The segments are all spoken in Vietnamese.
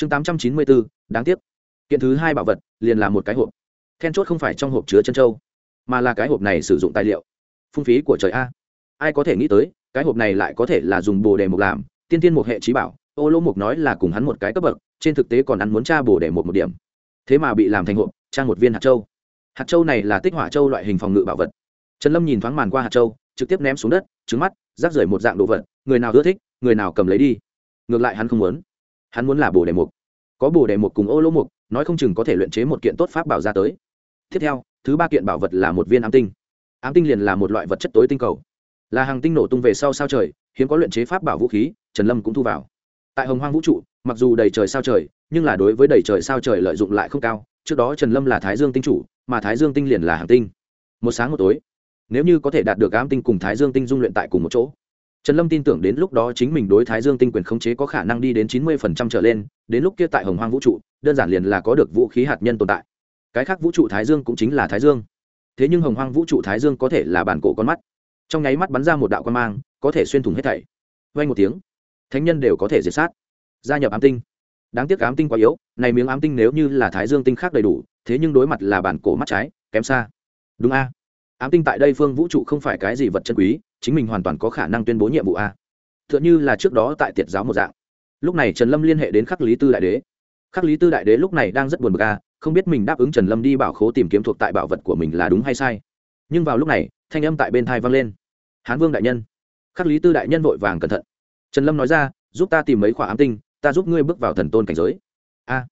chương tám trăm chín mươi bốn, đáng tiếc. Kiện thứ hai bảo vật, liền là một cái hộp. Then chốt không phải trong hộp chứa chân trâu mà là cái hộp này sử dụng tài liệu. Phung phí của trời a. Ai có thể nghĩ tới, cái hộp này lại có thể là dùng bồ đề mục làm, tiên tiên một hệ trí bảo. Ô lỗ mục nói là cùng hắn một cái cấp bậc, trên thực tế còn ăn muốn tra bồ đề một một điểm. Thế mà bị làm thành hộp, trang một viên hạt châu. Hạt châu này là tích hỏa châu loại hình phòng ngự bảo vật. Trần lâm nhìn thoáng màn qua hạt châu, trực tiếp ném xuống đất, trứng mắt, rác rưởi một dạng đồ vật, người nào ưa thích, người nào cầm lấy đi. Ngược lại hắn không muốn hắn muốn là bồ đề mục. Có bồ đề mục cùng ô lỗ mục, nói không chừng có thể luyện chế một kiện tốt pháp bảo ra tới. Tiếp theo, thứ ba kiện bảo vật là một viên ám tinh. Ám tinh liền là một loại vật chất tối tinh cầu. Là hàng tinh nổ tung về sau sao trời, hiếm có luyện chế pháp bảo vũ khí, trần lâm cũng thu vào. Tại hồng hoang vũ trụ, mặc dù đầy trời sao trời, nhưng là đối với đầy trời sao trời lợi dụng lại không cao. Trước đó trần lâm là thái dương tinh chủ, mà thái dương tinh liền là hàng tinh. Một sáng một tối, nếu như có thể đạt được ám tinh cùng thái dương tinh dung luyện tại cùng một chỗ trần lâm tin tưởng đến lúc đó chính mình đối thái dương tinh quyền khống chế có khả năng đi đến chín mươi phần trăm trở lên, đến lúc kia tại hồng hoang vũ trụ, đơn giản liền là có được vũ khí hạt nhân tồn tại. Cái khác vũ trụ thái dương cũng chính là thái dương. Thế nhưng hồng hoang vũ trụ thái dương có thể là bản cổ con mắt. Trong nháy mắt bắn ra một đạo quan mang, có thể xuyên thủng hết thảy. Vay một tiếng, thánh nhân đều có thể diệt sát. Gia nhập ám tinh. Đáng tiếc ám tinh quá yếu, này miếng ám tinh nếu như là thái dương tinh khác đầy đủ, thế nhưng đối mặt là bản cổ mắt trái, kém xa. Đúng a. Ám tinh tại đây phương vũ trụ không phải cái gì vật chân quý chính mình hoàn toàn có khả năng tuyên bố nhiệm vụ a. T h ư ợ n như là trước đó tại tiệt giáo một dạng. Lúc này trần lâm liên hệ đến khắc lý tư đại đế. Khắc lý tư đại đế lúc này đang rất buồn bực a, không biết mình đáp ứng trần lâm đi bảo khố tìm kiếm thuộc tại bảo vật của mình là đúng hay sai. Nhưng vào lúc này, thanh âm tại bên thai vang lên. Hán vương đại nhân. Khắc lý tư đại nhân vội vàng cẩn thận. Trần lâm nói ra, giúp ta tìm mấy khoả ám tinh, ta giúp ngươi bước vào thần tôn cảnh giới. A.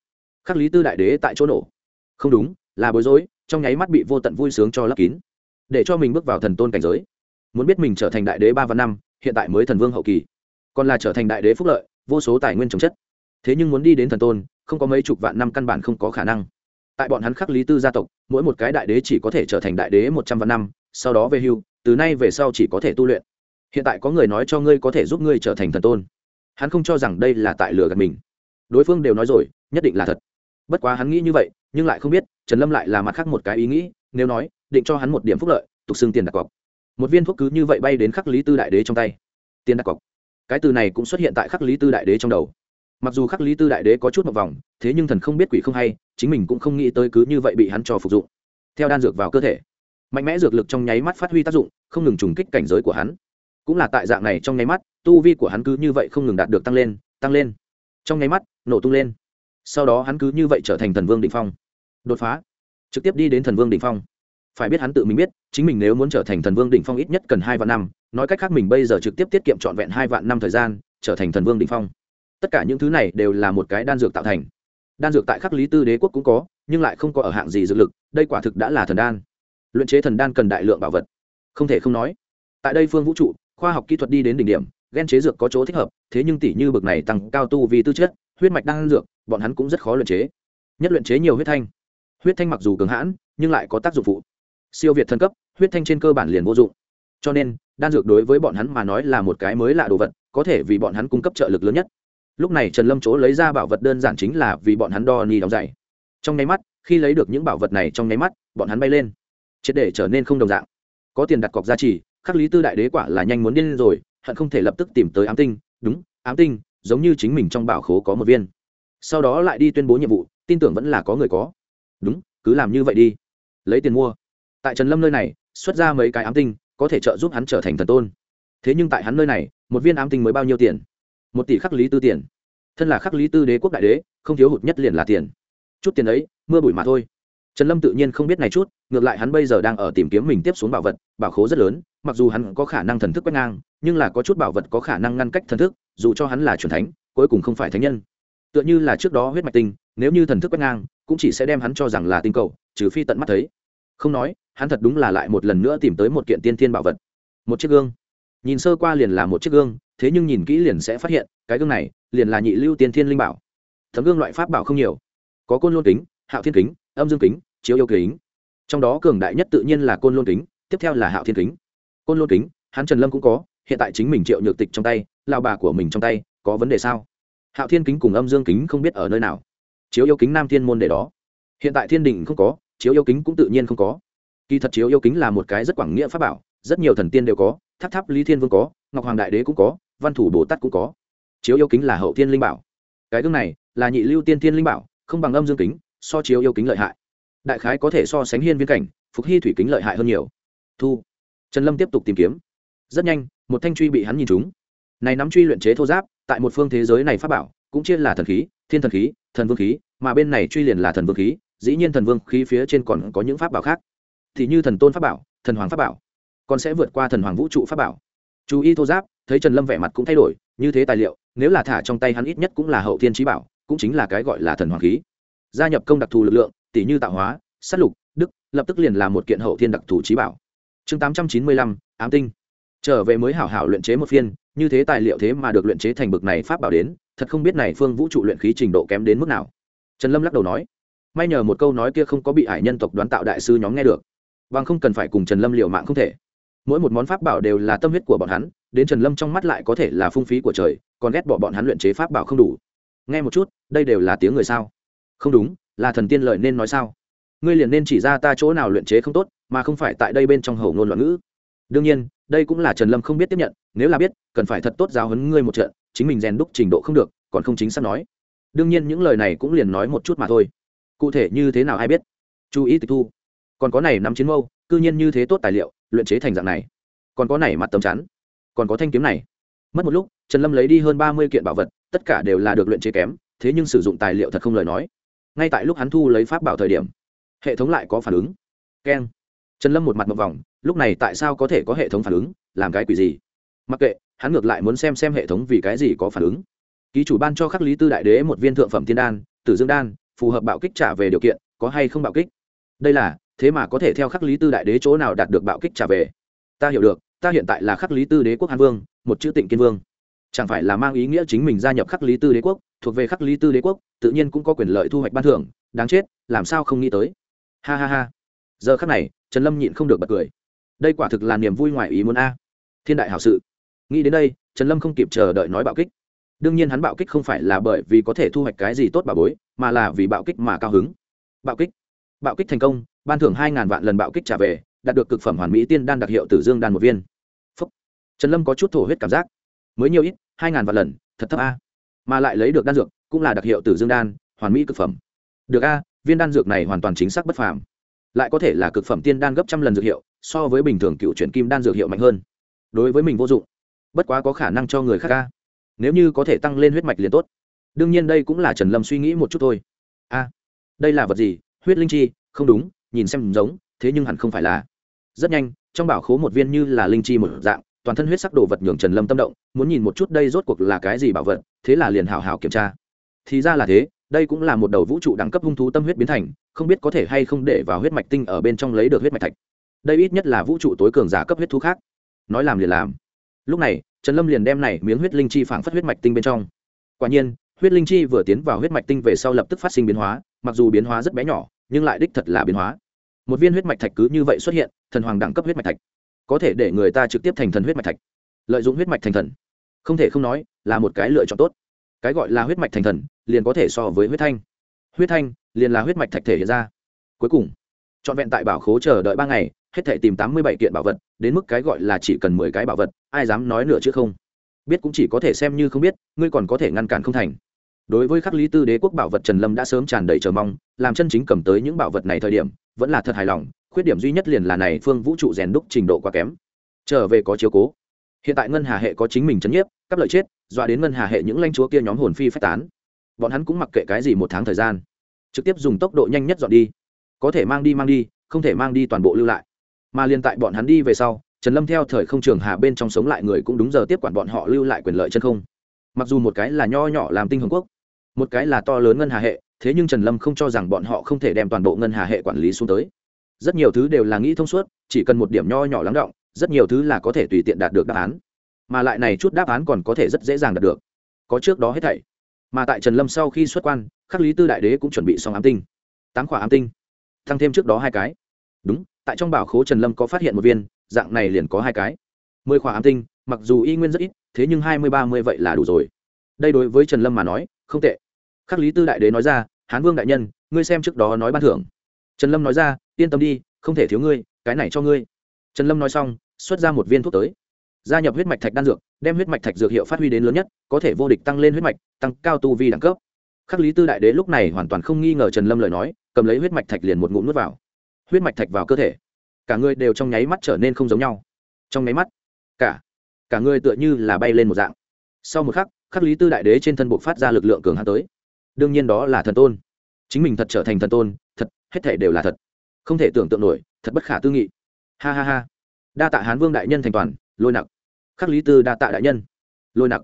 Khắc lý tư đại đế tại chỗ nổ. Không đúng, là bối rối, trong nháy mắt bị vô tận vui sướng cho lấp kín. Để cho mình bước vào thần tôn cảnh giới muốn biết mình trở thành đại đế ba và năm, hiện tại mới thần vương hậu kỳ. Còn là trở thành đại đế phúc lợi, vô số tài nguyên trồng chất. Thế nhưng muốn đi đến thần tôn, không có mấy chục vạn năm căn bản không có khả năng. Tại bọn hắn khắc lý tư gia tộc, mỗi một cái đại đế chỉ có thể trở thành đại đế một trăm vạn năm, sau đó về hưu, từ nay về sau chỉ có thể tu luyện. Hiện tại có người nói cho ngươi có thể giúp ngươi trở thành thần tôn. Hắn không cho rằng đây là tại lừa gạt mình. Đối phương đều nói rồi, nhất định là thật. Bất quá hắn nghĩ như vậy, nhưng lại không biết, trần lâm lại là mặt khác một cái ý nghĩ, nếu nói, định cho hắn một điểm phúc lợi, tục xưng tiền đặt cọc một viên thuốc cứ như vậy bay đến khắc lý tư đại đế trong tay. Tiền đặt cọc cái từ này cũng xuất hiện tại khắc lý tư đại đế trong đầu. Mặc dù khắc lý tư đại đế có chút một vòng, thế nhưng thần không biết quỷ không hay, chính mình cũng không nghĩ tới cứ như vậy bị hắn cho phục dụng. Theo đan dược vào cơ thể, mạnh mẽ dược lực trong nháy mắt phát huy tác dụng, không ngừng trùng kích cảnh giới của hắn. Cũng là tại dạng này trong nháy mắt, tu vi của hắn cứ như vậy không ngừng đạt được tăng lên tăng lên. Trong nháy mắt, nổ tung lên. Sau đó hắn cứ như vậy trở thành thần vương đ ỉ n h phong. Đột phá. Trực tiếp đi đến thần vương đ ỉ n h phong phải biết hắn tự mình biết, chính mình nếu muốn trở thành thần vương đỉnh phong ít nhất cần hai vạn năm, nói cách khác mình bây giờ trực tiếp tiết kiệm trọn vẹn hai vạn năm thời gian, trở thành thần vương đỉnh phong. Tất cả những thứ này đều là một cái đan dược tạo thành. Đan dược tại khắc lý tư đế quốc cũng có, nhưng lại không có ở hạng gì dược lực, đây quả thực đã là thần đan. Luyện chế thần đan cần đại lượng bảo vật. Không thể không nói, tại đây phương vũ trụ, khoa học kỹ thuật đi đến đỉnh điểm ghen chế dược có chỗ thích hợp, thế nhưng tỷ như bực này tăng cao tu vì tư chất, huyết mạch đan dược, bọn hắn cũng rất khó luyện chế. Nhất luyện chế nhiều huyết thanh. Huyết thanh mặc dù cường hãn, nhưng lại có tác dụng phụ siêu việt thân cấp, huyết thanh trên cơ bản liền vô dụng. Cho nên, đan dược đối với bọn hắn mà nói là một cái mới lạ đồ vật, có thể vì bọn hắn cung cấp trợ lực lớn nhất. Lúc này trần lâm chỗ lấy ra bảo vật đơn giản chính là vì bọn hắn đo ni đóng dày trong nháy mắt, khi lấy được những bảo vật này trong nháy mắt, bọn hắn bay lên. Triệt để trở nên không đồng dạng. Có tiền đặt cọc giá trị khắc lý tư đại đế quả là nhanh muốn điên rồi, hận không thể lập tức tìm tới ám tinh. Đúng, ám tinh, giống như chính mình trong bảo khố có một viên. Sau đó lại đi tuyên bố nhiệm vụ, tin tưởng vẫn là có người có. Đúng, cứ làm như vậy đi. Lấy tiền mua tại trần lâm nơi này, xuất ra mấy cái ám tinh, có thể trợ giúp hắn trở thành thần tôn. Thế nhưng tại hắn nơi này, một viên ám tinh mới bao nhiêu tiền? Một tỷ khắc lý tư tiền. Thân là khắc lý tư đế quốc đại đế, không thiếu hụt nhất liền là tiền. Chút tiền ấy, mưa bụi mà thôi. Trần lâm tự nhiên không biết này chút, ngược lại hắn bây giờ đang ở tìm kiếm mình tiếp xuống bảo vật, bảo khố rất lớn, mặc dù hắn có khả năng thần thức quét ngang, nhưng là có chút bảo vật có khả năng ngăn cách thần thức, dù cho hắn là c thánh, cuối cùng không phải thánh nhân. Tựa như là trước đó huyết mạch tinh, nếu như thần thức quét ngang, cũng chỉ sẽ đem hắn cho rằng là tinh cầu, trừ phi tận mắt thấy không nói, hắn thật đúng là lại một lần nữa tìm tới một kiện tiên thiên bảo vật. Một chiếc gương. Nhìn sơ qua liền là một chiếc gương, thế nhưng nhìn kỹ liền sẽ phát hiện, cái gương này liền là nhị lưu tiên thiên linh bảo. Tấm gương loại pháp bảo không nhiều. Có côn lôn kính, hạo thiên kính, âm dương kính, chiếu yêu kính. Trong đó cường đại nhất tự nhiên là côn lôn kính, tiếp theo là hạo thiên kính. Côn lôn kính, hắn trần lâm cũng có, hiện tại chính mình triệu nhược tịch trong tay lao bà của mình trong tay, có vấn đề sao? Hạo thiên kính cùng âm dương kính không biết ở nơi nào. Chiếu yêu kính nam thiên môn để đó. Hiện tại thiên đình không có chiếu yêu kính cũng tự nhiên không có. Kỳ thật chiếu yêu kính là một cái rất quảng nghĩa pháp bảo, rất nhiều thần tiên đều có, tháp tháp lý thiên vương có, ngọc hoàng đại đế cũng có, văn thủ bồ tát cũng có. Chiếu yêu kính là hậu thiên linh bảo. Cái gương này là nhị lưu tiên thiên linh bảo, không bằng âm dương kính, so chiếu yêu kính lợi hại. Đại khái có thể so sánh hiên viên cảnh, phục hy thủy kính lợi hại hơn nhiều. Thu. Trần lâm tiếp tục tìm kiếm. Rất nhanh, một thanh truy bị hắn nhìn trúng. Này nắm truy luyện chế thô giáp, tại một phương thế giới này pháp bảo, cũng chia là thần khí, thiên thần khí, thần vương khí, mà bên này truy liền là thần vương khí dĩ nhiên thần vương khí phía trên còn có những pháp bảo khác. Thì như thần tôn pháp bảo, thần hoàng pháp bảo, còn sẽ vượt qua thần hoàng vũ trụ pháp bảo. Chú ý thô giáp, thấy trần lâm vẻ mặt cũng thay đổi, như thế tài liệu, nếu là thả trong tay hắn ít nhất cũng là hậu thiên trí bảo, cũng chính là cái gọi là thần hoàng khí. Gia nhập công đặc thù lực lượng tỷ như tạo hóa s á t lục, đức, lập tức liền là một kiện hậu thiên đặc thù trí bảo. Chương tám trăm chín mươi lăm, ám tinh. Trở về mới hảo hảo luyện chế một phiên, như thế tài liệu thế mà được luyện chế thành bực này pháp bảo đến, thật không biết này phương vũ trụ luyện khí trình độ kém đến mức nào. Trần lâm lắc đầu nói may nhờ một câu nói kia không có bị hải nhân tộc đoán tạo đại sư nhóm nghe được. Bằng không cần phải cùng trần lâm liều mạng không thể. Mỗi một món pháp bảo đều là tâm huyết của bọn hắn, đến trần lâm trong mắt lại có thể là phung phí của trời, còn ghét bỏ bọn hắn luyện chế pháp bảo không đủ. Nghe một chút, đây đều là tiếng người sao? Không đúng, là thần tiên lợi nên nói sao? Ngươi liền nên chỉ ra ta chỗ nào luyện chế không tốt, mà không phải tại đây bên trong hầu ngôn loạn ngữ. Đương nhiên, đây cũng là trần lâm không biết tiếp nhận, nếu là biết, cần phải thật tốt giáo hấn ngươi một trận, chính mình rèn đúc trình độ không được, còn không chính xác nói. Đương nhiên những lời này cũng liền nói một chút mà thôi cụ thể như thế nào ai biết? Chú ý tịch thu. Còn có này nắm chiến mâu, cư nhiên như thế tốt tài liệu, luyện chế thành dạng này. Còn có này mặt tấm chắn. Còn có thanh kiếm này. Mất một lúc, trần lâm lấy đi hơn ba mươi kiện bảo vật, tất cả đều là được luyện chế kém, thế nhưng sử dụng tài liệu thật không lời nói. Ngay tại lúc hắn thu lấy pháp bảo thời điểm, hệ thống lại có phản ứng. Keng. Trần lâm một mặt một vòng, lúc này tại sao có thể có hệ thống phản ứng, làm cái quỷ gì? Mặc kệ, hắn ngược lại muốn xem xem hệ thống vì cái gì có phản ứng. Ký chủ ban cho khắc lý tư đại đế một viên thượng phẩm tiên đan, tử dương đan phù hợp bạo kích trả về điều kiện, có hay không bạo kích? Đây là, thế mà có thể theo khắc lý tư đại đế chỗ nào đạt được bạo kích trả về? Ta hiểu được, ta hiện tại là khắc lý tư đế quốc hàn vương, một chữ tịnh kiên vương. Chẳng phải là mang ý nghĩa chính mình gia nhập khắc lý tư đế quốc, thuộc về khắc lý tư đế quốc, tự nhiên cũng có quyền lợi thu hoạch ban thưởng, đáng chết, làm sao không nghĩ tới? Ha ha ha. Giờ khắc này, trần lâm nhịn không được bật cười. Đây quả thực là niềm vui ngoài ý muốn a. Thiên đại hảo sự. Nghĩ đến đây, trần lâm không kịp chờ đợi nói bạo kích đương nhiên hắn bạo kích không phải là bởi vì có thể thu hoạch cái gì tốt bà bối, mà là vì bạo kích mà cao hứng. Bạo kích. Bạo kích thành công, ban thưởng hai ngàn vạn lần bạo kích trả về, đạt được cực phẩm hoàn mỹ tiên đan đặc hiệu tử dương đan một viên. Phúc. trần lâm có chút thổ huyết cảm giác. Mới nhiều ít, hai ngàn vạn lần, thật thấp a. Mà lại lấy được đan dược, cũng là đặc hiệu tử dương đan, hoàn mỹ cực phẩm. Được a, viên đan dược này hoàn toàn chính xác bất phàm. Lại có thể là cực phẩm tiên đan gấp trăm lần dược hiệu, so với bình thường cựu chuyển kim đan dược hiệu mạnh hơn. Đối với mình vô dụng. Bất quá có khả năng cho người khác ca nếu như có thể tăng lên huyết mạch liền tốt. Đương nhiên đây cũng là trần lâm suy nghĩ một chút thôi. A đây là vật gì? Huyết linh chi? Không đúng, nhìn xem giống, thế nhưng hẳn không phải là. Rất nhanh, trong bảo khố một viên như là linh chi một dạng, toàn thân huyết sắc đồ vật nhường trần lâm tâm động, muốn nhìn một chút đây rốt cuộc là cái gì bảo vật, thế là liền hào hào kiểm tra. Thì ra là thế, đây cũng là một đầu vũ trụ đẳng cấp hung thú tâm huyết biến thành, không biết có thể hay không để vào huyết mạch tinh ở bên trong lấy được huyết mạch thạch. Đây ít nhất là vũ trụ tối cường giả cấp huyết thú khác. Nói làm liền làm. Lúc này trần lâm liền đem này miếng huyết linh chi phảng phất huyết mạch tinh bên trong. Quả nhiên, huyết linh chi vừa tiến vào huyết mạch tinh về sau lập tức phát sinh biến hóa, mặc dù biến hóa rất bé nhỏ, nhưng lại đích thật là biến hóa. Một viên huyết mạch thạch cứ như vậy xuất hiện, thần hoàng đẳng cấp huyết mạch thạch. Có thể để người ta trực tiếp thành thần huyết mạch thạch. Lợi dụng huyết mạch thành thần. Không thể không nói, là một cái lựa chọn tốt. Cái gọi là huyết mạch thành thần, liền có thể so với huyết thanh. Huyết thanh, liền là huyết mạch thạch thể hiện ra. Cuối cùng, trọn vẹn tại bảo khố chờ đợi ba ngày, hết thể tìm tám mươi bảy kiện bảo vật đến mức cái gọi là chỉ cần mười cái bảo vật, ai dám nói nửa chứ không? Biết cũng chỉ có thể xem như không biết, ngươi còn có thể ngăn cản không thành. Đối với khắc lý tư đế quốc bảo vật trần lâm đã sớm tràn đầy chờ mong, làm chân chính cầm tới những bảo vật này thời điểm, vẫn là thật hài lòng, khuyết điểm duy nhất liền là này phương vũ trụ rèn đúc trình độ quá kém. Trở về có chiếu cố. Hiện tại ngân hà hệ có chính mình chấn nhiếp, cắp lợi chết, dọa đến ngân hà hệ những lãnh chúa kia nhóm hồn phi phách tán. Bọn hắn cũng mặc kệ cái gì một tháng thời gian, trực tiếp dùng tốc độ nhanh nhất dọn đi. Có thể mang đi mang đi, không thể mang đi toàn bộ lưu lại mà liên tại bọn hắn đi về sau, trần lâm theo thời không trường hà bên trong sống lại người cũng đúng giờ tiếp quản bọn họ lưu lại quyền lợi chân không. Mặc dù một cái là nho nhỏ làm tinh hồng quốc, một cái là to lớn ngân hà hệ, thế nhưng trần lâm không cho rằng bọn họ không thể đem toàn bộ ngân hà hệ quản lý xuống tới. Rất nhiều thứ đều là nghĩ thông suốt, chỉ cần một điểm nho nhỏ lắng động, rất nhiều thứ là có thể tùy tiện đạt được đáp án. Mà lại này chút đáp án còn có thể rất dễ dàng đạt được. Có trước đó hết thảy. Mà tại trần lâm sau khi xuất quan, khắc lý tư đại đế cũng chuẩn bị xong ám tinh. Tám khỏa ám tinh. Tăng thêm trước đó hai cái. Đúng tại trong bảo khố trần lâm có phát hiện một viên, dạng này liền có hai cái. Mười khỏa ám tinh, mặc dù y nguyên rất ít, thế nhưng hai mươi ba mươi vậy là đủ rồi. Đây đối với trần lâm mà nói, không tệ. Khắc lý tư đại đế nói ra, hán vương đại nhân, ngươi xem trước đó nói ban thưởng. Trần lâm nói ra, yên tâm đi, không thể thiếu ngươi, cái này cho ngươi. Trần lâm nói xong, xuất ra một viên thuốc tới. Gia nhập huyết mạch thạch đan dược, đem huyết mạch thạch dược hiệu phát huy đến lớn nhất, có thể vô địch tăng lên huyết mạch, tăng cao tu vi đẳng cấp. Khắc lý tư đại đế lúc này hoàn toàn không nghi ngờ trần lâm lời nói, cầm lấy huyết mạch thạch liền một ngụm nuốt vào huyết mạch thạch vào cơ thể, cả người đều trong nháy mắt trở nên không giống nhau. Trong nháy mắt, cả cả người tựa như là bay lên một dạng. Sau một khắc khắc lý tư đại đế trên thân buộc phát ra lực lượng cường hắn tới. Đương nhiên đó là thần tôn. Chính mình thật trở thành thần tôn, thật, hết thể đều là thật. Không thể tưởng tượng nổi, thật bất khả tư nghị. Ha ha ha. Đa tạ hán vương đại nhân thành toàn, lôi nặc. Khắc lý tư đa tạ đại nhân. Lôi nặc.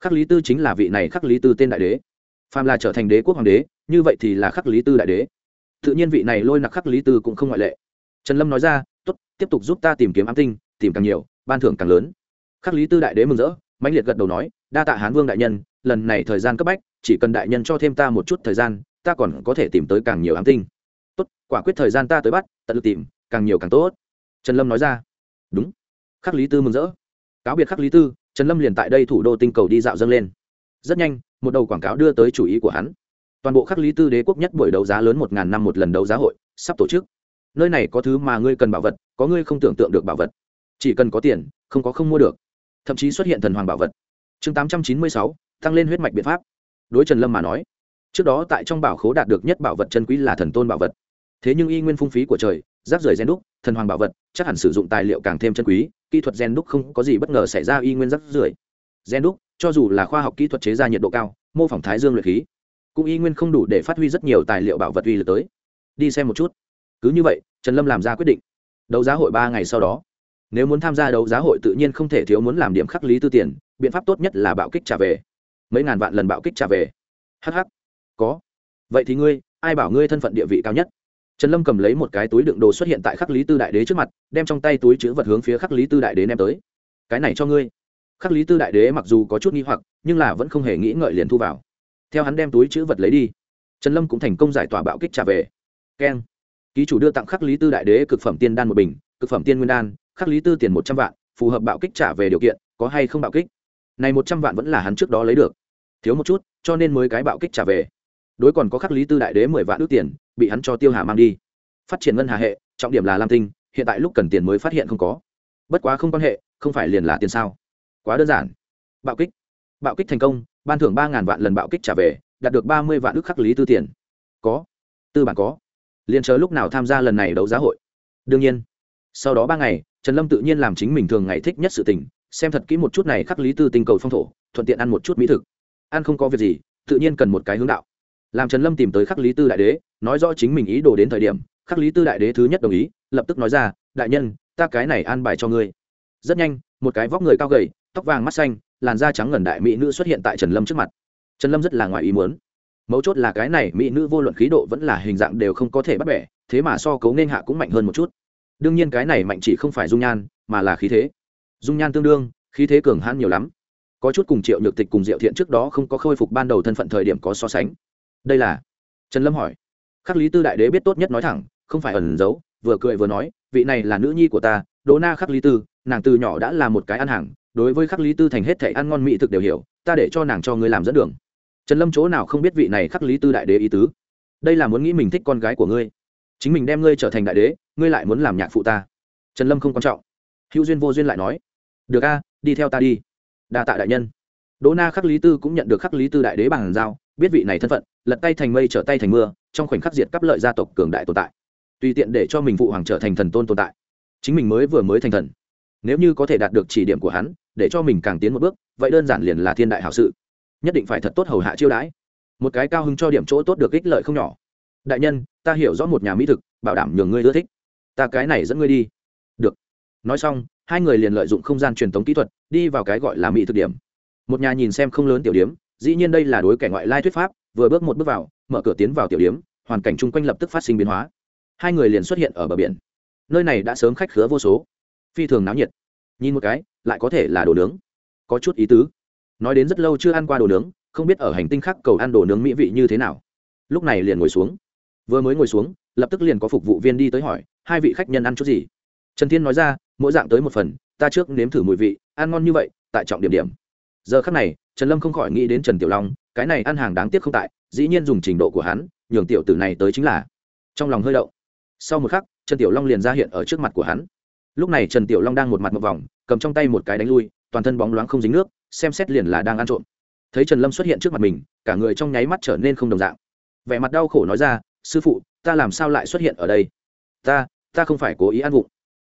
Khắc lý tư chính là vị này khắc lý tư tên đại đế. Phàm là trở thành đế quốc hoàng đế, như vậy thì là khắc lý tư đại đế tự nhiên vị này lôi nặc khắc lý tư cũng không ngoại lệ. Trần lâm nói ra t ố t tiếp tục giúp ta tìm kiếm ám tinh, tìm càng nhiều, ban thưởng càng lớn. Khắc lý tư đại đế mừng rỡ, mãnh liệt gật đầu nói, đa tạ hán vương đại nhân, lần này thời gian cấp bách, chỉ cần đại nhân cho thêm ta một chút thời gian, ta còn có thể tìm tới càng nhiều ám tinh. Tốt, quả quyết thời gian ta tới bắt, tận lực tìm, càng nhiều càng tốt. Trần lâm nói ra. Đúng. Khắc lý tư mừng rỡ. Cáo biệt khắc lý tư, trần lâm liền tại đây thủ đô tinh cầu đi dạo dâng lên. Rất nhanh, một đầu quảng cáo đưa tới chủ ý của hắn toàn bộ khắc lý tư đế quốc nhất buổi đấu giá lớn một ngàn năm một lần đấu giá hội, sắp tổ chức. Nơi này có thứ mà ngươi cần bảo vật, có ngươi không tưởng tượng được bảo vật. Chỉ cần có tiền, không có không mua được. Thậm chí xuất hiện thần hoàng bảo vật. Chương tám trăm chín mươi sáu, tăng lên huyết mạch biện pháp. Đối trần lâm mà nói, trước đó tại trong bảo khố đạt được nhất bảo vật chân quý là thần tôn bảo vật. Thế nhưng y nguyên phung phí của trời giáp rời gen đúc, thần hoàng bảo vật, chắc hẳn sử dụng tài liệu càng thêm chân quý, kỹ thuật gen đúc không có gì bất ngờ xảy ra y nguyên giáp rưởi. Gen đúc, cho dù là khoa học kỹ thuật chế ra nhiệt độ cao, mô phỏng thái dương luyện khí cũng y nguyên không đủ để phát huy rất nhiều tài liệu bảo vật uy lực tới. Đi xem một chút. Cứ như vậy, trần lâm làm ra quyết định. Đấu giá hội ba ngày sau đó, nếu muốn tham gia đấu giá hội tự nhiên không thể thiếu muốn làm điểm khắc lý tư tiền, biện pháp tốt nhất là bạo kích trả về. Mấy ngàn vạn lần bạo kích trả về. Hh có. Vậy thì ngươi, ai bảo ngươi thân phận địa vị cao nhất? Trần lâm cầm lấy một cái túi đựng đồ xuất hiện tại khắc lý tư đại đế trước mặt, đem trong tay túi chữ vật hướng phía khắc lý tư đại đế ném tới. Cái này cho ngươi. Khắc lý tư đại đế mặc dù có chút nghi hoặc, nhưng là vẫn không hề nghĩ ngợi liền thu vào theo hắn đem túi chữ vật lấy đi. Trần lâm cũng thành công giải tỏa bạo kích trả về. Keng. Ký chủ đưa tặng khắc lý tư đại đế cực phẩm tiên đan một bình, cực phẩm tiên nguyên đan, khắc lý tư tiền một trăm vạn, phù hợp bạo kích trả về điều kiện, có hay không bạo kích? Này một trăm vạn vẫn là hắn trước đó lấy được. Thiếu một chút, cho nên mới cái bạo kích trả về. Đối còn có khắc lý tư đại đế mười vạn ước tiền, bị hắn cho tiêu hà mang đi. Phát triển ngân hà hệ, trọng điểm là lam tinh, hiện tại lúc cần tiền mới phát hiện không có. Bất quá không quan hệ, không phải liền là tiền sao? Quá đơn giản. Bạo kích. Bạo kích thành công ban thưởng ba ngàn vạn lần bạo kích trả về, đạt được ba mươi vạn ức khắc lý tư tiền. Có. Tư bản có. Liền chờ lúc nào tham gia lần này đấu giá hội? Đương nhiên. Sau đó ba ngày, trần lâm tự nhiên làm chính mình thường ngày thích nhất sự tình, xem thật kỹ một chút này khắc lý tư tinh cầu phong thổ, thuận tiện ăn một chút mỹ thực. Ăn không có việc gì, tự nhiên cần một cái hướng đạo. Làm trần lâm tìm tới khắc lý tư đại đế, nói rõ chính mình ý đồ đến thời điểm, khắc lý tư đại đế thứ nhất đồng ý, lập tức nói ra, đại nhân, ta cái này an bài cho ngươi. Rất nhanh, một cái vóc người cao gầy, tóc vàng mắt xanh làn da trắng ngần đại mỹ nữ xuất hiện tại trần lâm trước mặt. Trần lâm rất là ngoài ý muốn. Mấu chốt là cái này mỹ nữ vô luận khí độ vẫn là hình dạng đều không có thể bắt bẻ, thế mà so cấu nên hạ cũng mạnh hơn một chút. Đương nhiên cái này mạnh chỉ không phải dung nhan, mà là khí thế. Dung nhan tương đương, khí thế cường hãn nhiều lắm. Có chút cùng triệu nhược tịch cùng diệu thiện trước đó không có khôi phục ban đầu thân phận thời điểm có so sánh. Đây là? Trần lâm hỏi. Khắc lý tư đại đế biết tốt nhất nói thẳng, không phải ẩn giấu, vừa cười vừa nói, vị này là nữ nhi của ta, đỗ na khắc lý tư, nàng từ nhỏ đã là một cái ăn hàng đối với khắc lý tư thành hết thể ăn ngon mỹ thực đều hiểu, ta để cho nàng cho ngươi làm dẫn đường. Trần lâm chỗ nào không biết vị này khắc lý tư đại đế ý tứ? Đây là muốn nghĩ mình thích con gái của ngươi. Chính mình đem ngươi trở thành đại đế, ngươi lại muốn làm nhạc phụ ta. Trần lâm không quan trọng. Hữu duyên vô duyên lại nói. Được a, đi theo ta đi. Đa tạ đại nhân. Đỗ na khắc lý tư cũng nhận được khắc lý tư đại đế bằng giao, biết vị này thân phận, lật tay thành mây trở tay thành mưa, trong khoảnh khắc diệt cắp lợi gia tộc cường đại tồn tại. Tùy tiện để cho mình phụ hoàng trở thành thần tôn tồn tại. Chính mình mới vừa mới thành thần. Nếu như có thể đạt được chỉ điểm của hắn để cho mình càng tiến một bước, vậy đơn giản liền là thiên đại hảo sự. Nhất định phải thật tốt hầu hạ chiêu đãi. Một cái cao hứng cho điểm chỗ tốt được ích lợi không nhỏ. Đại nhân, ta hiểu rõ một nhà mỹ thực, bảo đảm nhường ngươi ưa thích. Ta cái này dẫn ngươi đi. Được. Nói xong, hai người liền lợi dụng không gian truyền thống kỹ thuật, đi vào cái gọi là mỹ thực điểm. Một nhà nhìn xem không lớn tiểu điếm dĩ nhiên đây là đối kẻ ngoại lai thuyết pháp, vừa bước một bước vào, mở cửa tiến vào tiểu điếm hoàn cảnh chung quanh lập tức phát sinh biến hóa. Hai người liền xuất hiện ở bờ biển. Nơi này đã sớm khách khứa vô số. Phi thường náo nhiệt nhìn một cái, lại có thể là đồ nướng. Có chút ý tứ. Nói đến rất lâu chưa ăn qua đồ nướng, không biết ở hành tinh khác cầu ăn đồ nướng mỹ vị như thế nào. Lúc này liền ngồi xuống. Vừa mới ngồi xuống, lập tức liền có phục vụ viên đi tới hỏi, hai vị khách nhân ăn chút gì? Trần thiên nói ra, mỗi dạng tới một phần, ta trước nếm thử mùi vị, ăn ngon như vậy, tại trọng điểm điểm. Giờ khắc này, trần lâm không khỏi nghĩ đến trần tiểu long, cái này ăn hàng đáng tiếc không tại, dĩ nhiên dùng trình độ của hắn, nhường tiểu tử này tới chính là. Trong lòng hơi đậu sau một khắc, trần tiểu long liền ra hiện ở trước mặt của hắn. Lúc này trần tiểu long đang một mặt một vòng cầm trong tay một cái đánh lui, toàn thân bóng loáng không dính nước, xem xét liền là đang ăn trộm. Thấy trần lâm xuất hiện trước mặt mình, cả người trong nháy mắt trở nên không đồng dạng. Vẻ mặt đau khổ nói ra, sư phụ, ta làm sao lại xuất hiện ở đây? Ta ta không phải cố ý ăn vụng.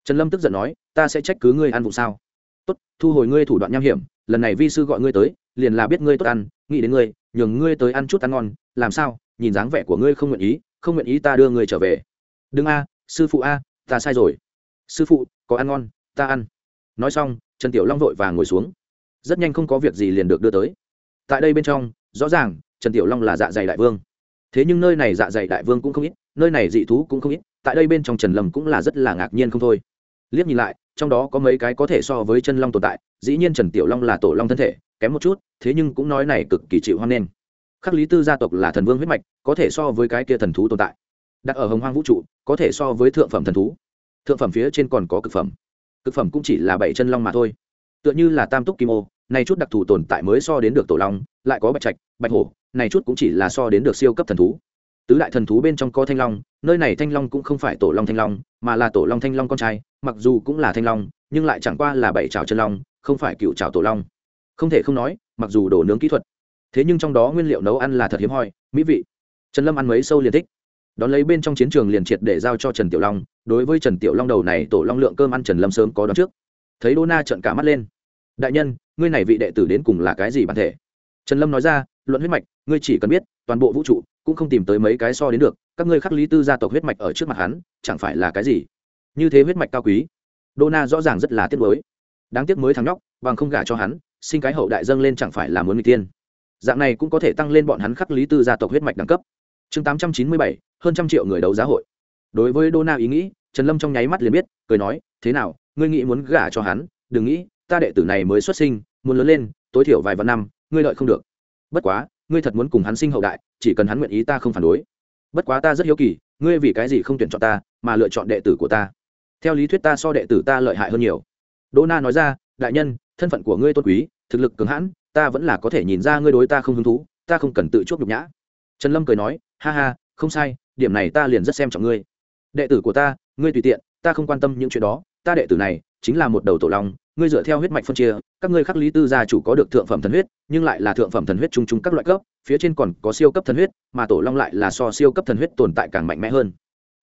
Trần lâm tức giận nói, ta sẽ trách cứ ngươi ăn vụng sao? Tốt, thu hồi ngươi thủ đoạn nham hiểm, lần này vi sư gọi ngươi tới, liền là biết ngươi tốt ăn, nghĩ đến ngươi, nhường ngươi tới ăn chút ăn ngon, làm sao, nhìn dáng vẻ của ngươi không nguyện ý, không nguyện ý ta đưa ngươi trở về. Đừng a, sư phụ a, ta sai rồi. Sư phụ, có ăn ngon, ta ăn nói xong, trần tiểu long vội và ngồi xuống. Rất nhanh không có việc gì liền được đưa tới. Tại đây bên trong, rõ ràng, trần tiểu long là dạ dày đại vương. Thế nhưng nơi này dạ dày đại vương cũng không ít, nơi này dị thú cũng không ít, tại đây bên trong trần lâm cũng là rất là ngạc nhiên không thôi. Liếc nhìn lại, trong đó có mấy cái có thể so với chân long tồn tại, dĩ nhiên trần tiểu long là tổ long thân thể, kém một chút, thế nhưng cũng nói này cực kỳ chịu hoan nghênh. Khắc lý tư gia tộc là thần vương huyết mạch, có thể so với cái kia thần thú tồn tại. Đặt ở hồng hoang vũ trụ, có thể so với thượng phẩm thần thú. Thượng phẩm phía trên còn có cực phẩm cực phẩm cũng chỉ là bảy chân long mà thôi. Tựa như là tam túc kim ô này chút đặc thù tồn tại mới so đến được tổ long, lại có bạch trạch, bạch hổ này chút cũng chỉ là so đến được siêu cấp thần thú. Tứ đại thần thú bên trong có thanh long, nơi này thanh long cũng không phải tổ long thanh long, mà là tổ long thanh long con trai, mặc dù cũng là thanh long, nhưng lại chẳng qua là bảy trào chân long, không phải cựu trào tổ long. Không thể không nói, mặc dù đổ nướng kỹ thuật, thế nhưng trong đó nguyên liệu nấu ăn là thật hiếm hoi, mỹ vị. Trần lâm ăn mấy sâu liền thích. Đón lấy bên trong chiến trường liền triệt để giao cho trần tiểu long đối với trần tiểu long đầu này tổ long lượng cơm ăn trần lâm sớm có đón trước. Thấy đô na trợn cả mắt lên. Đại nhân, ngươi này vị đệ tử đến cùng là cái gì bản thể? Trần lâm nói ra, luận huyết mạch, ngươi chỉ cần biết, toàn bộ vũ trụ cũng không tìm tới mấy cái so đến được, các ngươi khắc lý tư gia tộc huyết mạch ở trước mặt hắn, chẳng phải là cái gì? Như thế huyết mạch cao quý đô na rõ ràng rất là tiếc mới đáng tiếc mới thằng nhóc, bằng không gả cho hắn, sinh cái hậu đại dâng lên chẳng phải là muốn người tiên. Dạng này cũng có thể tăng lên bọn hắn khắc lý tư gia tộc huyết mạch đẳng cấp. Chương tám trăm chín mươi bảy, hơn trăm triệu người đấu giá hội đối với đô na ý nghĩ, trần lâm trong nháy mắt liền biết, cười nói, thế nào, ngươi nghĩ muốn gả cho hắn? Đừng nghĩ, ta đệ tử này mới xuất sinh, muốn lớn lên, tối thiểu vài vạn năm, ngươi lợi không được. Bất quá, ngươi thật muốn cùng hắn sinh hậu đại, chỉ cần hắn nguyện ý ta không phản đối. Bất quá ta rất hiếu kỳ, ngươi vì cái gì không tuyển chọn ta, mà lựa chọn đệ tử của ta? Theo lý thuyết ta so đệ tử ta lợi hại hơn nhiều. Đô na nói ra, đại nhân, thân phận của ngươi tôn quý, thực lực cường hãn, ta vẫn là có thể nhìn ra ngươi đối ta không hứng thú, ta không cần tự chuốc nhục nhã. Trần lâm cười nói, ha ha, không sai, điểm này ta liền rất xem trọng ngươi đệ tử của ta, ngươi tùy tiện, ta không quan tâm những chuyện đó, ta đệ tử này chính là một đầu tổ long, ngươi dựa theo huyết mạch phân chia, các ngươi khắc lý tư gia chủ có được thượng phẩm thần huyết, nhưng lại là thượng phẩm thần huyết chung chung các loại cấp, phía trên còn có siêu cấp thần huyết, mà tổ long lại là so siêu cấp thần huyết tồn tại càng mạnh mẽ hơn.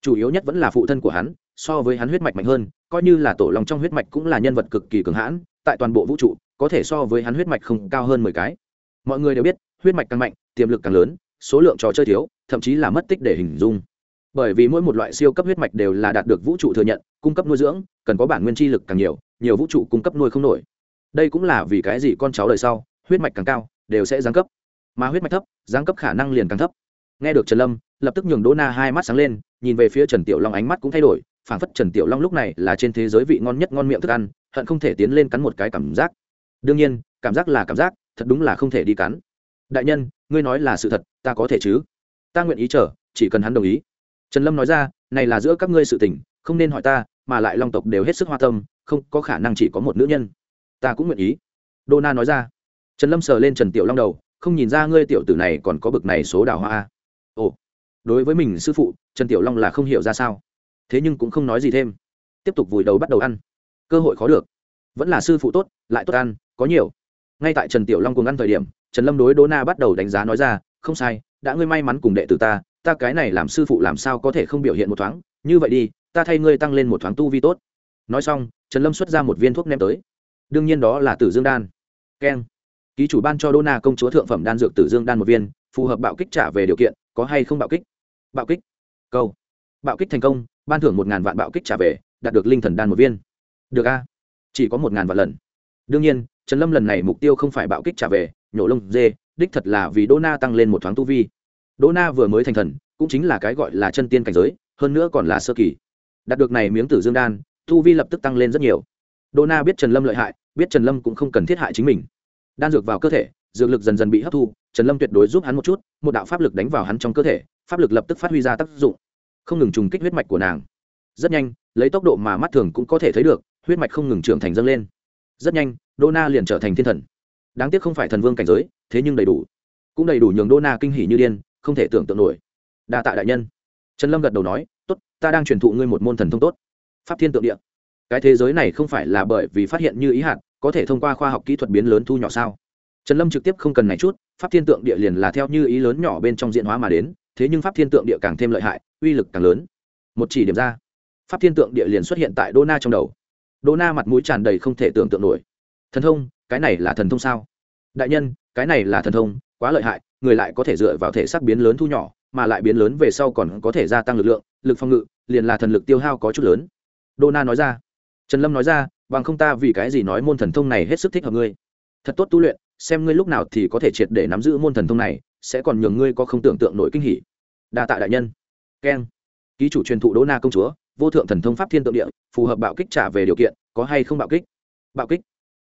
Chủ yếu nhất vẫn là phụ thân của hắn, so với hắn huyết mạch mạnh hơn, coi như là tổ long trong huyết mạch cũng là nhân vật cực kỳ cường hãn, tại toàn bộ vũ trụ, có thể so với hắn huyết mạch không cao hơn mười cái. Mọi người đều biết, huyết mạch càng mạnh, tiềm lực càng lớn, số lượng trò chơi thiếu, thậm chí là mất tích để hình dung bởi vì mỗi một loại siêu cấp huyết mạch đều là đạt được vũ trụ thừa nhận, cung cấp nuôi dưỡng, cần có bản nguyên chi lực càng nhiều nhiều vũ trụ cung cấp nuôi không nổi. Đây cũng là vì cái gì con cháu đời sau, huyết mạch càng cao, đều sẽ giáng cấp. Mà huyết mạch thấp, giáng cấp khả năng liền càng thấp. Nghe được trần lâm, lập tức nhường đỗ na hai mắt sáng lên, nhìn về phía trần tiểu long ánh mắt cũng thay đổi, phảng phất trần tiểu long lúc này là trên thế giới vị ngon nhất ngon miệng thức ăn, hận không thể tiến lên cắn một cái cảm giác. Đương nhiên, cảm giác là cảm giác, thật đúng là không thể đi cắn. Đại nhân, ngươi nói là sự thật, ta có thể chứ? Ta nguyện ý chờ, chỉ cần hắn đồng ý trần lâm nói ra, này là giữa các ngươi sự tình, không nên hỏi ta, mà lại long tộc đều hết sức hoa tâm, không có khả năng chỉ có một nữ nhân. Ta cũng nguyện ý. Đô na nói ra. Trần lâm sờ lên trần tiểu long đầu, không nhìn ra ngươi tiểu tử này còn có bực này số đào hoa ồ, đối với mình sư phụ, trần tiểu long là không hiểu ra sao. Thế nhưng cũng không nói gì thêm. Tiếp tục vùi đầu bắt đầu ăn. Cơ hội khó được. Vẫn là sư phụ tốt, lại tốt ăn, có nhiều. Ngay tại trần tiểu long cùng ăn thời điểm, trần lâm đối Đô na bắt đầu đánh giá nói ra, không sai, đã ngươi may mắn cùng đệ tử ta ta cái này làm sư phụ làm sao có thể không biểu hiện một thoáng, như vậy đi, ta thay ngươi tăng lên một thoáng tu vi tốt. Nói xong, trần lâm xuất ra một viên thuốc ném tới. Đương nhiên đó là tử dương đan. Keng. Ký chủ ban cho đô na công chúa thượng phẩm đan dược tử dương đan một viên, phù hợp bạo kích trả về điều kiện, có hay không bạo kích? Bạo kích. Câu. Bạo kích thành công, ban thưởng một ngàn vạn bạo kích trả về, đạt được linh thần đan một viên. Được a. Chỉ có một ngàn vạn lần. Đương nhiên, trần lâm lần này mục tiêu không phải bạo kích trả về, nhổ lông dê, đích thật là vì đô na tăng lên một thoáng tu vi đỗ na vừa mới thành thần, cũng chính là cái gọi là chân tiên cảnh giới, hơn nữa còn là sơ kỳ. Đạt được này miếng tử dương đan, tu vi lập tức tăng lên rất nhiều. Đỗ na biết trần lâm lợi hại, biết trần lâm cũng không cần thiết hại chính mình. Đan dược vào cơ thể, dược lực dần dần bị hấp thu, trần lâm tuyệt đối giúp hắn một chút, một đạo pháp lực đánh vào hắn trong cơ thể, pháp lực lập tức phát huy ra tác dụng. Không ngừng trùng kích huyết mạch của nàng. Rất nhanh, lấy tốc độ mà mắt thường cũng có thể thấy được, huyết mạch không ngừng trưởng thành dâng lên. Rất nhanh đô na liền trở thành thiên thần. Đáng tiếc không phải thần vương cảnh giới, thế nhưng đầy đủ. Cũng đầy đủ nhường đô na kinh hỉ như điên không thể tưởng tượng nổi. Đa tạ đại nhân. Trần lâm gật đầu nói, tốt, ta đang truyền thụ ngươi một môn thần thông tốt. Pháp thiên tượng địa. Cái thế giới này không phải là bởi vì phát hiện như ý hạn có thể thông qua khoa học kỹ thuật biến lớn thu nhỏ sao? Trần lâm trực tiếp không cần này chút, pháp thiên tượng địa liền là theo như ý lớn nhỏ bên trong diện hóa mà đến, thế nhưng pháp thiên tượng địa càng thêm lợi hại, uy lực càng lớn. Một chỉ điểm ra, pháp thiên tượng địa liền xuất hiện tại đô na trong đầu. Đô na mặt mũi tràn đầy không thể tưởng tượng nổi. Thần thông? Cái này là thần thông sao? Đại nhân, cái này là thần thông, quá lợi hại người lại có thể dựa vào thể xác biến lớn thu nhỏ, mà lại biến lớn về sau còn có thể gia tăng lực lượng, lực phòng ngự, liền là thần lực tiêu hao có chút lớn. Đô na nói ra. Trần lâm nói ra, bằng không ta vì cái gì nói môn thần thông này hết sức thích hợp ngươi. Thật tốt tu luyện, xem ngươi lúc nào thì có thể triệt để nắm giữ môn thần thông này, sẽ còn nhường ngươi có không tưởng tượng nổi kinh hỉ. Đa tạ đại nhân. Keng. Ký chủ truyền thụ đỗ na công chúa, vô thượng thần thông pháp thiên tượng địa, phù hợp bạo kích trả về điều kiện, có hay không bạo kích? Bạo kích.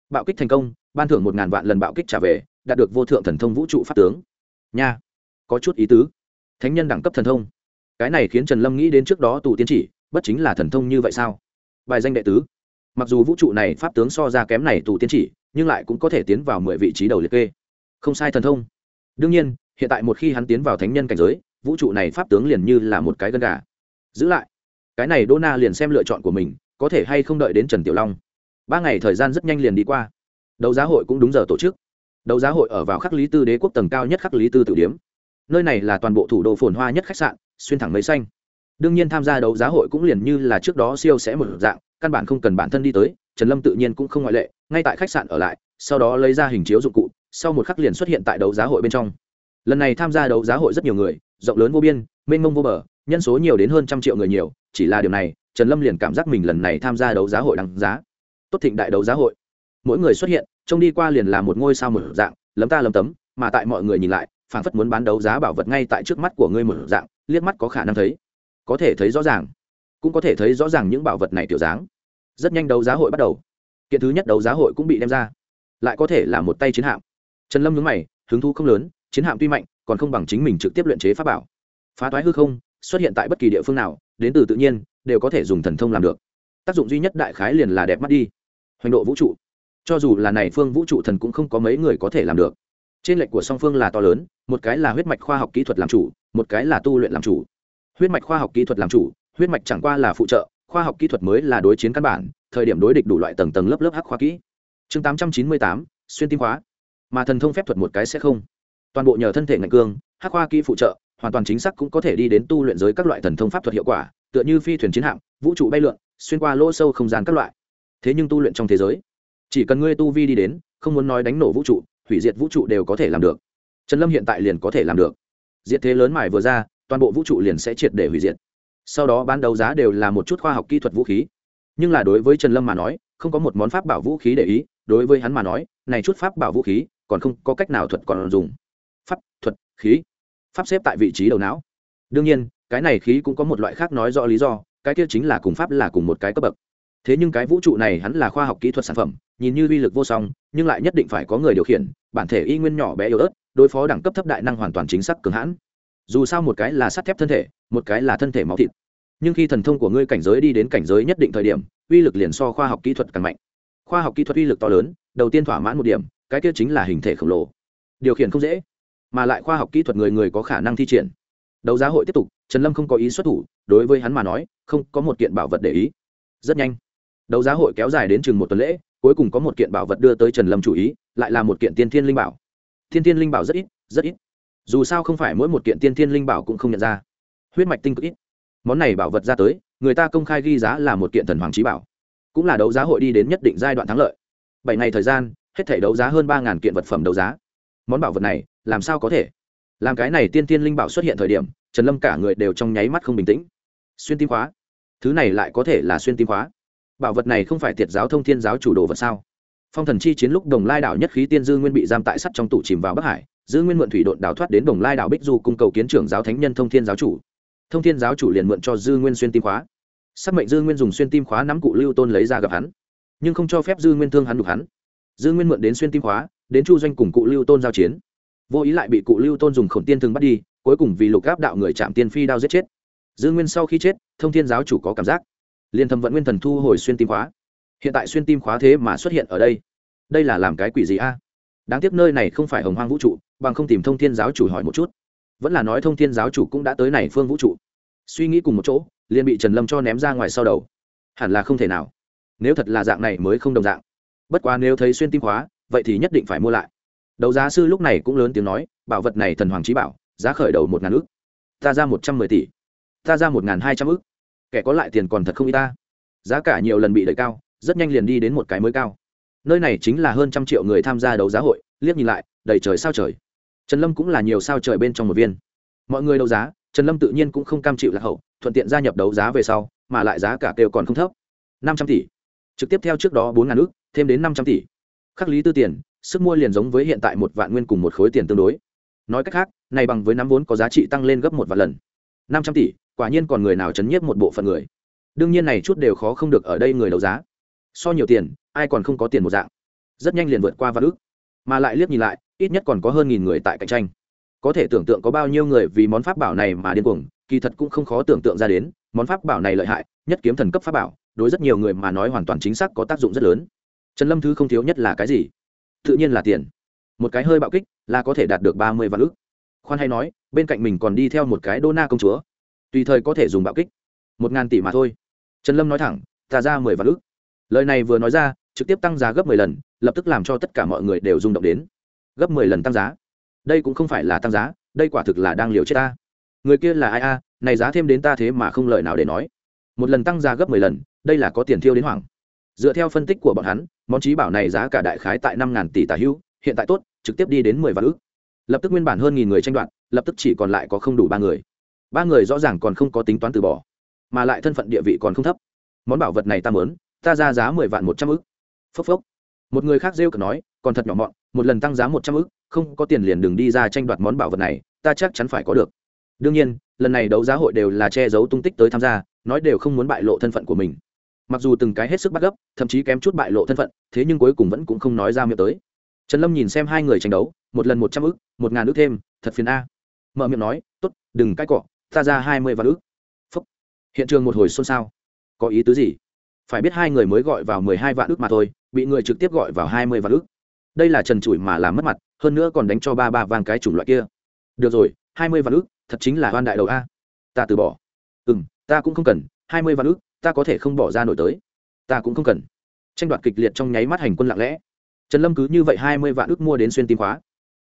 Bạo kích thành công, ban thưởng một ngàn vạn lần bạo kích trả về, đạt được vô thượng thần thông vũ trụ pháp tướng nha, có chút ý tứ. Thánh nhân đẳng cấp thần thông. Cái này khiến trần lâm nghĩ đến trước đó tù tiến chỉ, bất chính là thần thông như vậy sao? Bài danh đệ tứ. Mặc dù vũ trụ này pháp tướng so ra kém này tù tiến chỉ, nhưng lại cũng có thể tiến vào mười vị trí đầu liệt kê. Không sai thần thông. Đương nhiên, hiện tại một khi hắn tiến vào thánh nhân cảnh giới, vũ trụ này pháp tướng liền như là một cái gân gà. Giữ lại. Cái này đô na liền xem lựa chọn của mình, có thể hay không đợi đến trần tiểu long. Ba ngày thời gian rất nhanh liền đi qua. Đấu giá hội cũng đúng giờ tổ chức đấu giá hội ở vào khắc lý tư đế quốc tầng cao nhất khắc lý tư tử điếm. Nơi này là toàn bộ thủ đô phồn hoa nhất khách sạn, xuyên thẳng mấy xanh. Đương nhiên tham gia đấu giá hội cũng liền như là trước đó siêu sẽ một dạng, căn bản không cần bản thân đi tới, trần lâm tự nhiên cũng không ngoại lệ, ngay tại khách sạn ở lại, sau đó lấy ra hình chiếu dụng cụ, sau một khắc liền xuất hiện tại đấu giá hội bên trong. Lần này tham gia đấu giá hội rất nhiều người, rộng lớn vô biên, mênh mông vô bờ, nhân số nhiều đến hơn trăm triệu người nhiều, chỉ là điều này, trần lâm liền cảm giác mình lần này tham gia đấu giá hội đăng giá. Tốt thịnh đại đấu giá hội mỗi người xuất hiện, trông đi qua liền là một ngôi sao một dạng, lấm ta lấm tấm, mà tại mọi người nhìn lại, phảng phất muốn bán đấu giá bảo vật ngay tại trước mắt của ngươi một dạng, liếc mắt có khả năng thấy, có thể thấy rõ ràng, cũng có thể thấy rõ ràng những bảo vật này tiểu dáng. Rất nhanh đấu giá hội bắt đầu. Kiện thứ nhất đấu giá hội cũng bị đem ra. Lại có thể là một tay chiến hạm. Trần lâm nhúng mày, hứng thú không lớn, chiến hạm tuy mạnh, còn không bằng chính mình trực tiếp luyện chế pháp bảo. Phá toái hư không, xuất hiện tại bất kỳ địa phương nào, đến từ tự nhiên, đều có thể dùng thần thông làm được. Tác dụng duy nhất đại khái liền là đẹp mắt đi. Hoành độ vũ trụ cho dù là này phương vũ trụ thần cũng không có mấy người có thể làm được. Trên lệnh của song phương là to lớn, một cái là huyết mạch khoa học kỹ thuật làm chủ, một cái là tu luyện làm chủ. Huyết mạch khoa học kỹ thuật làm chủ, huyết mạch chẳng qua là phụ trợ, khoa học kỹ thuật mới là đối chiến căn bản, thời điểm đối địch đủ loại tầng tầng lớp lớp hắc khoa kỹ. Chương tám trăm chín mươi tám, xuyên tim khóa mà thần thông phép thuật một cái sẽ không. Toàn bộ nhờ thân thể ngạch cương, hắc khoa kỹ phụ trợ, hoàn toàn chính xác cũng có thể đi đến tu luyện giới các loại thần thông pháp thuật hiệu quả, tựa như phi thuyền chiến hạm, vũ trụ bay lượn, xuyên qua lỗ sâu không gian các loại. Thế nhưng tu luyện trong thế giới chỉ cần ngươi tu vi đi đến, không muốn nói đánh nổ vũ trụ, hủy diệt vũ trụ đều có thể làm được. Trần lâm hiện tại liền có thể làm được. Diệt thế lớn mải vừa ra, toàn bộ vũ trụ liền sẽ triệt để hủy diệt. Sau đó bán đấu giá đều là một chút khoa học kỹ thuật vũ khí. Nhưng là đối với trần lâm mà nói, không có một món pháp bảo vũ khí để ý, đối với hắn mà nói, này chút pháp bảo vũ khí, còn không có cách nào thuật còn dùng. Pháp, thuật, khí. Pháp xếp tại vị trí đầu não. Đương nhiên, cái này khí cũng có một loại khác nói rõ lý do, cái kia chính là cùng pháp là cùng một cái cấp bậc thế nhưng cái vũ trụ này hắn là khoa học kỹ thuật sản phẩm, nhìn như uy lực vô song, nhưng lại nhất định phải có người điều khiển, bản thể y nguyên nhỏ bé yếu ớt, đối phó đẳng cấp thấp đại năng hoàn toàn chính xác cường hãn. Dù sao một cái là sắt thép thân thể, một cái là thân thể máu thịt. Nhưng khi thần thông của ngươi cảnh giới đi đến cảnh giới nhất định thời điểm, uy lực liền so khoa học kỹ thuật càng mạnh. Khoa học kỹ thuật uy lực to lớn, đầu tiên thỏa mãn một điểm, cái kia chính là hình thể khổng lồ. Điều khiển không dễ, mà lại khoa học kỹ thuật người người có khả năng thi triển. Đấu giá hội tiếp tục, trần lâm không có ý xuất thủ, đối với hắn mà nói, không có một kiện bảo vật để ý. Rất nhanh đấu giá hội kéo dài đến chừng một tuần lễ, cuối cùng có một kiện bảo vật đưa tới trần lâm chủ ý, lại là một kiện tiên thiên linh bảo. Thiên thiên linh bảo rất ít rất ít. Dù sao không phải mỗi một kiện tiên thiên linh bảo cũng không nhận ra. Huyết mạch tinh cực ít. Món này bảo vật ra tới, người ta công khai ghi giá là một kiện thần hoàng trí bảo. Cũng là đấu giá hội đi đến nhất định giai đoạn thắng lợi. Bảy ngày thời gian, hết thể đấu giá hơn ba kiện vật phẩm đấu giá. Món bảo vật này, làm sao có thể? Làm cái này tiên tiên linh bảo xuất hiện thời điểm, trần lâm cả người đều trong nháy mắt không bình tĩnh. Xuyên tim khóa. Thứ này lại có thể là xuyên tim khóa bảo vật này không phải tiệt giáo thông thiên giáo chủ đồ vật sao? Phong thần chi chiến lúc đồng lai đảo nhất khí tiên dư nguyên bị giam tại sắt trong tủ chìm vào bắc hải, dư nguyên mượn thủy đội đào thoát đến đồng lai đảo bích du cung cầu kiến trưởng giáo thánh nhân thông thiên giáo chủ. Thông thiên giáo chủ liền mượn cho dư nguyên xuyên tim khóa. Sắc mệnh dư nguyên dùng xuyên tim khóa nắm cụ lưu tôn lấy ra gặp hắn, nhưng không cho phép dư nguyên thương hắn đục hắn. Dư nguyên mượn đến xuyên tim khóa, đến chu doanh cùng cụ lưu tôn giao chiến. Vô ý lại bị cụ lưu tôn dùng khổng tiên thường bắt đi, cuối cùng vì lục gáp đạo người chạm tiên phi đao giết chết. Dư nguyên sau khi chết, thông thiên giáo chủ có cảm giác liền thầm vận nguyên thần thu hồi xuyên tim khóa. Hiện tại xuyên tim khóa thế mà xuất hiện ở đây. Đây là làm cái quỷ gì a? Đáng tiếc nơi này không phải hồng hoang vũ trụ, bằng không tìm thông thiên giáo chủ hỏi một chút. Vẫn là nói thông thiên giáo chủ cũng đã tới này phương vũ trụ. Suy nghĩ cùng một chỗ, liền bị trần lâm cho ném ra ngoài sau đầu. Hẳn là không thể nào. Nếu thật là dạng này mới không đồng dạng. Bất quá nếu thấy xuyên tim khóa, vậy thì nhất định phải mua lại. Đấu giá sư lúc này cũng lớn tiếng nói, bảo vật này thần hoàng trí bảo, giá khởi đầu một ngàn ước ta ra một trăm mười tỷ. Ta ra một ngàn hai trăm ước kẻ có lại tiền còn thật không y ta. Giá cả nhiều lần bị đẩy cao, rất nhanh liền đi đến một cái mới cao. Nơi này chính là hơn trăm triệu người tham gia đấu giá hội, liếc nhìn lại, đầy trời sao trời. Trần lâm cũng là nhiều sao trời bên trong một viên. Mọi người đấu giá, trần lâm tự nhiên cũng không cam chịu lạc hậu, thuận tiện gia nhập đấu giá về sau, mà lại giá cả kêu còn không thấp. Năm trăm tỷ. Trực tiếp theo trước đó bốn ngàn ước thêm đến năm trăm tỷ. Khắc lý tư tiền, sức mua liền giống với hiện tại một vạn nguyên cùng một khối tiền tương đối. Nói cách khác, này bằng với nắm vốn có giá trị tăng lên gấp một vạn lần. Năm trăm tỷ quả nhiên còn người nào chấn nhiếp một bộ phận người. Đương nhiên này chút đều khó không được ở đây người đấu giá. So nhiều tiền, ai còn không có tiền một dạng. Rất nhanh liền vượt qua vạn ước. Mà lại liếc nhìn lại, ít nhất còn có hơn nghìn người tại cạnh tranh. Có thể tưởng tượng có bao nhiêu người vì món pháp bảo này mà điên cuồng, kỳ thật cũng không khó tưởng tượng ra đến, món pháp bảo này lợi hại, nhất kiếm thần cấp pháp bảo, đối rất nhiều người mà nói hoàn toàn chính xác có tác dụng rất lớn. Trần lâm thứ không thiếu nhất là cái gì? Tự nhiên là tiền. Một cái hơi bạo kích là có thể đạt được ba mươi vạn ước khoan hay nói, bên cạnh mình còn đi theo một cái đô na công chúa tùy thời có thể dùng bạo kích. Một ngàn tỷ mà thôi. Trần lâm nói thẳng, ta ra mười vạn ước lời này vừa nói ra, trực tiếp tăng giá gấp mười lần, lập tức làm cho tất cả mọi người đều rung động đến. Gấp mười lần tăng giá. Đây cũng không phải là tăng giá, đây quả thực là đang liều chết ta. Người kia là ai a? Này giá thêm đến ta thế mà không lời nào để nói. Một lần tăng giá gấp mười lần, đây là có tiền thiêu đến hoảng. Dựa theo phân tích của bọn hắn, món trí bảo này giá cả đại khái tại năm ngàn tỷ tả hữu hiện tại tốt, trực tiếp đi đến mười vạn ước lập tức nguyên bản hơn nghìn người tranh đoạt, lập tức chỉ còn lại có không đủ ba người ba người rõ ràng còn không có tính toán từ bỏ, mà lại thân phận địa vị còn không thấp. Món bảo vật này ta mớn ta ra giá mười vạn một trăm ước phốc phốc. Một người khác rêu cực nói, còn thật nhỏ mọn, một lần tăng giá một trăm ước không có tiền liền đừng đi ra tranh đoạt món bảo vật này, ta chắc chắn phải có được. Đương nhiên, lần này đấu giá hội đều là che giấu tung tích tới tham gia, nói đều không muốn bại lộ thân phận của mình. Mặc dù từng cái hết sức bắt gấp, thậm chí kém chút bại lộ thân phận, thế nhưng cuối cùng vẫn cũng không nói ra miệng tới. Trần lâm nhìn xem hai người tranh đấu, một lần một trăm ước một ngàn ước thêm, thật phiền a. Mở miệng nói t ố t đừng cãi cọ ta ra hai mươi vạn ức. Phúc. Hiện trường một hồi xôn xao. Có ý tứ gì? Phải biết hai người mới gọi vào mười hai vạn ức mà thôi, bị người trực tiếp gọi vào hai mươi vạn ức. Đây là trần trụi mà làm mất mặt, hơn nữa còn đánh cho ba ba vàng cái chủng loại kia. Được rồi, hai mươi vạn ức, thật chính là hoan đại đầu a. Ta từ bỏ. Ừ m ta cũng không cần, hai mươi vạn ức, ta có thể không bỏ ra nổi tới. Ta cũng không cần. Tranh đoạt kịch liệt trong nháy mắt hành quân lặng lẽ. Trần lâm cứ như vậy hai mươi vạn ức mua đến xuyên tim khóa.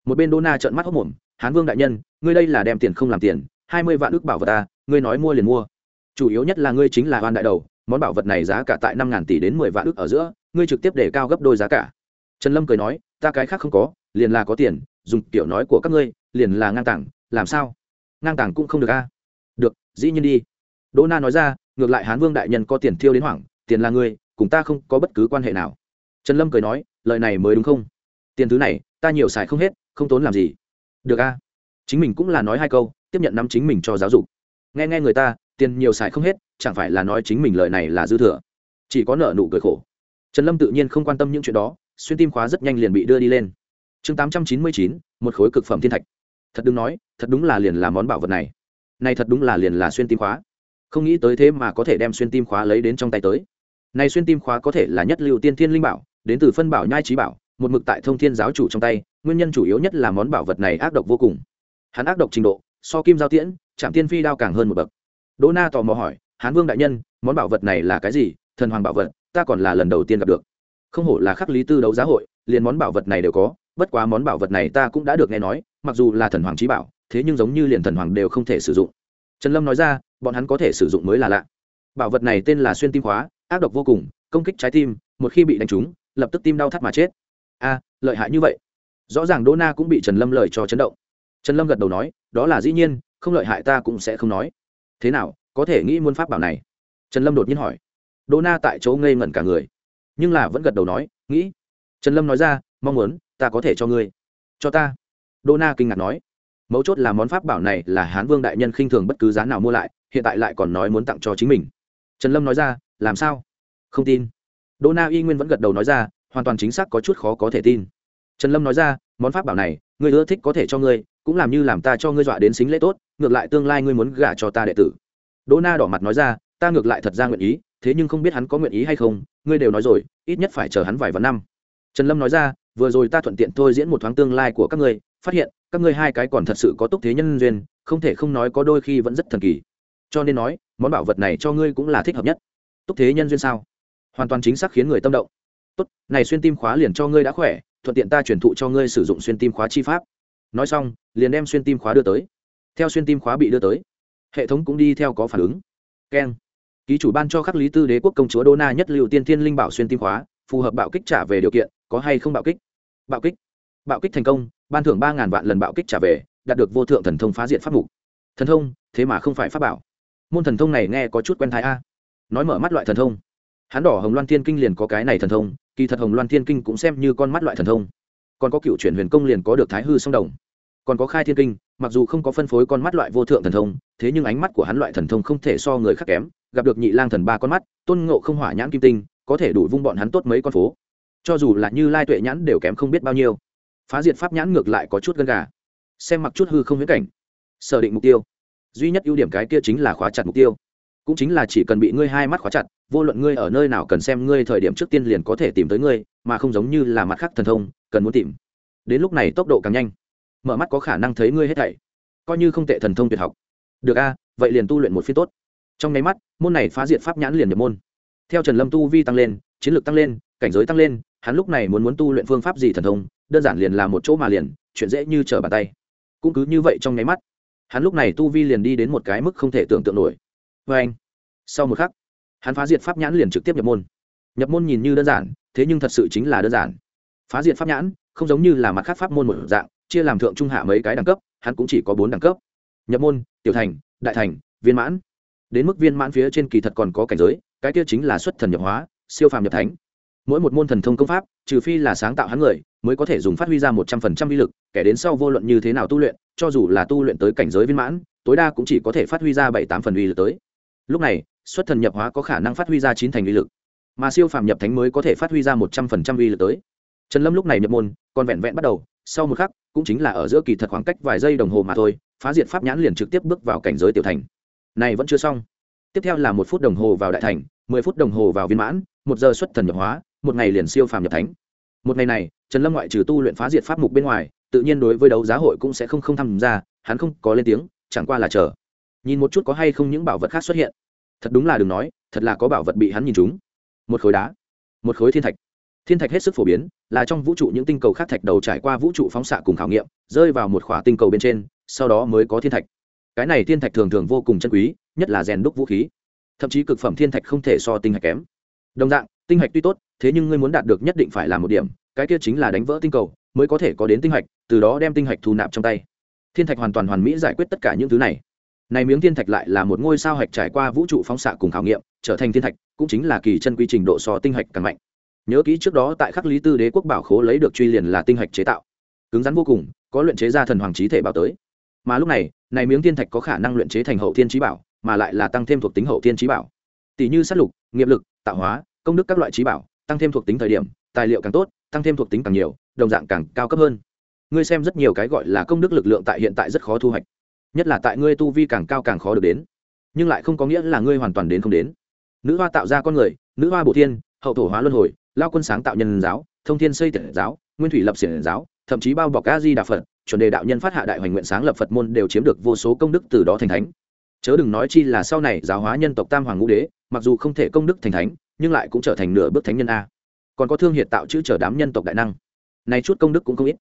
Một bên đô na trợn mắt hốc mồm, hán vương đại nhân, ngươi đây là đem tiền không làm tiền hai mươi vạn ước bảo vật ta, ngươi nói mua liền mua. Chủ yếu nhất là ngươi chính là oan đại đầu, món bảo vật này giá cả tại năm ngàn tỷ đến mười vạn ước ở giữa, ngươi trực tiếp để cao gấp đôi giá cả. Trần lâm cười nói, ta cái khác không có, liền là có tiền, dùng kiểu nói của các ngươi, liền là ngang tàng làm sao? Ngang tàng cũng không được a. Được, dĩ nhiên đi. Đỗ na nói ra, ngược lại hán vương đại nhân có tiền thiêu đến hoảng, tiền là ngươi, cùng ta không có bất cứ quan hệ nào. Trần lâm cười nói, lời này mới đúng không? Tiền thứ này, ta nhiều xài không hết, không tốn làm gì. Được a. Chính mình cũng là nói hai câu tiếp nhận năm chính mình cho giáo dục. Nghe nghe người ta, tiền nhiều xài không hết, chẳng phải là nói chính mình lời này là dư thừa. Chỉ có nợ nụ cười khổ. Trần lâm tự nhiên không quan tâm những chuyện đó, xuyên tim khóa rất nhanh liền bị đưa đi lên. Chương tám trăm chín mươi chín, một khối cực phẩm thiên thạch. Thật đúng nói, thật đúng là liền là món bảo vật này. Này thật đúng là liền là xuyên tim khóa. Không nghĩ tới thế mà có thể đem xuyên tim khóa lấy đến trong tay tới. Này xuyên tim khóa có thể là nhất lưu tiên thiên linh bảo, đến từ phân bảo nhai trí bảo, một mực tại thông thiên giáo chủ trong tay, nguyên nhân chủ yếu nhất là món bảo vật này ác độc vô cùng. Hắn ác độc trình độ so kim giao tiễn chạm tiên phi đao càng hơn một bậc. Đỗ na tò mò hỏi, hán vương đại nhân, món bảo vật này là cái gì? Thần hoàng bảo vật, ta còn là lần đầu tiên gặp được. Không hổ là khắc lý tư đấu giá hội, liền món bảo vật này đều có, bất quá món bảo vật này ta cũng đã được nghe nói, mặc dù là thần hoàng trí bảo, thế nhưng giống như liền thần hoàng đều không thể sử dụng. Trần lâm nói ra, bọn hắn có thể sử dụng mới là lạ. Bảo vật này tên là xuyên tim khóa, ác độc vô cùng, công kích trái tim, một khi bị đánh trúng, lập tức tim đau thắt mà chết. A, lợi hại như vậy. Rõ ràng đỗ na cũng bị trần lâm lời cho chấn động. Trần lâm gật đầu nói đó là dĩ nhiên, không lợi hại ta cũng sẽ không nói. Thế nào, có thể nghĩ muôn pháp bảo này? Trần lâm đột nhiên hỏi. Đỗ na tại chỗ ngây ngẩn cả người, nhưng là vẫn gật đầu nói, nghĩ. Trần lâm nói ra, mong muốn, ta có thể cho ngươi. Cho ta? Đỗ na kinh ngạc nói. Mấu chốt là món pháp bảo này là hán vương đại nhân khinh thường bất cứ giá nào mua lại, hiện tại lại còn nói muốn tặng cho chính mình. Trần lâm nói ra, làm sao? Không tin. Đỗ na y nguyên vẫn gật đầu nói ra, hoàn toàn chính xác có chút khó có thể tin. Trần lâm nói ra, món pháp bảo này người ưa thích có thể cho ngươi cũng làm như làm ta cho ngươi dọa đến xính lễ tốt, ngược lại tương lai ngươi muốn gả cho ta đệ tử. Đỗ na đỏ mặt nói ra, ta ngược lại thật ra nguyện ý, thế nhưng không biết hắn có nguyện ý hay không, ngươi đều nói rồi, ít nhất phải chờ hắn vài vạn năm. Trần lâm nói ra, vừa rồi ta thuận tiện thôi diễn một thoáng tương lai của các ngươi, phát hiện, các ngươi hai cái còn thật sự có túc thế nhân duyên, không thể không nói có đôi khi vẫn rất thần kỳ. Cho nên nói, món bảo vật này cho ngươi cũng là thích hợp nhất. Túc thế nhân duyên sao? Hoàn toàn chính xác khiến người tâm động. Tốt, này xuyên tim khóa liền cho ngươi đã khỏe, thuận tiện ta truyền thụ cho ngươi sử dụng xuyên tim khóa chi pháp nói xong, liền đem xuyên tim khóa đưa tới. Theo xuyên tim khóa bị đưa tới, hệ thống cũng đi theo có phản ứng. Keng ký chủ ban cho khắc lý tư đế quốc công chúa đô na nhất liệu tiên thiên linh bảo xuyên tim khóa, phù hợp bạo kích trả về điều kiện, có hay không bạo kích? Bạo kích. Bạo kích thành công, ban thưởng ba ngàn vạn lần bạo kích trả về, đạt được vô thượng thần thông phá diện pháp mục. Thần thông, thế mà không phải pháp bảo. Môn thần thông này nghe có chút quen thái a. Nói mở mắt loại thần thông. Hắn đỏ hồng loan thiên kinh liền có cái này thần thông, kỳ thật hồng loan thiên kinh cũng xem như con mắt loại thần thông còn có cựu chuyển huyền công liền có được thái hư song đồng. Còn có khai thiên kinh, mặc dù không có phân phối con mắt loại vô thượng thần thông, thế nhưng ánh mắt của hắn loại thần thông không thể so người khác kém, gặp được nhị lang thần ba con mắt, tôn ngộ không hỏa nhãn kim tinh, có thể đủ vung bọn hắn tốt mấy con phố. Cho dù là như lai tuệ nhãn đều kém không biết bao nhiêu. Phá diệt pháp nhãn ngược lại có chút gân gà. Xem mặc chút hư không huyễn cảnh. Sở định mục tiêu. Duy nhất ưu điểm cái kia chính là khóa chặt mục tiêu. Cũng chính là chỉ cần bị ngươi hai mắt khóa chặt vô luận ngươi ở nơi nào cần xem ngươi thời điểm trước tiên liền có thể tìm tới ngươi, mà không giống như là mặt khác thần thông, cần muốn tìm. Đến lúc này tốc độ càng nhanh. Mở mắt có khả năng thấy ngươi hết thảy. Coi như không tệ thần thông tuyệt học. Được a, vậy liền tu luyện một phiên tốt. Trong nháy mắt, môn này phá diệt pháp nhãn liền nhập môn. Theo trần lâm tu vi tăng lên, chiến lược tăng lên, cảnh giới tăng lên, hắn lúc này muốn muốn tu luyện phương pháp gì thần thông, đơn giản liền là một chỗ mà liền, chuyện dễ như trở bàn tay. Cũng cứ như vậy trong nháy mắt, hắn lúc này tu vi liền đi đến một cái mức không thể tưởng tượng nổi. Vê anh sau một khắc hắn phá diệt pháp nhãn liền trực tiếp nhập môn. Nhập môn nhìn như đơn giản, thế nhưng thật sự chính là đơn giản. Phá diệt pháp nhãn, không giống như là mặt khác pháp môn một dạng, chia làm thượng, trung, hạ mấy cái đẳng cấp, hắn cũng chỉ có bốn đẳng cấp. Nhập môn, tiểu thành, đại thành, viên mãn. Đến mức viên mãn phía trên kỳ thật còn có cảnh giới, cái kia chính là xuất thần nhập hóa, siêu phàm nhập thánh. Mỗi một môn thần thông công pháp, trừ phi là sáng tạo hắn người, mới có thể dùng phát huy ra một trăm phần trăm vi lực, kẻ đến sau vô luận như thế nào tu luyện, cho dù là tu luyện tới cảnh giới viên mãn, tối đa cũng chỉ có thể phát huy ra bảy tám phần uy lực tới lúc này, xuất thần nhập hóa có khả năng phát huy ra chín thành uy lực, mà siêu phàm nhập thánh mới có thể phát huy ra một trăm phần trăm uy lực tới. Trần lâm lúc này nhập môn, còn vẹn vẹn bắt đầu, sau một khắc, cũng chính là ở giữa kỳ thật khoảng cách vài giây đồng hồ mà thôi, phá diệt pháp nhãn liền trực tiếp bước vào cảnh giới tiểu thành. Này vẫn chưa xong. Tiếp theo là một phút đồng hồ vào đại thành, mười phút đồng hồ vào viên mãn, một giờ xuất thần nhập hóa, một ngày liền siêu phàm nhập thánh. Một ngày này, trần lâm ngoại trừ tu luyện phá diệt pháp mục bên ngoài, tự nhiên đối với đấu giá hội cũng sẽ không không tham gia, hắn không có lên tiếng, chẳng qua là chờ nhìn một chút có hay không những bảo vật khác xuất hiện. Thật đúng là đừng nói, thật là có bảo vật bị hắn nhìn trúng. Một khối đá, một khối thiên thạch. Thiên thạch hết sức phổ biến, là trong vũ trụ những tinh cầu khác thạch đầu trải qua vũ trụ phóng xạ cùng khảo nghiệm, rơi vào một khỏa tinh cầu bên trên, sau đó mới có thiên thạch. Cái này thiên thạch thường thường vô cùng chân quý, nhất là rèn đúc vũ khí. Thậm chí cực phẩm thiên thạch không thể so tinh hạch kém. Đồng dạng, tinh hạch tuy tốt, thế nhưng ngươi muốn đạt được nhất định phải là một điểm, cái kia chính là đánh vỡ tinh cầu, mới có thể có đến tinh hạch, từ đó đem tinh hạch thu nạp trong tay. Thiên thạch hoàn toàn hoàn mỹ giải quyết tất cả những thứ này này miếng thiên thạch lại là một ngôi sao hạch trải qua vũ trụ phóng xạ cùng khảo nghiệm, trở thành thiên thạch, cũng chính là kỳ chân quy trình độ so tinh hạch càng mạnh. Nhớ kỹ trước đó tại khắc lý tư đế quốc bảo khố lấy được truy liền là tinh hạch chế tạo. Cứng rắn vô cùng, có luyện chế ra thần hoàng trí thể bảo tới. Mà lúc này này miếng thiên thạch có khả năng luyện chế thành hậu thiên trí bảo, mà lại là tăng thêm thuộc tính hậu thiên trí bảo. Tỷ như sát lục, nghiệp lực, tạo hóa, công đức các loại trí bảo, tăng thêm thuộc tính thời điểm, tài liệu càng tốt, tăng thêm thuộc tính càng nhiều, đồng dạng càng cao cấp hơn. Ngươi xem rất nhiều cái gọi là công đức lực lượng tại hiện tại rất khó thu hoạch nhất là tại ngươi tu vi càng cao càng khó được đến. Nhưng lại không có nghĩa là ngươi hoàn toàn đến không đến. Nữ hoa tạo ra con người, nữ hoa bổ thiên, hậu thổ hóa luân hồi, lao quân sáng tạo nhân giáo, thông thiên xây tiện giáo, nguyên thủy lập xiển giáo, thậm chí bao bọc a di đà phật, chuẩn đề đạo nhân phát hạ đại hoành nguyện sáng lập phật môn đều chiếm được vô số công đức từ đó thành thánh. Chớ đừng nói chi là sau này giáo hóa nhân tộc tam hoàng ngũ đế, mặc dù không thể công đức thành thánh, nhưng lại cũng trở thành nửa bước thánh nhân a. Còn có thương hiệt tạo chữ trở đám nhân tộc đại năng. Này chút công đức cũng không ít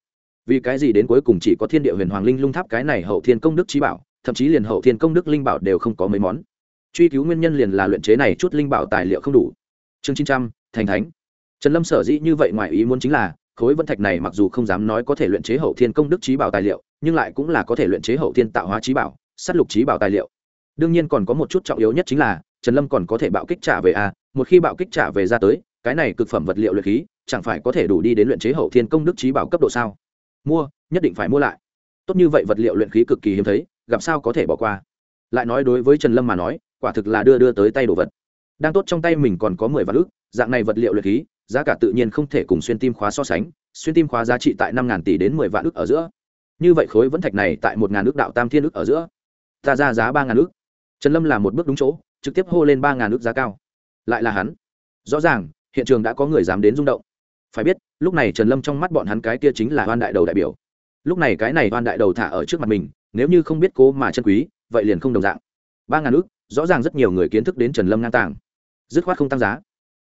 vì cái gì đến cuối cùng chỉ có thiên địa huyền hoàng linh lung tháp cái này hậu thiên công đức trí bảo, thậm chí liền hậu thiên công đức linh bảo đều không có mấy món. Truy cứu nguyên nhân liền là luyện chế này chút linh bảo tài liệu không đủ. Chương chín trăm, thành thánh. Trần lâm sở dĩ như vậy ngoài ý muốn chính là, khối vân thạch này mặc dù không dám nói có thể luyện chế hậu thiên công đức trí bảo tài liệu, nhưng lại cũng là có thể luyện chế hậu thiên tạo hóa trí bảo s á t lục trí bảo tài liệu. Đương nhiên còn có một chút trọng yếu nhất chính là, trần lâm còn có thể bạo kích trả về a, một khi bạo kích trả về ra tới, cái này cực phẩm vật liệu luyện khí, chẳng phải có thể đủ đi đến luyện chế hậu thiên công đức trí bảo cấp độ sao? Mua, nhất định phải mua lại. Tốt như vậy vật liệu luyện khí cực kỳ hiếm thấy, gặp sao có thể bỏ qua. Lại nói đối với trần lâm mà nói, quả thực là đưa đưa tới tay đồ vật. Đang tốt trong tay mình còn có mười vạn ước dạng này vật liệu luyện khí, giá cả tự nhiên không thể cùng xuyên tim khóa so sánh, xuyên tim khóa giá trị tại năm ngàn tỷ đến mười vạn ước ở giữa. Như vậy khối vẫn thạch này tại một ngàn ước đạo tam thiên ước ở giữa. Ta ra giá ba ngàn ước trần lâm làm một bước đúng chỗ, trực tiếp hô lên ba ngàn ước giá cao. Lại là hắn. Rõ ràng, hiện trường đã có người dám đến rung động phải biết, lúc này trần lâm trong mắt bọn hắn cái kia chính là hoan đại đầu đại biểu. Lúc này cái này hoan đại đầu thả ở trước mặt mình, nếu như không biết cố mà chân quý, vậy liền không đồng dạng. Ba ngàn ước rõ ràng rất nhiều người kiến thức đến trần lâm ngang tàng. Dứt khoát không tăng giá.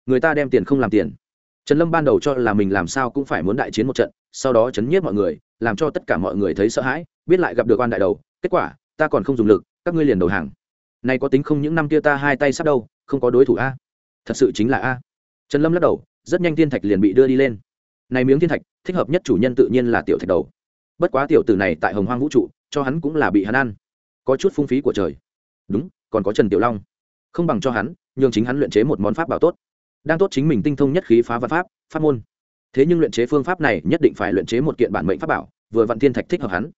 Người ta đem tiền không làm tiền. Trần lâm ban đầu cho là mình làm sao cũng phải muốn đại chiến một trận, sau đó chấn nhiếp mọi người, làm cho tất cả mọi người thấy sợ hãi, biết lại gặp được quan đại đầu. Kết quả, ta còn không dùng lực, các ngươi liền đầu hàng. Này có tính không những năm kia ta hai tay sắp đâu, không có đối thủ a. Thật sự chính là a. Trần lâm lắc đầu rất nhanh thiên thạch liền bị đưa đi lên. Này miếng thiên thạch, thích hợp nhất chủ nhân tự nhiên là tiểu thạch đầu. Bất quá tiểu tử này tại hồng hoang vũ trụ, cho hắn cũng là bị hắn ăn. Có chút phung phí của trời. Đúng, còn có trần tiểu long. Không bằng cho hắn, nhường chính hắn luyện chế một món pháp bảo tốt. Đang tốt chính mình tinh thông nhất khí phá văn pháp pháp môn. Thế nhưng luyện chế phương pháp này nhất định phải luyện chế một kiện bản mệnh pháp bảo, vừa vặn thiên thạch thích hợp hắn.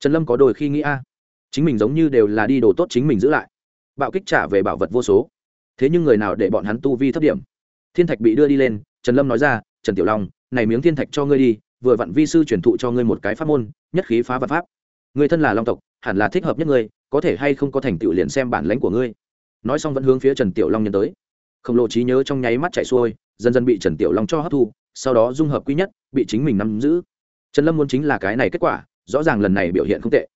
Trần lâm có đôi khi nghĩ a, chính mình giống như đều là đi đồ tốt chính mình giữ lại. Bạo kích trả về bảo vật vô số. Thế nhưng người nào để bọn hắn tu vi thấp điểm? Thiên thạch bị đưa đi lên trần lâm nói ra, trần tiểu long, này miếng thiên thạch cho ngươi đi, vừa vặn vi sư truyền thụ cho ngươi một cái pháp môn, nhất khí phá vật pháp. Người thân là long tộc, hẳn là thích hợp nhất ngươi, có thể hay không có thành tựu liền xem bản lãnh của ngươi. Nói xong vẫn hướng phía trần tiểu long nhân tới. Khổng lồ trí nhớ trong nháy mắt chạy xuôi, dần dần bị trần tiểu long cho hấp thu, sau đó dung hợp quý nhất, bị chính mình nắm giữ. Trần lâm muốn chính là cái này kết quả, rõ ràng lần này biểu hiện không tệ.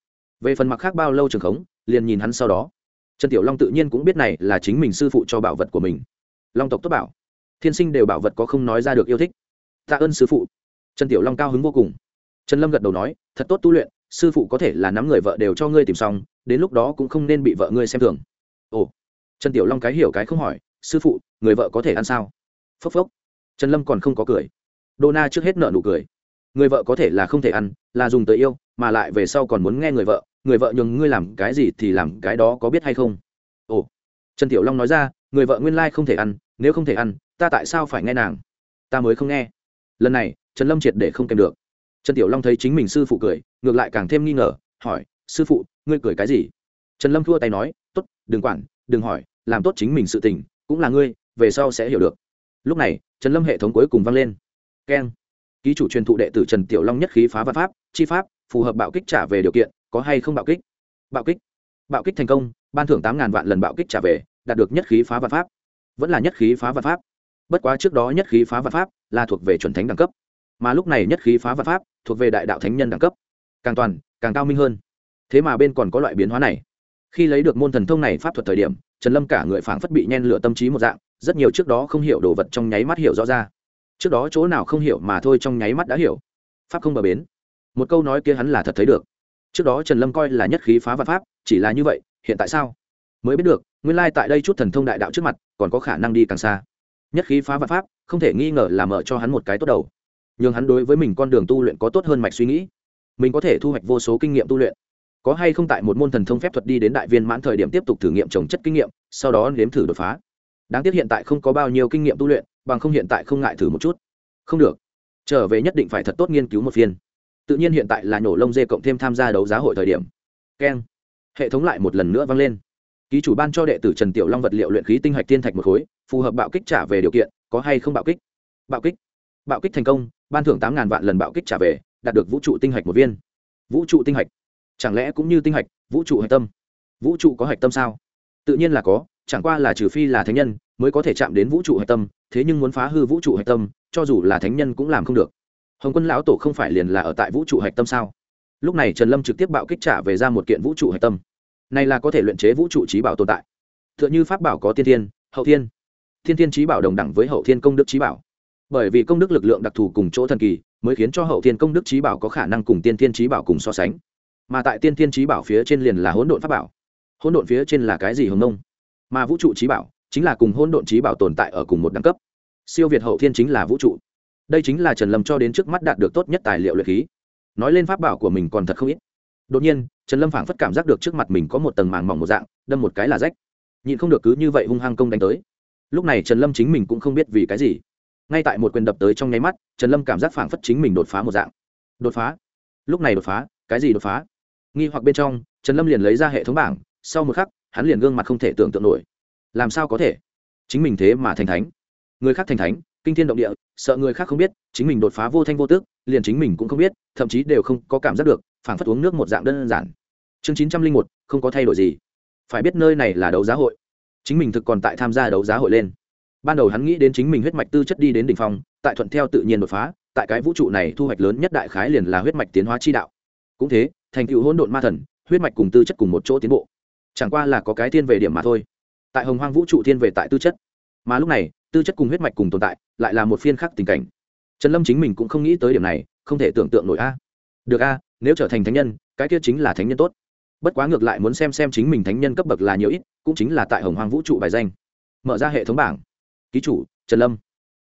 Về phần mặc khác bao lâu trường khống, liền nhìn hắn sau đó. Trần tiểu long tự nhiên cũng biết này là chính mình sư phụ cho bảo vật của mình. Long tộc tốt bảo thiên sinh đều bảo vật có không nói ra được yêu thích. Tạ ơn sư phụ. Trần tiểu long cao hứng vô cùng. Trần lâm gật đầu nói, thật tốt tu luyện, sư phụ có thể là nắm người vợ đều cho ngươi tìm xong, đến lúc đó cũng không nên bị vợ ngươi xem thường. Ồ. Trần tiểu long cái hiểu cái không hỏi, sư phụ, người vợ có thể ăn sao? Phốc phốc. Trần lâm còn không có cười. Đô na trước hết nợ nụ cười. Người vợ có thể là không thể ăn, là dùng tới yêu, mà lại về sau còn muốn nghe người vợ người vợ nhường ngươi làm cái gì thì làm cái đó có biết hay không? Ồ. Trần tiểu long nói ra, người vợ nguyên lai không thể ăn, nếu không thể ăn ta tại sao phải nghe nàng? Ta mới không nghe. Lần này, trần lâm triệt để không kèm được. Trần tiểu long thấy chính mình sư phụ cười, ngược lại càng thêm nghi ngờ, hỏi, sư phụ, ngươi cười cái gì? Trần lâm thua tay nói t ố t đừng quản, đừng hỏi, làm tốt chính mình sự tình, cũng là ngươi, về sau sẽ hiểu được. Lúc này, trần lâm hệ thống cuối cùng vang lên. Keng. Ký chủ truyền thụ đệ tử trần tiểu long nhất khí phá văn pháp, chi pháp, phù hợp bạo kích trả về điều kiện, có hay không bạo kích? Bạo kích. Bạo kích thành công, ban thưởng tám ngàn vạn lần bạo kích trả về, đạt được nhất khí phá văn pháp. Vẫn là nhất khí phá văn pháp bất quá trước đó nhất khí phá vật pháp là thuộc về chuẩn thánh đẳng cấp. Mà lúc này nhất khí phá vật pháp thuộc về đại đạo thánh nhân đẳng cấp. Càng toàn, càng cao minh hơn. Thế mà bên còn có loại biến hóa này. Khi lấy được môn thần thông này pháp thuật thời điểm, trần lâm cả người phảng phất bị nhen lửa tâm trí một dạng, rất nhiều trước đó không hiểu đồ vật trong nháy mắt hiểu rõ ra. Trước đó chỗ nào không hiểu mà thôi trong nháy mắt đã hiểu. Pháp không bờ bến. Một câu nói kia hắn là thật thấy được. Trước đó trần lâm coi là nhất khí phá vật pháp, chỉ là như vậy, hiện tại sao? Mới biết được, nguyên lai tại đây chút thần thông đại đạo trước mặt, còn có khả năng đi càng xa nhất khí phá vạn pháp, không thể nghi ngờ là mở cho hắn một cái tốt đầu. Nhưng hắn đối với mình con đường tu luyện có tốt hơn mạch suy nghĩ. Mình có thể thu hoạch vô số kinh nghiệm tu luyện. Có hay không tại một môn thần thông phép thuật đi đến đại viên mãn thời điểm tiếp tục thử nghiệm trồng chất kinh nghiệm, sau đó nếm thử đột phá. Đáng tiếc hiện tại không có bao nhiêu kinh nghiệm tu luyện, bằng không hiện tại không ngại thử một chút. Không được. Trở về nhất định phải thật tốt nghiên cứu một phiên. Tự nhiên hiện tại là nhổ lông dê cộng thêm tham gia đấu giá hội thời điểm. Keng. Hệ thống lại một lần nữa vang lên ký chủ ban cho đệ tử trần tiểu long vật liệu luyện khí tinh hạch thiên thạch một khối, phù hợp bạo kích trả về điều kiện, có hay không bạo kích? Bạo kích. Bạo kích thành công, ban thưởng tám ngàn vạn lần bạo kích trả về, đạt được vũ trụ tinh hạch một viên. Vũ trụ tinh hạch. Chẳng lẽ cũng như tinh hạch, vũ trụ hạch tâm? Vũ trụ có hạch tâm sao? Tự nhiên là có, chẳng qua là trừ phi là thánh nhân mới có thể chạm đến vũ trụ hạch tâm, thế nhưng muốn phá hư vũ trụ hạch tâm, cho dù là thánh nhân cũng làm không được. Hồng quân lão tổ không phải liền là ở tại vũ trụ hạch tâm sao? Lúc này trần lâm trực tiếp bạo kích trả về ra một kiện vũ trụ hạch tâm này là có thể luyện chế vũ trụ trí bảo tồn tại. T h ư ợ n h ư pháp bảo có tiên thiên, hậu thiên. Thiên thiên trí bảo đồng đẳng với hậu thiên công đức trí bảo. Bởi vì công đức lực lượng đặc thù cùng chỗ thần kỳ, mới khiến cho hậu thiên công đức trí bảo có khả năng cùng tiên thiên trí bảo cùng so sánh. Mà tại tiên thiên trí bảo phía trên liền là hỗn độn pháp bảo. Hỗn độn phía trên là cái gì hồng nông mà vũ trụ trí bảo chính là cùng hỗn độn trí bảo tồn tại ở cùng một đẳng cấp. Siêu việt hậu thiên chính là vũ trụ. Đây chính là trần lâm cho đến trước mắt đạt được tốt nhất tài liệu luyện khí. Nói lên pháp bảo của mình còn thật không ít. Đột nhiên trần lâm phảng phất cảm giác được trước mặt mình có một tầng màng mỏng một dạng, đâm một cái là rách. Nhịn không được cứ như vậy hung hăng công đánh tới. Lúc này trần lâm chính mình cũng không biết vì cái gì. Ngay tại một quyền đập tới trong nháy mắt, trần lâm cảm giác phảng phất chính mình đột phá một dạng. Đột phá? Lúc này đột phá? Cái gì đột phá? Nghi hoặc bên trong, trần lâm liền lấy ra hệ thống bảng, sau một khắc, hắn liền gương mặt không thể tưởng tượng nổi. Làm sao có thể? Chính mình thế mà thành thánh. Người khác thành thánh, kinh thiên động địa, sợ người khác không biết, chính mình đột phá vô thanh vô tước liền chính mình cũng không biết, thậm chí đều không có cảm giác được, phảng phất uống nước một dạng đơn giản chương chín trăm linh một, không có thay đổi gì. Phải biết nơi này là đấu giá hội. Chính mình thực còn tại tham gia đấu giá hội lên. Ban đầu hắn nghĩ đến chính mình huyết mạch tư chất đi đến đ ỉ n h phong, tại thuận theo tự nhiên đột phá, tại cái vũ trụ này thu hoạch lớn nhất đại khái liền là huyết mạch tiến hóa chi đạo. Cũng thế, thành tựu hỗn độn ma thần, huyết mạch cùng tư chất cùng một chỗ tiến bộ. Chẳng qua là có cái thiên về điểm mà thôi. Tại hồng hoang vũ trụ thiên về tại tư chất. Mà lúc này, tư chất cùng huyết mạch cùng tồn tại, lại là một phiên khác tình cảnh. Trần lâm chính mình cũng không nghĩ tới điểm này, không thể tưởng tượng nổi a. Được a, nếu trở thành thánh nhân, cái kia chính là thánh nhân tốt bất quá ngược lại muốn xem xem chính mình thánh nhân cấp bậc là nhiều ít, cũng chính là tại hồng hoàng vũ trụ bài danh. Mở ra hệ thống bảng. Ký chủ, trần lâm.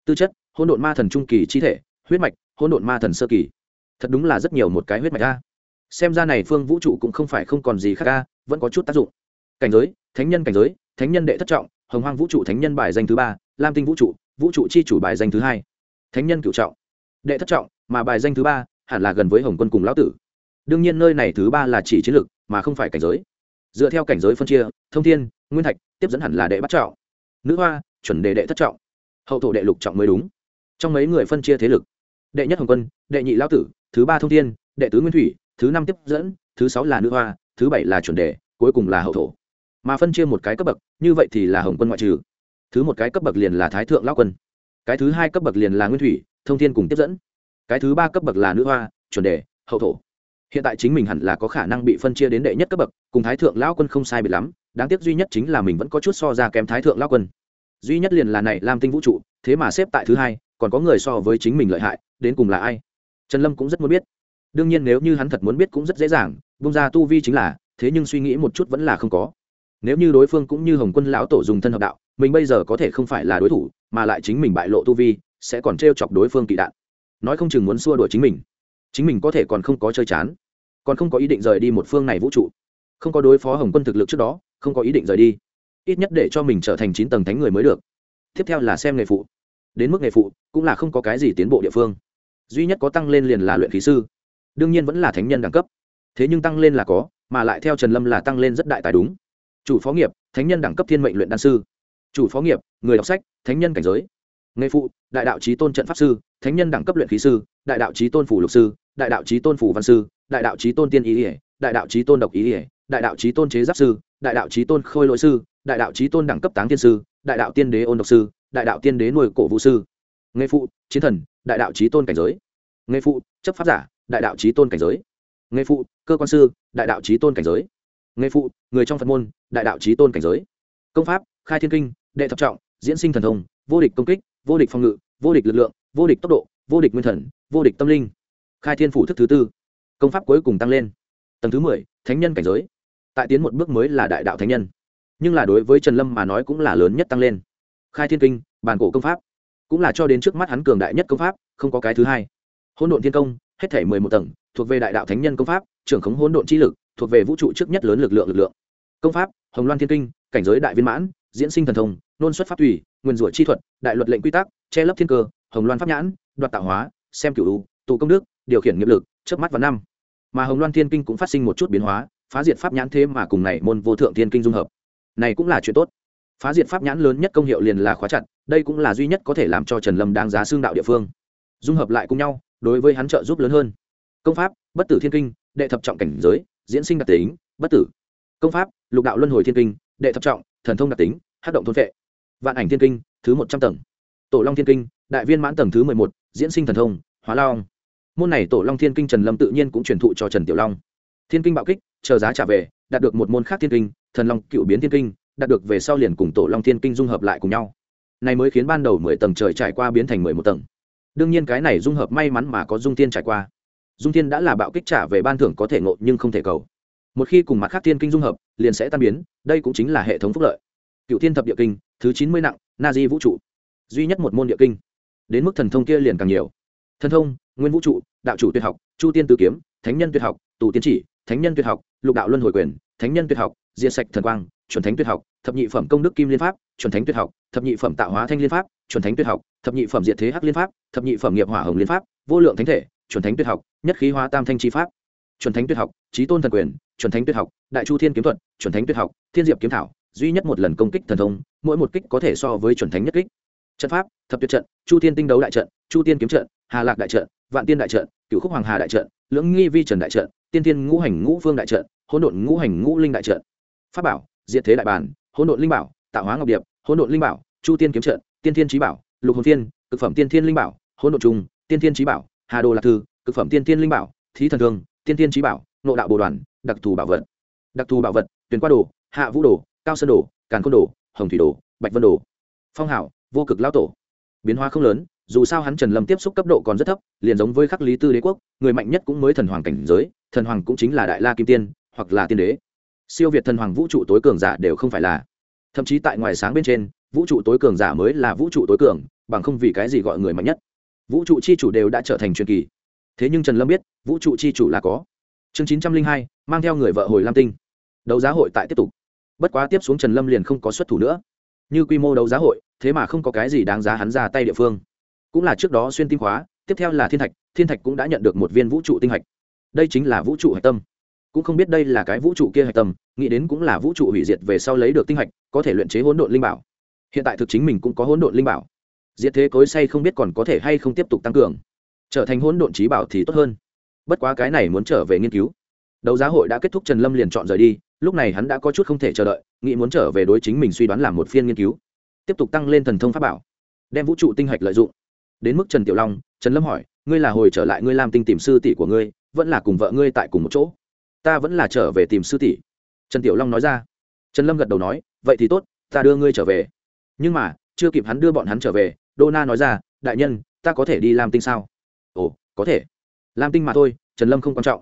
Tư chất hôn độn ma thần trung kỳ chi thể, huyết mạch hôn độn ma thần sơ kỳ. Thật đúng là rất nhiều một cái huyết mạch a. Xem ra này phương vũ trụ cũng không phải không còn gì khác a, vẫn có chút tác dụng. Cảnh giới, thánh nhân cảnh giới, thánh nhân đệ thất trọng, hồng hoang vũ trụ thánh nhân bài danh thứ ba, lam tinh vũ trụ vũ trụ chi chủ bài danh thứ hai. Thánh nhân cựu trọng, đệ thất trọng, mà bài danh thứ ba hẳn là gần với hồng quân cùng lão tử. Đương nhiên nơi này thứ ba là chỉ chiến lược mà không phải cảnh giới. Dựa theo cảnh giới phân chia, thông thiên, nguyên thạch tiếp dẫn hẳn là đệ bắt trọng, nữ hoa, chuẩn đề đệ thất trọng, hậu thổ đệ lục trọng mới đúng. Trong mấy người phân chia thế lực, đệ nhất hồng quân, đệ nhị lão tử, thứ ba thông thiên, đệ tứ nguyên thủy, thứ năm tiếp dẫn, thứ sáu là nữ hoa, thứ bảy là chuẩn đề, cuối cùng là hậu thổ. Mà phân chia một cái cấp bậc, như vậy thì là hồng quân ngoại trừ. Thứ một cái cấp bậc liền là thái thượng lão quân. Cái thứ hai cấp bậc liền là nguyên thủy, thông thiên cùng tiếp dẫn. Cái thứ ba cấp bậc là nữ hoa, chuẩn đề, hậu thổ hiện tại chính mình hẳn là có khả năng bị phân chia đến đệ nhất cấp bậc, cùng thái thượng lão quân không sai biệt lắm, đáng tiếc duy nhất chính là mình vẫn có chút so ra kém thái thượng lão quân. Duy nhất liền là này làm tinh vũ trụ, thế mà xếp tại thứ hai, còn có người so với chính mình lợi hại, đến cùng là ai? Trần lâm cũng rất muốn biết. Đương nhiên nếu như hắn thật muốn biết cũng rất dễ dàng bung ra tu vi chính là, thế nhưng suy nghĩ một chút vẫn là không có. Nếu như đối phương cũng như hồng quân lão tổ dùng thân hợp đạo, mình bây giờ có thể không phải là đối thủ, mà lại chính mình bại lộ tu vi, sẽ còn t chọc đối phương kỵ đạn. Nói không chừng muốn xua đuổi chính mình chính mình có thể còn không có chơi chán còn không có ý định rời đi một phương này vũ trụ. Không có đối phó hồng quân thực lực trước đó, không có ý định rời đi. Ít nhất để cho mình trở thành chín tầng thánh người mới được. Tiếp theo là xem nghề phụ. Đến mức nghề phụ, cũng là không có cái gì tiến bộ địa phương. Duy nhất có tăng lên liền là luyện khí sư. Đương nhiên vẫn là thánh nhân đẳng cấp. Thế nhưng tăng lên là có, mà lại theo trần lâm là tăng lên rất đại tài đúng. Chủ phó nghiệp, thánh nhân đẳng cấp thiên mệnh luyện đan sư. Chủ phó nghiệp, người đọc sách, thánh nhân cảnh giới. Nghề phụ, đại đạo trí tôn trận pháp sư, thánh nhân đẳng cấp luyện khí sư, đại đạo trí tôn phủ lục sư, đại đạo trí tôn phủ văn sư đại đạo trí tôn tiên ý ỉa đại đạo trí tôn độc ý ỉa đại đạo trí tôn chế giáp sư đại đạo trí tôn khôi lỗi sư đại đạo trí tôn đẳng cấp táng tiên sư đại đạo tiên đế ôn độc sư đại đạo tiên đế nuôi cổ vũ sư nghề phụ chiến thần đại đạo trí tôn cảnh giới nghề phụ chấp pháp giả đại đạo trí tôn cảnh giới nghề phụ cơ quan sư đại đạo trí tôn cảnh giới nghề phụ người trong phật môn đại đạo trí tôn cảnh giới công pháp khai thiên kinh đệ thập trọng diễn sinh thần thông vô địch công kích vô địch phòng ngự vô địch lực lượng vô địch tốc độ vô địch nguyên thần vô địch tâm linh khai thiên phủ thức thứ tư công pháp cuối cùng tăng lên. Tầng thứ mười, thánh nhân cảnh giới. Tại tiến một bước mới là đại đạo thánh nhân. Nhưng là đối với trần lâm mà nói cũng là lớn nhất tăng lên. Khai thiên kinh bàn cổ công pháp. Cũng là cho đến trước mắt hắn cường đại nhất công pháp, không có cái thứ hai. Hỗn độn thiên công, hết thể mười một tầng, thuộc về đại đạo thánh nhân công pháp, trưởng khống hỗn độn chi lực, thuộc về vũ trụ trước nhất lớn lực lượng lực lượng. Công pháp, hồng loan thiên kinh, cảnh giới đại viên mãn, diễn sinh thần thông, nôn xuất pháp thủy nguyên rủa chi thuật, đại luật lệnh quy tắc, che lấp thiên cơ, hồng loan pháp nhãn, đoạt tạo hóa, xem cửu tụ công đức điều khiển nghiệp lực trước mắt vào năm. Mà hồng loan thiên kinh cũng phát sinh một chút biến hóa, phá diệt pháp nhãn thế mà cùng này môn vô thượng thiên kinh dung hợp. Này cũng là chuyện tốt. Phá diệt pháp nhãn lớn nhất công hiệu liền là khóa chặt, đây cũng là duy nhất có thể làm cho trần lâm đáng giá xương đạo địa phương. Dung hợp lại cùng nhau, đối với hắn trợ giúp lớn hơn. Công pháp, bất tử thiên kinh, đệ thập trọng cảnh giới, diễn sinh đặc tính, bất tử. Công pháp, lục đạo luân hồi thiên kinh, đệ thập trọng, thần thông đặc tính hát động thôn vệ. Vạn ảnh thiên kinh, thứ một trăm tầng. Tổ long thiên kinh, đại viên mãn tầng thứ mười một, diễn sinh thần thông, hóa long môn này tổ long thiên kinh trần lâm tự nhiên cũng truyền thụ cho trần tiểu long thiên kinh bạo kích chờ giá trả về đạt được một môn khác thiên kinh thần long cựu biến thiên kinh đạt được về sau liền cùng tổ long thiên kinh dung hợp lại cùng nhau này mới khiến ban đầu mười tầng trời trải qua biến thành mười một tầng đương nhiên cái này dung hợp may mắn mà có dung tiên trải qua dung tiên đã là bạo kích trả về ban thưởng có thể ngộ nhưng không thể cầu một khi cùng mặt khác thiên kinh dung hợp liền sẽ tan biến đây cũng chính là hệ thống phúc lợi cựu thiên thập địa kinh thứ chín mươi nặng na di vũ trụ duy nhất một môn địa kinh đến mức thần thông kia liền càng nhiều thần thông nguyên vũ trụ đạo chủ tuyệt học chu tiên tử kiếm thánh nhân tuyệt học tù tiến chỉ thánh nhân tuyệt học lục đạo luân hồi quyền thánh nhân tuyệt học diệt sạch thần quang chuẩn thánh tuyệt học thập nhị phẩm công đức kim liên pháp chuẩn thánh tuyệt học thập nhị phẩm tạo hóa thanh liên pháp chuẩn thánh tuyệt học thập nhị phẩm diệt thế hắc liên pháp thập nhị phẩm nghiệp hỏa hồng liên pháp vô lượng thánh thể chuẩn thánh tuyệt học nhất khí hóa tam thanh chi pháp chuẩn thánh tuyệt học trí tôn thần quyền chuẩn thánh tuyệt học đại chu thiên kiếm thuật chuẩn thánh tuyệt học thiên diệp kiếm thảo duy nhất một lần công kích thần thông mỗi một kích có thể so với chuẩn thánh nhất kích trận pháp thập tuyệt trận chu thiên tinh đấu đại trận chu tiên kiếm trận hà lạc đại trận vạn tiên đại trận cựu khúc hoàng hà đại trận lưỡng nghi vi trần đại trận tiên tiên ngũ hành ngũ vương đại trận hỗn độn ngũ hành ngũ linh đại trận. Pháp bảo diệt thế đại bản hỗn độn linh bảo tạo hóa ngọc điệp hỗn độn linh bảo chu tiên kiếm trận tiên thiên trí bảo lục hồn tiên, cực phẩm tiên thiên linh bảo hỗn độn trung tiên thiên trí bảo hà đồ lạc thư cực phẩm tiên thiên linh bảo thí thần thương tiên thiên trí bảo nộ đạo bồ đoàn đặc thù bảo vật. Đặc thù bảo vật tuyển qua đồ hạ vũ đồ cao sơn đồ càn côn đồ hồng thủy đồ bạch vân đồ. Phong hảo vô cực lao tổ. Biến hóa không lớn dù sao hắn trần lâm tiếp xúc cấp độ còn rất thấp, liền giống với khắc lý tư đế quốc, người mạnh nhất cũng mới thần hoàng cảnh giới, thần hoàng cũng chính là đại la kim tiên, hoặc là tiên đế. Siêu việt thần hoàng vũ trụ tối cường giả đều không phải là. Thậm chí tại ngoài sáng bên trên, vũ trụ tối cường giả mới là vũ trụ tối cường, bằng không vì cái gì gọi người mạnh nhất. Vũ trụ chi chủ đều đã trở thành truyền kỳ. Thế nhưng trần lâm biết, vũ trụ chi chủ là có. Chương chín trăm linh hai, mang theo người vợ hồi lam tinh. Đấu giá hội tại tiếp tục. Bất quá tiếp xuống trần lâm liền không có xuất thủ nữa. Như quy mô đấu giá hội, thế mà không có cái gì đáng giá hắn ra tay địa phương cũng là trước đó xuyên tinh khóa, tiếp theo là thiên thạch thiên thạch cũng đã nhận được một viên vũ trụ tinh hạch. Đây chính là vũ trụ hạch tâm. Cũng không biết đây là cái vũ trụ kia hạch tâm, nghĩ đến cũng là vũ trụ hủy diệt về sau lấy được tinh hạch, có thể luyện chế hỗn độn linh bảo. Hiện tại thực chính mình cũng có hỗn độn linh bảo. Diệt thế cối say không biết còn có thể hay không tiếp tục tăng cường. Trở thành hỗn độn trí bảo thì tốt hơn. Bất quá cái này muốn trở về nghiên cứu. Đấu giá hội đã kết thúc trần lâm liền chọn rời đi, lúc này hắn đã có chút không thể chờ đợi, nghĩ muốn trở về đối chính mình suy đoán làm một phiên nghiên cứu. Tiếp tục tăng lên thần thông pháp bảo, đem vũ trụ tinh hạch lợi dụng đến mức trần tiểu long, trần lâm hỏi, ngươi là hồi trở lại ngươi làm tinh tìm sư tỷ của ngươi, vẫn là cùng vợ ngươi tại cùng một chỗ? Ta vẫn là trở về tìm sư tỷ. Trần tiểu long nói ra. Trần lâm gật đầu nói, vậy thì tốt, ta đưa ngươi trở về. Nhưng mà, chưa kịp hắn đưa bọn hắn trở về, đô na nói ra, đại nhân, ta có thể đi làm tinh sao? Ồ, có thể. Làm tinh mà thôi, trần lâm không quan trọng.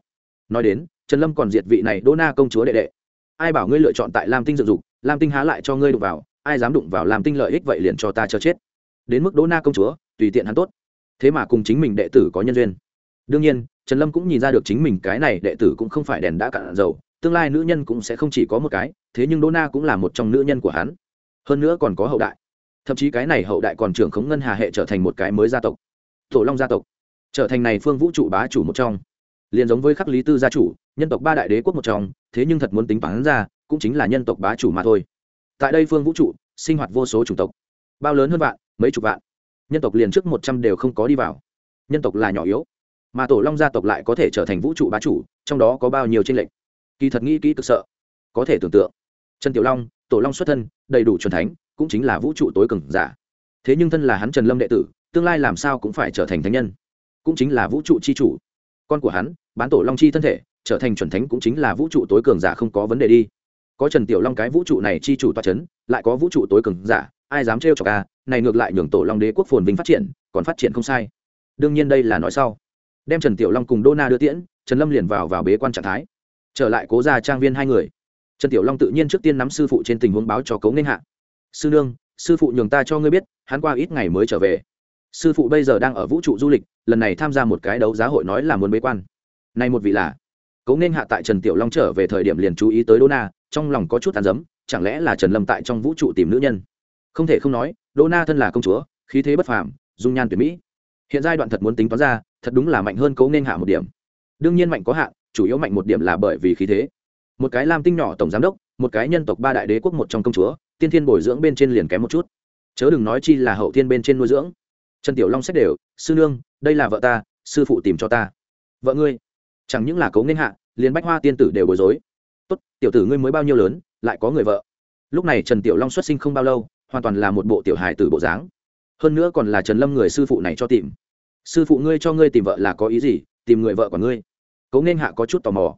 Nói đến, trần lâm còn diệt vị này đô na công chúa đệ đệ. Ai bảo ngươi lựa chọn tại lam tinh dựng dục, lam tinh há lại cho ngươi đụng vào, ai dám đụng vào lam tinh lợi ích vậy liền cho ta cho chết. Đến mức đô na công chúa tùy tiện hắn tốt. Thế mà cùng chính mình đệ tử có nhân duyên. Đương nhiên, trần lâm cũng nhìn ra được chính mình cái này đệ tử cũng không phải đèn đã cạn dầu, tương lai nữ nhân cũng sẽ không chỉ có một cái, thế nhưng đô na cũng là một trong nữ nhân của hắn. Hơn nữa còn có hậu đại. Thậm chí cái này hậu đại còn trưởng khống ngân hà hệ trở thành một cái mới gia tộc. Tổ long gia tộc. Trở thành này phương vũ trụ bá chủ một trong. Liền giống với khắc lý tư gia chủ, nhân tộc ba đại đế quốc một trong, thế nhưng thật muốn tính bản ra, cũng chính là nhân tộc bá chủ mà thôi. Tại đây phương vũ trụ, sinh hoạt vô số chủng tộc. Bao lớn hơn vạn, mấy chục vạn nhân tộc liền trước một trăm đều không có đi vào. Nhân tộc là nhỏ yếu, mà tổ long gia tộc lại có thể trở thành vũ trụ bá chủ, trong đó có bao nhiêu tranh lệch? Kỳ thật nghĩ kỹ cực sợ, có thể tưởng tượng. Trần tiểu long, tổ long xuất thân, đầy đủ c thánh, cũng chính là vũ trụ tối cường giả. Thế nhưng thân là hắn trần lâm đệ tử, tương lai làm sao cũng phải trở thành thánh nhân, cũng chính là vũ trụ c h i chủ. Con của hắn, bán tổ long chi thân thể, trở thành chuẩn thánh cũng chính là vũ trụ tối cường giả không có vấn đề đi. Có trần tiểu long cái vũ trụ này chi chủ toa c h ấ n lại có vũ trụ tối cường giả, ai dám trêu cho ca à? Này ngược lại nhường tổ long đế quốc phồn vinh phát triển, còn phát triển không sai. Đương nhiên đây là nói sau. Đem trần tiểu long cùng đô na đưa tiễn, trần lâm liền vào vào bế quan trạng thái. Trở lại cố ra trang viên hai người. Trần tiểu long tự nhiên trước tiên nắm sư phụ trên tình huống báo cho cấu nên hạ. Sư nương, sư phụ nhường ta cho ngươi biết, hắn qua ít ngày mới trở về. Sư phụ bây giờ đang ở vũ trụ du lịch, lần này tham gia một cái đấu giá hội nói là muốn bế quan. Này một vị là. Cấu nên hạ tại trần tiểu long trở về thời điểm liền chú ý tới đô na, trong lòng có chút tàn dấm chẳng lẽ là trần lâm tại trong vũ trụ tìm nữ nhân? Không thể không nói đô na thân là công chúa, khí thế bất phàm, dung nhan tuyệt mỹ. Hiện giai đoạn thật muốn tính toán ra, thật đúng là mạnh hơn cấu nên hạ một điểm. Đương nhiên mạnh có hạn, chủ yếu mạnh một điểm là bởi vì khí thế. Một cái lam tinh nhỏ tổng giám đốc, một cái nhân tộc ba đại đế quốc một trong công chúa, tiên thiên bồi dưỡng bên trên liền kém một chút. Chớ đừng nói chi là hậu thiên bên trên nuôi dưỡng. Trần tiểu long xét đều, sư nương, đây là vợ ta, sư phụ tìm cho ta. Vợ ngươi? Chẳng những là cấu nên hạ, liền bách hoa tiên tử đều bối rối. Tốt, tiểu tử ngươi mới bao nhiêu lớn, lại có người vợ. Lúc này trần tiểu long xuất sinh không bao lâu hoàn toàn là một bộ tiểu hài tử bộ dáng. Hơn nữa còn là trần lâm người sư phụ này cho tìm. Sư phụ ngươi cho ngươi tìm vợ là có ý gì? Tìm người vợ của ngươi. Cấu nên hạ có chút tò mò.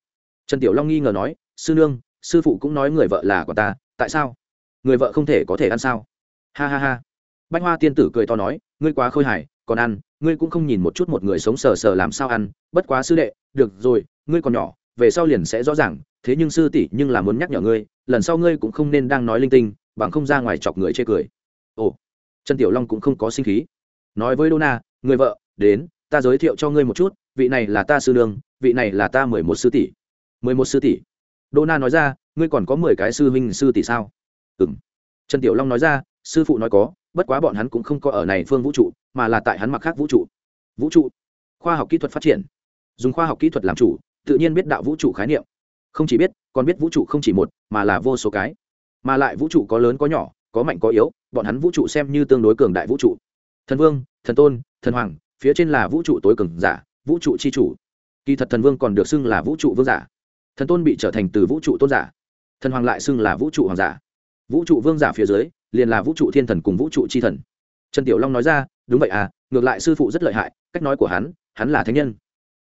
Trần tiểu long nghi ngờ nói, sư nương, sư phụ cũng nói người vợ là của ta, tại sao? Người vợ không thể có thể ăn sao? Ha ha ha. Bách hoa tiên tử cười to nói, ngươi quá khôi hài, còn ăn, ngươi cũng không nhìn một chút một người sống sờ sờ làm sao ăn, bất quá sư đệ, được rồi, ngươi còn nhỏ, về sau liền sẽ rõ ràng, thế nhưng sư tỷ nhưng là muốn nhắc nhở ngươi, lần sau ngươi cũng không nên đang nói linh tinh bằng không ra ngoài chọc người chê cười. Ồ, trần tiểu long cũng không có sinh khí. Nói với đô na, người vợ, đến, ta giới thiệu cho ngươi một chút, vị này là ta sư nương, vị này là ta mười một sư tỷ. Mười một sư tỷ? Đô na nói ra, ngươi còn có mười cái sư huynh sư tỷ sao? Ừ m trần tiểu long nói ra, sư phụ nói có, bất quá bọn hắn cũng không có ở này phương vũ trụ, mà là tại hắn mặc khác vũ trụ. Vũ trụ? Khoa học kỹ thuật phát triển. Dùng khoa học kỹ thuật làm chủ, tự nhiên biết đạo vũ trụ khái niệm. Không chỉ biết, còn biết vũ trụ không chỉ một, mà là vô số cái mà lại vũ trụ có lớn có nhỏ có mạnh có yếu bọn hắn vũ trụ xem như tương đối cường đại vũ trụ thần vương thần tôn thần hoàng phía trên là vũ trụ tối cường giả vũ trụ c h i chủ kỳ thật thần vương còn được xưng là vũ trụ vương giả thần tôn bị trở thành từ vũ trụ tôn giả thần hoàng lại xưng là vũ trụ hoàng giả vũ trụ vương giả phía dưới liền là vũ trụ thiên thần cùng vũ trụ chi thần trần tiểu long nói ra đúng vậy à ngược lại sư phụ rất lợi hại cách nói của hắn hắn là thánh nhân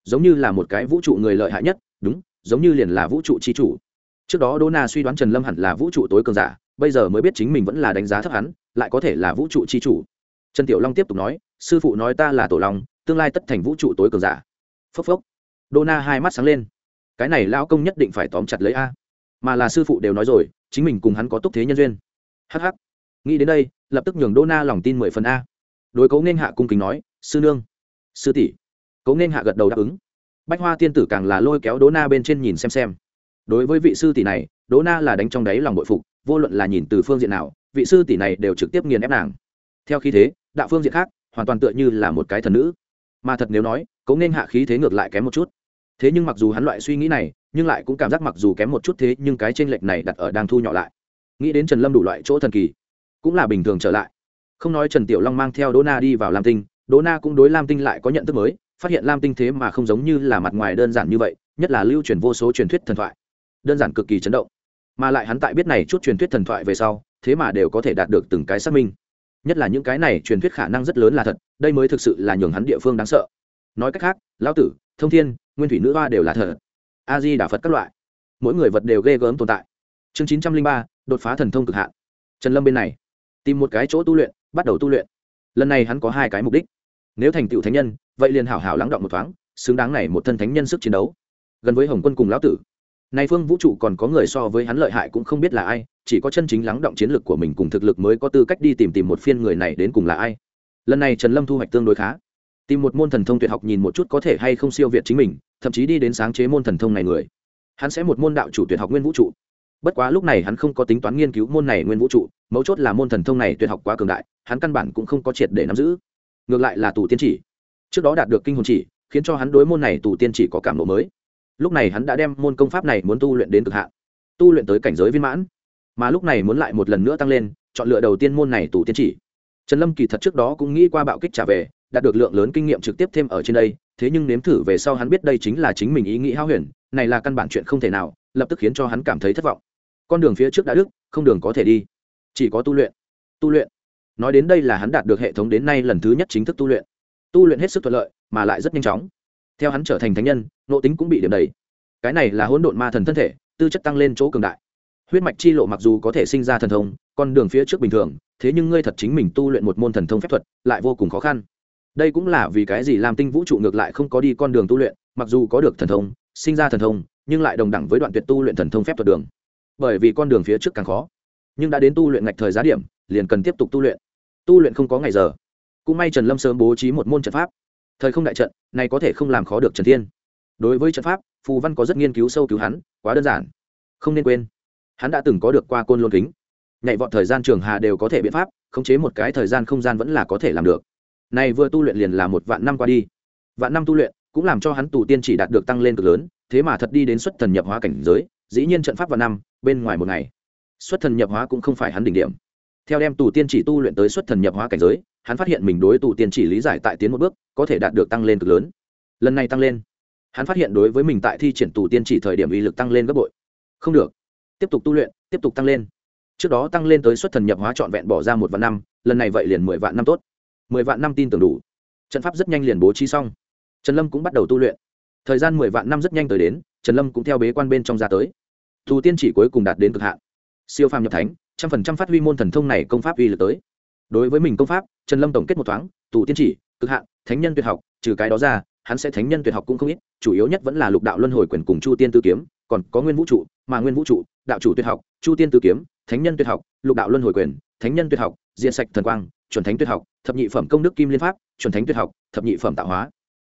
giống như là một cái vũ trụ người lợi hại nhất đúng giống như liền là vũ trụ chi chủ trước đó đô na suy đoán trần lâm hẳn là vũ trụ tối cường giả, bây giờ mới biết chính mình vẫn là đánh giá thấp hắn, lại có thể là vũ trụ chi chủ. Trần tiểu long tiếp tục nói, sư phụ nói ta là tổ long, tương lai tất thành vũ trụ tối cường giả. Phốc phốc. Đô na hai mắt sáng lên. Cái này lão công nhất định phải tóm chặt lấy a. Mà là sư phụ đều nói rồi, chính mình cùng hắn có túc thế nhân duyên. Hh nghĩ đến đây, lập tức nhường đô na lòng tin mười phần a. Đối cấu nên hạ cung kính nói, sư nương, sư tỷ. Cấu nên hạ gật đầu đáp ứng. Bách hoa tiên tử càng là lôi kéo Đô na bên trên nhìn xem xem đối với vị sư tỷ này, đỗ na là đánh trong đáy lòng bội phục, vô luận là nhìn từ phương diện nào, vị sư tỷ này đều trực tiếp nghiền ép nàng. Theo khí thế, đạo phương diện khác, hoàn toàn tựa như là một cái thần nữ. Mà thật nếu nói cống nên hạ khí thế ngược lại kém một chút. Thế nhưng mặc dù hắn loại suy nghĩ này, nhưng lại cũng cảm giác mặc dù kém một chút thế, nhưng cái t r ê n lệch này đặt ở đang thu nhỏ lại. Nghĩ đến trần lâm đủ loại chỗ thần kỳ, cũng là bình thường trở lại. Không nói trần tiểu long mang theo đỗ na đi vào lam tinh, đỗ na cũng đối lam tinh lại có nhận thức mới, phát hiện lam tinh thế mà không giống như là mặt ngoài đơn giản như vậy, nhất là lưu truyền vô số truyền thuyết thần thoại đơn giản cực kỳ chấn động. Mà lại hắn tại biết này chút truyền thuyết thần thoại về sau, thế mà đều có thể đạt được từng cái xác minh. Nhất là những cái này truyền thuyết khả năng rất lớn là thật, đây mới thực sự là nhường hắn địa phương đáng sợ. Nói cách khác, lão tử, thông thiên, nguyên thủy nữ hoa đều là thật. A di đà phật các loại. Mỗi người vật đều ghê gớm tồn tại. Chương chín trăm linh ba, đột phá thần thông cực hạn. Trần lâm bên này, tìm một cái chỗ tu luyện, bắt đầu tu luyện. Lần này hắn có hai cái mục đích. Nếu thành tựu thánh nhân, vậy liền hảo hảo lắng động một thoáng, xứng đáng này một thân thánh nhân sức chiến đấu. Gần với hồng quân cùng lão tử nay phương vũ trụ còn có người so với hắn lợi hại cũng không biết là ai, chỉ có chân chính lắng động chiến lược của mình cùng thực lực mới có tư cách đi tìm tìm một phiên người này đến cùng là ai. Lần này trần lâm thu hoạch tương đối khá. Tìm một môn thần thông tuyệt học nhìn một chút có thể hay không siêu việt chính mình, thậm chí đi đến sáng chế môn thần thông này người. Hắn sẽ một môn đạo chủ tuyệt học nguyên vũ trụ. Bất quá lúc này hắn không có tính toán nghiên cứu môn này nguyên vũ trụ, mấu chốt là môn thần thông này tuyệt học quá cường đại, hắn căn bản cũng không có triệt để nắm giữ. Ngược lại là tù tiên chỉ. Trước đó đạt được kinh hồn chỉ, khiến cho hắn đối môn này tù tiên chỉ có cảm lộ mới lúc này hắn đã đem môn công pháp này muốn tu luyện đến cực hạn. Tu luyện tới cảnh giới viên mãn. Mà lúc này muốn lại một lần nữa tăng lên, chọn lựa đầu tiên môn này tù tiên chỉ. Trần lâm kỳ thật trước đó cũng nghĩ qua bạo kích trả về, đạt được lượng lớn kinh nghiệm trực tiếp thêm ở trên đây, thế nhưng nếm thử về sau hắn biết đây chính là chính mình ý nghĩ hao huyền, này là căn bản chuyện không thể nào, lập tức khiến cho hắn cảm thấy thất vọng. Con đường phía trước đã đức không đường có thể đi. Chỉ có tu luyện. Tu luyện. Nói đến đây là hắn đạt được hệ thống đến nay lần thứ nhất chính thức tu luyện. Tu luyện hết sức thuận lợi, mà lại rất nhanh chóng theo hắn trở thành thánh nhân nộ tính cũng bị điểm đầy. Cái này là hỗn độn ma thần thân thể, tư chất tăng lên chỗ cường đại. Huyết mạch chi lộ mặc dù có thể sinh ra thần thông, con đường phía trước bình thường, thế nhưng ngươi thật chính mình tu luyện một môn thần thông phép thuật, lại vô cùng khó khăn. Đây cũng là vì cái gì làm tinh vũ trụ ngược lại không có đi con đường tu luyện, mặc dù có được thần thông, sinh ra thần thông, nhưng lại đồng đẳng với đoạn tuyệt tu luyện thần thông phép thuật đường. Bởi vì con đường phía trước càng khó. Nhưng đã đến tu luyện ngạch thời giá điểm, liền cần tiếp tục tu luyện. Tu luyện không có ngày giờ. Cũng may trần lâm sớm bố trí một môn trận pháp thời không đại trận, này có thể không làm khó được trần thiên. Đối với trận pháp, phù văn có rất nghiên cứu sâu cứu hắn, quá đơn giản. Không nên quên, hắn đã từng có được qua côn lôn kính. Nhảy vọt thời gian trường hà đều có thể biện pháp, khống chế một cái thời gian không gian vẫn là có thể làm được. Này vừa tu luyện liền là một vạn năm qua đi. Vạn năm tu luyện cũng làm cho hắn tù tiên chỉ đạt được tăng lên cực lớn, thế mà thật đi đến xuất thần nhập hóa cảnh giới, dĩ nhiên trận pháp vạn năm, bên ngoài một ngày. Xuất thần nhập hóa cũng không phải hắn đỉnh điểm theo đem tù tiên chỉ tu luyện tới xuất thần nhập hóa cảnh giới, hắn phát hiện mình đối tù tiên chỉ lý giải tại tiến một bước, có thể đạt được tăng lên cực lớn. Lần này tăng lên, hắn phát hiện đối với mình tại thi triển tù tiên chỉ thời điểm uy lực tăng lên gấp bội. Không được. Tiếp tục tu luyện, tiếp tục tăng lên. Trước đó tăng lên tới xuất thần nhập hóa trọn vẹn bỏ ra một vạn năm, lần này vậy liền mười vạn năm tốt. Mười vạn năm tin tưởng đủ. Trận pháp rất nhanh liền bố trí xong. Trần lâm cũng bắt đầu tu luyện. Thời gian mười vạn năm rất nhanh tới đến, trần lâm cũng theo bế quan bên trong ra tới. Tù tiên chỉ cuối cùng đạt đến cực hạn. Siêu phàm nhập thánh trăm phần trăm phát huy môn thần thông này công pháp uy lực tới. Đối với mình công pháp, trần lâm tổng kết một thoáng, tù tiên chỉ, cực hạn, thánh nhân tuyệt học, trừ cái đó ra, hắn sẽ thánh nhân tuyệt học cũng không ít, chủ yếu nhất vẫn là lục đạo luân hồi quyền cùng chu tiên tư kiếm, còn có nguyên vũ trụ, mà nguyên vũ trụ, đạo chủ tuyệt học, chu tiên tư kiếm, thánh nhân tuyệt học, lục đạo luân hồi quyền, thánh nhân tuyệt học, diện sạch thần quang, chuẩn thánh tuyệt học, thập nhị phẩm công đức kim liên pháp, chuẩn thánh tuyệt học, thập nhị phẩm tạo hóa.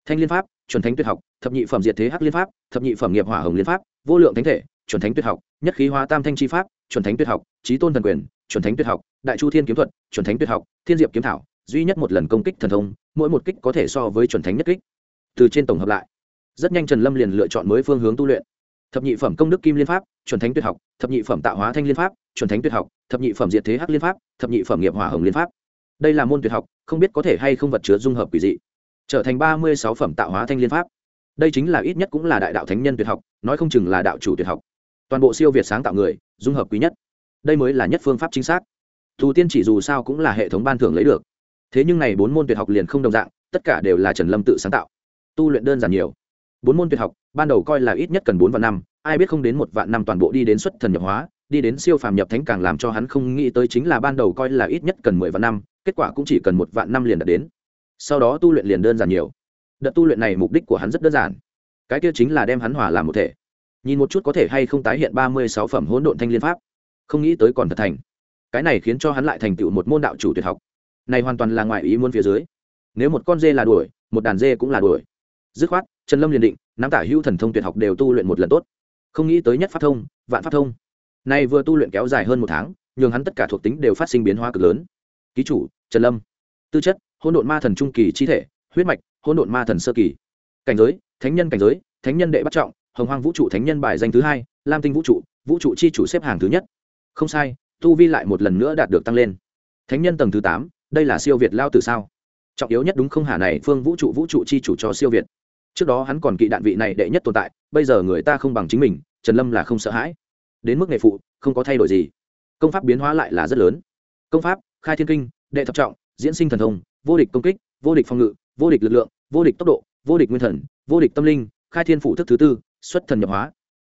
Thanh liên pháp, chuẩn thánh tuyệt học, thập nhị phẩm diệt thế hắc liên pháp, thập nhị phẩm nghiệp hỏa hồng liên pháp, vô lượng thánh thể, chuẩn thánh tuyệt học, nhất khí hóa tam thanh chi pháp chuẩn thánh tuyệt học trí tôn thần quyền, chuẩn thánh tuyệt học, đại chu thiên kiếm thuật, chuẩn thánh tuyệt học, thiên diệp kiếm thảo, duy nhất một lần công kích thần thông, mỗi một kích có thể so với chuẩn thánh nhất kích. Từ trên tổng hợp lại, rất nhanh trần lâm liền lựa chọn mới phương hướng tu luyện. Thập nhị phẩm công đức kim liên pháp, chuẩn thánh tuyệt học, thập nhị phẩm tạo hóa thanh liên pháp, chuẩn thánh tuyệt học, thập nhị phẩm diệt thế hắc liên pháp, thập nhị phẩm nghiệp hỏa hồng liên pháp. Đây là môn tuyệt học, không biết có thể hay không vật chứa dung hợp quỷ dị. Trở thành ba mươi sáu phẩm tạo hóa thanh liên pháp. Đây chính là ít nhất cũng là đại đạo thánh nhân tuyệt học, nói không chừng là đạo chủ tuyệt học. Toàn bộ siêu việt sáng tạo người dung hợp quý nhất. Đây mới là nhất phương pháp chính xác. Thù tiên chỉ dù sao cũng là hệ thống ban thưởng lấy được. Thế nhưng này bốn môn tuyệt học liền không đồng dạng, tất cả đều là trần lâm tự sáng tạo. Tu luyện đơn giản nhiều. Bốn môn tuyệt học, ban đầu coi là ít nhất cần bốn vạn năm, ai biết không đến một vạn năm toàn bộ đi đến xuất thần nhập hóa, đi đến siêu phàm nhập thánh càng làm cho hắn không nghĩ tới chính là ban đầu coi là ít nhất cần mười vạn năm, kết quả cũng chỉ cần một vạn năm liền đạt đến. Sau đó tu luyện liền đơn giản nhiều. Đợt tu luyện này mục đích của hắn rất đơn giản. Cái kia chính là đem hắn hòa làm một thể nhìn một chút có thể hay không tái hiện ba mươi sáu phẩm hỗn độn thanh liên pháp. Không nghĩ tới còn thật thành. Cái này khiến cho hắn lại thành tựu một môn đạo chủ tuyệt học. Này hoàn toàn là ngoài ý muốn phía dưới. Nếu một con dê là đuổi, một đàn dê cũng là đuổi. Dứt khoát, trần lâm liền định, nắm tả hữu thần thông tuyệt học đều tu luyện một lần tốt. Không nghĩ tới nhất pháp thông, vạn pháp thông. Nay vừa tu luyện kéo dài hơn một tháng, nhường hắn tất cả thuộc tính đều phát sinh biến hóa cực lớn. Ký chủ, trần lâm. Tư chất, hỗn độn ma thần trung kỳ chi thể, huyết mạch, hỗn độn ma thần sơ kỳ. Cảnh giới, thánh nhân cảnh giới, thánh nhân đệ bắt trọng hồng hoang vũ trụ thánh nhân bài danh thứ hai, lam tinh vũ trụ vũ trụ chi chủ xếp hàng thứ nhất. Không sai, tu vi lại một lần nữa đạt được tăng lên. Thánh nhân tầng thứ tám, đây là siêu việt lao từ sao? Trọng yếu nhất đúng không hà này, phương vũ trụ vũ trụ chi chủ cho siêu việt. Trước đó hắn còn kỵ đạn vị này đệ nhất tồn tại, bây giờ người ta không bằng chính mình, trần lâm là không sợ hãi. Đến mức nghề phụ, không có thay đổi gì. Công pháp biến hóa lại là rất lớn. Công pháp, khai thiên kinh, đệ thập trọng, diễn sinh thần thông, vô địch công kích, vô địch phòng ngự, vô địch lực lượng, vô địch tốc độ, vô địch nguyên thần, vô địch tâm linh, khai thiên phụ thức thứ tư xuất thần nhập hóa.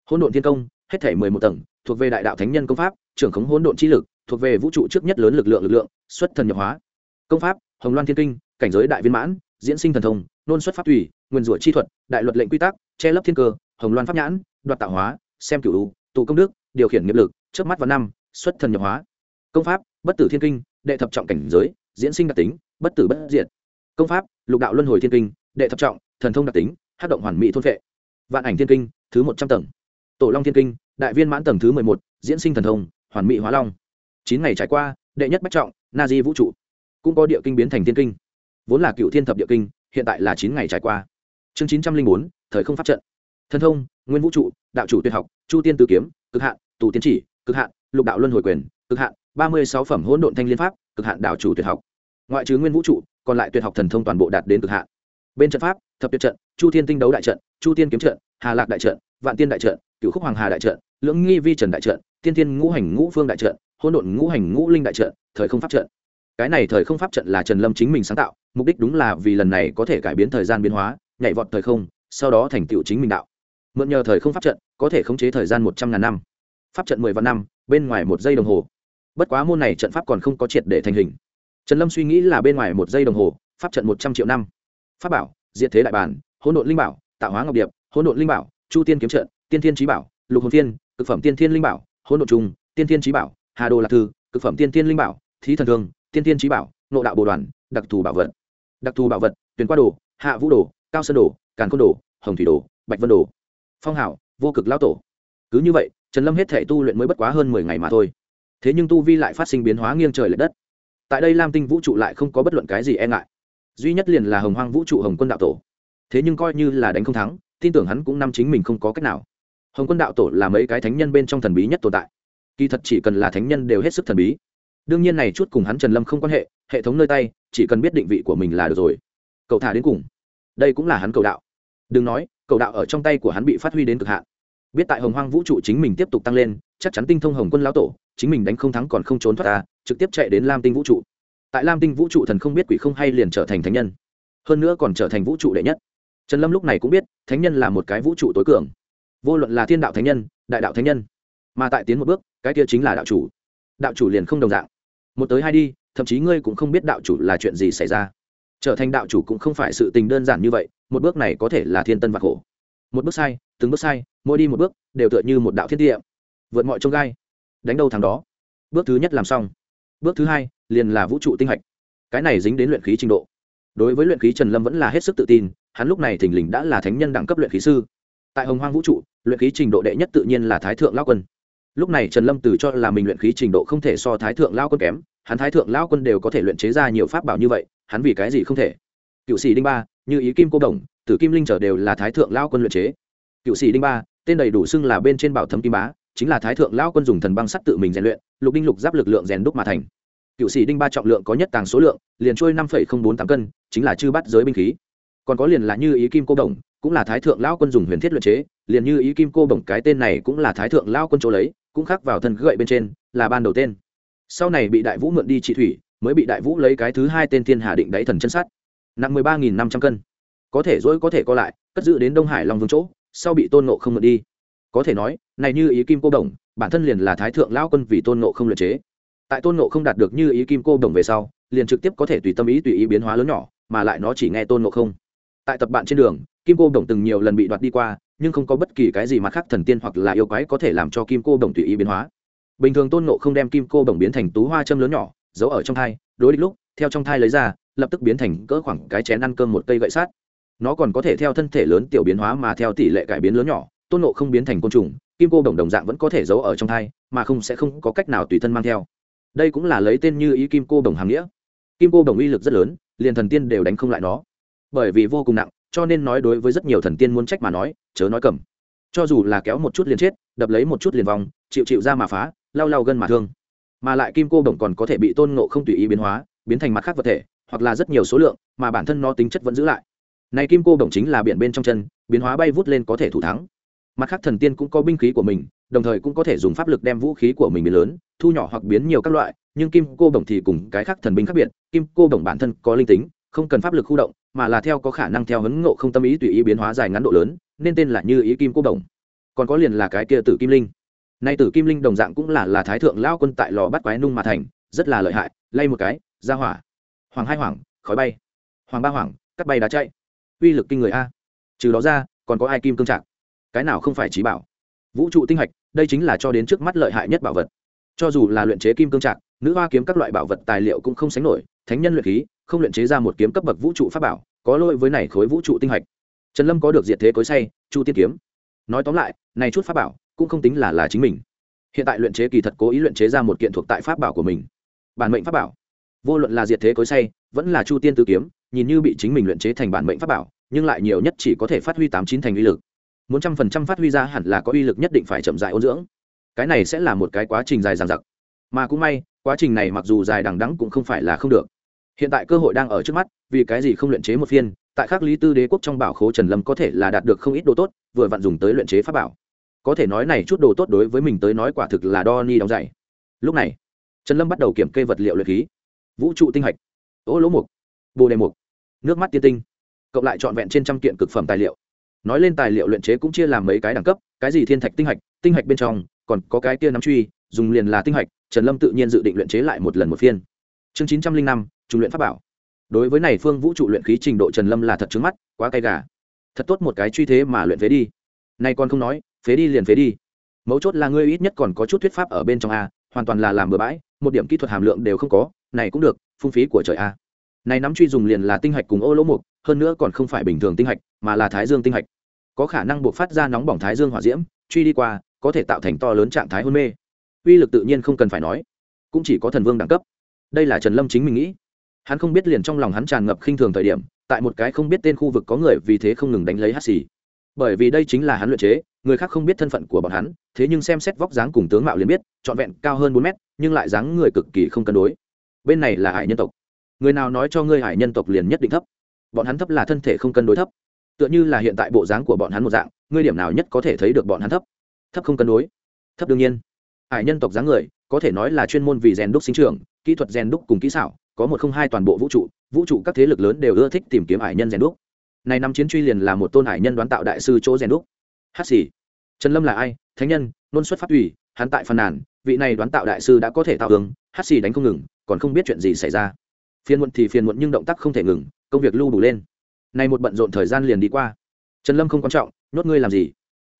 Hỗn độn thiên công, hết thể mười một tầng, thuộc về đại đạo thánh nhân công pháp, trưởng khống hỗn độn chi lực, thuộc về vũ trụ trước nhất lớn lực lượng lực lượng, xuất thần nhập hóa. Công pháp, hồng loan thiên kinh, cảnh giới đại viên mãn, diễn sinh thần thông, nôn xuất pháp thủy nguyên rủa chi thuật, đại luật lệnh quy tắc, che lấp thiên cơ, hồng loan pháp nhãn, đoạt tạo hóa, xem cửu tụ công đức, điều khiển nghiệp lực trước mắt vào năm, xuất thần nhập hóa. Công pháp, bất tử thiên kinh, đệ thập trọng cảnh giới, diễn sinh đặc tính, bất tử bất diệt. Công pháp, lục đạo luân hồi thiên kinh, đệ thập trọng, thần thông đặc tính hát động hoàn mỹ thôn vệ vạn ảnh thiên kinh, thứ một trăm tầng. Tổ long thiên kinh, đại viên mãn tầng thứ mười một, diễn sinh thần thông, hoàn mỹ hóa long. Chín ngày trải qua, đệ nhất bách trọng, na di vũ trụ. Cũng có địa kinh biến thành thiên kinh. Vốn là cựu thiên thập địa kinh, hiện tại là chín ngày trải qua. Chương chín trăm linh bốn, thời không pháp trận. Thần thông, nguyên vũ trụ, đạo chủ tuyệt học, chu tiên tử kiếm, cực hạn, tù tiến chỉ, cực hạn, lục đạo luân hồi quyền, cực hạn, ba mươi sáu phẩm hỗn độn thanh liên pháp, cực hạn đạo chủ tuyệt học. Ngoại trừ nguyên vũ trụ, còn lại tuyệt học thần thông toàn bộ đạt đến cực hạn. Bên trận pháp, thập tuyệt trận chu thiên tinh đấu đại trận, chu tiên kiếm trận, hà lạc đại trận, vạn tiên đại trận cựu khúc hoàng hà đại trận, lưỡng nghi vi trần đại trận, tiên tiên ngũ hành ngũ phương đại trận, hỗn độn ngũ hành ngũ linh đại trận, thời không pháp trận. Cái này thời không pháp trận là trần lâm chính mình sáng tạo, mục đích đúng là vì lần này có thể cải biến thời gian biến hóa, nhảy vọt thời không, sau đó thành tựu chính mình đạo. Mượn nhờ thời không pháp trận, có thể khống chế thời gian một trăm ngàn năm. Pháp trận mười vạn năm, bên ngoài một giây đồng hồ. Bất quá môn này trận pháp còn không có triệt để thành hình. Trần lâm suy nghĩ là bên ngoài một giây đồng hồ, pháp trận một trăm triệu năm. Pháp bảo diện thế đại bản hỗn độn linh bảo tạo hóa ngọc điệp hỗn độn linh bảo chu tiên kiếm trận tiên thiên trí bảo lục hồn Tiên, cực phẩm tiên thiên linh bảo hỗn độn trung tiên thiên trí bảo hà đồ lạc thư cực phẩm tiên thiên linh bảo thí thần thương tiên thiên trí bảo nộ đạo bồ đoàn đặc thù bảo vật. Đặc thù bảo vật tuyển qua đồ hạ vũ đồ cao sơn đồ càn côn đồ hồng thủy đồ bạch vân đồ. Phong hảo vô cực lao tổ. Cứ như vậy trần lâm hết thể tu luyện mới bất quá hơn mười ngày mà thôi. Thế nhưng tu vi lại phát sinh biến hóa nghiêng trời l ệ đất. Tại đây lam tinh vũ trụ lại không có bất luận cái gì e ngại. Duy nhất liền là hồng hoang vũ trụ hồng quân đạo tổ thế nhưng coi như là đánh không thắng, tin tưởng hắn cũng năm chính mình không có cách nào. Hồng quân đạo tổ là mấy cái thánh nhân bên trong thần bí nhất tồn tại. Kỳ thật chỉ cần là thánh nhân đều hết sức thần bí. Đương nhiên này chút cùng hắn trần lâm không quan hệ hệ thống nơi tay, chỉ cần biết định vị của mình là được rồi. Cậu thả đến cùng. Đây cũng là hắn cầu đạo. Đừng nói, cầu đạo ở trong tay của hắn bị phát huy đến cực hạn. Biết tại hồng hoang vũ trụ chính mình tiếp tục tăng lên, chắc chắn tinh thông hồng quân lão tổ, chính mình đánh không thắng còn không trốn thoát ta, trực tiếp chạy đến lam tinh vũ trụ. Tại lam tinh vũ trụ thần không biết quỷ không hay liền trở thành thánh nhân. Hơn nữa còn trở thành vũ trụ đệ nhất trần lâm lúc này cũng biết, thánh nhân là một cái vũ trụ tối cường. Vô luận là thiên đạo thánh nhân, đại đạo thánh nhân, mà tại tiến một bước, cái kia chính là đạo chủ. Đạo chủ liền không đồng dạng. Một tới hai đi, thậm chí ngươi cũng không biết đạo chủ là chuyện gì xảy ra. Trở thành đạo chủ cũng không phải sự tình đơn giản như vậy, một bước này có thể là thiên tân và khổ. Một bước sai, từng bước sai, mỗi đi một bước, đều tựa như một đạo thiên địa. Vượt mọi trông gai. Đánh đâu thằng đó. Bước thứ nhất làm xong. Bước thứ hai, liền là vũ trụ tinh hạch. Cái này dính đến luyện khí trình độ. Đối với luyện khí trần lâm vẫn là hết sức tự tin hắn lúc này thình lình đã là thánh nhân đẳng cấp luyện khí sư. Tại hồng hoang vũ trụ, luyện khí trình độ đệ nhất tự nhiên là thái thượng lao quân. Lúc này trần lâm từ cho là mình luyện khí trình độ không thể so thái thượng lao quân kém, hắn thái thượng lao quân đều có thể luyện chế ra nhiều pháp bảo như vậy, hắn vì cái gì không thể? Cựu sĩ đinh ba, như ý kim cô đồng, tử kim linh trở đều là thái thượng lao quân luyện chế. Cựu sĩ đinh ba, tên đầy đủ xưng là bên trên bảo thấm kim bá, chính là thái thượng lao quân dùng thần băng sắt tự mình rèn luyện, lục đinh lục giáp lực lượng rèn đúc mà thành. Cựu sĩ đinh ba trọng lượng có nhất tàng số lượng, liền trôi năm bốn tám cân, chính là chư bắt giới binh khí còn có liền là như ý kim cô đồng cũng là thái thượng lao quân dùng huyền thiết luyện chế, liền như ý kim cô đồng cái tên này cũng là thái thượng lao quân chỗ lấy, cũng khắc vào thân gậy bên trên, là ban đầu tên. Sau này bị đại vũ mượn đi trị thủy, mới bị đại vũ lấy cái thứ hai tên thiên hà định đáy thần chân sắt. Nặng mười ba nghìn năm trăm cân. Có thể dỗi có thể co lại, cất giữ đến đông hải long vương chỗ, sau bị tôn nộ không mượn đi. Có thể nói, này như ý kim cô đồng bản thân liền là thái thượng lão quân vì tôn nộ không luyện chế. Tại tôn nộ không đạt được như ý kim cô đồng về sau, liền trực tiếp có thể tùy tâm ý tùy ý biến hóa lớn nhỏ, mà lại nó chỉ nghe tôn nộ không tại tập bạn trên đường, kim cô đồng từng nhiều lần bị đoạt đi qua, nhưng không có bất kỳ cái gì mặt khác thần tiên hoặc là yêu quái có thể làm cho kim cô đồng tùy ý biến hóa. Bình thường tôn nộ không đem kim cô đồng biến thành tú hoa châm lớn nhỏ, giấu ở trong thai, đối địch lúc, theo trong thai lấy ra, lập tức biến thành cỡ khoảng cái chén ăn cơm một cây gậy sát. Nó còn có thể theo thân thể lớn tiểu biến hóa mà theo tỷ lệ cải biến lớn nhỏ, tôn nộ không biến thành côn trùng, kim cô đồng đồng dạng vẫn có thể giấu ở trong thai, mà không sẽ không có cách nào tùy thân mang theo. Đây cũng là lấy tên như ý kim cô đồng hàm nghĩa. Kim cô đồng uy lực rất lớn, liền thần tiên đều đánh không lại nó bởi vì vô cùng nặng, cho nên nói đối với rất nhiều thần tiên muốn trách mà nói, chớ nói cầm. Cho dù là kéo một chút liền chết, đập lấy một chút liền vòng chịu chịu ra mà phá, lau lau gân mà thương. Mà lại kim cô bổng còn có thể bị tôn nộ không tùy ý biến hóa, biến thành mặt khác vật thể, hoặc là rất nhiều số lượng, mà bản thân nó tính chất vẫn giữ lại. Này kim cô bổng chính là biển bên trong chân, biến hóa bay vút lên có thể thủ thắng. Mặt khác thần tiên cũng có binh khí của mình, đồng thời cũng có thể dùng pháp lực đem vũ khí của mình biến lớn, thu nhỏ hoặc biến nhiều các loại, nhưng kim cô bổng thì cùng cái khác thần binh khác biệt, kim cô bổng bản thân có linh tính, không cần pháp lực khu động mà là theo có khả năng theo hấn ngộ không tâm ý tùy ý biến hóa dài ngắn độ lớn, nên tên là như ý kim cô đồng. Còn có liền là cái kia tử kim linh. Nay tử kim linh đồng dạng cũng là là thái thượng lao quân tại lò bắt quái nung mà thành, rất là lợi hại, lay một cái, ra hỏa. Hoàng hai hoàng khói bay. Hoàng ba hoàng cắt bay đá chạy. Uy lực kinh người a. Trừ đó ra, còn có ai kim cương trạng? Cái nào không phải trí bảo? Vũ trụ tinh hạch, đây chính là cho đến trước mắt lợi hại nhất bảo vật. Cho dù là luyện chế kim cương trạng, nữ hoa kiếm các loại bảo vật tài liệu cũng không sánh nổi thánh nhân luyện khí, không luyện chế ra một kiếm cấp bậc vũ trụ pháp bảo, có lỗi với này khối vũ trụ tinh hạch. Trần lâm có được diệt thế cối say, chu tiên kiếm. Nói tóm lại, này chút pháp bảo cũng không tính là là chính mình. Hiện tại luyện chế kỳ thật cố ý luyện chế ra một kiện thuộc tại pháp bảo của mình. Bản mệnh pháp bảo. Vô luận là diệt thế cối say, vẫn là chu tiên tử kiếm, nhìn như bị chính mình luyện chế thành bản mệnh pháp bảo, nhưng lại nhiều nhất chỉ có thể phát huy tám chín thành uy lực. Muốn trăm phần trăm phát huy ra hẳn là có uy lực nhất định phải chậm dại ôn dưỡng. Cái này sẽ là một cái quá trình dài dằng dặc. Mà cũng may, quá trình này mặc dù dài đằng đắng cũng không phải là không được hiện tại cơ hội đang ở trước mắt, vì cái gì không luyện chế một phiên, tại khắc lý tư đế quốc trong bảo khố trần lâm có thể là đạt được không ít đồ tốt, vừa vặn dùng tới luyện chế pháp bảo. Có thể nói này chút đồ tốt đối với mình tới nói quả thực là đo ni đóng dày lúc này, trần lâm bắt đầu kiểm kê vật liệu luyện khí. Vũ trụ tinh hạch, ô lỗ mục, bồ đề mục, nước mắt tiên tinh. Cộng lại trọn vẹn trên trăm kiện cực phẩm tài liệu. Nói lên tài liệu luyện chế cũng chia làm mấy cái đẳng cấp, cái gì thiên thạch tinh hạch tinh hạch bên trong, còn có cái kia nắm truy, dùng liền là tinh hạch, trần lâm tự nhiên dự định luyện chế lại một lần một phiên. Chương chín trăm linh năm trung luyện pháp bảo. Đối với này phương vũ trụ luyện khí trình độ trần lâm là thật trứng mắt, quá cay gà. Thật tốt một cái truy thế mà luyện phế đi. Nay còn không nói, phế đi liền phế đi. Mấu chốt là ngươi ít nhất còn có chút thuyết pháp ở bên trong a, hoàn toàn là làm bừa bãi, một điểm kỹ thuật hàm lượng đều không có, này cũng được, phung phí của trời a. Này nắm truy dùng liền là tinh hạch cùng ô lỗ mục, hơn nữa còn không phải bình thường tinh hạch, mà là thái dương tinh hạch. Có khả năng buộc phát ra nóng bỏng thái dương hỏa diễm, truy đi qua, có thể tạo thành to lớn trạng thái hôn mê. Uy lực tự nhiên không cần phải nói, cũng chỉ có thần vương đẳng cấp. Đây là trần lâm chính mình nghĩ hắn không biết liền trong lòng hắn tràn ngập khinh thường thời điểm, tại một cái không biết tên khu vực có người vì thế không ngừng đánh lấy hát xì. Bởi vì đây chính là hắn luyện chế, người khác không biết thân phận của bọn hắn, thế nhưng xem xét vóc dáng cùng tướng mạo liền biết, trọn vẹn cao hơn bốn mét, nhưng lại dáng người cực kỳ không cân đối. Bên này là hải nhân tộc. Người nào nói cho ngươi hải nhân tộc liền nhất định thấp? Bọn hắn thấp là thân thể không cân đối thấp. Tựa như là hiện tại bộ dáng của bọn hắn một dạng, ngươi điểm nào nhất có thể thấy được bọn hắn thấp? Thấp không cân đối. Thấp đương nhiên. Hải nhân tộc dáng người, có thể nói là chuyên môn vì rèn đúc sinh trưởng kỹ thuật rèn đúc cùng kỹ xảo, có một không hai toàn bộ vũ trụ vũ trụ các thế lực lớn đều ưa thích tìm kiếm hải nhân rèn đúc. Này năm chiến truy liền là một tôn hải nhân đoán tạo đại sư chỗ rèn đúc. Hát xì. Trần lâm là ai? Thánh nhân, nôn xuất phát ủy hắn tại phần nàn, vị này đoán tạo đại sư đã có thể tạo hướng hát xì đánh không ngừng, còn không biết chuyện gì xảy ra. Phiền muộn thì phiền muộn nhưng động tác không thể ngừng, công việc lưu đủ lên. Nay một bận rộn thời gian liền đi qua. Trần lâm không quan trọng, nhốt ngươi làm gì?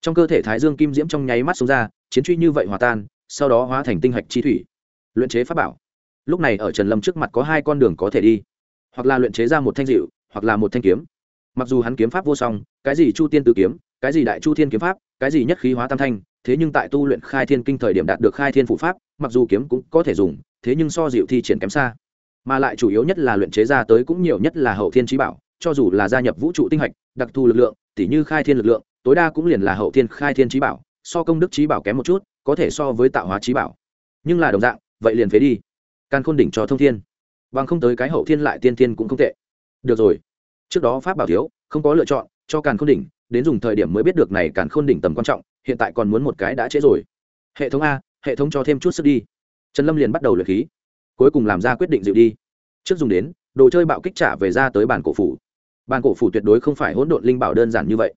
Trong cơ thể thái dương kim diễm trong nháy mắt xuống ra, chiến truy như vậy hòa tan, sau đó hóa thành tinh hạch chi thủy. Luyện chế pháp bảo lúc này ở trần lâm trước mặt có hai con đường có thể đi. Hoặc là luyện chế ra một thanh dịu, hoặc là một thanh kiếm. Mặc dù hắn kiếm pháp vô song, cái gì chu tiên tự kiếm, cái gì đại chu thiên kiếm pháp, cái gì nhất khí hóa tam thanh, thế nhưng tại tu luyện khai thiên kinh thời điểm đạt được khai thiên phụ pháp, mặc dù kiếm cũng có thể dùng, thế nhưng so dịu thi triển kém xa. Mà lại chủ yếu nhất là luyện chế ra tới cũng nhiều nhất là hậu thiên trí bảo, cho dù là gia nhập vũ trụ tinh hạch, đặc thù lực lượng, tỉ như khai thiên lực lượng, tối đa cũng liền là hậu thiên khai thiên trí bảo, so công đức trí bảo kém một chút, có thể so với tạo hóa trí bảo. Nhưng là đồng dạng, vậy liền phế đi can khôn đỉnh cho thông thiên. Bằng không tới cái hậu thiên lại tiên thiên cũng không tệ. Được rồi. Trước đó pháp bảo thiếu, không có lựa chọn, cho càn khôn đỉnh, đến dùng thời điểm mới biết được này càn khôn đỉnh tầm quan trọng, hiện tại còn muốn một cái đã trễ rồi. Hệ thống a, hệ thống cho thêm chút sức đi. Trần lâm liền bắt đầu luyện khí. Cuối cùng làm ra quyết định dịu đi. Trước dùng đến, đồ chơi bạo kích trả về ra tới bàn cổ phủ. Bàn cổ phủ tuyệt đối không phải hỗn độn linh bảo đơn giản như vậy.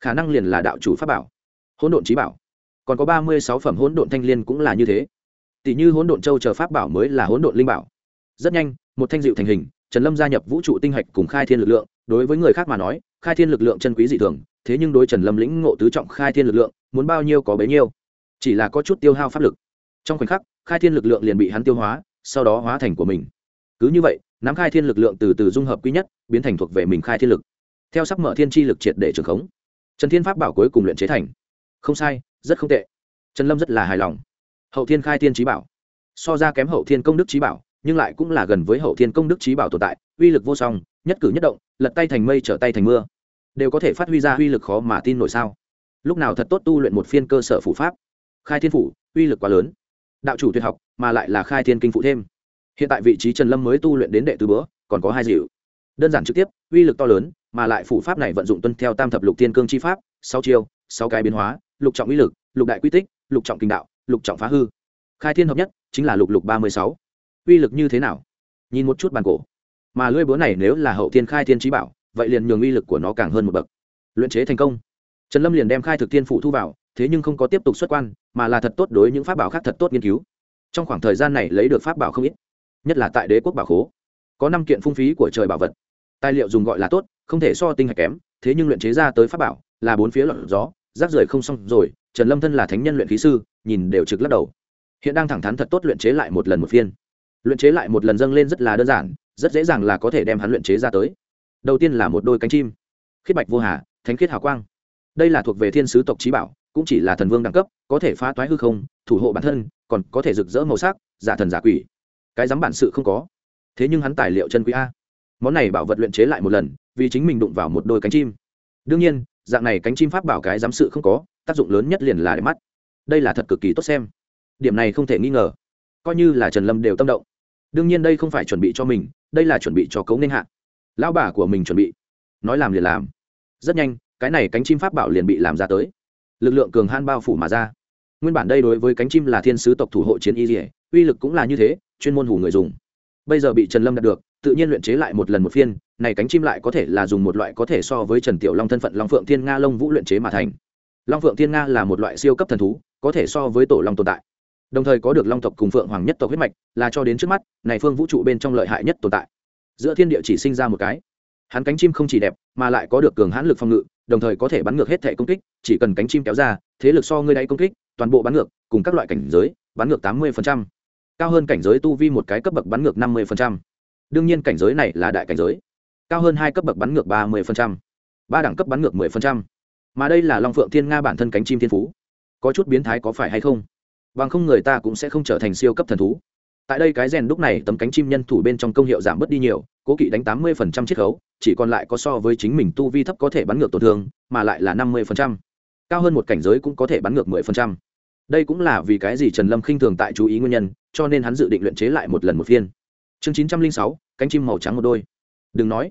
Khả năng liền là đạo chủ pháp bảo. Hỗn độn trí bảo. Còn có ba mươi sáu phẩm hỗn độn thanh l i ê n cũng là như thế tỷ như hỗn độn châu chờ pháp bảo mới là hỗn độn linh bảo. Rất nhanh, một thanh dịu thành hình, trần lâm gia nhập vũ trụ tinh hạch cùng khai thiên lực lượng. Đối với người khác mà nói, khai thiên lực lượng chân quý dị thường, thế nhưng đối trần lâm lĩnh ngộ tứ trọng khai thiên lực lượng, muốn bao nhiêu có bấy nhiêu. Chỉ là có chút tiêu hao pháp lực. Trong khoảnh khắc, khai thiên lực lượng liền bị hắn tiêu hóa, sau đó hóa thành của mình. Cứ như vậy, nắm khai thiên lực lượng từ từ dung hợp quý nhất, biến thành thuộc về mình khai thiên lực. Theo sắc mở thiên tri lực triệt để trường khống, trần thiên pháp bảo cuối cùng luyện chế thành. Không sai, rất không tệ. Trần lâm rất là hài lòng hậu thiên khai thiên trí bảo. So ra kém hậu thiên công đức trí bảo, nhưng lại cũng là gần với hậu thiên công đức trí bảo tồn tại, uy lực vô song, nhất cử nhất động, lật tay thành mây trở tay thành mưa. Đều có thể phát huy ra uy lực khó mà tin nổi sao? Lúc nào thật tốt tu luyện một phiên cơ sở phủ pháp? Khai thiên phủ, uy lực quá lớn. Đạo chủ tuyệt học, mà lại là khai thiên kinh phụ thêm. Hiện tại vị trí trần lâm mới tu luyện đến đệ tứ bữa, còn có hai dịu. Đơn giản trực tiếp, uy lực to lớn, mà lại phủ pháp này vận dụng tuân theo tam thập lục Thiên cương chi pháp, sáu chiêu, sáu cái biến hóa, lục trọng uy lực, lục đại quy tích, lục trọng kinh đạo lục trọng phá hư. Khai thiên hợp nhất, chính là lục lục ba mươi sáu. Uy lực như thế nào? Nhìn một chút bàn cổ. Mà lưỡi búa này nếu là hậu thiên khai thiên trí bảo, vậy liền nhường uy lực của nó càng hơn một bậc. Luyện chế thành công. Trần lâm liền đem khai thực thiên phụ thu vào, thế nhưng không có tiếp tục xuất quan, mà là thật tốt đối những pháp bảo khác thật tốt nghiên cứu. Trong khoảng thời gian này lấy được pháp bảo không ít, nhất là tại đế quốc bảo khố. Có năm kiện phung phí của trời bảo vật. Tài liệu dùng gọi là tốt, không thể so tinh hạch kém, thế nhưng luyện chế ra tới pháp bảo là bốn phía lọt gió, rác rưởi không xong rồi trần lâm thân là thánh nhân luyện khí sư, nhìn đều trực lắc đầu. Hiện đang thẳng thắn thật tốt luyện chế lại một lần một phiên. Luyện chế lại một lần dâng lên rất là đơn giản, rất dễ dàng là có thể đem hắn luyện chế ra tới. Đầu tiên là một đôi cánh chim. Khiết bạch vô hà, thánh khiết hào quang. Đây là thuộc về thiên sứ tộc trí bảo, cũng chỉ là thần vương đẳng cấp, có thể phá toái hư không, thủ hộ bản thân, còn có thể rực rỡ màu sắc, giả thần giả quỷ. Cái dám bản sự không có. Thế nhưng hắn tài liệu chân quý a. Món này bảo vật luyện chế lại một lần, vì chính mình đụng vào một đôi cánh chim. Đương nhiên dạng này cánh chim pháp bảo cái giám sự không có, tác dụng lớn nhất liền là để mắt. Đây là thật cực kỳ tốt xem. Điểm này không thể nghi ngờ. Coi như là trần lâm đều tâm động. Đương nhiên đây không phải chuẩn bị cho mình, đây là chuẩn bị cho cấu nên hạ. Lão bà của mình chuẩn bị. Nói làm liền làm. Rất nhanh, cái này cánh chim pháp bảo liền bị làm ra tới. Lực lượng cường han bao phủ mà ra. Nguyên bản đây đối với cánh chim là thiên sứ tộc thủ hộ chiến y dỉa uy lực cũng là như thế, chuyên môn hủ người dùng. Bây giờ bị trần lâm đạt được, tự nhiên luyện chế lại một lần một phiên này cánh chim lại có thể là dùng một loại có thể so với trần tiểu long thân phận long phượng thiên nga long vũ luyện chế mà thành. Long phượng thiên nga là một loại siêu cấp thần thú, có thể so với tổ long tồn tại. Đồng thời có được long tộc cùng phượng hoàng nhất tộc huyết mạch, là cho đến trước mắt, này phương vũ trụ bên trong lợi hại nhất tồn tại. Giữa thiên địa chỉ sinh ra một cái. Hắn cánh chim không chỉ đẹp, mà lại có được cường hãn lực phòng ngự, đồng thời có thể bắn ngược hết thể công kích, chỉ cần cánh chim kéo ra, thế lực so ngươi đáy công kích, toàn bộ bắn ngược, cùng các loại cảnh giới, bắn ngược tám mươi cao hơn cảnh giới tu vi một cái cấp bậc bắn ngược năm mươi đương nhiên cảnh giới này là đại cảnh giới cao hơn hai cấp bậc bắn ngược ba mươi ba đẳng cấp bắn ngược 10%. mà đây là long phượng thiên nga bản thân cánh chim thiên phú. Có chút biến thái có phải hay không? Bằng không người ta cũng sẽ không trở thành siêu cấp thần thú. Tại đây cái rèn đúc này, tấm cánh chim nhân thủ bên trong công hiệu giảm bớt đi nhiều, cố kỵ đánh tám mươi phần trăm chiết khấu, chỉ còn lại có so với chính mình tu vi thấp có thể bắn ngược tổn thương, mà lại là năm mươi phần trăm. Cao hơn một cảnh giới cũng có thể bắn ngược mười phần trăm. Đây cũng là vì cái gì trần lâm khinh thường tại chú ý nguyên nhân, cho nên hắn dự định luyện chế lại một lần một phiên. Chương chín trăm linh sáu, cánh chim màu trắng một đôi. Đừng nói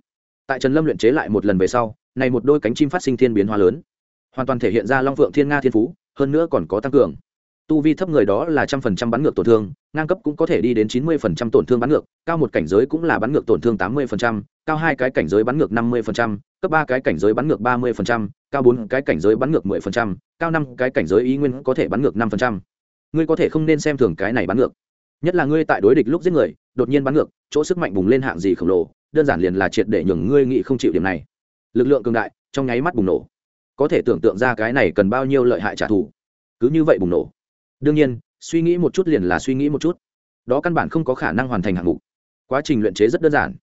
tại trần lâm luyện chế lại một lần về sau, này một đôi cánh chim phát sinh thiên biến hóa lớn. Hoàn toàn thể hiện ra long phượng thiên nga thiên phú, hơn nữa còn có tăng cường. Tu vi thấp người đó là trăm phần trăm bắn ngược tổn thương, ngang cấp cũng có thể đi đến chín mươi phần trăm tổn thương bắn ngược, cao một cảnh giới cũng là bắn ngược tổn thương tám mươi phần trăm, cao hai cái cảnh giới bắn ngược năm mươi phần trăm, cấp ba cái cảnh giới bắn ngược ba mươi phần trăm, cao bốn cái cảnh giới bắn ngược mười phần trăm, cao năm cái cảnh giới ý nguyên có thể bắn ngược năm phần trăm. Ngươi có thể không nên xem thường cái này bắn ngược. Nhất là ngươi tại đối địch lúc giết người, đột nhiên bắn ngược, chỗ sức mạnh bùng lên hạng gì khổng lồ đơn giản liền là triệt để nhường ngươi nghị không chịu điểm này. Lực lượng cường đại, trong nháy mắt bùng nổ. Có thể tưởng tượng ra cái này cần bao nhiêu lợi hại trả thù. Cứ như vậy bùng nổ. Đương nhiên, suy nghĩ một chút liền là suy nghĩ một chút. Đó căn bản không có khả năng hoàn thành hạng mục. Quá trình luyện chế rất đơn giản.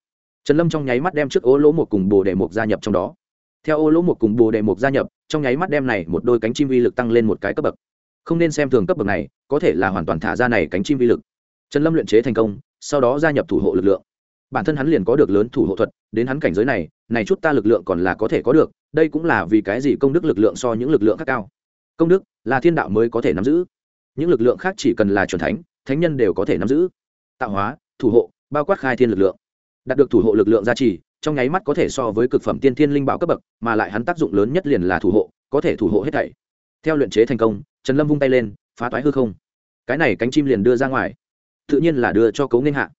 Trần lâm trong nháy mắt đem trước ô lỗ một cùng bồ đề mục gia nhập trong đó. Theo ô lỗ một cùng bồ đề mục gia nhập, trong nháy mắt đem này một đôi cánh chim vi lực tăng lên một cái cấp bậc. Không nên xem thường cấp bậc này, có thể là hoàn toàn thả ra này cánh chim vi lực. Trần lâm luyện chế thành công, sau đó gia nhập thủ hộ lực lượng bản thân hắn liền có được lớn thủ hộ thuật, đến hắn cảnh giới này này chút ta lực lượng còn là có thể có được, đây cũng là vì cái gì công đức lực lượng so những lực lượng khác cao. Công đức là thiên đạo mới có thể nắm giữ. Những lực lượng khác chỉ cần là c thánh thánh nhân đều có thể nắm giữ. Tạo hóa, thủ hộ, bao quát khai thiên lực lượng. Đạt được thủ hộ lực lượng gia trì, trong nháy mắt có thể so với cực phẩm tiên thiên linh bảo cấp bậc, mà lại hắn tác dụng lớn nhất liền là thủ hộ, có thể thủ hộ hết thảy. Theo luyện chế thành công, trần lâm vung tay lên, phá toái hư không. Cái này cánh chim liền đưa ra ngoài, tự nhiên là đưa cho cấu nên hạ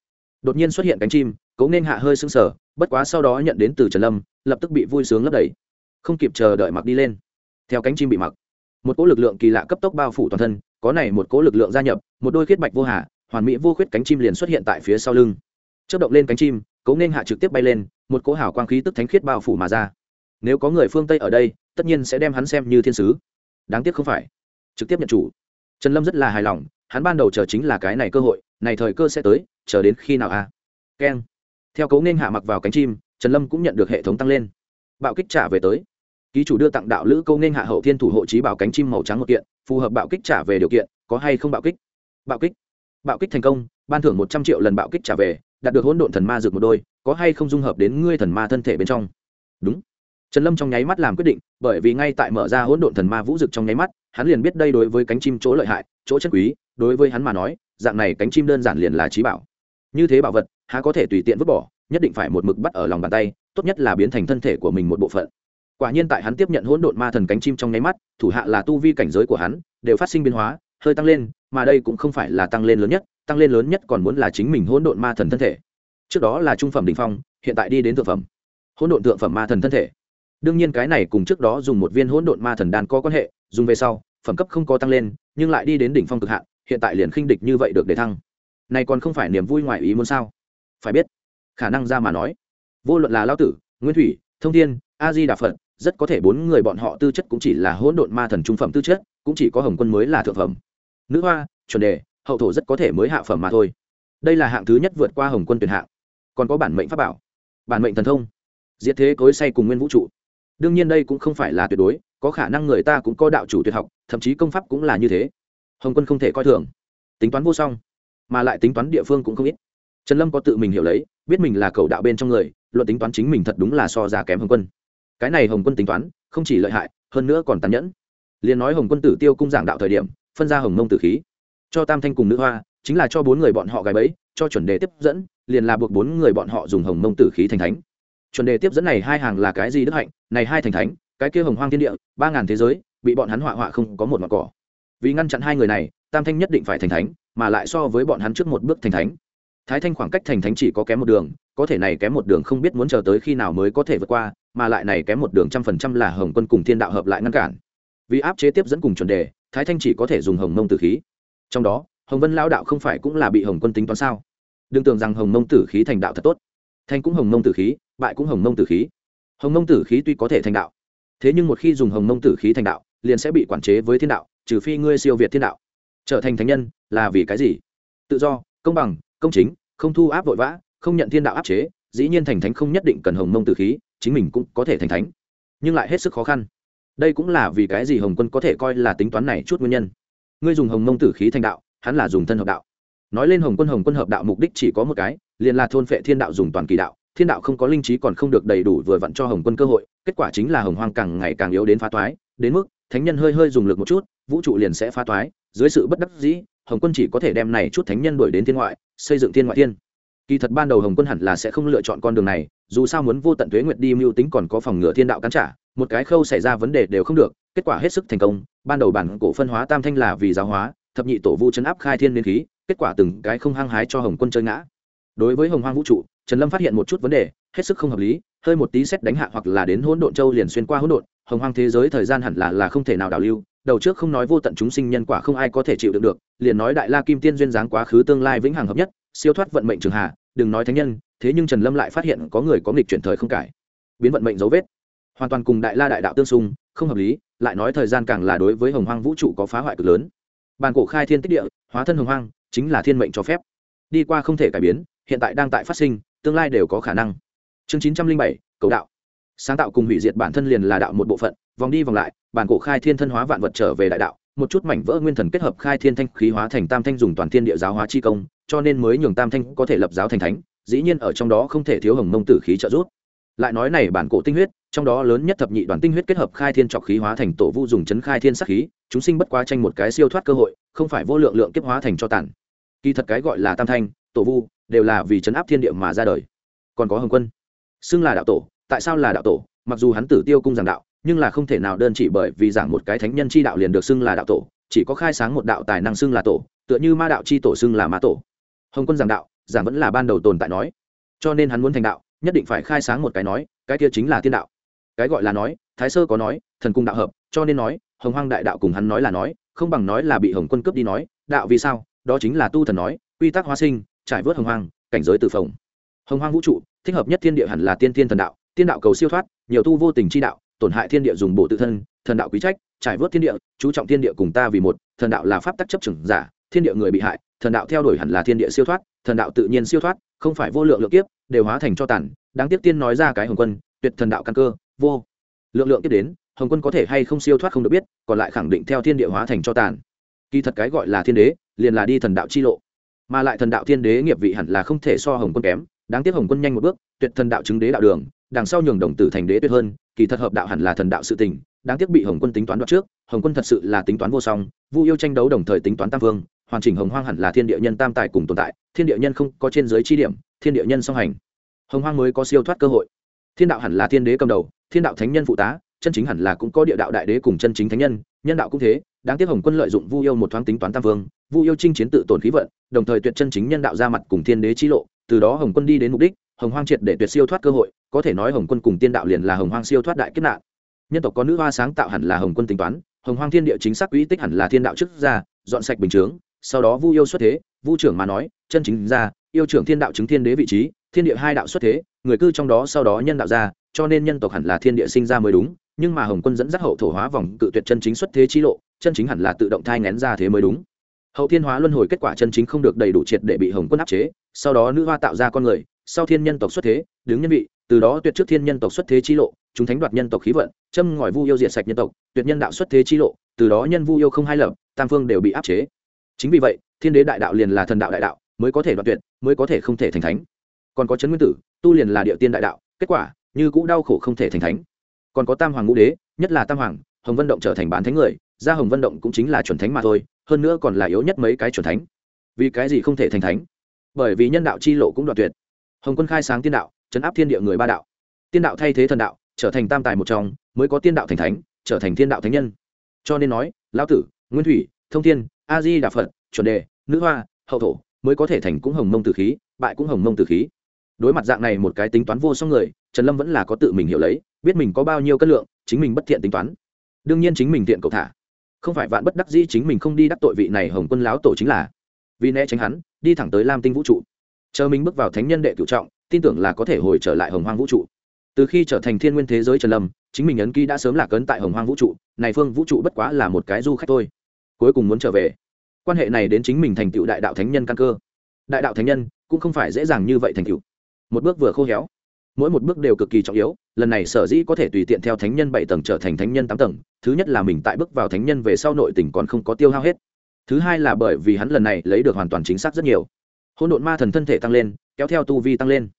đột nhiên xuất hiện cánh chim, Cố nên hạ hơi sưng sờ, bất quá sau đó nhận đến từ trần lâm, lập tức bị vui sướng lấp đầy. Không kịp chờ đợi mặc đi lên. Theo cánh chim bị mặc, một cỗ lực lượng kỳ lạ cấp tốc bao phủ toàn thân, có này một cỗ lực lượng gia nhập, một đôi khiết bạch vô hà, hoàn mỹ vô khuyết cánh chim liền xuất hiện tại phía sau lưng. Chất động lên cánh chim, Cố nên hạ trực tiếp bay lên, một cỗ hảo quang khí tức thánh khiết bao phủ mà ra. Nếu có người phương tây ở đây, tất nhiên sẽ đem hắn xem như thiên sứ. Đáng tiếc không phải. Trực tiếp nhận chủ. Trần lâm rất là hài lòng, hắn ban đầu chờ chính là cái này cơ hội, này thời cơ sẽ tới chờ đến khi nào a à? keng. Theo cấu nên hạ mặc vào cánh chim, trần lâm cũng nhận được hệ thống tăng lên. Bạo kích trả về tới. Ký chủ đưa tặng đạo lữ câu nên hạ hậu thiên thủ hộ trí bảo cánh chim màu trắng một kiện, phù hợp bạo kích trả về điều kiện, có hay không bạo kích? Bạo kích. Bạo kích thành công, ban thưởng một trăm triệu lần bạo kích trả về, đạt được hỗn độn thần ma dược một đôi, có hay không dung hợp đến ngươi thần ma thân thể bên trong? Đúng. Trần lâm trong nháy mắt làm quyết định, bởi vì ngay tại mở ra hỗn độn thần ma vũ dực trong nháy mắt, hắn liền biết đây đối với cánh chim chỗ lợi hại, chỗ chất quý, đối với hắn mà nói, dạng này cánh chim đơn giản liền là trí bảo như thế bảo vật, há có thể tùy tiện vứt bỏ, nhất định phải một mực bắt ở lòng bàn tay, tốt nhất là biến thành thân thể của mình một bộ phận. Quả nhiên tại hắn tiếp nhận hỗn độn ma thần cánh chim trong nháy mắt, thủ hạ là tu vi cảnh giới của hắn, đều phát sinh biến hóa, hơi tăng lên, mà đây cũng không phải là tăng lên lớn nhất, tăng lên lớn nhất còn muốn là chính mình hỗn độn ma thần thân thể. Trước đó là trung phẩm đ ỉ n h phong, hiện tại đi đến thượng phẩm. Hỗn độn thượng phẩm ma thần thân thể. Đương nhiên cái này cùng trước đó dùng một viên hỗn độn ma thần đan có quan hệ, dùng về sau, phẩm cấp không có tăng lên, nhưng lại đi đến đỉnh phong cực hạn, hiện tại liền khinh địch như vậy được để thăng này còn không phải niềm vui ngoài ý muốn sao? Phải biết, khả năng ra mà nói, vô luận là lao tử, nguyên thủy, thông thiên, a di đà phật, rất có thể bốn người bọn họ tư chất cũng chỉ là hỗn độn ma thần trung phẩm tư chất, cũng chỉ có hồng quân mới là thượng phẩm. Nữ hoa, chuẩn đề, hậu thổ rất có thể mới hạ phẩm mà thôi. Đây là hạng thứ nhất vượt qua hồng quân tuyển hạng. Còn có bản mệnh pháp bảo, bản mệnh thần thông, diệt thế cối say cùng nguyên vũ trụ. Đương nhiên đây cũng không phải là tuyệt đối, có khả năng người ta cũng có đạo chủ tuyệt học, thậm chí công pháp cũng là như thế. Hồng quân không thể coi thường. Tính toán vô song mà lại tính toán địa phương cũng không ít. Trần lâm có tự mình hiểu lấy, biết mình là cầu đạo bên trong người, luận tính toán chính mình thật đúng là so ra kém hồng quân. Cái này hồng quân tính toán, không chỉ lợi hại, hơn nữa còn tàn nhẫn. Liền nói hồng quân tử tiêu cung giảng đạo thời điểm, phân ra hồng mông tử khí. Cho tam thanh cùng nữ hoa, chính là cho bốn người bọn họ gái bẫy, cho chuẩn đề tiếp dẫn, liền là buộc bốn người bọn họ dùng hồng mông tử khí thành thánh. Chuẩn đề tiếp dẫn này hai hàng là cái gì đức hạnh? Này hai thành thánh, cái kia hồng hoang thiên địa, ba ngàn thế giới, bị bọn hắn họa họa không có một mặt cỏ vì ngăn chặn hai người này, tam thanh nhất định phải thành thánh, mà lại so với bọn hắn trước một bước thành thánh. Thái thanh khoảng cách thành thánh chỉ có kém một đường, có thể này kém một đường không biết muốn chờ tới khi nào mới có thể vượt qua, mà lại này kém một đường trăm phần trăm là hồng quân cùng thiên đạo hợp lại ngăn cản. Vì áp chế tiếp dẫn cùng chuẩn đề, thái thanh chỉ có thể dùng hồng mông tử khí. Trong đó, hồng vân lao đạo không phải cũng là bị hồng quân tính toán sao? Đừng tưởng rằng hồng mông tử khí thành đạo thật tốt. Thanh cũng hồng mông tử khí, bại cũng hồng mông tử khí. Hồng mông tử khí tuy có thể thành đạo, thế nhưng một khi dùng hồng mông tử khí thành đạo, liền sẽ bị quản chế với thiên đạo trừ phi ngươi siêu việt thiên đạo. Trở thành thánh nhân là vì cái gì? Tự do, công bằng, công chính, không thu áp vội vã, không nhận thiên đạo áp chế, dĩ nhiên thành thánh không nhất định cần hồng mông tử khí, chính mình cũng có thể thành thánh. Nhưng lại hết sức khó khăn. Đây cũng là vì cái gì hồng quân có thể coi là tính toán này chút nguyên nhân. Ngươi dùng hồng mông tử khí thành đạo, hắn là dùng thân hợp đạo. Nói lên hồng quân hồng quân hợp đạo mục đích chỉ có một cái, liền là thôn phệ thiên đạo dùng toàn kỳ đạo. Thiên đạo không có linh trí còn không được đầy đủ vừa vặn cho hồng quân cơ hội, kết quả chính là hồng hoang càng ngày càng yếu đến phá toái, đến mức thánh nhân hơi hơi dùng lực một chút vũ trụ liền sẽ phá toái dưới sự bất đắc dĩ, hồng quân chỉ có thể đem này chút thánh nhân đuổi đến thiên ngoại, xây dựng thiên ngoại thiên. Kỳ thật ban đầu hồng quân hẳn là sẽ không lựa chọn con đường này, dù sao muốn vô tận tuế nguyệt đi mưu tính còn có phòng ngừa thiên đạo cắn trả, một cái khâu xảy ra vấn đề đều không được, kết quả hết sức thành công, ban đầu bản cổ phân hóa tam thanh là vì giáo hóa, thập nhị tổ vu chấn áp khai thiên liên khí, kết quả từng cái không hăng hái cho hồng quân chơi ngã. Đối với hồng hoang vũ trụ, trần lâm phát hiện một chút vấn đề, hết sức không hợp lý, hơi một tí xét đánh hạ hoặc là đến hỗn độn châu liền xuyên qua hỗn độn, hồng hoang thế giới thời gian hẳn là là không thể nào đảo lưu đầu trước không nói vô tận chúng sinh nhân quả không ai có thể chịu đựng được, liền nói đại la kim tiên duyên dáng quá khứ tương lai vĩnh hằng hợp nhất, siêu thoát vận mệnh trường hạ đừng nói thánh nhân, thế nhưng trần lâm lại phát hiện có người có nghịch chuyển thời không cải. Biến vận mệnh dấu vết. Hoàn toàn cùng đại la đại đạo tương xung, không hợp lý, lại nói thời gian càng là đối với hồng hoang vũ trụ có phá hoại cực lớn. Bàn cổ khai thiên tích địa, hóa thân hồng hoang, chính là thiên mệnh cho phép. Đi qua không thể cải biến, hiện tại đang tại phát sinh, tương lai đều có khả năng. Chương chín trăm linh bảy, cầu đạo. Sáng tạo cùng hủy diệt bản thân liền là đạo một bộ phận, vòng đi vòng lại bản cổ khai thiên thân hóa vạn vật trở về đại đạo, một chút mảnh vỡ nguyên thần kết hợp khai thiên thanh khí hóa thành tam thanh dùng toàn thiên địa giáo hóa chi công, cho nên mới nhường tam thanh có thể lập giáo thành thánh, dĩ nhiên ở trong đó không thể thiếu hồng mông tử khí trợ giúp. Lại nói này bản cổ tinh huyết, trong đó lớn nhất thập nhị đoàn tinh huyết kết hợp khai thiên trọc khí hóa thành tổ vu dùng chấn khai thiên sắc khí, chúng sinh bất quá tranh một cái siêu thoát cơ hội, không phải vô lượng lượng kiếp hóa thành cho tản kỳ thật cái gọi là tam thanh, tổ vu, đều là vì chấn áp thiên địa mà ra đời. Còn có hồng quân, xưng là đạo tổ, tại sao là đạo tổ? Mặc dù hắn tử tiêu cung giảng đạo nhưng là không thể nào đơn chỉ bởi vì giảng một cái thánh nhân chi đạo liền được xưng là đạo tổ, chỉ có khai sáng một đạo tài năng xưng là tổ, tựa như ma đạo chi tổ xưng là ma tổ. Hồng quân giảng đạo, giảng vẫn là ban đầu tồn tại nói. Cho nên hắn muốn thành đạo, nhất định phải khai sáng một cái nói, cái kia chính là tiên đạo. Cái gọi là nói, thái sơ có nói, thần cung đạo hợp, cho nên nói, hồng hoang đại đạo cùng hắn nói là nói, không bằng nói là bị hồng quân cướp đi nói, đạo vì sao? Đó chính là tu thần nói, quy tắc hóa sinh, trải vớt hồng hoang, cảnh giới từ phòng hồng hoang vũ trụ, thích hợp nhất thiên địa hẳn là tiên thiên thần đạo, tiên đạo cầu siêu thoát, nhiều tu vô tình chi đạo tổn hại thiên địa dùng bộ tự thân, thần đạo quý trách, trải vớt thiên địa, chú trọng thiên địa cùng ta vì một, thần đạo là pháp tắc chấp trừng giả, thiên địa người bị hại, thần đạo theo đuổi hẳn là thiên địa siêu thoát, thần đạo tự nhiên siêu thoát, không phải vô lượng lượng kiếp, đều hóa thành cho tàn. Đáng tiếc tiên nói ra cái hồng quân, tuyệt thần đạo căn cơ, vô lượng lượng tiếp đến, hồng quân có thể hay không siêu thoát không được biết, còn lại khẳng định theo thiên địa hóa thành cho tàn. Kỳ thật cái gọi là thiên đế, liền là đi thần đạo chi lộ. Mà lại thần đạo thiên đế nghiệp vị hẳn là không thể so hồng quân kém. Đáng tiếc hồng quân nhanh một bước, tuyệt thần đạo chứng đế đạo đường, đằng sau nhường đồng tử thành đế tuyệt hơn kỳ thật hợp đạo hẳn là thần đạo sự tình, đáng tiếc bị hồng quân tính toán đoạt trước, hồng quân thật sự là tính toán vô song, vu yêu tranh đấu đồng thời tính toán tam vương, hoàn chỉnh hồng hoang hẳn là thiên địa nhân tam tài cùng tồn tại, thiên địa nhân không có trên giới chi điểm, thiên địa nhân song hành. Hồng hoang mới có siêu thoát cơ hội. Thiên đạo hẳn là thiên đế cầm đầu, thiên đạo thánh nhân phụ tá, chân chính hẳn là cũng có địa đạo đại đế cùng chân chính thánh nhân nhân đạo cũng thế, đáng tiếc hồng quân lợi dụng vu yêu một thoáng tính toán tam vương, vu yêu chinh chiến tự tổn khí vận, đồng thời tuyệt chân chính nhân đạo ra mặt cùng thiên đế chi lộ, từ đó hồng quân đi đến mục đích hồng hoang triệt để tuyệt siêu thoát cơ hội, có thể nói hồng quân cùng tiên đạo liền là hồng hoang siêu thoát đại kết nạn. Nhân tộc có nữ hoa sáng tạo hẳn là hồng quân tính toán, hồng hoang thiên địa chính xác quỹ tích hẳn là thiên đạo chức ra dọn sạch bình chướng, sau đó vu yêu xuất thế, vu trưởng mà nói, chân chính ra yêu trưởng thiên đạo chứng thiên đế vị trí, thiên địa hai đạo xuất thế, người cư trong đó sau đó nhân đạo ra cho nên nhân tộc hẳn là thiên địa sinh ra mới đúng, nhưng mà hồng quân dẫn dắt hậu thổ hóa vòng cự tuyệt chân chính xuất thế chi lộ, chân chính hẳn là tự động thai ngén ra thế mới đúng. Hậu thiên hóa luân hồi kết quả chân chính không được đầy đủ triệt để bị hồng quân áp chế, sau đó nữ hoa tạo ra con người sau thiên nhân tộc xuất thế, đứng nhân vị, từ đó tuyệt trước thiên nhân tộc xuất thế chi lộ, chúng thánh đoạt nhân tộc khí vận, châm ngòi vu yêu diệt sạch nhân tộc, tuyệt nhân đạo xuất thế chi lộ, từ đó nhân vu yêu không hai lập, tam phương đều bị áp chế. Chính vì vậy, thiên đế đại đạo liền là thần đạo đại đạo, mới có thể đoạt tuyệt, mới có thể không thể thành thánh. Còn có chấn nguyên tử, tu liền là địa tiên đại đạo, kết quả, như cũ đau khổ không thể thành thánh. Còn có tam hoàng ngũ đế, nhất là tam hoàng, hồng vân động trở thành bán thánh người, ra hồng vân động cũng chính là chuẩn thánh mà thôi, hơn nữa còn là yếu nhất mấy cái chuẩn thánh. Vì cái gì không thể thành thánh? Bởi vì nhân đạo chi lộ cũng đoạt tuyệt hồng quân khai sáng tiên đạo, chấn áp thiên địa người ba đạo. Tiên đạo thay thế thần đạo, trở thành tam tài một trong, mới có tiên đạo thành thánh, trở thành thiên đạo thánh nhân. Cho nên nói, lão tử, nguyên thủy, thông thiên, a di đà phật, chuẩn đề, nữ hoa, hậu thổ, mới có thể thành cũng hồng mông tử khí, bại cũng hồng mông tử khí. Đối mặt dạng này một cái tính toán vô song người, trần lâm vẫn là có tự mình hiểu lấy, biết mình có bao nhiêu cân lượng, chính mình bất thiện tính toán. Đương nhiên chính mình thiện cầu thả. Không phải vạn bất đắc dĩ chính mình không đi đắc tội vị này hồng quân láo tổ chính là. Vì né tránh hắn, đi thẳng tới lam tinh vũ trụ chờ mình bước vào thánh nhân đệ cựu trọng, tin tưởng là có thể hồi trở lại hồng hoang vũ trụ. Từ khi trở thành thiên nguyên thế giới trần lâm, chính mình ấn ký đã sớm lạc ấn tại hồng hoang vũ trụ, này phương vũ trụ bất quá là một cái du khách thôi. Cuối cùng muốn trở về. Quan hệ này đến chính mình thành tựu đại đạo thánh nhân căn cơ. Đại đạo thánh nhân cũng không phải dễ dàng như vậy thành tựu. Một bước vừa khô héo, mỗi một bước đều cực kỳ trọng yếu, lần này sở dĩ có thể tùy tiện theo thánh nhân bảy tầng trở thành thánh nhân tám tầng, thứ nhất là mình tại bước vào thánh nhân về sau nội tình còn không có tiêu hao hết. Thứ hai là bởi vì hắn lần này lấy được hoàn toàn chính xác rất nhiều hỗn độn ma thần thân thể tăng lên, kéo theo tu vi tăng lên.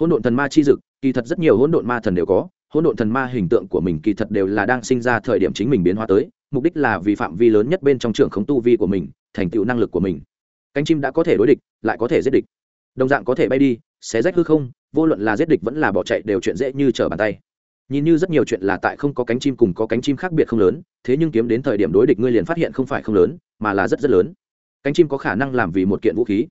Hỗn độn thần ma chi dực, kỳ thật rất nhiều hỗn độn ma thần đều có, hỗn độn thần ma hình tượng của mình kỳ thật đều là đang sinh ra thời điểm chính mình biến hóa tới, mục đích là vì phạm vi lớn nhất bên trong trường khống tu vi của mình, thành tựu năng lực của mình. Cánh chim đã có thể đối địch, lại có thể giết địch. Đồng dạng có thể bay đi, xé rách hư không, vô luận là giết địch vẫn là bỏ chạy đều chuyện dễ như trở bàn tay. Nhìn như rất nhiều chuyện là tại không có cánh chim cùng có cánh chim khác biệt không lớn, thế nhưng kiếm đến thời điểm đối địch ngươi liền phát hiện không phải không lớn, mà là rất rất lớn. Cánh chim có khả năng làm vì một kiện vũ khí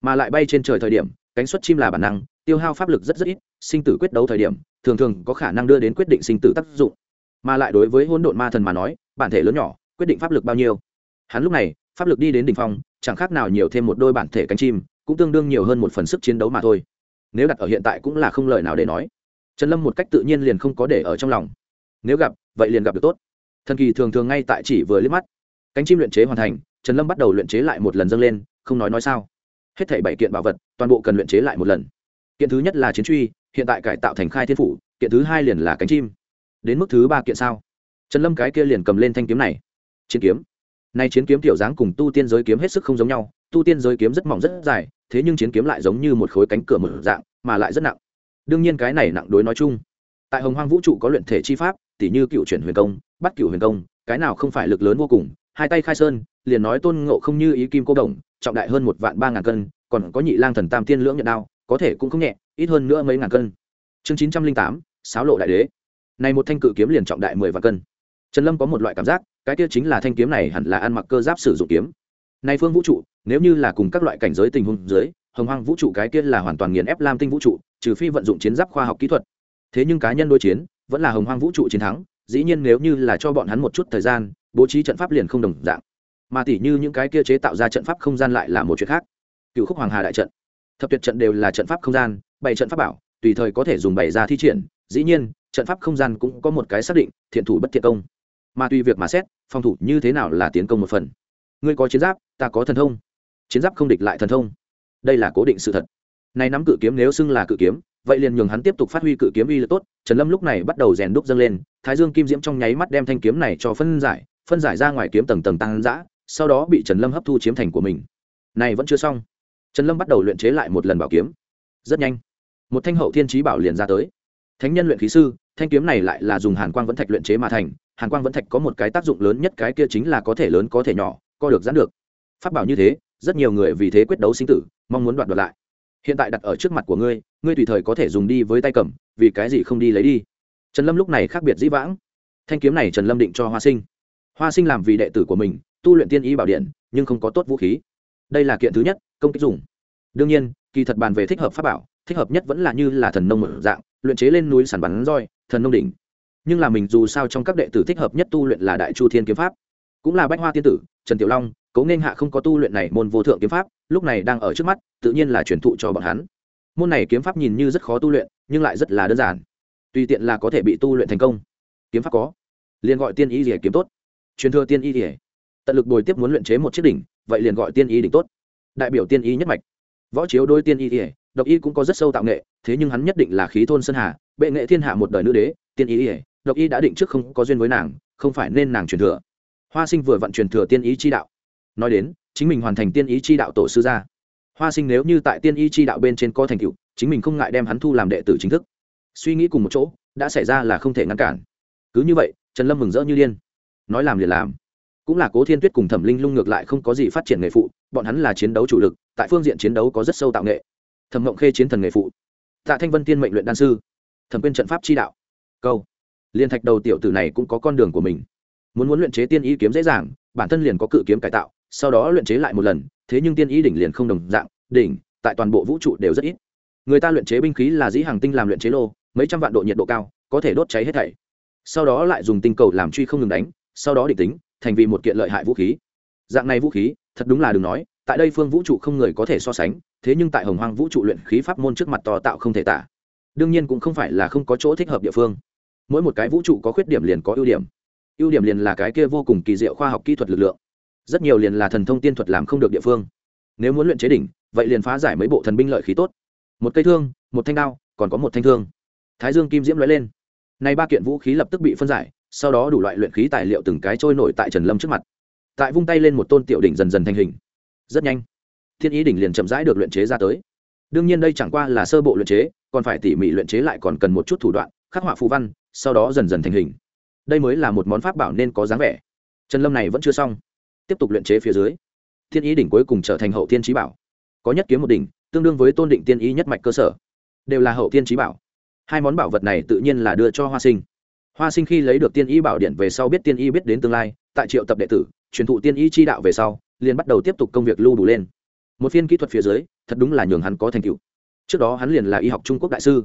mà lại bay trên trời thời điểm, cánh xuất chim là bản năng, tiêu hao pháp lực rất rất ít, sinh tử quyết đấu thời điểm, thường thường có khả năng đưa đến quyết định sinh tử tác dụng. Mà lại đối với hỗn độn ma thần mà nói, bản thể lớn nhỏ, quyết định pháp lực bao nhiêu? Hắn lúc này, pháp lực đi đến đ ỉ n h phong, chẳng khác nào nhiều thêm một đôi bản thể cánh chim, cũng tương đương nhiều hơn một phần sức chiến đấu mà thôi. Nếu đặt ở hiện tại cũng là không lời nào để nói. Trần lâm một cách tự nhiên liền không có để ở trong lòng. Nếu gặp, vậy liền gặp được tốt. Thần kỳ thường thường ngay tại chỉ vừa liếc mắt. Cánh chim luyện chế hoàn thành, trần lâm bắt đầu luyện chế lại một lần dâng lên, không nói nói sao hết thảy bảy kiện bảo vật, toàn bộ cần luyện chế lại một lần. Kiện thứ nhất là chiến truy, hiện tại cải tạo thành khai thiên phủ, kiện thứ hai liền là cánh chim. Đến mức thứ ba kiện sao? Trần lâm cái kia liền cầm lên thanh kiếm này. Chiến kiếm. Nay chiến kiếm tiểu dáng cùng tu tiên giới kiếm hết sức không giống nhau, tu tiên giới kiếm rất mỏng rất dài, thế nhưng chiến kiếm lại giống như một khối cánh cửa mở dạng, mà lại rất nặng. Đương nhiên cái này nặng đối nói chung. Tại hồng hoang vũ trụ có luyện thể chi pháp, tỉ như cựu chuyển huyền công, bắt cựu huyền công, cái nào không phải lực lớn vô cùng, hai tay khai sơn, liền nói tôn ngộ không như ý kim cô đồng trọng đại hơn một vạn ba ngàn cân, còn có nhị lang thần tam tiên lưỡng nhận đao, có thể cũng không nhẹ, ít hơn nữa mấy ngàn cân. Chương chín trăm linh tám, sáo lộ đại đế. Này một thanh cự kiếm liền trọng đại mười vạn cân. Trần lâm có một loại cảm giác, cái kia chính là thanh kiếm này hẳn là ăn mặc cơ giáp sử dụng kiếm. Nay phương vũ trụ, nếu như là cùng các loại cảnh giới tình huống dưới, hồng hoang vũ trụ cái kia là hoàn toàn nghiền ép lam tinh vũ trụ, trừ phi vận dụng chiến giáp khoa học kỹ thuật. Thế nhưng cá nhân đối chiến, vẫn là hồng hoang vũ trụ chiến thắng, dĩ nhiên nếu như là cho bọn hắn một chút thời gian, bố trí trận pháp liền không đồng dạng mà tỉ như những cái kia chế tạo ra trận pháp không gian lại là một chuyện khác. Cựu khúc hoàng hà đại trận, thập tuyệt trận đều là trận pháp không gian, bảy trận pháp bảo, tùy thời có thể dùng bày ra thi triển. Dĩ nhiên, trận pháp không gian cũng có một cái xác định, thiện thủ bất thiện công. Mà tùy việc mà xét, phòng thủ như thế nào là tiến công một phần. Ngươi có chiến giáp, ta có thần thông. Chiến giáp không địch lại thần thông. Đây là cố định sự thật. Này nắm cự kiếm nếu xưng là cự kiếm, vậy liền nhường hắn tiếp tục phát huy cự kiếm uy lực tốt. Trần lâm lúc này bắt đầu rèn đúc dâng lên, thái dương kim diễm trong nháy mắt đem thanh kiếm này cho phân giải phân giải ra ngoài kiếm tầng tầng tăng giã sau đó bị trần lâm hấp thu chiếm thành của mình. Này vẫn chưa xong. Trần lâm bắt đầu luyện chế lại một lần bảo kiếm. Rất nhanh, một thanh hậu thiên trí bảo liền ra tới. Thánh nhân luyện khí sư, thanh kiếm này lại là dùng hàn quang vẫn thạch luyện chế mà thành. Hàn quang vẫn thạch có một cái tác dụng lớn nhất, cái kia chính là có thể lớn có thể nhỏ, co được giãn được. Phát bảo như thế, rất nhiều người vì thế quyết đấu sinh tử, mong muốn đoạt đoạt lại. Hiện tại đặt ở trước mặt của ngươi ngươi tùy thời có thể dùng đi với tay cầm, vì cái gì không đi lấy đi? Trần lâm lúc này khác biệt dĩ vãng. Thanh kiếm này trần lâm định cho hoa sinh. Hoa sinh làm vì đệ tử của mình tu luyện tiên y bảo điện, nhưng không có tốt vũ khí. Đây là kiện thứ nhất, công kích dùng. Đương nhiên, kỳ thật bàn về thích hợp pháp bảo, thích hợp nhất vẫn là như là thần nông mở dạng, luyện chế lên núi sản bắn roi, thần nông đỉnh. Nhưng là mình dù sao trong các đệ tử thích hợp nhất tu luyện là đại chu thiên kiếm pháp. Cũng là bách hoa tiên tử, trần tiểu long, cố nên hạ không có tu luyện này môn vô thượng kiếm pháp, lúc này đang ở trước mắt, tự nhiên là truyền thụ cho bọn hắn. Môn này kiếm pháp nhìn như rất khó tu luyện, nhưng lại rất là đơn giản. Tùy tiện là có thể bị tu luyện thành công. Kiếm pháp có. Liền gọi tiên y rỉa kiếm tốt. Truyền thừa tiên y rỉa tận lực bồi tiếp muốn luyện chế một chiếc đỉnh, vậy liền gọi tiên y đỉnh tốt. Đại biểu tiên y nhất mạch. Võ chiếu đôi tiên y ỉa độc y cũng có rất sâu tạo nghệ, thế nhưng hắn nhất định là khí thôn sơn hà, bệ nghệ thiên hạ một đời nữ đế, tiên y ỉa độc y đã định trước không có duyên với nàng, không phải nên nàng truyền thừa. Hoa sinh vừa vận truyền thừa tiên ý chi đạo. Nói đến, chính mình hoàn thành tiên ý chi đạo tổ sư gia. Hoa sinh nếu như tại tiên ý chi đạo bên trên có thành tựu, chính mình không ngại đem hắn thu làm đệ tử chính thức. Suy nghĩ cùng một chỗ, đã xảy ra là không thể ngăn cản. Cứ như vậy, trần lâm mừng rỡ như điên. Nói làm liền làm cũng là cố thiên tuyết cùng thẩm linh lung ngược lại không có gì phát triển nghề phụ, bọn hắn là chiến đấu chủ lực, tại phương diện chiến đấu có rất sâu tạo nghệ. Thẩm mộng khê chiến thần nghề phụ. Tạ thanh vân tiên mệnh luyện đan sư. Thẩm quyên trận pháp chi đạo. Câu. Liên thạch đầu tiểu tử này cũng có con đường của mình. Muốn muốn luyện chế tiên ý kiếm dễ dàng, bản thân liền có cự kiếm cải tạo, sau đó luyện chế lại một lần, thế nhưng tiên ý đỉnh liền không đồng dạng, đỉnh, tại toàn bộ vũ trụ đều rất ít. Người ta luyện chế binh khí là dĩ hàng tinh làm luyện chế lô, mấy trăm vạn độ nhiệt độ cao, có thể đốt cháy hết thảy. Sau đó lại dùng tinh cầu làm truy không ngừng đánh, sau đó định tính thành vì một kiện lợi hại vũ khí. Dạng này vũ khí, thật đúng là đừng nói, tại đây phương vũ trụ không người có thể so sánh, thế nhưng tại hồng hoang vũ trụ luyện khí pháp môn trước mặt to tạo không thể tả. Đương nhiên cũng không phải là không có chỗ thích hợp địa phương. Mỗi một cái vũ trụ có khuyết điểm liền có ưu điểm. Ưu điểm liền là cái kia vô cùng kỳ diệu khoa học kỹ thuật lực lượng. Rất nhiều liền là thần thông tiên thuật làm không được địa phương. Nếu muốn luyện chế đỉnh, vậy liền phá giải mấy bộ thần binh lợi khí tốt. Một cây thương, một thanh đao, còn có một thanh thương. Thái dương kim diễm nói lên. Nay ba kiện vũ khí lập tức bị phân giải sau đó đủ loại luyện khí tài liệu từng cái trôi nổi tại trần lâm trước mặt. Tại vung tay lên một tôn tiểu đỉnh dần dần thành hình. Rất nhanh, thiên ý đỉnh liền chậm rãi được luyện chế ra tới. Đương nhiên đây chẳng qua là sơ bộ luyện chế, còn phải tỉ mỉ luyện chế lại còn cần một chút thủ đoạn, khắc họa phù văn, sau đó dần dần thành hình. Đây mới là một món pháp bảo nên có dáng vẻ. Trần lâm này vẫn chưa xong. Tiếp tục luyện chế phía dưới, thiên ý đỉnh cuối cùng trở thành hậu thiên trí bảo. Có nhất kiếm một đỉnh, tương đương với tôn định tiên ý nhất mạch cơ sở. Đều là hậu thiên trí bảo. Hai món bảo vật này tự nhiên là đưa cho hoa sinh hoa sinh khi lấy được tiên Y bảo điện về sau biết tiên Y biết đến tương lai, tại triệu tập đệ tử, truyền thụ tiên Y chi đạo về sau, liền bắt đầu tiếp tục công việc lưu đủ lên. Một phiên kỹ thuật phía dưới, thật đúng là nhường hắn có thành tựu. Trước đó hắn liền là y học trung quốc đại sư.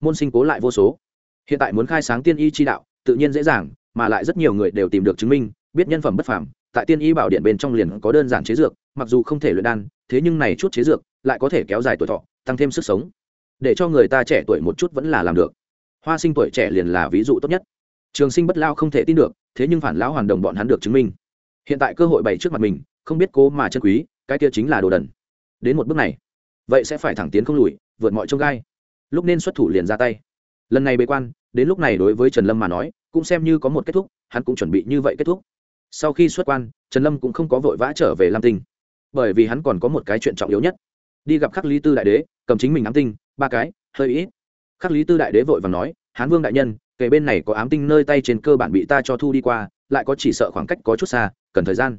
Môn sinh cố lại vô số. Hiện tại muốn khai sáng tiên y chi đạo, tự nhiên dễ dàng, mà lại rất nhiều người đều tìm được chứng minh, biết nhân phẩm bất phàm, tại tiên y bảo điện bên trong liền có đơn giản chế dược, mặc dù không thể luyện đan, thế nhưng này chút chế dược lại có thể kéo dài tuổi thọ, tăng thêm sức sống. Để cho người ta trẻ tuổi một chút vẫn là làm được. Hoa sinh tuổi trẻ liền là ví dụ tốt nhất trường sinh bất lao không thể tin được, thế nhưng phản lão hoàn đồng bọn hắn được chứng minh. Hiện tại cơ hội bày trước mặt mình, không biết cố mà chân quý, cái kia chính là đồ đần. Đến một bước này, vậy sẽ phải thẳng tiến không lùi, vượt mọi trông gai. Lúc nên xuất thủ liền ra tay. Lần này bế quan, đến lúc này đối với trần lâm mà nói, cũng xem như có một kết thúc, hắn cũng chuẩn bị như vậy kết thúc. Sau khi xuất quan, trần lâm cũng không có vội vã trở về lam tinh. Bởi vì hắn còn có một cái chuyện trọng yếu nhất. Đi gặp khắc lý tư đại đế, cầm chính mình ám tinh, ba cái, hơi ít. Khắc lý tư đại đế vội và nói, hán vương đại nhân kể bên này có ám tinh nơi tay trên cơ bản bị ta cho thu đi qua, lại có chỉ sợ khoảng cách có chút xa, cần thời gian.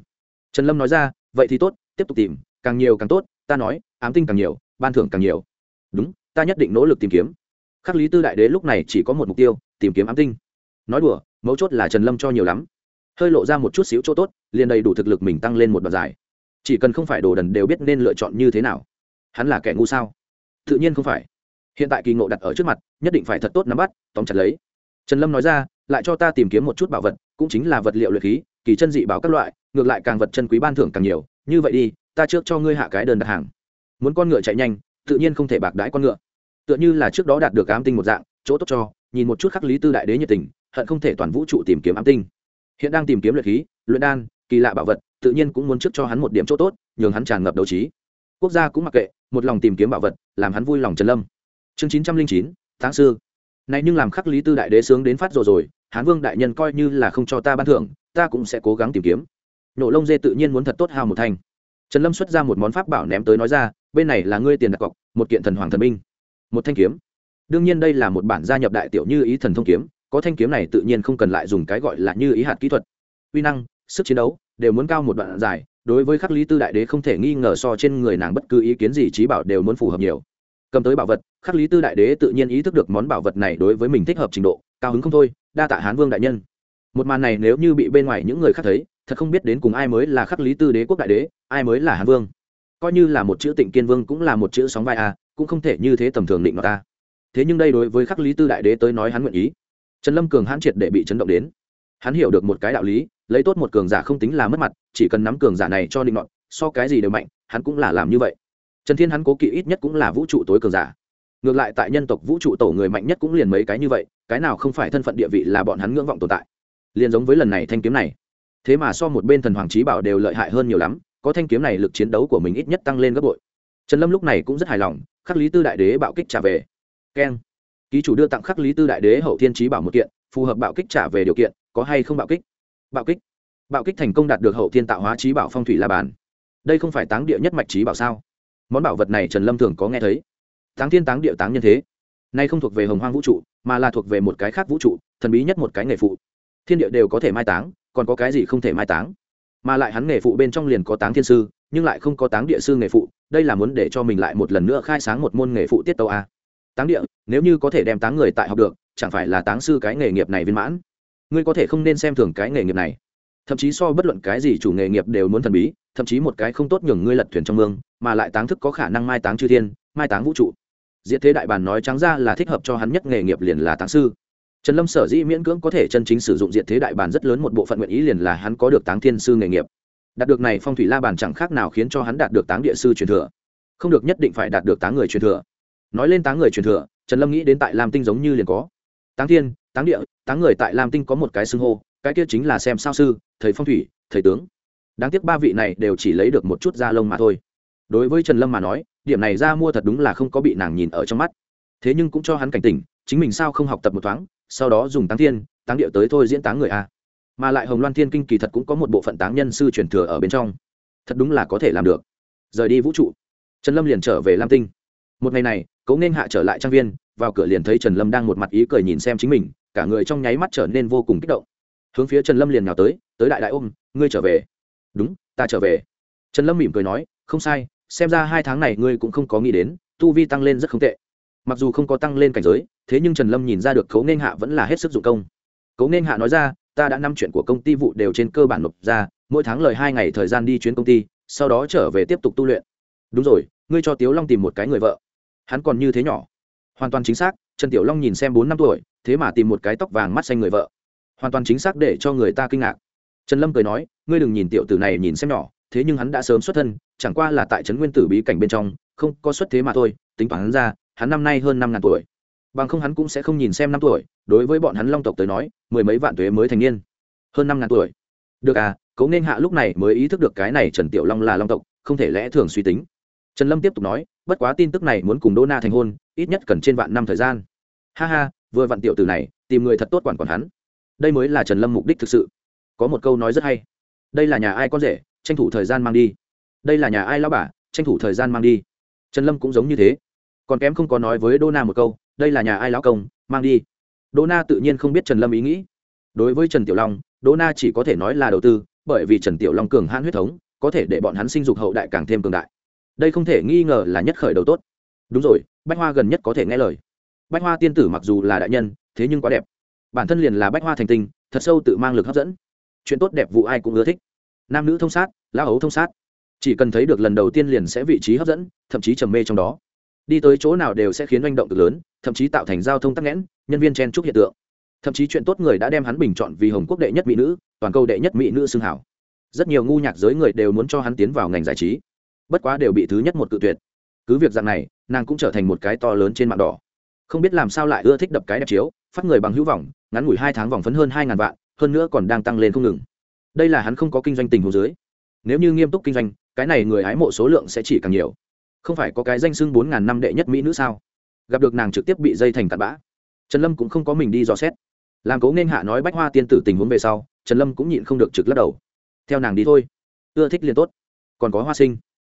Trần lâm nói ra, vậy thì tốt, tiếp tục tìm, càng nhiều càng tốt, ta nói, ám tinh càng nhiều, ban thưởng càng nhiều. Đúng, ta nhất định nỗ lực tìm kiếm. Khắc lý tư đại đế lúc này chỉ có một mục tiêu, tìm kiếm ám tinh. Nói đùa, mấu chốt là trần lâm cho nhiều lắm. Hơi lộ ra một chút xíu chỗ tốt, liền đầy đủ thực lực mình tăng lên một đoạn dài. Chỉ cần không phải đồ đần đều biết nên lựa chọn như thế nào. Hắn là kẻ ngu sao? Tự nhiên không phải. Hiện tại kỳ ngộ đặt ở trước mặt, nhất định phải thật tốt nắm bắt, tóm chặt lấy trần lâm nói ra, lại cho ta tìm kiếm một chút bảo vật, cũng chính là vật liệu luyện khí, kỳ chân dị bảo các loại, ngược lại càng vật chân quý ban thưởng càng nhiều. Như vậy đi, ta trước cho ngươi hạ cái đơn đặt hàng. Muốn con ngựa chạy nhanh, tự nhiên không thể bạc đãi con ngựa. Tựa như là trước đó đạt được ám tinh một dạng, chỗ tốt cho, nhìn một chút khắc lý tư đại đế nhiệt tình, hận không thể toàn vũ trụ tìm kiếm ám tinh. Hiện đang tìm kiếm luyện khí, luyện đan, kỳ lạ bảo vật, tự nhiên cũng muốn trước cho hắn một điểm chỗ tốt, nhường hắn tràn ngập đấu trí. Quốc gia cũng mặc kệ, một lòng tìm kiếm bảo vật, làm hắn vui lòng trần lâm. Chương chín trăm linh chín, tháng sư này nhưng làm khắc lý tư đại đế sướng đến phát rồi rồi hán vương đại nhân coi như là không cho ta ban thưởng ta cũng sẽ cố gắng tìm kiếm. Nổ lông dê tự nhiên muốn thật tốt hào một thành, trần lâm xuất ra một món pháp bảo ném tới nói ra bên này là ngươi tiền đặt cọc một kiện thần hoàng thần minh một thanh kiếm. Đương nhiên đây là một bản gia nhập đại tiểu như ý thần thông kiếm có thanh kiếm này tự nhiên không cần lại dùng cái gọi là như ý hạt kỹ thuật. Uy năng sức chiến đấu đều muốn cao một đoạn dài đối với khắc lý tư đại đế không thể nghi ngờ so trên người nàng bất cứ ý kiến gì trí bảo đều muốn phù hợp nhiều cầm tới bảo vật, khắc lý tư đại đế tự nhiên ý thức được món bảo vật này đối với mình thích hợp trình độ, cao hứng không thôi, đa tạ hán vương đại nhân. Một màn này nếu như bị bên ngoài những người khác thấy, thật không biết đến cùng ai mới là khắc lý tư đế quốc đại đế, ai mới là hán vương. Coi như là một chữ tịnh kiên vương cũng là một chữ sóng vai a, cũng không thể như thế tầm thường định mà ta. Thế nhưng đây đối với khắc lý tư đại đế tới nói hắn nguyện ý. Trần lâm cường hãn triệt để bị chấn động đến. Hắn hiểu được một cái đạo lý, lấy tốt một cường giả không tính là mất mặt, chỉ cần nắm cường giả này cho định ngọn so cái gì đều mạnh, hắn cũng là làm như vậy trần thiên hắn cố kỵ ít nhất cũng là vũ trụ tối cường giả. Ngược lại tại nhân tộc vũ trụ tổ người mạnh nhất cũng liền mấy cái như vậy, cái nào không phải thân phận địa vị là bọn hắn ngưỡng vọng tồn tại. Liền giống với lần này thanh kiếm này. Thế mà so một bên thần hoàng trí bảo đều lợi hại hơn nhiều lắm, có thanh kiếm này lực chiến đấu của mình ít nhất tăng lên gấp bội. Trần lâm lúc này cũng rất hài lòng, khắc lý tư đại đế bạo kích trả về. Keng. Ký chủ đưa tặng khắc lý tư đại đế hậu thiên trí bảo một kiện, phù hợp bạo kích trả về điều kiện, có hay không bạo kích? Bạo kích. Bạo kích thành công đạt được hậu thiên tạo hóa trí bảo phong thủy la bàn. Đây không phải táng địa nhất mạch trí bảo sao? Món bảo vật này trần lâm thường có nghe thấy. Táng thiên táng địa táng nhân thế. Nay không thuộc về hồng hoang vũ trụ, mà là thuộc về một cái khác vũ trụ, thần bí nhất một cái nghề phụ. Thiên địa đều có thể mai táng, còn có cái gì không thể mai táng? Mà lại hắn nghề phụ bên trong liền có táng thiên sư, nhưng lại không có táng địa sư nghề phụ, đây là muốn để cho mình lại một lần nữa khai sáng một môn nghề phụ tiết tàu a. Táng địa, nếu như có thể đem táng người tại học được, chẳng phải là táng sư cái nghề nghiệp này viên mãn? Ngươi có thể không nên xem thường cái nghề nghiệp này. Thậm chí so bất luận cái gì chủ nghề nghiệp đều muốn thần bí thậm chí một cái không tốt nhường ngươi lật thuyền trong mương, mà lại táng thức có khả năng mai táng chư thiên, mai táng vũ trụ. Diệt thế đại bản nói trắng ra là thích hợp cho hắn nhất nghề nghiệp liền là táng sư. Trần lâm sở dĩ miễn cưỡng có thể chân chính sử dụng diệt thế đại bản rất lớn một bộ phận nguyện ý liền là hắn có được táng thiên sư nghề nghiệp. Đạt được này phong thủy la bàn chẳng khác nào khiến cho hắn đạt được táng địa sư truyền thừa. Không được nhất định phải đạt được táng người truyền thừa. Nói lên táng người truyền thừa, trần lâm nghĩ đến tại lam tinh giống như liền có. Táng thiên, táng địa, táng người tại lam tinh có một cái xưng hô, cái kia chính là xem sao sư, thầy phong thủy, thầy tướng đáng tiếc ba vị này đều chỉ lấy được một chút da lông mà thôi. Đối với trần lâm mà nói, điểm này ra mua thật đúng là không có bị nàng nhìn ở trong mắt. Thế nhưng cũng cho hắn cảnh tỉnh, chính mình sao không học tập một thoáng, sau đó dùng táng thiên, táng địa tới thôi diễn táng người a. Mà lại hồng loan thiên kinh kỳ thật cũng có một bộ phận táng nhân sư truyền thừa ở bên trong. Thật đúng là có thể làm được. Rời đi vũ trụ, trần lâm liền trở về lam tinh. Một ngày này cấu nên hạ trở lại trang viên, vào cửa liền thấy trần lâm đang một mặt ý cười nhìn xem chính mình, cả người trong nháy mắt trở nên vô cùng kích động. Hướng phía trần lâm liền nhào tới tới đại đại ôm, ngươi trở về đúng, ta trở về. Trần lâm mỉm cười nói, không sai, xem ra hai tháng này ngươi cũng không có nghĩ đến, tu vi tăng lên rất không tệ. Mặc dù không có tăng lên cảnh giới, thế nhưng trần lâm nhìn ra được cấu nên hạ vẫn là hết sức dụng công. Cấu nên hạ nói ra, ta đã năm chuyện của công ty vụ đều trên cơ bản nộp ra, mỗi tháng lời hai ngày thời gian đi chuyến công ty, sau đó trở về tiếp tục tu luyện. Đúng rồi, ngươi cho tiếu long tìm một cái người vợ. Hắn còn như thế nhỏ. Hoàn toàn chính xác, trần tiểu long nhìn xem bốn năm tuổi, thế mà tìm một cái tóc vàng mắt xanh người vợ. Hoàn toàn chính xác để cho người ta kinh ngạc trần lâm cười nói, ngươi đừng nhìn tiểu tử này nhìn xem nhỏ, thế nhưng hắn đã sớm xuất thân, chẳng qua là tại trấn nguyên tử bí cảnh bên trong, không có xuất thế mà thôi, tính toán hắn ra, hắn năm nay hơn năm ngàn tuổi. Bằng không hắn cũng sẽ không nhìn xem năm tuổi, đối với bọn hắn long tộc tới nói, mười mấy vạn tuế mới thành niên. Hơn năm ngàn tuổi. Được à cấu nên hạ lúc này mới ý thức được cái này trần tiểu long là long tộc, không thể lẽ thường suy tính. Trần lâm tiếp tục nói, bất quá tin tức này muốn cùng đô na thành hôn, ít nhất cần trên vạn năm thời gian. Ha ha, vừa vạn tiểu từ này, tìm người thật tốt quản quản hắn. Đây mới là trần lâm mục đích thực sự có một câu nói rất hay. Đây là nhà ai con rể, tranh thủ thời gian mang đi. Đây là nhà ai lao bà, tranh thủ thời gian mang đi. Trần lâm cũng giống như thế. Còn kém không có nói với đô na một câu, đây là nhà ai lão công, mang đi. Đô na tự nhiên không biết trần lâm ý nghĩ. Đối với trần tiểu long, đô na chỉ có thể nói là đầu tư, bởi vì trần tiểu long cường hãn huyết thống, có thể để bọn hắn sinh dục hậu đại càng thêm cường đại. Đây không thể nghi ngờ là nhất khởi đầu tốt. Đúng rồi, bách hoa gần nhất có thể nghe lời. Bách hoa tiên tử mặc dù là đại nhân, thế nhưng quá đẹp. Bản thân liền là bách hoa thành tinh, thật sâu tự mang lực hấp dẫn chuyện tốt đẹp vụ ai cũng ưa thích. Nam nữ thông sát, lão ấu thông sát. Chỉ cần thấy được lần đầu tiên liền sẽ vị trí hấp dẫn, thậm chí trầm mê trong đó. Đi tới chỗ nào đều sẽ khiến manh động cực lớn, thậm chí tạo thành giao thông tắc nghẽn, nhân viên chen chúc hiện tượng. Thậm chí chuyện tốt người đã đem hắn bình chọn vì hồng quốc đệ nhất mỹ nữ, toàn cầu đệ nhất mỹ nữ xưng hảo. Rất nhiều ngu nhạc giới người đều muốn cho hắn tiến vào ngành giải trí. Bất quá đều bị thứ nhất một cự tuyệt. Cứ việc dạng này, nàng cũng trở thành một cái to lớn trên mạng đỏ. Không biết làm sao lại ưa thích đập cái đẹp chiếu, phát người bằng hữu vọng, ngắn ngủi hai tháng vòng phấn hơn hai ngàn vạn hơn nữa còn đang tăng lên không ngừng. Đây là hắn không có kinh doanh tình hồ dưới. Nếu như nghiêm túc kinh doanh, cái này người hái mộ số lượng sẽ chỉ càng nhiều. Không phải có cái danh xưng bốn ngàn năm đệ nhất mỹ nữ sao? Gặp được nàng trực tiếp bị dây thành tạt bã. Trần lâm cũng không có mình đi dò xét. Làm cố nên hạ nói bách hoa tiên tử tình huống về sau, trần lâm cũng nhịn không được trực lắc đầu. Theo nàng đi thôi. Ưa thích liền tốt. Còn có hoa sinh.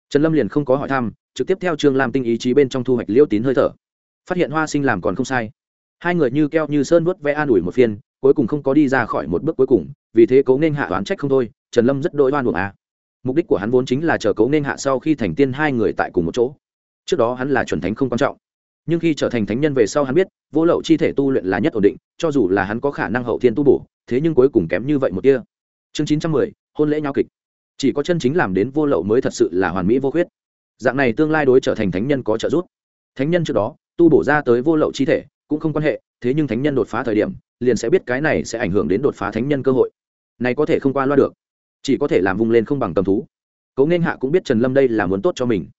Trần lâm liền không có hỏi thăm, trực tiếp theo trương lam tinh ý chí bên trong thu hoạch liêu tín hơi thở. Phát hiện hoa sinh làm còn không sai. Hai người như keo như sơn vuốt vẽ an ủi một phiên cuối cùng không có đi ra khỏi một bước cuối cùng, vì thế cố nên hạ oán trách không thôi, trần lâm rất đỗi oan buồng à. mục đích của hắn vốn chính là chờ cố nên hạ sau khi thành tiên hai người tại cùng một chỗ. Trước đó hắn là chuẩn thánh không quan trọng. Nhưng khi trở thành thánh nhân về sau hắn biết, vô lậu chi thể tu luyện là nhất ổn định, cho dù là hắn có khả năng hậu thiên tu bổ, thế nhưng cuối cùng kém như vậy một tia. Chương chín trăm mười, hôn lễ nhau kịch. Chỉ có chân chính làm đến vô lậu mới thật sự là hoàn mỹ vô khuyết. Dạng này tương lai đối trở thành thánh nhân có trợ giúp. Thánh nhân trước đó, tu bổ ra tới vô lậu chi thể cũng không quan hệ, thế nhưng thánh nhân đột phá thời điểm liền sẽ biết cái này sẽ ảnh hưởng đến đột phá thánh nhân cơ hội. Này có thể không qua loa được, chỉ có thể làm vung lên không bằng cầm thú. Cố nên hạ cũng biết trần lâm đây là muốn tốt cho mình,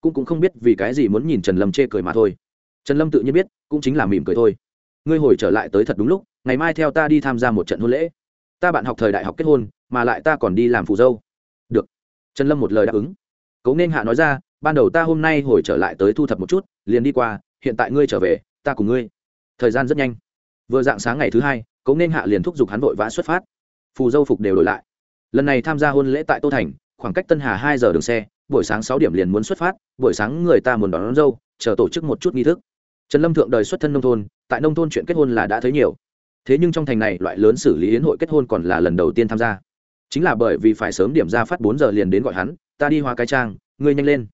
cũng cũng không biết vì cái gì muốn nhìn trần lâm chê cười mà thôi. Trần lâm tự nhiên biết, cũng chính là mỉm cười thôi. Ngươi hồi trở lại tới thật đúng lúc, ngày mai theo ta đi tham gia một trận hôn lễ. Ta bạn học thời đại học kết hôn, mà lại ta còn đi làm phù dâu. Được. Trần lâm một lời đáp ứng. Cố nên hạ nói ra, ban đầu ta hôm nay hồi trở lại tới thu thập một chút, liền đi qua, hiện tại ngươi trở về, ta cùng ngươi. Thời gian rất nhanh vừa dạng sáng ngày thứ hai cố nên hạ liền thúc giục hắn vội vã xuất phát. Phù dâu phục đều đổi lại. Lần này tham gia hôn lễ tại tô thành khoảng cách tân hà hai giờ đường xe buổi sáng sáu điểm liền muốn xuất phát buổi sáng người ta muốn đón, đón dâu chờ tổ chức một chút nghi thức. Trần lâm thượng đời xuất thân nông thôn tại nông thôn chuyện kết hôn là đã thấy nhiều. Thế nhưng trong thành này loại lớn xử lý yến hội kết hôn còn là lần đầu tiên tham gia. Chính là bởi vì phải sớm điểm ra phát bốn giờ liền đến gọi hắn ta đi hoa cái trang ngươi nhanh lên.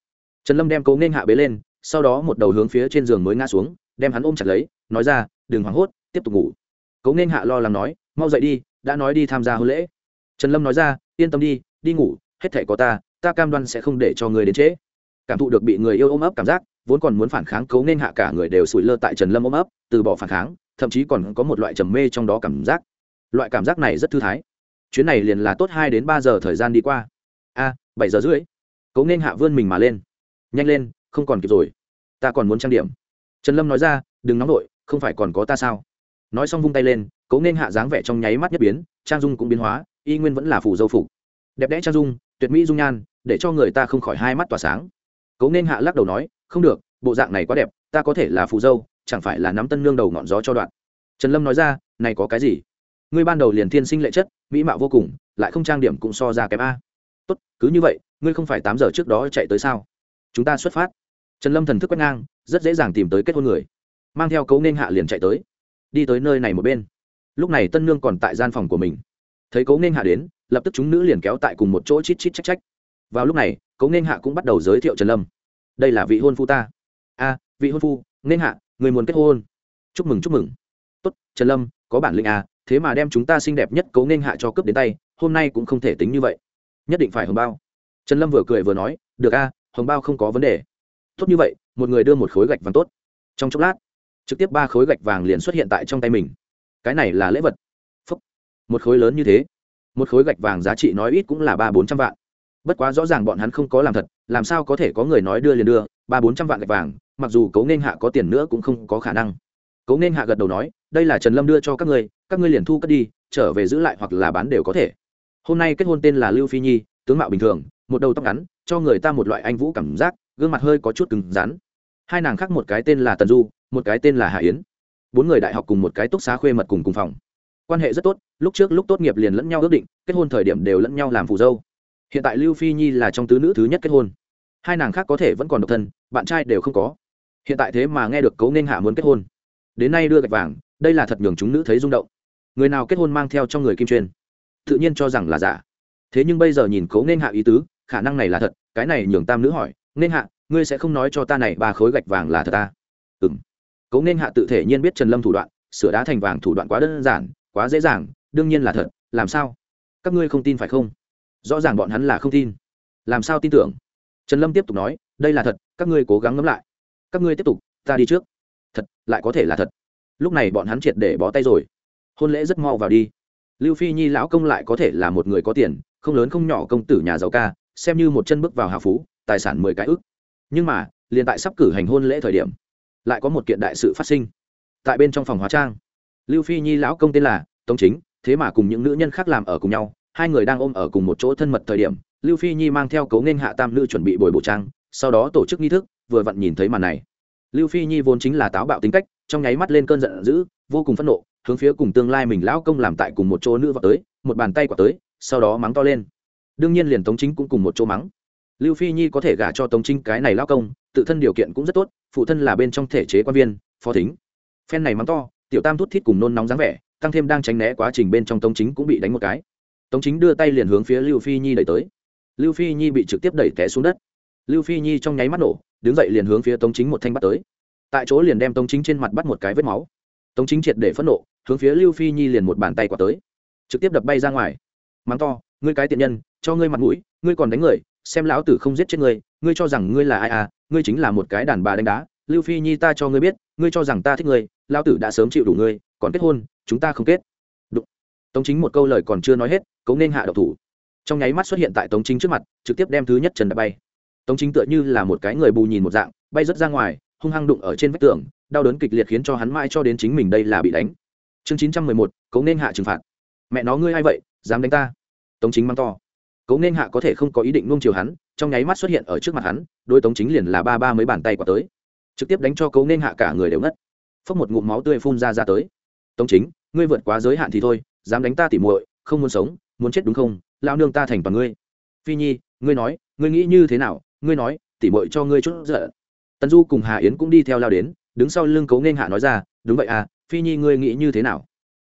Trần lâm đem cố nên hạ bế lên sau đó một đầu hướng phía trên giường mới ngã xuống đem hắn ôm chặt lấy nói ra đừng hoảng hốt tiếp tục ngủ. Cố nên hạ lo lắng nói, mau dậy đi, đã nói đi tham gia hôn lễ. Trần lâm nói ra, yên tâm đi đi ngủ, hết thể có ta ta cam đoan sẽ không để cho người đến trễ. Cảm thụ được bị người yêu ôm ấp cảm giác, vốn còn muốn phản kháng cấu nên hạ cả người đều sủi lơ tại trần lâm ôm ấp, từ bỏ phản kháng, thậm chí còn có một loại trầm mê trong đó cảm giác. Loại cảm giác này rất thư thái. Chuyến này liền là tốt hai đến ba giờ thời gian đi qua. A, bảy giờ rưỡi. Cấu nên hạ vươn mình mà lên. Nhanh lên, không còn kịp rồi. Ta còn muốn trang điểm. Trần lâm nói ra, đừng nóng vội, không phải còn có ta sao? Nói xong vung tay lên cấu nên hạ dáng vẻ trong nháy mắt nhất biến, trang dung cũng biến hóa, y nguyên vẫn là phủ dâu phục. Đẹp đẽ trang dung, tuyệt mỹ dung nhan, để cho người ta không khỏi hai mắt tỏa sáng. Cấu nên hạ lắc đầu nói, không được, bộ dạng này quá đẹp, ta có thể là phù dâu, chẳng phải là nắm tân nương đầu ngọn gió cho đoạn. Trần lâm nói ra, này có cái gì? Ngươi ban đầu liền thiên sinh lệ chất, mỹ mạo vô cùng, lại không trang điểm cũng so ra kém a. Tốt, cứ như vậy, ngươi không phải tám giờ trước đó chạy tới sao? Chúng ta xuất phát. Trần lâm thần thức quét ngang, rất dễ dàng tìm tới kết hôn người. Mang theo cấu nên hạ liền chạy tới đi tới nơi này một bên. Lúc này tân nương còn tại gian phòng của mình. Thấy cấu nghênh hạ đến, lập tức chúng nữ liền kéo tại cùng một chỗ chít chít trách trách vào lúc này cấu nghênh hạ cũng bắt đầu giới thiệu trần lâm. Đây là vị hôn phu ta. A, vị hôn phu, nghênh hạ, người muốn kết hôn. Chúc mừng chúc mừng. Tốt, trần lâm, có bản lĩnh à thế mà đem chúng ta xinh đẹp nhất cấu nghênh hạ cho cướp đến tay, hôm nay cũng không thể tính như vậy. Nhất định phải hồng bao. Trần lâm vừa cười vừa nói, được a, hồng bao không có vấn đề. Tốt như vậy, một người đưa một khối gạch vàng tốt. Trong chốc lát trực tiếp ba khối gạch vàng liền xuất hiện tại trong tay mình. Cái này là lễ vật. Phúc. một khối lớn như thế. Một khối gạch vàng giá trị nói ít cũng là ba bốn trăm vạn. Bất quá rõ ràng bọn hắn không có làm thật, làm sao có thể có người nói đưa liền đưa, ba bốn trăm vạn gạch vàng, mặc dù cấu nên hạ có tiền nữa cũng không có khả năng. Cấu nên hạ gật đầu nói, đây là trần lâm đưa cho các ngươi các ngươi liền thu cất đi, trở về giữ lại hoặc là bán đều có thể. Hôm nay kết hôn tên là lưu phi nhi, tướng mạo bình thường, một đầu tóc ngắn, cho người ta một loại anh vũ cảm giác, gương mặt hơi có chút cứng rắn. Hai nàng khác một cái tên là tần du một cái tên là hà yến. Bốn người đại học cùng một cái túc xá khuê mật cùng cùng phòng. Quan hệ rất tốt, lúc trước lúc tốt nghiệp liền lẫn nhau ước định, kết hôn thời điểm đều lẫn nhau làm phù dâu. Hiện tại lưu phi nhi là trong tứ nữ thứ nhất kết hôn. Hai nàng khác có thể vẫn còn độc thân, bạn trai đều không có. Hiện tại thế mà nghe được cấu nên hạ muốn kết hôn. Đến nay đưa gạch vàng, đây là thật nhường chúng nữ thấy rung động. Người nào kết hôn mang theo trong người kim truyền? Tự nhiên cho rằng là giả. Thế nhưng bây giờ nhìn cấu nên hạ ý tứ, khả năng này là thật, cái này nhường tam nữ hỏi, nên hạ, ngươi sẽ không nói cho ta này ba khối gạch vàng là thật à? ta ừ m cấu nên hạ tự thể nhiên biết trần lâm thủ đoạn, sửa đá thành vàng thủ đoạn quá đơn giản, quá dễ dàng, đương nhiên là thật, làm sao? Các ngươi không tin phải không? Rõ ràng bọn hắn là không tin. Làm sao tin tưởng? Trần lâm tiếp tục nói, đây là thật, các ngươi cố gắng ngẫm lại. Các ngươi tiếp tục, ta đi trước. Thật, lại có thể là thật. Lúc này bọn hắn triệt để bó tay rồi. Hôn lễ rất mau vào đi. Lưu phi nhi lão công lại có thể là một người có tiền, không lớn không nhỏ công tử nhà giàu ca, xem như một chân bước vào hào phú, tài sản mười cái ức. Nhưng mà, liền tại sắp cử hành hôn lễ thời điểm lại có một kiện đại sự phát sinh. Tại bên trong phòng hóa trang, lưu phi nhi lão công tên là tống chính, thế mà cùng những nữ nhân khác làm ở cùng nhau, hai người đang ôm ở cùng một chỗ thân mật thời điểm, lưu phi nhi mang theo cấu nên hạ tam nữ chuẩn bị bồi bộ trang, sau đó tổ chức nghi thức, vừa vặn nhìn thấy màn này. Lưu phi nhi vốn chính là táo bạo tính cách, trong nháy mắt lên cơn giận dữ, vô cùng phẫn nộ, hướng phía cùng tương lai mình lão công làm tại cùng một chỗ nữ vào tới, một bàn tay quả tới, sau đó mắng to lên. Đương nhiên liền tống chính cũng cùng một chỗ mắng lưu phi nhi có thể gả cho tống trinh cái này lao công, tự thân điều kiện cũng rất tốt, phụ thân là bên trong thể chế quan viên, phó thính. Phen này mắng to, tiểu tam thút thít cùng nôn nóng dáng vẻ, tăng thêm đang tránh né quá trình bên trong tống chính cũng bị đánh một cái. Tống chính đưa tay liền hướng phía lưu phi nhi đẩy tới. Lưu phi nhi bị trực tiếp đẩy té xuống đất. Lưu phi nhi trong nháy mắt nổ, đứng dậy liền hướng phía tống chính một thanh bắt tới. Tại chỗ liền đem tống chính trên mặt bắt một cái vết máu. Tống chính triệt để phẫn nộ, hướng phía lưu phi nhi liền một bàn tay quả tới. Trực tiếp đập bay ra ngoài. Mắng to, ngươi cái tiện nhân, cho ngươi mặt mũi, ngươi còn đánh người xem lão tử không giết chết ngươi ngươi cho rằng ngươi là ai à ngươi chính là một cái đàn bà đánh đá, lưu phi nhi ta cho ngươi biết, ngươi cho rằng ta thích ngươi, lão tử đã sớm chịu đủ ngươi, còn kết hôn, chúng ta không kết. Đụng. tống chính một câu lời còn chưa nói hết cống nên hạ độc thủ. Trong nháy mắt xuất hiện tại tống chính trước mặt, trực tiếp đem thứ nhất trần đập bay. Tống chính tựa như là một cái người bù nhìn một dạng, bay rớt ra ngoài, hung hăng đụng ở trên vách tường, đau đớn kịch liệt khiến cho hắn mãi cho đến chính mình đây là bị đánh. Chương chín trăm mười một cống nên hạ trừng phạt. Mẹ nó ngươi a i vậy, dám đánh ta? Tống chính mắng to cấu nên hạ có thể không có ý định nuông chiều hắn, trong nháy mắt xuất hiện ở trước mặt hắn đôi tống chính liền là ba ba mấy bàn tay quả tới. Trực tiếp đánh cho cấu nên hạ cả người đều ngất. Phốc một ngụm máu tươi phun ra ra tới. Tống chính, ngươi vượt quá giới hạn thì thôi, dám đánh ta tỉ muội, không muốn sống, muốn chết đúng không? Lao nương ta thành bằng ngươi. Phi nhi, ngươi nói, ngươi nghĩ như thế nào? Ngươi nói, tỉ muội cho ngươi chút giận. Tần du cùng hà yến cũng đi theo lao đến, đứng sau lưng cấu nên hạ nói ra, đúng vậy à phi nhi ngươi nghĩ như thế nào?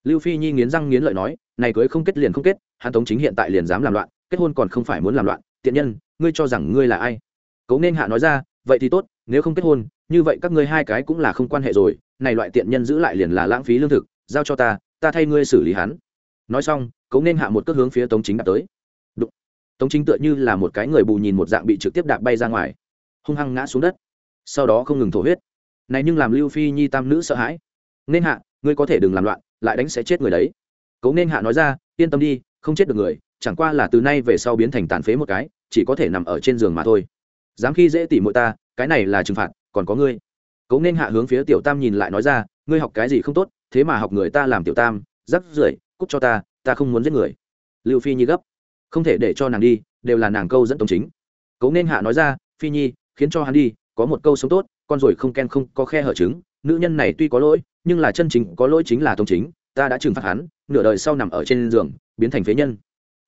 Lưu phi nhi nghiến răng nghiến lợi nói, này cưới không kết liền không kết, hắn tống chính hiện tại liền dám làm loạn kết hôn còn không phải muốn làm loạn, tiện nhân, ngươi cho rằng ngươi là ai? Cấu nên hạ nói ra, vậy thì tốt, nếu không kết hôn, như vậy các ngươi hai cái cũng là không quan hệ rồi, này loại tiện nhân giữ lại liền là lãng phí lương thực, giao cho ta ta thay ngươi xử lý hắn. Nói xong, cấu nên hạ một cước hướng phía tống chính đạp tới. Đụng. tống chính tựa như là một cái người bù nhìn một dạng bị trực tiếp đạp bay ra ngoài. Hung hăng ngã xuống đất. Sau đó không ngừng thổ huyết. Này nhưng làm lưu phi nhi tam nữ sợ hãi. Nên hạ, ngươi có thể đừng làm loạn, lại đánh sẽ chết người đấy. Cấu nên hạ nói ra, yên tâm đi, không chết được người chẳng qua là từ nay về sau biến thành tàn phế một cái, chỉ có thể nằm ở trên giường mà thôi. Dám khi dễ tỉ mụi ta, cái này là trừng phạt, còn có ngươi. Cấu nên hạ hướng phía tiểu tam nhìn lại nói ra, ngươi học cái gì không tốt, thế mà học người ta làm tiểu tam, rắc rưởi, cút cho ta ta không muốn giết người. Lưu phi nhi gấp. Không thể để cho nàng đi, đều là nàng câu dẫn tổng chính. Cấu nên hạ nói ra, phi nhi, khiến cho hắn đi, có một câu sống tốt, con rồi không ken không có khe hở trứng, nữ nhân này tuy có lỗi, nhưng là chân chính có lỗi chính là tổng chính, ta đã trừng phạt hắn, nửa đời sau nằm ở trên giường, biến thành phế nhân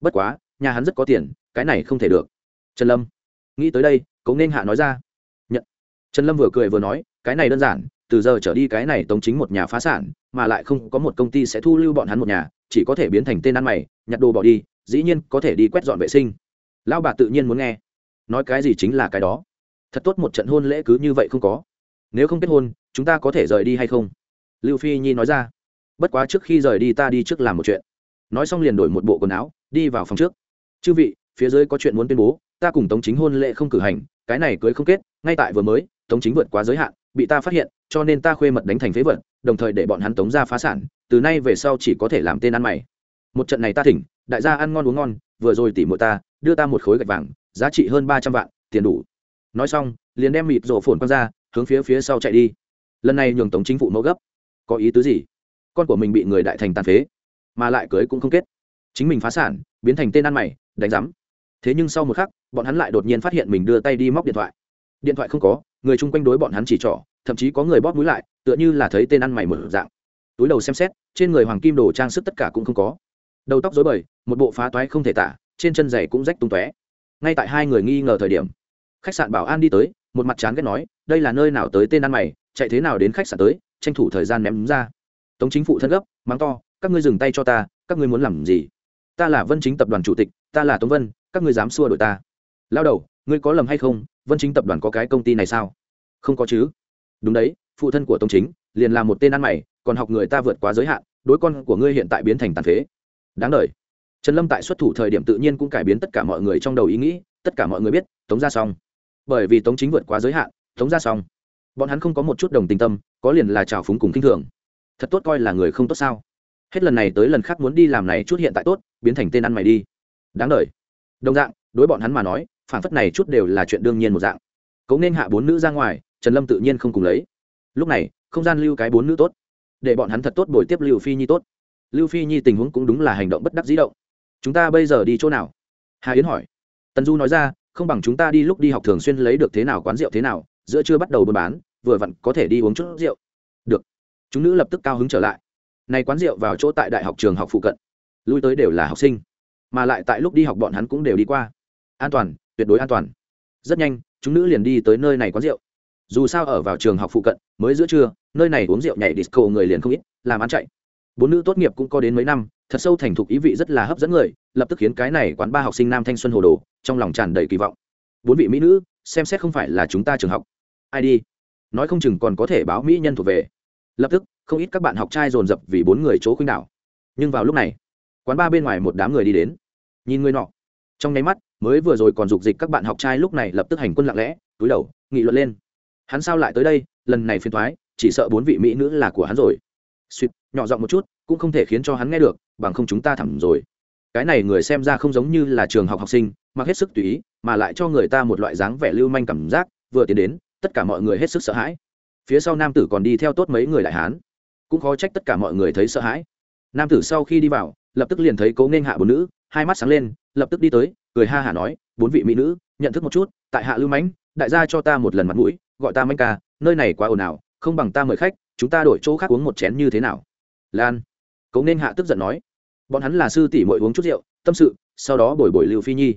bất quá, nhà hắn rất có tiền, cái này không thể được. Trần lâm, nghĩ tới đây cấu nên hạ nói ra. Nhận. Trần lâm vừa cười vừa nói, cái này đơn giản, từ giờ trở đi cái này tống chính một nhà phá sản, mà lại không có một công ty sẽ thu lưu bọn hắn một nhà, chỉ có thể biến thành tên ăn mày, nhặt đồ bỏ đi, dĩ nhiên có thể đi quét dọn vệ sinh. Lão bà tự nhiên muốn nghe. Nói cái gì chính là cái đó. Thật tốt một trận hôn lễ cứ như vậy không có. Nếu không kết hôn, chúng ta có thể rời đi hay không? Lưu phi nhi nói ra. Bất quá trước khi rời đi ta đi trước làm một chuyện. Nói xong liền đổi một bộ quần áo đi vào phòng trước. Chư vị, phía dưới có chuyện muốn tuyên bố, ta cùng tống chính hôn lễ không cử hành, cái này cưới không kết, ngay tại vừa mới, tống chính vượt quá giới hạn, bị ta phát hiện, cho nên ta khuê mật đánh thành phế vật, đồng thời để bọn hắn tống ra phá sản, từ nay về sau chỉ có thể làm tên ăn mày. Một trận này ta thỉnh, đại gia ăn ngon uống ngon, vừa rồi tỉ mộ ta, đưa ta một khối gạch vàng, giá trị hơn ba trăm vạn, tiền đủ. Nói xong, liền đem mịt rổ phồn quăng ra, hướng phía phía sau chạy đi. Lần này nhường tống chính phủ mẫu gấp. Có ý tứ gì? Con của mình bị người đại thành tàn phế, mà lại cưới cũng không kết chính mình phá sản, biến thành tên ăn mày, đánh giám. Thế nhưng sau một khắc, bọn hắn lại đột nhiên phát hiện mình đưa tay đi móc điện thoại. Điện thoại không có, người chung quanh đối bọn hắn chỉ trỏ, thậm chí có người bóp mũi lại, tựa như là thấy tên ăn mày mở dạng. Túi đầu xem xét, trên người hoàng kim đồ trang sức tất cả cũng không có. Đầu tóc dối bời, một bộ phá toái không thể tả, trên chân giày cũng rách tung tóe. Ngay tại hai người nghi ngờ thời điểm, khách sạn bảo an đi tới, một mặt chán ghét nói, đây là nơi nào tới tên ăn mày, chạy thế nào đến khách sạn tới, tranh thủ thời gian ném ra. Tống chính phủ thân gấp, mắng to, các ngươi dừng tay cho ta, các ngươi muốn làm gì? Ta là vân chính tập đoàn chủ tịch ta là tống vân các ngươi dám xua đổi ta lao đầu ngươi có lầm hay không vân chính tập đoàn có cái công ty này sao không có chứ đúng đấy phụ thân của tống chính liền là một tên ăn mày còn học người ta vượt quá giới hạn đối con của ngươi hiện tại biến thành tàn phế đáng đ trần lâm tại xuất thủ thời điểm tự nhiên cũng cải biến tất cả mọi người trong đầu ý nghĩ tất cả mọi người biết tống ra xong bởi vì tống chính vượt quá giới hạn tống ra xong bọn hắn không có một chút đồng tình tâm có liền là trào phúng cùng k i n h thường thật tốt coi là người không tốt sao hết lần này tới lần khác muốn đi làm này chút hiện tại tốt, biến thành tên ăn mày đi. Đáng đời. Đồng dạng, đối bọn hắn mà nói, phản phất này chút đều là chuyện đương nhiên một dạng. Cống nên hạ bốn nữ ra ngoài, trần lâm tự nhiên không cùng lấy. Lúc này, không gian lưu cái bốn nữ tốt. Để bọn hắn thật tốt bồi tiếp lưu phi nhi tốt. Lưu phi nhi tình huống cũng đúng là hành động bất đắc dĩ động. Chúng ta bây giờ đi chỗ nào? Hà yến hỏi. Tần du nói ra, không bằng chúng ta đi lúc đi học thường xuyên lấy được thế nào quán rượu thế nào, giữa chưa bắt đầu buôn bán, vừa vặn có thể đi uống chút rượu. Được. Chúng nữ lập tức cao hứng trở lại này quán rượu vào chỗ tại đại học trường học phụ cận. Lui tới đều là học sinh. Mà lại tại lúc đi học bọn hắn cũng đều đi qua. An toàn, tuyệt đối an toàn. Rất nhanh, chúng nữ liền đi tới nơi này quán rượu. Dù sao ở vào trường học phụ cận, mới giữa trưa, nơi này uống rượu nhảy disco người liền không ít, làm ăn chạy. Bốn nữ tốt nghiệp cũng có đến mấy năm, thật sâu thành thục ý vị rất là hấp dẫn người, lập tức khiến cái này quán ba học sinh nam thanh xuân hồ đồ, trong lòng tràn đầy kỳ vọng. Bốn vị mỹ nữ, xem xét không phải là chúng ta trường học. Ai đi? Nói không chừng còn có thể báo mỹ nhân thuộc về. Lập tức không ít các bạn học trai dồn dập vì bốn người chỗ khuynh đảo. Nhưng vào lúc này, quán ba bên ngoài một đám người đi đến. Nhìn người nọ, trong nháy mắt, mới vừa rồi còn dục dịch các bạn học trai lúc này lập tức hành quân lặng lẽ, túi đầu, nghị luận lên. Hắn sao lại tới đây? Lần này phiền thoái chỉ sợ bốn vị mỹ nữ là của hắn rồi. Suýt, nhỏ giọng một chút, cũng không thể khiến cho hắn nghe được, bằng không chúng ta thẳm rồi. Cái này người xem ra không giống như là trường học học sinh mà hết sức tùy ý, mà lại cho người ta một loại dáng vẻ lưu manh cảm giác, vừa tiến đến, tất cả mọi người hết sức sợ hãi. Phía sau nam tử còn đi theo tốt mấy người đại hán cũng khó trách tất cả mọi người thấy sợ hãi. Nam tử sau khi đi vào, lập tức liền thấy cố nghênh hạ bốn nữ, hai mắt sáng lên, lập tức đi tới, cười ha hả nói, bốn vị mỹ nữ, nhận thức một chút, tại hạ lưu mãnh, đại gia cho ta một lần mặt mũi, gọi ta mãnh ca, nơi này quá ồn ào, không bằng ta mời khách, chúng ta đổi chỗ khác uống một chén như thế nào? Lan. Cố nghênh hạ tức giận nói, bọn hắn là sư tỷ mội uống chút rượu, tâm sự, sau đó bồi bồi lưu phi nhi.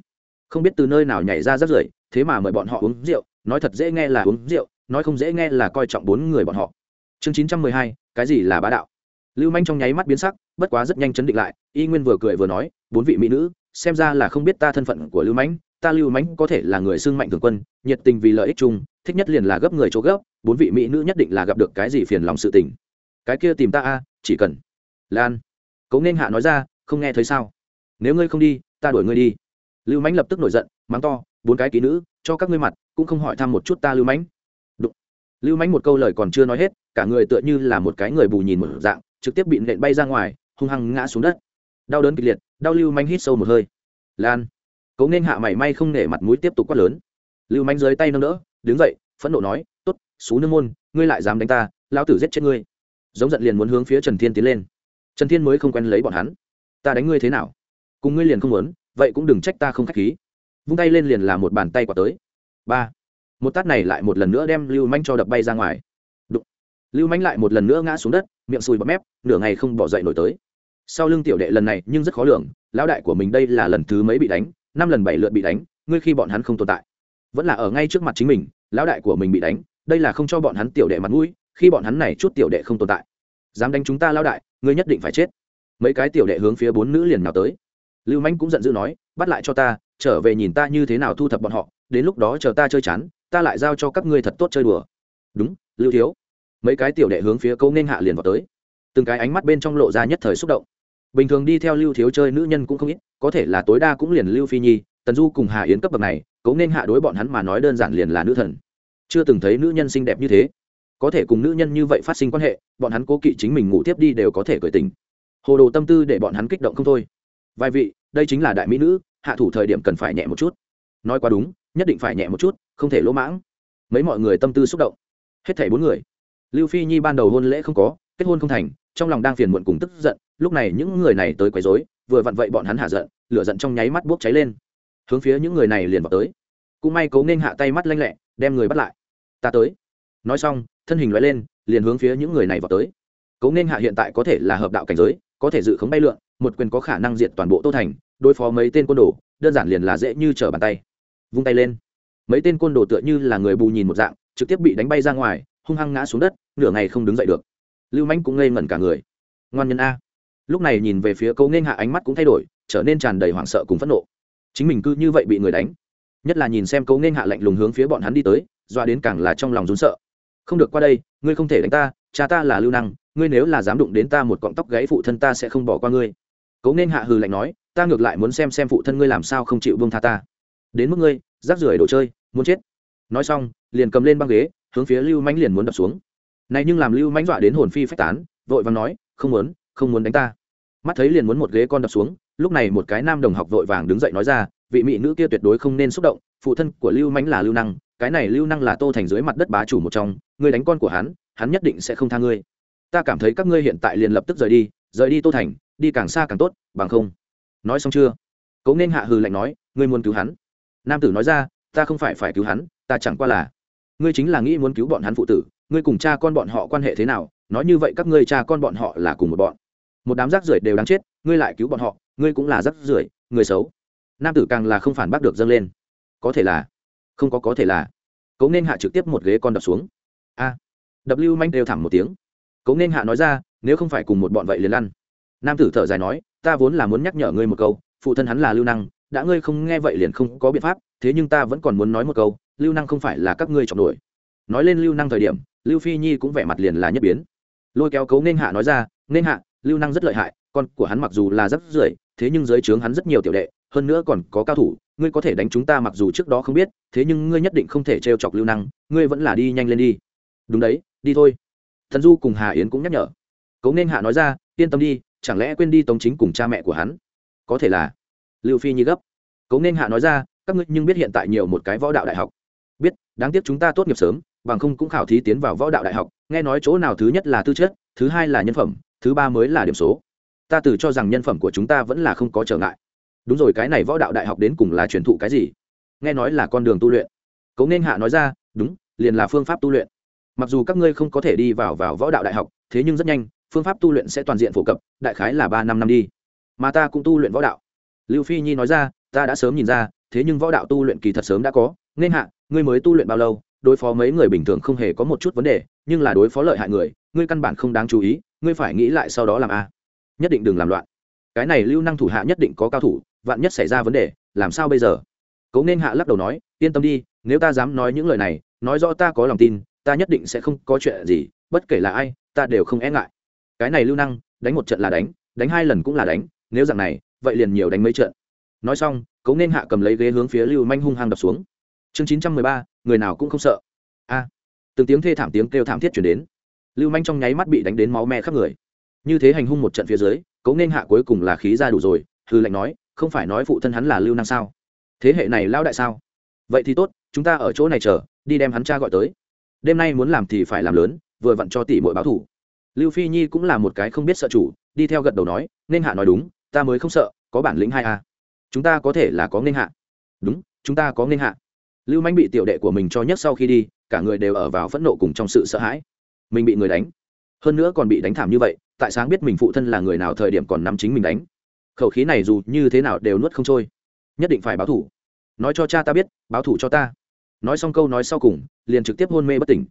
Không biết từ nơi nào nhảy ra rất rưởi, thế mà mời bọn họ uống rượu, nói thật dễ nghe là uống rượu, nói không dễ nghe là coi trọng bốn người bọn họ chương chín trăm mười hai, cái gì là bá đạo? Lưu manh trong nháy mắt biến sắc, bất quá rất nhanh chấn định lại, y nguyên vừa cười vừa nói, bốn vị mỹ nữ, xem ra là không biết ta thân phận của lưu mãnh ta lưu mãnh có thể là người xương mạnh thường quân, nhiệt tình vì lợi ích chung, thích nhất liền là gấp người chỗ gấp, bốn vị mỹ nữ nhất định là gặp được cái gì phiền lòng sự tình. Cái kia tìm ta a, chỉ cần. Lan. Cố nên hạ nói ra, không nghe thấy sao? Nếu ngươi không đi, ta đuổi ngươi đi. Lưu mãnh lập tức nổi giận, mắng to, bốn cái ký nữ, cho các ngươi mặt, cũng không hỏi thăm một chút ta lưu mãnh Đụng. lưu mãnh một câu lời còn chưa nói hết cả người tựa như là một cái người bù nhìn một dạng, trực tiếp bị nện bay ra ngoài, hung hăng ngã xuống đất. Đau đớn kịch liệt, đau lưu manh hít sâu một hơi. Lan cố nên hạ mảy may không nể mặt mũi tiếp tục quát lớn. Lưu manh dưới tay nâng đỡ, đứng dậy, phẫn nộ nói t ố t xú nương môn, ngươi lại dám đánh ta lao tử giết chết ngươi. Giống giận liền muốn hướng phía trần thiên tiến lên. Trần thiên mới không quen lấy bọn hắn. Ta đánh ngươi thế nào? Cùng ngươi liền không muốn, vậy cũng đừng trách ta không k h á c h khí. Vung tay lên liền là một bàn tay quả tới. Ba, một tát này lại một lần nữa đem lưu manh cho đập bay ra ngoài lưu manh lại một lần nữa ngã xuống đất, miệng sùi bọt mép, nửa ngày không bỏ dậy nổi tới. Sau lưng tiểu đệ lần này nhưng rất khó lường, lão đại của mình đây là lần thứ mấy bị đánh, năm lần bảy lượt bị đánh, ngươi khi bọn hắn không tồn tại. Vẫn là ở ngay trước mặt chính mình, lão đại của mình bị đánh, đây là không cho bọn hắn tiểu đệ mặt mũi, khi bọn hắn này chút tiểu đệ không tồn tại. Dám đánh chúng ta lão đại, ngươi nhất định phải chết. Mấy cái tiểu đệ hướng phía bốn nữ liền nào tới. Lưu manh cũng giận dữ nói, bắt lại cho ta, trở về nhìn ta như thế nào thu thập bọn họ, đến lúc đó chờ ta chơi chán, ta lại giao cho các ngươi thật tốt chơi đùa. Đúng, lưu thiếu mấy cái tiểu đệ hướng phía câu nên hạ liền vào tới. Từng cái ánh mắt bên trong lộ ra nhất thời xúc động. Bình thường đi theo lưu thiếu chơi nữ nhân cũng không ít, có thể là tối đa cũng liền lưu phi nhi, tần du cùng hà yến cấp bậc này, cấu nên hạ đối bọn hắn mà nói đơn giản liền là nữ thần. Chưa từng thấy nữ nhân xinh đẹp như thế. Có thể cùng nữ nhân như vậy phát sinh quan hệ, bọn hắn cố kỵ chính mình ngủ tiếp đi đều có thể cởi tình hồ đồ tâm tư để bọn hắn kích động không thôi. Vài vị, đây chính là đại mỹ nữ, hạ thủ thời điểm cần phải nhẹ một chút. Nói quá đúng, nhất định phải nhẹ một chút, không thể lỗ mãng. Mấy mọi người tâm tư xúc động. Hết thảy bốn người lưu phi nhi ban đầu hôn lễ không có, kết hôn không thành, trong lòng đang phiền muộn cùng tức giận, lúc này những người này tới quấy rối, vừa vặn vậy bọn hắn hạ giận, lửa giận trong nháy mắt bốc cháy lên. Hướng phía những người này liền vào tới. Cũng may cố nên hạ tay mắt lanh lẹ, đem người bắt lại. Ta tới. Nói xong, thân hình loại lên, liền hướng phía những người này vào tới. Cố nên hạ hiện tại có thể là hợp đạo cảnh giới, có thể dự khống bay lượn, một quyền có khả năng diệt toàn bộ tô thành, đối phó mấy tên côn đồ, đơn giản liền là dễ như trở bàn tay. Vung tay lên. Mấy tên côn đồ tựa như là người bù nhìn một dạng, trực tiếp bị đánh bay ra ngoài hung hăng ngã xuống đất, nửa ngày không đứng dậy được. Lưu manh cũng ngây ngẩn cả người. Ngoan nhân a. Lúc này nhìn về phía cấu nghênh hạ ánh mắt cũng thay đổi, trở nên tràn đầy hoảng sợ cùng phẫn nộ. Chính mình cứ như vậy bị người đánh. Nhất là nhìn xem cấu nghênh hạ lạnh lùng hướng phía bọn hắn đi tới, doa đến càng là trong lòng rún sợ. Không được qua đây, ngươi không thể đánh ta, cha ta là lưu năng, ngươi nếu là dám đụng đến ta một cọng tóc gáy phụ thân ta sẽ không bỏ qua ngươi. Cấu nên hạ hừ lạnh nói, ta ngược lại muốn xem xem phụ thân ngươi làm sao không chịu buông tha ta. Đến mức ngươi, rác rưởi đồ chơi, muốn chết. Nói xong, liền cầm lên băng ghế hướng phía lưu mãnh liền muốn đập xuống. Này nhưng làm lưu mãnh dọa đến hồn phi phách tán, vội vàng nói, không muốn không muốn đánh ta. Mắt thấy liền muốn một ghế con đập xuống, lúc này một cái nam đồng học vội vàng đứng dậy nói ra, vị mỹ nữ kia tuyệt đối không nên xúc động, phụ thân của lưu mãnh là lưu năng, cái này lưu năng là tô thành dưới mặt đất bá chủ một trong, ngươi đánh con của hắn hắn nhất định sẽ không tha ngươi. Ta cảm thấy các ngươi hiện tại liền lập tức rời đi rời đi tô thành, đi càng xa càng tốt, bằng không. Nói xong chưa? Cấu nên hạ hừ lạnh nói, ngươi muốn cứu hắn? Nam tử nói ra, ta không phải phải cứu hắn, ta chẳng qua là ngươi chính là nghĩ muốn cứu bọn hắn phụ tử, ngươi cùng cha con bọn họ quan hệ thế nào, nói như vậy các ngươi cha con bọn họ là cùng một bọn. Một đám rác rưởi đều đáng chết, ngươi lại cứu bọn họ, ngươi cũng là rác rưởi, người xấu. Nam tử càng là không phản bác được dâng lên. Có thể là, không có có thể là. Cấu nên hạ trực tiếp một ghế con đập xuống. A. Đập lưu manh đều thẳng một tiếng. Cấu nên hạ nói ra, nếu không phải cùng một bọn vậy liền lăn. Nam tử thở dài nói, ta vốn là muốn nhắc nhở ngươi một câu, phụ thân hắn là lưu năng, đã ngươi không nghe vậy liền không có biện pháp, thế nhưng ta vẫn còn muốn nói một câu lưu năng không phải là các ngươi chọn đuổi nói lên lưu năng thời điểm lưu phi nhi cũng vẻ mặt liền là nhất biến. Lôi kéo cấu nên hạ nói ra nên hạ lưu năng rất lợi hại con của hắn mặc dù là rất rưỡi, thế nhưng dưới trướng hắn rất nhiều tiểu đệ hơn nữa còn có cao thủ ngươi có thể đánh chúng ta mặc dù trước đó không biết thế nhưng ngươi nhất định không thể trêu chọc lưu năng ngươi vẫn là đi nhanh lên đi. Đúng đấy đi thôi. Thần du cùng hà yến cũng nhắc nhở. Cấu nên hạ nói ra yên tâm đi chẳng lẽ quên đi tống chính cùng cha mẹ của hắn? Có thể là. Lưu phi nhi gấp. Cấu nên hạ nói ra các ngươi nhưng biết hiện tại nhiều một cái võ đạo đại học đáng tiếc chúng ta tốt nghiệp sớm, bằng không cũng khảo thí tiến vào võ đạo đại học, nghe nói chỗ nào thứ nhất là tư chất, thứ hai là nhân phẩm, thứ ba mới là điểm số. Ta từ cho rằng nhân phẩm của chúng ta vẫn là không có trở ngại. Đúng rồi, cái này võ đạo đại học đến cùng là truyền thụ cái gì? Nghe nói là con đường tu luyện. Cấu nên hạ nói ra, đúng, liền là phương pháp tu luyện. Mặc dù các ngươi không có thể đi vào vào võ đạo đại học, thế nhưng rất nhanh, phương pháp tu luyện sẽ toàn diện phổ cập, đại khái là ba năm năm đi. Mà ta cũng tu luyện võ đạo. Lưu phi nhi nói ra, ta đã sớm nhìn ra, thế nhưng võ đạo tu luyện kỳ thật sớm đã có nên hạ, ngươi mới tu luyện bao lâu, đối phó mấy người bình thường không hề có một chút vấn đề, nhưng là đối phó lợi hại người, ngươi căn bản không đáng chú ý, ngươi phải nghĩ lại sau đó làm a. Nhất định đừng làm loạn. Cái này lưu năng thủ hạ nhất định có cao thủ, vạn nhất xảy ra vấn đề, làm sao bây giờ? Cấu nên hạ lắc đầu nói, yên tâm đi, nếu ta dám nói những lời này, nói rõ ta có lòng tin, ta nhất định sẽ không có chuyện gì, bất kể là ai, ta đều không e ngại. Cái này lưu năng, đánh một trận là đánh đánh hai lần cũng là đánh, nếu dạng này, vậy liền nhiều đánh mấy trận. Nói xong cấu nên hạ cầm lấy ghế hướng phía lưu manh hung hăng đập xuống chương chín trăm mười ba, người nào cũng không sợ. A. Từng tiếng thê thảm tiếng kêu thảm thiết chuyển đến. Lưu manh trong nháy mắt bị đánh đến máu me khắp người. Như thế hành hung một trận phía dưới, cấu nên hạ cuối cùng là khí ra đủ rồi, hư lệnh nói, không phải nói phụ thân hắn là lưu năng sao? Thế hệ này lao đại sao? Vậy thì tốt, chúng ta ở chỗ này chờ, đi đem hắn cha gọi tới. Đêm nay muốn làm thì phải làm lớn, vừa vặn cho tỷ mỗi báo thủ lưu phi nhi cũng là một cái không biết sợ chủ, đi theo gật đầu nói, nên hạ nói đúng, ta mới không sợ, có bản lĩnh hai a. Chúng ta có thể là có nên hạ. Đúng, chúng ta có nên hạ lưu manh bị tiểu đệ của mình cho nhất sau khi đi, cả người đều ở vào phẫn nộ cùng trong sự sợ hãi. Mình bị người đánh. Hơn nữa còn bị đánh thảm như vậy, tại sáng biết mình phụ thân là người nào thời điểm còn nắm chính mình đánh. Khẩu khí này dù như thế nào đều nuốt không trôi. Nhất định phải báo thủ. Nói cho cha ta biết, báo thủ cho ta. Nói xong câu nói sau cùng, liền trực tiếp hôn mê bất tỉnh.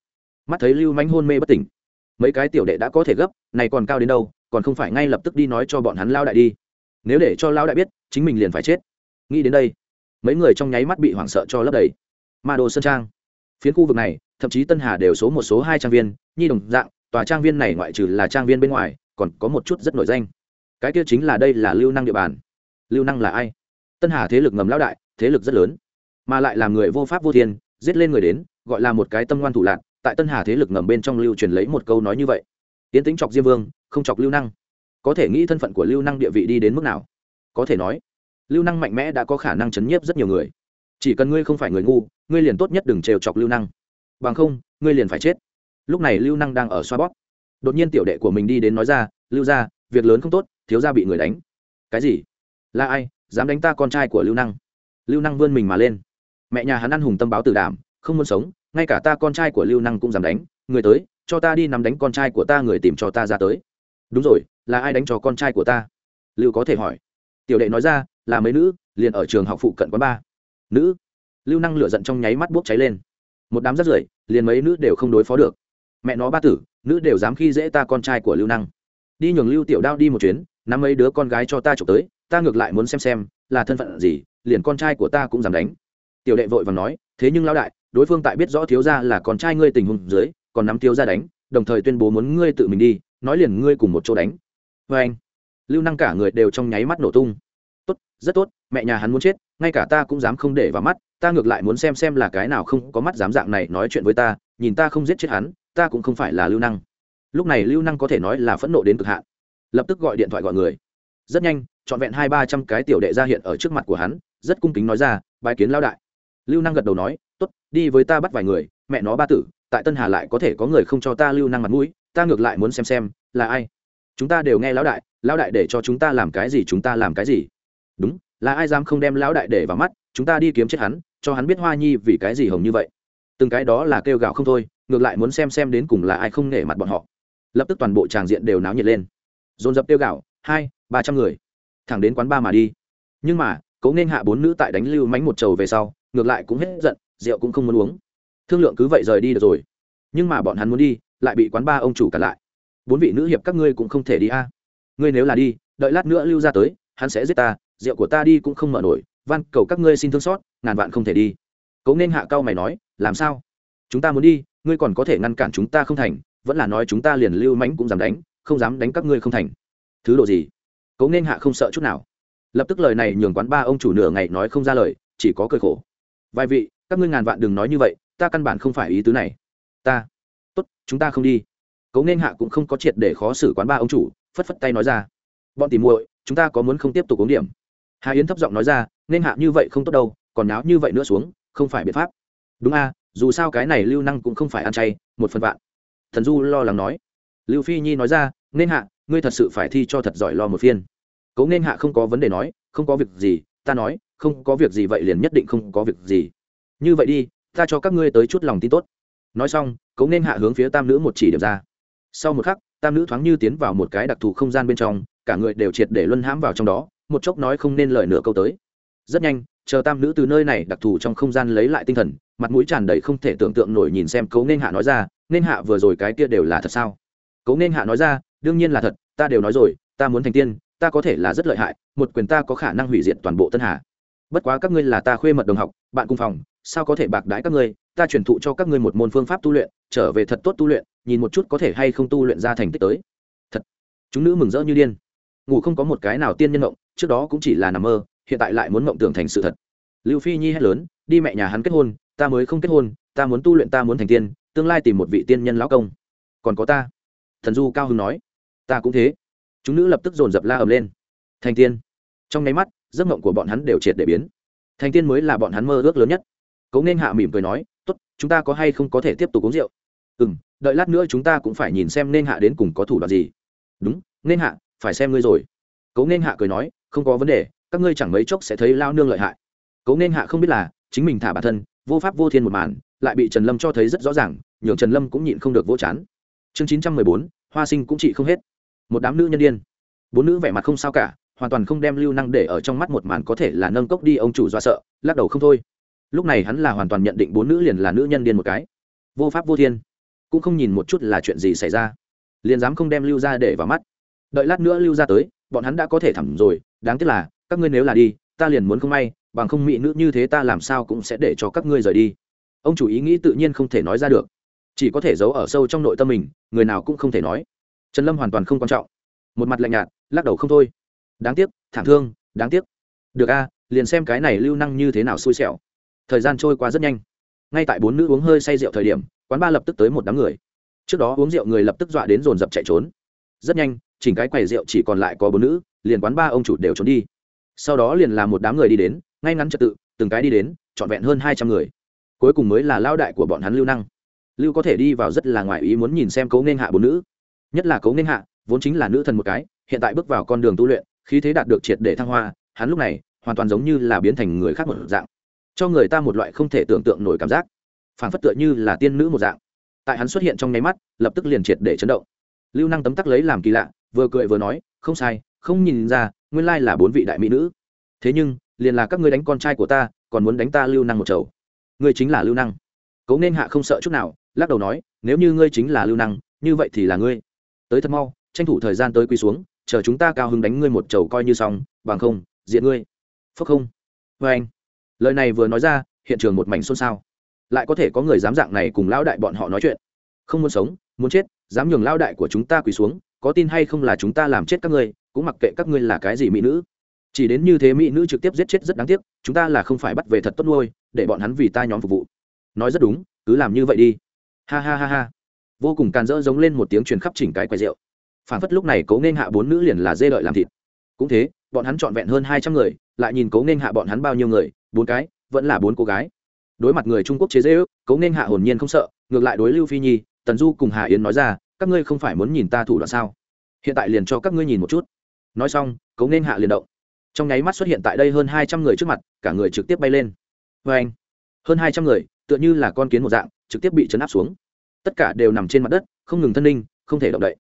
Mắt thấy lưu manh hôn mê bất tỉnh. Mấy cái tiểu đệ đã có thể gấp, này còn cao đến đâu, còn không phải ngay lập tức đi nói cho bọn hắn lao đại đi. Nếu để cho lao đại biết, chính mình liền phải chết. Nghĩ đến đây, mấy người trong nháy mắt bị hoảng sợ cho lấp đầy ma đồ sơn trang. Phiến khu vực này, thậm chí tân hà đều số một số hai trang viên, nhi đồng dạng, tòa trang viên này ngoại trừ là trang viên bên ngoài, còn có một chút rất nổi danh. Cái kia chính là đây là lưu năng địa bàn. Lưu năng là ai? Tân hà thế lực ngầm lão đại, thế lực rất lớn, mà lại làm người vô pháp vô thiên, giết lên người đến, gọi là một cái tâm ngoan thủ lạc tại tân hà thế lực ngầm bên trong lưu truyền lấy một câu nói như vậy. Tiến tính chọc diêm vương, không chọc lưu năng. Có thể nghĩ thân phận của lưu năng địa vị đi đến mức nào? Có thể nói, lưu năng mạnh mẽ đã có khả năng chấn nhiếp rất nhiều người chỉ cần ngươi không phải người ngu, ngươi liền tốt nhất đừng trêu chọc lưu năng. Bằng không, ngươi liền phải chết. Lúc này lưu năng đang ở xoa bóp. Đột nhiên tiểu đệ của mình đi đến nói ra, lưu ra việc lớn không tốt, thiếu ra bị người đánh. Cái gì? Là ai? Dám đánh ta con trai của lưu năng? Lưu năng vươn mình mà lên. Mẹ nhà hắn ăn hùng tâm báo tử đảm, không muốn sống, ngay cả ta con trai của lưu năng cũng dám đánh. Người tới, cho ta đi nằm đánh con trai của ta, người tìm cho ta ra tới. Đúng rồi, là ai đánh cho con trai của ta? Lưu có thể hỏi. Tiểu đệ nói ra, là mấy nữ, liền ở trường học phụ cận quán ba nữ. Lưu năng lửa giận trong nháy mắt bốc cháy lên. Một đám rất rưởi, liền mấy nữ đều không đối phó được. Mẹ nó ba tử, nữ đều dám khi dễ ta con trai của lưu năng. Đi nhường lưu tiểu đao đi một chuyến, nắm mấy đứa con gái cho ta trộm tới, ta ngược lại muốn xem xem, là thân phận gì, liền con trai của ta cũng dám đánh. Tiểu đệ vội và nói, thế nhưng lão đại, đối phương tại biết rõ thiếu gia là con trai ngươi tình huống dưới, còn nắm thiếu gia đánh, đồng thời tuyên bố muốn ngươi tự mình đi, nói liền ngươi cùng một chỗ đánh. Vê anh lưu năng cả người đều trong nháy mắt nổ tung. Tốt, rất tốt, mẹ nhà hắn muốn chết ngay cả ta cũng dám không để vào mắt, ta ngược lại muốn xem xem là cái nào không có mắt dám dạng này nói chuyện với ta, nhìn ta không giết chết hắn, ta cũng không phải là lưu năng. Lúc này lưu năng có thể nói là phẫn nộ đến cực hạn. Lập tức gọi điện thoại gọi người. Rất nhanh, trọn vẹn hai ba trăm cái tiểu đệ ra hiện ở trước mặt của hắn, rất cung kính nói ra bài kiến lao đại. Lưu năng gật đầu nói t ố t đi với ta bắt vài người, mẹ nó ba tử, tại tân hà lại có thể có người không cho ta lưu năng mặt mũi, ta ngược lại muốn xem xem là ai. Chúng ta đều nghe lão đại lão đại để cho chúng ta làm cái gì, chúng ta làm cái gì? Đúng là ai dám không đem lão đại để vào mắt, chúng ta đi kiếm chết hắn, cho hắn biết hoa nhi vì cái gì hồng như vậy. Từng cái đó là kêu gào không thôi, ngược lại muốn xem xem đến cùng là ai không nể mặt bọn họ. Lập tức toàn bộ tràng diện đều náo nhiệt lên. Dồn dập kêu gào, hai, ba trăm người. Thẳng đến quán ba mà đi. Nhưng mà cấu nên hạ bốn nữ tại đánh lưu mánh một trầu về sau, ngược lại cũng hết giận, rượu cũng không muốn uống. Thương lượng cứ vậy rời đi được rồi. Nhưng mà bọn hắn muốn đi, lại bị quán ba ông chủ cản lại. Bốn vị nữ hiệp các ngươi cũng không thể đi a. Ngươi nếu là đi, đợi lát nữa lưu ra tới, hắn sẽ giết ta rượu của ta đi cũng không mở nổi, van, cầu các ngươi xin thương xót, ngàn vạn không thể đi. Cấu nên hạ cao mày nói, làm sao? Chúng ta muốn đi, ngươi còn có thể ngăn cản chúng ta không thành, vẫn là nói chúng ta liền lưu mãnh cũng dám đánh, không dám đánh các ngươi không thành. Thứ độ gì? Cấu nên hạ không sợ chút nào. Lập tức lời này nhường quán ba ông chủ nửa ngày nói không ra lời, chỉ có cơi khổ. Vài vị, các ngươi ngàn vạn đừng nói như vậy, ta căn bản không phải ý tứ này. Ta. Tốt, chúng ta không đi. Cấu nên hạ cũng không có triệt để khó xử quán ba ông chủ, phất phất tay nói ra. Bọn tìm muội, chúng ta có muốn không tiếp tục uống điểm? Hà yến thấp giọng nói ra, nên hạ như vậy không tốt đâu, còn náo như vậy nữa xuống, không phải biện pháp. Đúng a, dù sao cái này lưu năng cũng không phải ăn chay, một phần vạn. Thần du lo lắng nói. Lưu phi nhi nói ra, nên hạ, ngươi thật sự phải thi cho thật giỏi lo một phiên. Cố nên hạ không có vấn đề nói, không có việc gì, ta nói, không có việc gì vậy liền nhất định không có việc gì. Như vậy đi, ta cho các ngươi tới chút lòng tin tốt. Nói xong cố nên hạ hướng phía tam nữ một chỉ điểm ra. Sau một khắc, tam nữ thoáng như tiến vào một cái đặc thù không gian bên trong, cả người đều triệt để luân hãm vào trong đó một chốc nói không nên lời nửa câu tới. Rất nhanh, chờ tam nữ từ nơi này đặc thù trong không gian lấy lại tinh thần, mặt mũi tràn đầy không thể tưởng tượng nổi nhìn xem cấu nên hạ nói ra nên hạ, vừa rồi cái kia đều là thật sao? Cấu nên hạ nói ra, đương nhiên là thật, ta đều nói rồi, ta muốn thành tiên, ta có thể là rất lợi hại, một quyền ta có khả năng hủy diệt toàn bộ tân hà. Bất quá các ngươi là ta khuê mật đồng học, bạn cùng phòng, sao có thể bạc đái các ngươi? Ta truyền thụ cho các ngươi một môn phương pháp tu luyện, trở về thật tốt tu luyện, nhìn một chút có thể hay không tu luyện ra thành tích tới. Thật. Chúng nữ mừng rỡ như điên. Ngủ không có một cái nào tiên nhân động trước đó cũng chỉ là nằm mơ, hiện tại lại muốn mộng tưởng thành sự thật. Lưu phi nhi hét lớn, đi mẹ nhà hắn kết hôn, ta mới không kết hôn, ta muốn tu luyện, ta muốn thành tiên, tương lai tìm một vị tiên nhân lão công. Còn có ta. Thần du cao hưng nói. Ta cũng thế. Chúng nữ lập tức dồn dập la ầm lên. Thành tiên. Trong nháy mắt, giấc mộng của bọn hắn đều triệt để biến. Thành tiên mới là bọn hắn mơ ước lớn nhất. Cấu nên hạ mỉm cười nói, tốt, chúng ta có hay không có thể tiếp tục uống rượu? Ừ m đợi lát nữa chúng ta cũng phải nhìn xem nên hạ đến cùng có thủ đoạn gì. Đúng, nên hạ, phải xem ngươi rồi. Cấu nên hạ cười nói không có vấn đề, các ngươi chẳng mấy chốc sẽ thấy lao nương lợi hại. Cấu nên hạ không biết là, chính mình thả bản thân, vô pháp vô thiên một màn, lại bị trần lâm cho thấy rất rõ ràng, nhường trần lâm cũng nhịn không được vỗ chán. Chương chín trăm mười bốn, hoa sinh cũng trị không hết. Một đám nữ nhân đ i ê n bốn nữ vẻ mặt không sao cả, hoàn toàn không đem lưu năng để ở trong mắt một màn có thể là nâng cốc đi, ông chủ do sợ, lắc đầu không thôi. Lúc này hắn là hoàn toàn nhận định bốn nữ liền là nữ nhân điên một cái. Vô pháp vô thiên. Cũng không nhìn một chút là chuyện gì xảy ra. Liền dám không đem lưu ra để vào mắt. Đợi lát nữa lưu ra tới bọn hắn đã có thể thẳng rồi, đáng tiếc là, các ngươi nếu là đi, ta liền muốn không may, bằng không mỹ nữ như thế ta làm sao cũng sẽ để cho các ngươi rời đi. Ông chủ ý nghĩ tự nhiên không thể nói ra được. Chỉ có thể giấu ở sâu trong nội tâm mình, người nào cũng không thể nói. Trần lâm hoàn toàn không quan trọng. Một mặt lạnh nhạt, lắc đầu không thôi. Đáng tiếc, thảm thương, đáng tiếc. Được a, liền xem cái này lưu năng như thế nào xui xẻo. Thời gian trôi qua rất nhanh. Ngay tại bốn nữ uống hơi say rượu thời điểm, quán ba lập tức tới một đám người. Trước đó uống rượu người lập tức dọa đến dồn dập chạy trốn. Rất nhanh chỉnh cái quầy rượu chỉ còn lại có bốn nữ, liền quán ba ông chủ đều trốn đi. Sau đó liền là một đám người đi đến, ngay ngắn trật tự, từng cái đi đến, trọn vẹn hơn hai trăm người. Cuối cùng mới là lao đại của bọn hắn lưu năng. Lưu có thể đi vào rất là ngoài ý muốn nhìn xem cấu nên hạ bốn nữ. Nhất là cấu nên hạ, vốn chính là nữ thần một cái, hiện tại bước vào con đường tu luyện, khí thế đạt được triệt để thăng hoa, hắn lúc này hoàn toàn giống như là biến thành người khác một dạng. Cho người ta một loại không thể tưởng tượng nổi cảm giác. Phản phất tựa như là tiên nữ một dạng. Tại hắn xuất hiện trong nháy mắt, lập tức liền triệt để chấn động. Lưu năng tấm tắc lấy làm kỳ lạ vừa cười vừa nói, không sai, không nhìn ra, nguyên lai là bốn vị đại mỹ nữ. Thế nhưng, liền là các ngươi đánh con trai của ta, còn muốn đánh ta lưu năng một chầu. Ngươi chính là lưu năng. Cấu nên hạ không sợ chút nào, lắc đầu nói, nếu như ngươi chính là lưu năng, như vậy thì là ngươi. Tới thật mau, tranh thủ thời gian tới quy xuống, chờ chúng ta cao hứng đánh ngươi một chầu coi như xong, bằng không diện ngươi. Phúc không. Vê anh. Lời này vừa nói ra, hiện trường một mảnh xôn xao. Lại có thể có người dám dạng này cùng lão đại bọn họ nói chuyện. Không muốn sống, muốn chết, dám nhường lao đại của chúng ta quỳ xuống có tin hay không là chúng ta làm chết các ngươi, cũng mặc kệ các ngươi là cái gì mỹ nữ. Chỉ đến như thế mỹ nữ trực tiếp giết chết rất đáng tiếc, chúng ta là không phải bắt về thật tốt nuôi, để bọn hắn vì ta nhóm phục vụ. Nói rất đúng, cứ làm như vậy đi. Ha ha ha ha. Vô cùng càn rỡ giống lên một tiếng truyền khắp chỉnh cái quầy rượu. Phản phất lúc này cố nên hạ bốn nữ liền là dê đợi làm thịt. Cũng thế, bọn hắn trọn vẹn hơn hai trăm người, lại nhìn cố nên hạ bọn hắn bao nhiêu người, bốn cái, vẫn là bốn cô gái. Đối mặt người trung quốc chế dễ ước, cố nên hạ hồn nhiên không sợ, ngược lại đối lưu phi nhi, tần du cùng hà yến nói ra các ngươi không phải muốn nhìn ta thủ đoạn sao? Hiện tại liền cho các ngươi nhìn một chút. Nói xong, cấu nên hạ liền động. Trong nháy mắt xuất hiện tại đây hơn hai trăm người trước mặt, cả người trực tiếp bay lên. Vê anh, hơn hai trăm người, tựa như là con kiến một dạng, trực tiếp bị chấn áp xuống. Tất cả đều nằm trên mặt đất, không ngừng thân ninh, không thể động đậy.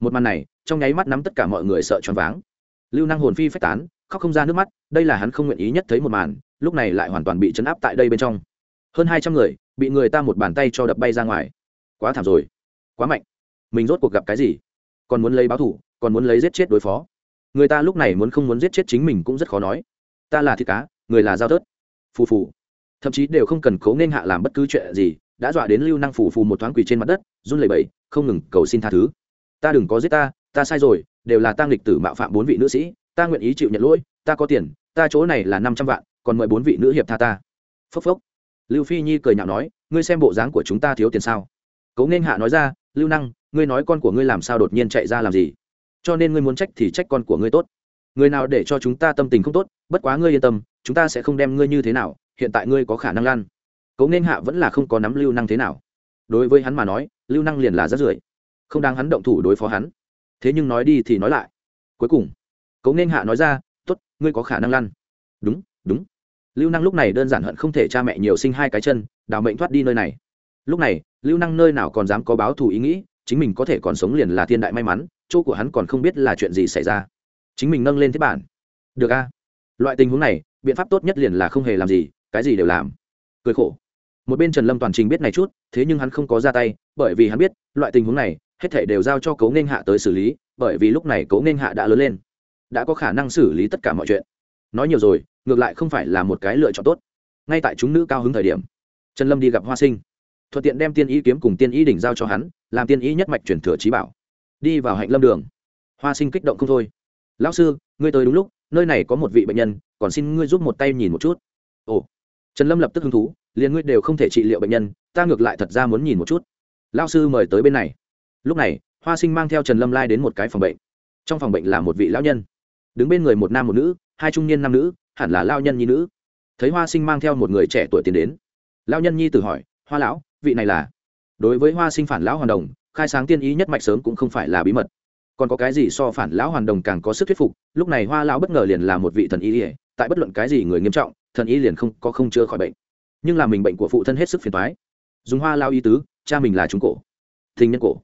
Một màn này, trong nháy mắt nắm tất cả mọi người sợ choáng váng. Lưu năng hồn phi phách tán, khóc không ra nước mắt, đây là hắn không nguyện ý nhất thấy một màn, lúc này lại hoàn toàn bị chấn áp tại đây bên trong. Hơn hai trăm người, bị người ta một bàn tay cho đập bay ra ngoài. Quá thảm rồi. Quá mạnh mình rốt cuộc gặp cái gì? Còn muốn lấy báo thủ còn muốn lấy giết chết đối phó. Người ta lúc này muốn không muốn giết chết chính mình cũng rất khó nói. Ta là thịt cá, người là dao tớt phù phù. Thậm chí đều không cần cố nên hạ làm bất cứ chuyện gì, đã dọa đến lưu năng phù phù một thoáng quỳ trên mặt đất, run lẩy bẩy, không ngừng cầu xin tha thứ. Ta đừng có giết ta ta sai rồi, đều là tăng lịch tử mạo phạm bốn vị nữ sĩ, ta nguyện ý chịu nhận lỗi, ta có tiền, ta chỗ này là năm trăm vạn, còn mời bốn vị nữ hiệp tha ta. Phốc phốc. Lưu phi nhi cười nhạo nói, ngươi xem bộ dáng của chúng ta thiếu tiền sao? Cấu nên hạ nói ra, lưu năng ngươi nói con của ngươi làm sao đột nhiên chạy ra làm gì? Cho nên ngươi muốn trách thì trách con của ngươi tốt. Người nào để cho chúng ta tâm tình không tốt, bất quá ngươi yên tâm, chúng ta sẽ không đem ngươi như thế nào, hiện tại ngươi có khả năng lan cấu nên hạ vẫn là không có nắm lưu năng thế nào. Đối với hắn mà nói, lưu năng liền là rất rưởi không đang hắn động thủ đối phó hắn. Thế nhưng nói đi thì nói lại. Cuối cùng cấu nên hạ nói ra, tốt, ngươi có khả năng lăn đúng đúng. Lưu năng lúc này đơn giản hận không thể cha mẹ nhiều sinh hai cái chân, đào mệnh thoát đi nơi này. Lúc này, lưu năng nơi nào còn dám có báo thù ý nghĩ chính mình có thể còn sống liền là thiên đại may mắn, chỗ của hắn còn không biết là chuyện gì xảy ra. Chính mình nâng lên thế bản. Được a. Loại tình huống này, biện pháp tốt nhất liền là không hề làm gì, cái gì đều làm. Cười khổ. Một bên trần lâm toàn trình biết này chút, thế nhưng hắn không có ra tay, bởi vì hắn biết, loại tình huống này, hết thể đều giao cho cấu nghênh hạ tới xử lý, bởi vì lúc này cấu nghênh hạ đã lớn lên. Đã có khả năng xử lý tất cả mọi chuyện. Nói nhiều rồi, ngược lại không phải là một cái lựa chọn tốt. Ngay tại chúng nữ cao hứng thời điểm, trần lâm đi gặp hoa sinh thuận tiện đem tiên ý kiếm cùng tiên ý đỉnh giao cho hắn, làm tiên ý nhất mạch chuyển thừa trí bảo. Đi vào hạnh lâm đường. Hoa sinh kích động không thôi. Lão sư, ngươi tới đúng lúc, nơi này có một vị bệnh nhân, còn xin ngươi giúp một tay nhìn một chút. Ồ. Trần lâm lập tức hứng thú, liền ngươi đều không thể trị liệu bệnh nhân, ta ngược lại thật ra muốn nhìn một chút. Lão sư mời tới bên này. Lúc này, hoa sinh mang theo trần lâm lai đến một cái phòng bệnh. Trong phòng bệnh là một vị lão nhân. Đứng bên người một nam một nữ, hai trung niên nam nữ, hẳn là lao nhân nhi nữ. Thấy hoa sinh mang theo một người trẻ tuổi tiến đến. Lao nhân nhi tự hỏi, hoa lão vị này là. Đối với hoa sinh phản lão hoàn đồng, khai sáng tiên ý nhất mạch sớm cũng không phải là bí mật. Còn có cái gì so phản lão hoàn đồng càng có sức thuyết phục, lúc này hoa lão bất ngờ liền là một vị thần y ỉa tại bất luận cái gì người nghiêm trọng, thần y liền không, có không chữa khỏi bệnh. Nhưng là mình bệnh của phụ thân hết sức phiền toái. Dùng hoa lao y tứ, cha mình là chúng cổ. Thình nhân cổ.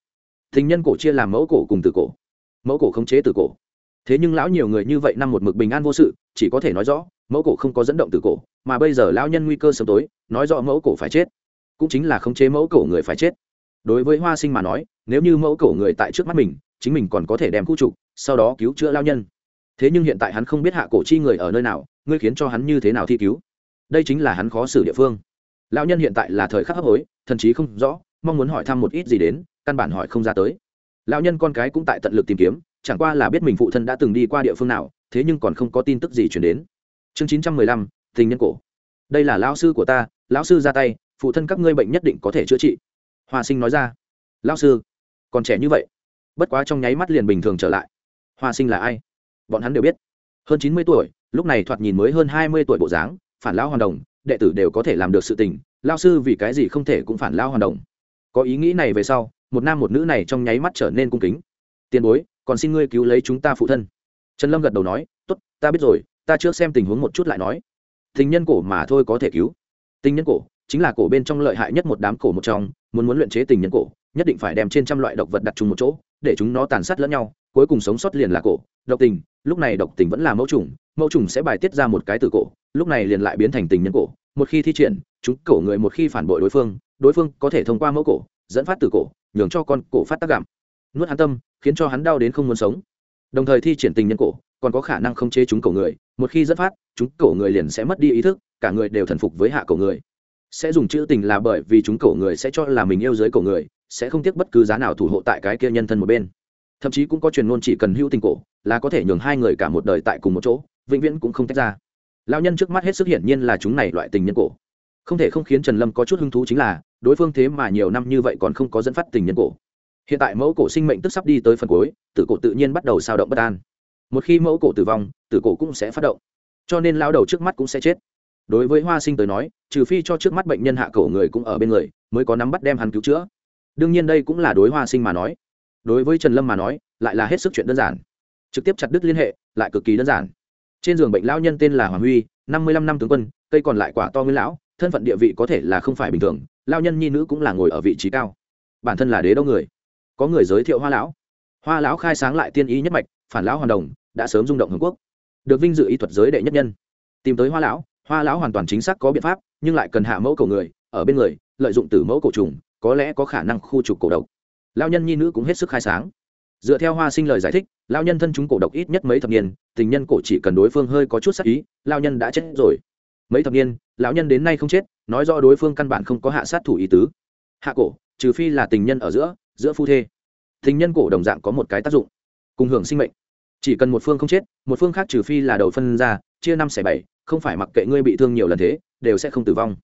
Thình nhân cổ chia làm mẫu cổ cùng từ cổ. Mẫu cổ không chế từ cổ. Thế nhưng lão nhiều người như vậy năm một mực bình an vô sự, chỉ có thể nói rõ, mẫu cổ không có dẫn động từ cổ, mà bây giờ lão nhân nguy cơ sớm tối, nói rõ mẫu cổ phải chết cũng chính là khống chế mẫu cổ người phải chết. Đối với hoa sinh mà nói, nếu như mẫu cổ người tại trước mắt mình, chính mình còn có thể đem khu trục, sau đó cứu chữa lao nhân. Thế nhưng hiện tại hắn không biết hạ cổ chi người ở nơi nào, ngươi khiến cho hắn như thế nào thi cứu? Đây chính là hắn khó xử địa phương. Lao nhân hiện tại là thời khắc hấp hối, thần chí không rõ, mong muốn hỏi thăm một ít gì đến, căn bản hỏi không ra tới. Lão nhân con cái cũng tại tận lực tìm kiếm, chẳng qua là biết mình phụ thân đã từng đi qua địa phương nào, thế nhưng còn không có tin tức gì chuyển đến. Chương chín trăm mười lăm, tình nhân cổ. Đây là lão sư của ta, lão sư ra tay phụ thân các ngươi bệnh nhất định có thể chữa trị. Hoa sinh nói ra. Lão sư, còn trẻ như vậy, bất quá trong nháy mắt liền bình thường trở lại. Hoa sinh là ai? Bọn hắn đều biết. Hơn chín mươi tuổi, lúc này thoạt nhìn mới hơn hai mươi tuổi bộ dáng, phản lão hoàn đồng, đệ tử đều có thể làm được sự tình. Lao sư vì cái gì không thể cũng phản lão hoàn đồng? Có ý nghĩ này về sau, một nam một nữ này trong nháy mắt trở nên cung kính. Tiền bối, còn xin ngươi cứu lấy chúng ta phụ thân. Trần lâm gật đầu nói t ố t ta biết rồi, ta trước xem tình huống một chút lại nói. Tình nhân cổ mà thôi có thể cứu. Tình nhân cổ chính là cổ bên trong lợi hại nhất một đám cổ một trong, muốn muốn luyện chế tình nhân cổ, nhất định phải đem trên trăm loại độc vật đặt chung một chỗ, để chúng nó tàn sát lẫn nhau, cuối cùng sống sót liền là cổ. Độc tình, lúc này độc tình vẫn là mẫu trùng mẫu trùng sẽ bài tiết ra một cái từ cổ, lúc này liền lại biến thành tình nhân cổ. Một khi thi triển, chúng cổ người một khi phản bội đối phương đối phương có thể thông qua mẫu cổ, dẫn phát từ cổ, nhường cho con cổ phát tác gặm nuốt hắn tâm, khiến cho hắn đau đến không muốn sống. Đồng thời thi triển tình nhân cổ, còn có khả năng không chế chúng cổ người, một khi dẫn phát, chúng cổ người liền sẽ mất đi ý thức, cả người đều thần phục với hạ cổ người sẽ dùng chữ tình là bởi vì chúng cổ người sẽ cho là mình yêu dưới cổ người, sẽ không tiếc bất cứ giá nào thủ hộ tại cái kia nhân thân một bên. Thậm chí cũng có truyền ngôn chỉ cần hữu tình cổ, là có thể nhường hai người cả một đời tại cùng một chỗ, vĩnh viễn cũng không tách ra. Lao nhân trước mắt hết sức hiển nhiên là chúng này loại tình nhân cổ. Không thể không khiến trần lâm có chút hứng thú chính là, đối phương thế mà nhiều năm như vậy còn không có dẫn phát tình nhân cổ. Hiện tại mẫu cổ sinh mệnh tức sắp đi tới phần cuối, tử cổ tự nhiên bắt đầu sao động bất an. Một khi mẫu cổ tử vong, tử cổ cũng sẽ phát động. Cho nên lao đầu trước mắt cũng sẽ chết đối với hoa sinh tới nói, trừ phi cho trước mắt bệnh nhân hạ cổ người cũng ở bên người, mới có nắm bắt đem hắn cứu chữa. Đương nhiên đây cũng là đối hoa sinh mà nói. Đối với trần lâm mà nói, lại là hết sức chuyện đơn giản. Trực tiếp chặt đứt liên hệ, lại cực kỳ đơn giản. Trên giường bệnh lão nhân tên là hoàng huy, năm mươi lăm năm tướng quân, cây còn lại quả to nguyên lão, thân phận địa vị có thể là không phải bình thường lao nhân nhi nữ cũng là ngồi ở vị trí cao. Bản thân là đế đâu người. Có người giới thiệu hoa lão. Hoa lão khai sáng lại tiên ý nhất mạch, phản lão hoàn đồng, đã sớm rung động hồng quốc. Được vinh dự y thuật giới đệ nhất nhân. Tìm tới hoa lão hoa lão hoàn toàn chính xác có biện pháp, nhưng lại cần hạ mẫu cổ người, ở bên người, lợi dụng từ mẫu cổ trùng, có lẽ có khả năng khu trục cổ độc. Lao nhân nhi nữ cũng hết sức khai sáng. Dựa theo hoa sinh lời giải thích lao nhân thân chúng cổ độc ít nhất mấy thập niên, tình nhân cổ chỉ cần đối phương hơi có chút sắc ý lao nhân đã chết rồi. Mấy thập niên, lão nhân đến nay không chết, nói rõ đối phương căn bản không có hạ sát thủ ý tứ. Hạ cổ, trừ phi là tình nhân ở giữa giữa phu thê. Tình nhân cổ đồng dạng có một cái tác dụng, cùng hưởng sinh mệnh. Chỉ cần một phương không chết, một phương khác trừ phi là đầu phân ra, chia năm xẻ bảy không phải mặc kệ ngươi bị thương nhiều lần thế, đều sẽ không tử vong.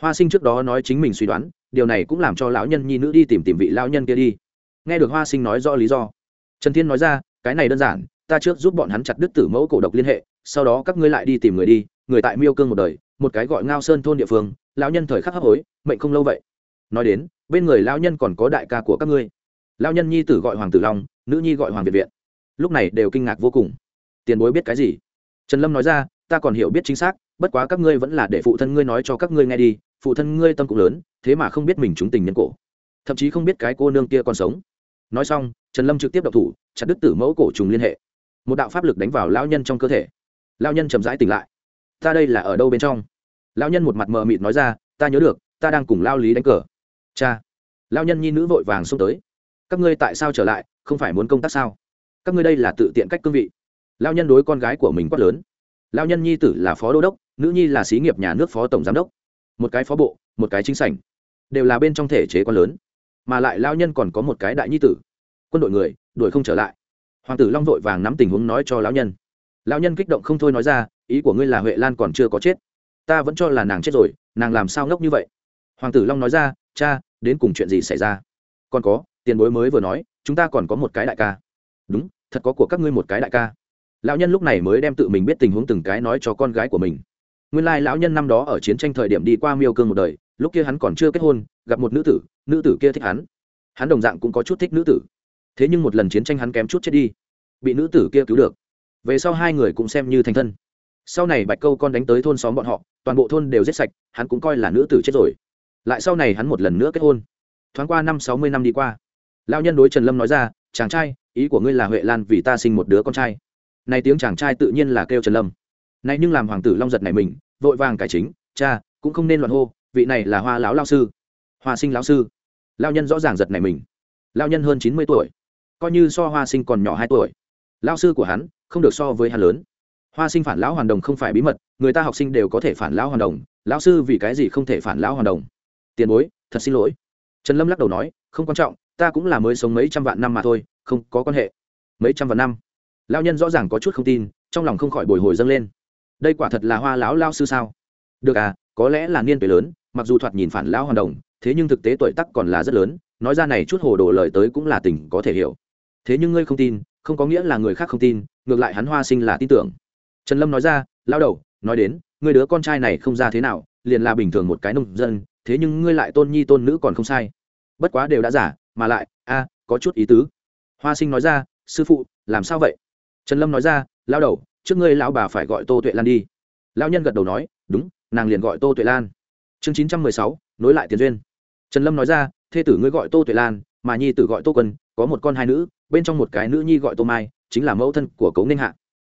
Hoa sinh trước đó nói chính mình suy đoán, điều này cũng làm cho lão nhân nhi nữ đi tìm tìm vị lão nhân kia đi. Nghe được hoa sinh nói rõ lý do, trần thiên nói ra, cái này đơn giản, ta trước giúp bọn hắn chặt đứt tử mẫu cổ độc liên hệ, sau đó các ngươi lại đi tìm người đi, người tại miêu cương một đời, một cái gọi ngao sơn thôn địa phương, lão nhân thời khắc hấp hối, mệnh không lâu vậy. Nói đến, bên người lão nhân còn có đại ca của các ngươi. Lão nhân nhi tử gọi hoàng tử long, nữ nhi gọi hoàng việt viện. Lúc này đều kinh ngạc vô cùng. Tiền bối biết cái gì? Trần lâm nói ra ta còn hiểu biết chính xác, bất quá các ngươi vẫn là để phụ thân ngươi nói cho các ngươi nghe đi, phụ thân ngươi tâm cũng lớn, thế mà không biết mình chúng tình nhân cổ. Thậm chí không biết cái cô nương kia còn sống. Nói xong, trần lâm trực tiếp đậu thủ, chặt đứt tử mẫu cổ trùng liên hệ. Một đạo pháp lực đánh vào lao nhân trong cơ thể. Lao nhân chậm rãi tỉnh lại. Ta đây là ở đâu bên trong? Lao nhân một mặt mờ mịt nói ra, ta nhớ được, ta đang cùng lao lý đánh cờ. Cha. Lao nhân nhi nữ vội vàng xông tới. Các ngươi tại sao trở lại, không phải muốn công tác sao? Các ngươi đây là tự tiện cách cương vị. Lao nhân đối con gái của mình quát lớn lao nhân nhi tử là phó đô đốc, nữ nhi là xí nghiệp nhà nước phó tổng giám đốc. Một cái phó bộ, một cái chính sảnh, đều là bên trong thể chế quan lớn. Mà lại lao nhân còn có một cái đại nhi tử. Quân đội người, đuổi không trở lại. Hoàng tử long vội vàng nắm tình huống nói cho lão nhân. Lão nhân kích động không thôi nói ra, ý của ngươi là huệ lan còn chưa có chết. Ta vẫn cho là nàng chết rồi, nàng làm sao ngốc như vậy? Hoàng tử long nói ra, cha, đến cùng chuyện gì xảy ra? Còn có, tiền bối mới vừa nói, chúng ta còn có một cái đại ca. Đúng, thật có của các ngươi một cái đại ca lão nhân lúc này mới đem tự mình biết tình huống từng cái nói cho con gái của mình. Nguyên lai lão nhân năm đó ở chiến tranh thời điểm đi qua miêu cương một đời, lúc kia hắn còn chưa kết hôn, gặp một nữ tử nữ tử kia thích hắn. Hắn đồng dạng cũng có chút thích nữ tử. Thế nhưng một lần chiến tranh hắn kém chút chết đi, bị nữ tử kia cứu được. Về sau hai người cũng xem như thành thân. Sau này bạch câu con đánh tới thôn xóm bọn họ, toàn bộ thôn đều giết sạch, hắn cũng coi là nữ tử chết rồi. Lại sau này hắn một lần nữa kết hôn. Thoáng qua năm sáu mươi năm đi qua lao nhân đối trần lâm nói ra, chàng trai, ý của ngươi là huệ lan vì ta sinh một đứa con trai này tiếng chàng trai tự nhiên là kêu trần lâm. Này nhưng làm hoàng tử long giật này mình, vội vàng cải chính, cha, cũng không nên loạn hô, vị này là hoa lão lao sư. Hoa sinh lão sư? Lao nhân rõ ràng giật này mình. Lao nhân hơn chín mươi tuổi, coi như so hoa sinh còn nhỏ hai tuổi. Lao sư của hắn không được so với hắn lớn. Hoa sinh phản lão hoàn đồng không phải bí mật, người ta học sinh đều có thể phản lão hoàn đồng, lão sư vì cái gì không thể phản lão hoàn đồng? Tiền bối, thật xin lỗi. Trần lâm lắc đầu nói, không quan trọng, ta cũng là mới sống mấy trăm vạn năm mà thôi, không có quan hệ. Mấy trăm vạn năm? Lao nhân rõ ràng có chút không tin, trong lòng không khỏi bồi hồi dâng lên. Đây quả thật là hoa lão lao sư sao? Được à có lẽ là niên tuổi lớn, mặc dù thoạt nhìn phản lão hoàn đồng, thế nhưng thực tế tuổi tắc còn là rất lớn, nói ra này chút hồ đồ lời tới cũng là tình có thể hiểu. Thế nhưng ngươi không tin, không có nghĩa là người khác không tin, ngược lại hắn hoa sinh là tin tưởng. Trần lâm nói ra lao đầu, nói đến, ngươi đứa con trai này không ra thế nào, liền là bình thường một cái nông dân, thế nhưng ngươi lại tôn nhi tôn nữ còn không sai. Bất quá đều đã giả, mà lại, a, có chút ý tứ. Hoa sinh nói ra, sư phụ, làm sao vậy? Trần lâm nói ra lao đầu, trước ngươi lão bà phải gọi tô tuệ lan đi. Lao nhân gật đầu nói, đúng, nàng liền gọi tô tuệ lan. Chương chín trăm mười sáu, nối lại tiền duyên. Trần lâm nói ra, thê tử ngươi gọi tô tuệ lan, mà nhi tử gọi tô quân, có một con hai nữ, bên trong một cái nữ nhi gọi tô mai, chính là mẫu thân của cấu ninh hạ.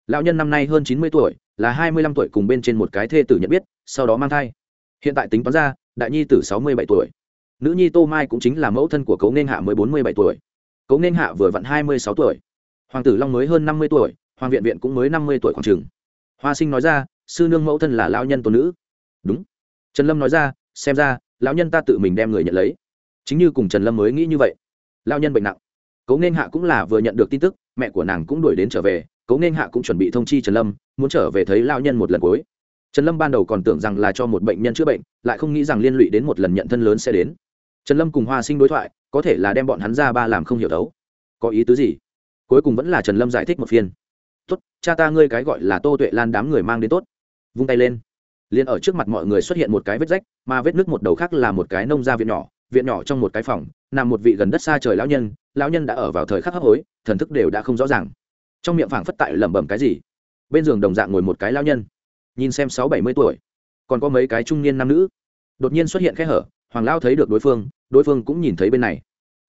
Lão nhân năm nay hơn chín mươi tuổi, là hai mươi lăm tuổi cùng bên trên một cái thê tử nhận biết, sau đó mang thai. Hiện tại tính toán ra, đại nhi tử sáu mươi bảy tuổi. Nữ nhi tô mai cũng chính là mẫu thân của cấu ninh hạ mới bốn mươi bảy tuổi. Cấu ninh hạ vừa vặn hai mươi sáu tuổi hoàng tử long mới hơn năm mươi tuổi, hoàng viện viện cũng mới năm mươi tuổi khoảng trường hoa sinh nói ra, sư nương mẫu thân là lao nhân tôn nữ. Đúng. Trần lâm nói ra, xem ra, lão nhân ta tự mình đem người nhận lấy. Chính như cùng trần lâm mới nghĩ như vậy. Lao nhân bệnh nặng. Cố nên hạ cũng là vừa nhận được tin tức, mẹ của nàng cũng đuổi đến trở về. Cố nên hạ cũng chuẩn bị thông chi trần lâm, muốn trở về thấy lao nhân một lần cuối. Trần lâm ban đầu còn tưởng rằng là cho một bệnh nhân chữa bệnh, lại không nghĩ rằng liên lụy đến một lần nhận thân lớn sẽ đến. Trần lâm cùng hoa sinh đối thoại, có thể là đem bọn hắn ra ba làm không hiểu thấu. Có ý tứ gì? Cuối cùng vẫn là trần lâm giải thích một phiên. Tốt, cha ta ngươi cái gọi là tô tuệ lan đám người mang đến tốt. Vung tay lên. Liền ở trước mặt mọi người xuất hiện một cái vết rách, mà vết nước một đầu khác là một cái nông gia viện nhỏ viện nhỏ trong một cái phòng, nằm một vị gần đất xa trời lão nhân lão nhân đã ở vào thời khắc hấp hối, thần thức đều đã không rõ ràng. Trong miệng phảng phất tại lẩm bẩm cái gì. Bên giường đồng dạng ngồi một cái lão nhân. Nhìn xem sáu bảy mươi tuổi, còn có mấy cái trung niên nam nữ. Đột nhiên xuất hiện khe hở, hoàng lao thấy được đối phương đối phương cũng nhìn thấy bên này.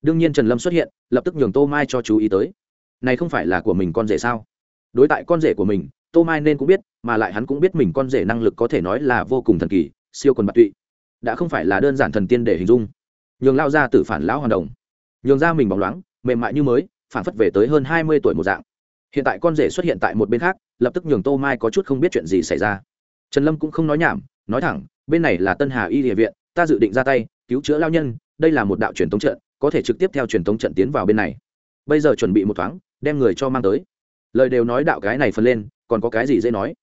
Đương nhiên trần lâm xuất hiện, lập tức nhường tô mai cho chú ý tới này không phải là của mình con rể sao? Đối tại con rể của mình, tô mai nên cũng biết, mà lại hắn cũng biết mình con rể năng lực có thể nói là vô cùng thần kỳ, siêu quần bạc tụy. Đã không phải là đơn giản thần tiên để hình dung. Nhường lao ra tử phản lão hoàn đồng. Nhường ra mình bóng loáng, mềm mại như mới, phản phất về tới hơn hai mươi tuổi một dạng. Hiện tại con rể xuất hiện tại một bên khác, lập tức nhường tô mai có chút không biết chuyện gì xảy ra. Trần lâm cũng không nói nhảm, nói thẳng, bên này là tân hà y địa viện, ta dự định ra tay, cứu chữa lao nhân, đây là một đạo truyền thống trận, có thể trực tiếp theo truyền thống trận tiến vào bên này. Bây giờ chuẩn bị một thoáng đem người cho mang tới. Lời đều nói đạo cái này phân lên, còn có cái gì dễ nói?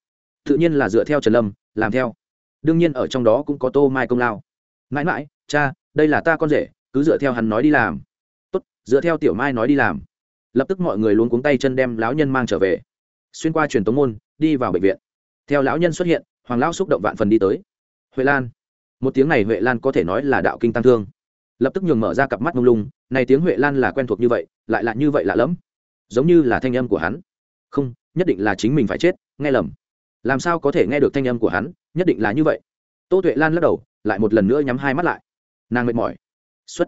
Tự nhiên là dựa theo trần lâm, làm theo. Đương nhiên ở trong đó cũng có tô mai công lao. Mãi mãi, cha, đây là ta con rể, cứ dựa theo hắn nói đi làm. Tốt, dựa theo tiểu mai nói đi làm. Lập tức mọi người luôn cuống tay chân đem lão nhân mang trở về. Xuyên qua truyền tống môn, đi vào bệnh viện. Theo lão nhân xuất hiện, hoàng lão xúc động vạn phần đi tới. Huệ lan. Một tiếng này huệ lan có thể nói là đạo kinh tăng thương. Lập tức nhường mở ra cặp mắt mông lung, này tiếng huệ lan là quen thuộc như vậy, lại là như vậy lạ lẫm giống như là thanh âm của hắn. Không, nhất định là chính mình phải chết, nghe lầm. Làm sao có thể nghe được thanh âm của hắn, nhất định là như vậy. Tô tuệ lan lắc đầu, lại một lần nữa nhắm hai mắt lại. Nàng mệt mỏi. Xuất.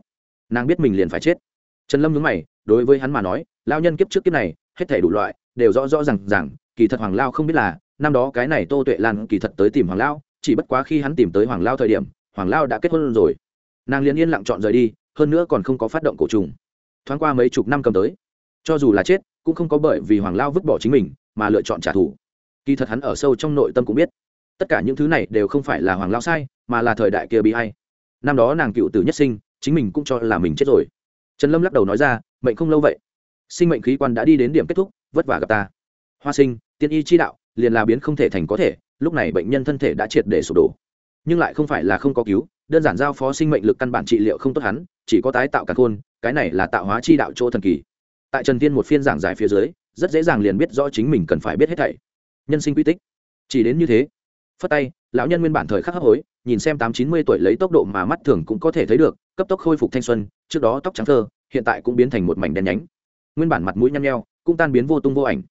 Nàng biết mình liền phải chết. Trần lâm nhớ mày, đối với hắn mà nói lao nhân kiếp trước kiếp này, hết thể đủ loại, đều rõ rõ r à n g rằng kỳ thật hoàng lao không biết là, năm đó cái này tô tuệ lan kỳ thật tới tìm hoàng lao, chỉ bất quá khi hắn tìm tới hoàng lao thời điểm, hoàng lao đã kết hôn rồi. Nàng liền yên lặng chọn rời đi, hơn nữa còn không có phát động cổ trùng. Thoáng qua mấy chục năm cầm tới cho dù là chết, cũng không có bởi vì hoàng lao vứt bỏ chính mình mà lựa chọn trả thù. Kỳ thật hắn ở sâu trong nội tâm cũng biết, tất cả những thứ này đều không phải là hoàng lao sai, mà là thời đại kia bị hay năm đó nàng cựu tử nhất sinh, chính mình cũng cho là mình chết rồi. Trần lâm lắc đầu nói ra, mệnh không lâu vậy. Sinh mệnh khí quan đã đi đến điểm kết thúc, vất vả gặp ta. Hoa sinh, tiên y chi đạo, liền là biến không thể thành có thể, lúc này bệnh nhân thân thể đã triệt để sụp đổ. Nhưng lại không phải là không có cứu, đơn giản giao phó sinh mệnh lực căn bản trị liệu không tốt hắn, chỉ có tái tạo cả khôn, cái này là tạo hóa chi đạo chỗ thần kỳ tại trần tiên một phiên giảng giải phía dưới, rất dễ dàng liền biết rõ chính mình cần phải biết hết thảy. Nhân sinh quy tích. Chỉ đến như thế, phất tay, lão nhân nguyên bản thời khắc hấp hối, nhìn xem tám chín mươi tuổi lấy tốc độ mà mắt thường cũng có thể thấy được, cấp tốc khôi phục thanh xuân, trước đó tóc trắng thơ, hiện tại cũng biến thành một mảnh đen nhánh. Nguyên bản mặt mũi nhăn nheo, cũng tan biến vô tung vô ảnh.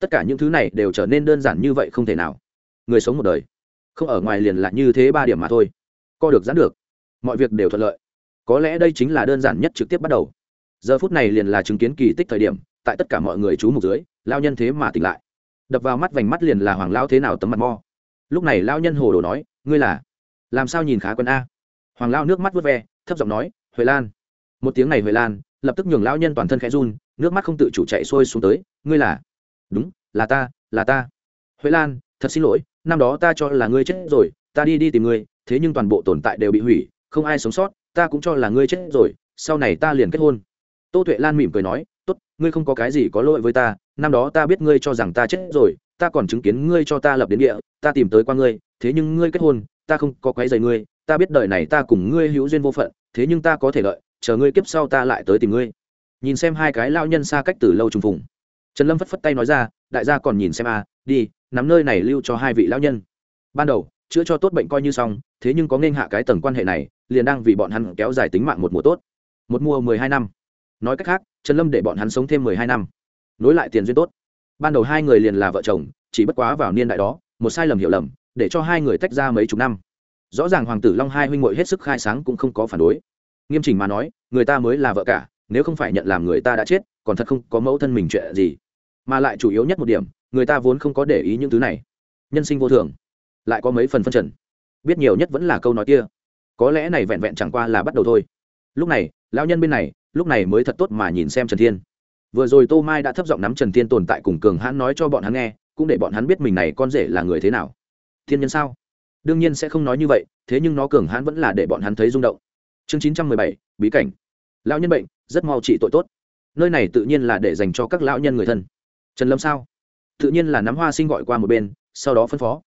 Tất cả những thứ này đều trở nên đơn giản như vậy không thể nào. Người sống một đời, không ở ngoài liền là như thế ba điểm mà thôi. Co được giãn được, mọi việc đều thuận lợi. Có lẽ đây chính là đơn giản nhất trực tiếp bắt đầu giờ phút này liền là chứng kiến kỳ tích thời điểm, tại tất cả mọi người chú mục dưới lao nhân thế mà tỉnh lại. Đập vào mắt vành mắt liền là hoàng lao thế nào tấm mặt mo. Lúc này lao nhân hồ đồ nói, ngươi là? Làm sao nhìn khá quân a? Hoàng lao nước mắt vớt ve, thấp giọng nói, huệ lan. Một tiếng này huệ lan, lập tức nhường lao nhân toàn thân khẽ run, nước mắt không tự chủ chạy xuôi xuống tới, ngươi là? Đúng, là ta là ta. Huệ lan, thật xin lỗi, năm đó ta cho là ngươi chết rồi, ta đi đi tìm ngươi, thế nhưng toàn bộ tồn tại đều bị hủy, không ai sống sót, ta cũng cho là ngươi chết rồi, sau này ta liền kết hôn tô tuệ lan mỉm cười nói, tốt, ngươi không có cái gì có lỗi với ta, năm đó ta biết ngươi cho rằng ta chết rồi, ta còn chứng kiến ngươi cho ta lập đến địa, ta tìm tới qua ngươi, thế nhưng ngươi kết hôn, ta không có quấy rầy ngươi, ta biết đời này ta cùng ngươi hữu duyên vô phận, thế nhưng ta có thể lợi, chờ ngươi kiếp sau ta lại tới tìm ngươi. Nhìn xem hai cái lao nhân xa cách từ lâu trùng phùng. Trần lâm phất phất tay nói ra, đại gia còn nhìn xem a đi, nắm nơi này lưu cho hai vị lão nhân. Ban đầu, chữa cho tốt bệnh coi như xong, thế nhưng có nên hạ cái tầng quan hệ này, liền đang vì bọn hắn kéo dài tính mạng một mùa tốt. Một mùa mười hai năm nói cách khác, trần lâm để bọn hắn sống thêm mười hai năm. Nối lại tiền duyên tốt. Ban đầu hai người liền là vợ chồng, chỉ bất quá vào niên đại đó, một sai lầm hiểu lầm, để cho hai người tách ra mấy chục năm. Rõ ràng hoàng tử long hai huynh ngội hết sức khai sáng cũng không có phản đối. Nghiêm chỉnh mà nói, người ta mới là vợ cả, nếu không phải nhận làm người ta đã chết, còn thật không có mẫu thân mình chuyện gì. Mà lại chủ yếu nhất một điểm, người ta vốn không có để ý những thứ này. Nhân sinh vô thường. Lại có mấy phần phân trần. Biết nhiều nhất vẫn là câu nói kia. Có lẽ này vẹn vẹn chẳng qua là bắt đầu thôi. Lúc này, lão nhân bên này lúc này mới thật tốt mà nhìn xem trần thiên. Vừa rồi tô mai đã thấp giọng nắm trần thiên tồn tại cùng cường hãn nói cho bọn hắn nghe, cũng để bọn hắn biết mình này con rể là người thế nào. Thiên nhân sao? Đương nhiên sẽ không nói như vậy, thế nhưng nó cường hãn vẫn là để bọn hắn thấy rung động. Chương chín trăm mười bảy, bí cảnh. Lão nhân bệnh, rất mau trị tội tốt. Nơi này tự nhiên là để dành cho các lão nhân người thân. Trần lâm sao? Tự nhiên là nắm hoa sinh gọi qua một bên, sau đó phân phó.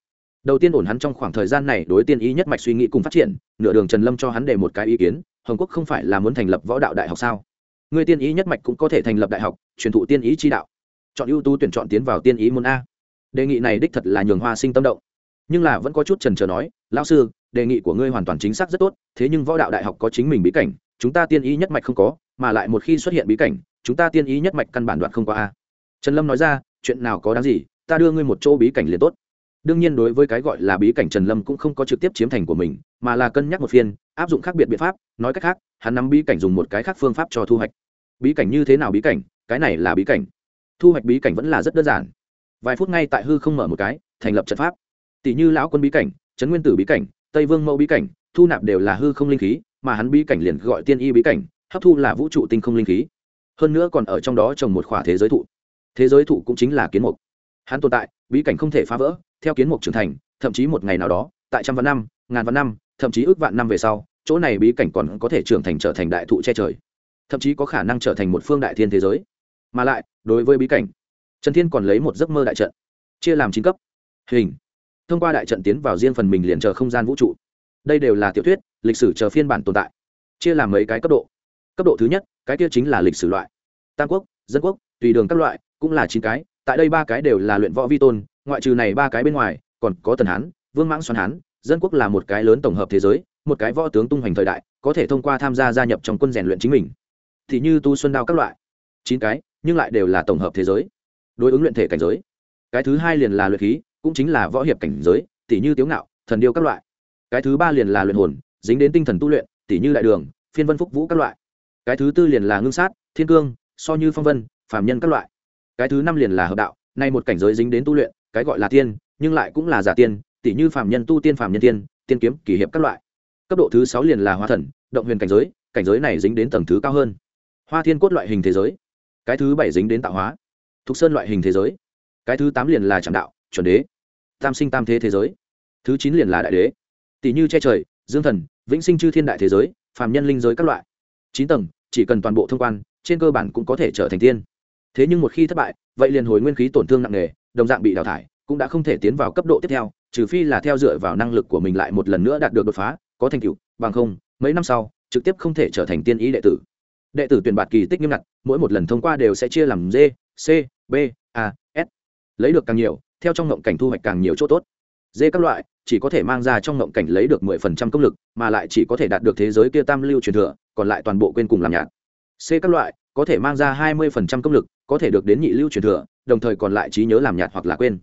Đầu tiên ổn hắn trong khoảng thời gian này đối tiên ý nhất mạch suy nghĩ cùng phát triển, nửa đường trần lâm cho hắn để một cái ý kiến hồng quốc không phải là muốn thành lập võ đạo đại học sao? Người tiên ý nhất mạch cũng có thể thành lập đại học, truyền thụ tiên ý chi đạo. Chọn ưu tú tuyển chọn tiến vào tiên ý môn a. Đề nghị này đích thật là nhường hoa sinh tâm động. Nhưng là vẫn có chút trần trờ nói, lão sư, đề nghị của ngươi hoàn toàn chính xác rất tốt, thế nhưng võ đạo đại học có chính mình bí cảnh, chúng ta tiên ý nhất mạch không có, mà lại một khi xuất hiện bí cảnh, chúng ta tiên ý nhất mạch căn bản đoạn không qua a. Trần lâm nói ra, chuyện nào có đáng gì, ta đưa ngươi một chỗ bí cảnh liền tốt. Đương nhiên đối với cái gọi là bí cảnh trần lâm cũng không có trực tiếp chiếm thành của mình, mà là cân nhắc một phiên áp dụng khác biệt biện pháp, nói cách khác, hắn nắm bí cảnh dùng một cái khác phương pháp cho thu hoạch. Bí cảnh như thế nào bí cảnh? Cái này là bí cảnh. Thu hoạch bí cảnh vẫn là rất đơn giản. Vài phút ngay tại hư không mở một cái, thành lập trận pháp. Tỷ như lão quân bí cảnh, trấn nguyên tử bí cảnh, tây vương mẫu bí cảnh, thu nạp đều là hư không linh khí, mà hắn bí cảnh liền gọi tiên y bí cảnh, hấp thu là vũ trụ tinh không linh khí. Hơn nữa còn ở trong đó trồng một khỏa thế giới thụ. Thế giới thụ cũng chính là kiến mục. Hắn tồn tại, bí cảnh không thể phá vỡ, theo kiến mục trưởng thành, thậm chí một ngày nào đó, tại trăm vạn năm, ngàn vạn năm thậm chí ước vạn năm về sau, chỗ này bí cảnh còn có thể trưởng thành trở thành đại thụ che trời, thậm chí có khả năng trở thành một phương đại thiên thế giới. Mà lại, đối với bí cảnh, trần thiên còn lấy một giấc mơ đại trận, chia làm chín cấp. Hình. Thông qua đại trận tiến vào riêng phần mình liền chờ không gian vũ trụ. Đây đều là tiểu thuyết, lịch sử chờ phiên bản tồn tại. Chia làm mấy cái cấp độ. Cấp độ thứ nhất, cái kia chính là lịch sử loại. Tam quốc, dân quốc, tùy đường các loại, cũng là chín cái. Tại đây ba cái đều là luyện võ vi tôn, ngoại trừ này ba cái bên ngoài, còn có tần hán, vương mãng xoắn hán dân quốc là một cái lớn tổng hợp thế giới, một cái võ tướng tung hoành thời đại, có thể thông qua tham gia gia nhập trong quân rèn luyện chính mình. Thì như tu xuân đao các loại, chín cái, nhưng lại đều là tổng hợp thế giới. Đối ứng luyện thể cảnh giới. Cái thứ hai liền là luyện khí, cũng chính là võ hiệp cảnh giới tỷ như tiếu ngạo, thần điêu các loại. Cái thứ ba liền là luyện hồn, dính đến tinh thần tu luyện tỷ như đại đường, phiên vân phúc vũ các loại. Cái thứ tư liền là ngưng sát, thiên cương, so như phong vân, phàm nhân các loại. Cái thứ năm liền là hợp đạo, nay một cảnh giới dính đến tu luyện, cái gọi là tiên, nhưng lại cũng là giả tiên tỷ như phàm nhân tu tiên phàm nhân tiên tiên kiếm kỷ hiệp các loại. Cấp độ thứ sáu liền là hoa thần, động huyền cảnh giới cảnh giới này dính đến tầng thứ cao hơn. Hoa thiên cốt loại hình thế giới. Cái thứ bảy dính đến tạo hóa. Thục sơn loại hình thế giới. Cái thứ tám liền là trạm đạo, chuẩn đế. Tam sinh tam thế thế giới. Thứ chín liền là đại đế. Tỷ như che trời, dương thần, vĩnh sinh chư thiên đại thế giới, phàm nhân linh giới các loại. Chín tầng, chỉ cần toàn bộ thông quan, trên cơ bản cũng có thể trở thành tiên. Thế nhưng một khi thất bại, vậy liền hồi nguyên khí tổn thương nặng nề, đồng dạng bị đào thải, cũng đã không thể tiến vào cấp độ tiếp theo trừ phi là theo dựa vào năng lực của mình lại một lần nữa đạt được đột phá, có thành tựu, bằng không, mấy năm sau, trực tiếp không thể trở thành tiên ý đệ tử. Đệ tử tuyển bạt kỳ tích nghiêm ngặt, mỗi một lần thông qua đều sẽ chia làm d, c, b, a, s. Lấy được càng nhiều, theo trong ngộng cảnh thu hoạch càng nhiều chỗ tốt. D các loại, chỉ có thể mang ra trong ngộng cảnh lấy được mười phần trăm công lực, mà lại chỉ có thể đạt được thế giới kia tam lưu truyền thừa, còn lại toàn bộ quên cùng làm nhạt. C các loại, có thể mang ra hai mươi phần trăm công lực, có thể được đến nhị lưu truyền thừa, đồng thời còn lại trí nhớ làm nhạt hoặc là quên.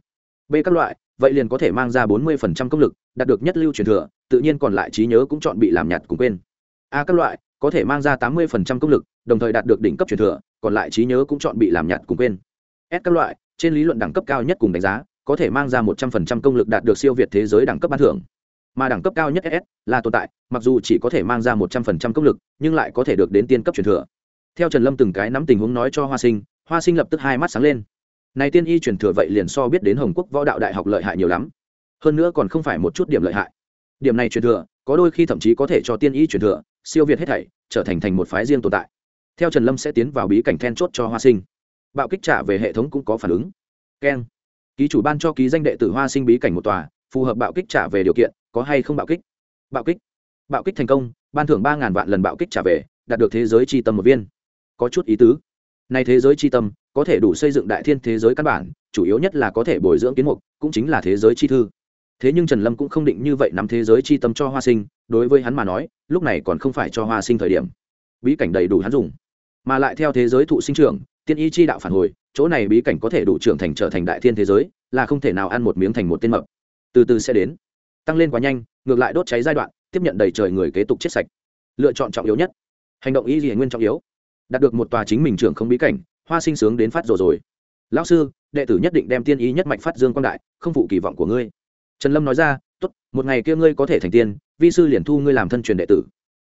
B các loại vậy liền có thể mang ra bốn mươi phần trăm công lực, đạt được nhất lưu truyền thừa, tự nhiên còn lại trí nhớ cũng chọn bị làm nhạt cùng quên. A các loại, có thể mang ra tám mươi phần trăm công lực, đồng thời đạt được đỉnh cấp truyền thừa, còn lại trí nhớ cũng chọn bị làm nhạt cùng quên. S các loại, trên lý luận đẳng cấp cao nhất cùng đánh giá, có thể mang ra một trăm phần trăm công lực đạt được siêu việt thế giới đẳng cấp ban thưởng. Mà đẳng cấp cao nhất s là tồn tại, mặc dù chỉ có thể mang ra một trăm phần trăm công lực, nhưng lại có thể được đến tiên cấp truyền thừa. Theo trần lâm từng cái nắm tình huống nói cho hoa sinh hoa sinh lập tức hai mắt sáng lên này tiên y truyền thừa vậy liền so biết đến hồng quốc võ đạo đại học lợi hại nhiều lắm. Hơn nữa còn không phải một chút điểm lợi hại. Điểm này truyền thừa, có đôi khi thậm chí có thể cho tiên y truyền thừa, siêu việt hết thảy, trở thành thành một phái riêng tồn tại. Theo trần lâm sẽ tiến vào bí cảnh then chốt cho hoa sinh. Bạo kích trả về hệ thống cũng có phản ứng. Keng. Ký chủ ban cho ký danh đệ tử hoa sinh bí cảnh một tòa, phù hợp bạo kích trả về điều kiện, có hay không bạo kích? Bạo kích. Bạo kích thành công, ban thưởng ba ngàn vạn lần bạo kích trả về, đạt được thế giới tri tâm một viên. Có chút ý tứ nay thế giới chi tâm, có thể đủ xây dựng đại thiên thế giới căn bản, chủ yếu nhất là có thể bồi dưỡng kiến mục, cũng chính là thế giới chi thư. Thế nhưng trần lâm cũng không định như vậy nắm thế giới chi tâm cho hoa sinh, đối với hắn mà nói, lúc này còn không phải cho hoa sinh thời điểm. Bí cảnh đầy đủ hắn dùng, mà lại theo thế giới thụ sinh trưởng, tiên y chi đạo phản hồi, chỗ này bí cảnh có thể đủ trưởng thành trở thành đại thiên thế giới, là không thể nào ăn một miếng thành một tên mập. Từ từ sẽ đến. Tăng lên quá nhanh, ngược lại đốt cháy giai đoạn, tiếp nhận đầy trời người kế tục chết sạch. Lựa chọn trọng yếu nhất. Hành động y gì nguyên trọng yếu đạt được một tòa chính mình trưởng không bí cảnh, hoa sinh sướng đến phát rồi rồi. Lão sư, đệ tử nhất định đem tiên ý nhất mạch phát dương quang đại, không phụ kỳ vọng của ngươi. Trần lâm nói ra, tốt, một ngày kia ngươi có thể thành tiên, vi sư liền thu ngươi làm thân truyền đệ tử.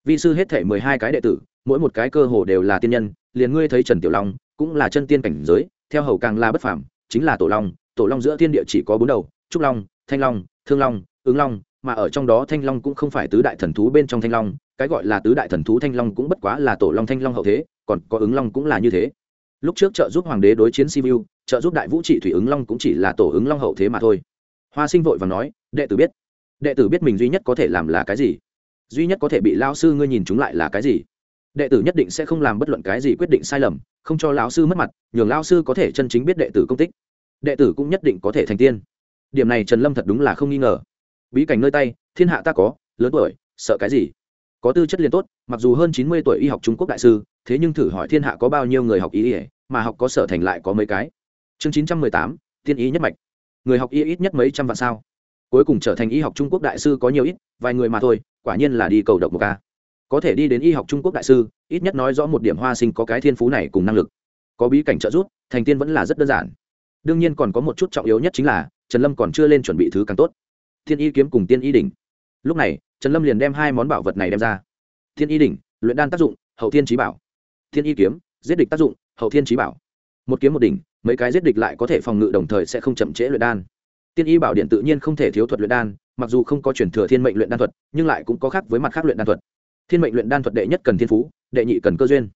Vi sư hết thể mười hai cái đệ tử, mỗi một cái cơ hồ đều là tiên nhân, liền ngươi thấy trần tiểu long cũng là chân tiên cảnh giới, theo hầu càng là bất phàm, chính là tổ long tổ long giữa thiên địa chỉ có bốn đầu, trúc long, thanh long, thương long, ứng long, mà ở trong đó thanh long cũng không phải tứ đại thần thú bên trong thanh long, cái gọi là tứ đại thần thú thanh long cũng bất quá là tổ long thanh long hậu thế còn có ứng long cũng là như thế. Lúc trước trợ giúp hoàng đế đối chiến sibiu, trợ giúp đại vũ trị thủy ứng long cũng chỉ là tổ ứng long hậu thế mà thôi. Hoa sinh vội và nói, đệ tử biết, đệ tử biết mình duy nhất có thể làm là cái gì? Duy nhất có thể bị lao sư ngươi nhìn chúng lại là cái gì? Đệ tử nhất định sẽ không làm bất luận cái gì quyết định sai lầm, không cho lão sư mất mặt, nhường lão sư có thể chân chính biết đệ tử công tích. Đệ tử cũng nhất định có thể thành tiên. Điểm này trần lâm thật đúng là không nghi ngờ. Bí cảnh nơi tay, thiên hạ ta có, lớn tuổi, sợ cái gì? Có tư chất liền tốt mặc dù hơn chín mươi tuổi y học trung quốc đại sư, thế nhưng thử hỏi thiên hạ có bao nhiêu người học y ỉa mà học có sở thành lại có mấy cái. Chương chín trăm mười tám tiên ý nhất mạch. Người học y ít nhất mấy trăm vạn sao? Cuối cùng trở thành y học trung quốc đại sư có nhiều ít, vài người mà thôi, quả nhiên là đi cầu độc một ca. Có thể đi đến y học trung quốc đại sư, ít nhất nói rõ một điểm hoa sinh có cái thiên phú này cùng năng lực. Có bí cảnh trợ giúp, thành tiên vẫn là rất đơn giản. Đương nhiên còn có một chút trọng yếu nhất chính là, trần lâm còn chưa lên chuẩn bị thứ càng tốt. Thiên y kiếm cùng tiên y đỉnh. Lúc này, trần lâm liền đem hai món bảo vật này đem ra thiên y đỉnh, luyện đan tác dụng, hậu thiên trí bảo. Thiên y kiếm, giết địch tác dụng, hậu thiên trí bảo. Một kiếm một đỉnh, mấy cái giết địch lại có thể phòng ngự đồng thời sẽ không chậm trễ luyện đan. Tiên y bảo điện tự nhiên không thể thiếu thuật luyện đan, mặc dù không có chuyển thừa thiên mệnh luyện đan thuật, nhưng lại cũng có khác với mặt khác luyện đan thuật. Thiên mệnh luyện đan thuật đệ nhất cần thiên phú, đệ nhị cần cơ duyên.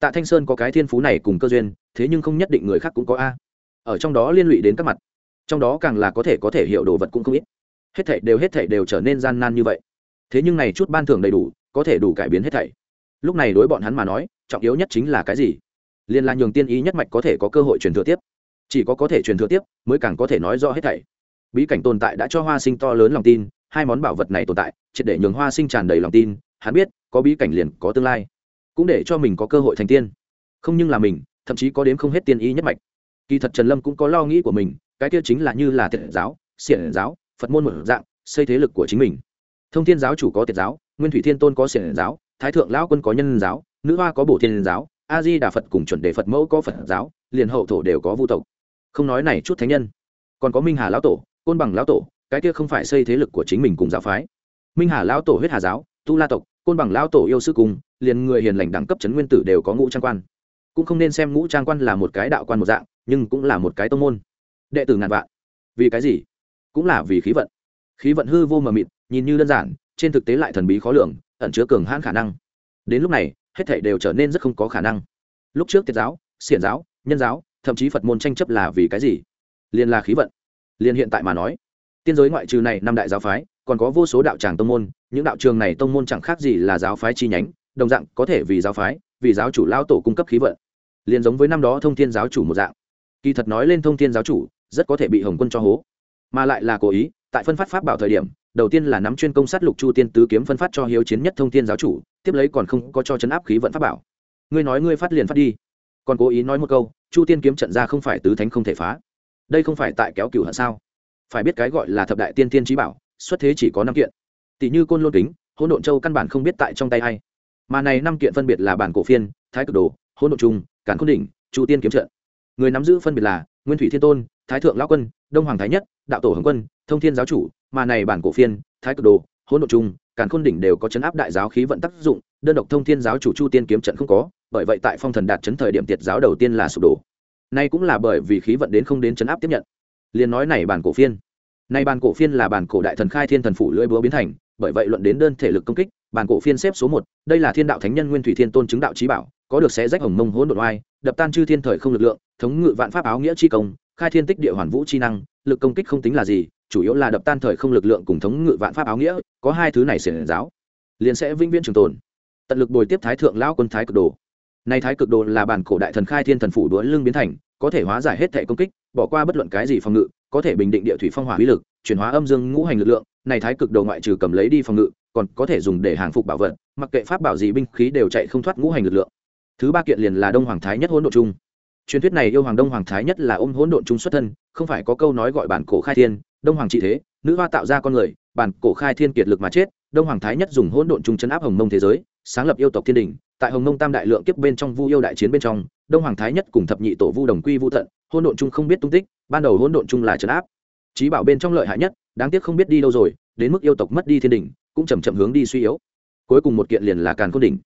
Tạ thanh sơn có cái thiên phú này cùng cơ duyên, thế nhưng không nhất định người khác cũng có a. Ở trong đó liên lụy đến các mặt. Trong đó càng là có thể có thể hiểu đồ vật cũng không ít. Hết thảy đều, hết thảy đều trở nên gian nan như vậy. Thế nhưng này chút ban thưởng đầy đủ có thể đủ cải biến hết thảy. Lúc này đối bọn hắn mà nói, trọng yếu nhất chính là cái gì? Liên là nhường tiên ý nhất mạch có thể có cơ hội truyền thừa tiếp. Chỉ có có thể truyền thừa tiếp, mới càng có thể nói rõ hết thảy. Bí cảnh tồn tại đã cho hoa sinh to lớn lòng tin, hai món bảo vật này tồn tại, triệt để nhường hoa sinh tràn đầy lòng tin, hắn biết, có bí cảnh liền có tương lai. Cũng để cho mình có cơ hội thành tiên. Không nhưng là mình, thậm chí có đến không hết tiên ý nhất mạch. Kỳ thật trần lâm cũng có lo nghĩ của mình, cái kia chính là như là thiện giáo, xiển giáo, phật môn một dạng, xây thế lực của chính mình. Thông thiên giáo chủ có tiệt giáo nguyên thủy thiên tôn có xiển giáo, thái thượng lão quân có nhân giáo, nữ hoa có bổ thiên giáo, a di đà phật cùng chuẩn đề phật mẫu có phật giáo, liền hậu thổ đều có vu tộc. Không nói này chút thánh nhân. Còn có minh hà lão tổ, côn bằng lão tổ, cái kia không phải xây thế lực của chính mình cùng giáo phái. Minh hà lão tổ huyết hà giáo, tu la tộc, côn bằng lão tổ yêu sư cùng, liền người hiền lành đẳng cấp chấn nguyên tử đều có ngũ trang quan. Cũng không nên xem ngũ trang quan là một cái đạo quan một dạng, nhưng cũng là một cái tông môn. Đệ tử ngàn vạn. Vì cái gì? Cũng là vì khí vận. Khí vận hư vô mờ mịt, nhìn như đơn giản trên thực tế lại thần bí khó lường, ẩn chứa cường hãn khả năng. Đến lúc này, hết thảy đều trở nên rất không có khả năng. Lúc trước tiết giáo, xiển giáo, nhân giáo, thậm chí phật môn tranh chấp là vì cái gì? Liền là khí vận. Liền hiện tại mà nói, tiên giới ngoại trừ này năm đại giáo phái, còn có vô số đạo tràng tông môn, những đạo trường này tông môn chẳng khác gì là giáo phái chi nhánh, đồng dạng có thể vì giáo phái, vì giáo chủ lao tổ cung cấp khí vận. Liền giống với năm đó thông thiên giáo chủ một dạng. Kỳ thật nói lên thông thiên giáo chủ, rất có thể bị hồng quân cho hố. Mà lại là cố ý, tại phân phát pháp bảo thời điểm đầu tiên là nắm chuyên công sát lục chu tiên tứ kiếm phân phát cho hiếu chiến nhất thông thiên giáo chủ, tiếp lấy còn không có cho chấn áp khí vận pháp bảo. Ngươi nói ngươi phát liền phát đi. Còn cố ý nói một câu, chu tiên kiếm trận ra không phải tứ thánh không thể phá. Đây không phải tại kéo cửu hận sao? Phải biết cái gọi là thập đại tiên tiên trí bảo, xuất thế chỉ có năm kiện. Tỷ như côn lôn kính, hỗn độn châu căn bản không biết tại trong tay ai. Mà này năm kiện phân biệt là bản cổ phiên, thái cực đồ, hỗn độn trung cản khôn đỉnh, chu tiên kiếm trận. Người nắm giữ phân biệt là nguyên thủy thiên tôn, thái thượng lão quân, đông hoàng thái nhất, đạo tổ hồng quân, thông thiên giáo chủ mà này bản cổ phiên, thái cực đồ, hỗn độn trung càn khôn đỉnh đều có chấn áp đại giáo khí vận tác dụng, đơn độc thông thiên giáo chủ chu tiên kiếm trận không có, bởi vậy tại phong thần đạt chấn thời điểm tiệt giáo đầu tiên là sụp đổ. Nay cũng là bởi vì khí vận đến không đến chấn áp tiếp nhận. Liền nói này bản cổ phiên. Nay bản cổ phiên là bản cổ đại thần khai thiên thần phủ lưỡi búa biến thành, bởi vậy luận đến đơn thể lực công kích, bản cổ phiên xếp số một, đây là thiên đạo thánh nhân nguyên thủy thiên tôn chứng đạo trí bảo, có được xé rách hồng mông hỗn độn oai, đập tan chư thiên thời không lực lượng, thống ngự vạn pháp áo nghĩa chi công khai thiên tích địa hoàn vũ chi năng, lực công kích không tính là gì, chủ yếu là đập tan thời không lực lượng cùng thống ngự vạn pháp áo nghĩa, có hai thứ này xiển giáo. Liền sẽ vĩnh viễn trường tồn. Tận lực bồi tiếp thái thượng lão quân thái cực đồ. Nay thái cực đồ là bản cổ đại thần khai thiên thần phủ đuối lưng biến thành, có thể hóa giải hết thể công kích, bỏ qua bất luận cái gì phòng ngự, có thể bình định địa thủy phong hỏa uy lực, chuyển hóa âm dương ngũ hành lực lượng. Này thái cực đồ ngoại trừ cầm lấy đi phòng ngự, còn có thể dùng để hàng phục bảo vật, mặc kệ pháp bảo gì binh khí đều chạy không thoát ngũ hành lực lượng. Thứ ba kiện liền là đông hoàng thái nhất hỗn độ chung truyền thuyết này yêu hoàng đông hoàng thái nhất là ôm hỗn độn chúng xuất thân, không phải có câu nói gọi bản cổ khai thiên, đông hoàng trị thế, nữ hoa tạo ra con người, bản cổ khai thiên kiệt lực mà chết, đông hoàng thái nhất dùng hỗn độn chúng chấn áp hồng mông thế giới, sáng lập yêu tộc thiên đình, tại hồng mông tam đại lượng kiếp bên trong vu yêu đại chiến bên trong, đông hoàng thái nhất cùng thập nhị tổ vu đồng quy vu thận hỗn độn chung không biết tung tích, ban đầu hỗn độn chung là chấn áp. Trí bảo bên trong lợi hại nhất, đáng tiếc không biết đi đâu rồi, đến mức yêu tộc mất đi thiên đình, cũng chầm chậm hướng đi suy yếu. Cuối cùng một kiện liền là càn khôn đỉnh.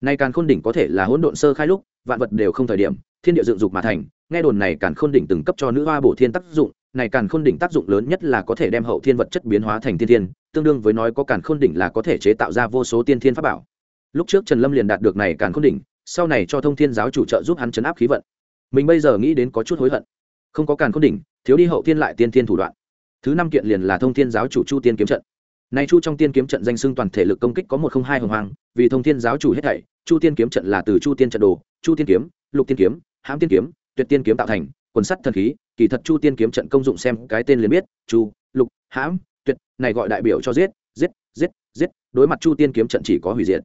Nay càn khôn đỉnh có thể là hỗn độn sơ khai lúc vạn vật đều không thời điểm, thiên địa dựng dục mà thành, nghe đồn này càn khôn đỉnh từng cấp cho nữ hoa bổ thiên tác dụng, này càn khôn đỉnh tác dụng lớn nhất là có thể đem hậu thiên vật chất biến hóa thành thiên thiên, tương đương với nói có càn khôn đỉnh là có thể chế tạo ra vô số tiên thiên pháp bảo. Lúc trước trần lâm liền đạt được này càn khôn đỉnh, sau này cho thông thiên giáo chủ trợ giúp hắn chấn áp khí vận. Mình bây giờ nghĩ đến có chút hối hận. Không có càn khôn đỉnh, thiếu đi hậu thiên lại tiên thiên thủ đoạn. Thứ năm kiện liền là thông thiên giáo chủ chu tiên kiếm trận này chu trong tiên kiếm trận danh xưng toàn thể lực công kích có một không hai hồng hoàng, vì thông thiên giáo chủ hết thảy, chu tiên kiếm trận là từ chu tiên trận đồ, chu tiên kiếm, lục tiên kiếm, hãm tiên kiếm, tuyệt tiên kiếm tạo thành, quần sắt thần khí, kỳ thật chu tiên kiếm trận công dụng xem cái tên liền biết, chu, lục, hãm, tuyệt, này gọi đại biểu cho giết giết giết giết, đối mặt chu tiên kiếm trận chỉ có hủy diệt.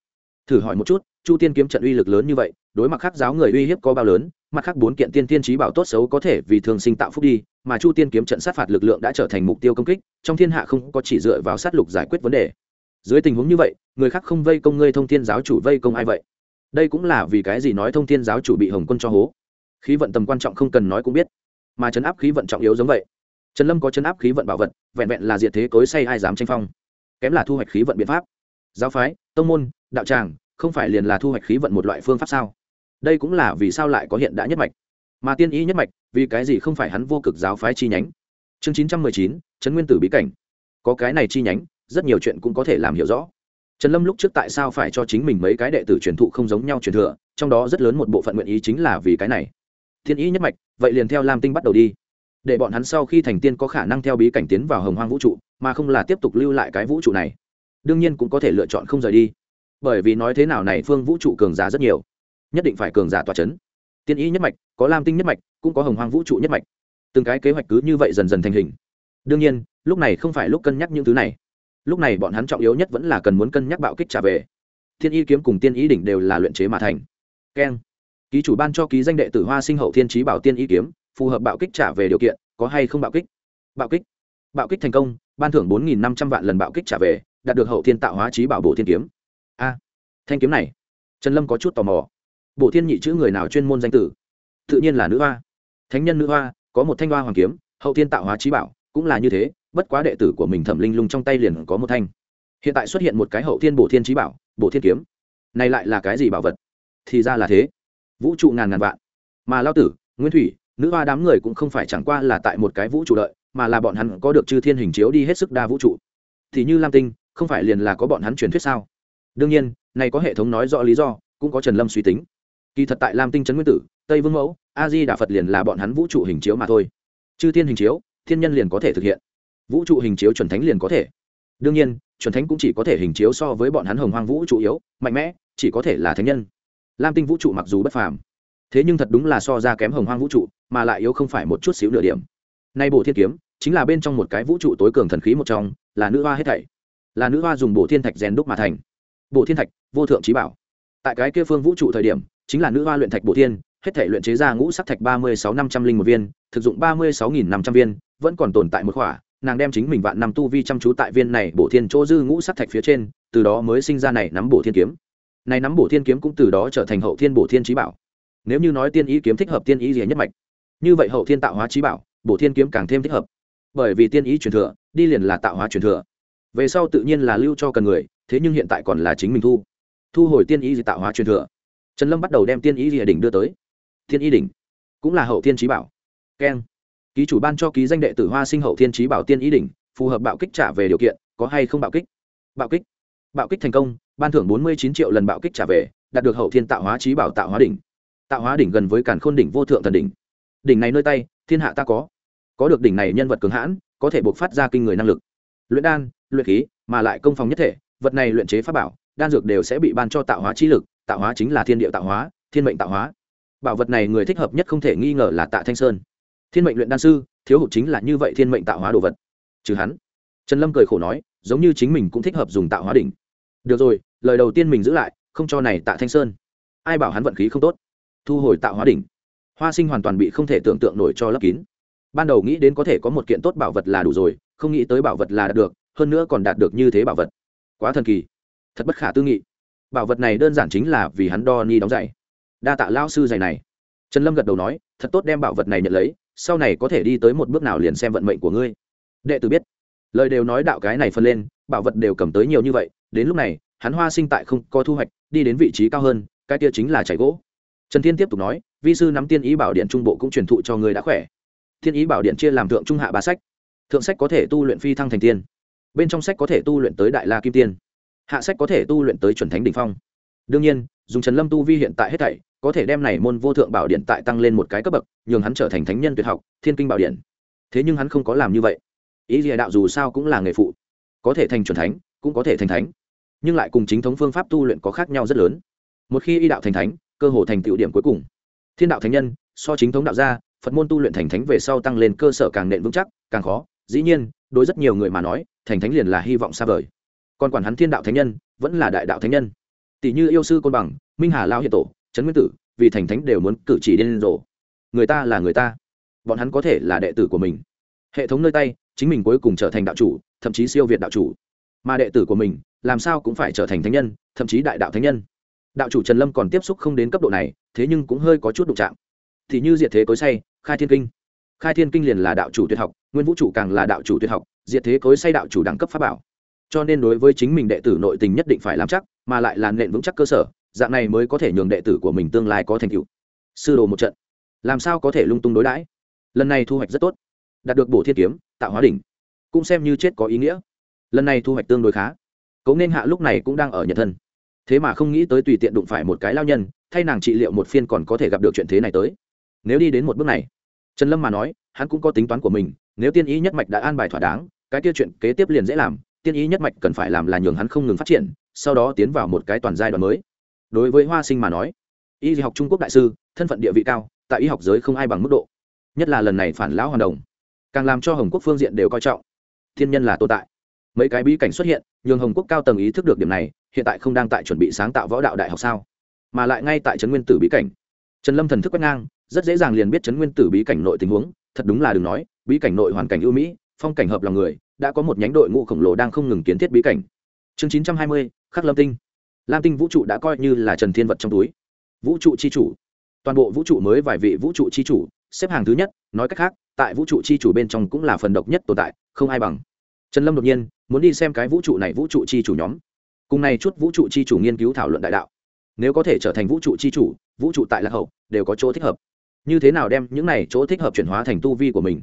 Thử hỏi một chút, chu tiên kiếm trận uy lực lớn như vậy, đối mặt khác giáo người uy hiếp có bao lớn mặt khác bốn kiện tiên tiên trí bảo tốt xấu có thể vì thường sinh tạo phúc đi, mà chu tiên kiếm trận sát phạt lực lượng đã trở thành mục tiêu công kích, trong thiên hạ không có chỉ dựa vào sát lục giải quyết vấn đề. Dưới tình huống như vậy, người khác không vây công ngươi thông thiên giáo chủ vây công ai vậy? Đây cũng là vì cái gì nói thông thiên giáo chủ bị hồng quân cho hố? Khí vận tầm quan trọng không cần nói cũng biết. Mà chấn áp khí vận trọng yếu giống vậy. Trần lâm có chấn áp khí vận bảo vật, vẹn vẹn là diệt thế cối say ai dám tranh phong. Kém là thu hoạch khí vận biện pháp. Giáo phái, tông môn, đạo tràng, không phải liền là thu hoạch khí vận một loại phương pháp sao? Đây cũng là vì sao lại có hiện đã nhất mạch. Mà tiên ý nhất mạch, vì cái gì không phải hắn vô cực giáo phái chi nhánh? Chương chín trăm mười chín, trấn nguyên tử bí cảnh. Có cái này chi nhánh, rất nhiều chuyện cũng có thể làm hiểu rõ. Trần lâm lúc trước tại sao phải cho chính mình mấy cái đệ tử truyền thụ không giống nhau truyền thừa, trong đó rất lớn một bộ phận nguyện ý chính là vì cái này. Thiên ý nhất mạch, vậy liền theo lam tinh bắt đầu đi. Để bọn hắn sau khi thành tiên có khả năng theo bí cảnh tiến vào hồng hoang vũ trụ, mà không là tiếp tục lưu lại cái vũ trụ này. Đương nhiên cũng có thể lựa chọn không rời đi. Bởi vì nói thế nào này, phương vũ trụ cường giá rất nhiều nhất định phải cường giả tỏa c h ấ n tiên ý nhất mạch, có lam tinh nhất mạch, cũng có hồng hoang vũ trụ nhất mạch. Từng cái kế hoạch cứ như vậy dần dần thành hình. Đương nhiên, lúc này không phải lúc cân nhắc những thứ này. Lúc này bọn hắn trọng yếu nhất vẫn là cần muốn cân nhắc bạo kích trả về. Thiên y kiếm cùng tiên ý đỉnh đều là luyện chế mà thành. Keng. Ký chủ ban cho ký danh đệ tử hoa sinh hậu thiên trí bảo tiên y kiếm, phù hợp bạo kích trả về điều kiện, có hay không bạo kích? Bạo kích. Bạo kích thành công, ban thưởng bốn nghìn năm trăm vạn lần bạo kích trả về, đạt được hậu thiên tạo hóa trí bảo bổ thiên kiếm. A. Thanh kiếm này. Trần lâm có chút tò mò bộ thiên nhị chữ người nào chuyên môn danh tử? Tự nhiên là nữ hoa. Thánh nhân nữ hoa, có một thanh hoa hoàng kiếm, hậu thiên tạo hóa trí bảo, cũng là như thế, bất quá đệ tử của mình thẩm linh lung trong tay liền có một thanh. Hiện tại xuất hiện một cái hậu thiên bổ thiên trí bảo, bổ thiên kiếm. Này lại là cái gì bảo vật? Thì ra là thế. Vũ trụ ngàn ngàn vạn. Mà lao tử, nguyên thủy, nữ hoa đám người cũng không phải chẳng qua là tại một cái vũ trụ đợi, mà là bọn hắn có được chư thiên hình chiếu đi hết sức đa vũ trụ. Thì như lam tinh, không phải liền là có bọn hắn truyền thuyết sao? Đương nhiên, này có hệ thống nói rõ lý do, cũng có trần lâm suy tính kỳ thật tại lam tinh trấn nguyên tử, tây vương mẫu, a di đà phật liền là bọn hắn vũ trụ hình chiếu mà thôi. Chư thiên hình chiếu, thiên nhân liền có thể thực hiện. Vũ trụ hình chiếu chuẩn thánh liền có thể. Đương nhiên, chuẩn thánh cũng chỉ có thể hình chiếu so với bọn hắn hồng hoang vũ trụ yếu, mạnh mẽ, chỉ có thể là thánh nhân. Lam tinh vũ trụ mặc dù bất phàm, thế nhưng thật đúng là so ra kém hồng hoang vũ trụ, mà lại yếu không phải một chút xíu nửa điểm. Nay bộ thiên kiếm, chính là bên trong một cái vũ trụ tối cường thần khí một trong, là nữ hoa hết thảy. Là nữ hoa dùng bộ thiên thạch rèn đúc mà thành. Bộ thiên thạch, vô thượng trí bảo. Tại cái kia phương vũ trụ thời điểm chính là nữ hoa luyện thạch bộ thiên, hết thể luyện chế ra ngũ sắc thạch ba mươi sáu năm trăm linh một viên, thực dụng ba mươi sáu nghìn năm trăm viên, vẫn còn tồn tại một khỏa, nàng đem chính mình vạn năm tu vi chăm chú tại viên này bổ thiên chỗ dư ngũ sắc thạch phía trên, từ đó mới sinh ra này nắm bổ thiên kiếm. Này nắm bổ thiên kiếm cũng từ đó trở thành hậu thiên bổ thiên trí bảo. Nếu như nói tiên ý kiếm thích hợp tiên ý gì nhất mạch, như vậy hậu thiên tạo hóa trí bảo, bổ thiên kiếm càng thêm thích hợp. Bởi vì tiên ý truyền thừa, đi liền là tạo hóa truyền thừa. Về sau tự nhiên là lưu cho cần người, thế nhưng hiện tại còn là chính mình thu. Thu hồi tiên ý gì tạo hóa truyền thừa trần lâm bắt đầu đem tiên ý địa đỉnh đưa tới. Thiên ý đỉnh cũng là hậu thiên trí bảo. Keng. Ký chủ ban cho ký danh đệ tử hoa sinh hậu thiên trí bảo tiên ý đỉnh, phù hợp bạo kích trả về điều kiện, có hay không bạo kích? Bạo kích. Bạo kích thành công, ban thưởng bốn mươi chín triệu lần bạo kích trả về, đạt được hậu thiên tạo hóa trí bảo tạo hóa đỉnh. Tạo hóa đỉnh gần với càn khôn đỉnh vô thượng thần đỉnh. Đỉnh này nơi tay, thiên hạ ta có. Có được đỉnh này nhân vật cường hãn, có thể buộc phát ra kinh người năng lực. Luyện đan, luyện khí, mà lại công phòng nhất thể, vật này luyện chế pháp bảo, đan dược đều sẽ bị ban cho tạo hóa trí lực tạo hóa chính là thiên địa tạo hóa, thiên mệnh tạo hóa. Bảo vật này người thích hợp nhất không thể nghi ngờ là tạ thanh sơn. Thiên mệnh luyện đan sư, thiếu hụt chính là như vậy thiên mệnh tạo hóa đồ vật. Trừ hắn, trần lâm cười khổ nói, giống như chính mình cũng thích hợp dùng tạo hóa đỉnh. Được rồi, lời đầu tiên mình giữ lại, không cho này tạ thanh sơn. Ai bảo hắn vận khí không tốt? Thu hồi tạo hóa đỉnh. Hoa sinh hoàn toàn bị không thể tưởng tượng nổi cho lấp kín. Ban đầu nghĩ đến có thể có một kiện tốt bảo vật là đủ rồi, không nghĩ tới bảo vật là đạt được, hơn nữa còn đạt được như thế bảo vật. Quá thần kỳ. Thật bất khả tư nghị bảo vật này đơn giản chính là vì hắn đo ni đóng giày. Đa tạ lao sư giày này. Trần lâm gật đầu nói, thật tốt đem bảo vật này nhận lấy, sau này có thể đi tới một bước nào liền xem vận mệnh của ngươi. Đệ tử biết. Lời đều nói đạo cái này phân lên, bảo vật đều cầm tới nhiều như vậy, đến lúc này, hắn hoa sinh tại không có thu hoạch, đi đến vị trí cao hơn, cái kia chính là chảy gỗ. Trần thiên tiếp tục nói, vi sư nắm tiên ý bảo điện trung bộ cũng truyền thụ cho người đã khỏe. Thiên ý bảo điện chia làm thượng trung hạ ba sách. Thượng sách có thể tu luyện phi thăng thành tiên. Bên trong sách có thể tu luyện tới đại la kim tiên hạ sách có thể tu luyện tới chuẩn thánh đ ỉ n h phong. Đương nhiên, dùng trần lâm tu vi hiện tại hết thảy, có thể đem này môn vô thượng bảo điện tại tăng lên một cái cấp bậc, nhường hắn trở thành thánh nhân tuyệt học, thiên kinh bảo điện. Thế nhưng hắn không có làm như vậy. Ý gì đạo dù sao cũng là nghề phụ, có thể thành chuẩn thánh, cũng có thể thành thánh. Nhưng lại cùng chính thống phương pháp tu luyện có khác nhau rất lớn. Một khi y đạo thành thánh, cơ hồ thành tựu điểm cuối cùng. Thiên đạo thánh nhân, so chính thống đạo gia, phật môn tu luyện thành thánh về sau tăng lên cơ sở càng nện vững chắc, càng khó. Dĩ nhiên, đối rất nhiều người mà nói, thành thánh liền là hy vọng xa vời còn quản hắn thiên đạo thánh nhân, vẫn là đại đạo thánh nhân. Tỷ như yêu sư côn bằng, minh hà lao hiện tổ, trấn nguyên tử, vì thành thánh đều muốn cử chỉ điên rồ. Người ta là người ta. Bọn hắn có thể là đệ tử của mình. Hệ thống nơi tay, chính mình cuối cùng trở thành đạo chủ, thậm chí siêu việt đạo chủ. Mà đệ tử của mình, làm sao cũng phải trở thành thánh nhân, thậm chí đại đạo thánh nhân. Đạo chủ trần lâm còn tiếp xúc không đến cấp độ này, thế nhưng cũng hơi có chút đụng chạm. Thì như diệt thế cối say, khai thiên kinh. Khai thiên kinh liền là đạo chủ tuyệt học, nguyên vũ trụ càng là đạo chủ tuyệt học, diệt thế cối say đạo chủ đẳng cấp pháp bảo cho nên đối với chính mình đệ tử nội tình nhất định phải làm chắc, mà lại là nện vững chắc cơ sở, dạng này mới có thể nhường đệ tử của mình tương lai có thành tựu. Sư đồ một trận. Làm sao có thể lung tung đối đãi? Lần này thu hoạch rất tốt. Đạt được bổ thiên kiếm, tạo hóa đỉnh. Cũng xem như chết có ý nghĩa. Lần này thu hoạch tương đối khá. Cấu nên hạ lúc này cũng đang ở nhận thân. Thế mà không nghĩ tới tùy tiện đụng phải một cái lao nhân, thay nàng trị liệu một phiên còn có thể gặp được chuyện thế này tới. Nếu đi đến một bước này, trần lâm mà nói, hắn cũng có tính toán của mình, nếu tiên ý nhất mạch đã an bài thỏa đáng, cái tiêu chuyện kế tiếp liền dễ làm tiên ý nhất mạch cần phải làm là nhường hắn không ngừng phát triển, sau đó tiến vào một cái toàn giai đoạn mới. Đối với hoa sinh mà nói, y học trung quốc đại sư, thân phận địa vị cao, tại y học giới không ai bằng mức độ, nhất là lần này phản lão hoàn đồng, càng làm cho hồng quốc phương diện đều coi trọng. Thiên nhân là tồn tại. Mấy cái bí cảnh xuất hiện, nhường hồng quốc cao tầng ý thức được điểm này, hiện tại không đang tại chuẩn bị sáng tạo võ đạo đại học sao? Mà lại ngay tại trấn nguyên tử bí cảnh. Trần lâm thần thức quét ngang, rất dễ dàng liền biết trấn nguyên tử bí cảnh nội tình huống, thật đúng là đừng nói, bí cảnh nội hoàn cảnh ưu mỹ phong cảnh hợp lòng người, đã có một nhánh đội ngũ khổng lồ đang không ngừng kiến thiết bí cảnh. Chương chín trăm hai mươi, khắc lâm tinh. Lam tinh vũ trụ đã coi như là trần thiên vật trong túi. Vũ trụ c h i chủ. Toàn bộ vũ trụ mới vài vị vũ trụ c h i chủ, xếp hàng thứ nhất, nói cách khác, tại vũ trụ c h i chủ bên trong cũng là phần độc nhất tồn tại, không ai bằng. Trần lâm đột nhiên, muốn đi xem cái vũ trụ này vũ trụ c h i chủ nhóm. Cùng này chút vũ trụ c h i chủ nghiên cứu thảo luận đại đạo. Nếu có thể trở thành vũ trụ c h i chủ, vũ trụ tại lạc hậu đều có chỗ thích hợp. Như thế nào đem những này chỗ thích hợp chuyển hóa thành tu vi của mình?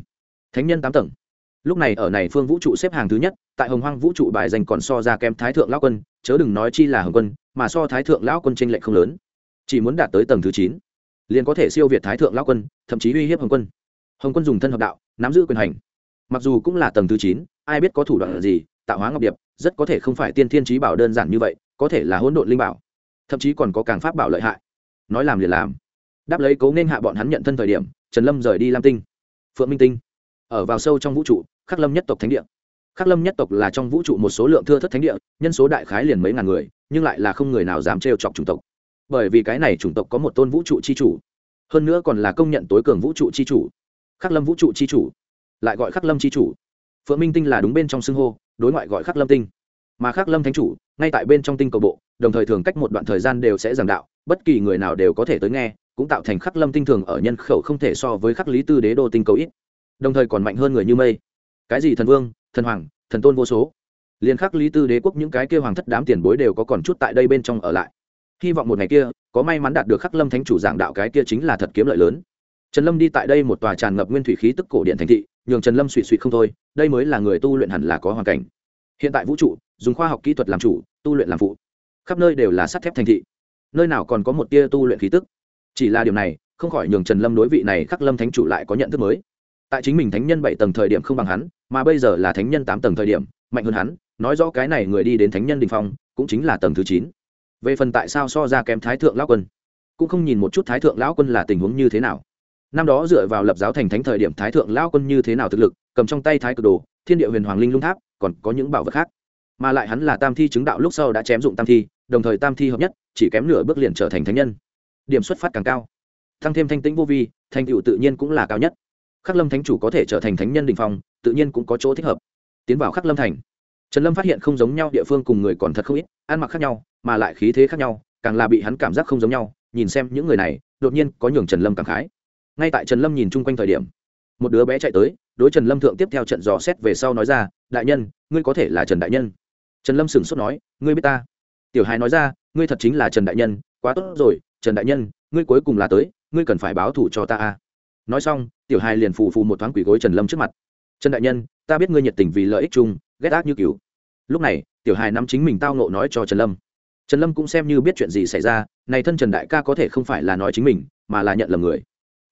Thánh nhân tám tầng lúc này ở này phương vũ trụ xếp hàng thứ nhất, tại hồng hoang vũ trụ bài danh còn so ra kém thái thượng lão quân, chớ đừng nói chi là hồng quân, mà so thái thượng lão quân tranh lệch không lớn. Chỉ muốn đạt tới tầng thứ chín, liền có thể siêu việt thái thượng lão quân, thậm chí uy hiếp hồng quân. Hồng quân dùng thân hợp đạo, nắm giữ quyền hành. Mặc dù cũng là tầng thứ chín, ai biết có thủ đoạn gì, tạo hóa ngọc điệp, rất có thể không phải tiên thiên trí bảo đơn giản như vậy, có thể là hỗn độn linh bảo, thậm chí còn có càng pháp bảo lợi hại. Nói làm liền làm. Đáp lấy cố nên hạ bọn hắn nhận thân thời điểm, trần lâm rời đi lam tinh. Phượng minh tinh ở vào sâu trong vũ trụ, khắc lâm nhất tộc thánh địa. Khắc lâm nhất tộc là trong vũ trụ một số lượng thưa thất thánh địa, nhân số đại khái liền mấy ngàn người, nhưng lại là không người nào dám trêu chọc chủng tộc. Bởi vì cái này chủng tộc có một tôn vũ trụ c h i chủ, hơn nữa còn là công nhận tối cường vũ trụ c h i chủ. Khắc lâm vũ trụ c h i chủ, lại gọi khắc lâm c h i chủ. Phượng minh tinh là đúng bên trong xưng hô, đối ngoại gọi khắc lâm tinh. Mà khắc lâm thánh chủ, ngay tại bên trong tinh cầu bộ, đồng thời thường cách một đoạn thời gian đều sẽ giảng đạo, bất kỳ người nào đều có thể tới nghe, cũng tạo thành khắc lâm tinh thường ở nhân khẩu không thể so với khắc lý tư đế đô tinh cầu ít đồng thời còn mạnh hơn người như mây. Cái gì thần vương, thần hoàng, thần tôn vô số. Liền khắc lý tư đế quốc những cái kia hoàng thất đám tiền bối đều có còn chút tại đây bên trong ở lại. Hy vọng một ngày kia, có may mắn đạt được khắc lâm thánh chủ giảng đạo cái kia chính là thật kiếm lợi lớn. Trần lâm đi tại đây một tòa tràn ngập nguyên thủy khí tức cổ điện thành thị, nhường trần lâm suy suy không thôi, đây mới là người tu luyện hẳn là có hoàn cảnh. Hiện tại vũ trụ, dùng khoa học kỹ thuật làm chủ, tu luyện làm phụ. Khắp nơi đều là sắt thép thành thị. Nơi nào còn có một tia tu luyện khí tức? Chỉ là điều này, không khỏi nhường trần lâm đối vị này khắc lâm thánh chủ lại có nhận thức mới tại chính mình thánh nhân bảy tầng thời điểm không bằng hắn, mà bây giờ là thánh nhân tám tầng thời điểm, mạnh hơn hắn, nói rõ cái này người đi đến thánh nhân đình phong, cũng chính là tầng thứ chín. Về phần tại sao so ra kém thái thượng lão quân, cũng không nhìn một chút thái thượng lão quân là tình huống như thế nào. Năm đó dựa vào lập giáo thành thánh thời điểm thái thượng lão quân như thế nào thực lực, cầm trong tay thái cực đồ, thiên địa huyền hoàng linh lung tháp, còn có những bảo vật khác. Mà lại hắn là tam thi chứng đạo lúc sau đã chém dụng tam thi, đồng thời tam thi hợp nhất, chỉ kém nửa bước liền trở thành thánh nhân. Điểm xuất phát càng cao. Tăng thêm thanh tĩnh vô vi, thành tựu tự nhiên cũng là cao nhất khắc lâm thánh chủ có thể trở thành thánh nhân đình phong, tự nhiên cũng có chỗ thích hợp. Tiến vào khắc lâm thành, trần lâm phát hiện không giống nhau địa phương cùng người còn thật không ít, ăn mặc khác nhau, mà lại khí thế khác nhau, càng là bị hắn cảm giác không giống nhau, nhìn xem những người này, đột nhiên có nhường trần lâm cảm khái. Ngay tại trần lâm nhìn chung quanh thời điểm, một đứa bé chạy tới, đối trần lâm thượng tiếp theo trận dò xét về sau nói ra, đại nhân, ngươi có thể là trần đại nhân. Trần lâm sửng sốt nói, ngươi biết ta? Tiểu hài nói ra, ngươi thật chính là trần đại nhân, quá tốt rồi, trần đại nhân, ngươi cuối cùng là tới, ngươi cần phải báo thủ cho ta a nói xong, tiểu hài liền phù phù một thoáng quỷ gối trần lâm trước mặt. Trần đại nhân, ta biết ngươi nhiệt tình vì lợi ích chung, ghét ác như cứu lúc này, tiểu hài nắm chính mình tao nộ nói cho trần lâm. Trần lâm cũng xem như biết chuyện gì xảy ra, này thân trần đại ca có thể không phải là nói chính mình, mà là nhận lầm người.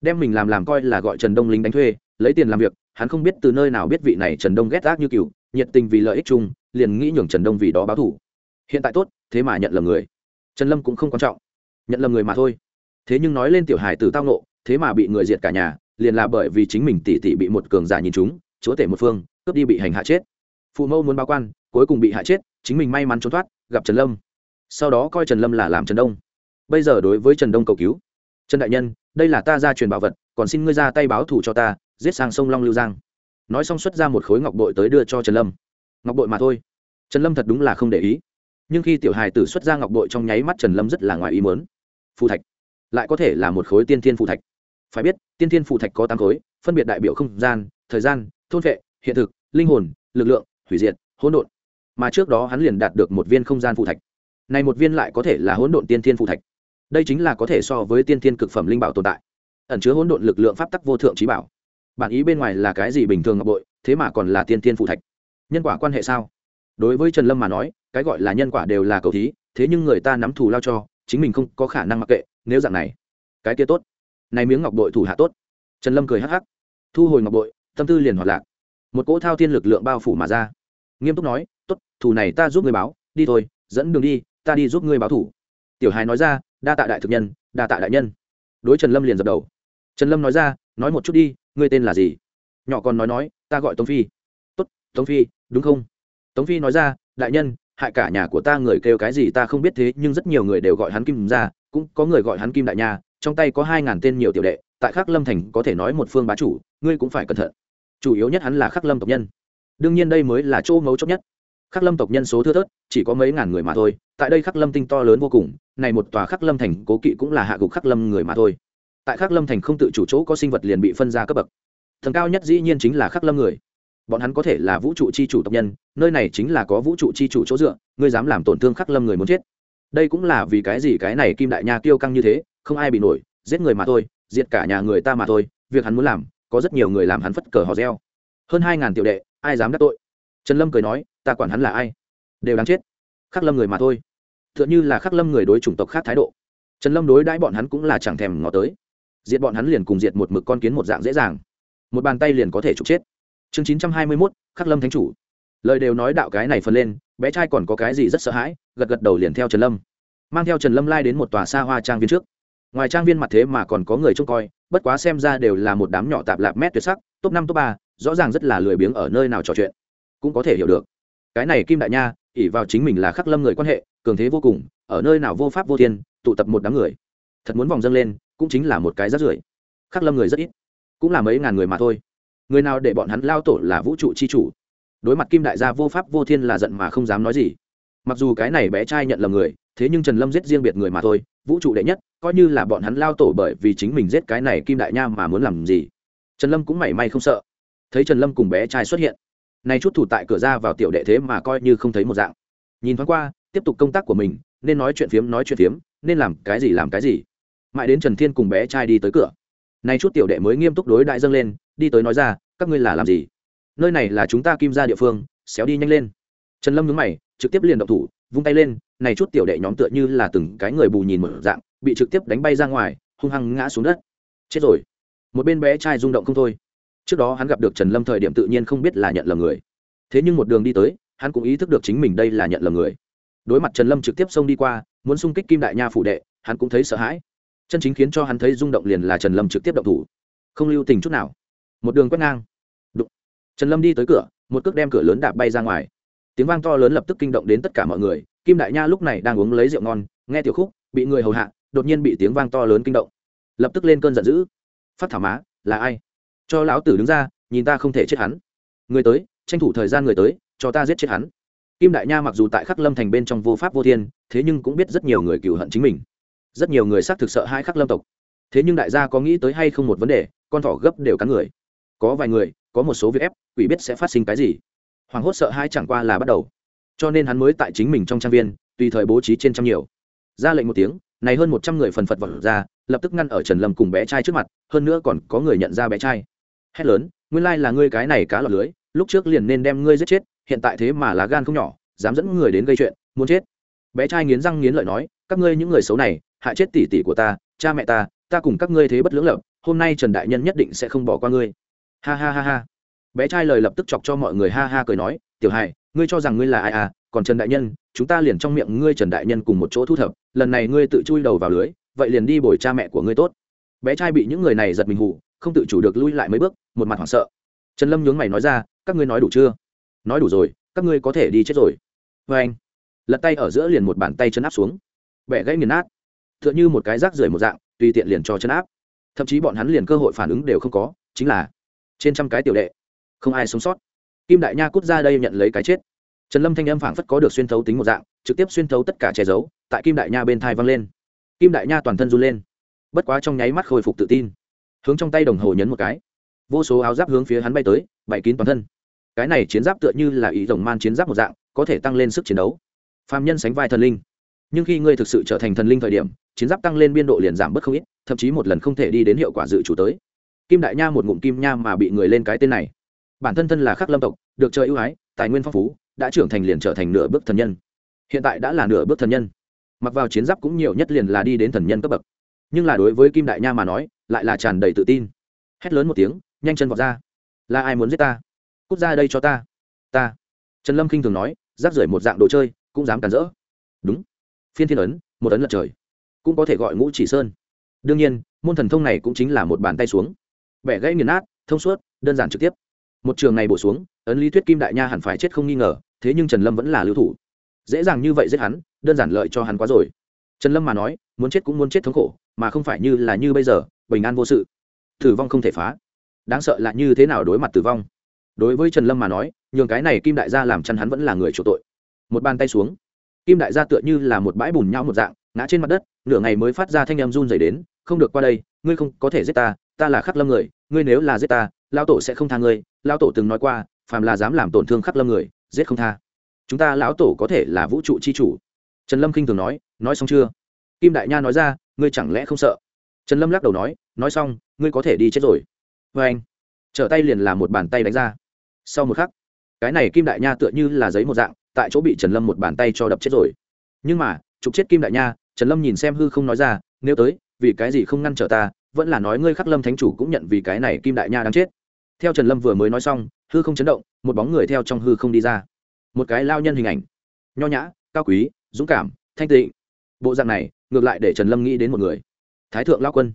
Đem mình làm làm coi là gọi trần đông lính đánh thuê, lấy tiền làm việc, hắn không biết từ nơi nào biết vị này trần đông ghét ác như cựu nhiệt tình vì lợi ích chung, liền nghĩ nhường trần đông vì đó báo thủ hiện tại tốt, thế mà nhận lầm người. Trần lâm cũng không quan trọng. Nhận lầm người mà thôi. Thế nhưng nói lên tiểu hài từ tao nộ thế mà bị người diệt cả nhà, liền là bởi vì chính mình tỷ tỷ bị một cường giả nhìn chúng, chúa tể một phương, cướp đi bị hành hạ chết. Phụ mẫu muốn báo quan, cuối cùng bị hạ chết, chính mình may mắn trốn thoát, gặp trần lâm. Sau đó coi trần lâm là làm trần đông. Bây giờ đối với trần đông cầu cứu. Trần đại nhân, đây là ta ra truyền bảo vật, còn xin ngươi ra tay báo thù cho ta, giết sang sông long lưu giang. Nói xong xuất ra một khối ngọc bội tới đưa cho trần lâm. Ngọc bội mà thôi. Trần lâm thật đúng là không để ý. Nhưng khi tiểu hài tử xuất ra ngọc bội trong nháy mắt trần lâm rất là ngoài ý mớn phù thạch. Lại có thể là một khối tiên thiên phù thạch phải biết, tiên thiên phụ thạch có tám khối, phân biệt đại biểu không gian, thời gian, thôn vệ, hiện thực, linh hồn, lực lượng, hủy diệt, hỗn độn. Mà trước đó hắn liền đạt được một viên không gian phụ thạch. Này một viên lại có thể là hỗn độn tiên thiên phụ thạch. Đây chính là có thể so với tiên thiên cực phẩm linh bảo tồn tại. Ẩn chứa hỗn độn lực lượng pháp tắc vô thượng trí bảo. Bản ý bên ngoài là cái gì bình thường ngọc bội, thế mà còn là tiên thiên phụ thạch? Nhân quả quan hệ sao? Đối với trần lâm mà nói, cái gọi là nhân quả đều là cầu thí, thế nhưng người ta nắm thù lao cho, chính mình không có khả năng mặc kệ, nếu dạng này, cái kia tốt này miếng ngọc bội thủ hạ tốt. Trần lâm cười hắc hắc. Thu hồi ngọc bội, tâm tư liền hoạt lạc. Một cỗ thao thiên lực lượng bao phủ mà ra. Nghiêm túc nói, tốt, thủ này ta giúp người báo, đi thôi, dẫn đường đi, ta đi giúp ngươi báo thủ. Tiểu hài nói ra, đa tạ đại thực nhân, đa tạ đại nhân. Đối trần lâm liền dập đầu. Trần lâm nói ra, nói một chút đi, ngươi tên là gì? Nhỏ còn nói nói, ta gọi tống phi. Tốt, tống phi, đúng không? Tống phi nói ra, đại nhân, hại cả nhà của ta người kêu cái gì ta không biết thế, nhưng rất nhiều người đều gọi hắn kim ra, cũng có người gọi hắn kim đại nhà trong tay có hai ngàn tên nhiều tiểu đệ, tại khắc lâm thành có thể nói một phương bá chủ, ngươi cũng phải cẩn thận. Chủ yếu nhất hắn là khắc lâm tộc nhân. Đương nhiên đây mới là chỗ mấu chốt nhất. Khắc lâm tộc nhân số thưa thớt, chỉ có mấy ngàn người mà thôi, tại đây khắc lâm tinh to lớn vô cùng, này một tòa khắc lâm thành cố kỵ cũng là hạ gục khắc lâm người mà thôi. Tại khắc lâm thành không tự chủ chỗ có sinh vật liền bị phân ra cấp bậc. Thần cao nhất dĩ nhiên chính là khắc lâm người. Bọn hắn có thể là vũ trụ chi chủ tộc nhân, nơi này chính là có vũ trụ chi chủ chỗ dựa, ngươi dám làm tổn thương khắc lâm người muốn chết. Đây cũng là vì cái gì cái này kim đại nha kiêu căng như thế không ai bị nổi, giết người mà thôi, diệt cả nhà người ta mà thôi, việc hắn muốn làm, có rất nhiều người làm hắn phất cờ hò reo. Hơn hai ngàn tiểu đệ, ai dám đắc tội? Trần lâm cười nói, ta quản hắn là ai? Đều đáng chết. Khắc lâm người mà thôi. T h ư ợ n h ư là khắc lâm người đối chủng tộc khác thái độ. Trần lâm đối đãi bọn hắn cũng là chẳng thèm ngó tới. Diệt bọn hắn liền cùng diệt một mực con kiến một dạng dễ dàng. Một bàn tay liền có thể trục chết. Chương chín trăm hai mươi mốt, khắc lâm thánh chủ. Lời đều nói đạo cái này phân lên, bé trai còn có cái gì rất sợ hãi, gật gật đầu liền theo trần lâm. Mang theo trần lâm lai đến một tòa xa hoa trang viên trước ngoài trang viên mặt thế mà còn có người trông coi, bất quá xem ra đều là một đám nhỏ tạp lạp mét tuyệt sắc, top năm, top ba, rõ ràng rất là lười biếng ở nơi nào trò chuyện. Cũng có thể hiểu được. Cái này kim đại nha ỉ vào chính mình là khắc lâm người quan hệ, cường thế vô cùng, ở nơi nào vô pháp vô thiên, tụ tập một đám người. Thật muốn vòng dâng lên, cũng chính là một cái rát rưởi. Khắc lâm người rất ít, cũng là mấy ngàn người mà thôi. Người nào để bọn hắn lao tổ là vũ trụ c h i chủ? Đối mặt kim đại gia vô pháp vô thiên là giận mà không dám nói gì mặc dù cái này bé trai nhận lầm người, thế nhưng trần lâm giết riêng biệt người mà thôi, vũ trụ đệ nhất, coi như là bọn hắn lao tổ bởi vì chính mình giết cái này kim đại nha mà muốn làm gì. Trần lâm cũng mảy may không sợ. Thấy trần lâm cùng bé trai xuất hiện, nay chút thủ tại cửa ra vào tiểu đệ thế mà coi như không thấy một dạng. Nhìn thoáng qua, tiếp tục công tác của mình, nên nói chuyện phiếm, nói chuyện phiếm, nên làm cái gì làm cái gì. Mãi đến trần thiên cùng bé trai đi tới cửa, nay chút tiểu đệ mới nghiêm túc đối đại dâng lên, đi tới nói ra, các ngươi là làm gì? Nơi này là chúng ta kim ra địa phương, xéo đi nhanh lên. Trần lâm nhúng mày trực tiếp liền động thủ, vung tay lên, này chút tiểu đệ nhóm tựa như là từng cái người bù nhìn mở dạng, bị trực tiếp đánh bay ra ngoài, hung hăng ngã xuống đất. Chết rồi. Một bên bé trai rung động không thôi. Trước đó hắn gặp được trần lâm thời điểm tự nhiên không biết là nhận lầm người. Thế nhưng một đường đi tới, hắn cũng ý thức được chính mình đây là nhận lầm người. Đối mặt trần lâm trực tiếp xông đi qua, muốn xung kích kim đại nha phủ đệ, hắn cũng thấy sợ hãi. Chân chính khiến cho hắn thấy rung động liền là trần lâm trực tiếp động thủ. Không lưu tình chút nào. Một đường quét ngang. Đụng. trần lâm đi tới cửa, một cước đem cửa lớn đạp bay ra ngoài tiếng vang to lớn lập tức kinh động đến tất cả mọi người, kim đại nha lúc này đang uống lấy rượu ngon, nghe tiểu khúc, bị người hầu hạ, đột nhiên bị tiếng vang to lớn kinh động. Lập tức lên cơn giận dữ. Phát thảo má, là ai? Cho lão tử đứng ra, nhìn ta không thể chết hắn. Người tới, tranh thủ thời gian người tới, cho ta giết chết hắn. Kim đại nha mặc dù tại khắc lâm thành bên trong vô pháp vô thiên, thế nhưng cũng biết rất nhiều người cựu hận chính mình. Rất nhiều người xác thực sợ hai khắc lâm tộc. Thế nhưng đại gia có nghĩ tới hay không một vấn đề, con thỏ gấp đều cắn người. Có vài người, có một số việc ép, quỷ biết sẽ phát sinh cái gì hoàng hốt sợ hai chẳng qua là bắt đầu. Cho nên hắn mới tại chính mình trong trang viên, tùy thời bố trí trên trăm nhiều. Ra lệnh một tiếng, này hơn một trăm người phần phật vật ra, lập tức ngăn ở trần lâm cùng bé trai trước mặt, hơn nữa còn có người nhận ra bé trai. Hét lớn, nguyên lai là ngươi cái này cá lọt lưới, lúc trước liền nên đem ngươi giết chết, hiện tại thế mà lá gan không nhỏ, dám dẫn người đến gây chuyện, muốn chết. Bé trai nghiến răng nghiến lợi nói, các ngươi những người xấu này, hại chết tỷ tỷ của ta, cha mẹ ta ta cùng các ngươi thế bất lưỡng lập hôm nay trần đại nhân nhất định sẽ không bỏ qua ngươi. Ha ha ha ha bé trai lời lập tức chọc cho mọi người ha ha cười nói, tiểu hài ngươi cho rằng ngươi là ai à? Còn trần đại nhân, chúng ta liền trong miệng ngươi trần đại nhân cùng một chỗ thu thập, lần này ngươi tự chui đầu vào lưới, vậy liền đi bồi cha mẹ của ngươi tốt. Bé trai bị những người này giật mình hù, không tự chủ được lui lại mấy bước, một mặt hoảng sợ. Trần lâm nhướng mày nói ra, các ngươi nói đủ chưa? Nói đủ rồi, các ngươi có thể đi chết rồi. Vê anh. Lật tay ở giữa liền một bàn tay chân áp xuống. Bẻ gãy nghiền nát. T h ư ợ n h ư một cái rác rưởi một dạng, tùy tiện liền cho chân áp. Thậm chí bọn hắn liền cơ hội phản ứng đều không có, chính là trên trăm cái tiểu đệ không ai sống sót. Kim đại nha cút ra đây nhận lấy cái chết. Trần lâm thanh âm phảng phất có được xuyên thấu tính một dạng, trực tiếp xuyên thấu tất cả che giấu, tại kim đại nha bên thai văng lên. Kim đại nha toàn thân run lên. Bất quá trong nháy mắt khôi phục tự tin. Hướng trong tay đồng hồ nhấn một cái. Vô số áo giáp hướng phía hắn bay tới bậy kín toàn thân. Cái này chiến giáp tựa như là ý rồng man chiến giáp một dạng, có thể tăng lên sức chiến đấu. Phạm nhân sánh vai thần linh. Nhưng khi ngươi thực sự trở thành thần linh thời điểm, chiến giáp tăng lên biên độ liền giảm bất không ít, thậm chí một lần không thể đi đến hiệu quả dự chủ tới. Kim đại nha một ngụm kim nha mà bị người lên cái tên này bản thân thân là khắc lâm tộc, được trời ưu ái, tài nguyên phong phú, đã trưởng thành liền trở thành nửa bước thần nhân. Hiện tại đã là nửa bước thần nhân. Mặc vào chiến giáp cũng nhiều nhất liền là đi đến thần nhân cấp bậc. Nhưng là đối với kim đại nha mà nói, lại là tràn đầy tự tin. Hét lớn một tiếng, nhanh chân vọt ra. Là ai muốn giết ta? Cút ra đây cho ta. Ta. Trần lâm k i n h thường nói rác rưởi một dạng đồ chơi, cũng dám cản rỡ. Đúng. Phiên thiên ấn, một ấn lật trời. Cũng có thể gọi ngũ chỉ sơn. Đương nhiên, môn thần thông này cũng chính là một bàn tay xuống. Bẻ gãy nghiền nát, thông suốt, đơn giản trực tiếp một trường này bổ xuống, ấn lý thuyết kim đại nha hẳn phải chết không nghi ngờ, thế nhưng trần lâm vẫn là lưu thủ. Dễ dàng như vậy giết hắn, đơn giản lợi cho hắn quá rồi. Trần lâm mà nói, muốn chết cũng muốn chết thống khổ, mà không phải như là như bây giờ, bình an vô sự. Tử vong không thể phá. Đáng sợ là như thế nào đối mặt tử vong? Đối với trần lâm mà nói, nhường cái này kim đại gia làm chăn hắn vẫn là người chủ tội. Một bàn tay xuống, kim đại gia tựa như là một bãi bùn nhau một dạng, ngã trên mặt đất, nửa ngày mới phát ra thanh em run dày đến, không được qua đây, ngươi không có thể giết ta ta là khắc lâm người, ngươi nếu là giết ta lao tổ sẽ không tha ngươi lão tổ từng nói qua, phàm là dám làm tổn thương khắc lâm người, giết không tha. Chúng ta lão tổ có thể là vũ trụ chi chủ. Trần lâm k i n h thường nói nói xong chưa? Kim đại nha nói ra, ngươi chẳng lẽ không sợ? Trần lâm lắc đầu nói nói xong, ngươi có thể đi chết rồi. Vê anh, trở tay liền làm một bàn tay đánh ra. Sau một khắc, cái này kim đại nha tựa như là giấy một dạng, tại chỗ bị trần lâm một bàn tay cho đập chết rồi. Nhưng mà, trục chết kim đại nha, trần lâm nhìn xem hư không nói ra, nếu tới, vì cái gì không ngăn trở ta, vẫn là nói ngươi khắc lâm thánh chủ cũng nhận vì cái này kim đại nha đang chết theo trần lâm vừa mới nói xong, hư không chấn động, một bóng người theo trong hư không đi ra. Một cái lao nhân hình ảnh. Nho nhã, cao quý, dũng cảm, thanh tịnh. Bộ dạng này, ngược lại để trần lâm nghĩ đến một người. Thái thượng lao quân.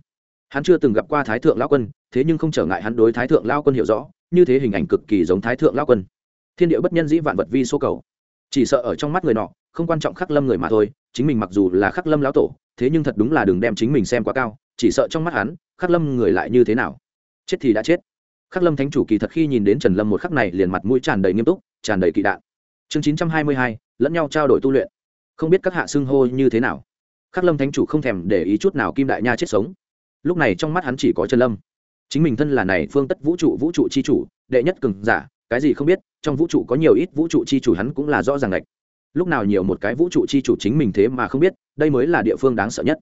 Hắn chưa từng gặp qua thái thượng lao quân, thế nhưng không trở ngại hắn đối thái thượng lao quân hiểu rõ, như thế hình ảnh cực kỳ giống thái thượng lao quân. Thiên địa bất nhân dĩ vạn vật vi số cầu. Chỉ sợ ở trong mắt người nọ, không quan trọng khắc lâm người mà thôi, chính mình mặc dù là khắc lâm lão tổ, thế nhưng thật đúng là đừng đem chính mình xem quá cao, chỉ sợ trong mắt hắn, khắc lâm người lại như thế nào. Chết thì đã chết khắc lâm thánh chủ kỳ thật khi nhìn đến trần lâm một khắc này liền mặt mũi tràn đầy nghiêm túc, tràn đầy kỵ đạn. Chương chín trăm hai mươi hai, lẫn nhau trao đổi tu luyện. Không biết các hạ xưng hô như thế nào. Khắc lâm thánh chủ không thèm để ý chút nào kim đại nha chết sống. Lúc này trong mắt hắn chỉ có trần lâm. Chính mình thân là này phương tất vũ trụ vũ trụ c h i chủ, đệ nhất cường giả, cái gì không biết, trong vũ trụ có nhiều ít vũ trụ c h i chủ hắn cũng là rõ ràng lệch. Lúc nào nhiều một cái vũ trụ c h i chủ chính mình thế mà không biết, đây mới là địa phương đáng sợ nhất.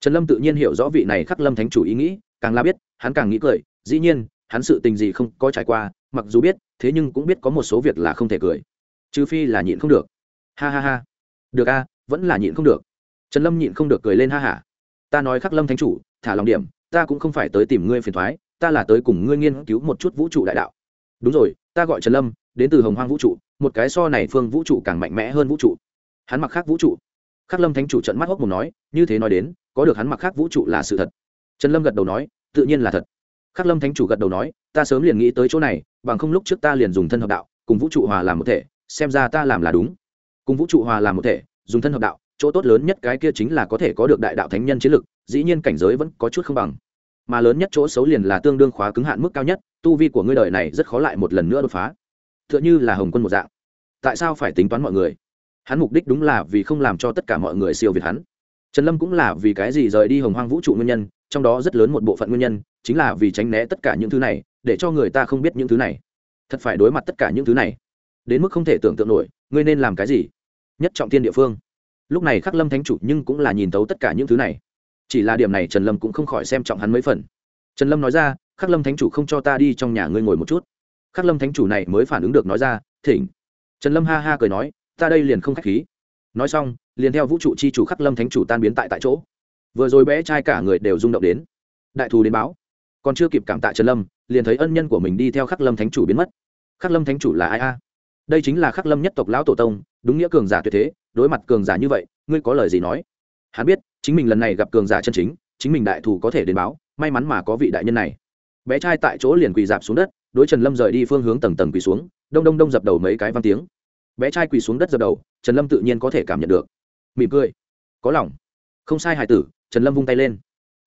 Trần lâm tự nhiên hiểu rõ vị này khắc lâm thánh chủ ý nghĩ, càng la biết, hắn càng nghĩ cười, dĩ nhiên hắn sự tình gì không có trải qua, mặc dù biết, thế nhưng cũng biết có một số việc là không thể cười. Trừ phi là nhịn không được. Ha ha ha. Được a, vẫn là nhịn không được. Trần lâm nhịn không được cười lên ha hả. Ta nói khắc lâm thánh chủ, thả lòng điểm, ta cũng không phải tới tìm ngươi phiền thoái, ta là tới cùng ngươi nghiên cứu một chút vũ trụ đại đạo. Đúng rồi, ta gọi trần lâm, đến từ hồng hoang vũ trụ, một cái so này phương vũ trụ càng mạnh mẽ hơn vũ trụ. Hắn mặc khác vũ trụ. Khắc lâm thánh chủ trận mắt hốc một nói, như thế nói đến, có được hắn mặc khác vũ trụ là sự thật. Trần lâm gật đầu nói, tự nhiên là thật khắc lâm thánh chủ gật đầu nói, ta sớm liền nghĩ tới chỗ này, bằng không lúc trước ta liền dùng thân hợp đạo, cùng vũ trụ hòa làm một thể, xem ra ta làm là đúng. Cùng vũ trụ hòa làm một thể, dùng thân hợp đạo, chỗ tốt lớn nhất cái kia chính là có thể có được đại đạo thánh nhân chiến lực, dĩ nhiên cảnh giới vẫn có chút không bằng. Mà lớn nhất chỗ xấu liền là tương đương khóa cứng hạn mức cao nhất, tu vi của ngươi đời này rất khó lại một lần nữa đột phá. T h ư ợ n h ư là hồng quân một dạng. Tại sao phải tính toán mọi người? Hắn mục đích đúng là vì không làm cho tất cả mọi người siêu việt hắn. Trần lâm cũng là vì cái gì rời đi hồng hoang vũ trụ nguyên nhân, trong đó rất lớn một bộ phận nguyên nhân chính là vì tránh né tất cả những thứ này, để cho người ta không biết những thứ này. Thật phải đối mặt tất cả những thứ này. Đến mức không thể tưởng tượng nổi, ngươi nên làm cái gì? Nhất trọng tiên địa phương. Lúc này khắc lâm thánh chủ nhưng cũng là nhìn tấu tất cả những thứ này. Chỉ là điểm này trần lâm cũng không khỏi xem trọng hắn mấy phần. Trần lâm nói ra, khắc lâm thánh chủ không cho ta đi trong nhà ngươi ngồi một chút. Khắc lâm thánh chủ này mới phản ứng được nói ra, thỉnh. Trần lâm ha ha cười nói, ta đây liền không k h á c h khí. Nói xong, liền theo vũ trụ chi chủ khắc lâm thánh chủ tan biến tại tại chỗ. Vừa rồi bé trai cả người đều rung động đến. Đại thù đến báo còn chưa kịp cảm tạ trần lâm, liền thấy ân nhân của mình đi theo khắc lâm thánh chủ biến mất. Khắc lâm thánh chủ là ai a? Đây chính là khắc lâm nhất tộc lão tổ tông, đúng nghĩa cường giả tuyệt thế, đối mặt cường giả như vậy, ngươi có lời gì nói? Hắn biết, chính mình lần này gặp cường giả chân chính chính mình đại thù có thể đến báo, may mắn mà có vị đại nhân này. Bé trai tại chỗ liền quỳ dạp xuống đất, đối trần lâm rời đi phương hướng tầng tầng quỳ xuống, đông đông đông dập đầu mấy cái văn tiếng. Bé trai quỳ xuống đất dập đầu, trần lâm tự nhiên có thể cảm nhận được. Mỉm cười. Có lòng. Không sai hài tử, trần lâm vung tay lên.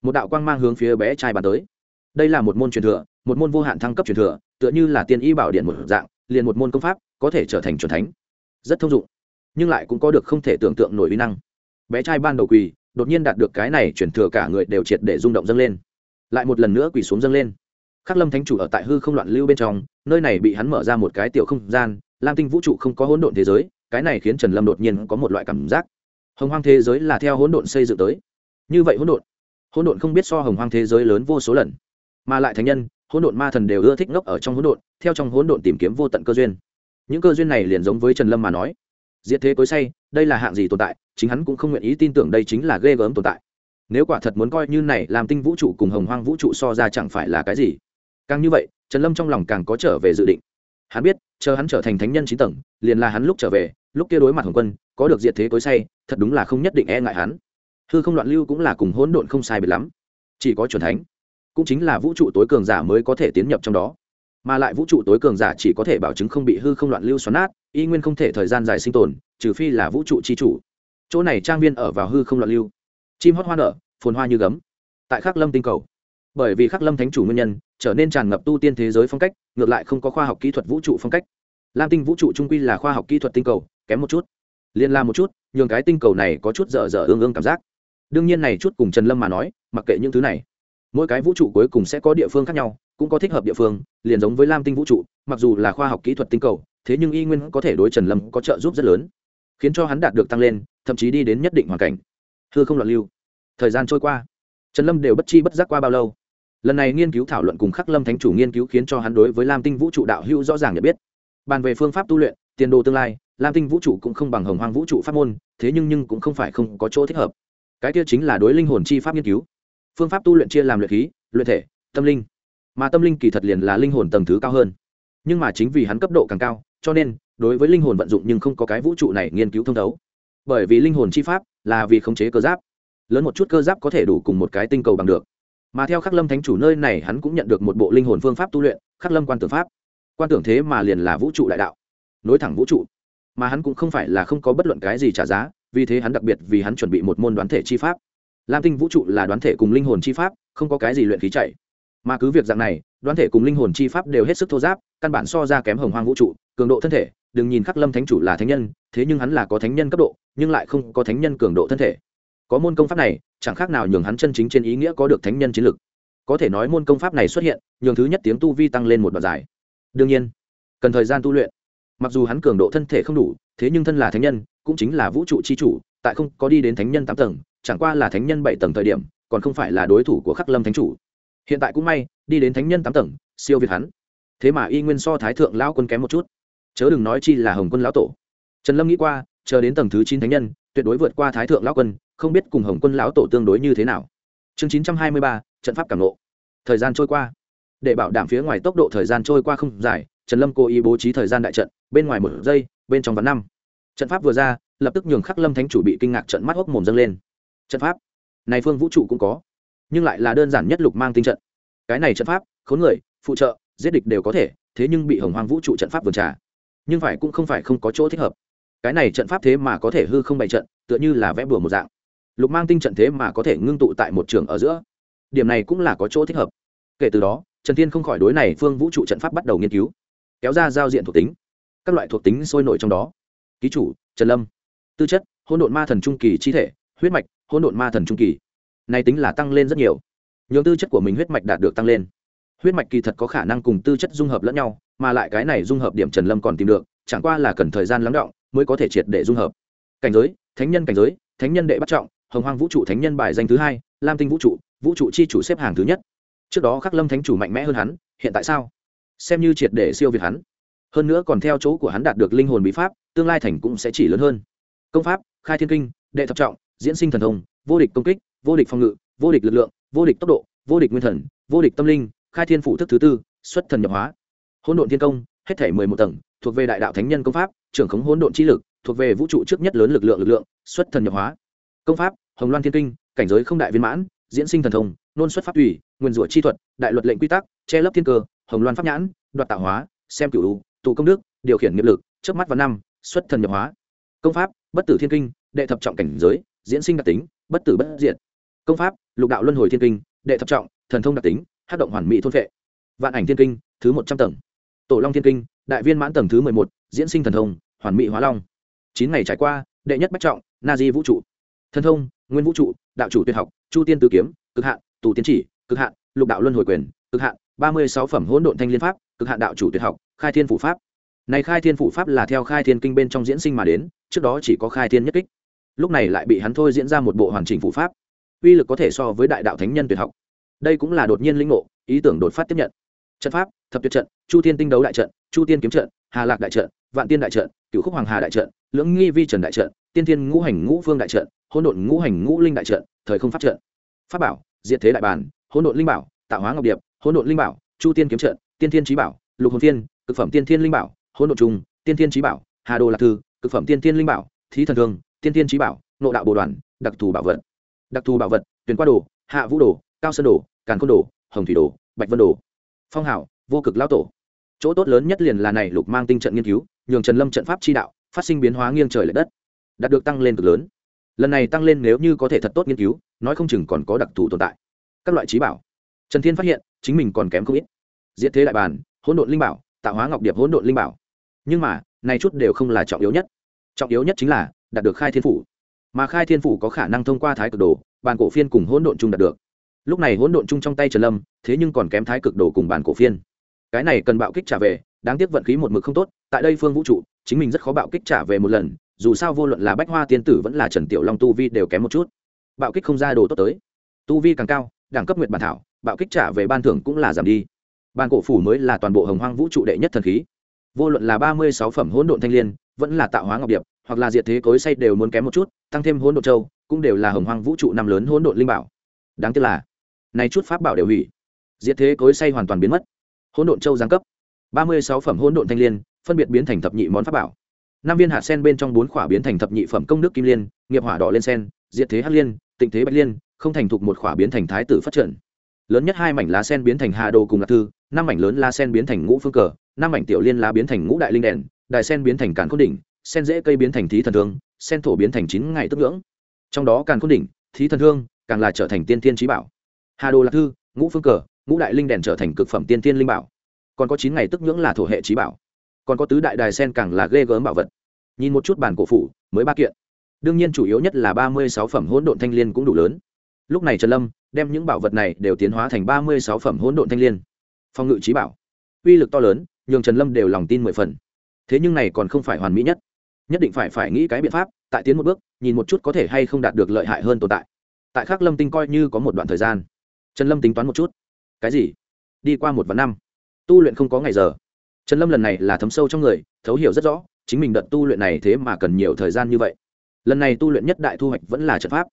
Một đạo quang mang hướng phía bé trai bàn tới đây là một môn truyền thừa, một môn vô hạn thăng cấp truyền thừa, tựa như là tiên y bảo điện một dạng, liền một môn công pháp có thể trở thành truyền thánh. Rất thông dụng, nhưng lại cũng có được không thể tưởng tượng nổi uy năng. Bé trai ban đầu quỳ, đột nhiên đạt được cái này truyền thừa cả người đều triệt để rung động dâng lên. Lại một lần nữa quỳ xuống dâng lên. Khắc lâm thánh chủ ở tại hư không loạn lưu bên trong, nơi này bị hắn mở ra một cái tiểu không gian, lam tinh vũ trụ không có hỗn độn thế giới, cái này khiến trần lâm đột nhiên có một loại cảm giác. Hồng hoang thế giới là theo hỗn độn xây dựng tới. Như vậy hỗn độn hỗn độn không biết so hồng hoang thế giới lớn vô số lần mà lại thánh nhân, hỗn độn ma thần đều ưa thích ngốc ở trong hỗn độn, theo trong hỗn độn tìm kiếm vô tận cơ duyên. Những cơ duyên này liền giống với trần lâm mà nói, diệt thế cối say, đây là hạng gì tồn tại, chính hắn cũng không nguyện ý tin tưởng đây chính là ghê gớm tồn tại. Nếu quả thật muốn coi như này làm tinh vũ trụ cùng hồng hoang vũ trụ so ra chẳng phải là cái gì. Càng như vậy, trần lâm trong lòng càng có trở về dự định. Hắn biết, chờ hắn trở thành thánh nhân chín tầng, liền là hắn lúc trở về, lúc kia đối mặt hồng quân, có được diệt thế cối say, thật đúng là không nhất định e ngại hắn. Hư không loạn lưu cũng là cùng hỗn độn không sai biệt lắm. Chỉ có chuẩn thánh cũng chính là vũ trụ tối cường giả mới có thể tiến nhập trong đó. Mà lại vũ trụ tối cường giả chỉ có thể bảo chứng không bị hư không loạn lưu xoắn nát, y nguyên không thể thời gian dài sinh tồn, trừ phi là vũ trụ c h i chủ. Chỗ này trang viên ở vào hư không loạn lưu. Chim hót hoa nở, phồn hoa như gấm. Tại khắc lâm tinh cầu. Bởi vì khắc lâm thánh chủ nguyên nhân, trở nên tràn ngập tu tiên thế giới phong cách, ngược lại không có khoa học kỹ thuật vũ trụ phong cách. Lam tinh vũ trụ trung quy là khoa học kỹ thuật tinh cầu, kém một chút. Liên la một chút, nhường cái tinh cầu này có chút dở dở ương ương cảm giác. Đương nhiên này chút cùng trần lâm mà nói, mặc kệ những thứ này mỗi cái vũ trụ cuối cùng sẽ có địa phương khác nhau, cũng có thích hợp địa phương, liền giống với lam tinh vũ trụ, mặc dù là khoa học kỹ thuật tinh cầu, thế nhưng y nguyên có thể đối trần lâm có trợ giúp rất lớn, khiến cho hắn đạt được tăng lên, thậm chí đi đến nhất định hoàn cảnh. Thưa không loạn lưu, thời gian trôi qua, trần lâm đều bất chi bất giác qua bao lâu? Lần này nghiên cứu thảo luận cùng khắc lâm thánh chủ nghiên cứu khiến cho hắn đối với lam tinh vũ trụ đạo hữu rõ ràng nhận biết. Bàn về phương pháp tu luyện, tiền đồ tương lai, lam tinh vũ trụ cũng không bằng hồng hoang vũ trụ pháp môn, thế nhưng nhưng cũng không phải không có chỗ thích hợp. Cái kia chính là đối linh hồn chi pháp nghiên cứu phương pháp tu luyện chia làm luyện khí, luyện thể, tâm linh. Mà tâm linh kỳ thật liền là linh hồn tầng thứ cao hơn. Nhưng mà chính vì hắn cấp độ càng cao, cho nên, đối với linh hồn vận dụng nhưng không có cái vũ trụ này nghiên cứu thông thấu. Bởi vì linh hồn chi pháp là vì khống chế cơ giáp. Lớn một chút cơ giáp có thể đủ cùng một cái tinh cầu bằng được. Mà theo khắc lâm thánh chủ nơi này, hắn cũng nhận được một bộ linh hồn phương pháp tu luyện, khắc lâm quan tưởng pháp. Quan tưởng thế mà liền là vũ trụ đại đạo. Nối thẳng vũ trụ. Mà hắn cũng không phải là không có bất luận cái gì trả giá, vì thế hắn đặc biệt vì hắn chuẩn bị một môn đoán thể chi pháp lam tinh vũ trụ là đoán thể cùng linh hồn chi pháp, không có cái gì luyện khí chạy. Mà cứ việc dạng này, đoán thể cùng linh hồn chi pháp đều hết sức thô giáp, căn bản so ra kém hồng hoang vũ trụ, cường độ thân thể, đừng nhìn khắc lâm thánh chủ là thánh nhân, thế nhưng hắn là có thánh nhân cấp độ, nhưng lại không có thánh nhân cường độ thân thể. Có môn công pháp này, chẳng khác nào nhường hắn chân chính trên ý nghĩa có được thánh nhân chiến lực. Có thể nói môn công pháp này xuất hiện, nhường thứ nhất tiếng tu vi tăng lên một đoạn dài. Đương nhiên, cần thời gian tu luyện. Mặc dù hắn cường độ thân thể không đủ, thế nhưng thân là thánh nhân, cũng chính là vũ trụ c h i chủ tại không có đi đến thánh nhân tám tầng, chẳng qua là thánh nhân bảy tầng thời điểm, còn không phải là đối thủ của khắc lâm thánh chủ. Hiện tại cũng may, đi đến thánh nhân tám tầng, siêu việt hắn. Thế mà y nguyên so thái thượng lão quân kém một chút. Chớ đừng nói chi là hồng quân lão tổ. Trần lâm nghĩ qua, chờ đến tầng thứ chín thánh nhân, tuyệt đối vượt qua thái thượng lão quân, không biết cùng hồng quân lão tổ tương đối như thế nào. Chương chín trăm hai mươi ba, trận pháp cảm lộ thời gian trôi qua. Để bảo đảm phía ngoài tốc độ thời gian trôi qua không dài, trần lâm cố ý bố trí thời gian đại trận, bên ngoài một giây, bên trong ván năm. Trận pháp vừa ra lập tức nhường khắc lâm thánh chủ bị kinh ngạc trận mắt hốc mồm dâng lên. Trận pháp? Này phương vũ trụ cũng có, nhưng lại là đơn giản nhất lục mang tinh trận. Cái này trận pháp, khốn người, phụ trợ, giết địch đều có thể, thế nhưng bị hồng hoang vũ trụ trận pháp vườn trà. Nhưng phải cũng không phải không có chỗ thích hợp. Cái này trận pháp thế mà có thể hư không bày trận, tựa như là vẽ bừa một dạng. Lục mang tinh trận thế mà có thể ngưng tụ tại một trường ở giữa. Điểm này cũng là có chỗ thích hợp. Kể từ đó, trần thiên không khỏi đối này phương vũ trụ trận pháp bắt đầu nghiên cứu. Kéo ra giao diện thuộc tính. Các loại thuộc tính sôi nổi trong đó. Ký chủ, trần lâm tư chất, hỗn độn ma thần trung kỳ chi thể, huyết mạch, hỗn độn ma thần trung kỳ. Này tính là tăng lên rất nhiều. Nhường tư chất của mình huyết mạch đạt được tăng lên. Huyết mạch kỳ thật có khả năng cùng tư chất dung hợp lẫn nhau, mà lại cái này dung hợp điểm trần lâm còn tìm được, chẳng qua là cần thời gian lắng động mới có thể triệt để dung hợp. Cảnh giới, thánh nhân cảnh giới, thánh nhân đệ bắt trọng, hồng hoang vũ trụ thánh nhân bài danh thứ hai, lam tinh vũ trụ vũ trụ chi chủ xếp hàng thứ nhất. Trước đó khắc lâm thánh chủ mạnh mẽ hơn hắn, hiện tại sao? Xem như triệt để siêu việt hắn. Hơn nữa còn theo chỗ của hắn đạt được linh hồn bí pháp, tương lai thành cũng sẽ chỉ lớn hơn công pháp, khai thiên kinh, đệ thập trọng, diễn sinh thần thông, vô địch công kích, vô địch phòng ngự, vô địch lực lượng, vô địch tốc độ, vô địch nguyên thần, vô địch tâm linh, khai thiên phủ thức thứ tư, xuất thần nhập hóa. Hỗn độn thiên công, hết thể mười một tầng, thuộc về đại đạo thánh nhân công pháp, trưởng khống hỗn độn chi lực, thuộc về vũ trụ trước nhất lớn lực lượng lực lượng, xuất thần nhập hóa. Công pháp, hồng loan thiên kinh, cảnh giới không đại viên mãn, diễn sinh thần thông, nôn xuất pháp ủy nguyên rủa chi thuật, đại luật lệnh quy tắc, che lấp thiên cơ, hồng loan pháp nhãn, đoạt tạo hóa, xem cửu tụ công đức, điều khiển nghiệp lực trước mắt và năm, xuất thần nhập hóa. Công pháp bất tử thiên kinh, đệ thập trọng cảnh giới, diễn sinh đặc tính, bất tử bất diệt. Công pháp, lục đạo luân hồi thiên kinh, đệ thập trọng, thần thông đặc tính hát động hoàn mỹ thôn vệ vạn ảnh thiên kinh, thứ một trăm tầng. Tổ long thiên kinh, đại viên mãn tầng thứ mười một, diễn sinh thần thông, hoàn mỹ hóa long. Chín ngày trải qua, đệ nhất bách trọng, na di vũ trụ. Thần thông, nguyên vũ trụ, đạo chủ tuyệt học, chu tiên tử kiếm, cực hạn, tù tiến chỉ, cực hạn, lục đạo luân hồi quyền, cực hạn, ba mươi sáu phẩm hỗn độn thanh liên pháp, cực hạn đạo chủ tuyệt học, khai thiên phủ pháp. Này khai thiên phủ pháp là theo khai thiên kinh bên trong diễn sinh mà đến trước đó chỉ có khai thiên nhất kích. Lúc này lại bị hắn thôi diễn ra một bộ hoàn chỉnh phủ pháp, uy lực có thể so với đại đạo thánh nhân tuyệt học. Đây cũng là đột nhiên linh ngộ, ý tưởng đột phát tiếp nhận. Trận pháp, thập tuyệt trận, chu tiên tinh đấu đại trận, chu tiên kiếm trận, hà lạc đại trận, vạn tiên đại trận cựu khúc hoàng hà đại trận, lưỡng nghi vi trần đại trận, tiên thiên ngũ hành ngũ phương đại trận, hỗn độn ngũ hành ngũ linh đại trận, thời không pháp trận. Pháp bảo, diệt thế đại bản, hỗn độn linh bảo, tạo hóa ngọc điệp, hỗn độn linh bảo, chu tiên kiếm trận, tiên thiên trí bảo, lục hồn thiên, cực phẩm tiên thiên linh bảo, hỗn độn trung tiên thiên trí bảo, hà đồ lạc thư cực phẩm tiên thiên linh bảo, thí thần thương, tiên thiên trí bảo nộ đạo bồ đoàn, đặc thù bảo vật. Đặc thù bảo vật, tuyển qua đồ, hạ vũ đồ, cao sơn đồ, càn côn đồ, hồng thủy đồ, bạch vân đồ. Phong hảo, vô cực lao tổ. Chỗ tốt lớn nhất liền là này lục mang tinh trận nghiên cứu, nhường trần lâm trận pháp chi đạo, phát sinh biến hóa nghiêng trời l ệ đất. Đạt được tăng lên cực lớn. Lần này tăng lên nếu như có thể thật tốt nghiên cứu, nói không chừng còn có đặc thù tồn tại. Các loại trí bảo. Trần thiên phát hiện, chính mình còn kém không ít. Diễn thế đại bàn hỗn độn linh bảo, tạo hóa ngọc điệp hỗn độn linh bảo. Nhưng mà này chút đều không là trọng yếu nhất. Trọng yếu nhất chính là đạt được khai thiên phủ. Mà khai thiên phủ có khả năng thông qua thái cực đồ bàn cổ phiên cùng hỗn độn chung đạt được. Lúc này hỗn độn chung trong tay trần lâm, thế nhưng còn kém thái cực đồ cùng bàn cổ phiên. Cái này cần bạo kích trả về, đáng tiếc vận khí một mực không tốt, tại đây phương vũ trụ, chính mình rất khó bạo kích trả về một lần, dù sao vô luận là bách hoa tiên tử vẫn là trần tiểu long tu vi đều kém một chút. Bạo kích không ra đồ tốt tới. Tu vi càng cao, đẳng cấp nguyệt bản thảo, bạo kích trả về ban thưởng cũng là giảm đi. Bàn cổ phủ mới là toàn bộ hồng hoang vũ trụ đệ nhất thần khí vô luận là ba mươi sáu phẩm hỗn độn thanh liên, vẫn là tạo hóa ngọc điệp, hoặc là diệt thế cối say đều muốn kém một chút, tăng thêm hỗn độn châu, cũng đều là hồng hoang vũ trụ năm lớn hỗn độn linh bảo. Đáng tiếc là, nay chút pháp bảo đều hủy. Diệt thế cối say hoàn toàn biến mất. Hỗn độn châu giáng cấp. ba mươi sáu phẩm hỗn độn thanh liên, phân biệt biến thành thập nhị món pháp bảo. Năm viên hạt sen bên trong bốn khỏa biến thành thập nhị phẩm công đức kim liên, nghiệp hỏa đỏ lên sen, diệt thế hắc liên, tịnh thế bạch liên, không thành thục một khỏa biến thành thái tử phát trận lớn nhất hai mảnh lá sen biến thành hà đồ cùng lạc thư, năm mảnh lớn lá sen biến thành ngũ phương cờ năm mảnh tiểu liên lá biến thành ngũ đại linh đèn đại sen biến thành càn khôn đỉnh, sen dễ cây biến thành thí thần thương, sen thổ biến thành chín ngày tức ngưỡng. Trong đó càn khôn đỉnh, thí thần thương, càng là trở thành tiên tiên trí bảo. Hà đồ lạc thư, ngũ phương cờ, ngũ đại linh đèn trở thành cực phẩm tiên tiên linh bảo. Còn có chín ngày tức ngưỡng là thổ hệ trí bảo. Còn có tứ đại đài sen càng là ghê gớm bảo vật. Nhìn một chút bản cổ phủ, mới ba kiện. Đương nhiên chủ yếu nhất là ba mươi sáu phẩm hỗn độn thanh l i ê n cũng đủ lớn. Lúc này trần lâm đem những bảo vật này đều tiến hóa thành ba mươi sáu phẩm hỗn độn thanh l i ê n phòng ngự trí bảo. Uy lực to lớn nhường trần lâm đều lòng tin mười phần. Thế nhưng này còn không phải hoàn mỹ nhất. Nhất định phải phải nghĩ cái biện pháp, tại tiến một bước, nhìn một chút có thể hay không đạt được lợi hại hơn tồn tại. Tại khắc lâm tinh coi như có một đoạn thời gian. Trần lâm tính toán một chút. Cái gì? Đi qua một vạn năm. Tu luyện không có ngày giờ. Trần lâm lần này là thấm sâu trong người, thấu hiểu rất rõ, chính mình đợt tu luyện này thế mà cần nhiều thời gian như vậy. Lần này tu luyện nhất đại thu hoạch vẫn là trận pháp.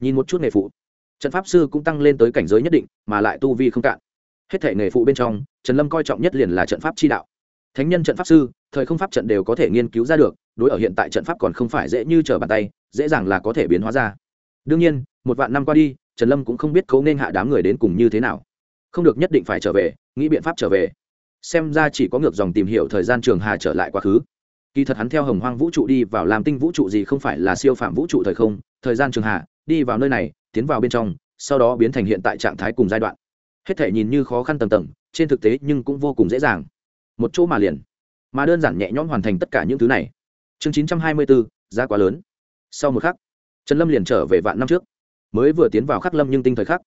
Nhìn một chút nghề phụ. Trận pháp sư cũng tăng lên tới cảnh giới nhất định, mà lại tu vi không cạn hết thể nghề phụ bên trong, trần lâm coi trọng nhất liền là trận pháp chi đạo. Thánh nhân trận pháp sư, thời không pháp trận đều có thể nghiên cứu ra được, đối ở hiện tại trận pháp còn không phải dễ như trở bàn tay, dễ dàng là có thể biến hóa ra. Đương nhiên, một vạn năm qua đi, trần lâm cũng không biết cấu nên hạ đám người đến cùng như thế nào. Không được nhất định phải trở về, nghĩ biện pháp trở về. Xem ra chỉ có ngược dòng tìm hiểu thời gian trường hà trở lại quá khứ. Kỳ thật hắn theo hồng hoang vũ trụ đi vào làm tinh vũ trụ gì không phải là siêu phạm vũ trụ thời không, thời gian trường hà, đi vào nơi này, tiến vào bên trong, sau đó biến thành hiện tại trạng thái cùng giai đoạn hết thể nhìn như khó khăn tầng tầng, trên thực tế nhưng cũng vô cùng dễ dàng. Một chỗ mà liền. Mà đơn giản nhẹ nhõm hoàn thành tất cả những thứ này. Chương chín trăm hai mươi bốn giá quá lớn. Sau một khắc, trần lâm liền trở về vạn năm trước. Mới vừa tiến vào khắc lâm nhưng tinh thời khắc.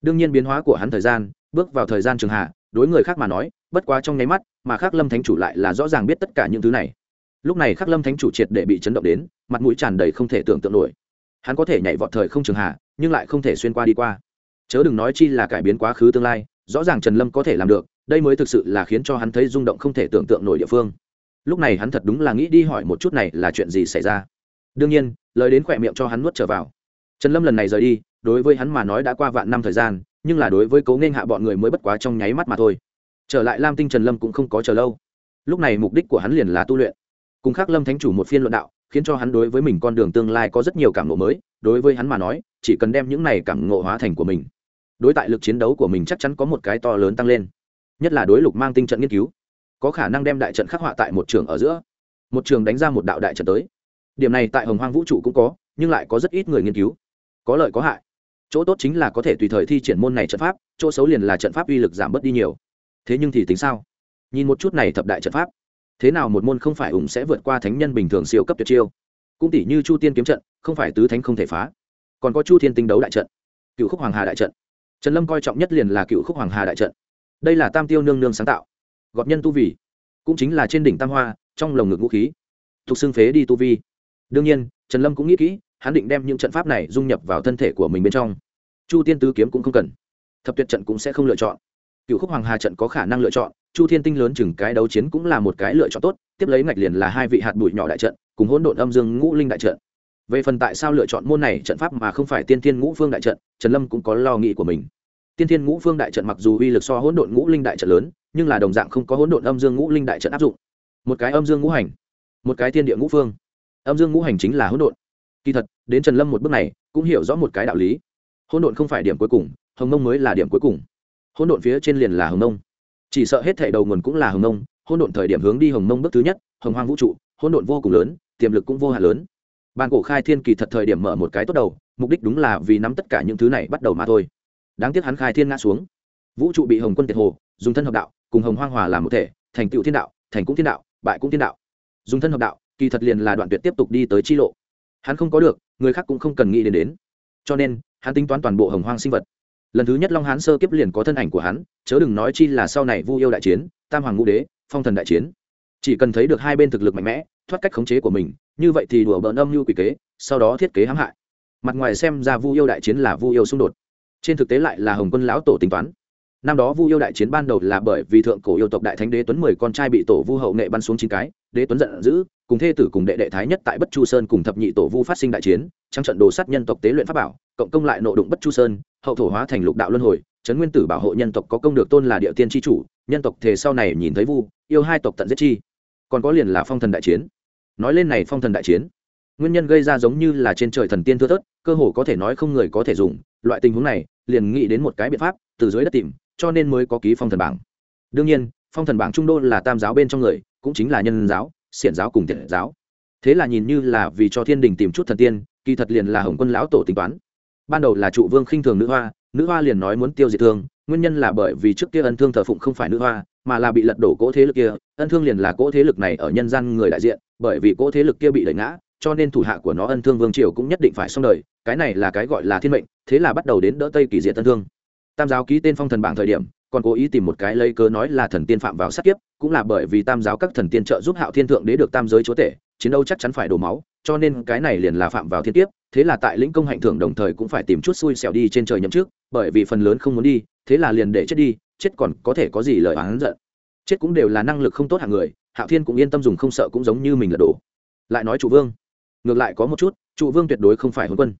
Đương nhiên biến hóa của hắn thời gian, bước vào thời gian trường hạ, đối người khác mà nói, bất quá trong nháy mắt, mà khắc lâm thánh chủ lại là rõ ràng biết tất cả những thứ này. Lúc này khắc lâm thánh chủ triệt để bị chấn động đến, mặt mũi tràn đầy không thể tưởng tượng nổi. Hắn có thể nhảy vọt thời không trường hạ, nhưng lại không thể xuyên qua đi qua chớ đừng nói chi là cải biến quá khứ tương lai, rõ ràng trần lâm có thể làm được, đây mới thực sự là khiến cho hắn thấy rung động không thể tưởng tượng nổi địa phương. Lúc này hắn thật đúng là nghĩ đi hỏi một chút này là chuyện gì xảy ra. Đương nhiên, lời đến khỏe miệng cho hắn nuốt trở vào. Trần lâm lần này rời đi, đối với hắn mà nói đã qua vạn năm thời gian, nhưng là đối với cố nghênh hạ bọn người mới bất quá trong nháy mắt mà thôi. Trở lại lam tinh trần lâm cũng không có chờ lâu. Lúc này mục đích của hắn liền là tu luyện. Cùng khắc lâm thánh chủ một phiên luận đạo, khiến cho hắn đối với mình con đường tương lai có rất nhiều cảm ngộ mới, đối với hắn mà nói, chỉ cần đem những này cảm ngộ hóa thành của mình đối tại lực chiến đấu của mình chắc chắn có một cái to lớn tăng lên. Nhất là đối lục mang tinh trận nghiên cứu, có khả năng đem đại trận khắc họa tại một trường ở giữa. Một trường đánh ra một đạo đại trận tới. Điểm này tại hồng hoang vũ trụ cũng có, nhưng lại có rất ít người nghiên cứu. Có lợi có hại. Chỗ tốt chính là có thể tùy thời thi triển môn này trận pháp, chỗ xấu liền là trận pháp uy lực giảm bớt đi nhiều. Thế nhưng thì tính sao? Nhìn một chút này thập đại trận pháp, thế nào một môn không phải ủng sẽ vượt qua thánh nhân bình thường siêu cấp tuyệt chiêu? Cũng tỷ như chu tiên kiếm trận, không phải tứ thánh không thể phá. Còn có chu thiên tinh đấu đại trận, cựu khúc hoàng hà đại trận trần lâm coi trọng nhất liền là cựu khúc hoàng hà đại trận. Đây là tam tiêu nương nương sáng tạo. Gọt nhân tu vì, cũng chính là trên đỉnh tam hoa, trong lồng ngực vũ khí. Thuộc xương phế đi tu vi. Đương nhiên, trần lâm cũng nghĩ kỹ, hắn định đem những trận pháp này dung nhập vào thân thể của mình bên trong. Chu tiên tứ kiếm cũng không cần. Thập tuyệt trận cũng sẽ không lựa chọn. Cựu khúc hoàng hà trận có khả năng lựa chọn, chu thiên tinh lớn chừng cái đấu chiến cũng là một cái lựa chọn tốt, tiếp lấy ngạch liền là hai vị hạt bụi nhỏ đại trận, cùng hỗn độn âm dương ngũ linh đại trận về phần tại sao lựa chọn môn này trận pháp mà không phải tiên thiên ngũ phương đại trận, trần lâm cũng có lo nghĩ của mình. Tiên thiên ngũ phương đại trận mặc dù uy lực so hỗn độn ngũ linh đại trận lớn, nhưng là đồng dạng không có hỗn độn âm dương ngũ linh đại trận áp dụng. Một cái âm dương ngũ hành, một cái thiên địa ngũ phương. Âm dương ngũ hành chính là hỗn độn. Kỳ thật, đến trần lâm một bước này, cũng hiểu rõ một cái đạo lý. Hỗn độn không phải điểm cuối cùng, hồng nông mới là điểm cuối cùng. Hỗn độn phía trên liền là hồng nông chỉ sợ hết thảy đầu nguồn cũng là hồng nông hỗn độn thời điểm hướng đi hồng nông bước thứ nhất, hồng hoang vũ trụ, hỗn độn vô cùng lớn, tiềm lực cũng vô hạn lớn ban cổ khai thiên kỳ thật thời điểm mở một cái tốt đầu, mục đích đúng là vì nắm tất cả những thứ này bắt đầu mà thôi. Đáng tiếc hắn khai thiên ngã xuống. Vũ trụ bị hồng quân tiệt hồ, dùng thân hợp đạo, cùng hồng hoang hòa làm một thể, thành tựu thiên đạo, thành cũng thiên đạo, bại cũng thiên đạo. Dùng thân hợp đạo, kỳ thật liền là đoạn tuyệt tiếp tục đi tới chi lộ. Hắn không có được, người khác cũng không cần nghĩ đến đến. Cho nên, hắn tính toán toàn bộ hồng hoang sinh vật. Lần thứ nhất long hán sơ kiếp liền có thân ảnh của hắn, chớ đừng nói chi là sau này vu yêu đại chiến, tam hoàng ngũ đế, phong thần đại chiến chỉ cần thấy được hai bên thực lực mạnh mẽ, thoát cách khống chế của mình, như vậy thì đùa bỡn âm mưu quỷ kế, sau đó thiết kế hãm hại. Mặt ngoài xem ra vu yêu đại chiến là vu yêu xung đột, trên thực tế lại là hồng quân lão tổ tính toán. Năm đó vu yêu đại chiến ban đầu là bởi vì thượng cổ yêu tộc đại thánh đế tuấn mười con trai bị tổ vu hậu nghệ bắn xuống chín cái, đế tuấn giận dữ, cùng thê tử cùng đệ đệ thái nhất tại bất chu sơn cùng thập nhị tổ vu phát sinh đại chiến trong trận đồ sắt nhân tộc tế luyện pháp bảo, cộng công lại nộ đụng bất chu sơn, hậu thổ hóa thành lục đạo luân hồi, trấn nguyên tử bảo hộ nhân tộc có công được tôn là địa tiên tri chủ, nhân tộc thề sau này nhìn thấy vu yêu hai tộc tận giết chi còn có liền là phong thần đại chiến. Nói lên này phong thần đại chiến, nguyên nhân gây ra giống như là trên trời thần tiên thưa thớt, cơ hồ có thể nói không người có thể dùng, loại tình huống này, liền nghĩ đến một cái biện pháp, từ dưới đất tìm, cho nên mới có ký phong thần bảng. Đương nhiên, phong thần bảng trung đô là tam giáo bên trong người, cũng chính là nhân giáo, xiển giáo cùng thiện giáo. Thế là nhìn như là vì cho thiên đình tìm chút thần tiên, kỳ thật liền là hồng quân lão tổ tính toán. Ban đầu là trụ vương khinh thường nữ hoa nữ hoa liền nói muốn tiêu diệt thương nguyên nhân là bởi vì trước kia ân thương thờ phụng không phải nữ hoa, mà là bị lật đổ cỗ thế lực kia, ân thương liền là cỗ thế lực này ở nhân gian người đại diện, bởi vì cỗ thế lực kia bị đẩy ngã, cho nên thủ hạ của nó ân thương vương triều cũng nhất định phải xong đời, cái này là cái gọi là thiên mệnh, thế là bắt đầu đến đỡ tây kỳ diệt ân thương. Tam giáo ký tên phong thần bảng thời điểm, còn cố ý tìm một cái lấy cớ nói là thần tiên phạm vào sát kiếp, cũng là bởi vì tam giáo các thần tiên trợ giúp hạo thiên thượng đế được tam giới chúa tể, chiến đấu chắc chắn phải đổ máu cho nên cái này liền là phạm vào thiên kiếp, thế là tại lĩnh công hạnh thưởng đồng thời cũng phải tìm chút xui xẻo đi trên trời nhậm trước bởi vì phần lớn không muốn đi, thế là liền để chết đi, chết còn có thể có gì lời oán giận. Chết cũng đều là năng lực không tốt hạng người, hạo thiên cũng yên tâm dùng không sợ cũng giống như mình là đổ lại nói trụ vương. Ngược lại có một chút, trụ vương tuyệt đối không phải hôn quân.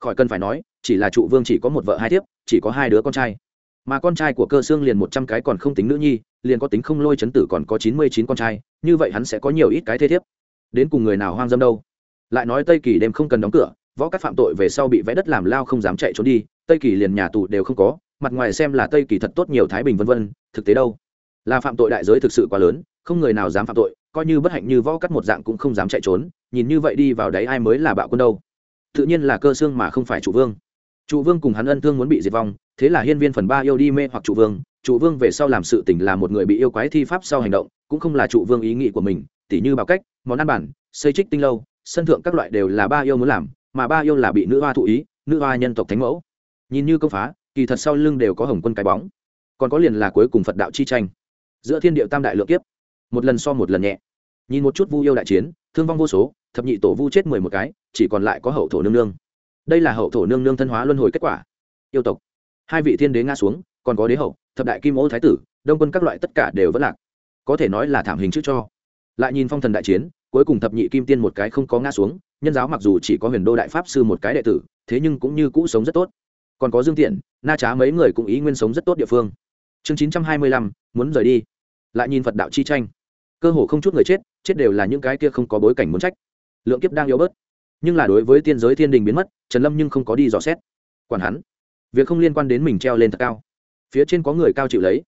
Khỏi cần phải nói, chỉ là trụ vương chỉ có một vợ hai thiếp, chỉ có hai đứa con trai. Mà con trai của cơ xương liền một trăm cái còn không tính nữ nhi, liền có tính không lôi chấn tử còn có chín mươi chín con trai, như vậy hắn sẽ có nhiều ít cái thế thiếp. Đến cùng người nào hoang dâm đâu? Lại nói tây kỳ đêm không cần đóng cửa, võ các phạm tội về sau bị vẽ đất làm lao không dám chạy trốn đi, tây kỳ liền nhà tù đều không có, mặt ngoài xem là tây kỳ thật tốt nhiều thái bình vân vân, thực tế đâu? Là phạm tội đại giới thực sự quá lớn, không người nào dám phạm tội, coi như bất hạnh như võ cắt một dạng cũng không dám chạy trốn, nhìn như vậy đi vào đấy ai mới là bạo quân đâu? Tự nhiên là cơ xương mà không phải chủ vương. Chủ vương cùng hắn ân thương muốn bị diệt vong, thế là hiên viên phần ba yêu đi mê hoặc chủ vương chủ vương về sau làm sự tỉnh là một người bị yêu quái thi pháp sau hành động, cũng không là chủ vương ý nghĩ của mình, tỉ như bảo cách, món ăn bản, xây trích tinh lâu sân thượng các loại đều là ba yêu muốn làm, mà ba yêu là bị nữ hoa thụ ý, nữ hoa nhân tộc thánh mẫu. Nhìn như công phá, kỳ thật sau lưng đều có hồng quân cái bóng. Còn có liền là cuối cùng phật đạo chi tranh. Giữa thiên điệu tam đại lượng kiếp. Một lần so một lần nhẹ. Nhìn một chút vu yêu đại chiến, thương vong vô số, thập nhị tổ vu chết mười một cái, chỉ còn lại có hậu thổ nương nương. Đây là hậu thổ nương nương thân hóa luân hồi kết quả. Yêu tộc. Hai vị thiên đế ngã xuống, còn có đế hậu, thập đại kim ô thái tử, đông quân các loại tất cả đều vẫn lạc. Có thể nói là thảm hình trước cho. Lại nhìn phong thần đại chiến cuối cùng thập nhị kim tiên một cái không có ngã xuống, nhân giáo mặc dù chỉ có huyền đô đại pháp sư một cái đệ tử, thế nhưng cũng như cũ sống rất tốt. Còn có dương tiện, na trá mấy người cũng ý nguyên sống rất tốt địa phương. Chương chín trăm hai mươi lăm, muốn rời đi. Lại nhìn phật đạo chi tranh. Cơ hồ không chút người chết chết đều là những cái kia không có bối cảnh muốn trách. Lượng kiếp đang yếu bớt. Nhưng là đối với tiên giới thiên đình biến mất, trần lâm nhưng không có đi dò xét. Quản hắn, việc không liên quan đến mình treo lên thật cao. Phía trên có người cao chịu lấy.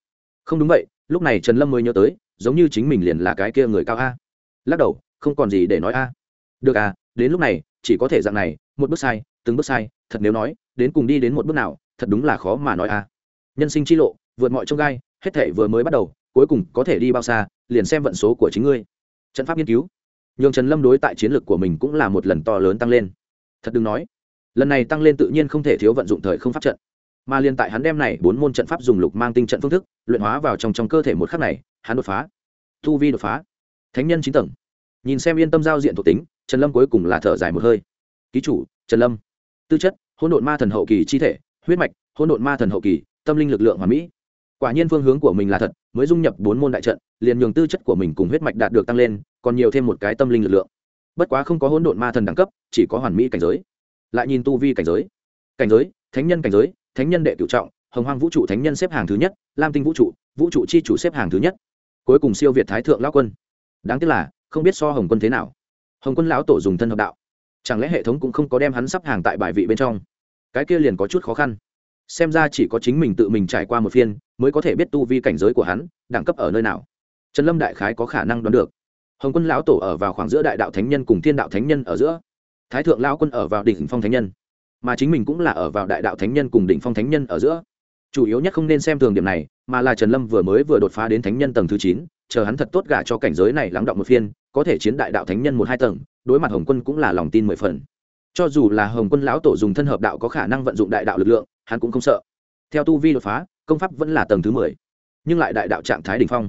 Không đúng vậy, lúc này trần lâm mới nhớ tới, giống như chính mình liền là cái kia người cao a. Lắc đầu không còn gì để nói a. Được à đến lúc này, chỉ có thể dạng này, một bước sai, từng bước sai, thật nếu nói, đến cùng đi đến một bước nào, thật đúng là khó mà nói a. Nhân sinh chi lộ, vượt mọi trông gai, hết thể vừa mới bắt đầu, cuối cùng có thể đi bao xa, liền xem vận số của chính ngươi. Trận pháp nghiên cứu. Nhường trần lâm đối tại chiến lược của mình cũng là một lần to lớn tăng lên. Thật đừng nói, lần này tăng lên tự nhiên không thể thiếu vận dụng thời không pháp trận. Mà liên tại hắn đem này bốn môn trận pháp dùng lục mang tinh trận phương thức, luyện hóa vào trong trong cơ thể một khắc này, hắn đột phá. Thu vi đột phá. Thánh nhân chín tầng nhìn xem yên tâm giao diện thuộc tính, trần lâm cuối cùng là thở dài một hơi. Ký chủ, trần lâm. Tư chất, hỗn độn ma thần hậu kỳ chi thể, huyết mạch, hỗn độn ma thần hậu kỳ, tâm linh lực lượng hoàn mỹ. Quả nhiên phương hướng của mình là thật, mới dung nhập bốn môn đại trận, liền nhường tư chất của mình cùng huyết mạch đạt được tăng lên, còn nhiều thêm một cái tâm linh lực lượng. Bất quá không có hỗn độn ma thần đẳng cấp, chỉ có hoàn mỹ cảnh giới. Lại nhìn tu vi cảnh giới. Cảnh giới, thánh nhân cảnh giới, thánh nhân đệ cựu trọng, hồng hoang vũ trụ thánh nhân xếp hàng thứ nhất, lam tinh vũ trụ vũ trụ chi chủ xếp hàng thứ nhất. Cuối cùng siêu việt thái thượng lão quân. Đáng tiếc là không biết so hồng quân thế nào. Hồng quân lão tổ dùng thân hợp đạo. Chẳng lẽ hệ thống cũng không có đem hắn sắp hàng tại bài vị bên trong? Cái kia liền có chút khó khăn. Xem ra chỉ có chính mình tự mình trải qua một phiên, mới có thể biết tu vi cảnh giới của hắn, đẳng cấp ở nơi nào. Trần lâm đại khái có khả năng đoán được. Hồng quân lão tổ ở vào khoảng giữa đại đạo thánh nhân cùng thiên đạo thánh nhân ở giữa. Thái thượng lão quân ở vào đỉnh phong thánh nhân. Mà chính mình cũng là ở vào đại đạo thánh nhân cùng đỉnh phong thánh nhân ở giữa. Chủ yếu nhất không nên xem thường điểm này, mà là trần lâm vừa mới vừa đột phá đến thánh nhân tầng thứ chín, chờ hắn thật tốt gả cho cảnh giới này lắng động một phiên có thể chiến đại đạo thánh nhân một hai tầng, đối mặt hồng quân cũng là lòng tin mười phần. Cho dù là hồng quân lão tổ dùng thân hợp đạo có khả năng vận dụng đại đạo lực lượng, hắn cũng không sợ. Theo tu vi đột phá, công pháp vẫn là tầng thứ mười, nhưng lại đại đạo trạng thái đ ỉ n h phong.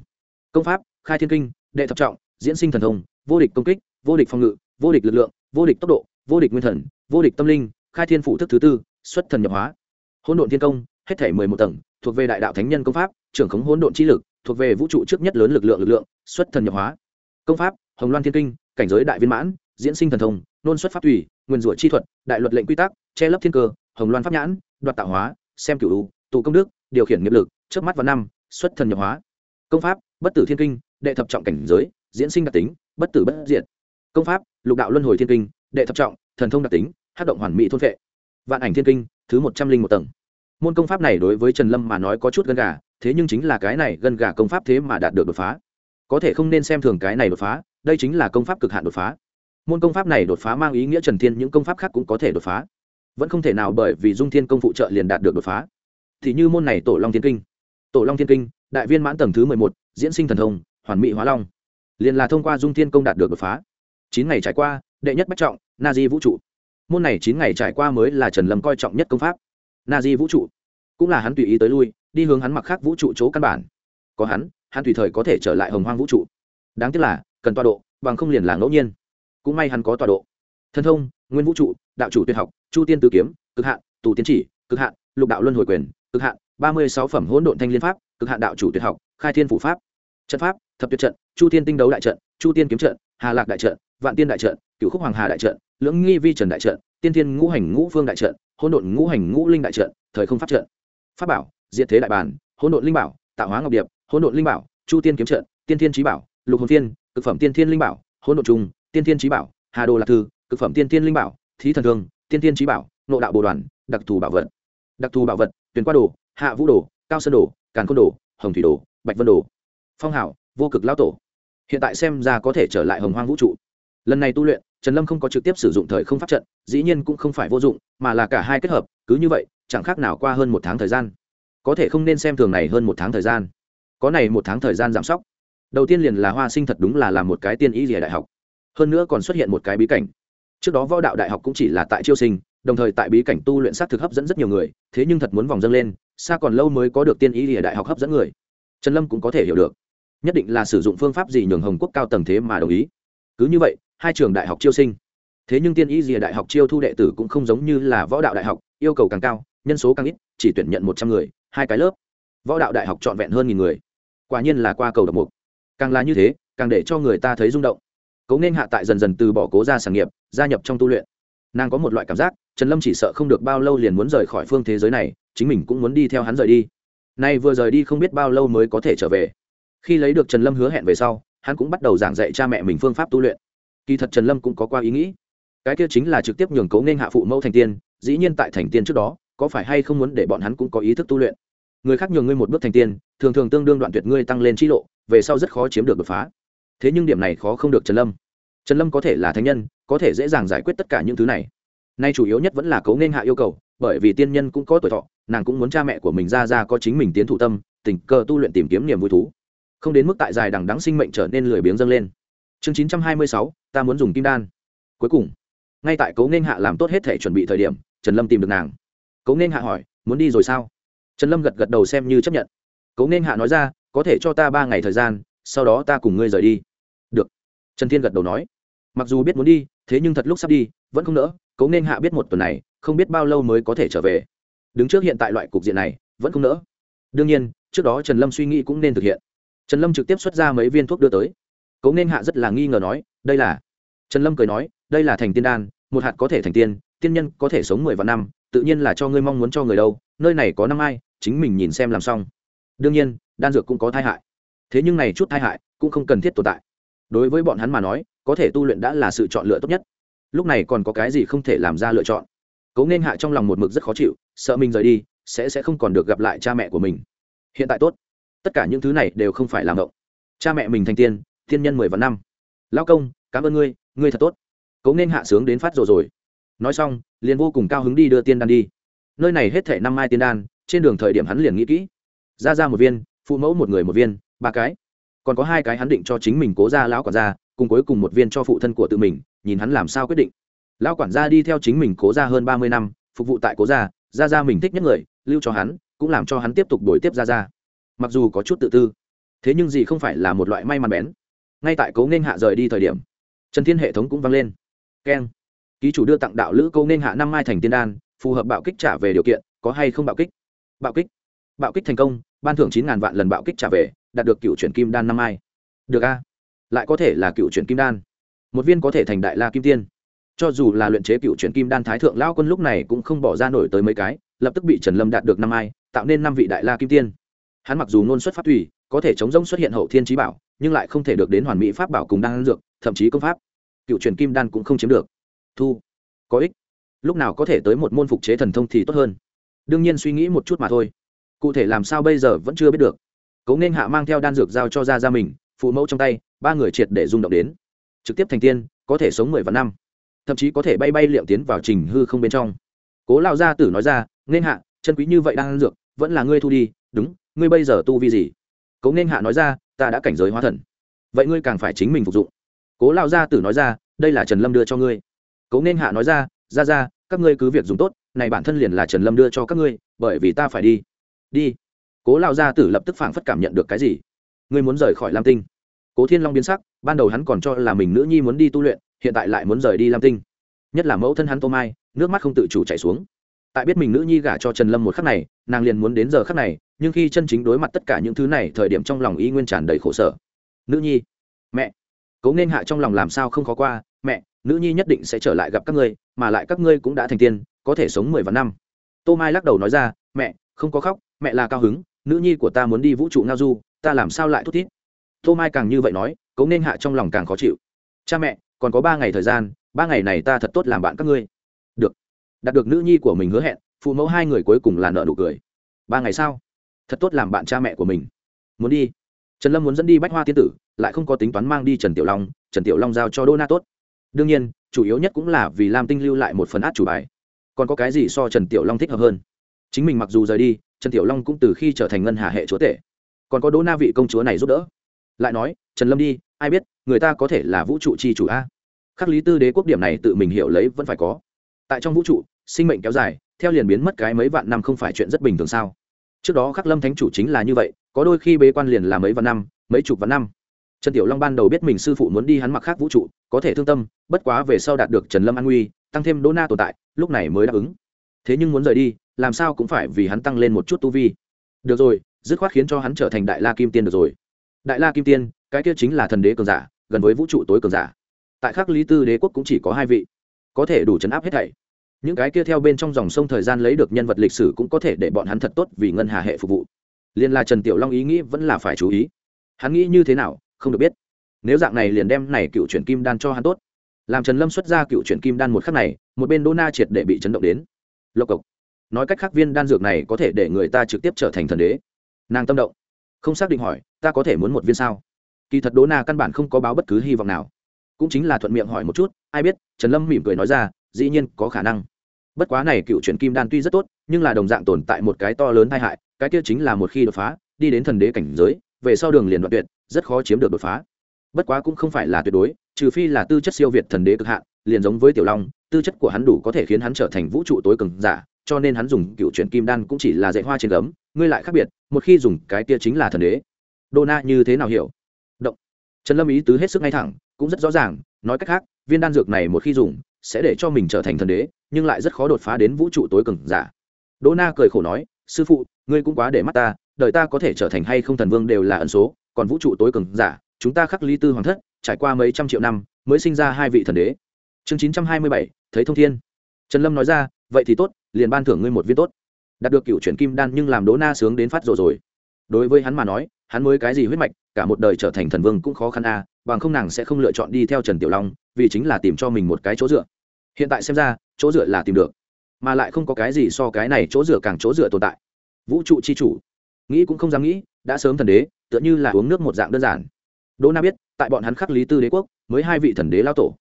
Công pháp, khai thiên kinh, đệ thập trọng, diễn sinh thần thông, vô địch công kích, vô địch phòng ngự, vô địch lực lượng, vô địch tốc độ, vô địch nguyên thần, vô địch tâm linh, khai thiên phủ thức thứ tư, xuất thần nhập hóa. Hỗn độn thiên công, hết thể mười một tầng, thuộc về đại đạo thánh nhân công pháp, trưởng khống hỗn độn chi lực, thuộc về vũ trụ trước nhất lớn lực lượng lực lượng, xuất thần nhập hóa. Công pháp hồng loan thiên kinh cảnh giới đại viên mãn diễn sinh thần thông nôn xuất pháp thủy, nguyên rủa chi thuật đại luật lệnh quy tắc che lấp thiên cơ hồng loan pháp nhãn đoạt tạo hóa xem cửu tụ công đức điều khiển nghiệp lực trước mắt vào năm xuất thần nhập hóa. Công pháp bất tử thiên kinh đệ thập trọng cảnh giới diễn sinh đặc tính bất tử bất diệt. Công pháp lục đạo luân hồi thiên kinh đệ thập trọng thần thông đặc tính hát động hoàn mỹ thôn vệ vạn ảnh thiên kinh thứ một trăm linh một tầng. Môn công pháp này đối với trần lâm mà nói có chút gân gà thế nhưng chính là cái này gân gà công pháp thế mà đạt được đột phá. Có thể không nên xem thường cái này đột phá đây chính là công pháp cực hạn đột phá. Môn công pháp này đột phá mang ý nghĩa trần thiên những công pháp khác cũng có thể đột phá. Vẫn không thể nào bởi vì dung thiên công phụ trợ liền đạt được đột phá. Thì như môn này tổ long thiên kinh. Tổ long thiên kinh, đại viên mãn tầng thứ mười một, diễn sinh thần thông, hoàn mỹ hóa long. Liền là thông qua dung thiên công đạt được đột phá. Chín ngày trải qua, đệ nhất bách trọng, na di vũ trụ. Môn này chín ngày trải qua mới là trần lâm coi trọng nhất công pháp. Na di vũ trụ. Cũng là hắn tùy ý tới lui, đi hướng hắn mặc khác vũ trụ chỗ căn bản. Có hắn hắn tùy thời có thể trở lại hồng hoang vũ trụ. Đáng tiếc là cần tọa độ, bằng không liền là ngẫu nhiên. Cũng may hắn có tọa độ. Thân thông, nguyên vũ trụ, đạo chủ tuyệt học, chu tiên tử kiếm, cực hạn, tù tiến chỉ, cực hạn, lục đạo luân hồi quyền, cực hạn, ba mươi sáu phẩm hỗn độn thanh liên pháp, cực hạn đạo chủ tuyệt học, khai thiên phủ pháp. Trận pháp, thập tuyệt trận, chu tiên tinh đấu đại trận, chu tiên kiếm trận, hà lạc đại trận, vạn tiên đại trận cựu khúc hoàng hà đại trận, lưỡng nghi vi trần đại trận, tiên thiên ngũ hành ngũ phương đại trận, hỗn độn ngũ hành ngũ linh đại trận, thời không pháp trận. Pháp bảo, diệt thế đại bản, hỗn độn linh bảo, tạo hóa ngọc điệp, hỗn độn linh bảo, chu tiên kiếm trận, tiên thiên trí bảo, lục hồn tiên cực phẩm tiên thiên linh bảo, hỗn độn trung tiên thiên trí bảo, hà đồ lạc thư, cực phẩm tiên thiên linh bảo, thí thần thương, tiên thiên trí bảo nộ đạo bồ đoàn, đặc thù bảo vật. Đặc thù bảo vật, tuyển qua đồ, hạ vũ đồ, cao sơn đồ, càn côn đồ, hồng thủy đồ, bạch vân đồ. Phong hảo, vô cực lao tổ. Hiện tại xem ra có thể trở lại hồng hoang vũ trụ. Lần này tu luyện, trần lâm không có trực tiếp sử dụng thời không pháp trận, dĩ nhiên cũng không phải vô dụng, mà là cả hai kết hợp, cứ như vậy, chẳng khác nào qua hơn một tháng thời gian. Có thể không nên xem thường này hơn một tháng thời gian. Có này một tháng thời gian giảm sóc đầu tiên liền là hoa sinh thật đúng là làm một cái tiên ý rìa đại học. Hơn nữa còn xuất hiện một cái bí cảnh. Trước đó võ đạo đại học cũng chỉ là tại chiêu sinh, đồng thời tại bí cảnh tu luyện sát thực hấp dẫn rất nhiều người, thế nhưng thật muốn vòng dâng lên, xa còn lâu mới có được tiên ý rìa đại học hấp dẫn người. Trần lâm cũng có thể hiểu được. Nhất định là sử dụng phương pháp gì nhường hồng quốc cao tầng thế mà đồng ý. Cứ như vậy, hai trường đại học chiêu sinh. Thế nhưng tiên ý rìa đại học chiêu thu đệ tử cũng không giống như là võ đạo đại học, yêu cầu càng cao, nhân số càng ít, chỉ tuyển nhận một trăm người, hai cái lớp. Võ đạo đại học trọn vẹn hơn nghìn người. Quả nhiên là qua cầu độc mục càng là như thế, càng để cho người ta thấy rung động. Cố nên hạ tại dần dần từ bỏ cố ra sản nghiệp, gia nhập trong tu luyện. Nàng có một loại cảm giác, trần lâm chỉ sợ không được bao lâu liền muốn rời khỏi phương thế giới này, chính mình cũng muốn đi theo hắn rời đi. Nay vừa rời đi không biết bao lâu mới có thể trở về. Khi lấy được trần lâm hứa hẹn về sau, hắn cũng bắt đầu giảng dạy cha mẹ mình phương pháp tu luyện. Kỳ thật trần lâm cũng có qua ý nghĩ. Cái kia chính là trực tiếp nhường cấu nên hạ phụ mẫu thành tiên, dĩ nhiên tại thành tiên trước đó, có phải hay không muốn để bọn hắn cũng có ý thức tu luyện. Người khác nhường ngươi một bước thành tiên, thường thường tương đương đoạn tuyệt ngươi tăng lên trí lộ về sau rất khó chiếm được đột phá. Thế nhưng điểm này khó không được trần lâm. Trần lâm có thể là thánh nhân, có thể dễ dàng giải quyết tất cả những thứ này. Nay chủ yếu nhất vẫn là cấu nên hạ yêu cầu, bởi vì tiên nhân cũng có tuổi thọ, nàng cũng muốn cha mẹ của mình ra ra có chính mình tiến thủ tâm, tình cờ tu luyện tìm kiếm niềm vui thú. Không đến mức tại dài đằng đắng sinh mệnh trở nên lười biếng dâng lên. Chương chín trăm hai mươi sáu, ta muốn dùng kim đan. Cuối cùng, ngay tại cấu nên hạ làm tốt hết thể chuẩn bị thời điểm, trần lâm tìm được nàng. Cấu nên hạ hỏi, muốn đi rồi sao? Trần lâm gật gật đầu xem như chấp nhận. Cấu nên hạ nói ra có thể cho ta ba ngày thời gian, sau đó ta cùng ngươi rời đi. Được. Trần thiên gật đầu nói. Mặc dù biết muốn đi, thế nhưng thật lúc sắp đi, vẫn không nỡ cấu nên hạ biết một tuần này, không biết bao lâu mới có thể trở về. Đứng trước hiện tại loại cục diện này, vẫn không nỡ. Đương nhiên, trước đó trần lâm suy nghĩ cũng nên thực hiện. Trần lâm trực tiếp xuất ra mấy viên thuốc đưa tới. Cấu nên hạ rất là nghi ngờ nói, đây là trần lâm cười nói, đây là thành tiên đan, một hạt có thể thành tiên tiên nhân có thể sống mười vạn năm, tự nhiên là cho ngươi mong muốn cho người đâu, nơi này có năm ai, chính mình nhìn xem làm xong. Đương nhiên đan dược cũng có tai hại. Thế nhưng này chút tai hại cũng không cần thiết tồn tại. Đối với bọn hắn mà nói, có thể tu luyện đã là sự chọn lựa tốt nhất. Lúc này còn có cái gì không thể làm ra lựa chọn? Cấu nên hạ trong lòng một mực rất khó chịu, sợ mình rời đi, sẽ sẽ không còn được gặp lại cha mẹ của mình. Hiện tại tốt. Tất cả những thứ này đều không phải làm động cha mẹ mình thành tiên thiên nhân mười vạn năm. Lao công, cảm ơn ngươi ngươi thật tốt. Cấu nên hạ sướng đến phát rồi rồi. Nói xong, liền vô cùng cao hứng đi đưa tiên đan đi. Nơi này hết thể năm mai tiên đan, trên đường thời điểm hắn liền nghĩ kỹ. Ra ra một viên phụ mẫu một người một viên, ba cái. Còn có hai cái hắn định cho chính mình cố ra lão quản gia, cùng cuối cùng một viên cho phụ thân của tự mình, nhìn hắn làm sao quyết định. Lão quản gia đi theo chính mình cố ra hơn ba mươi năm, phục vụ tại cố gia ra ra mình thích nhất người, lưu cho hắn, cũng làm cho hắn tiếp tục đổi tiếp ra ra mặc dù có chút tự tư, thế nhưng gì không phải là một loại may mắn bén. Ngay tại cố nên hạ rời đi thời điểm, trần thiên hệ thống cũng vang lên. Keng. Ký chủ đưa tặng đạo lữ cố nên hạ năm mai thành tiên đan, phù hợp bạo kích trả về điều kiện, có hay không bạo kích? Bạo kích. Bạo kích thành công ban thưởng chín ngàn vạn lần bạo kích trả về, đạt được cựu chuyển kim đan năm mai được a. Lại có thể là cựu chuyển kim đan. Một viên có thể thành đại la kim tiên. Cho dù là luyện chế cựu chuyển kim đan thái thượng lao quân lúc này cũng không bỏ ra nổi tới mấy cái, lập tức bị trần lâm đạt được năm ai, tạo nên năm vị đại la kim tiên. Hắn mặc dù nôn xuất pháp tùy, có thể chống rông xuất hiện hậu thiên trí bảo, nhưng lại không thể được đến hoàn mỹ pháp bảo cùng đan dược, thậm chí công pháp. Cựu truyền kim đan cũng không chiếm được. Thu. Có ích. Lúc nào có thể tới một môn phục chế thần thông thì tốt hơn. Đương nhiên suy nghĩ một chút mà thôi cụ thể làm sao bây giờ vẫn chưa biết được. Cấu nên hạ mang theo đan dược giao cho ra ra mình, phụ mẫu trong tay, ba người triệt để rung động đến. Trực tiếp thành tiên, có thể sống mười vạn năm. Thậm chí có thể bay bay liệm tiến vào trình hư không bên trong. Cố lao gia tử nói ra nên hạ, chân quý như vậy đang ăn dược, vẫn là ngươi thu đi, đúng, ngươi bây giờ tu vi gì? Cố nên hạ nói ra, ta đã cảnh giới hóa thần, vậy ngươi càng phải chính mình phục dụng. Cố lao gia tử nói ra, đây là trần lâm đưa cho ngươi. Cố nên hạ nói ra ra ra các ngươi cứ việc dùng tốt, này bản thân liền là trần lâm đưa cho các ngươi, bởi vì ta phải đi đi. Cố lao gia tử lập tức phảng phất cảm nhận được cái gì. Ngươi muốn rời khỏi lam tinh. Cố thiên long biến sắc, ban đầu hắn còn cho là mình nữ nhi muốn đi tu luyện, hiện tại lại muốn rời đi lam tinh. Nhất là mẫu thân hắn tô mai, nước mắt không tự chủ chảy xuống. Tại biết mình nữ nhi gả cho trần lâm một khắc này, nàng liền muốn đến giờ khắc này, nhưng khi chân chính đối mặt tất cả những thứ này, thời điểm trong lòng y nguyên tràn đầy khổ sở. Nữ nhi, mẹ, cố nên hạ trong lòng làm sao không khó qua, mẹ, nữ nhi nhất định sẽ trở lại gặp các ngươi, mà lại các ngươi cũng đã thành tiên, có thể sống mười vạn năm. Tô mai lắc đầu nói ra, mẹ, không có khóc mẹ là cao hứng, nữ nhi của ta muốn đi vũ trụ ngao du, ta làm sao lại thút thít? Tô mai càng như vậy nói cố nên hạ trong lòng càng khó chịu. Cha mẹ, còn có ba ngày thời gian, ba ngày này ta thật tốt làm bạn các ngươi. Được. Đạt được nữ nhi của mình hứa hẹn, phụ mẫu hai người cuối cùng là nợ nụ cười. Ba ngày sau, thật tốt làm bạn cha mẹ của mình. Muốn đi. Trần lâm muốn dẫn đi bách hoa tiên tử, lại không có tính toán mang đi trần tiểu long, trần tiểu long giao cho đô na tốt. Đương nhiên, chủ yếu nhất cũng là vì lam tinh lưu lại một phần át chủ bài. Còn có cái gì so trần tiểu long thích hợp hơn? Chính mình mặc dù rời đi trần tiểu long cũng từ khi trở thành ngân hà hệ chúa tể. Còn có đô na vị công chúa này giúp đỡ. Lại nói, trần lâm đi, ai biết, người ta có thể là vũ trụ chi chủ a. Khắc lý tư đế quốc điểm này tự mình hiểu lấy vẫn phải có. Tại trong vũ trụ, sinh mệnh kéo dài, theo liền biến mất cái mấy vạn năm không phải chuyện rất bình thường sao? Trước đó khắc lâm thánh chủ chính là như vậy, có đôi khi bế quan liền là mấy vạn năm, mấy chục vạn năm. Trần tiểu long ban đầu biết mình sư phụ muốn đi hắn mặc khác vũ trụ, có thể thương tâm, bất quá về sau đạt được trần lâm an nguy, tăng thêm đô na tồn tại, lúc này mới đáp ứng. Thế nhưng muốn rời đi làm sao cũng phải vì hắn tăng lên một chút tu vi. Được rồi, dứt khoát khiến cho hắn trở thành đại la kim tiên được rồi. Đại la kim tiên, cái kia chính là thần đế cường giả, gần với vũ trụ tối cường giả. Tại khắc lý tư đế quốc cũng chỉ có hai vị. Có thể đủ chấn áp hết thảy. Những cái kia theo bên trong dòng sông thời gian lấy được nhân vật lịch sử cũng có thể để bọn hắn thật tốt vì ngân hà hệ phục vụ. Liên là trần tiểu long ý nghĩ vẫn là phải chú ý. Hắn nghĩ như thế nào, không được biết. Nếu dạng này liền đem này cựu chuyển kim đan cho hắn tốt. Làm trần lâm xuất ra cựu chuyển kim đan một khắc này, một bên đô na triệt để bị chấn động đến. Lộc cộc nói cách khác viên đan dược này có thể để người ta trực tiếp trở thành thần đế. Nàng tâm động. Không xác định hỏi, ta có thể muốn một viên sao? Kỳ thật đỗ na căn bản không có báo bất cứ hy vọng nào. Cũng chính là thuận miệng hỏi một chút, ai biết, trần lâm mỉm cười nói ra, dĩ nhiên có khả năng. Bất quá này cựu chuyển kim đan tuy rất tốt, nhưng là đồng dạng tồn tại một cái to lớn tai hại, cái kia chính là một khi đột phá, đi đến thần đế cảnh giới, về sau đường liền đoạn tuyệt, rất khó chiếm được đột phá. Bất quá cũng không phải là tuyệt đối, trừ phi là tư chất siêu việt thần đế cực hạn, liền giống với tiểu long, tư chất của hắn đủ có thể khiến hắn trở thành vũ trụ tối cường giả cho nên hắn dùng cựu chuyển kim đan cũng chỉ là dạy hoa trên gấm, ngươi lại khác biệt, một khi dùng cái tia chính là thần đế. Đô na như thế nào hiểu? Động. Trần lâm ý tứ hết sức ngay thẳng, cũng rất rõ ràng, nói cách khác, viên đan dược này một khi dùng, sẽ để cho mình trở thành thần đế, nhưng lại rất khó đột phá đến vũ trụ tối cường giả. Đô na cười khổ nói, sư phụ, ngươi cũng quá để mắt ta, đời ta có thể trở thành hay không thần vương đều là ẩn số, còn vũ trụ tối cường giả, chúng ta khắc ly tư hoàng thất, trải qua mấy trăm triệu năm, mới sinh ra hai vị thần đế. Chương chín trăm hai mươi bảy, thấy thông thiên. Trần lâm nói ra, vậy thì tốt liền ban thưởng ngươi một viên tốt. Đạt được cựu chuyển kim đan nhưng làm đỗ na sướng đến phát rồi rồi. Đối với hắn mà nói, hắn mới cái gì huyết mạch, cả một đời trở thành thần vương cũng khó khăn a, bằng không nàng sẽ không lựa chọn đi theo trần tiểu long, vì chính là tìm cho mình một cái chỗ dựa. Hiện tại xem ra, chỗ dựa là tìm được, mà lại không có cái gì so cái này chỗ dựa càng chỗ dựa tồn tại. Vũ trụ chi chủ. Nghĩ cũng không dám nghĩ, đã sớm thần đế, tựa như là uống nước một dạng đơn giản. Đỗ na biết, tại bọn hắn khắc lý tư đế quốc, mới hai vị thần đế lao tổ.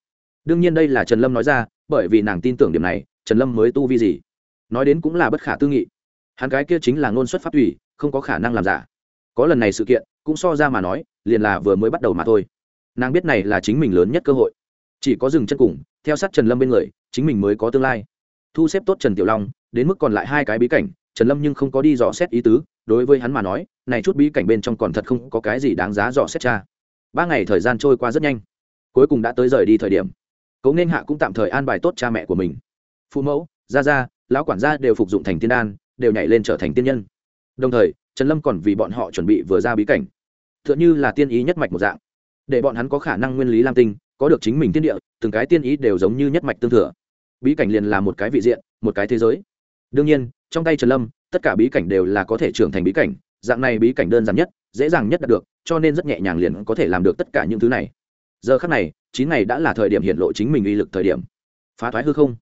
Đương nhiên đây là trần lâm nói ra, bởi vì nàng tin tưởng điểm này, trần lâm mới tu vi gì? Nói đến cũng là bất khả tư nghị. Hắn cái kia chính là ngôn xuất pháp thủy không có khả năng làm giả. Có lần này sự kiện, cũng so ra mà nói, liền là vừa mới bắt đầu mà thôi. Nàng biết này là chính mình lớn nhất cơ hội. Chỉ có dừng chân cùng, theo sát trần lâm bên người, chính mình mới có tương lai. Thu xếp tốt trần tiểu long, đến mức còn lại hai cái bí cảnh, trần lâm nhưng không có đi dò xét ý tứ, đối với hắn mà nói, này chút bí cảnh bên trong còn thật không có cái gì đáng giá dò xét cha ba ngày thời gian trôi qua rất nhanh. Cuối cùng đã tới rời đi thời điểm. Cấu nên hạ cũng tạm thời an bài tốt cha mẹ của mình. Phụ mẫu, gia gia lão quản gia đều phục dụng thành tiên đan, đều nhảy lên trở thành tiên nhân. Đồng thời, trần lâm còn vì bọn họ chuẩn bị vừa ra bí cảnh. T h ư ợ n h ư là tiên ý nhất mạch một dạng. Để bọn hắn có khả năng nguyên lý lam tinh, có được chính mình tiên địa, từng cái tiên ý đều giống như nhất mạch tương thừa. Bí cảnh liền là một cái vị diện, một cái thế giới. Đương nhiên, trong tay trần lâm, tất cả bí cảnh đều là có thể trưởng thành bí cảnh, dạng này bí cảnh đơn giản nhất, dễ dàng nhất đạt được, cho nên rất nhẹ nhàng liền có thể làm được tất cả những thứ này. Giờ khắc này, chín ngày đã là thời điểm hiện lộ chính mình uy lực thời điểm. Phá thoái hư không.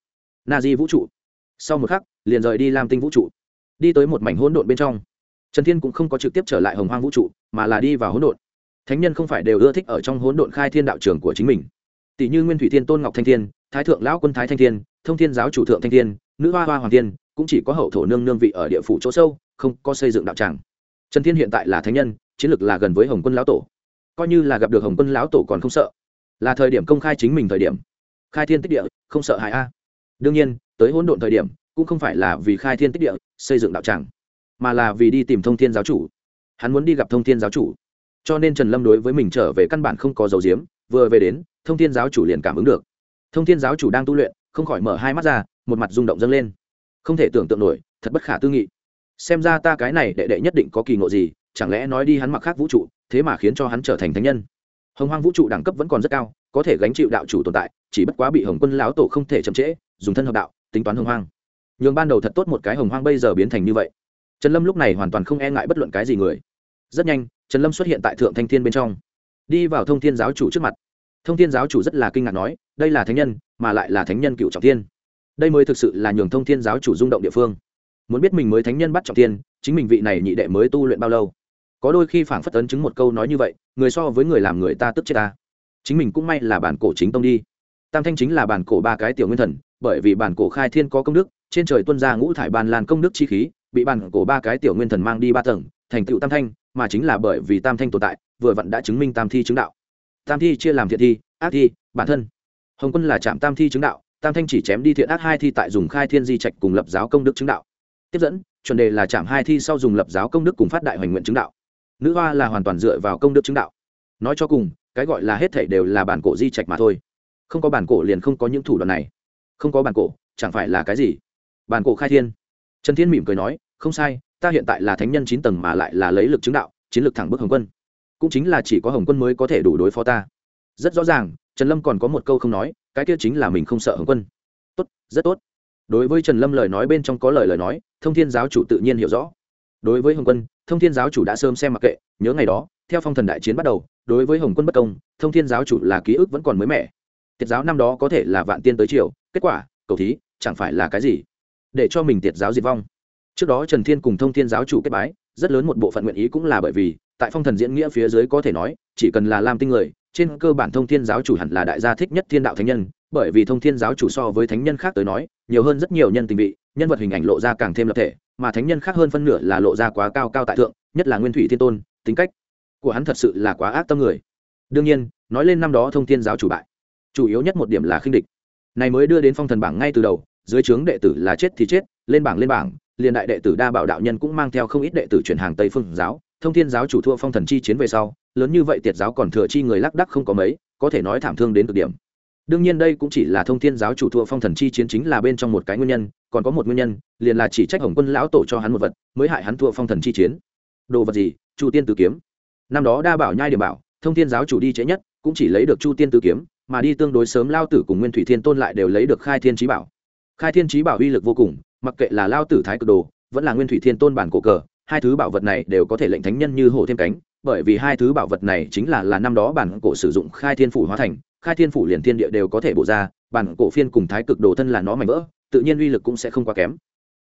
Na di vũ trụ sau một khắc, liền rời đi lam tinh vũ trụ. Đi tới một mảnh hỗn độn bên trong. Trần thiên cũng không có trực tiếp trở lại hồng hoang vũ trụ, mà là đi vào hỗn độn. Thánh nhân không phải đều ưa thích ở trong hỗn độn khai thiên đạo trường của chính mình. Tỷ như nguyên thủy thiên, tôn ngọc thanh thiên, thái thượng lão quân thái thanh thiên, thông thiên giáo chủ thượng thanh thiên, nữ hoa hoa hoàng thiên, cũng chỉ có hậu thổ nương nương vị ở địa phủ chỗ sâu, không có xây dựng đạo tràng. Trần thiên hiện tại là thánh nhân, chiến lược là gần với hồng quân lão tổ. Coi như là gặp được hồng quân lão tổ còn không sợ. Là thời điểm công khai chính mình thời điểm. Khai thiên tích địa, không sợ hại a. Đương nhiên tới hỗn độn thời điểm, cũng không phải là vì khai thiên tích địa, xây dựng đạo tràng, mà là vì đi tìm thông thiên giáo chủ. Hắn muốn đi gặp thông thiên giáo chủ. Cho nên trần lâm đối với mình trở về căn bản không có dấu diếm vừa về đến, thông thiên giáo chủ liền cảm ứng được. Thông thiên giáo chủ đang tu luyện, không khỏi mở hai mắt ra, một mặt rung động dâng lên. Không thể tưởng tượng nổi, thật bất khả tư nghị. Xem ra ta cái này đệ đệ nhất định có kỳ ngộ gì, chẳng lẽ nói đi hắn mặc khác vũ trụ, thế mà khiến cho hắn trở thành thánh nhân? Hồng hoang vũ trụ đẳng cấp vẫn còn rất cao, có thể gánh chịu đạo chủ tồn tại, chỉ bất quá bị hồng quân lão tổ không thể chậm trễ, dùng thân hợp đạo tính toán hồng hoang. Nhường ban đầu thật tốt một cái hồng hoang bây giờ biến thành như vậy. Trần lâm lúc này hoàn toàn không e ngại bất luận cái gì người. Rất nhanh, trần lâm xuất hiện tại thượng thanh thiên bên trong. Đi vào thông thiên giáo chủ trước mặt. Thông thiên giáo chủ rất là kinh ngạc nói, đây là thánh nhân, mà lại là thánh nhân cựu trọng thiên. Đây mới thực sự là nhường thông thiên giáo chủ rung động địa phương. Muốn biết mình mới thánh nhân bắt trọng thiên, chính mình vị này nhị đệ mới tu luyện bao lâu? Có đôi khi phảng phất ấn chứng một câu nói như vậy, người so với người làm người ta tức chết ta. Chính mình cũng may là bản cổ chính tông đi. Tam thanh chính là bản cổ ba cái tiểu nguyên thần bởi vì bản cổ khai thiên có công đức, trên trời tuân ra ngũ thải bàn lan công đức chi khí, bị bản cổ ba cái tiểu nguyên thần mang đi ba tầng, thành tựu tam thanh, mà chính là bởi vì tam thanh tồn tại, vừa vặn đã chứng minh tam thi chứng đạo. Tam thi chia làm thiện thi, ác thi, bản thân. Hồng quân là trạm tam thi chứng đạo, tam thanh chỉ chém đi thiện ác hai thi tại dùng khai thiên di trạch cùng lập giáo công đức chứng đạo. Tiếp dẫn, chuẩn đề là chạm hai thi sau dùng lập giáo công đức cùng phát đại hoành nguyện chứng đạo. Nữ hoa là hoàn toàn dựa vào công đức chứng đạo. Nói cho cùng, cái gọi là hết thảy đều là bản cổ di trạch mà thôi. Không có bản cổ liền không có những thủ đoạn này không có bản cổ, chẳng phải là cái gì? Bản cổ khai thiên. Trần thiên mỉm cười nói, không sai, ta hiện tại là thánh nhân chín tầng mà lại là lấy lực chứng đạo, chiến lược thẳng bức hồng quân. Cũng chính là chỉ có hồng quân mới có thể đủ đối phó ta. Rất rõ ràng, trần lâm còn có một câu không nói, cái kia chính là mình không sợ hồng quân. Tốt, rất tốt. Đối với trần lâm lời nói bên trong có lời lời nói, thông thiên giáo chủ tự nhiên hiểu rõ. Đối với hồng quân, thông thiên giáo chủ đã sớm xem mặc kệ, nhớ ngày đó, theo phong thần đại chiến bắt đầu, đối với hồng quân bất công, thông thiên giáo chủ là ký ức vẫn còn mới mẻ tiệt giáo năm đó có thể là vạn tiên tới triều, kết quả, cầu thí, chẳng phải là cái gì? Để cho mình tiệt giáo diệt vong. Trước đó trần thiên cùng thông thiên giáo chủ kết bái, rất lớn một bộ phận nguyện ý cũng là bởi vì, tại phong thần diễn nghĩa phía dưới có thể nói, chỉ cần là lam tinh người, trên cơ bản thông thiên giáo chủ hẳn là đại gia thích nhất thiên đạo thánh nhân, bởi vì thông thiên giáo chủ so với thánh nhân khác tới nói, nhiều hơn rất nhiều nhân tình vị, nhân vật hình ảnh lộ ra càng thêm lập thể, mà thánh nhân khác hơn phân nửa là lộ ra quá cao cao tại thượng, nhất là nguyên thủy thiên tôn, tính cách của hắn thật sự là quá ác tâm người. Đương nhiên, nói lên năm đó thông thiên giáo chủ bại chủ yếu nhất một điểm là khinh địch. Này mới đưa đến phong thần bảng ngay từ đầu, dưới trướng đệ tử là chết thì chết, lên bảng lên bảng, liền đại đệ tử đa bảo đạo nhân cũng mang theo không ít đệ tử chuyển hàng tây phương giáo, thông thiên giáo chủ thua phong thần chi chiến về sau, lớn như vậy tiệt giáo còn thừa chi người lác đắc không có mấy, có thể nói thảm thương đến cực điểm. Đương nhiên đây cũng chỉ là thông thiên giáo chủ thua phong thần chi chiến chính là bên trong một cái nguyên nhân, còn có một nguyên nhân, liền là chỉ trách hồng quân lão tổ cho hắn một vật, mới hại hắn thua phong thần chi chiến. Đồ vật gì? Chu tiên tử kiếm. Năm đó đa bảo nhai điểm bảo, thông thiên giáo chủ đi trễ nhất, cũng chỉ lấy được chu tiên tử kiếm mà đi tương đối sớm lao tử cùng nguyên thủy thiên tôn lại đều lấy được khai thiên trí bảo. Khai thiên trí bảo uy lực vô cùng, mặc kệ là lao tử thái cực đồ, vẫn là nguyên thủy thiên tôn bản cổ cờ, hai thứ bảo vật này đều có thể lệnh thánh nhân như hổ thêm cánh, bởi vì hai thứ bảo vật này chính là là năm đó bản cổ sử dụng khai thiên phủ hóa thành, khai thiên phủ liền thiên địa đều có thể bổ ra, bản cổ phiên cùng thái cực đồ thân là nó mạnh vỡ, tự nhiên uy lực cũng sẽ không quá kém.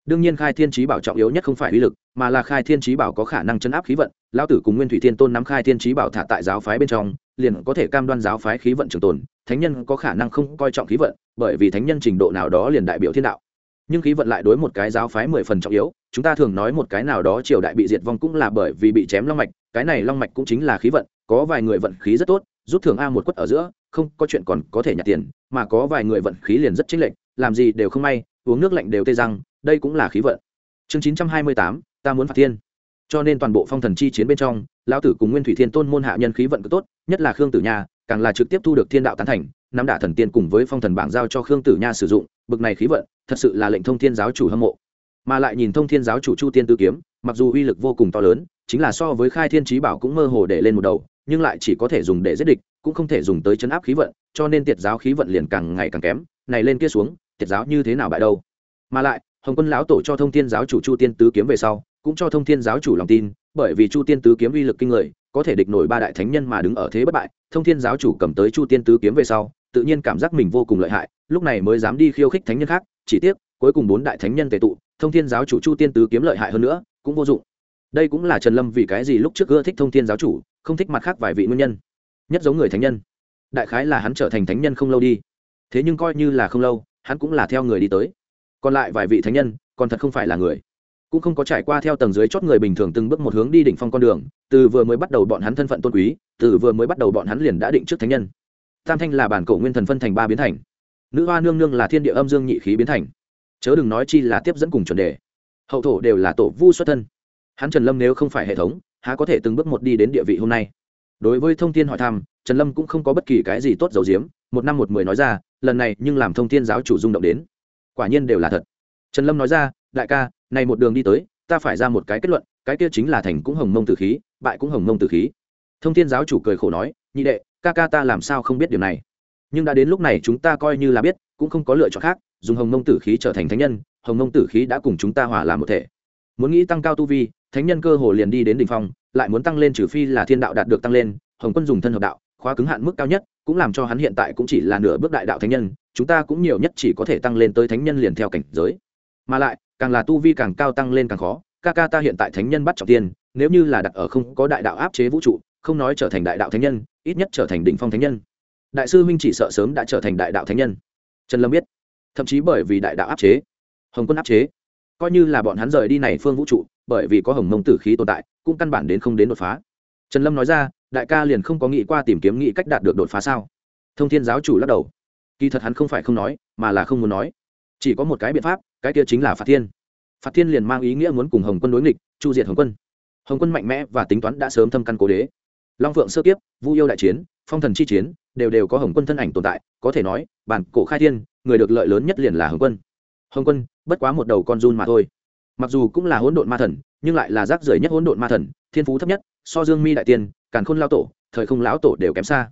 Đương nhiên khai thiên trí bảo trọng yếu nhất không phải uy lực, mà là khai thiên trí bảo có khả năng chấn áp khí vận lão tử cùng nguyên thủy thiên tôn nắm khai thiên trí bảo thả tại giáo phái bên trong, liền có thể cam đoan giáo phái khí vận trường tồn thánh nhân có khả năng không coi trọng khí vận, bởi vì thánh nhân trình độ nào đó liền đại biểu thiên đạo. Nhưng khí vận lại đối một cái giáo phái mười phần trọng yếu, chúng ta thường nói một cái nào đó triều đại bị diệt vong cũng là bởi vì bị chém long mạch, cái này long mạch cũng chính là khí vận, có vài người vận khí rất tốt rút thường a một quất ở giữa, không có chuyện còn có thể nhặt tiền, mà có vài người vận khí liền rất chính lệnh làm gì đều không may, uống nước lạnh đều tê răng, đây cũng là khí vận. Chương chín trăm hai mươi tám, ta muốn phạt thiên. Cho nên toàn bộ phong thần chi chiến bên trong, lão tử cùng nguyên thủy thiên tôn môn hạ nhân khí vận cứ tốt, nhất là khương tử nha càng là trực tiếp thu được thiên đạo tán thành, nắm đả thần tiên cùng với phong thần bảng giao cho khương tử nha sử dụng, bực này khí vận, thật sự là lệnh thông thiên giáo chủ hâm mộ. Mà lại nhìn thông thiên giáo chủ chu tiên tư kiếm, mặc dù uy lực vô cùng to lớn, chính là so với khai thiên trí bảo cũng mơ hồ để lên một đầu, nhưng lại chỉ có thể dùng để giết địch, cũng không thể dùng tới chấn áp khí vận, cho nên tiệt giáo khí vận liền càng ngày càng kém, này lên kia xuống, tiệt giáo như thế nào bại đâu? Mà lại, hồng quân lão tổ cho thông thiên giáo chủ chu tiên tứ kiếm về sau, cũng cho thông thiên giáo chủ lòng tin, bởi vì chu tiên tứ kiếm uy lực kinh người, có thể địch nổi ba đại thánh nhân mà đứng ở thế bất bại thông thiên giáo chủ cầm tới chu tiên tứ kiếm về sau, tự nhiên cảm giác mình vô cùng lợi hại, lúc này mới dám đi khiêu khích thánh nhân khác, chỉ tiếc, cuối cùng bốn đại thánh nhân tề tụ, thông thiên giáo chủ chu tiên tứ kiếm lợi hại hơn nữa, cũng vô dụng. Đây cũng là trần lâm vì cái gì lúc trước ưa thích thông thiên giáo chủ, không thích mặt khác vài vị nguyên nhân. Nhất giống người thánh nhân. Đại khái là hắn trở thành thánh nhân không lâu đi. Thế nhưng coi như là không lâu, hắn cũng là theo người đi tới. Còn lại vài vị thánh nhân, còn thật không phải là người cũng không có trải qua theo tầng dưới chót người bình thường từng bước một hướng đi đỉnh phong con đường, từ vừa mới bắt đầu bọn hắn thân phận tôn quý, từ vừa mới bắt đầu bọn hắn liền đã định trước thánh nhân. Tam thanh là bản cổ nguyên thần phân thành ba biến thành. Nữ hoa nương nương là thiên địa âm dương nhị khí biến thành. Chớ đừng nói chi là tiếp dẫn cùng chuẩn đề. Hậu thổ đều là tổ vu xuất thân. Hắn trần lâm nếu không phải hệ thống, há có thể từng bước một đi đến địa vị hôm nay? Đối với thông tin hỏi thăm, trần lâm cũng không có bất kỳ cái gì tốt dầu diếm, một năm một mười nói ra, lần này nhưng làm thông tin giáo chủ rung động đến. Quả nhiên đều là thật. Trần lâm nói ra, đại ca này một đường đi tới, ta phải ra một cái kết luận, cái kia chính là thành cũng hồng mông tử khí, bại cũng hồng mông tử khí. Thông thiên giáo chủ cười khổ nói, nhị đệ, ca ca ta làm sao không biết điều này? Nhưng đã đến lúc này chúng ta coi như là biết, cũng không có lựa chọn khác, dùng hồng mông tử khí trở thành thánh nhân, hồng mông tử khí đã cùng chúng ta hòa làm một thể. Muốn nghĩ tăng cao tu vi, thánh nhân cơ hồ liền đi đến đ ỉ n h phong, lại muốn tăng lên trừ phi là thiên đạo đạt được tăng lên, hồng quân dùng thân hợp đạo, khóa cứng hạn mức cao nhất, cũng làm cho hắn hiện tại cũng chỉ là nửa bước đại đạo thánh nhân, chúng ta cũng nhiều nhất chỉ có thể tăng lên tới thánh nhân liền theo cảnh giới. Mà lại càng là tu vi càng cao tăng lên càng khó, ca ca ta hiện tại thánh nhân bắt trọng tiên, nếu như là đặt ở không có đại đạo áp chế vũ trụ, không nói trở thành đại đạo thánh nhân, ít nhất trở thành đỉnh phong thánh nhân. Đại sư huynh chỉ sợ sớm đã trở thành đại đạo thánh nhân. Trần lâm biết. Thậm chí bởi vì đại đạo áp chế, hồng quân áp chế, coi như là bọn hắn rời đi này phương vũ trụ, bởi vì có hồng mông tử khí tồn tại, cũng căn bản đến không đến đột phá. Trần lâm nói ra, đại ca liền không có nghĩ qua tìm kiếm nghĩ cách đạt được đột phá sao? Thông thiên giáo chủ lắc đầu. Kỳ thật hắn không phải không nói, mà là không muốn nói chỉ có một cái biện pháp, cái kia chính là phạt thiên. Phạt thiên liền mang ý nghĩa muốn cùng hồng quân đối nghịch, chu diệt hồng quân. Hồng quân mạnh mẽ và tính toán đã sớm thâm căn cố đế. Long phượng sơ kiếp, vu yêu đại chiến, phong thần chi chiến, đều đều có hồng quân thân ảnh tồn tại, có thể nói, bản cổ khai thiên, người được lợi lớn nhất liền là hồng quân. Hồng quân, bất quá một đầu con run mà thôi. Mặc dù cũng là hỗn độn ma thần, nhưng lại là rác rưởi nhất hỗn độn ma thần, thiên phú thấp nhất, so dương mi đại tiên, càn khôn lao tổ, thời không lão tổ đều kém xa.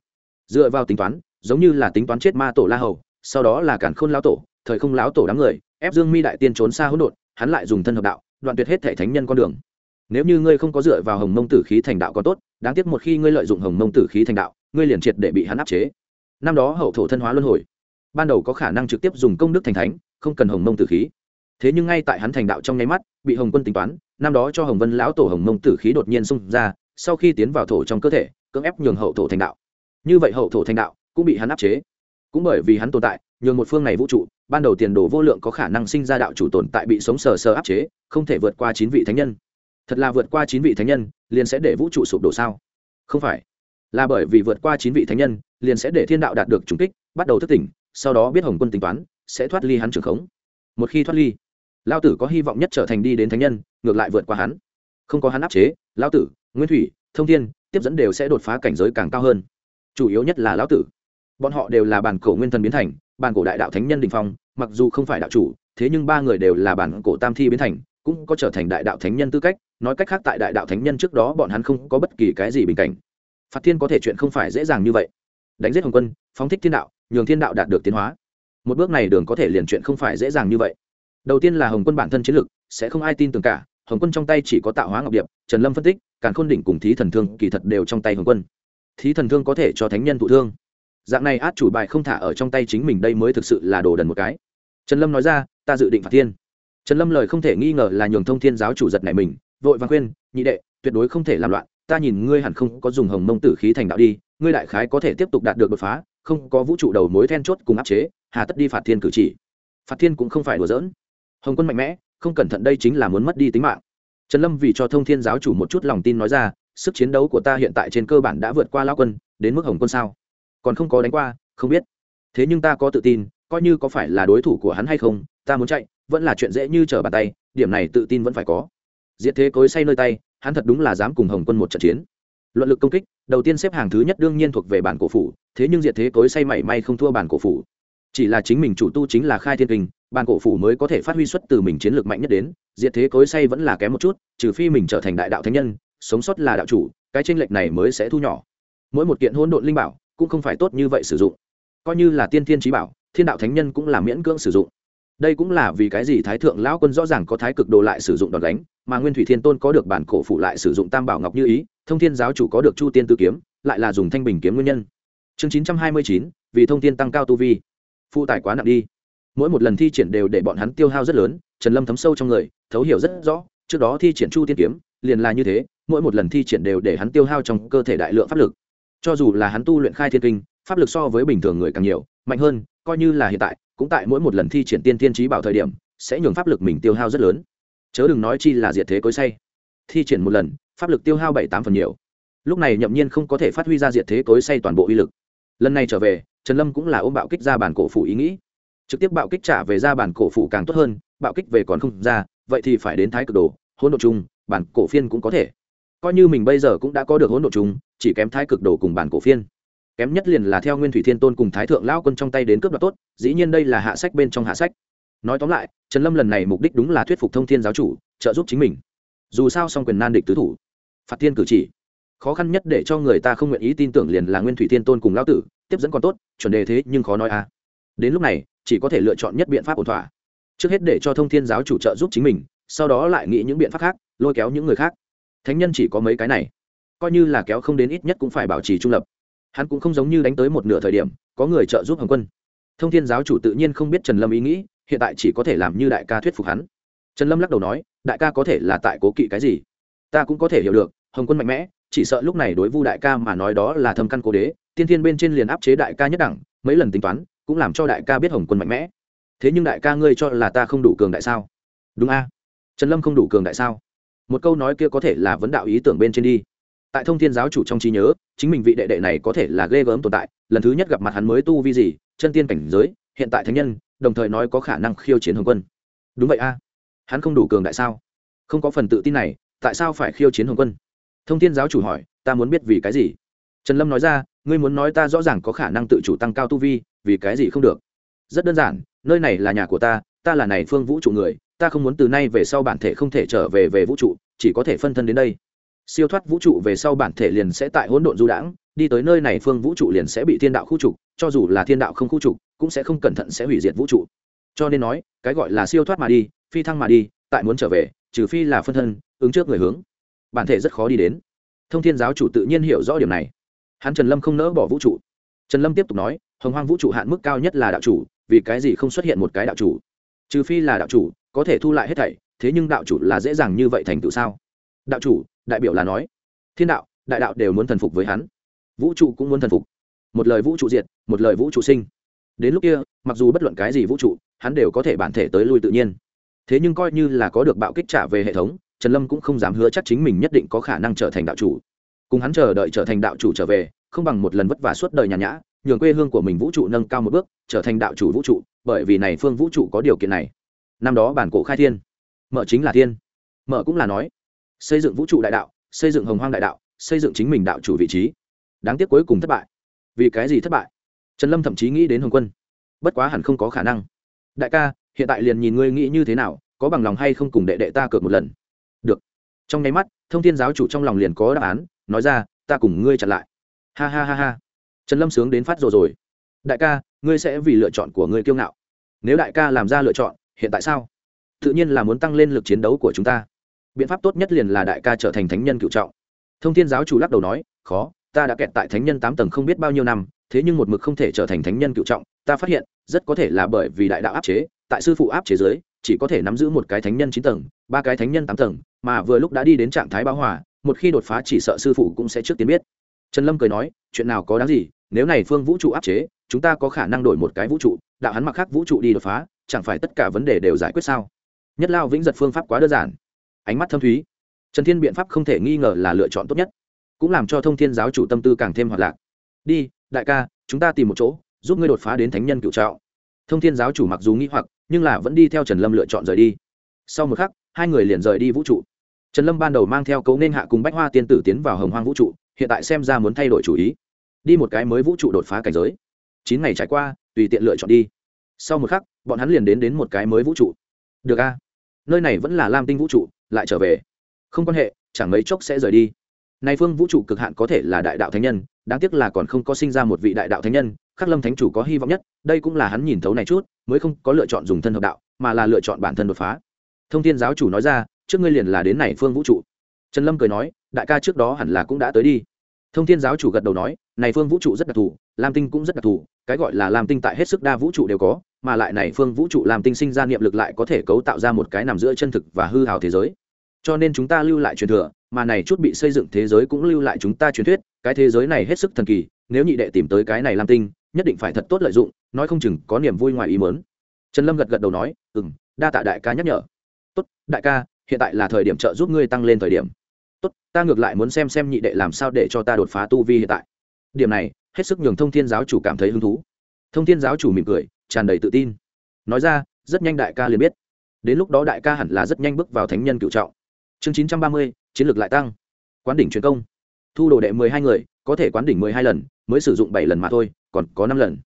Dựa vào tính toán, giống như là tính toán chết ma tổ la hầu, sau đó là càn khôn lao tổ thời không láo tổ đám người, ép dương mi đại tiên trốn xa hỗn độn, hắn lại dùng thân hợp đạo, đoạn tuyệt hết thể thánh nhân con đường. Nếu như ngươi không có dựa vào hồng mông tử khí thành đạo có tốt, đáng tiếc một khi ngươi lợi dụng hồng mông tử khí thành đạo, ngươi liền triệt để bị hắn áp chế. Năm đó hậu thổ thân hóa luân hồi, ban đầu có khả năng trực tiếp dùng công đức thành thánh, không cần hồng mông tử khí. Thế nhưng ngay tại hắn thành đạo trong nháy mắt, bị hồng quân tính toán, năm đó cho hồng vân lão tổ hồng mông tử khí đột nhiên xung ra, sau khi tiến vào thổ trong cơ thể, cưỡng ép nhường hậu thổ thành đạo. Như vậy hậu thổ thành đạo cũng bị hắn áp chế. Cũng bởi vì hắn tồn tại, nhường một phương này vũ trụ ban đầu tiền đồ vô lượng có khả năng sinh ra đạo chủ tồn tại bị sống sờ sờ áp chế, không thể vượt qua chín vị thánh nhân. Thật là vượt qua chín vị thánh nhân, liền sẽ để vũ trụ sụp đổ sao? Không phải. Là bởi vì vượt qua chín vị thánh nhân, liền sẽ để thiên đạo đạt được trùng kích, bắt đầu thức tỉnh, sau đó biết hồng quân tính toán, sẽ thoát ly hắn trường khống. Một khi thoát ly, lao tử có hy vọng nhất trở thành đi đến thánh nhân, ngược lại vượt qua hắn. Không có hắn áp chế, lao tử, nguyên thủy, thông thiên, tiếp dẫn đều sẽ đột phá cảnh giới càng cao hơn. Chủ yếu nhất là lão tử bọn họ đều là bản cổ nguyên thần biến thành, bản cổ đại đạo thánh nhân đình phong, mặc dù không phải đạo chủ, thế nhưng ba người đều là bản cổ tam thi biến thành, cũng có trở thành đại đạo thánh nhân tư cách, nói cách khác tại đại đạo thánh nhân trước đó bọn hắn không có bất kỳ cái gì bình cảnh. Phạt thiên có thể chuyện không phải dễ dàng như vậy. Đánh giết hồng quân, phóng thích thiên đạo, nhường thiên đạo đạt được tiến hóa. Một bước này đường có thể liền chuyện không phải dễ dàng như vậy. Đầu tiên là hồng quân bản thân chiến lực, sẽ không ai tin tưởng cả, hồng quân trong tay chỉ có tạo hóa ngọc điệp, trần lâm phân tích, càn khôn đỉnh cùng thí thần thương kỳ thật đều trong tay hồng quân. Thí thần thương có thể cho thánh nhân thụ thương dạng này át chủ bài không thả ở trong tay chính mình đây mới thực sự là đồ đần một cái. Trần lâm nói ra, ta dự định phạt thiên. Trần lâm lời không thể nghi ngờ là nhường thông thiên giáo chủ giật này mình, vội vàng khuyên, nhị đệ, tuyệt đối không thể làm loạn, ta nhìn ngươi hẳn không có dùng hồng mông tử khí thành đạo đi, ngươi đại khái có thể tiếp tục đạt được đột phá, không có vũ trụ đầu mối then chốt cùng áp chế, hà tất đi phạt thiên cử chỉ. Phạt thiên cũng không phải đùa giỡn. Hồng quân mạnh mẽ, không cẩn thận đây chính là muốn mất đi tính mạng. Trần lâm vì cho thông thiên giáo chủ một chút lòng tin nói ra, sức chiến đấu của ta hiện tại trên cơ bản đã vượt qua lao quân, đến mức hồng quân sao? Còn không có đánh qua, không biết. Thế nhưng ta có tự tin, coi như có phải là đối thủ của hắn hay không, ta muốn chạy, vẫn là chuyện dễ như trở bàn tay, điểm này tự tin vẫn phải có. Diệt thế cối say nơi tay, hắn thật đúng là dám cùng hồng quân một trận chiến. Luận lực công kích, đầu tiên xếp hàng thứ nhất đương nhiên thuộc về bản cổ phủ, thế nhưng diệt thế cối say mảy may không thua bản cổ phủ. Chỉ là chính mình chủ tu chính là khai thiên kinh, bản cổ phủ mới có thể phát huy xuất từ mình chiến lược mạnh nhất đến, diệt thế cối say vẫn là kém một chút, trừ phi mình trở thành đại đạo thánh nhân, sống sót là đạo chủ, cái tranh lệch này mới sẽ thu nhỏ. Mỗi một kiện hỗn độn linh bảo cũng không phải tốt như vậy sử dụng. Coi như là tiên thiên trí bảo, thiên đạo thánh nhân cũng là miễn cưỡng sử dụng. Đây cũng là vì cái gì thái thượng lão quân rõ ràng có thái cực đồ lại sử dụng đòn đánh mà nguyên thủy thiên tôn có được bản cổ phụ lại sử dụng tam bảo ngọc như ý, thông thiên giáo chủ có được chu tiên tư kiếm, lại là dùng thanh bình kiếm nguyên nhân. Chương chín trăm hai mươi chín, vì thông thiên tăng cao tu vi. Phụ tải quá nặng đi. Mỗi một lần thi triển đều để bọn hắn tiêu hao rất lớn, trần lâm thấm sâu trong người, thấu hiểu rất rõ, trước đó thi triển chu tiên kiếm, liền là như thế, mỗi một lần thi triển đều để hắn tiêu hao trong cơ thể đại lượng pháp lực cho dù là hắn tu luyện khai thiên kinh, pháp lực so với bình thường người càng nhiều, mạnh hơn, coi như là hiện tại, cũng tại mỗi một lần thi triển tiên tiên trí bảo thời điểm, sẽ nhường pháp lực mình tiêu hao rất lớn. Chớ đừng nói chi là diệt thế cối say. Thi triển một lần, pháp lực tiêu hao bảy tám phần nhiều. Lúc này nhậm nhiên không có thể phát huy ra diệt thế cối say toàn bộ uy lực. Lần này trở về, trần lâm cũng là ôm bạo kích ra bản cổ phủ ý nghĩ. Trực tiếp bạo kích trả về ra bản cổ phủ càng tốt hơn, bạo kích về còn không ra, vậy thì phải đến thái cực đồ, hỗn độ chung bản cổ phiên cũng có thể. Coi như mình bây giờ cũng đã có được hỗn độ chung chỉ kém thái cực đồ cùng bản cổ phiên. Kém nhất liền là theo nguyên thủy thiên tôn cùng thái thượng lão quân trong tay đến cướp đoạt tốt, dĩ nhiên đây là hạ sách bên trong hạ sách. Nói tóm lại, trần lâm lần này mục đích đúng là thuyết phục thông thiên giáo chủ, trợ giúp chính mình. Dù sao song quyền nan địch tứ thủ. Phạt thiên cử chỉ. Khó khăn nhất để cho người ta không nguyện ý tin tưởng liền là nguyên thủy thiên tôn cùng lão tử, tiếp dẫn còn tốt, chuẩn đề thế nhưng khó nói à đến lúc này, chỉ có thể lựa chọn nhất biện pháp ổn thỏa. Trước hết để cho thông thiên giáo chủ trợ giúp chính mình, sau đó lại nghĩ những biện pháp khác, lôi kéo những người khác. Thánh nhân chỉ có mấy cái này coi như là kéo không đến ít nhất cũng phải bảo trì trung lập. Hắn cũng không giống như đánh tới một nửa thời điểm, có người trợ giúp hồng quân. Thông thiên giáo chủ tự nhiên không biết trần lâm ý nghĩ, hiện tại chỉ có thể làm như đại ca thuyết phục hắn. Trần lâm lắc đầu nói, đại ca có thể là tại cố kỵ cái gì? Ta cũng có thể hiểu được, hồng quân mạnh mẽ, chỉ sợ lúc này đối vu đại ca mà nói đó là thâm căn cố đế, tiên thiên bên trên liền áp chế đại ca nhất đẳng, mấy lần tính toán, cũng làm cho đại ca biết hồng quân mạnh mẽ. Thế nhưng đại ca ngươi cho là ta không đủ cường đại sao? Đúng a. Trần lâm không đủ cường đại sao? Một câu nói kia có thể là vấn đạo ý tưởng bên trên đi tại thông thiên giáo chủ trong trí nhớ, chính mình vị đệ đệ này có thể là ghê gớm tồn tại, lần thứ nhất gặp mặt hắn mới tu vi gì, chân tiên cảnh giới, hiện tại thánh nhân, đồng thời nói có khả năng khiêu chiến hồng quân. Đúng vậy a. Hắn không đủ cường đại sao? Không có phần tự tin này, tại sao phải khiêu chiến hồng quân? Thông thiên giáo chủ hỏi, ta muốn biết vì cái gì? Trần lâm nói ra, ngươi muốn nói ta rõ ràng có khả năng tự chủ tăng cao tu vi, vì cái gì không được? Rất đơn giản, nơi này là nhà của ta ta là này phương vũ trụ người, ta không muốn từ nay về sau bản thể không thể trở về về vũ trụ, chỉ có thể phân thân đến đây siêu thoát vũ trụ về sau bản thể liền sẽ tại hỗn độn du đãng, đi tới nơi này phương vũ trụ liền sẽ bị thiên đạo khu trục, cho dù là thiên đạo không khu trục, cũng sẽ không cẩn thận sẽ hủy diệt vũ trụ. Cho nên nói, cái gọi là siêu thoát mà đi, phi thăng mà đi, tại muốn trở về, trừ phi là phân thân, ứng trước người hướng. Bản thể rất khó đi đến. Thông thiên giáo chủ tự nhiên hiểu rõ điểm này. Hắn trần lâm không nỡ bỏ vũ trụ. Trần lâm tiếp tục nói, hồng hoang vũ trụ hạn mức cao nhất là đạo chủ, vì cái gì không xuất hiện một cái đạo chủ? Trừ phi là đạo chủ, có thể thu lại hết thảy, thế nhưng đạo chủ là dễ dàng như vậy thành tựu sao? Đạo chủ đại biểu là nói, thiên đạo, đại đạo đều muốn thần phục với hắn. Vũ trụ cũng muốn thần phục. Một lời vũ trụ diệt, một lời vũ trụ sinh. Đến lúc kia, mặc dù bất luận cái gì vũ trụ, hắn đều có thể bản thể tới lui tự nhiên. Thế nhưng coi như là có được bạo kích trả về hệ thống, trần lâm cũng không dám hứa chắc chính mình nhất định có khả năng trở thành đạo chủ. Cùng hắn chờ đợi trở thành đạo chủ trở về, không bằng một lần vất vả suốt đời nhàn nhã, nhường quê hương của mình vũ trụ nâng cao một bước, trở thành đạo chủ vũ trụ, bởi vì này phương vũ trụ có điều kiện này. Năm đó bản cổ khai thiên, mở chính là thiên. Mở cũng là nói xây dựng vũ trụ đại đạo, xây dựng hồng hoang đại đạo, xây dựng chính mình đạo chủ vị trí. Đáng tiếc cuối cùng thất bại. Vì cái gì thất bại? Trần lâm thậm chí nghĩ đến hồng quân. Bất quá hẳn không có khả năng. Đại ca, hiện tại liền nhìn ngươi nghĩ như thế nào, có bằng lòng hay không cùng đệ đệ ta cược một lần? Được. Trong nháy mắt, thông thiên giáo chủ trong lòng liền có đáp án, nói ra, ta cùng ngươi chặn lại. Ha ha ha ha. Trần lâm sướng đến phát rồi rồi. Đại ca, ngươi sẽ vì lựa chọn của ngươi kiêu ngạo. Nếu đại ca làm ra lựa chọn, hiện tại sao? Tự nhiên là muốn tăng lên lực chiến đấu của chúng ta biện pháp tốt nhất liền là đại ca trở thành thánh nhân cựu trọng. Thông thiên giáo chủ lắc đầu nói, khó, ta đã kẹt tại thánh nhân tám tầng không biết bao nhiêu năm, thế nhưng một mực không thể trở thành thánh nhân cựu trọng, ta phát hiện, rất có thể là bởi vì đại đạo áp chế, tại sư phụ áp chế giới chỉ có thể nắm giữ một cái thánh nhân chín tầng, ba cái thánh nhân tám tầng, mà vừa lúc đã đi đến trạng thái báo hòa, một khi đột phá chỉ sợ sư phụ cũng sẽ trước tiên biết. Trần lâm cười nói, chuyện nào có đáng gì, nếu này phương vũ trụ áp chế, chúng ta có khả năng đổi một cái vũ trụ, đạo hắn mặc khác vũ trụ đi đột phá, chẳng phải tất cả vấn đề đều giải quyết sao? Nhất lao vĩnh giật phương pháp quá đơn giản ánh mắt thâm thúy. Trần thiên biện pháp không thể nghi ngờ là lựa chọn tốt nhất, cũng làm cho thông thiên giáo chủ tâm tư càng thêm hoạt lạc. Đi, đại ca, chúng ta tìm một chỗ, giúp ngươi đột phá đến thánh nhân cựu trạo thông thiên giáo chủ mặc dù nghĩ hoặc, nhưng là vẫn đi theo trần lâm lựa chọn rời đi. Sau một khắc, hai người liền rời đi vũ trụ. Trần lâm ban đầu mang theo cấu nên hạ cùng bách hoa tiên tử tiến vào hồng hoang vũ trụ, hiện tại xem ra muốn thay đổi chủ ý. Đi một cái mới vũ trụ đột phá cảnh giới. Chín ngày trải qua, tùy tiện lựa chọn đi. Sau một khắc, bọn hắn liền đến đến một cái mới vũ trụ. Được a. Nơi này vẫn là lam tinh vũ trụ lại trở về. Không quan hệ, chẳng mấy chốc sẽ rời đi. Nay phương vũ trụ cực hạn có thể là đại đạo thánh nhân, đáng tiếc là còn không có sinh ra một vị đại đạo thánh nhân, khắc lâm thánh chủ có hy vọng nhất, đây cũng là hắn nhìn thấu này chút, mới không có lựa chọn dùng thân hợp đạo, mà là lựa chọn bản thân đột phá. Thông thiên giáo chủ nói ra, trước ngươi liền là đến này phương vũ trụ. Trần lâm cười nói, đại ca trước đó hẳn là cũng đã tới đi. Thông thiên giáo chủ gật đầu nói, này phương vũ trụ rất đặc thù, lam tinh cũng rất đặc thù, cái gọi là lam tinh tại hết sức đa vũ trụ đều có, mà lại này phương vũ trụ lam tinh sinh ra niệm lực lại có thể cấu tạo ra một cái nằm giữa chân thực và hư hào thế giới cho nên chúng ta lưu lại truyền thừa, mà này chút bị xây dựng thế giới cũng lưu lại chúng ta truyền thuyết, cái thế giới này hết sức thần kỳ, nếu nhị đệ tìm tới cái này lam tinh, nhất định phải thật tốt lợi dụng, nói không chừng có niềm vui ngoài ý mớn trần lâm gật gật đầu nói ừ m đa tạ đại ca nhắc nhở. Tốt, đại ca, hiện tại là thời điểm trợ giúp ngươi tăng lên thời điểm. Tốt, ta ngược lại muốn xem xem nhị đệ làm sao để cho ta đột phá tu vi hiện tại. Điểm này, hết sức nhường thông thiên giáo chủ cảm thấy hứng thú. Thông thiên giáo chủ mỉm cười, tràn đầy tự tin. Nói ra, rất nhanh đại ca liền biết. Đến lúc đó đại ca hẳn là rất nhanh bước vào thánh nhân cựu trọng chương chín trăm ba mươi, chiến lược lại tăng. Quán đỉnh truyền công. Thu đồ đệ mười hai người, có thể quán đỉnh mười hai lần, mới sử dụng bảy lần mà thôi, còn có năm lần.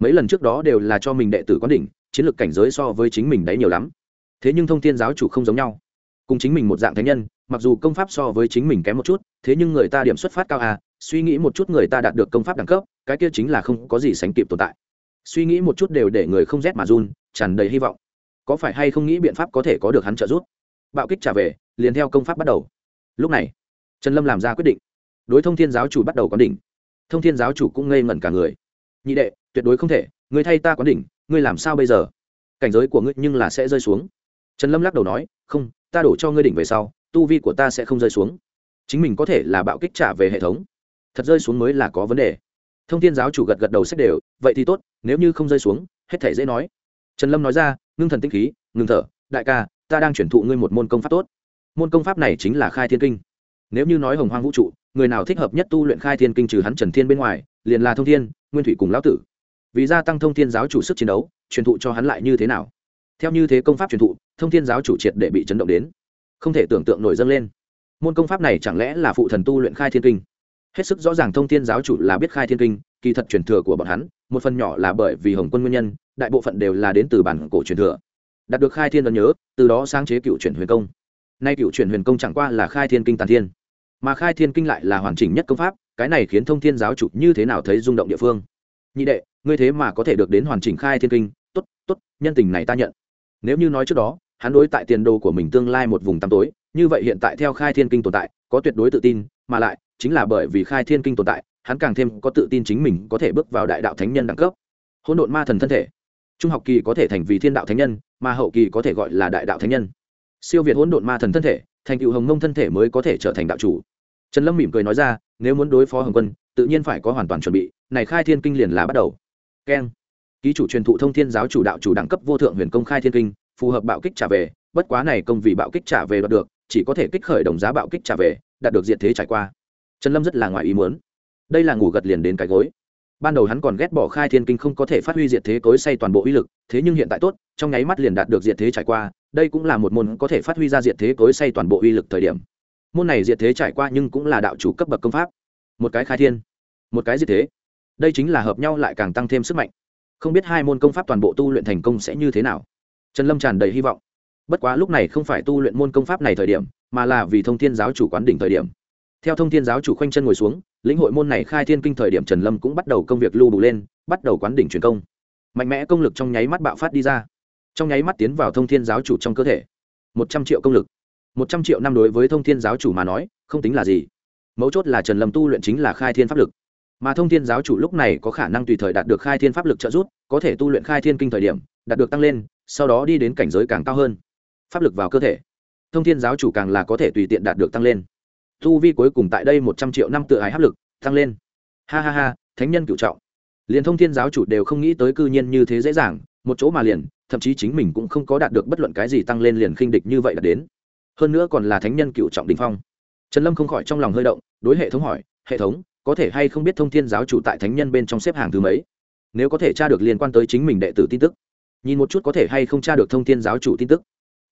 Mấy lần trước đó đều là cho mình đệ tử quán đỉnh, chiến lược cảnh giới so với chính mình đấy nhiều lắm. Thế nhưng thông thiên giáo chủ không giống nhau. Cùng chính mình một dạng thánh nhân, mặc dù công pháp so với chính mình kém một chút, thế nhưng người ta điểm xuất phát cao à suy nghĩ một chút người ta đạt được công pháp đẳng cấp, cái kia chính là không có gì sánh kịp tồn tại. Suy nghĩ một chút đều để người không rét mà run, tràn đầy hy vọng. Có phải hay không nghĩ biện pháp có thể có được hắn trợ giúp? Bạo kích trả về, liền theo công pháp bắt đầu. Lúc này, trần lâm làm ra quyết định. Đối thông thiên giáo chủ bắt đầu quán đỉnh. Thông thiên giáo chủ cũng ngây ngẩn cả người. Nhị đệ, tuyệt đối không thể người thay ta quán đỉnh, ngươi làm sao bây giờ? Cảnh giới của ngươi nhưng là sẽ rơi xuống. Trần lâm lắc đầu nói, không, ta đổ cho ngươi đỉnh về sau, tu vi của ta sẽ không rơi xuống. Chính mình có thể là bạo kích trả về hệ thống. Thật rơi xuống mới là có vấn đề. Thông thiên giáo chủ gật gật đầu xét đều, vậy thì tốt, nếu như không rơi xuống, hết thể dễ nói. Trần lâm nói ra, ngưng thần tinh khí, ngừng thở, đại ca ta đang chuyển thụ ngươi một môn công pháp tốt. Môn công pháp này chính là khai thiên kinh. Nếu như nói hồng hoang vũ trụ, người nào thích hợp nhất tu luyện khai thiên kinh trừ hắn trần thiên bên ngoài, liền là thông thiên, nguyên thủy cùng lão tử. Vì gia tăng thông thiên giáo chủ sức chiến đấu, truyền thụ cho hắn lại như thế nào? Theo như thế công pháp truyền thụ, thông thiên giáo chủ triệt để bị chấn động đến. Không thể tưởng tượng nổi dâng lên. Môn công pháp này chẳng lẽ là phụ thần tu luyện khai thiên kinh? Hết sức rõ ràng thông thiên giáo chủ là biết khai thiên kinh, kỳ thật truyền thừa của bọn hắn, một phần nhỏ là bởi vì hồng quân nguyên nhân, đại bộ phận đều là đến từ bản cổ truyền thừa đạt được khai thiên ấn nhớ, từ đó sáng chế cựu chuyển huyền công. Nay cựu chuyển huyền công chẳng qua là khai thiên kinh tàn thiên, mà khai thiên kinh lại là hoàn chỉnh nhất công pháp, cái này khiến thông thiên giáo chủ như thế nào thấy rung động địa phương. Nhị đệ, ngươi thế mà có thể được đến hoàn chỉnh khai thiên kinh t ố t t ố t nhân tình này ta nhận. Nếu như nói trước đó, hắn đối tại tiền đồ của mình tương lai một vùng tăm tối, như vậy hiện tại theo khai thiên kinh tồn tại, có tuyệt đối tự tin, mà lại, chính là bởi vì khai thiên kinh tồn tại, hắn càng thêm có tự tin chính mình có thể bước vào đại đạo thánh nhân đẳng cấp. Hỗn độn ma thần thân thể. Trung học kỳ có thể thành vì thiên đạo thánh nhân mà hậu kỳ có thể gọi là đại đạo thánh nhân. Siêu việt hỗn độn ma thần thân thể, thành cựu hồng mông thân thể mới có thể trở thành đạo chủ. Trần lâm mỉm cười nói ra, nếu muốn đối phó hồng quân, tự nhiên phải có hoàn toàn chuẩn bị, này khai thiên kinh liền là bắt đầu. Keng. Ký chủ truyền thụ thông thiên giáo chủ đạo chủ đẳng cấp vô thượng huyền công khai thiên kinh, phù hợp bạo kích trả về, bất quá này công vì bạo kích trả về đoạt được, chỉ có thể kích khởi đồng giá bạo kích trả về, đạt được diện thế trải qua. Trần lâm rất là ngoài ý muốn. Đây là ngủ gật liền đến cái gối ban đầu hắn còn ghét bỏ khai thiên kinh không có thể phát huy diệt thế cối say toàn bộ uy lực, thế nhưng hiện tại tốt, trong nháy mắt liền đạt được diệt thế trải qua, đây cũng là một môn có thể phát huy ra diệt thế cối say toàn bộ uy lực thời điểm. Môn này diệt thế trải qua nhưng cũng là đạo chủ cấp bậc công pháp. Một cái khai thiên, một cái diệt thế. Đây chính là hợp nhau lại càng tăng thêm sức mạnh. Không biết hai môn công pháp toàn bộ tu luyện thành công sẽ như thế nào. Trần lâm tràn đầy hy vọng. Bất quá lúc này không phải tu luyện môn công pháp này thời điểm, mà là vì thông thiên giáo chủ quán đỉnh thời điểm. Theo thông thiên giáo chủ khoanh chân ngồi xuống lĩnh hội môn này khai thiên kinh thời điểm trần lâm cũng bắt đầu công việc lưu bù lên, bắt đầu quán đỉnh truyền công. Mạnh mẽ công lực trong nháy mắt bạo phát đi ra. Trong nháy mắt tiến vào thông thiên giáo chủ trong cơ thể. Một trăm triệu công lực. Một trăm triệu năm đối với thông thiên giáo chủ mà nói, không tính là gì. Mấu chốt là trần lâm tu luyện chính là khai thiên pháp lực. Mà thông thiên giáo chủ lúc này có khả năng tùy thời đạt được khai thiên pháp lực trợ giúp, có thể tu luyện khai thiên kinh thời điểm, đạt được tăng lên, sau đó đi đến cảnh giới càng cao hơn. Pháp lực vào cơ thể. Thông thiên giáo chủ càng là có thể tùy tiện đạt được tăng lên tu vi cuối cùng tại đây một trăm triệu năm tự ái áp lực, tăng lên. Ha ha ha, thánh nhân cựu trọng. Liền thông thiên giáo chủ đều không nghĩ tới cư nhiên như thế dễ dàng, một chỗ mà liền, thậm chí chính mình cũng không có đạt được bất luận cái gì tăng lên liền khinh địch như vậy là đến. Hơn nữa còn là thánh nhân cựu trọng đình phong. Trần lâm không khỏi trong lòng hơi động, đối hệ thống hỏi, hệ thống, có thể hay không biết thông thiên giáo chủ tại thánh nhân bên trong xếp hàng thứ mấy? Nếu có thể tra được liên quan tới chính mình đệ tử tin tức. Nhìn một chút có thể hay không tra được thông thiên giáo chủ tin tức.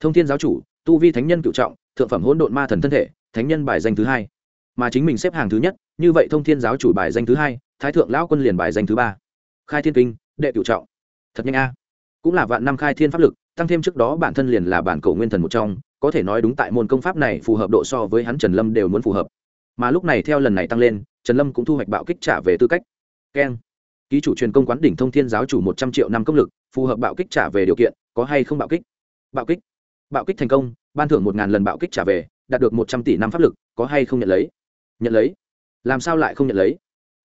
Thông thiên giáo chủ, tu vi thánh nhân cựu trọng, thượng phẩm hỗn độn ma thần thân thể thánh nhân bài danh thứ hai. Mà chính mình xếp hàng thứ nhất, như vậy thông thiên giáo chủ bài danh thứ hai, thái thượng lão quân liền bài danh thứ ba. Khai thiên kinh, đệ cựu trọng. Thật nhanh a. Cũng là vạn năm khai thiên pháp lực, tăng thêm trước đó bản thân liền là bản cổ nguyên thần một trong, có thể nói đúng tại môn công pháp này phù hợp độ so với hắn trần lâm đều muốn phù hợp. Mà lúc này theo lần này tăng lên, trần lâm cũng thu hoạch bạo kích trả về tư cách. Keng. Ký chủ truyền công quán đỉnh thông thiên giáo chủ một trăm triệu năm công lực, phù hợp bạo kích trả về điều kiện, có hay không bạo kích? Bạo kích. Bạo kích thành công, ban thưởng một ngàn lần bạo kích trả về đạt được một trăm tỷ năm pháp lực, có hay không nhận lấy? Nhận lấy. Làm sao lại không nhận lấy?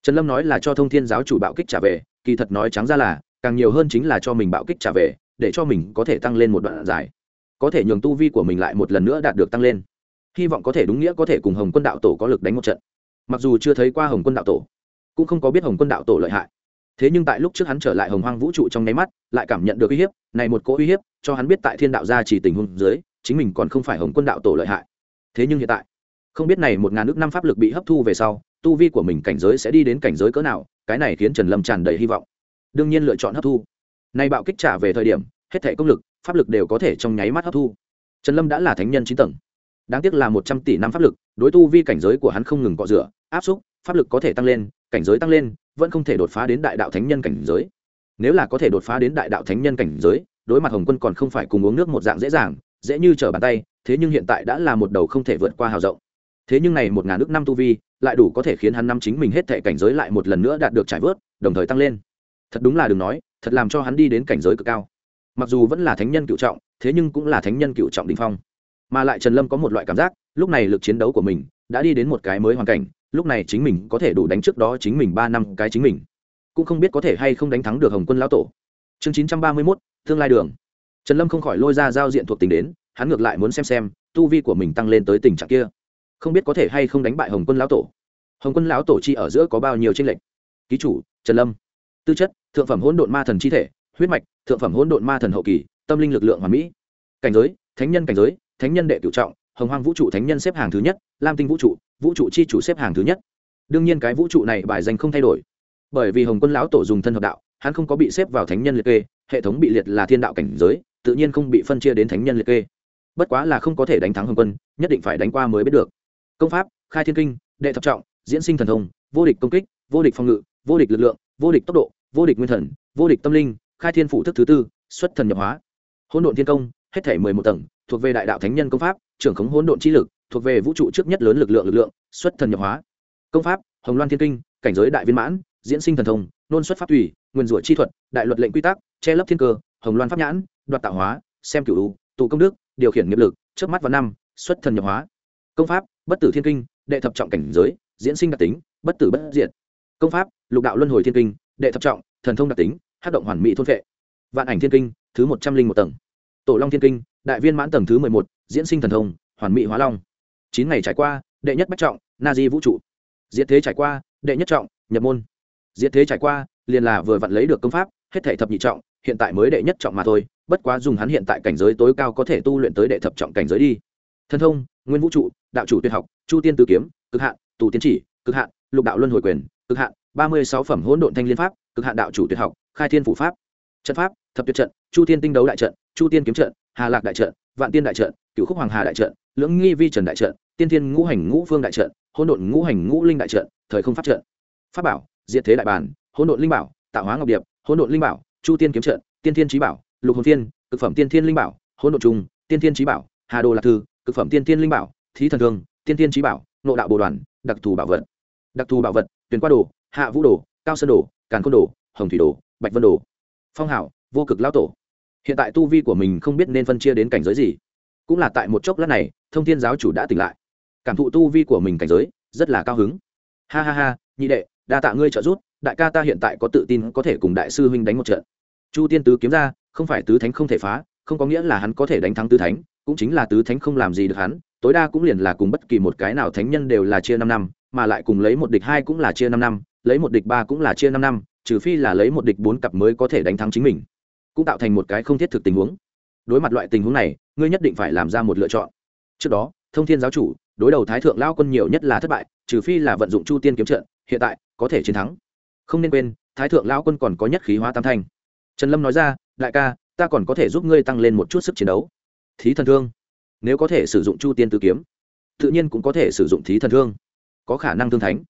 Trần lâm nói là cho thông thiên giáo chủ bạo kích trả về, kỳ thật nói trắng ra là, càng nhiều hơn chính là cho mình bạo kích trả về, để cho mình có thể tăng lên một đoạn dài. Có thể nhường tu vi của mình lại một lần nữa đạt được tăng lên. Hy vọng có thể đúng nghĩa có thể cùng hồng quân đạo tổ có lực đánh một trận. Mặc dù chưa thấy qua hồng quân đạo tổ, cũng không có biết hồng quân đạo tổ lợi hại. Thế nhưng tại lúc trước hắn trở lại hồng hoang vũ trụ trong nháy mắt, lại cảm nhận được uy hiếp, này một cỗ uy hiếp, cho hắn biết tại thiên đạo gia chỉ tình huống dưới, chính mình còn không phải hồng quân đạo tổ lợi hại thế nhưng hiện tại, không biết này một ngàn nước năm pháp lực bị hấp thu về sau, tu vi của mình cảnh giới sẽ đi đến cảnh giới cỡ nào, cái này khiến trần lâm tràn đầy hy vọng. Đương nhiên lựa chọn hấp thu. Nay bạo kích trả về thời điểm, hết thể công lực, pháp lực đều có thể trong nháy mắt hấp thu. Trần lâm đã là thánh nhân chín tầng. Đáng tiếc là một trăm tỷ năm pháp lực, đối tu vi cảnh giới của hắn không ngừng cọ rửa, áp xúc, pháp lực có thể tăng lên, cảnh giới tăng lên, vẫn không thể đột phá đến đại đạo thánh nhân cảnh giới. Nếu là có thể đột phá đến đại đạo thánh nhân cảnh giới, đối mặt hồng quân còn không phải cùng uống nước một dạng dễ dàng dễ như trở bàn tay, thế nhưng hiện tại đã là một đầu không thể vượt qua hào rộng. Thế nhưng này một ngàn nước năm tu vi, lại đủ có thể khiến hắn năm chính mình hết thể cảnh giới lại một lần nữa đạt được trải vớt, đồng thời tăng lên. Thật đúng là đừng nói, thật làm cho hắn đi đến cảnh giới cực cao. Mặc dù vẫn là thánh nhân cựu trọng, thế nhưng cũng là thánh nhân cựu trọng đình phong. Mà lại trần lâm có một loại cảm giác, lúc này lực chiến đấu của mình đã đi đến một cái mới hoàn cảnh, lúc này chính mình có thể đủ đánh trước đó chính mình ba năm cái chính mình. Cũng không biết có thể hay không đánh thắng được hồng quân lão tổ. Chương chín trăm ba mươi mốt, tương lai đường trần lâm không khỏi lôi ra giao diện thuộc tình đến, hắn ngược lại muốn xem xem, tu vi của mình tăng lên tới tình trạng kia. Không biết có thể hay không đánh bại hồng quân lão tổ. Hồng quân lão tổ chi ở giữa có bao nhiêu tranh lệch? Ký chủ, trần lâm. Tư chất, thượng phẩm hỗn độn ma thần chi thể, huyết mạch, thượng phẩm hỗn độn ma thần hậu kỳ, tâm linh lực lượng hoàn mỹ. Cảnh giới, thánh nhân cảnh giới, thánh nhân đệ cửu trọng, hồng hoang vũ trụ thánh nhân xếp hàng thứ nhất, lam tinh vũ trụ vũ trụ chi chủ xếp hàng thứ nhất. Đương nhiên cái vũ trụ này bài danh không thay đổi. Bởi vì hồng quân lão tổ dùng thân hợp đạo, hắn không có bị xếp vào thánh nhân liệt kê, hệ thống bị liệt là thiên đạo cảnh giới tự nhiên không bị phân chia đến thánh nhân liệt kê. Bất quá là không có thể đánh thắng hồng quân, nhất định phải đánh qua mới biết được. Công pháp, khai thiên kinh, đệ thập trọng, diễn sinh thần thông, vô địch công kích, vô địch phòng ngự, vô địch lực lượng, vô địch tốc độ, vô địch nguyên thần, vô địch tâm linh, khai thiên phủ thức thứ tư, xuất thần nhập hóa. Hỗn độn thiên công, hết thể mười một tầng, thuộc về đại đạo thánh nhân công pháp, trưởng khống hỗn độn chi lực, thuộc về vũ trụ trước nhất lớn lực lượng lực lượng, xuất thần nhập hóa. Công pháp, hồng loan thiên kinh, cảnh giới đại viên mãn, diễn sinh thần thông, nôn xuất pháp tùy, nguyên rủa chi thuật, đại luật lệnh quy tắc, che lấp thiên cơ hồng loan pháp nhãn, đoạt tạo hóa, xem cửu tụ công đức, điều khiển nghiệp lực trước mắt vào năm, xuất thần nhập hóa. Công pháp, bất tử thiên kinh, đệ thập trọng cảnh giới, diễn sinh đặc tính, bất tử bất diệt. Công pháp, lục đạo luân hồi thiên kinh, đệ thập trọng, thần thông đặc tính hát động hoàn mỹ thôn vệ vạn ảnh thiên kinh, thứ một trăm linh một tầng. Tổ long thiên kinh, đại viên mãn tầng thứ mười một, diễn sinh thần thông, hoàn mỹ hóa long. Chín ngày trải qua, đệ nhất bách trọng, na di vũ trụ. Diệt thế trải qua, đệ nhất trọng, nhập môn. Diệt thế trải qua, liền là vừa vặn lấy được công pháp hết thể thập nhị trọng, hiện tại mới đệ nhất trọng mà thôi, bất quá dùng hắn hiện tại cảnh giới tối cao có thể tu luyện tới đệ thập trọng cảnh giới đi. Thân thông, nguyên vũ trụ, đạo chủ tuyệt học, chu tiên tử kiếm, cực hạn, tù tiến chỉ, cực hạn, lục đạo luân hồi quyền, cực hạn, ba mươi sáu phẩm hỗn độn thanh liên pháp, cực hạn đạo chủ tuyệt học, khai thiên phủ pháp. Trận pháp, thập tuyệt trận, chu tiên tinh đấu đại trận, chu tiên kiếm trận, hà lạc đại trận, vạn tiên đại trận cựu khúc hoàng hà đại trận, lưỡng nghi vi trần đại trận, tiên thiên ngũ hành ngũ phương đại trận, hỗn độn ngũ hành ngũ linh đại trận, thời không pháp trận. Pháp bảo, diệt thế đại bản, hỗn độn linh bảo, tạo hóa ngọc điệp hỗn độn linh bảo chu tiên kiếm trận tiên thiên trí bảo lục hồn tiên, cực phẩm tiên thiên linh bảo hỗn độn trung tiên thiên trí bảo hà đồ lạc thư cực phẩm tiên thiên linh bảo thí thần thương tiên thiên trí bảo nộ đạo bồ đoàn đặc thù bảo vật. Đặc thù bảo vật tuyển qua đồ hạ vũ đồ cao sơn đồ càn côn đồ hồng thủy đồ bạch vân đồ. Phong hảo vô cực lao tổ. Hiện tại tu vi của mình không biết nên phân chia đến cảnh giới gì. Cũng là tại một chốc lát này thông thiên giáo chủ đã tỉnh lại. Cảm thụ tu vi của mình cảnh giới rất là cao hứng. Ha ha ha nhị đệ đa tạ ngươi trợ giúp đại ca ta hiện tại có tự tin có thể cùng đại sư huynh đánh một trận. Chu tiên tứ kiếm ra, không phải tứ thánh không thể phá, không có nghĩa là hắn có thể đánh thắng tứ thánh, cũng chính là tứ thánh không làm gì được hắn, tối đa cũng liền là cùng bất kỳ một cái nào thánh nhân đều là chia năm năm, mà lại cùng lấy một địch hai cũng là chia năm năm, lấy một địch ba cũng là chia năm năm, trừ phi là lấy một địch bốn cặp mới có thể đánh thắng chính mình. Cũng tạo thành một cái không thiết thực tình huống. Đối mặt loại tình huống này, ngươi nhất định phải làm ra một lựa chọn. Trước đó, thông thiên giáo chủ, đối đầu thái thượng lao quân nhiều nhất là thất bại, trừ phi là vận dụng chu tiên kiếm trận, hiện tại có thể chiến thắng không nên quên, thái thượng lao quân còn có nhất khí hóa tam thanh. Trần lâm nói ra, đại ca, ta còn có thể giúp ngươi tăng lên một chút sức chiến đấu. Thí thần thương? Nếu có thể sử dụng chu tiên tự kiếm, tự nhiên cũng có thể sử dụng thí thần thương, có khả năng thương thánh.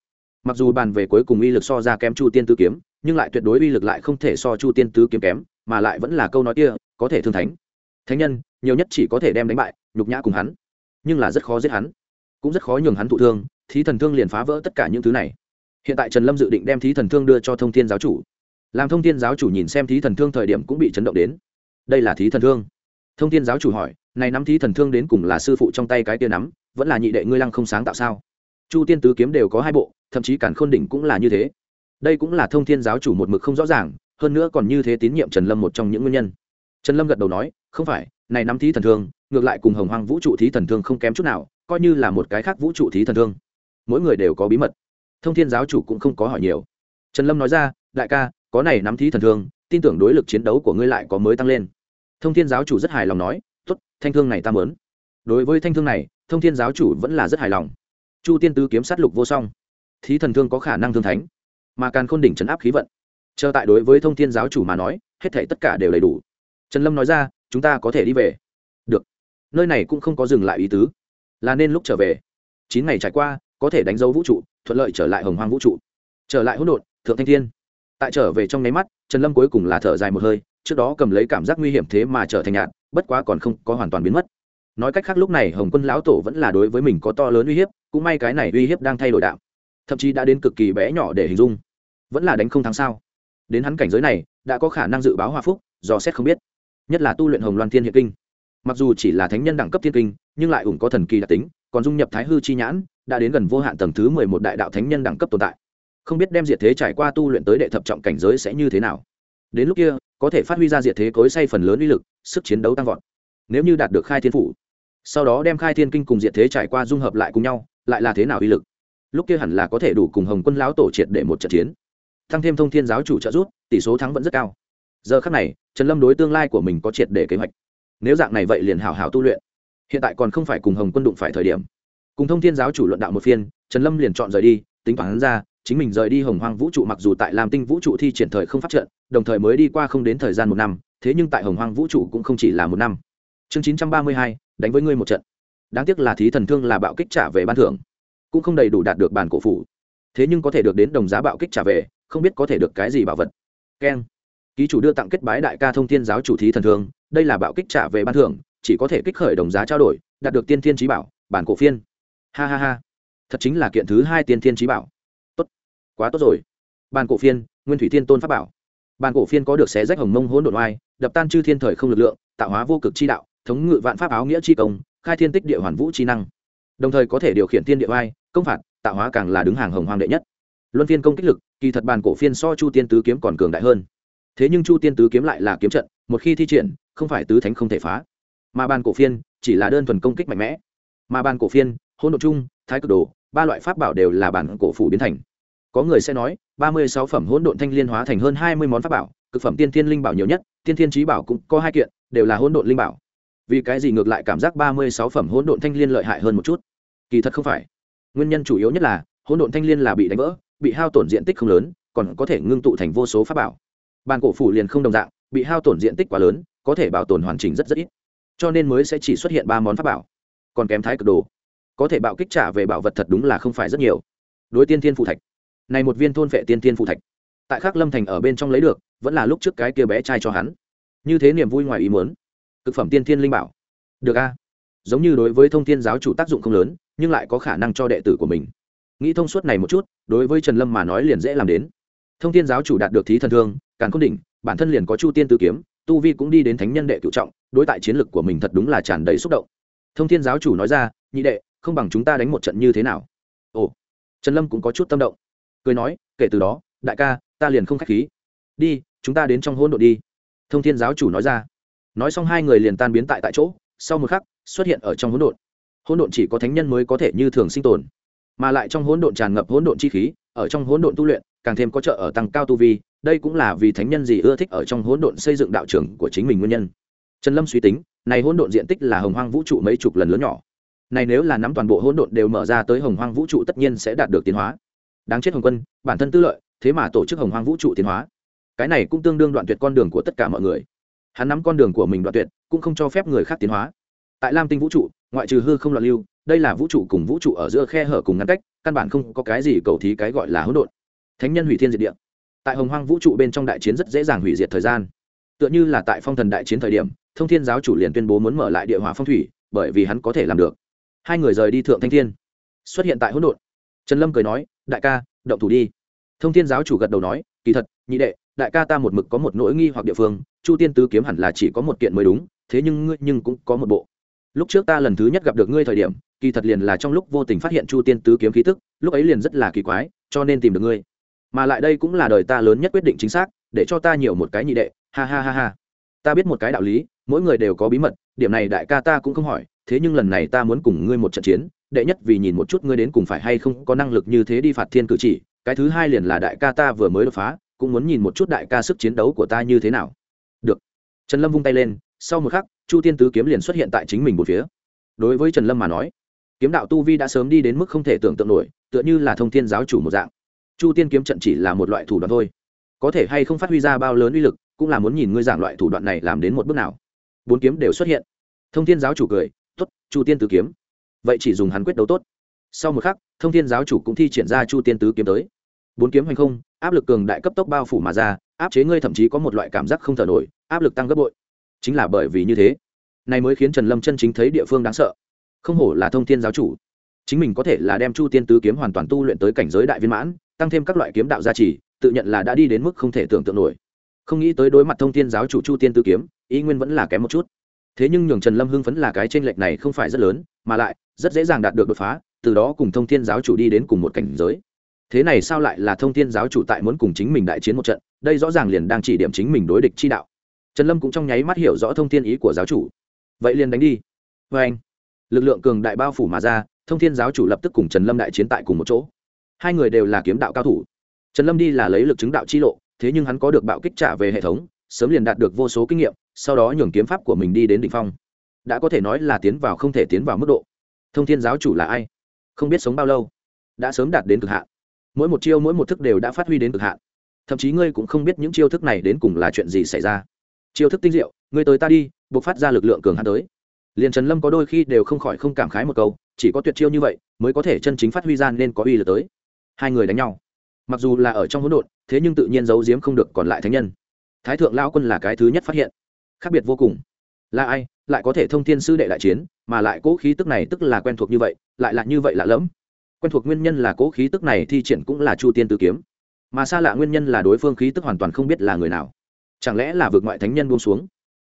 Mặc dù bàn về cuối cùng uy lực so ra kém chu tiên tứ kiếm, nhưng lại tuyệt đối uy lực lại không thể so chu tiên tứ kiếm kém, mà lại vẫn là câu nói kia, có thể thương thánh. Thánh nhân, nhiều nhất chỉ có thể đem đánh bại, nhục nhã cùng hắn, nhưng là rất khó giết hắn, cũng rất khó nhường hắn thụ thương, thí thần thương liền phá vỡ tất cả những thứ này hiện tại trần lâm dự định đem thí thần thương đưa cho thông thiên giáo chủ. Làm thông thiên giáo chủ nhìn xem thí thần thương thời điểm cũng bị chấn động đến. Đây là thí thần thương. Thông thiên giáo chủ hỏi, này nắm thí thần thương đến cùng là sư phụ trong tay cái tia nắm, vẫn là nhị đệ ngươi lăng không sáng tạo sao? Chu tiên tứ kiếm đều có hai bộ, thậm chí cản khôn đỉnh cũng là như thế. Đây cũng là thông thiên giáo chủ một mực không rõ ràng, hơn nữa còn như thế tín nhiệm trần lâm một trong những nguyên nhân. Trần lâm gật đầu nói, không phải, này nắm thí thần thương, ngược lại cùng hồng hoang vũ trụ thí thần thương không kém chút nào, coi như là một cái khác vũ trụ thí thần thương. Mỗi người đều có bí mật thông thiên giáo chủ cũng không có hỏi nhiều. Trần lâm nói ra, đại ca, có này nắm thí thần thương, tin tưởng đối lực chiến đấu của ngươi lại có mới tăng lên. Thông thiên giáo chủ rất hài lòng nói t ố t thanh thương này ta mớn đối với thanh thương này, thông thiên giáo chủ vẫn là rất hài lòng. Chu tiên tứ kiếm sát lục vô song. Thí thần thương có khả năng thương thánh, mà càng khôn đỉnh trấn áp khí vận. Chờ tại đối với thông thiên giáo chủ mà nói, hết thể tất cả đều đầy đủ. Trần lâm nói ra, chúng ta có thể đi về. Được. Nơi này cũng không có dừng lại ý tứ. Là nên lúc trở về. Chín ngày trải qua, có thể đánh dấu vũ trụ thuận lợi trở lại hồng hoang vũ trụ. Trở lại hỗn độn, thượng thanh thiên. Tại trở về trong nháy mắt, trần lâm cuối cùng là thở dài một hơi, trước đó cầm lấy cảm giác nguy hiểm thế mà trở thành nhạt, bất quá còn không có hoàn toàn biến mất. Nói cách khác lúc này hồng quân lão tổ vẫn là đối với mình có to lớn uy hiếp, cũng may cái này uy hiếp đang thay đổi đạo. Thậm chí đã đến cực kỳ bé nhỏ để hình dung. Vẫn là đánh không thắng sao? Đến hắn cảnh giới này, đã có khả năng dự báo hòa phúc, do xét không biết. Nhất là tu luyện hồng loan thiên hiện kinh. Mặc dù chỉ là thánh nhân đẳng cấp thiên kinh, nhưng lại ủng có thần kỳ đặc tính, còn dung nhập thái hư chi nhãn đã đến gần vô hạn tầng thứ mười một đại đạo thánh nhân đẳng cấp tồn tại. Không biết đem diệt thế trải qua tu luyện tới đệ thập trọng cảnh giới sẽ như thế nào. Đến lúc kia, có thể phát huy ra diệt thế cối say phần lớn uy lực, sức chiến đấu tăng vọt. Nếu như đạt được khai thiên phủ, sau đó đem khai thiên kinh cùng diệt thế trải qua dung hợp lại cùng nhau, lại là thế nào uy lực? Lúc kia hẳn là có thể đủ cùng hồng quân lão tổ triệt để một trận chiến. Thăng thêm thông thiên giáo chủ trợ giúp, tỷ số thắng vẫn rất cao. Giờ khắc này, trần lâm đối tương lai của mình có triệt để kế hoạch. Nếu dạng này vậy liền hảo hảo tu luyện. Hiện tại còn không phải cùng hồng quân đụng phải thời điểm cùng thông thiên giáo chủ luận đạo một phiên, trần lâm liền chọn rời đi, tính toán ra, chính mình rời đi hồng hoang vũ trụ mặc dù tại làm tinh vũ trụ thi triển thời không phát trận đồng thời mới đi qua không đến thời gian một năm, thế nhưng tại hồng hoang vũ trụ cũng không chỉ là một năm. Chương chín trăm ba mươi hai, đánh với ngươi một trận. Đáng tiếc là thí thần thương là bạo kích trả về ban thưởng, cũng không đầy đủ đạt được bản cổ phủ. Thế nhưng có thể được đến đồng giá bạo kích trả về, không biết có thể được cái gì bảo vật. Keng. Ký chủ đưa tặng kết bái đại ca thông thiên giáo chủ thí thần thương, đây là bạo kích trả về ban thưởng, chỉ có thể kích khởi đồng giá trao đổi, đạt được tiên thiên trí bảo, bản cổ phiên ha ha ha. Thật chính là kiện thứ hai tiên thiên trí bảo. Tốt, quá tốt rồi. Bàn cổ phiên nguyên thủy thiên tôn pháp bảo. Bàn cổ phiên có được xé rách hồng mông hỗn độn oai đập tan chư thiên thời không lực lượng tạo hóa vô cực chi đạo thống ngự vạn pháp áo nghĩa chi công khai thiên tích địa hoàn vũ chi năng. Đồng thời có thể điều khiển tiên địa oai công phạt tạo hóa càng là đứng hàng hồng hoang đệ nhất. Luân phiên công kích lực kỳ thật bàn cổ phiên so chu tiên tứ kiếm còn cường đại hơn. Thế nhưng chu tiên tứ kiếm lại là kiếm trận một khi thi triển không phải tứ thánh không thể phá. Mà bàn cổ phiên chỉ là đơn thuần công kích mạnh mẽ. Mà bàn cổ phiên hỗn Độn chung, thái cực đồ, ba loại pháp bảo đều là bản cổ phủ biến thành. Có người sẽ nói, ba mươi sáu phẩm hỗn độn thanh liên hóa thành hơn hai mươi món pháp bảo, cực phẩm tiên thiên linh bảo nhiều nhất, tiên thiên trí bảo cũng có hai kiện, đều là hỗn độn linh bảo. Vì cái gì ngược lại cảm giác ba mươi sáu phẩm hỗn độn thanh liên lợi hại hơn một chút? Kỳ thật không phải. Nguyên nhân chủ yếu nhất là, hỗn độn thanh liên là bị đánh vỡ, bị hao tổn diện tích không lớn, còn có thể ngưng tụ thành vô số pháp bảo. Bàn cổ phủ liền không đồng dạng, bị hao tổn diện tích quá lớn, có thể bảo tồn hoàn chỉnh rất rất ít. Cho nên mới sẽ chỉ xuất hiện ba món pháp bảo. Còn kém thái cực đồ có thể bạo kích trả về bảo vật thật đúng là không phải rất nhiều. Đối tiên thiên phụ thạch. Này một viên thôn vệ tiên thiên phụ thạch. Tại khắc lâm thành ở bên trong lấy được, vẫn là lúc trước cái kia bé trai cho hắn. Như thế niềm vui ngoài ý muốn. Cực phẩm tiên thiên linh bảo. Được a. Giống như đối với thông thiên giáo chủ tác dụng không lớn, nhưng lại có khả năng cho đệ tử của mình. Nghĩ thông suốt này một chút, đối với trần lâm mà nói liền dễ làm đến. Thông thiên giáo chủ đạt được thí thần thương càng khôn đỉnh, bản thân liền có chu tiên tư kiếm, tu vi cũng đi đến thánh nhân đệ cựu trọng, đối tại chiến lực của mình thật đúng là tràn đầy xúc động. Thông thiên giáo chủ nói ra, nhị đệ không bằng chúng ta đánh một trận như thế nào? Ồ, trần lâm cũng có chút tâm động. Cười nói, kể từ đó, đại ca, ta liền không k h á c h khí. Đi, chúng ta đến trong hôn đội đi. Thông thiên giáo chủ nói ra. Nói xong hai người liền tan biến tại tại chỗ, sau một khắc, xuất hiện ở trong hỗn độn. Hỗn độn chỉ có thánh nhân mới có thể như thường sinh tồn. Mà lại trong hỗn độn tràn ngập hỗn độn chi khí, ở trong hỗn độn tu luyện, càng thêm có trợ ở tăng cao tu vi, đây cũng là vì thánh nhân gì ưa thích ở trong hỗn độn xây dựng đạo trường của chính mình nguyên nhân. Trần lâm suy tính, này hỗn độn diện tích là hồng hoang vũ trụ mấy chục lần lớn nhỏ này nếu là nắm toàn bộ hỗn độn đều mở ra tới hồng hoang vũ trụ tất nhiên sẽ đạt được tiến hóa. Đáng chết hồng quân, bản thân tư lợi, thế mà tổ chức hồng hoang vũ trụ tiến hóa. Cái này cũng tương đương đoạn tuyệt con đường của tất cả mọi người. Hắn nắm con đường của mình đoạn tuyệt, cũng không cho phép người khác tiến hóa. Tại lam tinh vũ trụ, ngoại trừ hư không loạn lưu, đây là vũ trụ cùng vũ trụ ở giữa khe hở cùng ngăn cách, căn bản không có cái gì cầu thí cái gọi là hỗn độn. Thánh nhân hủy thiên diệt địa. Tại hồng hoang vũ trụ bên trong đại chiến rất dễ dàng hủy diệt thời gian. Tựa như là tại phong thần đại chiến thời điểm, thông thiên giáo chủ liền tuyên bố muốn mở lại địa hỏa phong thủy, bởi vì hắn có thể làm được hai người rời đi thượng thanh thiên. Xuất hiện tại hỗn độn. Trần lâm cười nói, đại ca, động thủ đi. Thông thiên giáo chủ gật đầu nói, kỳ thật, nhị đệ, đại ca ta một mực có một nỗi nghi hoặc địa phương, chu tiên tứ kiếm hẳn là chỉ có một kiện mới đúng, thế nhưng ngươi nhưng cũng có một bộ. Lúc trước ta lần thứ nhất gặp được ngươi thời điểm, kỳ thật liền là trong lúc vô tình phát hiện chu tiên tứ kiếm khí tức, lúc ấy liền rất là kỳ quái, cho nên tìm được ngươi. Mà lại đây cũng là đời ta lớn nhất quyết định chính xác, để cho ta nhiều một cái nhị đệ, ha ha ha ha. Ta biết một cái đạo lý, mỗi người đều có bí mật, điểm này đại ca ta cũng không hỏi thế nhưng lần này ta muốn cùng ngươi một trận chiến, đệ nhất vì nhìn một chút ngươi đến cùng phải hay không có năng lực như thế đi phạt thiên cử chỉ, cái thứ hai liền là đại ca ta vừa mới đột phá, cũng muốn nhìn một chút đại ca sức chiến đấu của ta như thế nào. Được. Trần lâm vung tay lên, sau một khắc, chu tiên tứ kiếm liền xuất hiện tại chính mình một phía. Đối với trần lâm mà nói, kiếm đạo tu vi đã sớm đi đến mức không thể tưởng tượng nổi, tựa như là thông thiên giáo chủ một dạng. Chu tiên kiếm trận chỉ là một loại thủ đoạn thôi. Có thể hay không phát huy ra bao lớn uy lực, cũng là muốn nhìn ngươi giảng loại thủ đoạn này làm đến một bước nào. Bốn kiếm đều xuất hiện. Thông thiên giáo chủ cười chu tiên tứ kiếm. Vậy chỉ dùng hắn quyết đấu tốt. Sau một khắc, thông thiên giáo chủ cũng thi triển ra chu tiên tứ kiếm tới. Bốn kiếm hành không, áp lực cường đại cấp tốc bao phủ mà ra, áp chế ngươi thậm chí có một loại cảm giác không thở nổi, áp lực tăng gấp bội. Chính là bởi vì như thế, này mới khiến trần lâm chân chính thấy địa phương đáng sợ. Không hổ là thông thiên giáo chủ. Chính mình có thể là đem chu tiên tứ kiếm hoàn toàn tu luyện tới cảnh giới đại viên mãn, tăng thêm các loại kiếm đạo gia trì, tự nhận là đã đi đến mức không thể tưởng tượng nổi. Không nghĩ tới đối mặt thông thiên giáo chủ chu tiên tứ kiếm, ý nguyên vẫn là kém một chút thế nhưng nhường trần lâm hưng phấn là cái tranh lệch này không phải rất lớn, mà lại, rất dễ dàng đạt được đột phá, từ đó cùng thông thiên giáo chủ đi đến cùng một cảnh giới. Thế này sao lại là thông thiên giáo chủ tại muốn cùng chính mình đại chiến một trận, đây rõ ràng liền đang chỉ điểm chính mình đối địch chi đạo. Trần lâm cũng trong nháy mắt hiểu rõ thông thiên ý của giáo chủ. Vậy liền đánh đi. Vê anh, lực lượng cường đại bao phủ mà ra, thông thiên giáo chủ lập tức cùng trần lâm đại chiến tại cùng một chỗ. Hai người đều là kiếm đạo cao thủ. Trần lâm đi là lấy lực chứng đạo chi lộ, thế nhưng hắn có được bạo kích trả về hệ thống, sớm liền đạt được vô số kinh nghiệm sau đó nhường kiếm pháp của mình đi đến đ ỉ n h phong. Đã có thể nói là tiến vào không thể tiến vào mức độ. Thông thiên giáo chủ là ai? Không biết sống bao lâu. Đã sớm đạt đến cực hạn. Mỗi một chiêu, mỗi một thức đều đã phát huy đến cực hạn. Thậm chí ngươi cũng không biết những chiêu thức này đến cùng là chuyện gì xảy ra. Chiêu thức tinh diệu, ngươi tới ta đi, buộc phát ra lực lượng cường hắn tới. Liền trần lâm có đôi khi đều không khỏi không cảm khái một câu, chỉ có tuyệt chiêu như vậy mới có thể chân chính phát huy ra nên có uy lực tới. Hai người đánh nhau. Mặc dù là ở trong hỗn độn, thế nhưng tự nhiên giấu giếm không được còn lại thánh nhân. Thái thượng lao quân là cái thứ nhất phát hiện khác biệt vô cùng. Là ai, lại có thể thông thiên sư đệ đại chiến, mà lại cố khí tức này tức là quen thuộc như vậy, lại là như vậy lạ lẫm. Quen thuộc nguyên nhân là cố khí tức này thi triển cũng là chu tiên tử kiếm. Mà xa lạ nguyên nhân là đối phương khí tức hoàn toàn không biết là người nào. Chẳng lẽ là vượt ngoại thánh nhân buông xuống?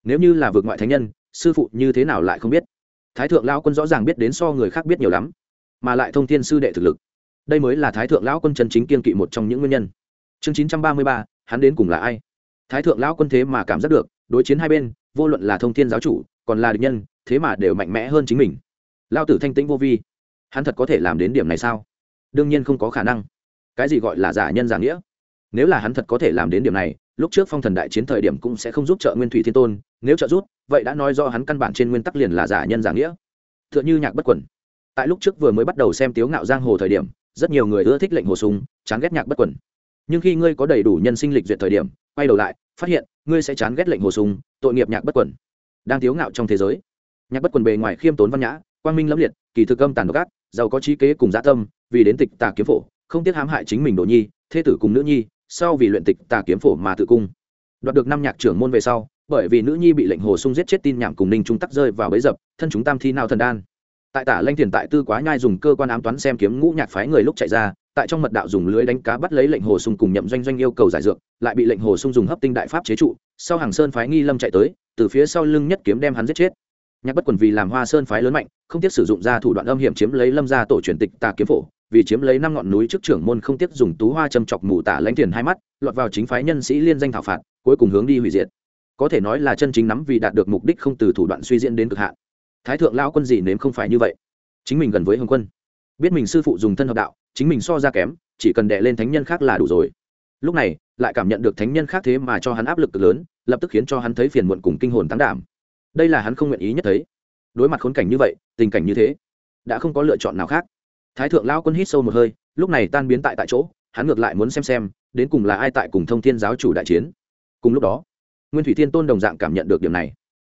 Nếu như là vượt ngoại thánh nhân, sư phụ như thế nào lại không biết? Thái thượng lão quân rõ ràng biết đến so người khác biết nhiều lắm, mà lại thông thiên sư đệ thực lực. Đây mới là thái thượng lão quân chân chính kiên kỵ một trong những nguyên nhân. Chương chín trăm ba mươi ba, hắn đến cùng là ai? Thái thượng lão quân thế mà cảm giác được đối chiến hai bên, vô luận là thông thiên giáo chủ, còn là địch nhân, thế mà đều mạnh mẽ hơn chính mình. Lao tử thanh tĩnh vô vi. Hắn thật có thể làm đến điểm này sao? Đương nhiên không có khả năng. Cái gì gọi là giả nhân giả nghĩa? Nếu là hắn thật có thể làm đến điểm này, lúc trước phong thần đại chiến thời điểm cũng sẽ không giúp trợ nguyên thủy thiên tôn. Nếu trợ giúp, vậy đã nói do hắn căn bản trên nguyên tắc liền là giả nhân giả nghĩa. T h ư ợ n h ư nhạc bất quẩn. Tại lúc trước vừa mới bắt đầu xem tiếu ngạo giang hồ thời điểm, rất nhiều người ưa thích lệnh hồ súng chán ghét nhạc bất quẩn. Nhưng khi ngươi có đầy đủ nhân sinh lịch duyệt thời điểm, quay đầu lại, phát hiện ngươi sẽ chán ghét lệnh hồ sùng, tội nghiệp nhạc bất quẩn đang thiếu ngạo trong thế giới. Nhạc bất quần bề ngoài khiêm tốn văn nhã quang minh lâm liệt kỳ thực âm tàn độc ác giàu có trí kế cùng dã tâm vì đến tịch tà kiếm phổ không tiếc hãm hại chính mình đồ nhi thế tử cùng nữ nhi sau vì luyện tịch tà kiếm phổ mà tự cung. Đoạt được năm nhạc trưởng môn về sau bởi vì nữ nhi bị lệnh hồ sung giết chết tin nhảm cùng ninh trung tắc rơi vào bấy dập thân chúng tam thi nào thần đan. Tại tả lanh thiền tại tư quá nhai dùng cơ quan ám toán xem kiếm ngũ nhạc phái người lúc chạy ra tại trong mật đạo dùng lưới đánh cá bắt lấy lệnh hồ sung cùng nhậm doanh doanh yêu cầu giải dược, lại bị lệnh hồ sung dùng hấp tinh đại pháp chế trụ, sau hàng sơn phái nghi lâm chạy tới, từ phía sau lưng nhất kiếm đem hắn giết chết. Nhạc bất quần vì làm hoa sơn phái lớn mạnh, không tiếc sử dụng ra thủ đoạn âm hiểm chiếm lấy lâm gia tổ truyền tịch tà kiếm phổ, vì chiếm lấy năm ngọn núi trước trưởng môn không tiếc dùng tú hoa châm chọc mù tả lãnh tiền hai mắt, lọt vào chính phái nhân sĩ liên danh thảo phạt, cuối cùng hướng đi hủy diệt. Có thể nói là chân chính nắm vì đạt được mục đích không từ thủ đoạn suy diễn đến cực hạn. Thái thượng lão quân gì nếm không phải như vậy? Chính mình gần với hồng quân. Biết mình sư phụ dùng thân hợp đạo chính mình so ra kém, chỉ cần đệ lên thánh nhân khác là đủ rồi. Lúc này, lại cảm nhận được thánh nhân khác thế mà cho hắn áp lực cực lớn, lập tức khiến cho hắn thấy phiền muộn cùng kinh hồn tán đảm. Đây là hắn không nguyện ý nhất thấy. Đối mặt khốn cảnh như vậy, tình cảnh như thế, đã không có lựa chọn nào khác. Thái thượng lão quân hít sâu một hơi, lúc này tan biến tại tại chỗ, hắn ngược lại muốn xem xem, đến cùng là ai tại cùng thông thiên giáo chủ đại chiến. Cùng lúc đó, nguyên thủy thiên tôn đồng dạng cảm nhận được điểm này.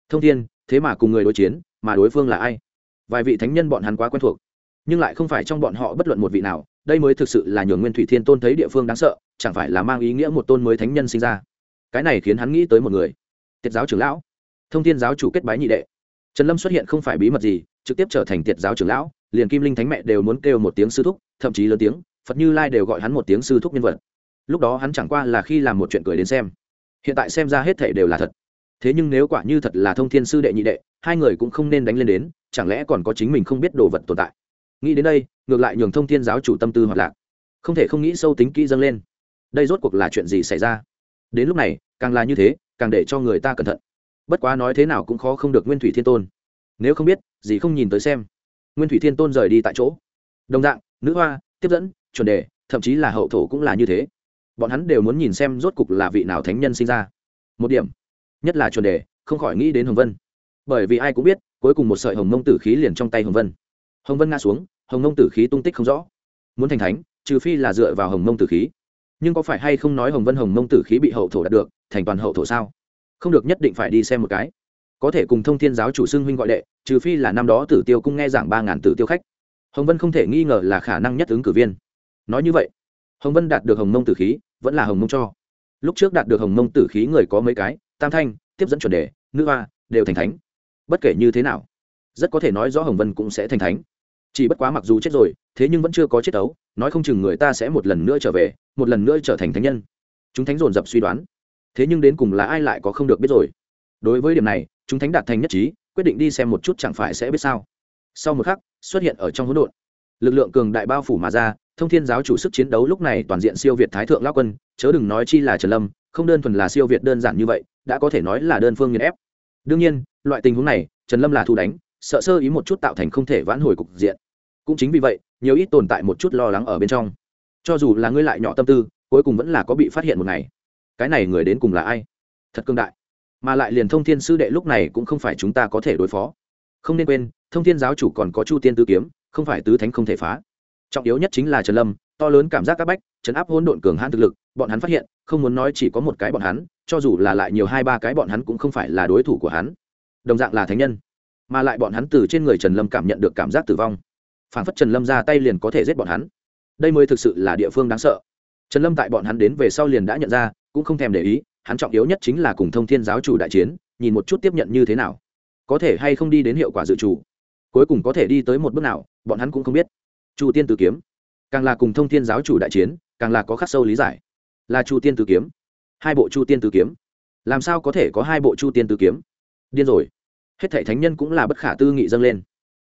Thông thiên, thế mà cùng người đối chiến, mà đối phương là ai? Vài vị thánh nhân bọn hắn quá quen thuộc nhưng lại không phải trong bọn họ bất luận một vị nào, đây mới thực sự là nhường nguyên thủy thiên tôn thấy địa phương đáng sợ, chẳng phải là mang ý nghĩa một tôn mới thánh nhân sinh ra. Cái này khiến hắn nghĩ tới một người. Tiết giáo trưởng lão. Thông thiên giáo chủ kết bái nhị đệ. Trần lâm xuất hiện không phải bí mật gì, trực tiếp trở thành tiệt giáo trưởng lão, liền kim linh thánh mẹ đều muốn kêu một tiếng sư thúc, thậm chí lớn tiếng, phật như lai đều gọi hắn một tiếng sư thúc nhân vật. Lúc đó hắn chẳng qua là khi làm một chuyện cười đến xem. Hiện tại xem ra hết thể đều là thật. Thế nhưng nếu quả như thật là thông thiên sư đệ nhị đệ, hai người cũng không nên đánh lên đến, chẳng lẽ còn có chính mình không biết đồ vật tồn tại? Nghĩ đến đây, ngược lại nhường thông thiên giáo chủ tâm tư hoạt lạc. Không thể không nghĩ sâu tính kỹ dâng lên. Đây rốt cuộc là chuyện gì xảy ra? Đến lúc này, càng là như thế, càng để cho người ta cẩn thận. Bất quá nói thế nào cũng khó không được nguyên thủy thiên tôn. Nếu không biết, gì không nhìn tới xem. Nguyên thủy thiên tôn rời đi tại chỗ. Đồng dạng, nữ hoa, tiếp dẫn, chuẩn đề, thậm chí là hậu thổ cũng là như thế. Bọn hắn đều muốn nhìn xem rốt cục là vị nào thánh nhân sinh ra. Một điểm, nhất là chuẩn đề, không khỏi nghĩ đến hồng vân. Bởi vì ai cũng biết, cuối cùng một sợi hồng mông tử khí liền trong tay hồng vân hồng vân ngã xuống, hồng Nông tử khí tung tích không rõ. Muốn thành thánh, trừ phi là dựa vào hồng Nông tử khí. Nhưng có phải hay không nói hồng vân hồng Nông tử khí bị hậu thổ đạt được, thành toàn hậu thổ sao? Không được, nhất định phải đi xem một cái. Có thể cùng thông thiên giáo chủ xưng huynh gọi đệ, trừ phi là năm đó tử tiêu cung nghe giảng ba ngàn tử tiêu khách. Hồng vân không thể nghi ngờ là khả năng nhất ứng cử viên. Nói như vậy, hồng vân đạt được hồng mông tử khí, vẫn là hồng mông cho. Lúc trước đạt được hồng mông tử khí người có mấy cái, tam thanh, tiếp dẫn chuẩn đề, nữ hoa, đều thành thánh. Bất kể như thế nào, rất có thể nói rõ hồng vân cũng sẽ thành thánh chỉ bất quá mặc dù chết rồi, thế nhưng vẫn chưa có chết ấu, nói không chừng người ta sẽ một lần nữa trở về, một lần nữa trở thành thánh nhân. Chúng thánh dồn dập suy đoán. Thế nhưng đến cùng là ai lại có không được biết rồi? Đối với điểm này, chúng thánh đạt thành nhất trí, quyết định đi xem một chút chẳng phải sẽ biết sao. Sau một khắc, xuất hiện ở trong hỗn độn. Lực lượng cường đại bao phủ mà ra, thông thiên giáo chủ sức chiến đấu lúc này toàn diện siêu việt thái thượng lao quân, chớ đừng nói chi là trần lâm, không đơn thuần là siêu việt đơn giản như vậy, đã có thể nói là đơn phương nghiền ép. Đương nhiên, loại tình huống này, trần lâm là thu đánh sợ sơ ý một chút tạo thành không thể vãn hồi cục diện. Cũng chính vì vậy, nhiều ít tồn tại một chút lo lắng ở bên trong. Cho dù là ngươi lại nhỏ tâm tư, cuối cùng vẫn là có bị phát hiện một ngày. Cái này người đến cùng là ai? Thật cương đại. Mà lại liền thông thiên sư đệ lúc này cũng không phải chúng ta có thể đối phó. Không nên quên, thông thiên giáo chủ còn có chu tiên tư kiếm, không phải tứ thánh không thể phá. Trọng yếu nhất chính là trần lâm, to lớn cảm giác các bách chấn áp hôn độn cường hãn thực lực, bọn hắn phát hiện, không muốn nói chỉ có một cái bọn hắn, cho dù là lại nhiều hai ba cái bọn hắn cũng không phải là đối thủ của hắn. Đồng dạng là thánh nhân mà lại bọn hắn từ trên người trần lâm cảm nhận được cảm giác tử vong. Phản phất trần lâm ra tay liền có thể giết bọn hắn. Đây mới thực sự là địa phương đáng sợ. Trần lâm tại bọn hắn đến về sau liền đã nhận ra, cũng không thèm để ý, hắn trọng yếu nhất chính là cùng thông thiên giáo chủ đại chiến, nhìn một chút tiếp nhận như thế nào. Có thể hay không đi đến hiệu quả dự trù. Cuối cùng có thể đi tới một bước nào, bọn hắn cũng không biết. Chu tiên tử kiếm. Càng là cùng thông thiên giáo chủ đại chiến, càng là có khắc sâu lý giải. Là chu tiên tử kiếm. Hai bộ chu tiên tử kiếm. Làm sao có thể có hai bộ chu tiên tử kiếm? Điên rồi hết thảy thánh nhân cũng là bất khả tư nghị dâng lên.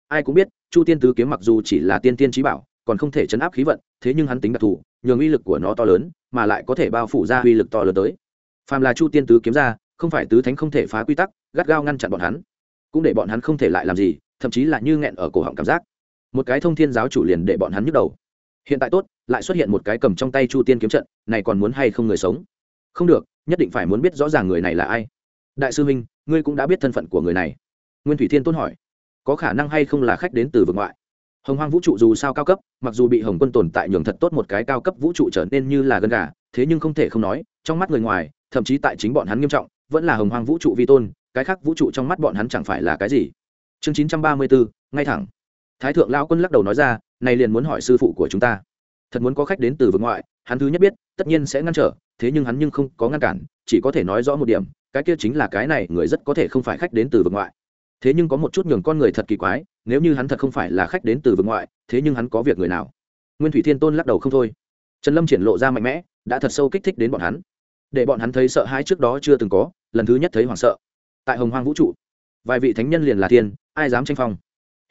Ai cũng biết, chu tiên tứ kiếm mặc dù chỉ là tiên tiên trí bảo, còn không thể chấn áp khí vận, thế nhưng hắn tính đặc thù, nhường uy lực của nó to lớn, mà lại có thể bao phủ ra uy lực to lớn tới. Phàm là chu tiên tứ kiếm ra, không phải tứ thánh không thể phá quy tắc, gắt gao ngăn chặn bọn hắn. Cũng để bọn hắn không thể lại làm gì, thậm chí là như nghẹn ở cổ họng cảm giác. Một cái thông thiên giáo chủ liền để bọn hắn nhức đầu. Hiện tại tốt, lại xuất hiện một cái cầm trong tay chu tiên kiếm trận, này còn muốn hay không người sống? Không được, nhất định phải muốn biết rõ ràng người này là ai. Đại sư huynh ngươi cũng đã biết thân phận của người này nguyên thủy thiên tôn hỏi, có khả năng hay không là khách đến từ vực ngoại? Hồng hoang vũ trụ dù sao cao cấp, mặc dù bị hồng quân tồn tại nhường thật tốt một cái cao cấp vũ trụ trở nên như là gân gà, thế nhưng không thể không nói, trong mắt người ngoài, thậm chí tại chính bọn hắn nghiêm trọng, vẫn là hồng hoang vũ trụ vi tôn, cái khác vũ trụ trong mắt bọn hắn chẳng phải là cái gì? Chương chín trăm ba mươi bốn ngay thẳng. Thái thượng lao quân lắc đầu nói ra, này liền muốn hỏi sư phụ của chúng ta. Thật muốn có khách đến từ vực ngoại, hắn thứ nhất biết, tất nhiên sẽ ngăn trở, thế nhưng hắn nhưng không có ngăn cản, chỉ có thể nói rõ một điểm, cái kia chính là cái này, người rất có thể không phải khách đến từ vực ngoại thế nhưng có một chút nhường con người thật kỳ quái, nếu như hắn thật không phải là khách đến từ vực ngoại, thế nhưng hắn có việc người nào? Nguyên thủy thiên tôn lắc đầu không thôi. Trần lâm triển lộ ra mạnh mẽ, đã thật sâu kích thích đến bọn hắn. Để bọn hắn thấy sợ hãi trước đó chưa từng có, lần thứ nhất thấy hoảng sợ. Tại hồng hoang vũ trụ, vài vị thánh nhân liền là thiên, ai dám tranh phong?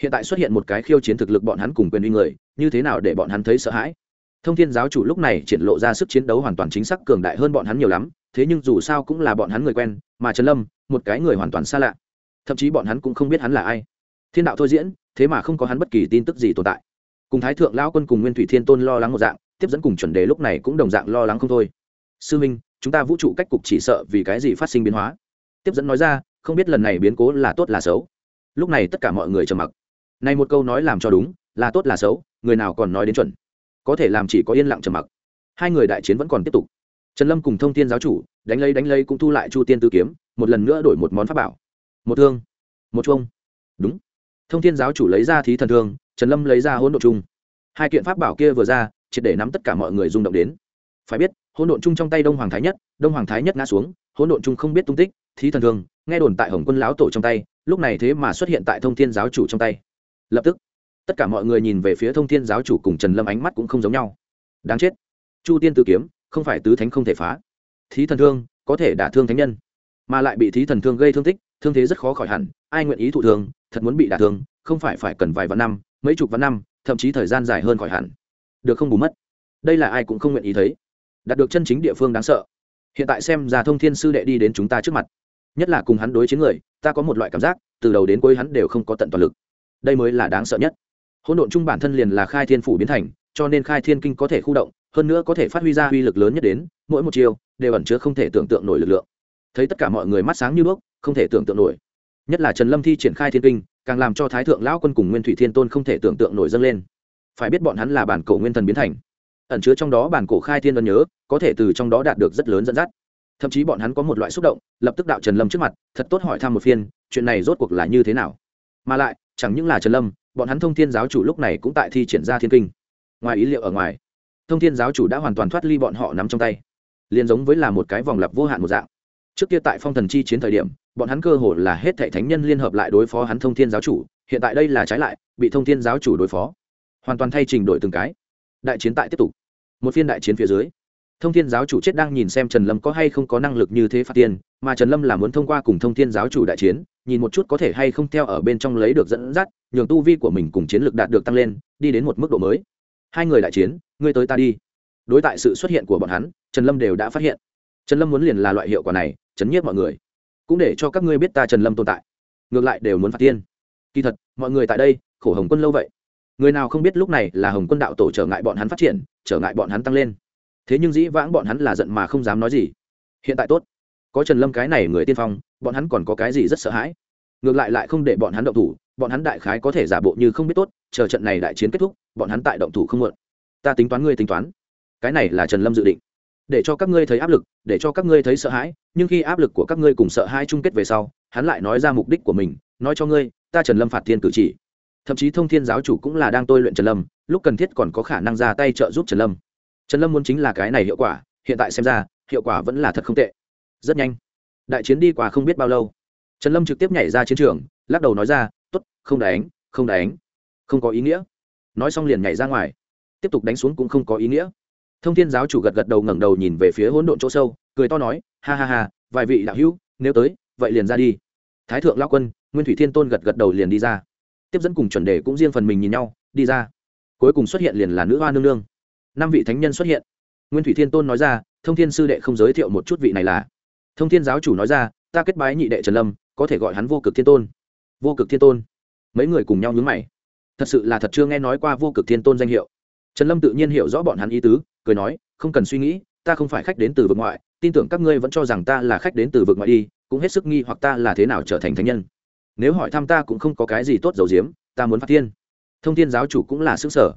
Hiện tại xuất hiện một cái khiêu chiến thực lực bọn hắn cùng quyền uy người, như thế nào để bọn hắn thấy sợ hãi? Thông thiên giáo chủ lúc này triển lộ ra sức chiến đấu hoàn toàn chính xác cường đại hơn bọn hắn nhiều lắm, thế nhưng dù sao cũng là bọn hắn người quen, mà trần lâm, một cái người hoàn toàn xa lạ thậm chí bọn hắn cũng không biết hắn là ai. Thiên đạo thôi diễn, thế mà không có hắn bất kỳ tin tức gì tồn tại. Cùng thái thượng lão quân cùng nguyên thủy thiên tôn lo lắng một dạng, tiếp dẫn cùng chuẩn đề lúc này cũng đồng dạng lo lắng không thôi. Sư minh, chúng ta vũ trụ cách cục chỉ sợ vì cái gì phát sinh biến hóa? Tiếp dẫn nói ra, không biết lần này biến cố là tốt là xấu. Lúc này tất cả mọi người trầm mặc. Này một câu nói làm cho đúng, là tốt là xấu, người nào còn nói đến chuẩn. Có thể làm chỉ có yên lặng trầm mặc. Hai người đại chiến vẫn còn tiếp tục. Trần lâm cùng thông tin giáo chủ, đánh lấy đánh lấy cũng thu lại chu tiên tư kiếm, một lần nữa đổi một món pháp bảo một thương, một chuông. Đúng. Thông thiên giáo chủ lấy ra thí thần thương, trần lâm lấy ra hỗn độ chung. Hai kiện pháp bảo kia vừa ra, triệt để nắm tất cả mọi người rung động đến. Phải biết, hỗn độn chung trong tay đông hoàng thái nhất, đông hoàng thái nhất ngã xuống, hỗn độn chung không biết tung tích, thí thần thương, nghe đồn tại hồng quân lão tổ trong tay, lúc này thế mà xuất hiện tại thông thiên giáo chủ trong tay. Lập tức, tất cả mọi người nhìn về phía thông thiên giáo chủ cùng trần lâm ánh mắt cũng không giống nhau. Đáng chết. Chu tiên tử kiếm, không phải tứ thánh không thể phá. Thí thần thương, có thể đả thương thánh nhân, mà lại bị thí thần thương gây thương tích thương thế rất khó khỏi hẳn, ai nguyện ý thụ thương, thật muốn bị đả thương, không phải phải cần vài vạn năm, mấy chục vạn năm, thậm chí thời gian dài hơn khỏi hẳn. Được không bù mất? Đây là ai cũng không nguyện ý thấy. Đạt được chân chính địa phương đáng sợ. Hiện tại xem ra thông thiên sư đệ đi đến chúng ta trước mặt. Nhất là cùng hắn đối chiến người, ta có một loại cảm giác, từ đầu đến cuối hắn đều không có tận toàn lực. Đây mới là đáng sợ nhất. Hỗn độn chung bản thân liền là khai thiên phủ biến thành, cho nên khai thiên kinh có thể khu động, hơn nữa có thể phát huy ra uy lực lớn nhất đến, mỗi một chiều, đều ẩn chứa không thể tưởng tượng nổi lực lượng. Thấy tất cả mọi người mắt sáng như đuốc không thể tưởng tượng nổi. Nhất là trần lâm thi triển khai thiên kinh, càng làm cho thái thượng lão quân cùng nguyên thủy thiên tôn không thể tưởng tượng nổi dâng lên. Phải biết bọn hắn là bản cổ nguyên thần biến thành. Ẩn chứa trong đó bản cổ khai thiên ân nhớ, có thể từ trong đó đạt được rất lớn dẫn dắt. Thậm chí bọn hắn có một loại xúc động, lập tức đạo trần lâm trước mặt, thật tốt hỏi thăm một phiên, chuyện này rốt cuộc là như thế nào? Mà lại, chẳng những là trần lâm, bọn hắn thông thiên giáo chủ lúc này cũng tại thi triển ra thiên kinh. Ngoài ý liệu ở ngoài, thông thiên giáo chủ đã hoàn toàn thoát ly bọn họ nắm trong tay, liền giống với là một cái vòng lặp vô hạn một dạng. Trước kia tại phong thần chi chiến thời điểm bọn hắn cơ hồ là hết thệ thánh nhân liên hợp lại đối phó hắn thông thiên giáo chủ, hiện tại đây là trái lại, bị thông thiên giáo chủ đối phó. Hoàn toàn thay trình đổi từng cái. Đại chiến tại tiếp tục. Một phiên đại chiến phía dưới, thông thiên giáo chủ chết đang nhìn xem trần lâm có hay không có năng lực như thế phạt tiền, mà trần lâm là muốn thông qua cùng thông thiên giáo chủ đại chiến, nhìn một chút có thể hay không theo ở bên trong lấy được dẫn dắt, nhường tu vi của mình cùng chiến lược đạt được tăng lên, đi đến một mức độ mới. Hai người đại chiến, ngươi tới ta đi. Đối tại sự xuất hiện của bọn hắn, trần lâm đều đã phát hiện. Trần lâm muốn liền là loại hiệu quả này, chấn nhiếp mọi người cũng để cho các ngươi biết ta trần lâm tồn tại. Ngược lại đều muốn phạt tiên. Kỳ thật, mọi người tại đây, khổ hồng quân lâu vậy. Người nào không biết lúc này là hồng quân đạo tổ trở ngại bọn hắn phát triển, trở ngại bọn hắn tăng lên. Thế nhưng dĩ vãng bọn hắn là giận mà không dám nói gì. Hiện tại tốt. Có trần lâm cái này người tiên phong, bọn hắn còn có cái gì rất sợ hãi? Ngược lại lại không để bọn hắn động thủ, bọn hắn đại khái có thể giả bộ như không biết tốt, chờ trận này đại chiến kết thúc, bọn hắn tại động thủ không muộn. Ta tính toán ngươi tính toán. Cái này là trần lâm dự định để cho các ngươi thấy áp lực, để cho các ngươi thấy sợ hãi, nhưng khi áp lực của các ngươi cùng sợ hãi chung kết về sau, hắn lại nói ra mục đích của mình, nói cho ngươi, ta trần lâm phạt thiên cử chỉ. Thậm chí thông thiên giáo chủ cũng là đang tôi luyện trần lâm, lúc cần thiết còn có khả năng ra tay trợ giúp trần lâm. Trần lâm muốn chính là cái này hiệu quả, hiện tại xem ra, hiệu quả vẫn là thật không tệ. Rất nhanh. Đại chiến đi qua không biết bao lâu. Trần lâm trực tiếp nhảy ra chiến trường, lắc đầu nói ra t ố t không đánh không đánh. Không có ý nghĩa. Nói xong liền nhảy ra ngoài. Tiếp tục đánh xuống cũng không có ý nghĩa thông thiên giáo chủ gật gật đầu ngẩng đầu nhìn về phía hỗn độn chỗ sâu, cười to nói, ha ha ha, vài vị đạo hữu, nếu tới, vậy liền ra đi. Thái thượng lao quân, nguyên thủy thiên tôn gật gật đầu liền đi ra. Tiếp dẫn cùng chuẩn đề cũng riêng phần mình nhìn nhau, đi ra. Cuối cùng xuất hiện liền là nữ hoa nương nương. Năm vị thánh nhân xuất hiện. Nguyên thủy thiên tôn nói ra, thông thiên sư đệ không giới thiệu một chút vị này là. Thông thiên giáo chủ nói ra, ta kết bái nhị đệ trần lâm, có thể gọi hắn vô cực thiên tôn. Vô cực thiên tôn. Mấy người cùng nhau nhướng mày. Thật sự là thật chưa nghe nói qua vô cực thiên tôn danh hiệu trần lâm tự nhiên hiểu rõ bọn hắn ý tứ, cười nói, không cần suy nghĩ, ta không phải khách đến từ vực ngoại, tin tưởng các ngươi vẫn cho rằng ta là khách đến từ vực ngoại đi, cũng hết sức nghi hoặc ta là thế nào trở thành thánh nhân. Nếu hỏi thăm ta cũng không có cái gì tốt dầu diếm, ta muốn phát thiên. Thông thiên giáo chủ cũng là xứng sở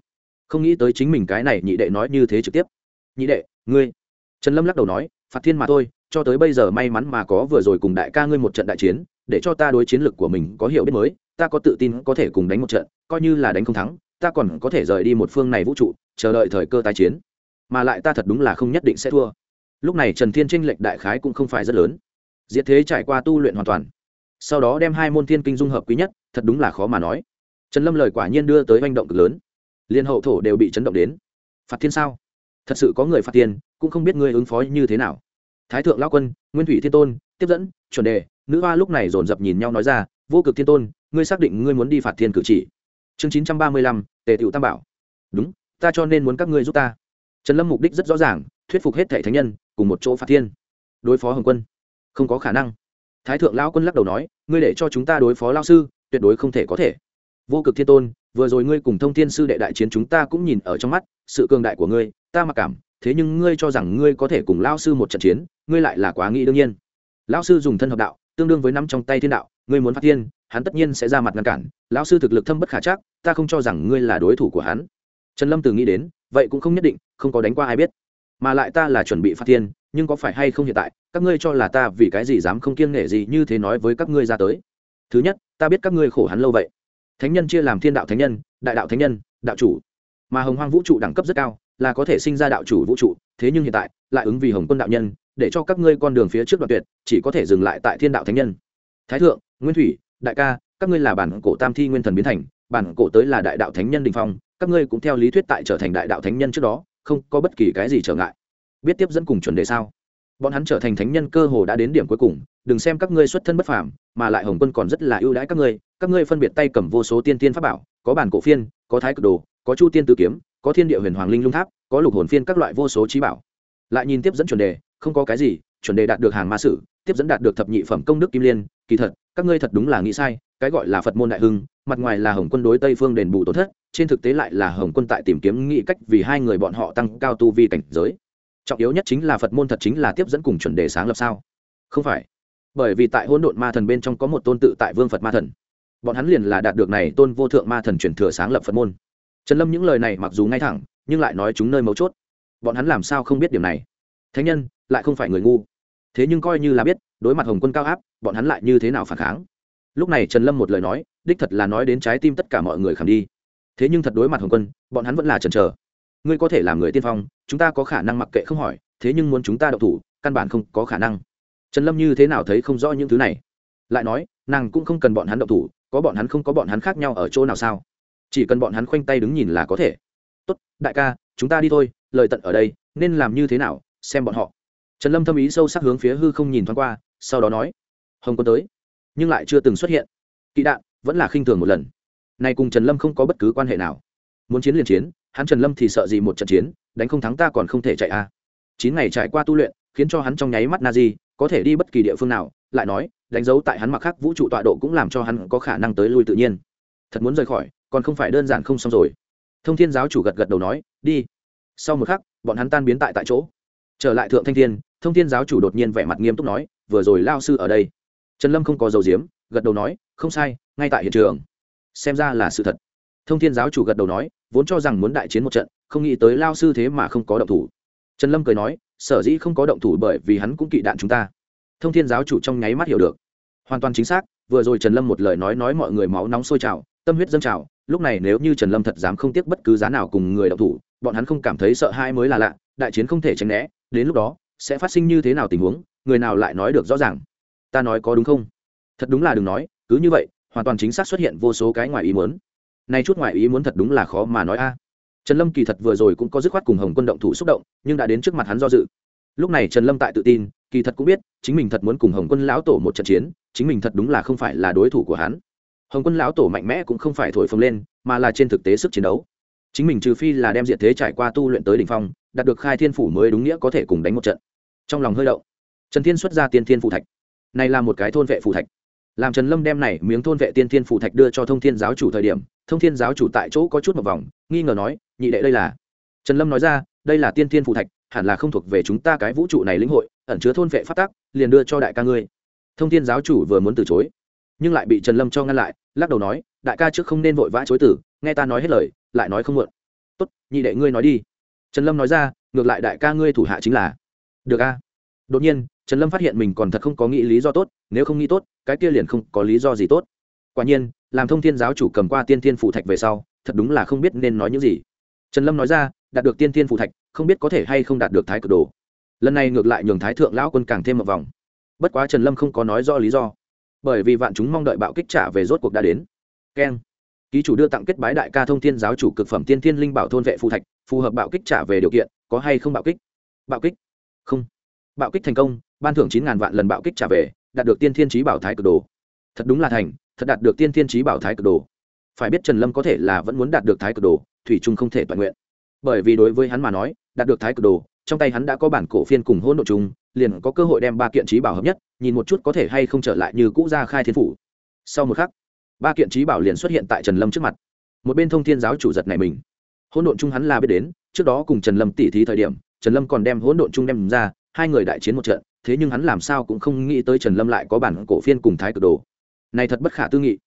không nghĩ tới chính mình cái này nhị đệ nói như thế trực tiếp. Nhị đệ, ngươi? Trần lâm lắc đầu nói phạt thiên mà thôi, cho tới bây giờ may mắn mà có vừa rồi cùng đại ca ngươi một trận đại chiến, để cho ta đối chiến lược của mình có hiểu biết mới, ta có tự tin có thể cùng đánh một trận, coi như là đánh không thắng ta còn có thể rời đi một phương này vũ trụ, chờ đợi thời cơ tái chiến. Mà lại ta thật đúng là không nhất định sẽ thua. Lúc này trần thiên tranh lệch đại khái cũng không phải rất lớn. Diệt thế trải qua tu luyện hoàn toàn. Sau đó đem hai môn thiên kinh dung hợp quý nhất, thật đúng là khó mà nói. Trần lâm lời quả nhiên đưa tới manh động cực lớn. Liên hậu thổ đều bị chấn động đến. Phạt thiên sao? Thật sự có người phạt tiền cũng không biết ngươi ứng phó như thế nào. Thái thượng lao quân, nguyên thủy thiên tôn, tiếp dẫn, chuẩn đề, nữ hoa lúc này dồn dập nhìn nhau nói ra, vô cực thiên tôn, ngươi xác định ngươi muốn đi phạt thiên cử chỉ? Chương chín trăm ba mươi lăm, tề tựu tam bảo. Đúng, ta cho nên muốn các ngươi giúp ta. Trần lâm mục đích rất rõ ràng, thuyết phục hết thệ thánh nhân, cùng một chỗ phạt thiên. Đối phó hồng quân. Không có khả năng. Thái thượng lão quân lắc đầu nói, ngươi để cho chúng ta đối phó lao sư, tuyệt đối không thể có thể. Vô cực thiên tôn, vừa rồi ngươi cùng thông thiên sư đệ đại chiến chúng ta cũng nhìn ở trong mắt, sự cường đại của ngươi, ta mặc cảm, thế nhưng ngươi cho rằng ngươi có thể cùng lao sư một trận chiến, ngươi lại là quá nghĩ đương nhiên. Lão sư dùng thân hợp đạo tương đương với nắm trong tay thiên đạo, ngươi muốn phát thiên, hắn tất nhiên sẽ ra mặt ngăn cản, lão sư thực lực thâm bất khả chắc, ta không cho rằng ngươi là đối thủ của hắn. Trần lâm từ nghĩ đến, vậy cũng không nhất định, không có đánh qua ai biết. Mà lại ta là chuẩn bị phát thiên, nhưng có phải hay không hiện tại, các ngươi cho là ta vì cái gì dám không kiêng nể gì như thế nói với các ngươi ra tới? Thứ nhất, ta biết các ngươi khổ hắn lâu vậy. Thánh nhân chia làm thiên đạo thánh nhân, đại đạo thánh nhân, đạo chủ. Mà hồng hoang vũ trụ đẳng cấp rất cao là có thể sinh ra đạo chủ vũ trụ, thế nhưng hiện tại, lại ứng vì hồng quân đạo nhân, để cho các ngươi con đường phía trước đoạn tuyệt, chỉ có thể dừng lại tại thiên đạo thánh nhân. Thái thượng, nguyên thủy, đại ca, các ngươi là bản cổ tam thi nguyên thần biến thành, bản cổ tới là đại đạo thánh nhân đình phong, các ngươi cũng theo lý thuyết tại trở thành đại đạo thánh nhân trước đó, không có bất kỳ cái gì trở ngại. Biết tiếp dẫn cùng chuẩn đề sao? Bọn hắn trở thành thánh nhân cơ hồ đã đến điểm cuối cùng, đừng xem các ngươi xuất thân bất phàm, mà lại hồng quân còn rất là ưu đãi các ngươi các ngươi phân biệt tay cầm vô số tiên tiên pháp bảo, có bản cổ phiên, có thái cực đồ, có chu tiên tử kiếm có thiên địa huyền hoàng linh lung tháp, có lục hồn phiên các loại vô số trí bảo. Lại nhìn tiếp dẫn chuẩn đề, không có cái gì, chuẩn đề đạt được hàng ma sử, tiếp dẫn đạt được thập nhị phẩm công đức kim liên, kỳ thật, các ngươi thật đúng là nghĩ sai, cái gọi là phật môn đại hưng, mặt ngoài là hồng quân đối tây phương đền bù tổn thất, trên thực tế lại là hồng quân tại tìm kiếm nghĩ cách vì hai người bọn họ tăng cao tu vi cảnh giới. Trọng yếu nhất chính là phật môn thật chính là tiếp dẫn cùng chuẩn đề sáng lập sao? Không phải. Bởi vì tại hỗn độn ma thần bên trong có một tôn tự tại vương phật ma thần. Bọn hắn liền là đạt được này tôn vô thượng ma thần truyền thừa sáng lập phật môn trần lâm những lời này mặc dù ngay thẳng, nhưng lại nói chúng nơi mấu chốt. Bọn hắn làm sao không biết điểm này? Thánh nhân, lại không phải người ngu. Thế nhưng coi như là biết, đối mặt hồng quân cao áp, bọn hắn lại như thế nào phản kháng? Lúc này trần lâm một lời nói, đích thật là nói đến trái tim tất cả mọi người khảm đi. Thế nhưng thật đối mặt hồng quân, bọn hắn vẫn là chần chờ. Ngươi có thể làm người tiên phong, chúng ta có khả năng mặc kệ không hỏi, thế nhưng muốn chúng ta đậu thủ, căn bản không có khả năng. Trần lâm như thế nào thấy không rõ những thứ này? Lại nói, nàng cũng không cần bọn hắn đậu thủ, có bọn hắn không có bọn hắn khác nhau ở chỗ nào sao? Chỉ cần bọn hắn khoanh tay đứng nhìn là có thể. Tốt, đại ca, chúng ta đi thôi, lời tận ở đây, nên làm như thế nào, xem bọn họ. Trần lâm thâm ý sâu sắc hướng phía hư không nhìn thoáng qua, sau đó nói, hồng quân tới. Nhưng lại chưa từng xuất hiện. Kỵ đạn vẫn là khinh thường một lần. Này cùng trần lâm không có bất cứ quan hệ nào. Muốn chiến liền chiến, hắn trần lâm thì sợ gì một trận chiến, đánh không thắng ta còn không thể chạy a à. chín ngày trải qua tu luyện, khiến cho hắn trong nháy mắt na di có thể đi bất kỳ địa phương nào, lại nói, đánh dấu tại hắn mặc khắc vũ trụ tọa độ cũng làm cho hắn có khả năng tới lui tự nhiên. Thật muốn rời khỏi còn không phải đơn giản không xong rồi. Thông thiên giáo chủ gật gật đầu nói, đi. Sau một khắc, bọn hắn tan biến tại tại chỗ. Trở lại thượng thanh thiên, thông thiên giáo chủ đột nhiên vẻ mặt nghiêm túc nói, vừa rồi lao sư ở đây. Trần lâm không có dầu diếm, gật đầu nói, không sai, ngay tại hiện trường. Xem ra là sự thật. Thông thiên giáo chủ gật đầu nói, vốn cho rằng muốn đại chiến một trận, không nghĩ tới lao sư thế mà không có động thủ. Trần lâm cười nói, sở dĩ không có động thủ bởi vì hắn cũng kỵ đạn chúng ta. Thông thiên giáo chủ trong nháy mắt hiểu được. Hoàn toàn chính xác, vừa rồi trần lâm một lời nói nói mọi người máu nóng sôi trào, tâm huyết dâng trào lúc này nếu như trần lâm thật dám không tiếc bất cứ giá nào cùng người động thủ, bọn hắn không cảm thấy sợ hãi mới là lạ, đại chiến không thể tránh né, đến lúc đó, sẽ phát sinh như thế nào tình huống, người nào lại nói được rõ ràng? Ta nói có đúng không? Thật đúng là đừng nói, cứ như vậy, hoàn toàn chính xác xuất hiện vô số cái ngoài ý muốn. Nay chút ngoài ý muốn thật đúng là khó mà nói a. Trần lâm kỳ thật vừa rồi cũng có dứt khoát cùng hồng quân động thủ xúc động, nhưng đã đến trước mặt hắn do dự. Lúc này trần lâm tại tự tin, kỳ thật cũng biết, chính mình thật muốn cùng hồng quân lão tổ một trận chiến, chính mình thật đúng là không phải là đối thủ của hắn hồng quân lão tổ mạnh mẽ cũng không phải thổi phồng lên, mà là trên thực tế sức chiến đấu. Chính mình trừ phi là đem diện thế trải qua tu luyện tới đ ỉ n h phong, đạt được khai thiên phủ mới đúng nghĩa có thể cùng đánh một trận. Trong lòng hơi đậu trần thiên xuất ra tiên thiên phủ thạch. Này là một cái thôn vệ phủ thạch. Làm trần lâm đem này miếng thôn vệ tiên thiên phủ thạch đưa cho thông thiên giáo chủ thời điểm, thông thiên giáo chủ tại chỗ có chút một vòng, nghi ngờ nói, nhị đệ đây là? Trần lâm nói ra, đây là tiên thiên phủ thạch, hẳn là không thuộc về chúng ta cái vũ trụ này lĩnh hội, ẩn chứa thôn vệ phát tác liền đưa cho đại ca ngươi. Thông thiên giáo chủ vừa muốn từ chối nhưng lại bị trần lâm cho ngăn lại, lắc đầu nói, đại ca trước không nên vội vã chối tử nghe ta nói hết lời, lại nói không muộn. Tốt, nhị đệ ngươi nói đi. Trần lâm nói ra, ngược lại đại ca ngươi thủ hạ chính là. Được a. Đột nhiên, trần lâm phát hiện mình còn thật không có nghĩ lý do tốt, nếu không nghĩ tốt, cái kia liền không có lý do gì tốt. Quả nhiên, làm thông thiên giáo chủ cầm qua tiên thiên phụ thạch về sau, thật đúng là không biết nên nói những gì. Trần lâm nói ra, đạt được tiên thiên phụ thạch, không biết có thể hay không đạt được thái cực đồ. Lần này ngược lại nhường thái thượng lão quân càng thêm một vòng. Bất quá trần lâm không có nói rõ lý do bởi vì vạn chúng mong đợi bạo kích trả về rốt cuộc đã đến. Keng. Ký chủ đưa tặng kết bái đại ca thông thiên giáo chủ cực phẩm tiên thiên linh bảo thôn vệ phù thạch, phù hợp bạo kích trả về điều kiện, có hay không bạo kích? Bạo kích? Không. Bạo kích thành công, ban thưởng chín ngàn vạn lần bạo kích trả về, đạt được tiên thiên trí bảo thái cực đồ. Thật đúng là thành, thật đạt được tiên thiên trí bảo thái cực đồ. Phải biết trần lâm có thể là vẫn muốn đạt được thái cực đồ, thủy trung không thể toàn nguyện. Bởi vì đối với hắn mà nói, đạt được thái cực đồ, trong tay hắn đã có bản cổ phiên cùng hôn nội chung liền có cơ hội đem ba kiện trí bảo hợp nhất, nhìn một chút có thể hay không trở lại như cũ ra khai thiên phủ. Sau một khắc, ba kiện trí bảo liền xuất hiện tại trần lâm trước mặt. Một bên thông thiên giáo chủ giật này mình. Hỗn độn chung hắn là biết đến, trước đó cùng trần lâm tỉ thí thời điểm, trần lâm còn đem hỗn độn chung đem ra, hai người đại chiến một trận, thế nhưng hắn làm sao cũng không nghĩ tới trần lâm lại có bản cổ phiên cùng thái cực đồ. Này thật bất khả tư nghị.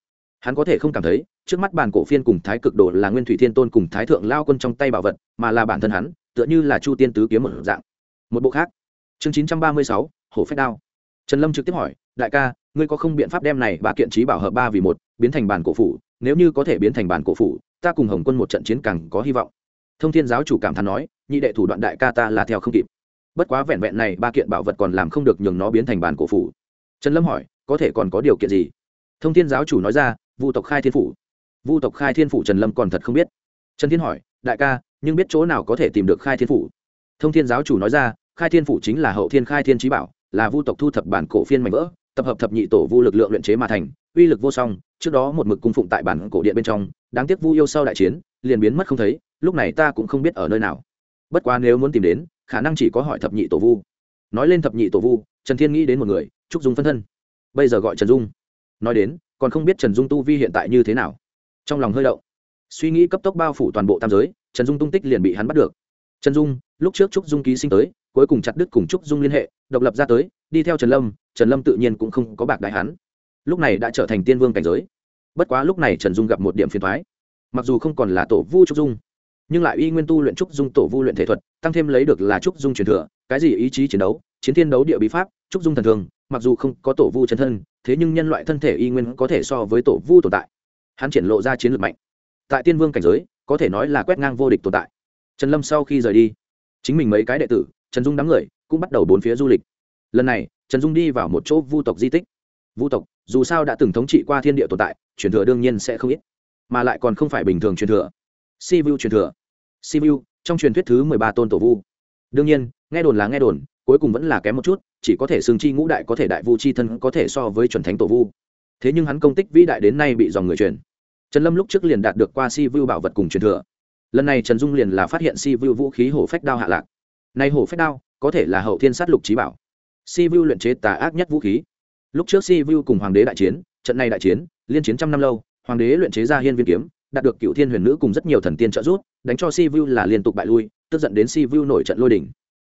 Hắn có thể không cảm thấy, trước mắt bản cổ phiên cùng thái cực đồ là nguyên thủy thiên tôn cùng thái thượng lao quân trong tay bảo vật, mà là bản thân hắn, tựa như là chu tiên tứ kiếm một dạng. Một bộ khác chương chín trăm ba mươi sáu, hổ phách đao. Trần lâm trực tiếp hỏi, đại ca, ngươi có không biện pháp đem này ba kiện trí bảo hợp ba vì một, biến thành bản cổ phủ? Nếu như có thể biến thành bản cổ phủ, ta cùng hồng quân một trận chiến càng có hy vọng. Thông thiên giáo chủ cảm thán nói, nhị đệ thủ đoạn đại ca ta là theo không kịp. Bất quá vẹn vẹn này ba kiện bảo vật còn làm không được nhường nó biến thành bản cổ phủ. Trần lâm hỏi, có thể còn có điều kiện gì? Thông thiên giáo chủ nói ra, vu tộc khai thiên phủ. Vu tộc khai thiên phủ trần lâm còn thật không biết. Trần thiên hỏi, đại ca, nhưng biết chỗ nào có thể tìm được khai thiên phủ? Thông thiên giáo chủ nói ra khai thiên phủ chính là hậu thiên khai thiên trí bảo, là vu tộc thu thập bản cổ phiên mảnh vỡ, tập hợp thập nhị tổ vu lực lượng luyện chế mà thành, uy lực vô song, trước đó một mực cung phụng tại bản cổ điện bên trong, đáng tiếc vu yêu sau đại chiến, liền biến mất không thấy, lúc này ta cũng không biết ở nơi nào. Bất quá nếu muốn tìm đến, khả năng chỉ có hỏi thập nhị tổ vu. Nói lên thập nhị tổ vu, trần thiên nghĩ đến một người, trúc dung phân thân. Bây giờ gọi trần dung. Nói đến, còn không biết trần dung tu vi hiện tại như thế nào. Trong lòng hơi đậu suy nghĩ cấp tốc bao phủ toàn bộ tam giới, trần dung tung tích liền bị hắn bắt được. Trần dung lúc trước trúc dung ký sinh tới, cuối cùng chặt đứt cùng trúc dung liên hệ, độc lập ra tới, đi theo trần lâm trần lâm tự nhiên cũng không có bạc đại hắn. Lúc này đã trở thành tiên vương cảnh giới. Bất quá lúc này trần dung gặp một điểm phiền thoái mặc dù không còn là tổ vu trúc dung, nhưng lại y nguyên tu luyện trúc dung tổ vu luyện thể thuật, tăng thêm lấy được là trúc dung truyền thừa, cái gì ý chí chiến đấu, chiến thiên đấu địa bí pháp, trúc dung thần thường, mặc dù không có tổ vu chân thân, thế nhưng nhân loại thân thể y nguyên có thể so với tổ vu tồn tại. Hắn triển lộ ra chiến lược mạnh. Tại tiên vương cảnh giới, có thể nói là quét ngang vô địch tồn tại. Trần lâm sau khi rời đi chính mình mấy cái đệ tử, trần dung đám người cũng bắt đầu bốn phía du lịch. Lần này, trần dung đi vào một chỗ vu tộc di tích. Vu tộc, dù sao đã từng thống trị qua thiên địa tồn tại, truyền thừa đương nhiên sẽ không ít, mà lại còn không phải bình thường truyền thừa. Si vu truyền thừa. Si vu trong truyền thuyết thứ mười ba tôn tổ vu. Đương nhiên, nghe đồn là nghe đồn, cuối cùng vẫn là kém một chút, chỉ có thể xương chi ngũ đại có thể đại vu chi thân có thể so với chuẩn thánh tổ vu. Thế nhưng hắn công tích vĩ đại đến nay bị dòng người truyền. Trần lâm lúc trước liền đạt được qua si vu bảo vật cùng truyền thừa lần này trần dung liền là phát hiện si vu vũ khí hổ phách đao hạ lạc. Nay hổ phách đao, có thể là hậu thiên sát lục trí bảo. Si vu luyện chế tà ác nhất vũ khí. Lúc trước si vu cùng hoàng đế đại chiến, trận này đại chiến, liên chiến trăm năm lâu, hoàng đế luyện chế ra hiên viên kiếm, đạt được cựu thiên huyền nữ cùng rất nhiều thần tiên trợ giúp, đánh cho si vu là liên tục bại lui, tức giận đến si vu nổi trận lôi đỉnh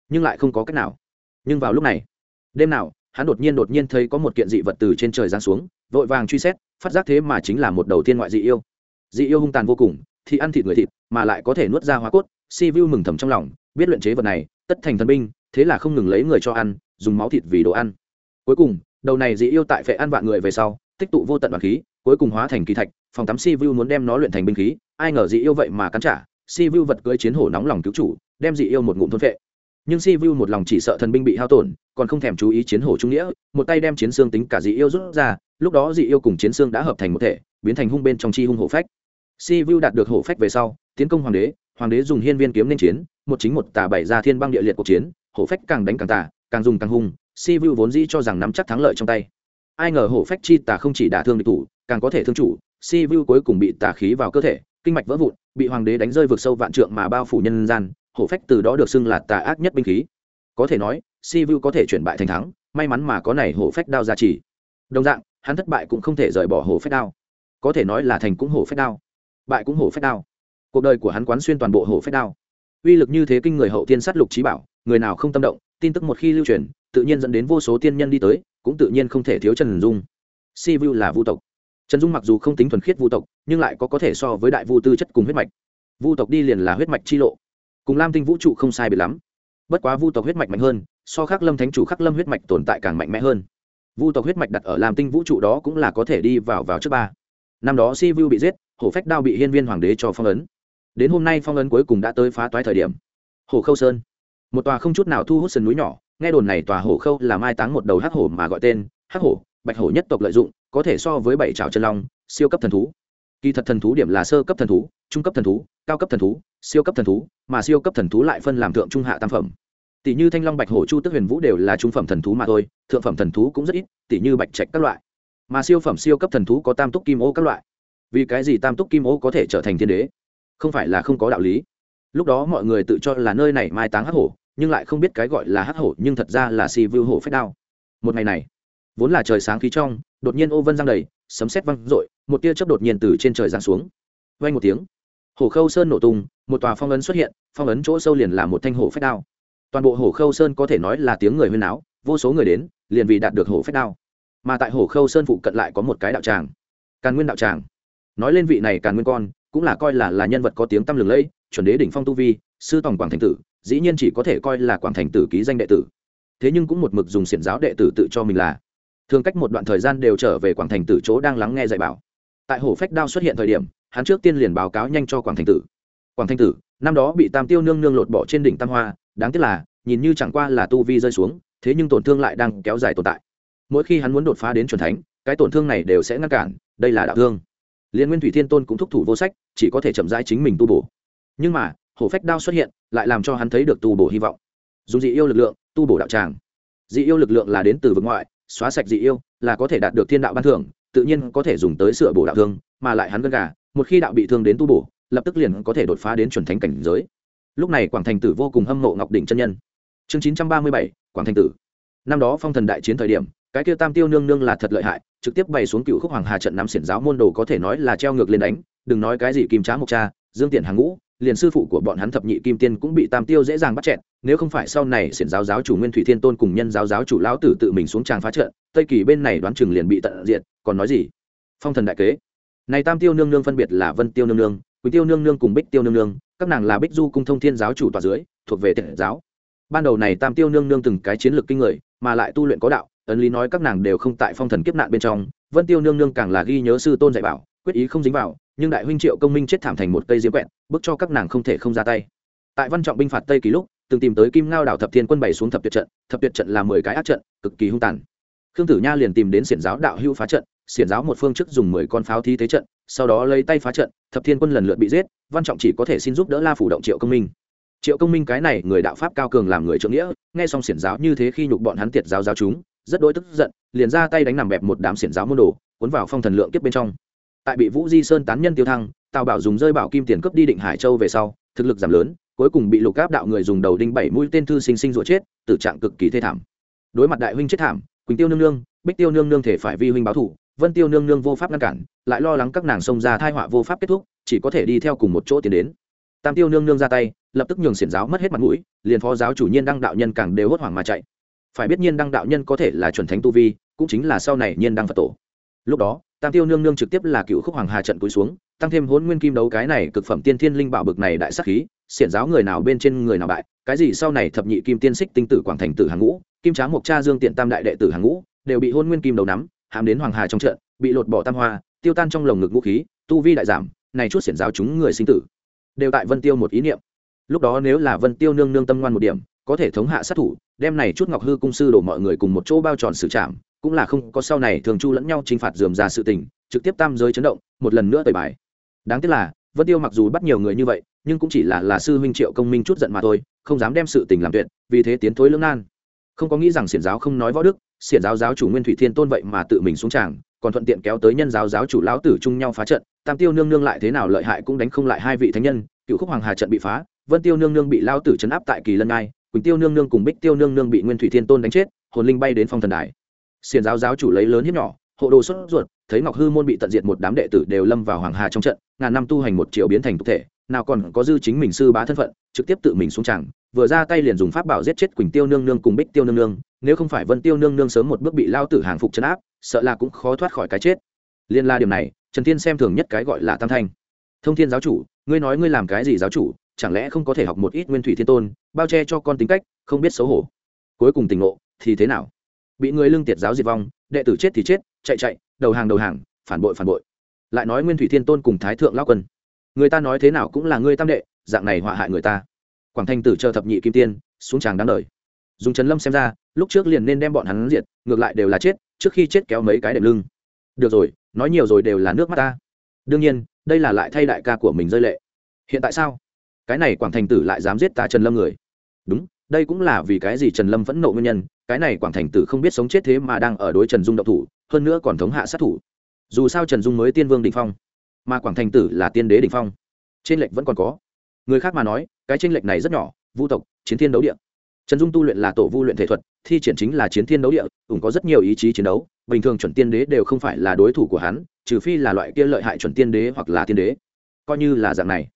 nhưng lại không có cách nào. Nhưng vào lúc này, đêm nào, hắn đột nhiên đột nhiên thấy có một kiện dị vật từ trên trời giáng xuống, vội vàng truy xét, phát giác thế mà chính là một đầu tiên ngoại dị yêu. Dị yêu hung tàn vô cùng thì ăn thịt người thịt, mà lại có thể nuốt ra hóa cốt. Si vu mừng thầm trong lòng, biết luyện chế vật này, tất thành thần binh, thế là không ngừng lấy người cho ăn, dùng máu thịt vì đồ ăn. Cuối cùng, đầu này dị yêu tại phệ ăn vạn người về sau, tích tụ vô tận đoàn khí, cuối cùng hóa thành kỳ thạch, phòng tắm si vu muốn đem nó luyện thành binh khí, ai ngờ dị yêu vậy mà cắn trả. Si vu vật cưỡi chiến hổ nóng lòng cứu chủ, đem dị yêu một ngụm thôn phệ. Nhưng si vu một lòng chỉ sợ thần binh bị hao tổn, còn không thèm chú ý chiến hổ trung nghĩa, một tay đem chiến xương tính cả dị yêu rút ra, lúc đó dị yêu cùng chiến xương đã hợp thành một thể, biến thành hung bên trong chi hung hổ phách si vu đạt được hổ phách về sau, tiến công hoàng đế hoàng đế dùng hiên viên kiếm nên chiến, một chính một tà bảy ra thiên băng địa liệt cuộc chiến, hổ phách càng đánh càng tà, càng dùng càng hung si vu vốn dĩ cho rằng nắm chắc thắng lợi trong tay. Ai ngờ hổ phách chi tà không chỉ đả thương địch thủ, càng có thể thương chủ si vu cuối cùng bị tà khí vào cơ thể, kinh mạch vỡ vụn, bị hoàng đế đánh rơi vực sâu vạn trượng mà bao phủ nhân gian, hổ phách từ đó được xưng là tà ác nhất binh khí. Có thể nói si vu có thể chuyển bại thành thắng, may mắn mà có này hổ phách đao gia trì đồng dạng, hắn thất bại cũng không thể rời bỏ hổ phách đao. Có thể nói là thành cũng hổ phách đao bại cũng hổ phách đao. Cuộc đời của hắn quán xuyên toàn bộ hổ phách đao. Uy lực như thế kinh người hậu tiên sát lục trí bảo, người nào không tâm động, tin tức một khi lưu truyền, tự nhiên dẫn đến vô số tiên nhân đi tới, cũng tự nhiên không thể thiếu trần dung. Si vu là vu tộc. Trần dung mặc dù không tính thuần khiết vu tộc, nhưng lại có có thể so với đại vu tư chất cùng huyết mạch. Vu tộc đi liền là huyết mạch chi lộ. Cùng lam tinh vũ trụ không sai biệt lắm. Bất quá vu tộc huyết mạch mạnh hơn, so khắc lâm thánh chủ khắc lâm huyết mạch tồn tại càng mạnh mẽ hơn. Vu tộc huyết mạch đặt ở lam tinh vũ trụ đó cũng là có thể đi vào vào trước ba. Năm đó si vu bị giết hổ phách đao bị hiên viên hoàng đế cho phong ấn. Đến hôm nay phong ấn cuối cùng đã tới phá toái thời điểm. Hồ khâu sơn. Một tòa không chút nào thu hút sườn núi nhỏ, nghe đồn này tòa hổ khâu là mai táng một đầu hắc hổ mà gọi tên, hắc hổ, bạch hổ nhất tộc lợi dụng, có thể so với bảy trào chân long, siêu cấp thần thú. Kỳ thật thần thú điểm là sơ cấp thần thú, trung cấp thần thú, cao cấp thần thú, siêu cấp thần thú, mà siêu cấp thần thú lại phân làm thượng trung hạ tam phẩm. Tỷ như thanh long bạch hổ chu tức huyền vũ đều là trung phẩm thần thú mà thôi, thượng phẩm thần thú cũng rất ít, tỷ như bạch trạch các loại. Mà siêu phẩm siêu cấp thần thú có tam túc kim ô các loại vì cái gì tam túc kim ô có thể trở thành thiên đế? Không phải là không có đạo lý. Lúc đó mọi người tự cho là nơi này mai táng hắc hổ, nhưng lại không biết cái gọi là hắc hổ nhưng thật ra là si vưu hổ phách đao. Một ngày này, vốn là trời sáng khí trong, đột nhiên ô vân giang đầy, sấm sét văng rội một tia chớp đột nhiên từ trên trời giáng xuống. Vang một tiếng, hổ khâu sơn nổ tung, một tòa phong ấn xuất hiện, phong ấn chỗ sâu liền là một thanh hổ phách đao. Toàn bộ hổ khâu sơn có thể nói là tiếng người huyên áo vô số người đến, liền vì đạt được hổ phách đao. Mà tại hổ khâu sơn phụ cận lại có một cái đạo tràng, càn nguyên đạo tràng nói lên vị này càn nguyên con, cũng là coi là là nhân vật có tiếng tăm lừng lẫy, chuẩn đế đỉnh phong tu vi, sư tòng quảng thành tử, dĩ nhiên chỉ có thể coi là quảng thành tử ký danh đệ tử. Thế nhưng cũng một mực dùng xiển giáo đệ tử tự cho mình là. Thường cách một đoạn thời gian đều trở về quảng thành tử chỗ đang lắng nghe dạy bảo. Tại hổ phách đao xuất hiện thời điểm, hắn trước tiên liền báo cáo nhanh cho quảng thành tử. Quảng thành tử, năm đó bị tam tiêu nương nương lột bỏ trên đỉnh tam hoa, đáng tiếc là, nhìn như chẳng qua là tu vi rơi xuống, thế nhưng tổn thương lại đang kéo dài tồn tại. Mỗi khi hắn muốn đột phá đến c thánh, cái tổn thương này đều sẽ ngăn cản, đây là đạo thương liên nguyên thủy thiên tôn cũng thúc thủ vô sách, chỉ có thể chậm rãi chính mình tu bổ. Nhưng mà, hổ phách đao xuất hiện, lại làm cho hắn thấy được tu bổ hy vọng. Dùng dị yêu lực lượng, tu bổ đạo tràng. Dị yêu lực lượng là đến từ vực ngoại, xóa sạch dị yêu là có thể đạt được thiên đạo ban thưởng, tự nhiên có thể dùng tới sửa bổ đạo thương, mà lại hắn gân gà, một khi đạo bị thương đến tu bổ, lập tức liền có thể đột phá đến chuẩn thánh cảnh giới. Lúc này quảng thành tử vô cùng hâm mộ ngọc đỉnh chân nhân. Chương chín trăm ba mươi bảy, quảng thành tử. Năm đó phong thần đại chiến thời điểm cái kia tam tiêu nương nương là thật lợi hại, trực tiếp bày xuống cựu khúc hoàng hà trận nắm xiển giáo môn đồ có thể nói là treo ngược lên đánh, đừng nói cái gì kim trá mộc cha, dương tiện hàng ngũ, liền sư phụ của bọn hắn thập nhị kim tiên cũng bị tam tiêu dễ dàng bắt chẹn nếu không phải sau này xiển giáo giáo chủ nguyên thủy thiên tôn cùng nhân giáo giáo chủ lão tử tự mình xuống tràng phá trận, tây kỳ bên này đoán chừng liền bị tận diệt, còn nói gì? Phong thần đại kế. Này tam tiêu nương nương phân biệt là vân tiêu nương nương quý tiêu nương nương cùng bích tiêu nương nương, các nàng là bích du cung thông thiên giáo chủ tòa dưới, thuộc về tiện giáo. Ban đầu này tam tiêu nương nương từng cái chiến lược kinh người, mà lại tu luyện có đạo ấn lý nói các nàng đều không tại phong thần kiếp nạn bên trong, vân tiêu nương nương càng là ghi nhớ sư tôn dạy bảo, quyết ý không dính vào, nhưng đại huynh triệu công minh chết thảm thành một cây diễm quẹn bức cho các nàng không thể không ra tay. Tại văn trọng binh phạt tây kỳ lúc, từng tìm tới kim ngao đảo thập thiên quân bày xuống thập tuyệt trận, thập tuyệt trận là mười cái ác trận, cực kỳ hung tàn. Khương tử nha liền tìm đến xiển giáo đạo hữu phá trận, xiển giáo một phương chức dùng mười con pháo thi thế trận, sau đó lấy tay phá trận, thập thiên quân lần lượt bị giết, văn trọng chỉ có thể xin giúp đỡ la phủ động triệu công minh. Triệu công minh cái này người đạo pháp cao cường làm người trưởng nghĩa, nghe xong xiển giáo như thế khi nhục bọn hắn tiệt giáo giáo chúng rất đôi tức giận, liền ra tay đánh nằm bẹp một đám xiển giáo môn đồ, cuốn vào phong thần lượng kiếp bên trong. Tại bị vũ di sơn tán nhân tiêu thăng, tào bảo dùng rơi bảo kim tiền cướp đi định hải châu về sau, thực lực giảm lớn, cuối cùng bị lục áp đạo người dùng đầu đinh bảy mũi tên thư sinh sinh rủa chết, tử trạng cực kỳ thê thảm. Đối mặt đại huynh chết thảm, quỳnh tiêu nương nương, bích tiêu nương nương thể phải vi huynh báo thủ, vân tiêu nương nương vô pháp ngăn cản, lại lo lắng các nàng xông ra thai họa vô pháp kết thúc, chỉ có thể đi theo cùng một chỗ tiến đến. Tam tiêu nương nương ra tay, lập tức nhường xiển giáo mất hết mặt mũi, liền phó giáo chủ nhiên đăng đạo nhân càng đều hốt hoảng mà chạy phải biết nhiên đăng đạo nhân có thể là chuẩn thánh tu vi, cũng chính là sau này nhiên đăng phật tổ. Lúc đó, tam tiêu nương nương trực tiếp là cựu khúc hoàng hà trận cúi xuống, tăng thêm hôn nguyên kim đấu cái này cực phẩm tiên thiên linh bảo bực này đại sắc khí, xiển giáo người nào bên trên người nào bại, cái gì sau này thập nhị kim tiên xích tinh tử quảng thành tử hàng ngũ, kim tráng mộc cha dương tiện tam đại đệ tử hàng ngũ, đều bị hôn nguyên kim đầu nắm hàm đến hoàng hà trong trận, bị lột bỏ tam hoa, tiêu tan trong lồng ngực vũ khí, tu vi đại giảm, này chút xiển giáo chúng người sinh tử, đều tại vân tiêu một ý niệm. Lúc đó nếu là vân tiêu nương nương tâm ngoan một điểm có thể thống hạ sát thủ, đem này chút ngọc hư cung sư đổ mọi người cùng một chỗ bao tròn xử trảm, cũng là không có sau này thường chu lẫn nhau t r i n h phạt dườm ra sự tình, trực tiếp tam giới chấn động, một lần nữa tời bài. Đáng tiếc là, vân tiêu mặc dù bắt nhiều người như vậy, nhưng cũng chỉ là là sư huynh triệu công minh chút giận mà thôi, không dám đem sự tình làm tuyệt, vì thế tiến thối lưỡng nan. Không có nghĩ rằng xiển giáo không nói võ đức, xiển giáo giáo chủ nguyên thủy thiên tôn vậy mà tự mình xuống tràng, còn thuận tiện kéo tới nhân giáo giáo chủ lão tử chung nhau phá trận, tam tiêu nương nương lại thế nào lợi hại cũng đánh không lại hai vị thánh nhân, cựu khúc hoàng hà trận bị phá, vân tiêu nương nương bị lao tử chấn áp tại kỳ lân ngai quỳnh tiêu nương nương cùng bích tiêu nương nương bị nguyên thủy thiên tôn đánh chết, hồn linh bay đến phong thần đài. Xiền giáo giáo chủ lấy lớn hiếp nhỏ, hộ đồ xuất ruột, thấy ngọc hư môn bị tận diệt một đám đệ tử đều lâm vào hoàng hà trong trận, ngàn năm tu hành một triệu biến thành tục thể, nào còn có dư chính mình sư bá thân phận, trực tiếp tự mình xuống chẳng vừa ra tay liền dùng pháp bảo giết chết quỳnh tiêu nương nương cùng bích tiêu nương nương, nếu không phải vân tiêu nương nương sớm một bước bị lao tử hàng phục chấn áp, sợ là cũng khó thoát khỏi cái chết. Liên la điểm này, trần thiên xem thường nhất cái gọi là tam thanh. Thông thiên giáo chủ, ngươi nói ngươi làm cái gì giáo chủ? Chẳng lẽ không có thể học một ít nguyên thủy thiên tôn, bao che cho con tính cách, không biết xấu hổ. Cuối cùng tỉnh ngộ, thì thế nào? Bị người lương tiệt giáo diệt vong, đệ tử chết thì chết, chạy chạy, đầu hàng đầu hàng, phản bội phản bội. Lại nói nguyên thủy thiên tôn cùng thái thượng lao quân. Người ta nói thế nào cũng là ngươi tam đệ, dạng này họa hại người ta. Quảng thanh tử chờ thập nhị kim tiên, xuống tràng đáng đời. Dùng trần lâm xem ra, lúc trước liền nên đem bọn hắn diệt, ngược lại đều là chết, trước khi chết kéo mấy cái đệm lưng. Được rồi, nói nhiều rồi đều là nước mắt ta. Đương nhiên, đây là lại thay đại ca của mình rơi lệ. Hiện tại sao? Cái này quảng thành tử lại dám giết ta trần lâm người. Đúng, đây cũng là vì cái gì trần lâm vẫn nộ nguyên nhân, cái này quảng thành tử không biết sống chết thế mà đang ở đối trần dung độc thủ, hơn nữa còn thống hạ sát thủ. Dù sao trần dung mới tiên vương đình phong, mà quảng thành tử là tiên đế đình phong, trên lệnh vẫn còn có. Người khác mà nói, cái trên lệnh này rất nhỏ, vu tộc, chiến thiên đấu địa. Trần dung tu luyện là tổ vu luyện thể thuật, thi triển chính là chiến thiên đấu địa, cũng có rất nhiều ý chí chiến đấu, bình thường chuẩn tiên đế đều không phải là đối thủ của hắn, trừ phi là loại kia lợi hại chuẩn tiên đế hoặc là tiên đế. Coi như là dạng này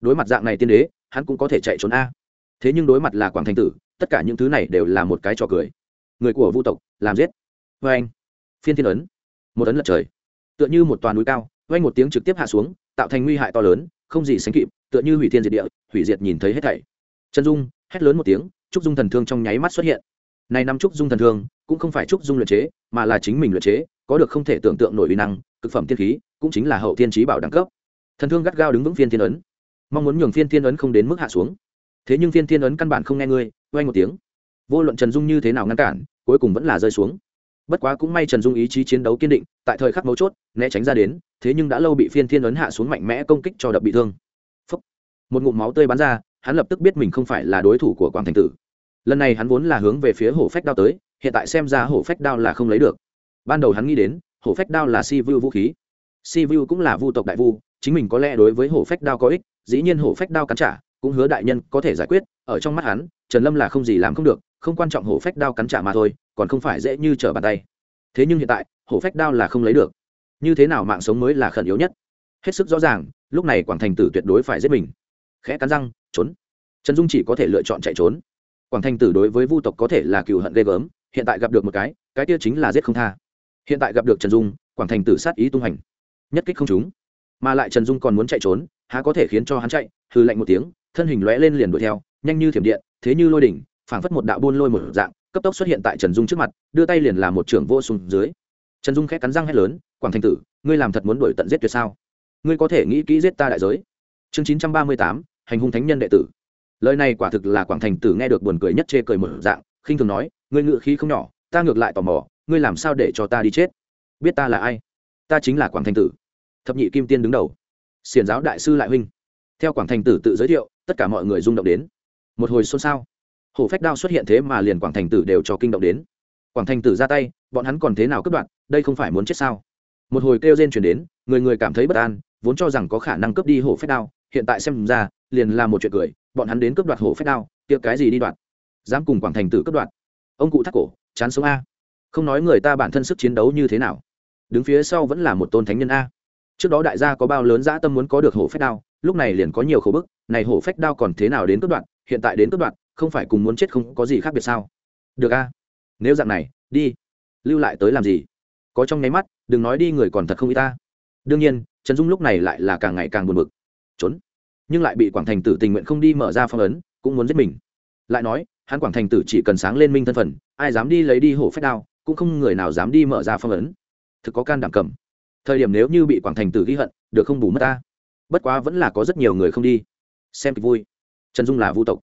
đối mặt dạng này tiên đế, hắn cũng có thể chạy trốn a. Thế nhưng đối mặt là quảng thành tử, tất cả những thứ này đều là một cái trò cười. Người của vu tộc, làm giết. Vê anh. Phiên thiên ấn. Một ấn lật trời. Tựa như một toàn núi cao anh một tiếng trực tiếp hạ xuống, tạo thành nguy hại to lớn, không gì sánh kịp, tựa như hủy thiên diệt địa, hủy diệt nhìn thấy hết thảy. Chân dung, hét lớn một tiếng, trúc dung thần thương trong nháy mắt xuất hiện. Này năm trúc dung thần thương, cũng không phải trúc dung luyện chế, mà là chính mình luyện chế, có được không thể tưởng tượng nổi uy năng, cực phẩm thiên khí, cũng chính là hậu thiên trí bảo đẳng cấp. Thần thương gắt gao đứng vững phiên thiên ấn mong muốn nhường phiên thiên ấn không đến mức hạ xuống. Thế nhưng phiên thiên ấn căn bản không nghe ngươi, oanh một tiếng. Vô luận trần dung như thế nào ngăn cản, cuối cùng vẫn là rơi xuống. Bất quá cũng may trần dung ý chí chiến đấu kiên định, tại thời khắc mấu chốt, né tránh ra đến, thế nhưng đã lâu bị phiên thiên ấn hạ xuống mạnh mẽ công kích cho đập bị thương. Phúc. một ngụm máu tươi bắn ra, hắn lập tức biết mình không phải là đối thủ của quang thành tử. Lần này hắn vốn là hướng về phía hổ phách đao tới, hiện tại xem ra hổ phách đao là không lấy được. Ban đầu hắn nghĩ đến, hổ phách đao là si vu vũ khí. Si vu cũng là vu tộc đại vu, chính mình có lẽ đối với hổ phách đao có ích dĩ nhiên hổ phách đao cắn trả, cũng hứa đại nhân có thể giải quyết, ở trong mắt hắn, trần lâm là không gì làm không được, không quan trọng hổ phách đao cắn trả mà thôi, còn không phải dễ như trở bàn tay. Thế nhưng hiện tại, hổ phách đao là không lấy được. Như thế nào mạng sống mới là khẩn yếu nhất? Hết sức rõ ràng, lúc này quảng thành tử tuyệt đối phải giết mình. Khẽ cắn răng, trốn. Trần dung chỉ có thể lựa chọn chạy trốn. Quảng thành tử đối với vu tộc có thể là cựu hận ghê gớm, hiện tại gặp được một cái cái kia chính là giết không tha. Hiện tại gặp được trần dung, quảng thành tử sát ý tung hành nhất kích không chúng mà lại trần dung còn muốn chạy trốn há có thể khiến cho hắn chạy hư lạnh một tiếng, thân hình lóe lên liền đuổi theo, nhanh như thiểm điện, thế như lôi đỉnh, phảng phất một đạo buôn lôi một dạng, cấp tốc xuất hiện tại trần dung trước mặt, đưa tay liền làm một trưởng vô xuống dưới. Trần dung khét cắn răng hét lớn, quảng thành tử, ngươi làm thật muốn đuổi tận giết tuyệt sao? Ngươi có thể nghĩ kỹ giết ta đại giới. Chương chín trăm ba mươi tám, hành hung thánh nhân đệ tử. Lời này quả thực là quảng thành tử nghe được buồn cười nhất chê cười một dạng, khinh thường nói, ngươi ngự khí không nhỏ, ta ngược lại tò mò, ngươi làm sao để cho ta đi chết? Biết ta là ai? Ta chính là quảng thành tử. Thập nhị kim tiên đứng đầu xiển giáo đại sư lại huynh. Theo quảng thành tử tự giới thiệu, tất cả mọi người rung động đến. Một hồi xôn xao. Hổ phách đao xuất hiện thế mà liền quảng thành tử đều cho kinh động đến. Quảng thành tử ra tay, bọn hắn còn thế nào cướp đoạt, đây không phải muốn chết sao? Một hồi kêu rên chuyển đến, người người cảm thấy bất an, vốn cho rằng có khả năng cướp đi hổ phách đao, hiện tại xem ra, liền là một chuyện cười, bọn hắn đến cướp đoạt hổ phách đao, kia cái gì đi đoạt? Dám cùng quảng thành tử cướp đoạt. Ông cụ thắt cổ, chán sống a. Không nói người ta bản thân sức chiến đấu như thế nào. Đứng phía sau vẫn là một tôn thánh nhân a trước đó đại gia có bao lớn dã tâm muốn có được hổ phách đao, lúc này liền có nhiều khẩu bức, này hổ phách đao còn thế nào đến cướp đoạn hiện tại đến cướp đoạn không phải cùng muốn chết không có gì khác biệt sao? Được a. Nếu dạng này, đi. Lưu lại tới làm gì? Có trong nháy mắt, đừng nói đi người còn thật không y ta. Đương nhiên, trần dung lúc này lại là càng ngày càng buồn bực. Trốn. Nhưng lại bị quảng thành tử tình nguyện không đi mở ra phong ấn, cũng muốn giết mình. Lại nói, hắn quảng thành tử chỉ cần sáng lên minh thân phần ai dám đi lấy đi hổ phách đao, cũng không người nào dám đi mở ra phong ấn. Thực có can đảm cầm thời điểm nếu như bị quảng thành tử ghi hận, được không bù mất ta. Bất quá vẫn là có rất nhiều người không đi. Xem kịch vui. Trần dung là vu tộc.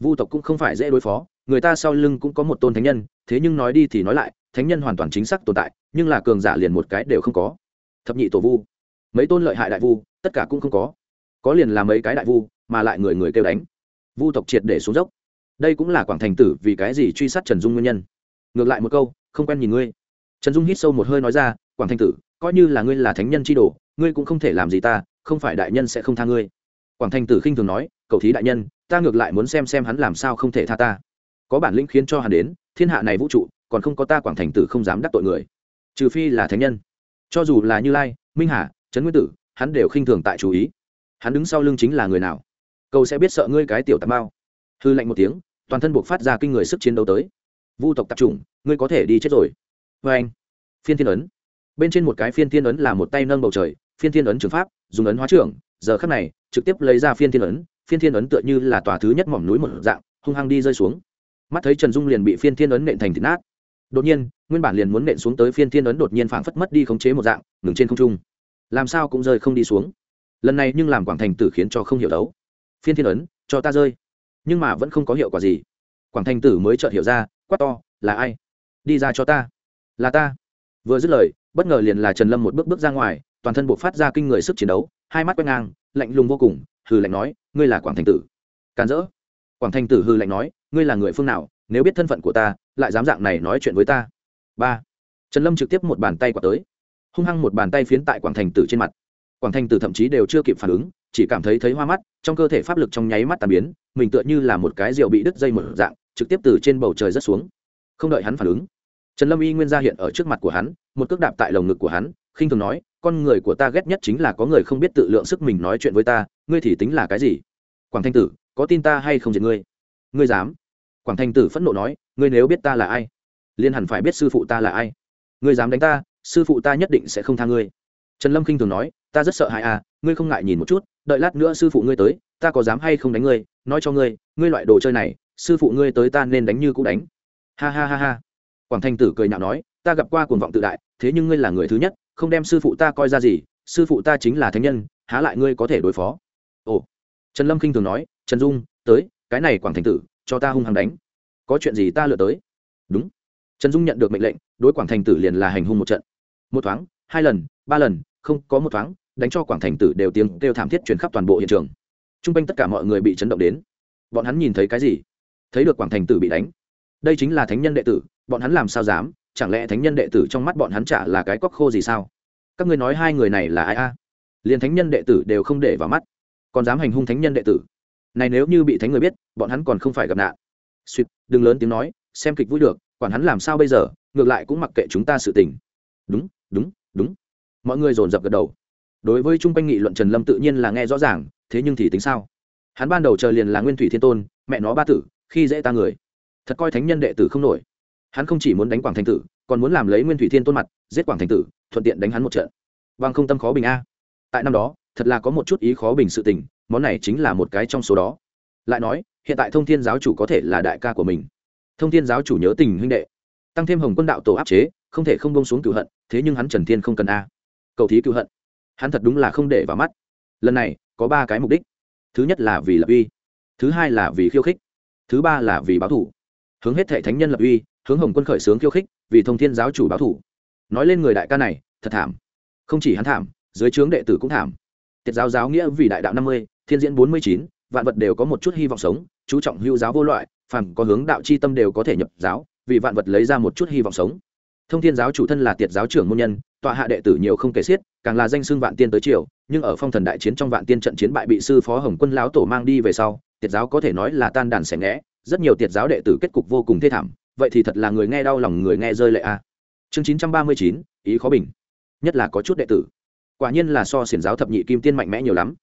Vu tộc cũng không phải dễ đối phó, người ta sau lưng cũng có một tôn thánh nhân, thế nhưng nói đi thì nói lại, thánh nhân hoàn toàn chính xác tồn tại, nhưng là cường giả liền một cái đều không có. Thập nhị tổ vu. Mấy tôn lợi hại đại vu, tất cả cũng không có. Có liền là mấy cái đại vu, mà lại người người kêu đánh. Vu tộc triệt để xuống dốc. Đây cũng là quảng thành tử vì cái gì truy sát trần dung nguyên nhân. Ngược lại một câu, không quen nhìn ngươi. Trần dung hít sâu một hơi nói ra, quảng thành tử coi như là ngươi là thánh nhân chi đồ, ngươi cũng không thể làm gì ta, không phải đại nhân sẽ không tha ngươi. Quảng thành tử khinh thường nói, cầu thí đại nhân, ta ngược lại muốn xem xem hắn làm sao không thể tha ta. Có bản lĩnh khiến cho hắn đến, thiên hạ này vũ trụ, còn không có ta quảng thành tử không dám đắc tội người. Trừ phi là thánh nhân. Cho dù là như lai, minh hà, trấn nguyên tử, hắn đều khinh thường tại chú ý. Hắn đứng sau lưng chính là người nào? Cầu sẽ biết sợ ngươi cái tiểu tạp bao hư lạnh một tiếng, toàn thân buộc phát ra kinh người sức chiến đấu tới. Vu tộc tạp chủng, ngươi có thể đi chết rồi. Vê anh. Phiên thiên ấn bên trên một cái phiên thiên ấn là một tay nâng bầu trời, phiên thiên ấn trường pháp, dùng ấn hóa trưởng, giờ khắc này, trực tiếp lấy ra phiên thiên ấn, phiên thiên ấn tựa như là tòa thứ nhất mỏm núi một dạng, hung hăng đi rơi xuống. Mắt thấy trần dung liền bị phiên thiên ấn nện thành thịt nát. Đột nhiên, nguyên bản liền muốn nện xuống tới phiên thiên ấn đột nhiên phảng phất mất đi khống chế một dạng, ngừng trên không trung. Làm sao cũng rơi không đi xuống. Lần này nhưng làm quảng thành tử khiến cho không hiểu đấu. Phiên thiên ấn, cho ta rơi. Nhưng mà vẫn không có hiệu quả gì. Quảng thành tử mới chợt hiểu ra, quát to, là ai? Đi ra cho ta. Là ta. Vừa dứt lời bất ngờ liền là trần lâm một bước bước ra ngoài, toàn thân buộc phát ra kinh người sức chiến đấu, hai mắt quét ngang, lạnh lùng vô cùng, hừ lạnh nói, ngươi là quảng thành tử. Càn rỡ. Quảng thành tử hừ lạnh nói, ngươi là người phương nào, nếu biết thân phận của ta, lại dám dạng này nói chuyện với ta. Ba. Trần lâm trực tiếp một bàn tay quả tới, hung hăng một bàn tay phiến tại quảng thành tử trên mặt. Quảng thành tử thậm chí đều chưa kịp phản ứng, chỉ cảm thấy thấy hoa mắt, trong cơ thể pháp lực trong nháy mắt tàn biến, mình tựa như là một cái rượu bị đứt dây một dạng, trực tiếp từ trên bầu trời rớt xuống. Không đợi hắn phản ứng trần lâm y nguyên ra hiện ở trước mặt của hắn, một cước đạp tại lồng ngực của hắn, khinh thường nói, con người của ta ghét nhất chính là có người không biết tự lượng sức mình nói chuyện với ta, ngươi thì tính là cái gì? Quảng thanh tử, có tin ta hay không diệt ngươi? Ngươi dám? Quảng thanh tử phẫn nộ nói, ngươi nếu biết ta là ai liên hẳn phải biết sư phụ ta là ai. Ngươi dám đánh ta, sư phụ ta nhất định sẽ không tha ngươi. Trần lâm khinh thường nói, ta rất sợ hãi à ngươi không ngại nhìn một chút, đợi lát nữa sư phụ ngươi tới, ta có dám hay không đánh ngươi? Nói cho ngươi ngươi loại đồ chơi này, sư phụ ngươi tới ta nên đánh như cũ đánh. Ha ha ha ha quảng thanh tử cười nhạo nói, ta gặp qua cuồng vọng tự đại, thế nhưng ngươi là người thứ nhất, không đem sư phụ ta coi ra gì, sư phụ ta chính là thánh nhân, há lại ngươi có thể đối phó? Ồ. Trần lâm k i n h thường nói, trần dung, tới, cái này quảng thành tử, cho ta hung hăng đánh. Có chuyện gì ta lựa tới. Đúng. Trần dung nhận được mệnh lệnh, đối quảng thành tử liền là hành hung một trận. Một thoáng, hai lần, ba lần, không có một thoáng, đánh cho quảng thành tử đều tiếng kêu thảm thiết chuyển khắp toàn bộ hiện trường. T r u n g quanh tất cả mọi người bị chấn động đến. Bọn hắn nhìn thấy cái gì? Thấy được quảng thành tử bị đánh đây chính là thánh nhân đệ tử, bọn hắn làm sao dám? Chẳng lẽ thánh nhân đệ tử trong mắt bọn hắn chả là cái cóc khô gì sao? Các ngươi nói hai người này là ai a? À? liền thánh nhân đệ tử đều không để vào mắt. Còn dám hành hung thánh nhân đệ tử? Này nếu như bị thánh người biết, bọn hắn còn không phải gặp nạn. Suýt, đừng lớn tiếng nói, xem kịch vui được, quản hắn làm sao bây giờ, ngược lại cũng mặc kệ chúng ta sự tình. Đúng đúng đúng. Mọi người dồn dập gật đầu. Đối với chung quanh nghị luận trần lâm tự nhiên là nghe rõ ràng, thế nhưng thì tính sao? Hắn ban đầu chờ liền là nguyên thủy thiên tôn, mẹ nó ba tử, khi dễ ta người thật coi thánh nhân đệ tử không nổi. Hắn không chỉ muốn đánh quảng thành tử, còn muốn làm lấy nguyên thủy thiên tôn mặt, giết quảng thành tử, thuận tiện đánh hắn một trận. Bằng không tâm khó bình a. Tại năm đó, thật là có một chút ý khó bình sự tình, món này chính là một cái trong số đó. Lại nói, hiện tại thông thiên giáo chủ có thể là đại ca của mình. Thông thiên giáo chủ nhớ tình huynh đệ. Tăng thêm hồng quân đạo tổ áp chế, không thể không bông xuống cựu hận, thế nhưng hắn trần thiên không cần a. Cầu thí cựu hận. Hắn thật đúng là không để vào mắt. Lần này, có ba cái mục đích. Thứ nhất là vì lập uy. Thứ hai là vì khiêu khích. Thứ ba là vì báo thủ hướng hết thệ thánh nhân lập uy, hướng hồng quân khởi sướng khiêu khích, vì thông thiên giáo chủ báo thủ. Nói lên người đại ca này, thật thảm. Không chỉ hắn thảm, dưới trướng đệ tử cũng thảm. Tiết giáo giáo nghĩa vì đại đạo năm mươi, thiên diễn bốn mươi chín, vạn vật đều có một chút hy vọng sống, chú trọng hữu giáo vô loại, phàm có hướng đạo c h i tâm đều có thể nhập giáo, vì vạn vật lấy ra một chút hy vọng sống. Thông thiên giáo chủ thân là tiệt giáo trưởng môn nhân, tọa hạ đệ tử nhiều không kể xiết, càng là danh xưng vạn tiên tới triều, nhưng ở phong thần đại chiến trong vạn tiên trận chiến bại bị sư phó hồng quân lão tổ mang đi về sau, tiệt giáo có thể nói là tan đàn xẻ nghẽ rất nhiều tiệt giáo đệ tử kết cục vô cùng thê thảm, vậy thì thật là người nghe đau lòng, người nghe rơi lệ a. À. chương chín trăm ba mươi chín, ý khó bình. Nhất là có chút đệ tử. Quả nhiên là so xiển giáo thập nhị kim tiên mạnh mẽ nhiều lắm.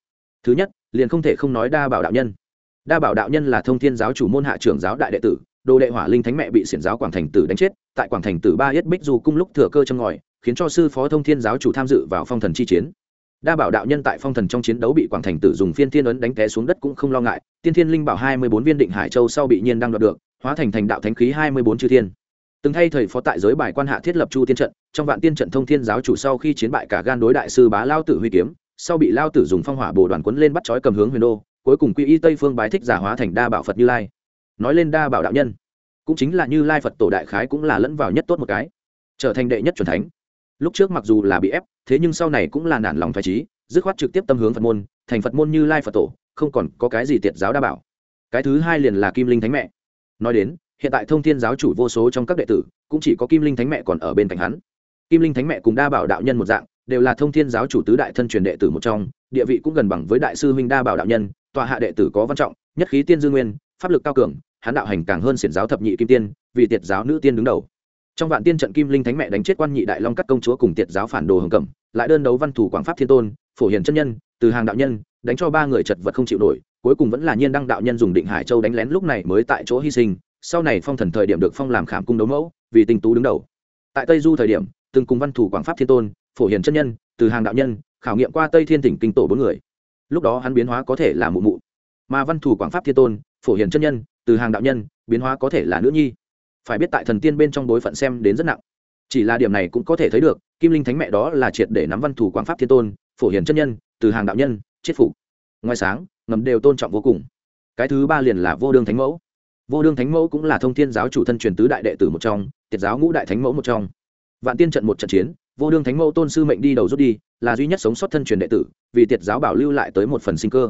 Thứ nhất, liền không thể không nói đa bảo đạo nhân. Đa bảo đạo nhân là thông thiên giáo chủ môn hạ trưởng giáo đại đệ tử, đồ đệ hỏa linh thánh mẹ bị xiển giáo quảng thành tử đánh chết, tại quảng thành tử ba yết bích du cung lúc thừa cơ châm ngòi, khiến cho sư phó thông thiên giáo chủ tham dự vào phong thần chi chiến đa bảo đạo nhân tại phong thần trong chiến đấu bị quảng thành tử dùng phiên thiên ấn đánh té xuống đất cũng không lo ngại, tiên thiên linh bảo hai mươi bốn viên định hải châu sau bị nhiên đang đoạt được, hóa thành thành đạo thánh khí hai mươi bốn chư thiên. Từng thay thầy phó tại giới bài quan hạ thiết lập chu tiên trận, trong vạn tiên trận thông thiên giáo chủ sau khi chiến bại cả gan đối đại sư bá lao tử huy kiếm, sau bị lao tử dùng phong hỏa bồ đoàn quấn lên bắt trói cầm hướng huyền đô, cuối cùng quy y tây phương bái thích giả hóa thành đa bảo phật như lai. Nói lên đa bảo đạo nhân, cũng chính là như lai phật tổ đại khái cũng là lẫn vào nhất tốt một cái, trở thành đệ nhất c thánh lúc trước mặc dù là bị ép, thế nhưng sau này cũng là nản lòng phải trí dứt khoát trực tiếp tâm hướng phật môn, thành phật môn như lai phật tổ, không còn có cái gì tiệt giáo đa bảo. Cái thứ hai liền là kim linh thánh mẹ. Nói đến, hiện tại thông thiên giáo chủ vô số trong các đệ tử, cũng chỉ có kim linh thánh mẹ còn ở bên cạnh hắn. Kim linh thánh mẹ cùng đa bảo đạo nhân một dạng, đều là thông thiên giáo chủ tứ đại thân truyền đệ tử một trong, địa vị cũng gần bằng với đại sư huynh đa bảo đạo nhân, tòa hạ đệ tử có văn trọng, nhất khí tiên dư nguyên, pháp lực cao cường, hắn đạo hành càng hơn xiển giáo thập nhị kim tiên, vì tiệt giáo nữ tiên đứng đầu trong vạn tiên trận kim linh thánh mẹ đánh chết quan nhị đại long cắt công chúa cùng tiệt giáo phản đồ hồng cẩm, lại đơn đấu văn thủ quảng pháp thiên tôn, phổ hiền chân nhân, từ hàng đạo nhân, đánh cho ba người chật vật không chịu nổi, cuối cùng vẫn là nhiên đăng đạo nhân dùng định hải châu đánh lén lúc này mới tại chỗ hy sinh, sau này phong thần thời điểm được phong làm khảm cung đấu mẫu, vì tình tú đứng đầu. Tại tây du thời điểm, từng cùng văn thủ quảng pháp thiên tôn, phổ hiền chân nhân, từ hàng đạo nhân, khảo nghiệm qua tây thiên tỉnh kinh tổ bốn người. Lúc đó hắn biến hóa có thể là mụ mụ, mà văn thủ quảng pháp thiên tôn, phổ hiền chân nhân, từ hàng đạo nhân, biến hóa có thể là nữ nhi phải biết tại thần tiên bên trong bối phận xem đến rất nặng. Chỉ là điểm này cũng có thể thấy được, kim linh thánh mẹ đó là triệt để nắm văn thủ quảng pháp thiên tôn, phổ hiền chân nhân, từ hàng đạo nhân chết phục ngoài sáng, ngầm đều tôn trọng vô cùng. Cái thứ ba liền là vô đương thánh mẫu. Vô đương thánh mẫu cũng là thông thiên giáo chủ thân truyền tứ đại đệ tử một trong tiệt giáo ngũ đại thánh mẫu một trong. Vạn tiên trận một trận chiến, vô đương thánh mẫu tôn sư mệnh đi đầu rút đi, là duy nhất sống sót thân truyền đệ tử, vì tiệt giáo bảo lưu lại tới một phần sinh cơ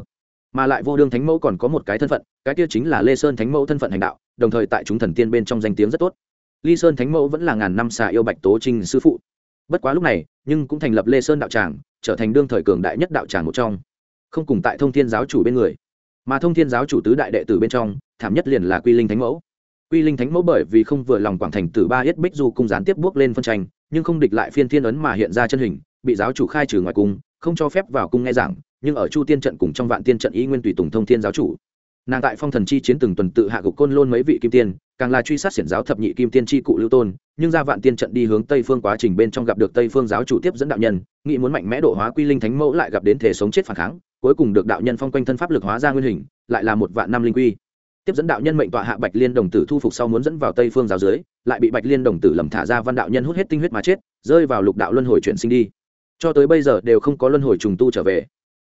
mà lại vô đương thánh mẫu còn có một cái thân phận, cái kia chính là lê sơn thánh mẫu thân phận hành đạo, đồng thời tại chúng thần tiên bên trong danh tiếng rất tốt. Ly sơn thánh mẫu vẫn là ngàn năm xà yêu bạch tố trinh sư phụ. Bất quá lúc này, nhưng cũng thành lập lê sơn đạo tràng, trở thành đương thời cường đại nhất đạo tràng một trong, không cùng tại thông thiên giáo chủ bên người. Mà thông thiên giáo chủ tứ đại đệ tử bên trong, thảm nhất liền là quy linh thánh mẫu. Quy linh thánh mẫu bởi vì không vừa lòng quảng thành tử ba yết bích du cung gián tiếp bước lên phân tranh, nhưng không địch lại phiên thiên ấn mà hiện ra chân hình, bị giáo chủ khai trừ ngoài cung, không cho phép vào cung nghe giảng nhưng ở chu tiên trận cùng trong vạn tiên trận ý nguyên tùy tùng thông thiên giáo chủ. Nàng tại phong thần chi chiến từng tuần tự hạ gục côn lôn mấy vị kim tiên, càng là truy sát xiển giáo thập nhị kim tiên tri cụ lưu tôn, nhưng ra vạn tiên trận đi hướng tây phương quá trình bên trong gặp được tây phương giáo chủ tiếp dẫn đạo nhân, nghĩ muốn mạnh mẽ độ hóa quy linh thánh mẫu lại gặp đến thể sống chết phản kháng, cuối cùng được đạo nhân phong quanh thân pháp lực hóa ra nguyên hình, lại là một vạn năm linh quy. Tiếp dẫn đạo nhân mệnh tọa hạ bạch liên đồng tử thu phục sau muốn dẫn vào tây phương giáo dưới, lại bị bạch liên đồng tử lầm thả ra văn đạo nhân hút hết tinh huyết mà chết, rơi vào lục đạo luân hồi chuyển sinh đi. Cho tới bây giờ đều không có luân hồi trùng tu trở về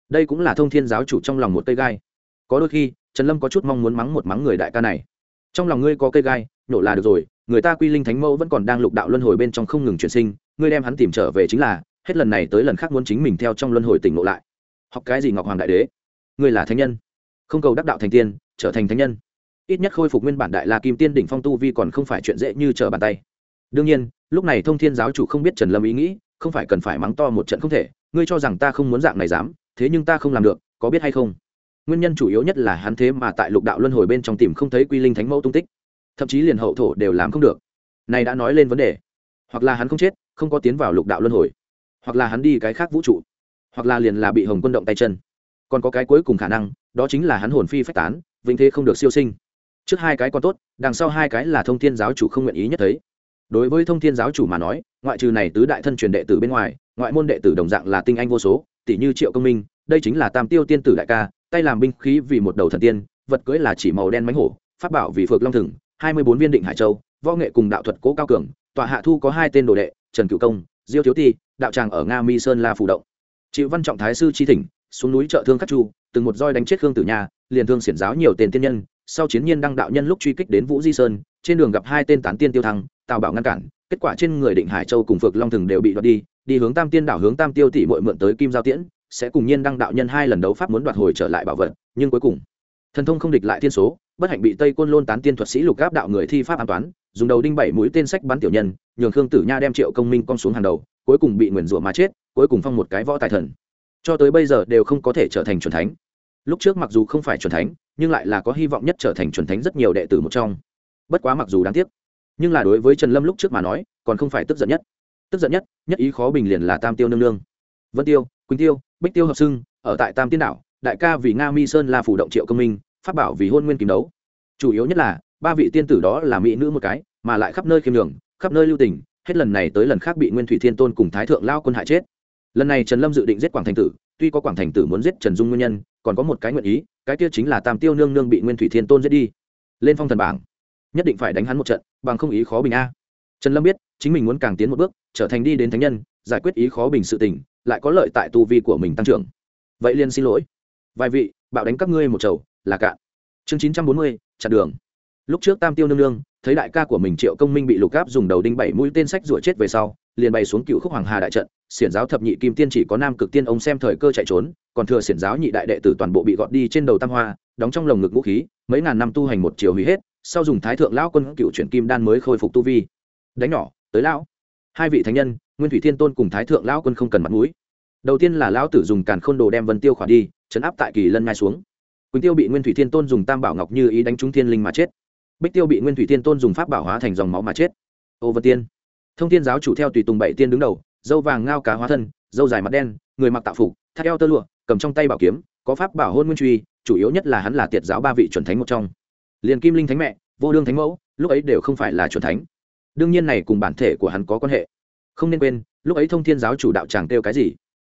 đây cũng là thông thiên giáo chủ trong lòng một cây gai. Có đôi khi, trần lâm có chút mong muốn mắng một mắng người đại ca này. Trong lòng ngươi có cây gai nổ là được rồi, người ta quy linh thánh mẫu vẫn còn đang lục đạo luân hồi bên trong không ngừng chuyển sinh, ngươi đem hắn tìm trở về chính là, hết lần này tới lần khác muốn chính mình theo trong luân hồi tỉnh ngộ lại. Học cái gì ngọc hoàng đại đế? Ngươi là thánh nhân. Không cầu đắc đạo thành tiên, trở thành thánh nhân. Ít nhất khôi phục nguyên bản đại la kim tiên đỉnh phong tu vi còn không phải chuyện dễ như trở bàn tay. Đương nhiên, lúc này thông thiên giáo chủ không biết trần lâm ý nghĩ, không phải cần phải mắng to một trận không thể, ngươi cho rằng ta không muốn dạng này dám thế nhưng ta không làm được, có biết hay không? Nguyên nhân chủ yếu nhất là hắn thế mà tại lục đạo luân hồi bên trong tìm không thấy quy linh thánh mẫu tung tích. Thậm chí liền hậu thổ đều làm không được. Này đã nói lên vấn đề. Hoặc là hắn không chết, không có tiến vào lục đạo luân hồi. Hoặc là hắn đi cái khác vũ trụ. Hoặc là liền là bị hồng quân động tay chân. Còn có cái cuối cùng khả năng, đó chính là hắn hồn phi phách tán, vĩnh thế không được siêu sinh. Trước hai cái còn tốt, đằng sau hai cái là thông thiên giáo chủ không nguyện ý nhất thấy. Đối với thông thiên giáo chủ mà nói, ngoại trừ này tứ đại thân truyền đệ tử bên ngoài, ngoại môn đệ tử đồng dạng là tinh anh vô số tỷ như triệu công minh, đây chính là tam tiêu tiên tử đại ca, tay làm binh khí vì một đầu thần tiên, vật cưới là chỉ màu đen mánh hổ, pháp bảo vì phược long thừng, hai mươi bốn viên định hải châu, võ nghệ cùng đạo thuật cố cao cường, tọa hạ thu có hai tên đồ đệ, trần cửu công, diêu thiếu ti, đạo tràng ở nga mi sơn la phủ động. Chịu văn trọng thái sư chi thỉnh, xuống núi trợ thương khắc chu, từng một roi đánh chết khương tử nha, liền thương xiển giáo nhiều tên tiên nhân, sau chiến nhiên đăng đạo nhân lúc truy kích đến vũ di sơn, trên đường gặp hai tên tán tiên tiêu thăng, tào bảo ngăn cản, kết quả trên người định hải châu cùng phược long thừng đều bị đoạt đi đi hướng tam tiên đảo hướng tam tiêu tỷ mội mượn tới kim giao tiễn, sẽ cùng nhiên đăng đạo nhân hai lần đấu pháp muốn đoạt hồi trở lại bảo vật, nhưng cuối cùng, thần thông không địch lại thiên số, bất hạnh bị tây côn lôn tán tiên thuật sĩ lục gáp đạo người thi pháp an toán, dùng đầu đinh bảy mũi tên sách bắn tiểu nhân, nhường khương tử nha đem triệu công minh con xuống hàng đầu, cuối cùng bị nguyền rủa mà chết, cuối cùng phong một cái võ tài thần. Cho tới bây giờ đều không có thể trở thành c thánh. Lúc trước mặc dù không phải c thánh, nhưng lại là có hy vọng nhất trở thành c thánh rất nhiều đệ tử một trong. Bất quá mặc dù đáng tiếc, nhưng là đối với trần lâm lúc trước mà nói, còn không phải tức giận nhất tức giận nhất nhất ý khó bình liền là tam tiêu nương nương. Vân tiêu, quỳnh tiêu, bích tiêu hợp xưng, ở tại tam tiên đảo, đại ca vì nga mi sơn là phủ động triệu công minh phát bảo vì hôn nguyên kìm đấu. Chủ yếu nhất là, ba vị tiên tử đó là mỹ nữ một cái, mà lại khắp nơi khiêm đường khắp nơi lưu tình, hết lần này tới lần khác bị nguyên thủy thiên tôn cùng thái thượng lao quân hại chết. Lần này trần lâm dự định giết quảng thành tử, tuy có quảng thành tử muốn giết trần dung nguyên nhân, còn có một cái nguyện ý, cái kia chính là tam tiêu nương nương bị nguyên thủy thiên tôn giết đi. Lên phong thần bảng, nhất định phải đánh hắn một trận, bằng không ý khó bình a trần lâm biết, chính mình muốn càng tiến một bước, trở thành đi đến thánh nhân, giải quyết ý khó bình sự tình, lại có lợi tại tu vi của mình tăng trưởng. Vậy liền xin lỗi. Vài vị, bạo đánh các ngươi một chầu, là cạn. Chương chín trăm bốn mươi, chặn đường. Lúc trước tam tiêu nương nương, thấy đại ca của mình triệu công minh bị lục gáp dùng đầu đinh bảy mũi tên sách rủa chết về sau, liền bày xuống cựu khúc hoàng hà đại trận, xiển giáo thập nhị kim tiên chỉ có nam cực tiên ông xem thời cơ chạy trốn, còn thừa xiển giáo nhị đại đệ tử toàn bộ bị gọt đi trên đầu tam hoa, đóng trong lồng ngực vũ khí, mấy ngàn năm tu hành một chiều hủy hết, sau dùng thái thượng lão quân cựu chuyển kim đan mới khôi phục tu vi đánh nhỏ, tới lão. Hai vị thánh nhân, nguyên thủy thiên tôn cùng thái thượng lão quân không cần mặt mũi. Đầu tiên là lão tử dùng càn khôn đồ đem vân tiêu khỏa đi chấn áp tại kỳ lân ngai xuống. Quỳnh tiêu bị nguyên thủy thiên tôn dùng tam bảo ngọc như ý đánh trúng thiên linh mà chết. Bích tiêu bị nguyên thủy thiên tôn dùng pháp bảo hóa thành dòng máu mà chết. Ô vân tiên. Thông thiên giáo chủ theo tùy tùng bảy tiên đứng đầu, dâu vàng ngao cá hóa thân, dâu dài mặt đen, người mặc tạo phục, thắt eo tơ lụa, cầm trong tay bảo kiếm, có pháp bảo hôn nguyên truy, chủ yếu nhất là hắn là tiệt giáo ba vị chuẩn thánh một trong. Liền kim linh thánh mẹ, vô đương thánh mẫu, lúc ấy đều không phải là chuẩn thánh đương nhiên này cùng bản thể của hắn có quan hệ. Không nên quên, lúc ấy thông thiên giáo chủ đạo chàng kêu cái gì?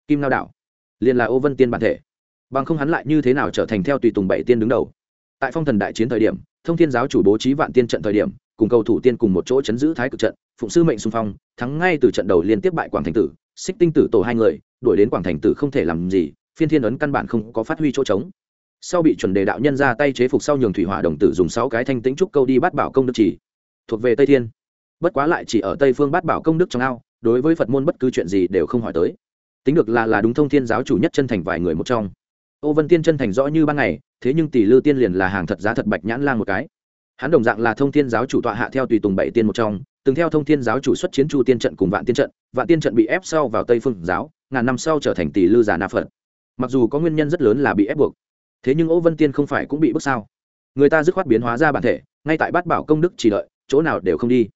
Kim lao đạo liền là ô vân tiên bản thể. Bằng không hắn lại như thế nào trở thành theo tùy tùng bảy tiên đứng đầu? Tại phong thần đại chiến thời điểm, thông thiên giáo chủ bố trí vạn tiên trận thời điểm, cùng cầu thủ tiên cùng một chỗ chấn giữ thái cực trận, phụng sư mệnh xung phong, thắng ngay từ trận đầu liên tiếp bại quảng thành tử, xích tinh tử tổ hai người, đuổi đến quảng thành tử không thể làm gì, phiên thiên ấn căn bản không có phát huy chỗ trống. Sau bị chuẩn đề đạo nhân ra tay chế phục sau nhường thủy hỏa đồng tử dùng sáu cái thanh tĩnh trúc câu đi bắt bảo công đức chỉ, thuộc về tây thiên bất quá lại chỉ ở tây phương bát bảo công đức trong ao, đối với phật môn bất cứ chuyện gì đều không hỏi tới. Tính được là là đúng thông thiên giáo chủ nhất chân thành vài người một trong. Ô vân tiên chân thành rõ như ban ngày, thế nhưng tỷ lư tiên liền là hàng thật giá thật bạch nhãn lang một cái. Hắn đồng dạng là thông thiên giáo chủ tọa hạ theo tùy tùng bảy tiên một trong, từng theo thông thiên giáo chủ xuất chiến chu tiên trận cùng vạn tiên trận, vạn tiên trận bị ép sau vào tây phương giáo, ngàn năm sau trở thành tỷ lư giả na phật. Mặc dù có nguyên nhân rất lớn là bị ép buộc, thế nhưng ô vân tiên không phải cũng bị bức sao? Người ta dứt khoát biến hóa ra bản thể, ngay tại bát bảo công đức chỉ đợi, chỗ nào đều không đi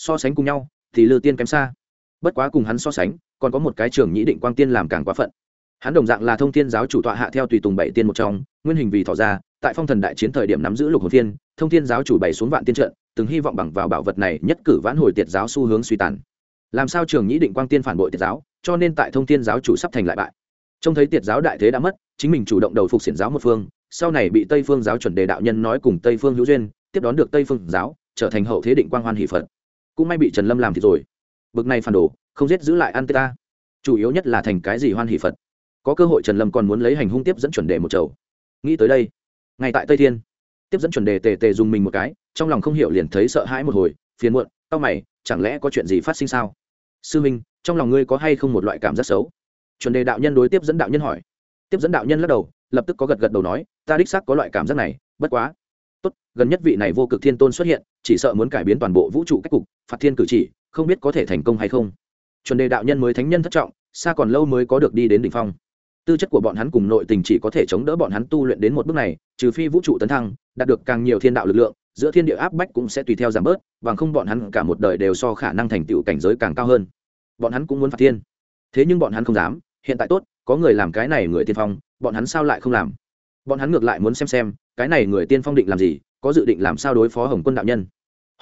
so sánh cùng nhau thì lư tiên kém xa. Bất quá cùng hắn so sánh còn có một cái trường nhĩ định quang tiên làm càng quá phận. Hắn đồng dạng là thông thiên giáo chủ tọa hạ theo tùy tùng bảy tiên một trong nguyên hình vì thọ ra tại phong thần đại chiến thời điểm nắm giữ lục hồn thiên, thông thiên giáo chủ bảy xuống vạn tiên trận từng hy vọng bằng vào bảo vật này nhất cử vãn hồi tiệt giáo xu hướng suy tàn. Làm sao trường nhĩ định quang tiên phản bội tiệt giáo cho nên tại thông thiên giáo chủ sắp thành lại bại. Trông thấy tiệt giáo đại thế đã mất chính mình chủ động đầu phục xiển giáo một phương sau này bị tây phương giáo chuẩn đề đạo nhân nói cùng tây phương hữu duyên tiếp đón được tây phương giáo trở thành hậu thế định quang hoan hỷ phật cũng may bị trần lâm làm thì rồi. Bực này phản đồ, không giết giữ lại ăn tê ta. Chủ yếu nhất là thành cái gì hoan hỷ phật. Có cơ hội trần lâm còn muốn lấy hành hung tiếp dẫn chuẩn đề một chầu. Nghĩ tới đây, ngay tại tây thiên, tiếp dẫn chuẩn đề tề tề dùng mình một cái, trong lòng không hiểu liền thấy sợ hãi một hồi, phiền muộn, tao mày, chẳng lẽ có chuyện gì phát sinh sao? Sư minh, trong lòng ngươi có hay không một loại cảm giác xấu? Chuẩn đề đạo nhân đối tiếp dẫn đạo nhân hỏi. Tiếp dẫn đạo nhân lắc đầu, lập tức có gật gật đầu nói, ta đích xác có loại cảm giác này, bất quá. Tốt, gần nhất vị này vô cực thiên tôn xuất hiện chỉ sợ muốn cải biến toàn bộ vũ trụ cách cục, phạt thiên cử chỉ, không biết có thể thành công hay không. Chuẩn đề đạo nhân mới thánh nhân thất trọng, xa còn lâu mới có được đi đến đỉnh phong. Tư chất của bọn hắn cùng nội tình chỉ có thể chống đỡ bọn hắn tu luyện đến một bước này, trừ phi vũ trụ tấn thăng, đạt được càng nhiều thiên đạo lực lượng, giữa thiên địa áp bách cũng sẽ tùy theo giảm bớt, bằng không bọn hắn cả một đời đều so khả năng thành tựu cảnh giới càng cao hơn. Bọn hắn cũng muốn phạt thiên. Thế nhưng bọn hắn không dám, hiện tại tốt, có người làm cái này người tiên phong, bọn hắn sao lại không làm? Bọn hắn ngược lại muốn xem xem, cái này người tiên phong định làm gì, có dự định làm sao đối phó hồng quân đạo nhân?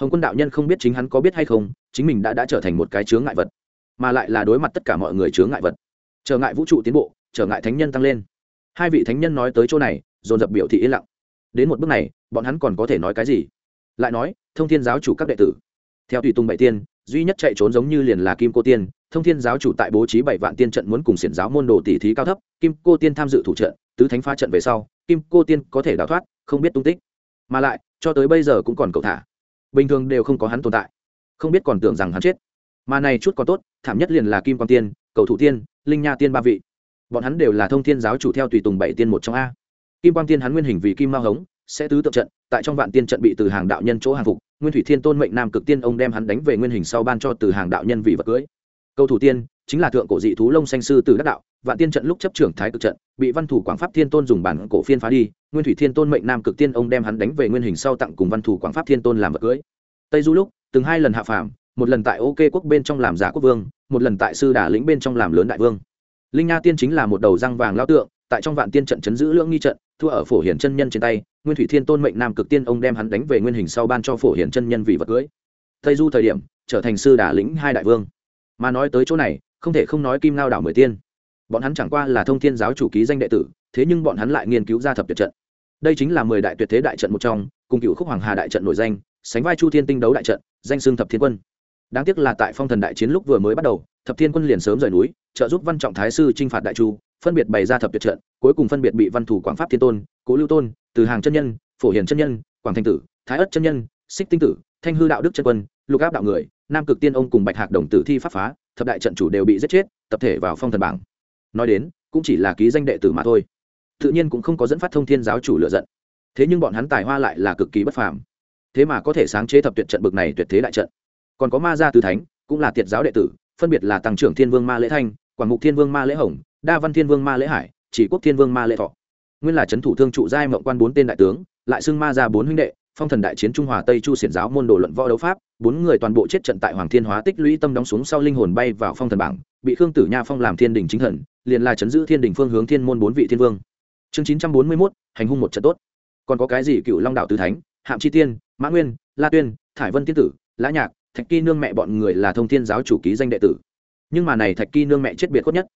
Hồng quân đạo nhân không biết chính hắn có biết hay không, chính mình đã đã trở thành một cái chướng ngại vật, mà lại là đối mặt tất cả mọi người chướng ngại vật. Trở ngại vũ trụ tiến bộ, trở ngại thánh nhân tăng lên. Hai vị thánh nhân nói tới chỗ này, dồn dập biểu thị yên lặng. Đến một bước này, bọn hắn còn có thể nói cái gì? Lại nói, thông thiên giáo chủ các đệ tử. Theo tùy tung bảy tiên, duy nhất chạy trốn giống như liền là kim cô tiên, thông thiên giáo chủ tại bố trí bảy vạn tiên trận muốn cùng xiển giáo môn đồ tỷ thí cao thấp, kim cô tiên tham dự thủ trận, tứ thánh phá trận về sau, kim cô tiên có thể đào thoát, không biết tung tích. Mà lại, cho tới bây giờ cũng còn cầu thả bình thường đều không có hắn tồn tại. Không biết còn tưởng rằng hắn chết. Mà này chút còn tốt, thảm nhất liền là kim quan tiên, cầu thủ tiên, linh nha tiên ba vị. Bọn hắn đều là thông thiên giáo chủ theo tùy tùng bảy tiên một trong a. Kim Quan tiên hắn nguyên hình vì kim mao hống, sẽ tứ tượng trận, tại trong vạn tiên trận bị từ hàng đạo nhân chỗ hàng phục, nguyên thủy thiên tôn mệnh nam cực tiên ông đem hắn đánh về nguyên hình sau ban cho từ hàng đạo nhân vị vật cưới. Cầu thủ tiên, chính là thượng cổ dị thú lông xanh sư từ đắc đạo, vạn tiên trận lúc chấp trưởng thái cực trận bị văn thủ quảng pháp thiên tôn dùng bản cổ phiên phá đi, nguyên thủy thiên tôn mệnh nam cực tiên ông đem hắn đánh về nguyên hình sau tặng cùng văn thủ quảng pháp thiên tôn làm vật cưới. Tây du lúc, từng hai lần hạ phàm, một lần tại ok quốc bên trong làm giả quốc vương, một lần tại sư đà lĩnh bên trong làm lớn đại vương. Linh nha tiên chính là một đầu răng vàng lao tượng, tại trong vạn tiên trận chấn giữ lưỡng nghi trận, thua ở phổ hiển chân nhân trên tay, nguyên thủy thiên tôn mệnh nam cực tiên ông đem hắn đánh về nguyên hình sau ban cho phổ hiển chân nhân vì vật cưới. Tây du thời điểm, trở thành sư đà lĩnh hai đại vương. Mà nói tới chỗ này, không thể không nói kim ngao đảo mười tiên bọn hắn chẳng qua là thông thiên giáo chủ ký danh đệ tử, thế nhưng bọn hắn lại nghiên cứu ra thập tuyệt trận. Đây chính là mười đại tuyệt thế đại trận một trong, cùng cựu khúc hoàng hà đại trận nổi danh, sánh vai chu thiên tinh đấu đại trận, danh xương thập thiên quân. Đáng tiếc là tại phong thần đại chiến lúc vừa mới bắt đầu, thập thiên quân liền sớm rời núi, trợ giúp văn trọng thái sư t r i n h phạt đại chu, phân biệt bày ra thập tuyệt trận, cuối cùng phân biệt bị văn thủ quảng pháp thiên tôn, cố lưu tôn, từ hàng chân nhân, phổ hiền chân nhân, quảng thanh tử, thái ất chân nhân, xích tinh tử, thanh hư đạo đức chân quân, lục áp đạo người, nam cực tiên ông cùng bạch hạc đồng tử thi pháp phá, thập đại trận chủ đều bị giết chết, tập thể vào phong thần bảng nói đến, cũng chỉ là ký danh đệ tử mà thôi. Tự nhiên cũng không có dẫn phát thông thiên giáo chủ lựa giận. Thế nhưng bọn hắn tài hoa lại là cực kỳ bất phàm. Thế mà có thể sáng chế thập tuyệt trận bực này tuyệt thế đại trận. Còn có ma gia tứ thánh, cũng là tiệt giáo đệ tử, phân biệt là tăng trưởng thiên vương ma lễ thanh, quảng mục thiên vương ma lễ hồng, đa văn thiên vương ma lễ hải, chỉ quốc thiên vương ma lễ thọ. Nguyên là trấn thủ thương trụ giai mộng quan bốn tên đại tướng, lại xưng ma ra bốn huynh đệ phong thần đại chiến trung hòa tây chu xiển giáo môn đồ luận võ đấu pháp, bốn người toàn bộ chết trận tại hoàng thiên hóa tích lũy tâm đóng xuống sau linh hồn bay vào phong thần bảng, bị khương tử nha phong làm thiên đình chính thần, liền là chấn giữ thiên đình phương hướng thiên môn bốn vị thiên vương. Chương chín trăm bốn mươi mốt, hành hung một trận tốt. Còn có cái gì cựu long đạo tứ thánh, hạm chi tiên, mã nguyên, la tuyên, thải vân tiên tử, lã nhạc, thạch kỳ nương mẹ bọn người là thông thiên giáo chủ ký danh đệ tử. Nhưng mà này thạch kỳ nương mẹ chết biệt cốt nhất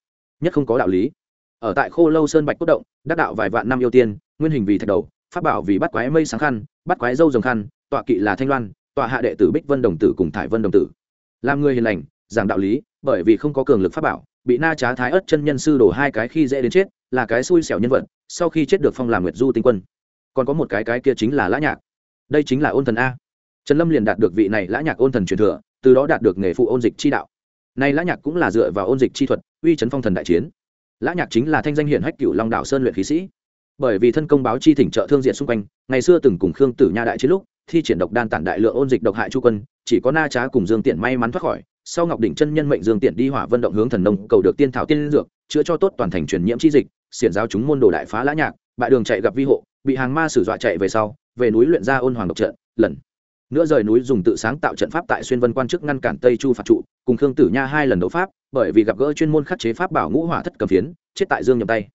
nhất không có đạo lý. Ở tại khô lâu sơn bạch cốt động, đắc đạo vài vạn năm yêu tiên, nguyên hình vì thạch đầu pháp bảo vì bắt quái mây sáng khăn, bắt quái dâu rồng khăn, tọa kỵ là thanh loan, tọa hạ đệ tử bích vân đồng tử cùng thải vân đồng tử. Làm người hiền lành, giảng đạo lý, bởi vì không có cường lực pháp bảo, bị na trá thái ớt chân nhân sư đổ hai cái khi dễ đến chết, là cái xui xẻo nhân vật, sau khi chết được phong làm nguyệt du tinh quân. Còn có một cái cái kia chính là lã nhạc. Đây chính là ôn thần a. Trần lâm liền đạt được vị này lã nhạc ôn thần truyền thừa, từ đó đạt được nghề phụ ôn dịch chi đạo. Nay lã nhạc cũng là dựa vào ôn dịch chi thuật, uy chấn phong thần đại chiến. Lã nhạc chính là thanh danh hiển hách cựu long đạo sơn luyện khí sĩ bởi vì thân công báo chi thỉnh trợ thương diện xung quanh, ngày xưa từng cùng khương tử nha đại chiến lúc, thi triển độc đan tản đại lượng ôn dịch độc hại chu quân, chỉ có na trá cùng dương tiện may mắn thoát khỏi, sau ngọc đỉnh chân nhân mệnh dương tiện đi hỏa vận động hướng thần nông, cầu được tiên thảo tiên dược, chữa cho tốt toàn thành truyền nhiễm chi dịch, xiển giáo chúng môn đồ đại phá lã nhạc, bại đường chạy gặp vi hộ, bị hàng ma sử dọa chạy về sau, về núi luyện ra ôn hoàng độc trận, lần nữa rời núi dùng tự sáng tạo trận pháp tại xuyên vân quan chức ngăn cản tây chu phạt trụ, cùng khương tử nha hai lần đấu pháp, bởi vì gặp gỡ chuyên môn khắc chế pháp bảo ngũ hỏa thất cầm phiến, chết tại dương nhầm tay.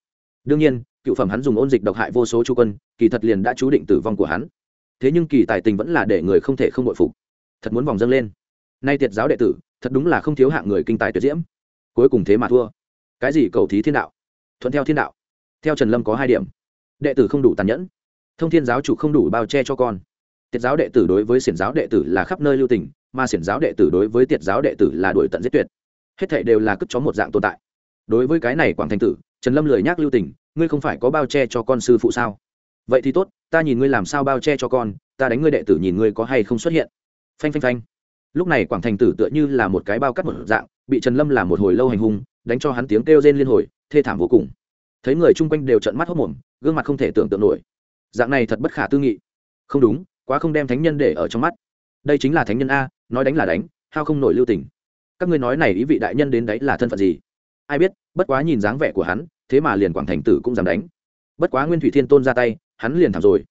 Đương nhiên cựu phẩm hắn dùng ôn dịch độc hại vô số chu quân, kỳ thật liền đã chú định tử vong của hắn. Thế nhưng kỳ tài tình vẫn là để người không thể không bội phục. Thật muốn vòng dâng lên. Nay tiệt giáo đệ tử, thật đúng là không thiếu hạng người kinh tài tuyệt diễm. Cuối cùng thế mà thua. Cái gì cầu thí thiên đạo? Thuận theo thiên đạo. Theo trần lâm có hai điểm. Đệ tử không đủ tàn nhẫn. Thông thiên giáo chủ không đủ bao che cho con. Tiệt giáo đệ tử đối với xiển giáo đệ tử là khắp nơi lưu tình, mà xiển giáo đệ tử đối với tiệt giáo đệ tử là đuổi tận giết tuyệt. Hết thệ đều là cất chó một dạng tồn tại. Đối với cái này quảng thành tử, trần lâm lười nhác lưu tình ngươi không phải có bao che cho con sư phụ sao? Vậy thì tốt, ta nhìn ngươi làm sao bao che cho con, ta đánh ngươi đệ tử nhìn ngươi có hay không xuất hiện. Phanh phanh phanh. Lúc này quảng thành tử tựa như là một cái bao cắt một dạng, bị trần lâm làm một hồi lâu hành hung, đánh cho hắn tiếng kêu rên liên hồi, thê thảm vô cùng. Thấy người chung quanh đều trận mắt hốc mồm, gương mặt không thể tưởng tượng nổi. Dạng này thật bất khả tư nghị. Không đúng, quá không đem thánh nhân để ở trong mắt. Đây chính là thánh nhân a, nói đánh là đánh, hao không nổi lưu tình. Các ngươi nói này ý vị đại nhân đến đấy là thân phận gì? Ai biết, bất quá nhìn dáng vẻ của hắn thế mà liền quảng thành tử cũng dám đánh. Bất quá nguyên thủy thiên tôn ra tay, hắn liền thảm rồi.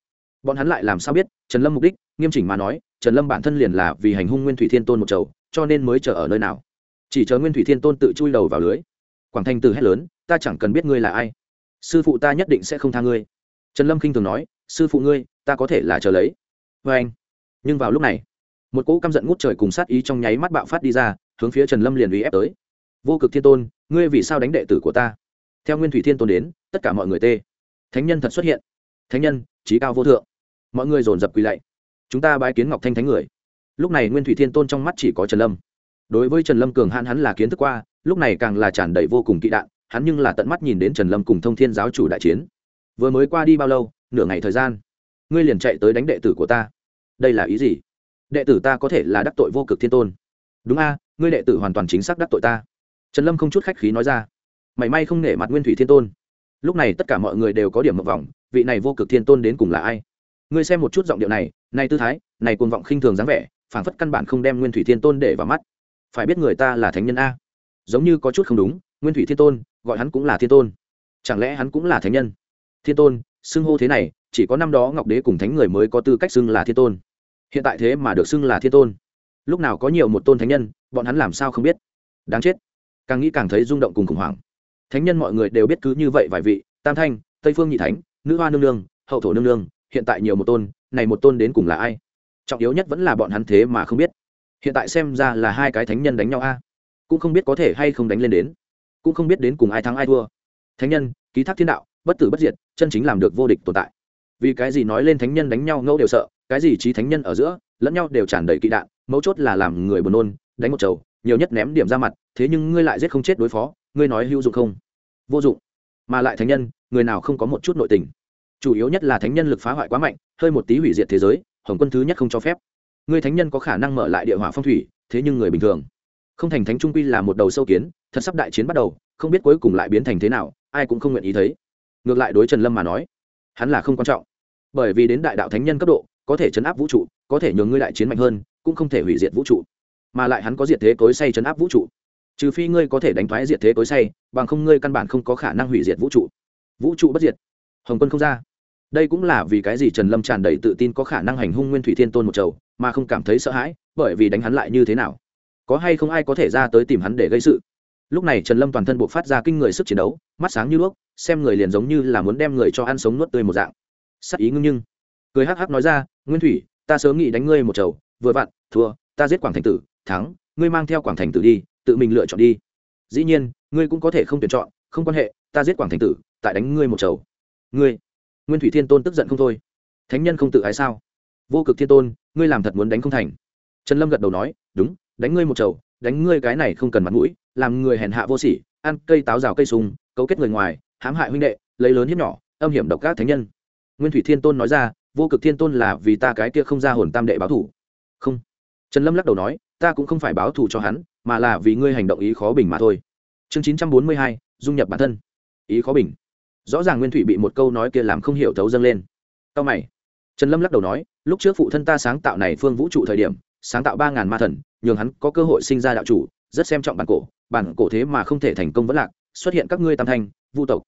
Bọn hắn lại làm sao biết? Trần lâm mục đích, nghiêm chỉnh mà nói, trần lâm bản thân liền là vì hành hung nguyên thủy thiên tôn một chầu, cho nên mới chờ ở nơi nào. Chỉ chờ nguyên thủy thiên tôn tự chui đầu vào lưới. Quảng thành tử hét lớn, ta chẳng cần biết ngươi là ai. Sư phụ ta nhất định sẽ không tha ngươi. Trần lâm k i n h thường nói, sư phụ ngươi, ta có thể là chờ lấy. Vê anh. Nhưng vào lúc này, một cỗ căm giận ngút trời cùng sát ý trong nháy mắt bạo phát đi ra, hướng phía trần lâm liền uy ép tới. Vô cực thiên tôn, ngươi vì sao đánh đệ tử của ta? Theo nguyên thủy thiên tôn đến, tất cả mọi người tê. Thánh nhân thật xuất hiện. Thánh nhân, trí cao vô thượng. Mọi người dồn dập quỳ lạy. Chúng ta bái kiến ngọc thanh thánh người. Lúc này nguyên thủy thiên tôn trong mắt chỉ có trần lâm. Đối với trần lâm cường hạn hắn là kiến thức qua, lúc này càng là tràn đầy vô cùng kỵ đạn, hắn nhưng là tận mắt nhìn đến trần lâm cùng thông thiên giáo chủ đại chiến. Vừa mới qua đi bao lâu? Nửa ngày thời gian. Ngươi liền chạy tới đánh đệ tử của ta. Đây là ý gì? Đệ tử ta có thể là đắc tội vô cực thiên tôn. Đúng a, ngươi đệ tử hoàn toàn chính xác đắc tội ta. Trần lâm không chút khách khí nói ra mảy may không nể mặt nguyên thủy thiên tôn. Lúc này tất cả mọi người đều có điểm mập vòng vị này vô cực thiên tôn đến cùng là ai? Ngươi xem một chút giọng điệu này này tư thái, này cuồng vọng khinh thường dáng vẻ, phảng phất căn bản không đem nguyên thủy thiên tôn để vào mắt. Phải biết người ta là thánh nhân a. Giống như có chút không đúng, nguyên thủy thiên tôn, gọi hắn cũng là thiên tôn. Chẳng lẽ hắn cũng là thánh nhân? Thiên tôn, xưng hô thế này, chỉ có năm đó ngọc đế cùng thánh người mới có tư cách xưng là thiên tôn. Hiện tại thế mà được xưng là thiên tôn. Lúc nào có nhiều một tôn thánh nhân, bọn hắn làm sao không biết? Đáng chết. Càng nghĩ càng thấy rung động cùng khủng hoảng thánh nhân mọi người đều biết cứ như vậy vài vị, tam thanh, tây phương nhị thánh, nữ hoa nương nương, hậu thổ nương nương, hiện tại nhiều một tôn, này một tôn đến cùng là ai? Trọng yếu nhất vẫn là bọn hắn thế mà không biết. Hiện tại xem ra là hai cái thánh nhân đánh nhau a. Cũng không biết có thể hay không đánh lên đến. Cũng không biết đến cùng ai thắng ai thua. Thánh nhân, ký thác thiên đạo, bất tử bất diệt, chân chính làm được vô địch tồn tại. Vì cái gì nói lên thánh nhân đánh nhau ngẫu đều sợ, cái gì trí thánh nhân ở giữa, lẫn nhau đều tràn đầy kỵ đạn, mấu chốt là làm người buồn nôn, đánh một chầu, nhiều nhất ném điểm ra mặt thế nhưng ngươi lại giết không chết đối phó, ngươi nói hữu dụng không? Vô dụng. Mà lại thánh nhân, người nào không có một chút nội tình? Chủ yếu nhất là thánh nhân lực phá hoại quá mạnh, hơi một tí hủy diệt thế giới, hồng quân thứ nhất không cho phép. Ngươi thánh nhân có khả năng mở lại địa hỏa phong thủy, thế nhưng người bình thường. Không thành thánh trung quy là một đầu sâu kiến, thật sắp đại chiến bắt đầu, không biết cuối cùng lại biến thành thế nào, ai cũng không nguyện ý thấy. Ngược lại đối trần lâm mà nói, hắn là không quan trọng. Bởi vì đến đại đạo thánh nhân cấp độ, có thể chấn áp vũ trụ, có thể nhường ngươi đại chiến mạnh hơn, cũng không thể hủy diệt vũ trụ. Mà lại hắn có diệt thế cối say chấn áp vũ trụ trừ phi ngươi có thể đánh thoái diệt thế cối say, bằng không ngươi căn bản không có khả năng hủy diệt vũ trụ. Vũ trụ bất diệt. Hồng quân không ra. Đây cũng là vì cái gì trần lâm tràn đầy tự tin có khả năng hành hung nguyên thủy thiên tôn một chầu, mà không cảm thấy sợ hãi, bởi vì đánh hắn lại như thế nào? Có hay không ai có thể ra tới tìm hắn để gây sự? Lúc này trần lâm toàn thân buộc phát ra kinh người sức chiến đấu, mắt sáng như đuốc, xem người liền giống như là muốn đem người cho ăn sống nuốt tươi một dạng. Sắc ý ngưng nhưng. Cười hắc hắc nói ra, nguyên thủy, ta sớm nghĩ đánh ngươi một chầu, vừa vặn, thua, ta giết quảng thành tử, thắng, ngươi mang theo quảng thành tử đi tự mình lựa chọn đi. Dĩ nhiên, ngươi cũng có thể không tuyển chọn, không quan hệ, ta giết quảng thành tử, tại đánh ngươi một chầu. Ngươi, nguyên thủy thiên tôn tức giận không thôi. Thánh nhân không tự ái sao? Vô cực thiên tôn, ngươi làm thật muốn đánh không thành. Trần lâm gật đầu nói, đúng, đánh ngươi một chầu, đánh ngươi cái này không cần mặt mũi, làm người hèn hạ vô sỉ, ăn cây táo rào cây sùng cấu kết người ngoài, hãm hại huynh đệ, lấy lớn hiếp nhỏ, âm hiểm độc các thánh nhân. Nguyên thủy thiên tôn nói ra, vô cực thiên tôn là vì ta cái kia không ra hồn tam đệ báo thủ. Không. Trần lâm lắc đầu nói, ta cũng không phải báo thù cho hắn mà là vì ngươi hành động ý khó bình mà thôi. Chương chín trăm bốn mươi hai, dung nhập bản thân. Ý khó bình. Rõ ràng nguyên thủy bị một câu nói kia làm không hiểu thấu dâng lên. Cao mày. Trần lâm lắc đầu nói, lúc trước phụ thân ta sáng tạo này phương vũ trụ thời điểm, sáng tạo ba ngàn ma thần, nhường hắn có cơ hội sinh ra đạo chủ, rất xem trọng bản cổ. Bản cổ thế mà không thể thành công vẫn lạc, xuất hiện các ngươi tam thanh, vu tộc.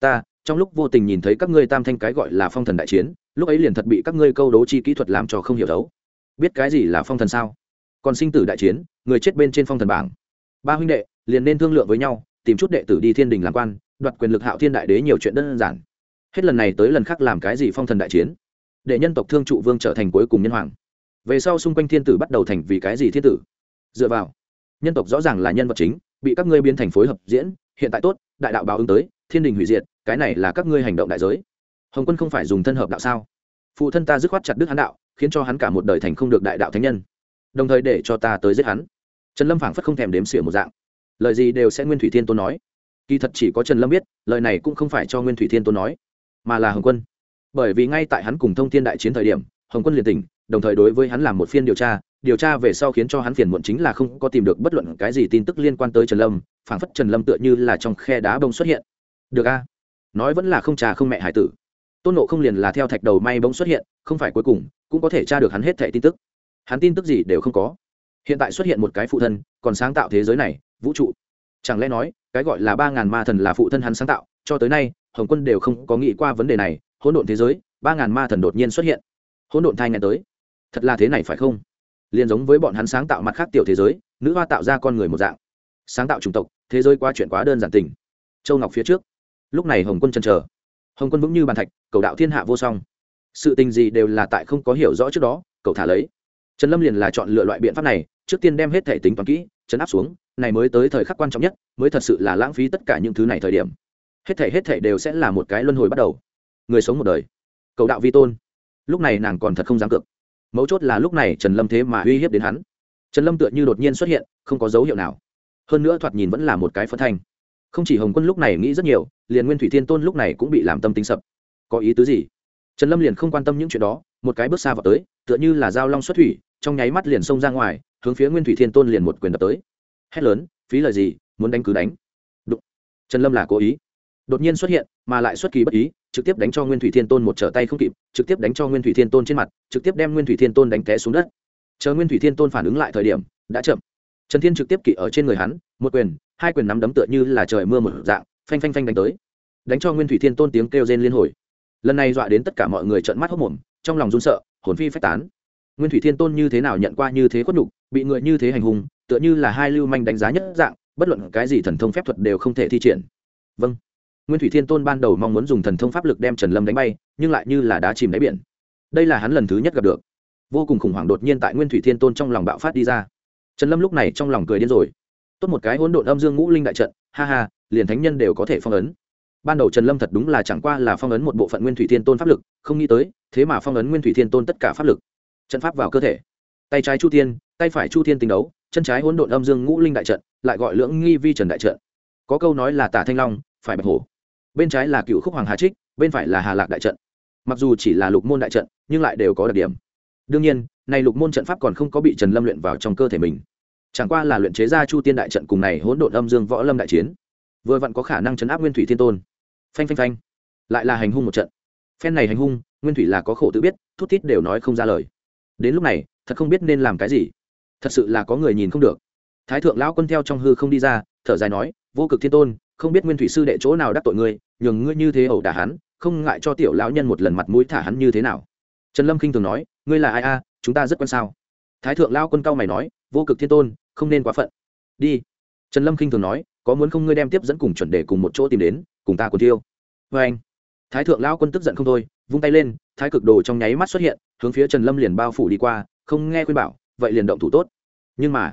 Ta, trong lúc vô tình nhìn thấy các ngươi tam thanh cái gọi là phong thần đại chiến, lúc ấy liền thật bị các ngươi câu đấu chi kỹ thuật làm cho không hiểu thấu. Biết cái gì là phong thần sao? Còn sinh tử đại chiến, người chết bên trên phong thần bảng. Ba huynh đệ, liền nên thương lượng với nhau, tìm chút đệ tử đi thiên đình làm quan, đoạt quyền lực hạo thiên đại đế nhiều chuyện đơn giản. Hết lần này tới lần khác làm cái gì phong thần đại chiến? Để nhân tộc thương trụ vương trở thành cuối cùng nhân hoàng. Về sau xung quanh thiên tử bắt đầu thành vì cái gì thiên tử? Dựa vào, nhân tộc rõ ràng là nhân vật chính, bị các ngươi biến thành phối hợp diễn, hiện tại tốt, đại đạo báo ứng tới, thiên đình hủy diệt, cái này là các ngươi hành động đại giới. Hồng quân không phải dùng thân hợp đạo sao? Phụ thân ta dứt khoát chặt đức hắn đạo, khiến cho hắn cả một đời thành không được đại đạo thánh nhân đồng thời để cho ta tới giết hắn. Trần lâm phảng phất không thèm đếm xỉa một dạng. Lời gì đều sẽ nguyên thủy thiên tôn nói. Kỳ thật chỉ có trần lâm biết, lời này cũng không phải cho nguyên thủy thiên tôn nói, mà là hồng quân. Bởi vì ngay tại hắn cùng thông thiên đại chiến thời điểm, hồng quân liền tỉnh, đồng thời đối với hắn làm một phiên điều tra điều tra về sau khiến cho hắn phiền muộn chính là không có tìm được bất luận cái gì tin tức liên quan tới trần lâm, phảng phất trần lâm tựa như là trong khe đá bông xuất hiện. Được a? Nói vẫn là không trà không mẹ hải tử. Tôn nộ không liền là theo thạch đầu may bông xuất hiện, không phải cuối cùng, cũng có thể tra được hắn hết thẻ tin tức hắn tin tức gì đều không có. Hiện tại xuất hiện một cái phụ thân, còn sáng tạo thế giới này, vũ trụ. Chẳng lẽ nói, cái gọi là ba ngàn ma thần là phụ thân hắn sáng tạo, cho tới nay, hồng quân đều không có nghĩ qua vấn đề này, hỗn độn thế giới, ba ngàn ma thần đột nhiên xuất hiện. Hỗn độn thai ngày tới. Thật là thế này phải không? Liền giống với bọn hắn sáng tạo mặt khác tiểu thế giới, nữ hoa tạo ra con người một dạng. Sáng tạo chủng tộc, thế giới qua chuyện quá đơn giản tình. Châu ngọc phía trước. Lúc này hồng quân chân chờ. Hồng quân vững như bàn thạch, cầu đạo thiên hạ vô song. Sự tình gì đều là tại không có hiểu rõ trước đó cậu thả lấy trần lâm liền là chọn lựa loại biện pháp này, trước tiên đem hết thể tính toán kỹ, chấn áp xuống, này mới tới thời khắc quan trọng nhất, mới thật sự là lãng phí tất cả những thứ này thời điểm. Hết thể hết thể đều sẽ là một cái luân hồi bắt đầu. Người sống một đời. Cầu đạo vi tôn. Lúc này nàng còn thật không dám cược. Mấu chốt là lúc này trần lâm thế mà uy hiếp đến hắn. Trần lâm tựa như đột nhiên xuất hiện, không có dấu hiệu nào. Hơn nữa thoạt nhìn vẫn là một cái phân thanh. Không chỉ hồng quân lúc này nghĩ rất nhiều, liền nguyên thủy thiên tôn lúc này cũng bị làm tâm tính sập. Có ý tứ gì? Trần lâm liền không quan tâm những chuyện đó một cái bước xa vào tới, tựa như là dao long xuất thủy, trong nháy mắt liền xông ra ngoài, hướng phía nguyên thủy thiên tôn liền một quyền đập tới. Hét lớn, phí lời gì, muốn đánh cứ đánh. Đụng. trần lâm là cố ý. Đột nhiên xuất hiện, mà lại xuất kỳ bất ý, trực tiếp đánh cho nguyên thủy thiên tôn một trở tay không kịp, trực tiếp đánh cho nguyên thủy thiên tôn trên mặt, trực tiếp đem nguyên thủy thiên tôn đánh té xuống đất. Chờ nguyên thủy thiên tôn phản ứng lại thời điểm, đã chậm. Trần thiên trực tiếp kỵ ở trên người hắn, một quyền, hai quyền nắm đấm tựa như là trời mưa một dạng, phanh phanh phanh đánh tới. Đánh cho nguyên thủy thiên tôn tiếng kêu rên liên hồi. Lần này dọa đến tất cả mọi người trợn mắt hốc mồm trong lòng run sợ hồn phi phách tán. Nguyên thủy thiên tôn như thế nào nhận qua như thế khuất nhục bị người như thế hành hùng, tựa như là hai lưu manh đánh giá nhất dạng bất luận cái gì thần thông phép thuật đều không thể thi triển. Vâng. Nguyên thủy thiên tôn ban đầu mong muốn dùng thần thông pháp lực đem trần lâm đánh bay nhưng lại như là đá chìm đáy biển. Đây là hắn lần thứ nhất gặp được. Vô cùng khủng hoảng đột nhiên tại nguyên thủy thiên tôn trong lòng bạo phát đi ra. Trần lâm lúc này trong lòng cười điên rồi. Tốt một cái hỗn độn âm dương ngũ linh đại trận ha ha liền thánh nhân đều có thể phong ấn ban đầu trần lâm thật đúng là chẳng qua là phong ấn một bộ phận nguyên thủy thiên tôn pháp lực, không nghĩ tới, thế mà phong ấn nguyên thủy thiên tôn tất cả pháp lực. Trận pháp vào cơ thể. Tay trái chu tiên tay phải chu thiên tình đấu, chân trái hỗn độn âm dương ngũ linh đại trận, lại gọi lưỡng nghi vi trần đại trận. Có câu nói là tả thanh long, phải bạch hổ. Bên trái là cựu khúc hoàng hà trích, bên phải là hà lạc đại trận. Mặc dù chỉ là lục môn đại trận, nhưng lại đều có đặc điểm. Đương nhiên, này lục môn trận pháp còn không có bị trần lâm luyện vào trong cơ thể mình. Chẳng qua là luyện chế ra chu tiên đại trận cùng này hỗn độn âm dương võ lâm đại chiến. Vừa vặn có khả năng chấn áp nguyên thủy thiên tôn phanh phanh phanh. Lại là hành hung một trận. Phen này hành hung, nguyên thủy là có khổ tự biết, thút thít đều nói không ra lời. Đến lúc này, thật không biết nên làm cái gì. Thật sự là có người nhìn không được. Thái thượng lão quân theo trong hư không đi ra, thở dài nói, vô cực thiên tôn, không biết nguyên thủy sư đệ chỗ nào đắc tội ngươi, nhường ngươi như thế ẩu đả hắn, không ngại cho tiểu lão nhân một lần mặt mũi thả hắn như thế nào. Trần lâm k i n h thường nói, ngươi là ai a, chúng ta rất quan sao? Thái thượng lao quân cao mày nói, vô cực thiên tôn, không nên quá phận. Đi. Trần lâm k i n h thường nói có muốn không ngươi đem tiếp dẫn cùng chuẩn đề cùng một chỗ tìm đến, cùng ta còn thiêu. Vê anh, thái thượng lao quân tức giận không thôi, vung tay lên, thái cực đồ trong nháy mắt xuất hiện, hướng phía trần lâm liền bao phủ đi qua, không nghe khuyên bảo, vậy liền động thủ tốt. Nhưng mà,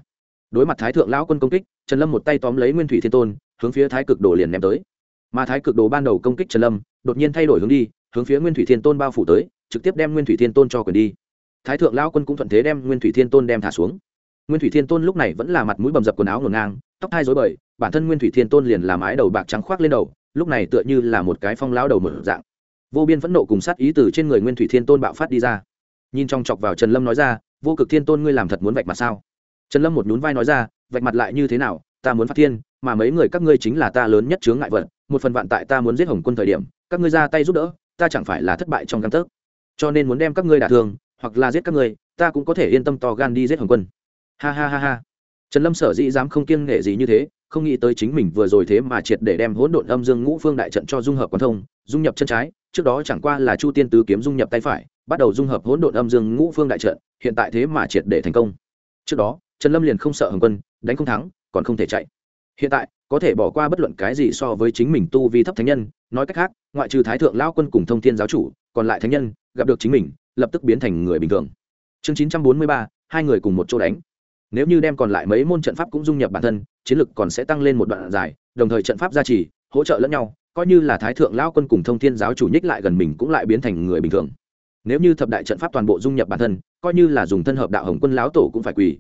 đối mặt thái thượng lão quân công kích, trần lâm một tay tóm lấy nguyên thủy thiên tôn, hướng phía thái cực đồ liền ném tới. Mà thái cực đồ ban đầu công kích trần lâm, đột nhiên thay đổi hướng đi, hướng phía nguyên thủy thiên tôn bao phủ tới, trực tiếp đem nguyên thủy thiên tôn cho quyền đi. Thái thượng lão quân cũng thuận thế đem nguyên thủy thiên tôn đem thả xuống. Nguyên thủy thiên tôn lúc này vẫn là mặt mũi bầm dập quần áo ngổn ngang tóc hai dối bời, bản thân nguyên thủy thiên tôn liền làm ái đầu bạc trắng khoác lên đầu, lúc này tựa như là một cái phong lão đầu mở dạng. Vô biên phẫn nộ cùng sát ý từ trên người nguyên thủy thiên tôn bạo phát đi ra. Nhìn trong chọc vào trần lâm nói ra, vô cực thiên tôn ngươi làm thật muốn vạch mặt sao? Trần lâm một nhún vai nói ra, vạch mặt lại như thế nào? Ta muốn phát thiên, mà mấy người các ngươi chính là ta lớn nhất chướng ngại vật, một phần vạn tại ta muốn giết hồng quân thời điểm, các ngươi ra tay giúp đỡ, ta chẳng phải là thất bại trong căn tấc. Cho nên muốn đem các ngươi đả thương, hoặc là giết các ngươi, ta cũng có thể yên tâm to gan đi giết hồng quân. Ha ha ha ha trần lâm sở dĩ dám không kiêng nghệ gì như thế, không nghĩ tới chính mình vừa rồi thế mà triệt để đem hỗn độn âm dương ngũ phương đại trận cho dung hợp quan thông, dung nhập chân trái, trước đó chẳng qua là chu tiên tứ kiếm dung nhập tay phải, bắt đầu dung hợp hỗn độn âm dương ngũ phương đại trận, hiện tại thế mà triệt để thành công. Trước đó, trần lâm liền không sợ hồng quân, đánh không thắng, còn không thể chạy. Hiện tại, có thể bỏ qua bất luận cái gì so với chính mình tu vi thấp thánh nhân, nói cách khác, ngoại trừ thái thượng lao quân cùng thông thiên giáo chủ, còn lại thánh nhân, gặp được chính mình, lập tức biến thành người bình thường. Chương chín trăm bốn mươi ba, hai người cùng một chỗ đánh nếu như đem còn lại mấy môn trận pháp cũng dung nhập bản thân, chiến lực còn sẽ tăng lên một đoạn dài, đồng thời trận pháp gia trì, hỗ trợ lẫn nhau, coi như là thái thượng lao quân cùng thông thiên giáo chủ nhích lại gần mình cũng lại biến thành người bình thường. Nếu như thập đại trận pháp toàn bộ dung nhập bản thân, coi như là dùng thân hợp đạo hồng quân lão tổ cũng phải quỳ.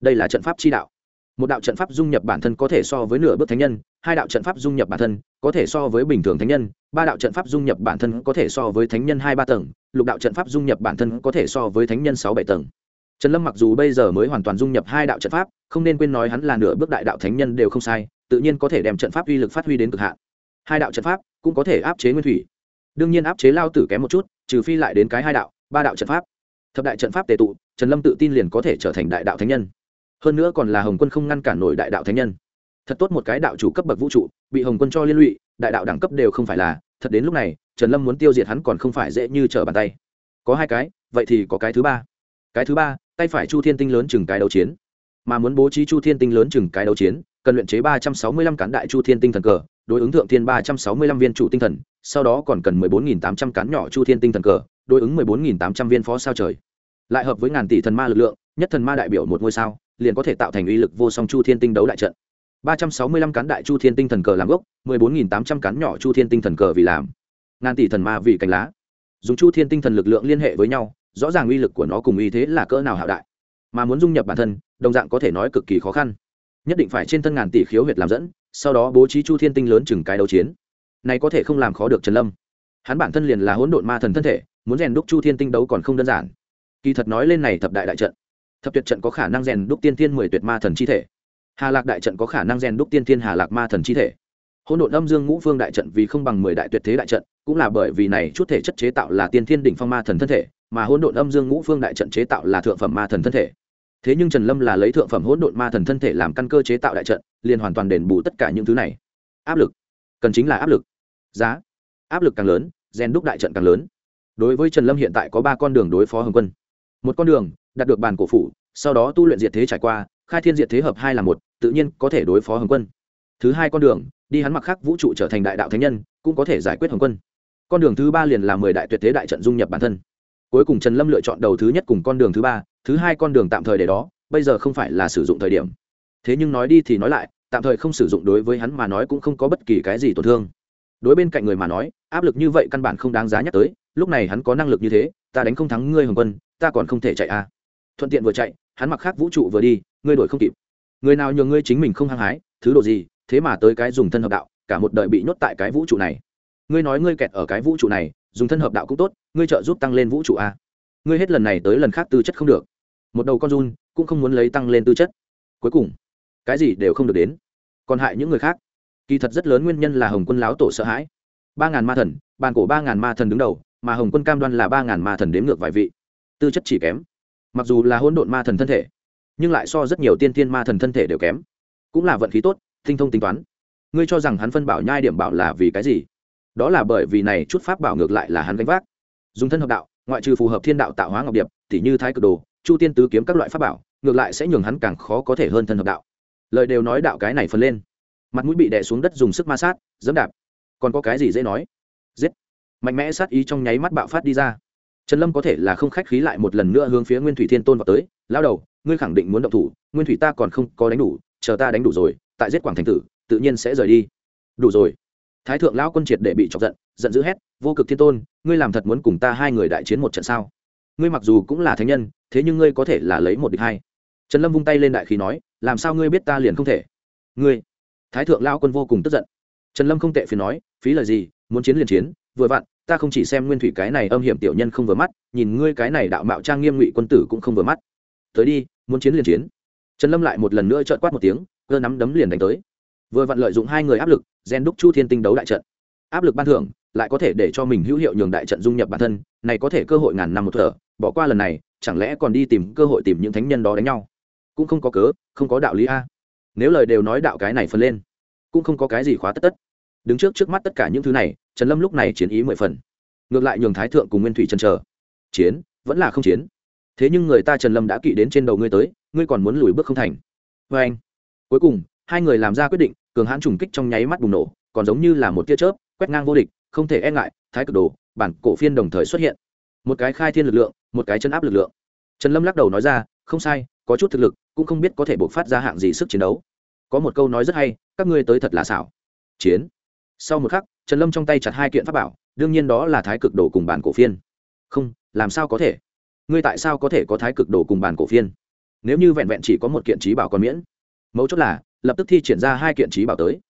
Đây là trận pháp chi đạo. Một đạo trận pháp dung nhập bản thân có thể so với nửa bước thánh nhân, hai đạo trận pháp dung nhập bản thân có thể so với bình thường thánh nhân, ba đạo trận pháp dung nhập bản thân có thể so với thánh nhân hai ba tầng, lục đạo trận pháp dung nhập bản thân có thể so với thánh nhân sáu bảy tầng trần lâm mặc dù bây giờ mới hoàn toàn dung nhập hai đạo trận pháp, không nên quên nói hắn là nửa bước đại đạo thánh nhân đều không sai, tự nhiên có thể đem trận pháp uy lực phát huy đến cực hạn. Hai đạo trận pháp cũng có thể áp chế nguyên thủy. Đương nhiên áp chế lao tử kém một chút, trừ phi lại đến cái hai đạo, ba đạo trận pháp. Thập đại trận pháp tề tụ, trần lâm tự tin liền có thể trở thành đại đạo thánh nhân. Hơn nữa còn là hồng quân không ngăn cản nổi đại đạo thánh nhân. Thật tốt một cái đạo chủ cấp bậc vũ trụ, bị hồng quân cho liên lụy, đại đạo đẳng cấp đều không phải là, thật đến lúc này, trần lâm muốn tiêu diệt hắn còn không phải dễ như trở bàn tay. Có hai cái, vậy thì có cái thứ ba. Cái thứ ba tay phải chu thiên tinh lớn chừng cái đấu chiến, mà muốn bố trí chu thiên tinh lớn chừng cái đấu chiến, cần luyện chế ba trăm sáu mươi lăm cán đại chu thiên tinh thần cờ, đối ứng thượng thiên ba trăm sáu mươi lăm viên chủ tinh thần, sau đó còn cần mười bốn nghìn tám trăm cán nhỏ chu thiên tinh thần cờ, đối ứng mười bốn nghìn tám trăm viên phó sao trời. Lại hợp với ngàn tỷ thần ma lực lượng, nhất thần ma đại biểu một ngôi sao, liền có thể tạo thành uy lực vô song chu thiên tinh đấu đại trận. ba trăm sáu mươi lăm cán đại chu thiên tinh thần cờ làm gốc, mười bốn nghìn tám trăm cán nhỏ chu thiên tinh thần cờ vì làm. Ngàn tỷ thần ma vì cành lá. Dùng chu thiên tinh thần lực lượng liên hệ với nhau rõ ràng uy lực của nó cùng uy thế là cỡ nào hạo đại. Mà muốn dung nhập bản thân, đồng dạng có thể nói cực kỳ khó khăn. Nhất định phải trên thân ngàn tỷ khiếu huyệt làm dẫn, sau đó bố trí chu thiên tinh lớn chừng cái đấu chiến. Này có thể không làm khó được trần lâm. Hắn bản thân liền là hỗn độn ma thần thân thể, muốn rèn đúc chu thiên tinh đấu còn không đơn giản. Kỳ thật nói lên này thập đại đại trận, thập tuyệt trận có khả năng rèn đúc tiên thiên mười tuyệt ma thần chi thể. Hà lạc đại trận có khả năng rèn đúc tiên thiên hà lạc ma thần chi thể hỗn độn âm dương ngũ phương đại trận vì không bằng mười đại tuyệt thế đại trận, cũng là bởi vì này chút thể chất chế tạo là tiên thiên đỉnh phong ma thần thân thể, mà hỗn độn âm dương ngũ phương đại trận chế tạo là thượng phẩm ma thần thân thể. Thế nhưng trần lâm là lấy thượng phẩm hỗn độn ma thần thân thể làm căn cơ chế tạo đại trận, liền hoàn toàn đền bù tất cả những thứ này. Áp lực. Cần chính là áp lực. Giá. Áp lực càng lớn rèn đúc đại trận càng lớn. Đối với trần lâm hiện tại có ba con đường đối phó hồng quân. Một con đường, đạt được bàn cổ phủ, sau đó tu luyện diệt thế trải qua, khai thiên diệt thế hợp hai là một, tự nhiên có thể đối phó hồng quân. Thứ hai con đường đi hắn mặc khắc vũ trụ trở thành đại đạo thánh nhân, cũng có thể giải quyết hồng quân. Con đường thứ ba liền là mười đại tuyệt thế đại trận dung nhập bản thân. Cuối cùng trần lâm lựa chọn đầu thứ nhất cùng con đường thứ ba, thứ hai con đường tạm thời để đó, bây giờ không phải là sử dụng thời điểm. Thế nhưng nói đi thì nói lại, tạm thời không sử dụng đối với hắn mà nói cũng không có bất kỳ cái gì tổn thương. Đối bên cạnh người mà nói, áp lực như vậy căn bản không đáng giá nhắc tới, lúc này hắn có năng lực như thế, ta đánh không thắng ngươi hồng quân, ta còn không thể chạy à. Thuận tiện vừa chạy, hắn mặc khác vũ trụ vừa đi, ngươi đuổi không kịp. Người nào nhường ngươi chính mình không hăng hái, thứ độ gì thế mà tới cái dùng thân hợp đạo, cả một đời bị nhốt tại cái vũ trụ này. Ngươi nói ngươi kẹt ở cái vũ trụ này, dùng thân hợp đạo cũng tốt, ngươi trợ giúp tăng lên vũ trụ a. Ngươi hết lần này tới lần khác tư chất không được. Một đầu con run cũng không muốn lấy tăng lên tư chất. Cuối cùng, cái gì đều không được đến. Còn hại những người khác. Kỳ thật rất lớn nguyên nhân là hồng quân láo tổ sợ hãi. Ba ngàn ma thần, bàn cổ ba ngàn ma thần đứng đầu, mà hồng quân cam đoan là ba ngàn ma thần đếm ngược vài vị. Tư chất chỉ kém. Mặc dù là hỗn độn ma thần thân thể, nhưng lại so rất nhiều tiên tiên ma thần thân thể đều kém. Cũng là vận khí tốt tinh thông tính toán. Ngươi cho rằng hắn phân bảo nhai điểm bảo là vì cái gì? Đó là bởi vì này chút pháp bảo ngược lại là hắn gánh vác. Dùng thân hợp đạo, ngoại trừ phù hợp thiên đạo tạo hóa ngọc điệp, tỉ như thái cực đồ, chu tiên tứ kiếm các loại pháp bảo, ngược lại sẽ nhường hắn càng khó có thể hơn thân hợp đạo. Lời đều nói đạo cái này phân lên. Mặt mũi bị đè xuống đất dùng sức ma sát, dẫm đạp. Còn có cái gì dễ nói? Giết. Mạnh mẽ sát ý trong nháy mắt bạo phát đi ra. Trần lâm có thể là không khách khí lại một lần nữa hướng phía nguyên thủy thiên tôn vào tới lao đầu, ngươi khẳng định muốn động thủ, nguyên thủy ta còn không có đánh đủ, chờ ta đánh đủ rồi tại giết quảng thành tử, tự nhiên sẽ rời đi. Đủ rồi. Thái thượng lão quân triệt để bị chọc giận giận dữ hét, vô cực thiên tôn, ngươi làm thật muốn cùng ta hai người đại chiến một trận sao? Ngươi mặc dù cũng là thánh nhân, thế nhưng ngươi có thể là lấy một địch hai. Trần lâm vung tay lên đại khí nói, làm sao ngươi biết ta liền không thể? Ngươi? Thái thượng lao quân vô cùng tức giận. Trần lâm không tệ phiền nói, phí lời gì, muốn chiến liền chiến, vừa vặn, ta không chỉ xem nguyên thủy cái này âm hiểm tiểu nhân không vừa mắt, nhìn ngươi cái này đạo mạo trang nghiêm ngụy quân tử cũng không vừa mắt. Tới đi, muốn chiến liền chiến. Trần lâm lại một lần nữa trợn quát một tiếng cơ nắm đấm liền đánh tới. Vừa vặn lợi dụng hai người áp lực, gen đúc chu thiên tinh đấu đại trận. Áp lực ban thưởng lại có thể để cho mình hữu hiệu nhường đại trận dung nhập bản thân, này có thể cơ hội ngàn năm một thở, bỏ qua lần này, chẳng lẽ còn đi tìm cơ hội tìm những thánh nhân đó đánh nhau? Cũng không có cớ, không có đạo lý a. Nếu lời đều nói đạo cái này phân lên, cũng không có cái gì khóa tất tất. Đứng trước trước mắt tất cả những thứ này, trần lâm lúc này chiến ý mười phần. Ngược lại nhường thái thượng cùng nguyên thủy chân chờ. Chiến, vẫn là không chiến. Thế nhưng người ta trần lâm đã kỵ đến trên đầu ngươi tới, ngươi còn muốn lùi bước không thành. Vê anh cuối cùng, hai người làm ra quyết định, cường hãn trùng kích trong nháy mắt bùng nổ, còn giống như là một tia chớp, quét ngang vô địch, không thể e ngại, thái cực đồ, bản cổ phiên đồng thời xuất hiện. Một cái khai thiên lực lượng, một cái chân áp lực lượng. Trần lâm lắc đầu nói ra, không sai, có chút thực lực, cũng không biết có thể bộc phát ra hạng gì sức chiến đấu. Có một câu nói rất hay, các ngươi tới thật là xảo. Chiến. Sau một khắc, trần lâm trong tay chặt hai kiện pháp bảo, đương nhiên đó là thái cực đồ cùng bản cổ phiên. Không, làm sao có thể? Ngươi tại sao có thể có thái cực đồ cùng bản cổ phiên? Nếu như vẹn vẹn chỉ có một kiện trí bảo còn miễn mấu chốt là, lập tức thi triển ra hai kiện trí bảo tới.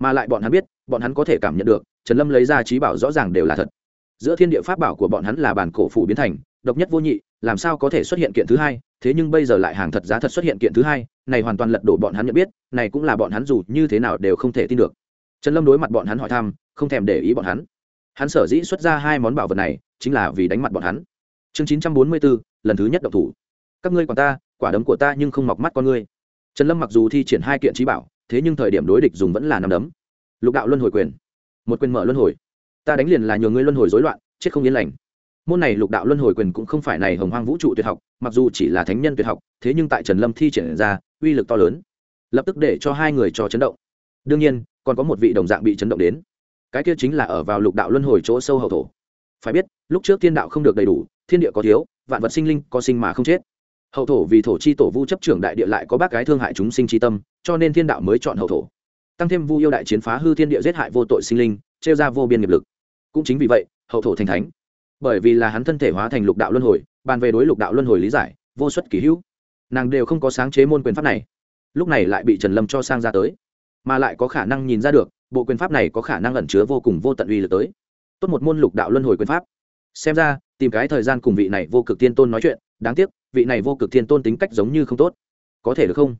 Mà lại bọn hắn biết, bọn hắn có thể cảm nhận được, trần lâm lấy ra trí bảo rõ ràng đều là thật. Giữa thiên địa pháp bảo của bọn hắn là bản cổ phủ biến thành, độc nhất vô nhị, làm sao có thể xuất hiện kiện thứ hai? Thế nhưng bây giờ lại hàng thật giá thật xuất hiện kiện thứ hai, này hoàn toàn lật đổ bọn hắn nhận biết, này cũng là bọn hắn dù như thế nào đều không thể tin được. Trần lâm đối mặt bọn hắn hỏi thăm, không thèm để ý bọn hắn. Hắn sở dĩ xuất ra hai món bảo vật này, chính là vì đánh mặt bọn hắn. Chương chín trăm bốn mươi bốn, lần thứ nhất độc thủ. Các ngươi còn ta, quả đấm của ta nhưng không mọc mắt con ngươi trần lâm mặc dù thi triển hai kiện trí bảo, thế nhưng thời điểm đối địch dùng vẫn là nằm đấm. Lục đạo luân hồi quyền. Một quyền mở luân hồi. Ta đánh liền là nhờ ngươi luân hồi rối loạn, chết không yên lành. Môn này lục đạo luân hồi quyền cũng không phải này hồng hoang vũ trụ tuyệt học, mặc dù chỉ là thánh nhân tuyệt học, thế nhưng tại trần lâm thi triển ra, uy lực to lớn. Lập tức để cho hai người cho chấn động. Đương nhiên, còn có một vị đồng dạng bị chấn động đến. Cái kia chính là ở vào lục đạo luân hồi chỗ sâu hậu thổ. Phải biết, lúc trước thiên đạo không được đầy đủ, thiên địa có thiếu, vạn vật sinh linh có sinh mà không chết hậu thổ vì thổ chi tổ vu chấp trưởng đại địa lại có bác gái thương hại chúng sinh chi tâm, cho nên thiên đạo mới chọn hậu thổ. Tăng thêm vu yêu đại chiến phá hư thiên địa giết hại vô tội sinh linh, trêu ra vô biên nghiệp lực. Cũng chính vì vậy, hậu thổ thành thánh. Bởi vì là hắn thân thể hóa thành lục đạo luân hồi, bàn về đối lục đạo luân hồi lý giải, vô suất kỳ hữu. Nàng đều không có sáng chế môn quyền pháp này. Lúc này lại bị trần lâm cho sang ra tới. Mà lại có khả năng nhìn ra được, bộ quyền pháp này có khả năng ẩn chứa vô cùng vô tận uy lực tới. Tốt một môn lục đạo luân hồi quyền pháp. Xem ra, tìm cái thời gian cùng vị này vô cực tiên tôn nói chuyện, đáng tiếc vị này vô cực thiên tôn tính cách giống như không tốt. Có thể được không?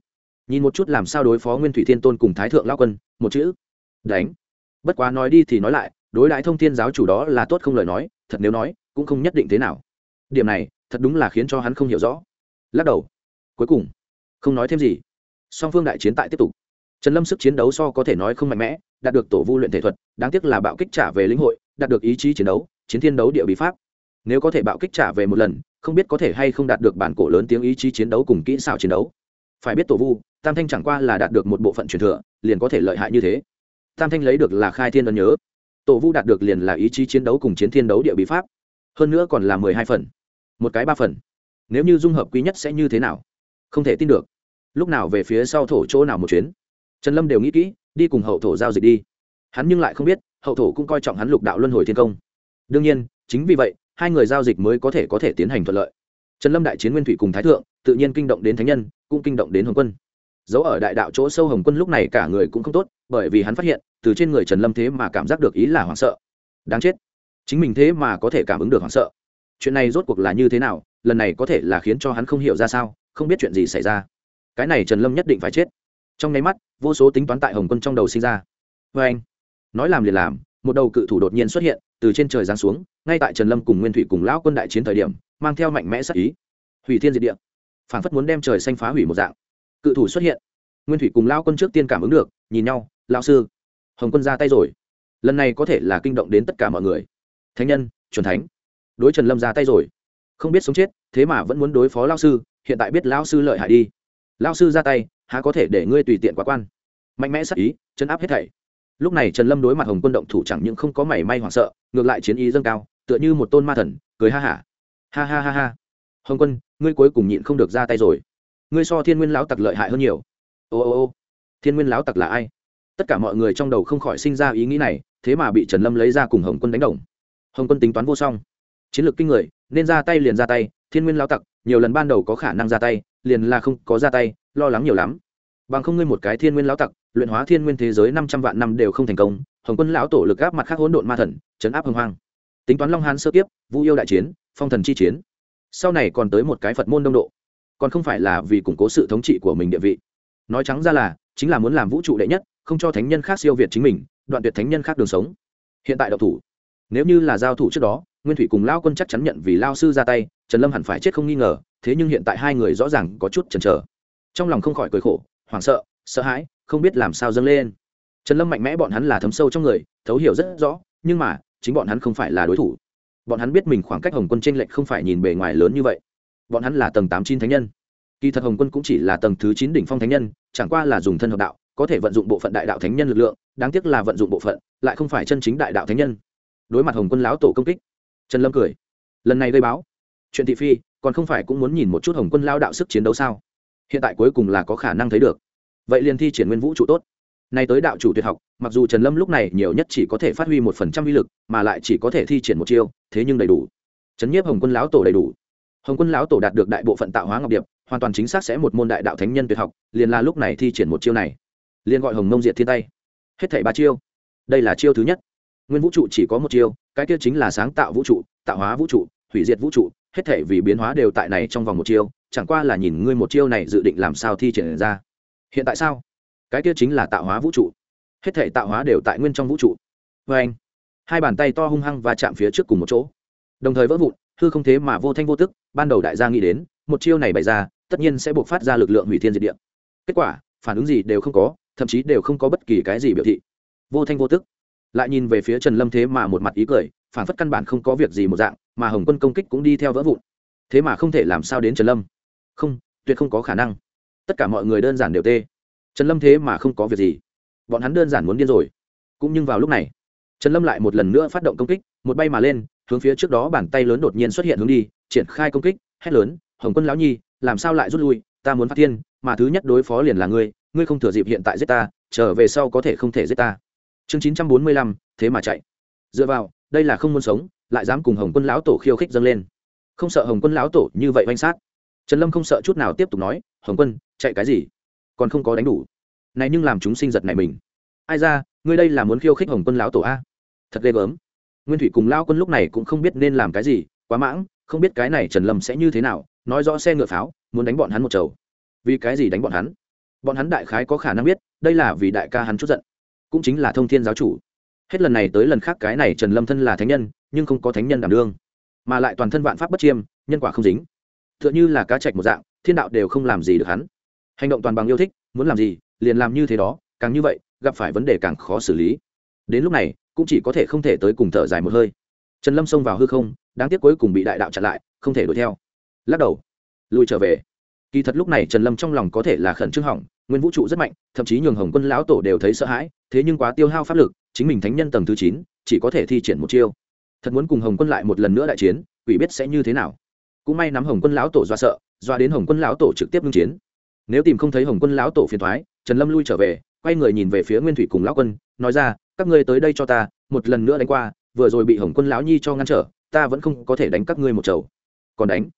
Nhìn một chút làm sao đối phó nguyên thủy thiên tôn cùng thái thượng lao quân, một chữ. Đánh. Bất quá nói đi thì nói lại, đối đãi thông thiên giáo chủ đó là tốt không lời nói, thật nếu nói, cũng không nhất định thế nào. Điểm này, thật đúng là khiến cho hắn không hiểu rõ. Lắc đầu. Cuối cùng, không nói thêm gì. Song phương đại chiến tại tiếp tục. Trần lâm sức chiến đấu so có thể nói không mạnh mẽ, đạt được tổ vu luyện thể thuật, đáng tiếc là bạo kích trả về lĩnh hội, đạt được ý chí chiến đấu, chiến thiên đấu địa bí pháp. Nếu có thể bạo kích trả về một lần không biết có thể hay không đạt được bản cổ lớn tiếng ý chí chiến đấu cùng kỹ xảo chiến đấu. Phải biết tổ vu, tam thanh chẳng qua là đạt được một bộ phận truyền thừa, liền có thể lợi hại như thế. Tam thanh lấy được là khai thiên ân nhớ. Tổ vu đạt được liền là ý chí chiến đấu cùng chiến thiên đấu địa bí pháp. Hơn nữa còn là mười hai phần. Một cái ba phần. Nếu như dung hợp quý nhất sẽ như thế nào? Không thể tin được. Lúc nào về phía sau thổ chỗ nào một chuyến? Trần lâm đều nghĩ kỹ, đi cùng hậu thổ giao dịch đi. Hắn nhưng lại không biết, hậu thổ cũng coi trọng hắn lục đạo luân hồi thiên công. Đương nhiên, chính vì vậy hai người giao dịch mới có thể có thể tiến hành thuận lợi. Trần lâm đại chiến nguyên thủy cùng thái thượng, tự nhiên kinh động đến thánh nhân, cũng kinh động đến hồng quân. Dấu ở đại đạo chỗ sâu hồng quân lúc này cả người cũng không tốt, bởi vì hắn phát hiện, từ trên người trần lâm thế mà cảm giác được ý là hoảng sợ. Đáng chết. Chính mình thế mà có thể cảm ứng được hoảng sợ. Chuyện này rốt cuộc là như thế nào, lần này có thể là khiến cho hắn không hiểu ra sao, không biết chuyện gì xảy ra. Cái này trần lâm nhất định phải chết. Trong nháy mắt, vô số tính toán tại hồng quân trong đầu sinh ra. Vê anh nói làm liền làm, một đầu cự thủ đột nhiên xuất hiện từ trên trời giáng xuống, ngay tại trần lâm cùng nguyên thủy cùng lão quân đại chiến thời điểm, mang theo mạnh mẽ sắc ý. Hủy thiên diệt địa. Phản phất muốn đem trời xanh phá hủy một dạng. Cự thủ xuất hiện. Nguyên thủy cùng lão quân trước tiên cảm ứng được, nhìn nhau, lão sư, hồng quân ra tay rồi. Lần này có thể là kinh động đến tất cả mọi người. Thánh nhân, chuẩn thánh. Đối trần lâm ra tay rồi. Không biết sống chết, thế mà vẫn muốn đối phó lao sư, hiện tại biết lao sư lợi hại đi. Lao sư ra tay, há có thể để ngươi tùy tiện quá quan? Mạnh mẽ sắc ý, chấn áp hết thảy lúc này trần lâm đối mặt hồng quân động thủ chẳng những không có mảy may hoảng sợ, ngược lại chiến ý dâng cao, tựa như một tôn ma thần, cười ha hả. Ha. ha ha ha. Ha hồng quân, ngươi cuối cùng nhịn không được ra tay rồi. Ngươi so thiên nguyên lão tặc lợi hại hơn nhiều. Ô ô ô. Thiên nguyên lão tặc là ai? Tất cả mọi người trong đầu không khỏi sinh ra ý nghĩ này, thế mà bị trần lâm lấy ra cùng hồng quân đánh đồng. Hồng quân tính toán vô song. Chiến lược kinh người, nên ra tay liền ra tay, thiên nguyên lão tặc, nhiều lần ban đầu có khả năng ra tay, liền là không có ra tay, lo lắng nhiều lắm bằng không ngươi một cái thiên nguyên lão tặc, luyện hóa thiên nguyên thế giới năm trăm vạn năm đều không thành công, hồng quân lão tổ lực áp mặt khác hỗn độn ma thần chấn áp hưng hoang. Tính toán long hán sơ tiếp vũ yêu đại chiến, phong thần chi chiến. Sau này còn tới một cái phật môn đông độ. Còn không phải là vì củng cố sự thống trị của mình địa vị. Nói trắng ra là, chính là muốn làm vũ trụ đệ nhất, không cho thánh nhân khác siêu việt chính mình, đoạn tuyệt thánh nhân khác đường sống. Hiện tại độc thủ. Nếu như là giao thủ trước đó, nguyên thủy cùng lao quân chắc chắn nhận vì lao sư ra tay, trần lâm hẳn phải chết không nghi ngờ, thế nhưng hiện tại hai người rõ ràng có chút chần chờ. Trong lòng không khỏi cười khổ hoảng sợ sợ hãi, không biết làm sao dâng lên. Trần lâm mạnh mẽ bọn hắn là thấm sâu trong người, thấu hiểu rất rõ, nhưng mà, chính bọn hắn không phải là đối thủ. Bọn hắn biết mình khoảng cách hồng quân t r ê n lệch không phải nhìn bề ngoài lớn như vậy. Bọn hắn là tầng tám chín thánh nhân. Kỳ thật hồng quân cũng chỉ là tầng thứ chín đỉnh phong thánh nhân, chẳng qua là dùng thân hợp đạo, có thể vận dụng bộ phận đại đạo thánh nhân lực lượng, đáng tiếc là vận dụng bộ phận, lại không phải chân chính đại đạo thánh nhân. Đối mặt hồng quân lão tổ công kích, trần lâm cười. Lần này gây báo, chuyện thị phi, còn không phải cũng muốn nhìn một chút hồng quân lao đạo sức chiến đấu sao? Hiện tại cuối cùng là có khả năng thấy được. Vậy liền thi triển nguyên vũ trụ tốt. Nay tới đạo chủ tuyệt học, mặc dù trần lâm lúc này nhiều nhất chỉ có thể phát huy một phần trăm uy lực, mà lại chỉ có thể thi triển một chiêu, thế nhưng đầy đủ. Trấn nhiếp hồng quân lão tổ đầy đủ. Hồng quân lão tổ đạt được đại bộ phận tạo hóa ngọc điệp, hoàn toàn chính xác sẽ một môn đại đạo thánh nhân tuyệt học, liền là lúc này thi triển một chiêu này. Liền gọi hồng mông diệt thiên tay. Hết thảy ba chiêu. Đây là chiêu thứ nhất. Nguyên vũ trụ chỉ có một chiêu, cái kia chính là sáng tạo vũ trụ, tạo hóa vũ trụ, hủy diệt vũ trụ, hết thảy vì biến hóa đều tại này trong vòng một chiêu chẳng qua là nhìn ngươi một chiêu này dự định làm sao thi triển ra. Hiện tại sao? Cái kia chính là tạo hóa vũ trụ. Hết thể tạo hóa đều tại nguyên trong vũ trụ. Vê anh, hai bàn tay to hung hăng và chạm phía trước cùng một chỗ. Đồng thời vỡ vụn, hư không thế mà vô thanh vô tức, ban đầu đại gia nghĩ đến, một chiêu này bày ra, tất nhiên sẽ buộc phát ra lực lượng hủy thiên diệt địa. Kết quả, phản ứng gì đều không có, thậm chí đều không có bất kỳ cái gì biểu thị. Vô thanh vô tức. Lại nhìn về phía trần lâm thế mà một mặt ý cười, phản phất căn bản không có việc gì một dạng, mà hồng quân công kích cũng đi theo vỡ vụn. Thế mà không thể làm sao đến trần lâm không, tuyệt không có khả năng. Tất cả mọi người đơn giản đều tê. Trần lâm thế mà không có việc gì. Bọn hắn đơn giản muốn điên rồi. Cũng nhưng vào lúc này, trần lâm lại một lần nữa phát động công kích, một bay mà lên, hướng phía trước đó bàn tay lớn đột nhiên xuất hiện hướng đi, triển khai công kích, hét lớn, hồng quân lão nhi, làm sao lại rút lui? Ta muốn phát thiên, mà thứ nhất đối phó liền là ngươi ngươi không thừa dịp hiện tại giết ta, trở về sau có thể không thể giết ta. Chương chín trăm bốn mươi lăm, thế mà chạy. Dựa vào, đây là không muốn sống, lại dám cùng hồng quân lão tổ khiêu khích dâng lên. Không sợ hồng quân lão tổ như vậy oanh sát trần lâm không sợ chút nào tiếp tục nói, hồng quân, chạy cái gì? Còn không có đánh đủ. Này nhưng làm chúng sinh giật này mình. Ai ra, ngươi đây là muốn khiêu khích hồng quân lão tổ a? Thật ghê gớm. Nguyên thủy cùng lao quân lúc này cũng không biết nên làm cái gì, quá mãng, không biết cái này trần lâm sẽ như thế nào, nói rõ xe ngựa pháo, muốn đánh bọn hắn một chầu. Vì cái gì đánh bọn hắn? Bọn hắn đại khái có khả năng biết, đây là vì đại ca hắn chút giận, cũng chính là thông thiên giáo chủ. Hết lần này tới lần khác cái này trần lâm thân là thánh nhân, nhưng không có thánh nhân đảm đương, mà lại toàn thân vạn pháp bất chiêm, nhân quả không dính. Tựa như là cá trạch một dạng, thiên đạo đều không làm gì được hắn. Hành động toàn bằng yêu thích, muốn làm gì, liền làm như thế đó, càng như vậy, gặp phải vấn đề càng khó xử lý. Đến lúc này, cũng chỉ có thể không thể tới cùng thở dài một hơi. Trần lâm xông vào hư không, đáng tiếc cuối cùng bị đại đạo chặn lại, không thể đuổi theo. Lắc đầu, lùi trở về. Kỳ thật lúc này trần lâm trong lòng có thể là khẩn trương hỏng, nguyên vũ trụ rất mạnh, thậm chí nhường hồng quân lão tổ đều thấy sợ hãi, thế nhưng quá tiêu hao pháp lực, chính mình thánh nhân tầng thứ chín, chỉ có thể thi triển một chiêu. Thật muốn cùng hồng quân lại một lần nữa đại chiến, quỷ biết sẽ như thế nào cũng may nắm hồng quân lão tổ do sợ do đến hồng quân lão tổ trực tiếp ngưng chiến. Nếu tìm không thấy hồng quân lão tổ phiền thoái trần lâm lui trở về, quay người nhìn về phía nguyên thủy cùng lão quân, nói ra, các ngươi tới đây cho ta, một lần nữa đánh qua, vừa rồi bị hồng quân lão nhi cho ngăn trở, ta vẫn không có thể đánh các ngươi một chầu. Còn đánh?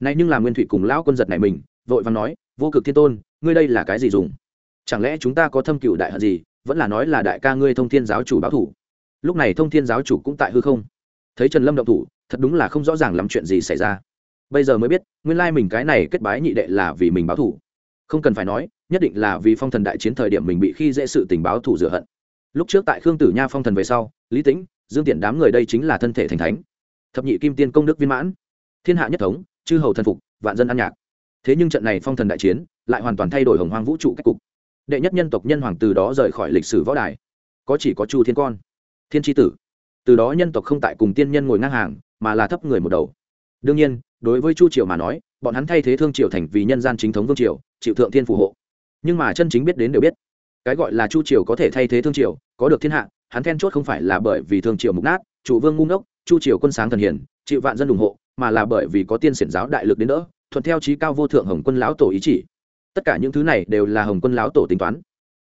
Nay nhưng là nguyên thủy cùng lão quân giật này mình, vội vàng nói, vô cực thiên tôn, ngươi đây là cái gì dùng? Chẳng lẽ chúng ta có thâm cựu đại hận gì, vẫn là nói là đại ca ngươi thông thiên giáo chủ báo thủ? Lúc này thông thiên giáo chủ cũng tại hư không. Thấy trần lâm động thủ, thật đúng là không rõ ràng lắm chuyện gì xảy ra bây giờ mới biết, nguyên lai mình cái này kết bái nhị đệ là vì mình báo thủ không cần phải nói, nhất định là vì phong thần đại chiến thời điểm mình bị khi dễ sự tình báo thủ rửa hận. Lúc trước tại khương tử nha phong thần về sau, lý tĩnh, dương tiện đám người đây chính là thân thể thành thánh. Thập nhị kim tiên công đức viên mãn. Thiên hạ nhất thống, chư hầu thần phục, vạn dân ăn nhạc. Thế nhưng trận này phong thần đại chiến, lại hoàn toàn thay đổi hồng hoang vũ trụ cách cục. Đệ nhất nhân tộc nhân hoàng từ đó rời khỏi lịch sử võ đài. Có chỉ có chu thiên con. Thiên tri tử. Từ đó nhân tộc không tại cùng tiên nhân ngồi ngang hàng, mà là thấp người một đầu. Đương nhiên đối với chu triều mà nói, bọn hắn thay thế thương triều thành vì nhân gian chính thống vương triều, chịu thượng thiên phù hộ. Nhưng mà chân chính biết đến đều biết. Cái gọi là chu triều có thể thay thế thương triều, có được thiên hạ, hắn then chốt không phải là bởi vì thương triều mục nát, chủ vương ngu ngốc, chu triều quân sáng thần hiền, chịu vạn dân ủng hộ, mà là bởi vì có tiên xiển giáo đại lực đến đỡ, thuận theo trí cao vô thượng hồng quân lão tổ ý chỉ. Tất cả những thứ này đều là hồng quân lão tổ tính toán.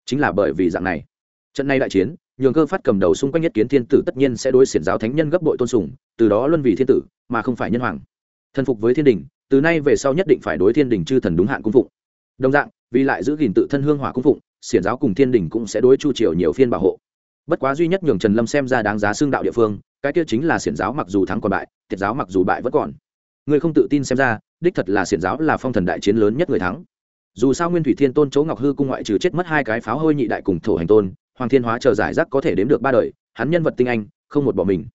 Chính là bởi vì dạng này. Trận này đại chiến, nhường cơ phát cầm đầu xung quanh nhất kiến thiên tử tất nhiên sẽ đối xiển giáo thánh nhân gấp bội tôn sùng, từ đó luân vì thiên tử, mà không phải nhân hoàng thần phục với thiên đình, từ nay về sau nhất định phải đối thiên đình chư thần đúng hạn cung phụng. Đồng dạng, vì lại giữ gìn tự thân hương hỏa cung phụng, xiển giáo cùng thiên đình cũng sẽ đối chu triều nhiều phiên bảo hộ. Bất quá duy nhất nhường trần lâm xem ra đáng giá xương đạo địa phương, cái kia chính là xiển giáo mặc dù thắng còn bại, thiệt giáo mặc dù bại vẫn còn. Người không tự tin xem ra, đích thật là xiển giáo là phong thần đại chiến lớn nhất người thắng. Dù sao nguyên thủy thiên tôn, chỗ ngọc hư cung ngoại trừ chết mất hai cái pháo hôi nhị đại cùng thổ hành tôn, hoàng thiên hóa chờ giải rác có thể đếm được ba đời, hắn nhân vật tinh anh, không một bỏ mình.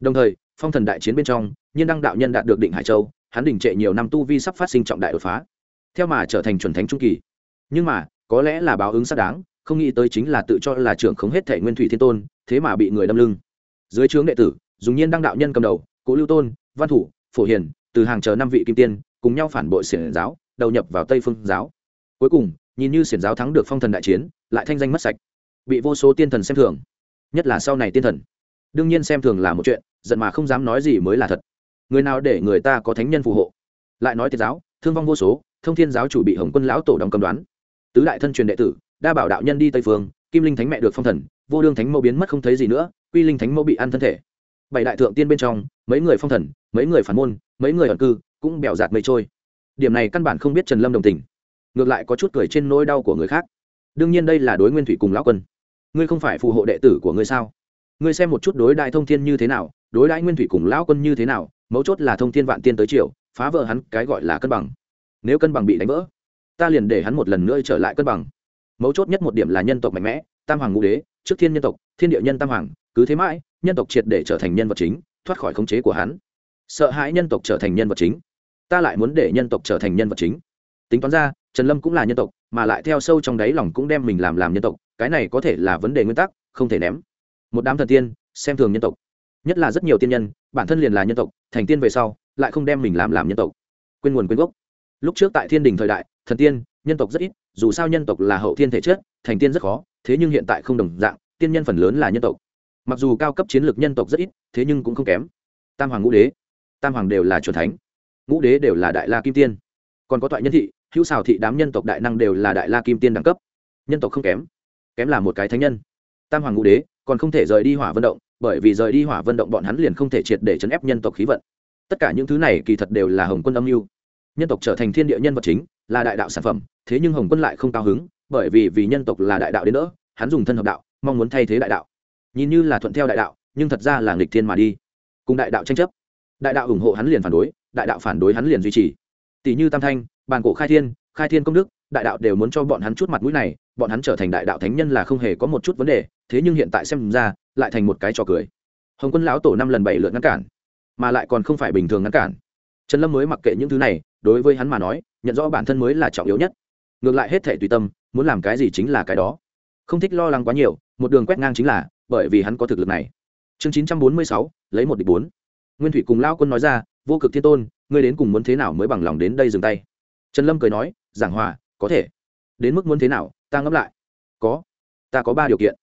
Đồng thời, phong thần đại chiến bên trong nhiên đăng đạo nhân đạt được định hải châu, hắn đình trệ nhiều năm tu vi sắp phát sinh trọng đại đột phá, theo mà trở thành chuẩn thánh trung kỳ. Nhưng mà, có lẽ là báo ứng xác đáng, không nghĩ tới chính là tự cho là trưởng không hết thể nguyên thủy thiên tôn, thế mà bị người đâm lưng. Dưới trướng đệ tử, dùng nhiên đăng đạo nhân cầm đầu, cố lưu tôn, văn thủ, phổ hiền, từ hàng chờ năm vị kim tiên, cùng nhau phản bội xiển giáo, đầu nhập vào tây phương giáo. Cuối cùng, nhìn như xiển giáo thắng được phong thần đại chiến, lại thanh danh mất sạch. Bị vô số tiên thần xem thường. Nhất là sau này tiên thần. Đương nhiên xem thường là một chuyện, giận mà không dám nói gì mới là thật người nào để người ta có thánh nhân phù hộ? Lại nói thiệt giáo, thương vong vô số, thông thiên giáo chủ bị hồng quân lão tổ đóng cầm đoán. Tứ đại thân truyền đệ tử, đa bảo đạo nhân đi tây phương, kim linh thánh mẹ được phong thần, vô đương thánh mẫu biến mất không thấy gì nữa, quy linh thánh mẫu bị ăn thân thể. Bảy đại thượng tiên bên trong, mấy người phong thần, mấy người phản môn, mấy người ẩn cư, cũng bèo giạt mây trôi. Điểm này căn bản không biết trần lâm đồng tình. Ngược lại có chút cười trên nỗi đau của người khác. Đương nhiên đây là đối nguyên thủy cùng lão quân. Ngươi không phải phù hộ đệ tử của ngươi sao? Ngươi xem một chút đối đại thông thiên như thế nào, đối đại nguyên thủy cùng lão quân như thế nào mấu chốt là thông thiên vạn tiên tới triều, phá vỡ hắn, cái gọi là cân bằng. Nếu cân bằng bị đánh vỡ, ta liền để hắn một lần nữa trở lại cân bằng. Mấu chốt nhất một điểm là nhân tộc mạnh mẽ, tam hoàng ngũ đế, trước thiên nhân tộc, thiên địa nhân tam hoàng, cứ thế mãi, nhân tộc triệt để trở thành nhân vật chính, thoát khỏi khống chế của hắn. Sợ hãi nhân tộc trở thành nhân vật chính, ta lại muốn để nhân tộc trở thành nhân vật chính. Tính toán ra, trần lâm cũng là nhân tộc, mà lại theo sâu trong đáy lòng cũng đem mình làm làm nhân tộc, cái này có thể là vấn đề nguyên tắc, không thể ném. Một đám thần tiên, xem thường nhân tộc nhất là rất nhiều tiên nhân, bản thân liền là nhân tộc, thành tiên về sau, lại không đem mình làm làm nhân tộc. Quên nguồn quên gốc. Lúc trước tại thiên đình thời đại, thần tiên, nhân tộc rất ít, dù sao nhân tộc là hậu thiên thể chất, thành tiên rất khó, thế nhưng hiện tại không đồng dạng, tiên nhân phần lớn là nhân tộc. Mặc dù cao cấp chiến lược nhân tộc rất ít, thế nhưng cũng không kém. Tam hoàng ngũ đế, tam hoàng đều là c thánh. Ngũ đế đều là đại la kim tiên. Còn có toại nhân thị, hữu xào thị đám nhân tộc đại năng đều là đại la kim tiên đẳng cấp. Nhân tộc không kém kém là một cái thánh nhân. Tam hoàng ngũ đế, còn không thể rời đi hỏa vận động bởi vì rời đi hỏa vận động bọn hắn liền không thể triệt để chấn ép nhân tộc khí vận. Tất cả những thứ này kỳ thật đều là hồng quân âm mưu. Nhân tộc trở thành thiên địa nhân vật chính, là đại đạo sản phẩm, thế nhưng hồng quân lại không cao hứng, bởi vì vì nhân tộc là đại đạo đến nữa hắn dùng thân hợp đạo, mong muốn thay thế đại đạo. Nhìn như là thuận theo đại đạo, nhưng thật ra là nghịch thiên mà đi. Cùng đại đạo tranh chấp. Đại đạo ủng hộ hắn liền phản đối, đại đạo phản đối hắn liền duy trì. Tỷ như tam thanh, bàn cổ khai thiên khai thiên công đức, đại đạo đều muốn cho bọn hắn chút mặt mũi này bọn hắn trở thành đại đạo thánh nhân là không hề có một chút vấn đề, thế nhưng hiện tại xem ra, lại thành một cái trò cười. Hồng quân lão tổ năm lần bảy lượt ngăn cản, mà lại còn không phải bình thường ngăn cản. Trần lâm mới mặc kệ những thứ này, đối với hắn mà nói, nhận rõ bản thân mới là trọng yếu nhất. Ngược lại hết thể tùy tâm, muốn làm cái gì chính là cái đó. Không thích lo lắng quá nhiều, một đường quét ngang chính là, bởi vì hắn có thực lực này. Chương chín trăm bốn mươi sáu, lấy một địch bốn. Nguyên thủy cùng lao quân nói ra, vô cực thiên tôn, ngươi đến cùng muốn thế nào mới bằng lòng đến đây dừng tay? Trần lâm cười nói, giảng hòa, có thể đến mức muốn thế nào, ta ngẫm lại. Có. Ta có ba điều kiện.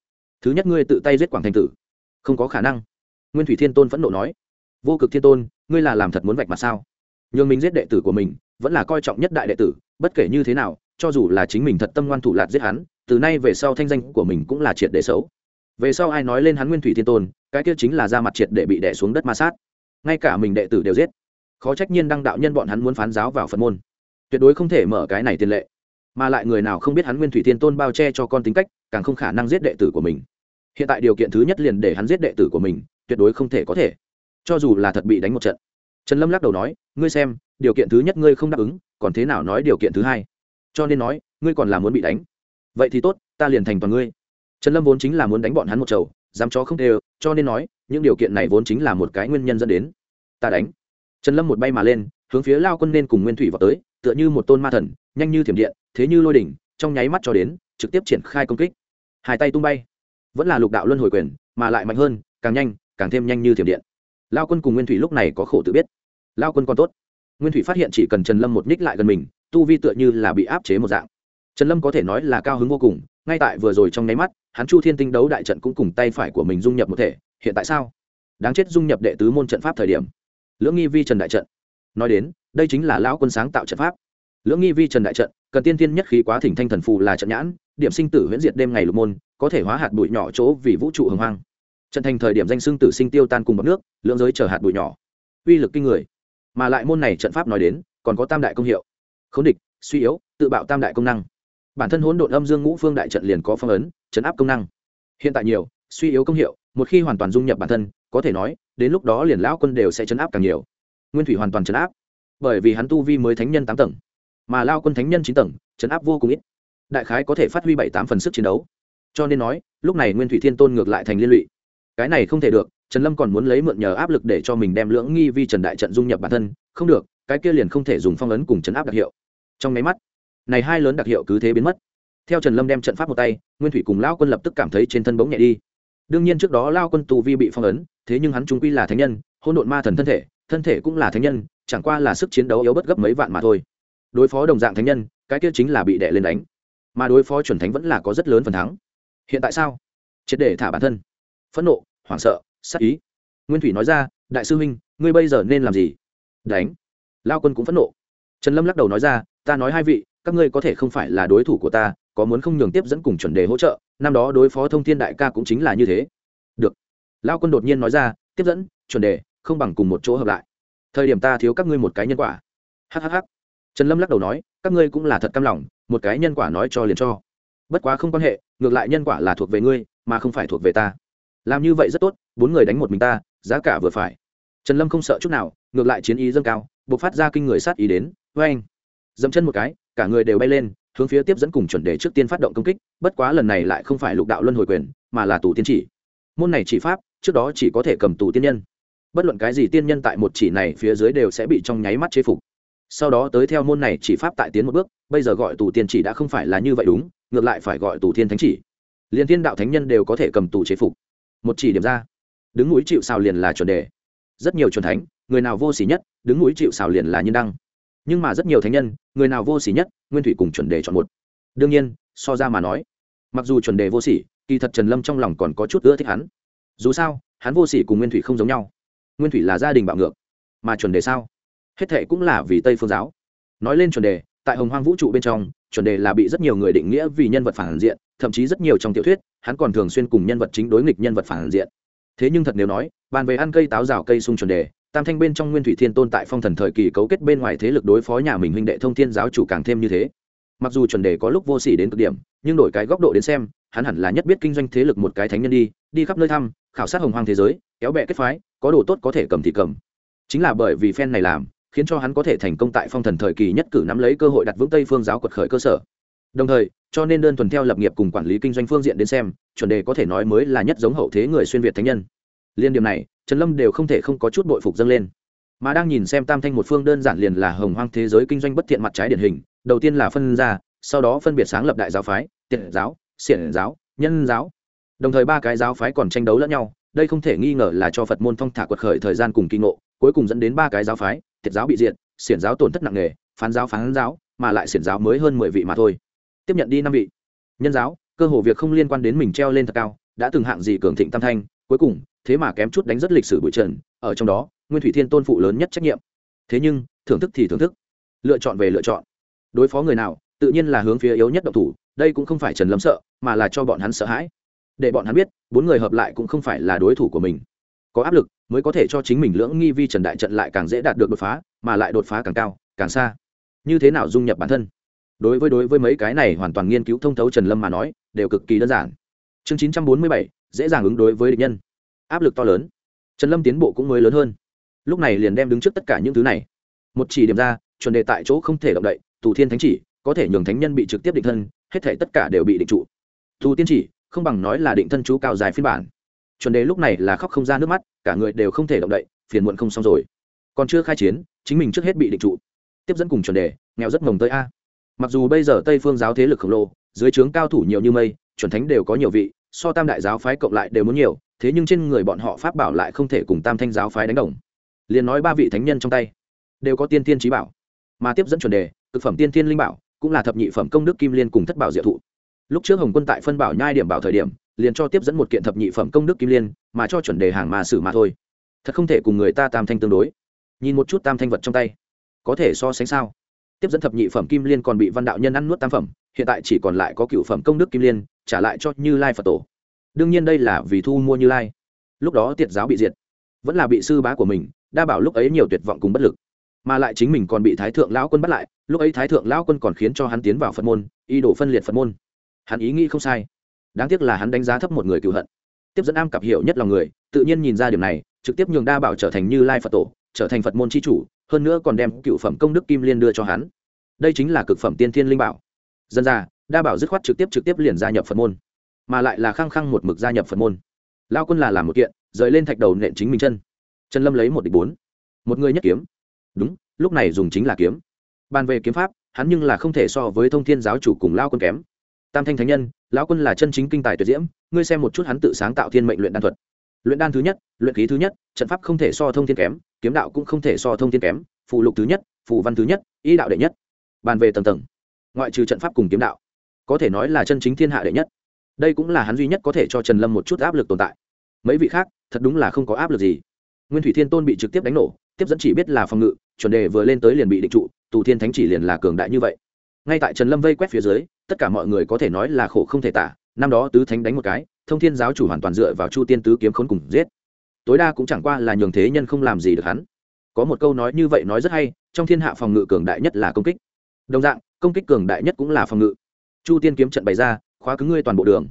Thứ nhất, ngươi tự tay giết quảng thành tử. Không có khả năng. Nguyên thủy thiên tôn phẫn nộ nói. Vô cực thiên tôn, ngươi là làm thật muốn vạch mặt sao? Nhường mình giết đệ tử của mình, vẫn là coi trọng nhất đại đệ tử, bất kể như thế nào, cho dù là chính mình thật tâm ngoan thủ lạt giết hắn, từ nay về sau thanh danh của mình cũng là triệt để xấu. Về sau ai nói lên hắn nguyên thủy thiên tôn, cái kia chính là ra mặt triệt để bị đẻ xuống đất ma sát. Ngay cả mình đệ tử đều giết. Khó trách nhiên đăng đạo nhân bọn hắn muốn phán giáo vào phật môn. Tuyệt đối không thể mở cái này tiền lệ mà lại người nào không biết hắn nguyên thủy thiên tôn bao che cho con tính cách, càng không khả năng giết đệ tử của mình. Hiện tại điều kiện thứ nhất liền để hắn giết đệ tử của mình, tuyệt đối không thể có thể. Cho dù là thật bị đánh một trận. Trần lâm lắc đầu nói, ngươi xem, điều kiện thứ nhất ngươi không đáp ứng, còn thế nào nói điều kiện thứ hai? Cho nên nói, ngươi còn là muốn bị đánh. Vậy thì tốt, ta liền thành toàn ngươi. Trần lâm vốn chính là muốn đánh bọn hắn một chầu, dám chó không đều cho nên nói, những điều kiện này vốn chính là một cái nguyên nhân dẫn đến ta đánh. Trần lâm một bay mà lên, hướng phía lao quân nên cùng nguyên thủy vào tới, tựa như một tôn ma thần, nhanh như thiểm điện thế như lôi đỉnh, trong nháy mắt cho đến, trực tiếp triển khai công kích. Hai tay tung bay. Vẫn là lục đạo luân hồi quyền, mà lại mạnh hơn, càng nhanh, càng thêm nhanh như thiểm điện. Lao quân cùng nguyên thủy lúc này có khổ tự biết. Lao quân còn tốt. Nguyên thủy phát hiện chỉ cần trần lâm một ních lại gần mình, tu vi tựa như là bị áp chế một dạng. Trần lâm có thể nói là cao hứng vô cùng, ngay tại vừa rồi trong nháy mắt, hắn chu thiên tinh đấu đại trận cũng cùng tay phải của mình dung nhập một thể, hiện tại sao? Đáng chết dung nhập đệ tứ môn trận pháp thời điểm. Lưỡng nghi vi trần đại trận. Nói đến, đây chính là lão quân sáng tạo trận pháp lưỡng nghi vi trần đại trận, cần tiên tiên nhất khí quá thỉnh thanh thần phù là trận nhãn, điểm sinh tử huyễn diệt đêm ngày lục môn, có thể hóa hạt bụi nhỏ chỗ vì vũ trụ hồng hoang. Trận thành thời điểm danh xưng tử sinh tiêu tan cùng bọc nước, lưỡng giới chở hạt bụi nhỏ. Uy lực kinh người. Mà lại môn này trận pháp nói đến, còn có tam đại công hiệu. Khống địch, suy yếu, tự bạo tam đại công năng. Bản thân hỗn độn âm dương ngũ phương đại trận liền có phong ấn chấn áp công năng. Hiện tại nhiều, suy yếu công hiệu, một khi hoàn toàn dung nhập bản thân, có thể nói, đến lúc đó liền lão quân đều sẽ chấn áp càng nhiều. Nguyên thủy hoàn toàn chấn áp. Bởi vì hắn tu vi mới thánh nhân tám tầng mà lao quân thánh nhân chín tầng, chấn áp vô cùng ít. Đại khái có thể phát huy bảy tám phần sức chiến đấu. Cho nên nói, lúc này nguyên thủy thiên tôn ngược lại thành liên lụy. Cái này không thể được, trần lâm còn muốn lấy mượn nhờ áp lực để cho mình đem lưỡng nghi vi trần đại trận dung nhập bản thân. Không được, cái kia liền không thể dùng phong ấn cùng chấn áp đặc hiệu. Trong máy mắt, này hai lớn đặc hiệu cứ thế biến mất. Theo trần lâm đem trận pháp một tay, nguyên thủy cùng lao quân lập tức cảm thấy trên thân bỗng nhẹ đi. Đương nhiên trước đó lao quân tù vi bị phong ấn, thế nhưng hắn trung quy là thánh nhân hôn độn ma thần thân thể thân thể cũng là thánh nhân, chẳng qua là sức chiến đấu yếu bất gấp mấy vạn mà thôi đối phó đồng dạng thánh nhân, cái kia chính là bị đè lên đánh. Mà đối phó chuẩn thánh vẫn là có rất lớn phần thắng. Hiện tại sao? Triệt để thả bản thân. Phẫn nộ, hoảng sợ sắc ý. Nguyên thủy nói ra, đại sư huynh, ngươi bây giờ nên làm gì? Đánh. Lao quân cũng phẫn nộ. Trần lâm lắc đầu nói ra, ta nói hai vị, các ngươi có thể không phải là đối thủ của ta, có muốn không nhường tiếp dẫn cùng chuẩn đề hỗ trợ, năm đó đối phó thông thiên đại ca cũng chính là như thế. Được. Lao quân đột nhiên nói ra, tiếp dẫn, chuẩn đề, không bằng cùng một chỗ hợp lại. Thời điểm ta thiếu các ngươi một cái nhân quả. Hhh trần lâm lắc đầu nói, các ngươi cũng là thật căm lòng, một cái nhân quả nói cho liền cho. Bất quá không quan hệ, ngược lại nhân quả là thuộc về ngươi, mà không phải thuộc về ta. Làm như vậy rất tốt, bốn người đánh một mình ta, giá cả vừa phải. Trần lâm không sợ chút nào, ngược lại chiến ý dâng cao b ộ c phát ra kinh người sát ý đến vê anh dẫm chân một cái, cả người đều bay lên, hướng phía tiếp dẫn cùng chuẩn đề trước tiên phát động công kích, bất quá lần này lại không phải lục đạo luân hồi quyền, mà là tù tiên chỉ. Môn này chỉ pháp, trước đó chỉ có thể cầm tù tiên nhân. Bất luận cái gì tiên nhân tại một chỉ này phía dưới đều sẽ bị trong nháy mắt chế phục sau đó tới theo môn này chỉ pháp tại tiến một bước, bây giờ gọi tù tiên chỉ đã không phải là như vậy đúng, ngược lại phải gọi tù thiên thánh chỉ. Liền thiên đạo thánh nhân đều có thể cầm tù chế phục. Một chỉ điểm ra. Đứng núi chịu xào liền là chuẩn đề. Rất nhiều chuẩn thánh, người nào vô s ỉ nhất, đứng núi chịu xào liền là nhân đăng. Nhưng mà rất nhiều thánh nhân, người nào vô s ỉ nhất, nguyên thủy cùng chuẩn đề chọn một. Đương nhiên, so ra mà nói, mặc dù chuẩn đề vô s ỉ kỳ thật trần lâm trong lòng còn có chút ưa thích hắn. Dù sao, hắn vô s ỉ cùng nguyên thủy không giống nhau. Nguyên thủy là gia đình bạo ngược, mà chuẩn đề sao? Hết thệ cũng là vì tây phương giáo. Nói lên chuẩn đề, tại hồng hoang vũ trụ bên trong, chuẩn đề là bị rất nhiều người định nghĩa vì nhân vật phản diện, thậm chí rất nhiều trong tiểu thuyết, hắn còn thường xuyên cùng nhân vật chính đối nghịch nhân vật phản diện. Thế nhưng thật nếu nói, bàn về ăn cây táo rào cây sung chuẩn đề, tam thanh bên trong nguyên thủy thiên tôn tại phong thần thời kỳ cấu kết bên ngoài thế lực đối phó nhà mình huynh đệ thông thiên giáo chủ càng thêm như thế. Mặc dù chuẩn đề có lúc vô s ỉ đến cực điểm, nhưng đổi cái góc độ đến xem, hắn hẳn là nhất biết kinh doanh thế lực một cái thánh nhân đi đi khắp nơi thăm, khảo sát hồng hoang thế giới, kéo bẹ kết phái, có đồ tốt có thể cầm thì cầm. Chính là bởi vì phen này làm khiến cho hắn có thể thành công tại phong thần thời kỳ nhất cử nắm lấy cơ hội đặt vững tây phương giáo quật khởi cơ sở. Đồng thời, cho nên đơn thuần theo lập nghiệp cùng quản lý kinh doanh phương diện đến xem, chuẩn đề có thể nói mới là nhất giống hậu thế người xuyên việt thánh nhân. Liên điểm này, trần lâm đều không thể không có chút bội phục dâng lên. Mà đang nhìn xem tam thanh một phương đơn giản liền là hồng hoang thế giới kinh doanh bất thiện mặt trái điển hình, đầu tiên là phân ra, sau đó phân biệt sáng lập đại giáo phái, tiện giáo, xiển giáo, nhân giáo. Đồng thời ba cái giáo phái còn tranh đấu lẫn nhau, đây không thể nghi ngờ là cho phật môn phong thả quật khởi thời gian cùng kinh ngộ, cuối cùng dẫn đến ba cái giáo phái thiệt giáo bị diệt, xiển giáo tổn thất nặng nề, phán giáo phán giáo, mà lại xiển giáo mới hơn mười vị mà thôi. Tiếp nhận đi năm vị. Nhân giáo, cơ hồ việc không liên quan đến mình treo lên thật cao, đã từng hạng gì cường thịnh tam thanh, cuối cùng, thế mà kém chút đánh rất lịch sử bụi trần, ở trong đó, nguyên thủy thiên tôn phụ lớn nhất trách nhiệm. Thế nhưng, thưởng thức thì thưởng thức. Lựa chọn về lựa chọn. Đối phó người nào, tự nhiên là hướng phía yếu nhất động thủ, đây cũng không phải trần lâm sợ, mà là cho bọn hắn sợ hãi. Để bọn hắn biết, bốn người hợp lại cũng không phải là đối thủ của mình. Có áp lực mới có thể cho chính mình lưỡng nghi vi trần đại trận lại càng dễ đạt được đột phá, mà lại đột phá càng cao, càng xa. Như thế nào dung nhập bản thân? Đối với đối với mấy cái này hoàn toàn nghiên cứu thông thấu trần lâm mà nói, đều cực kỳ đơn giản. Chương chín trăm bốn mươi bảy, dễ dàng ứng đối với địch nhân. Áp lực to lớn. Trần lâm tiến bộ cũng mới lớn hơn. Lúc này liền đem đứng trước tất cả những thứ này. Một chỉ điểm ra, chuẩn đề tại chỗ không thể động đậy, tù thiên thánh chỉ, có thể nhường thánh nhân bị trực tiếp định thân, hết thể tất cả đều bị định trụ. Tù tiên chỉ, không bằng nói là định thân chú cao dài phiên bản chuẩn đề lúc này là khóc không ra nước mắt, cả người đều không thể động đậy, phiền muộn không xong rồi. Còn chưa khai chiến, chính mình trước hết bị định trụ. Tiếp dẫn cùng chuẩn đề, nghèo rất mồng tới a. Mặc dù bây giờ tây phương giáo thế lực khổng lồ, dưới trướng cao thủ nhiều như mây, chuẩn thánh đều có nhiều vị, so tam đại giáo phái cộng lại đều muốn nhiều, thế nhưng trên người bọn họ pháp bảo lại không thể cùng tam thanh giáo phái đánh đồng. Liền nói ba vị thánh nhân trong tay, đều có tiên tiên trí bảo. Mà tiếp dẫn chuẩn đề thực phẩm tiên tiên linh bảo, cũng là thập nhị phẩm công đức kim liên cùng thất bảo diệu thụ. Lúc trước hồng quân tại phân bảo nhai điểm bảo thời điểm liền cho tiếp dẫn một kiện thập nhị phẩm công đức kim liên, mà cho chuẩn đề hàng mà xử mà thôi. Thật không thể cùng người ta tam thanh tương đối. Nhìn một chút tam thanh vật trong tay, có thể so sánh sao? Tiếp dẫn thập nhị phẩm kim liên còn bị văn đạo nhân ăn nuốt tam phẩm, hiện tại chỉ còn lại có cựu phẩm công đức kim liên, trả lại cho như lai phật tổ. Đương nhiên đây là vì thu mua như lai. Lúc đó tiệt giáo bị diệt, vẫn là bị sư bá của mình, đa bảo lúc ấy nhiều tuyệt vọng cùng bất lực. Mà lại chính mình còn bị thái thượng lão quân bắt lại, lúc ấy thái thượng lão quân còn khiến cho hắn tiến vào phật môn y đổ phân liệt phật môn. Hắn ý nghĩ không sai đáng tiếc là hắn đánh giá thấp một người cựu hận. Tiếp dẫn am cặp hiệu nhất lòng người, tự nhiên nhìn ra điểm này, trực tiếp nhường đa bảo trở thành như lai phật tổ, trở thành phật môn c h i chủ, hơn nữa còn đem cựu phẩm công đức kim liên đưa cho hắn. Đây chính là cực phẩm tiên thiên linh bảo. Dân ra đa bảo dứt khoát trực tiếp trực tiếp liền gia nhập phật môn, mà lại là khăng khăng một mực gia nhập phật môn. Lao quân là làm một kiện, rời lên thạch đầu nện chính mình chân. Trần lâm lấy một địch bốn. Một người nhất kiếm. Đúng, lúc này dùng chính là kiếm. Bàn về kiếm pháp, hắn nhưng là không thể so với thông thiên giáo chủ cùng lao quân kém tam thanh thánh nhân, lão quân là chân chính kinh tài tuyệt diễm, ngươi xem một chút hắn tự sáng tạo thiên mệnh luyện đan thuật. Luyện đan thứ nhất, luyện khí thứ nhất, trận pháp không thể so thông thiên kém, kiếm đạo cũng không thể so thông thiên kém, Phù lục thứ nhất, phù văn thứ nhất ý đạo đệ nhất. Bàn về tầng tầng, ngoại trừ trận pháp cùng kiếm đạo, có thể nói là chân chính thiên hạ đệ nhất. Đây cũng là hắn duy nhất có thể cho trần lâm một chút áp lực tồn tại. Mấy vị khác, thật đúng là không có áp lực gì. Nguyên thủy thiên tôn bị trực tiếp đánh nổ, tiếp dẫn chỉ biết là phòng ngự, chuẩn đề vừa lên tới liền bị định trụ, tù thiên thánh chỉ liền là cường đại như vậy. Ngay tại trần lâm vây quét phía dưới tất cả mọi người có thể nói là khổ không thể tả, năm đó tứ thánh đánh một cái, thông thiên giáo chủ hoàn toàn dựa vào chu tiên tứ kiếm khốn cùng giết. Tối đa cũng chẳng qua là nhường thế nhân không làm gì được hắn. Có một câu nói như vậy nói rất hay, trong thiên hạ phòng ngự cường đại nhất là công kích. Đồng dạng, công kích cường đại nhất cũng là phòng ngự. Chu tiên kiếm trận bày ra, khóa cứng ngươi toàn bộ đường.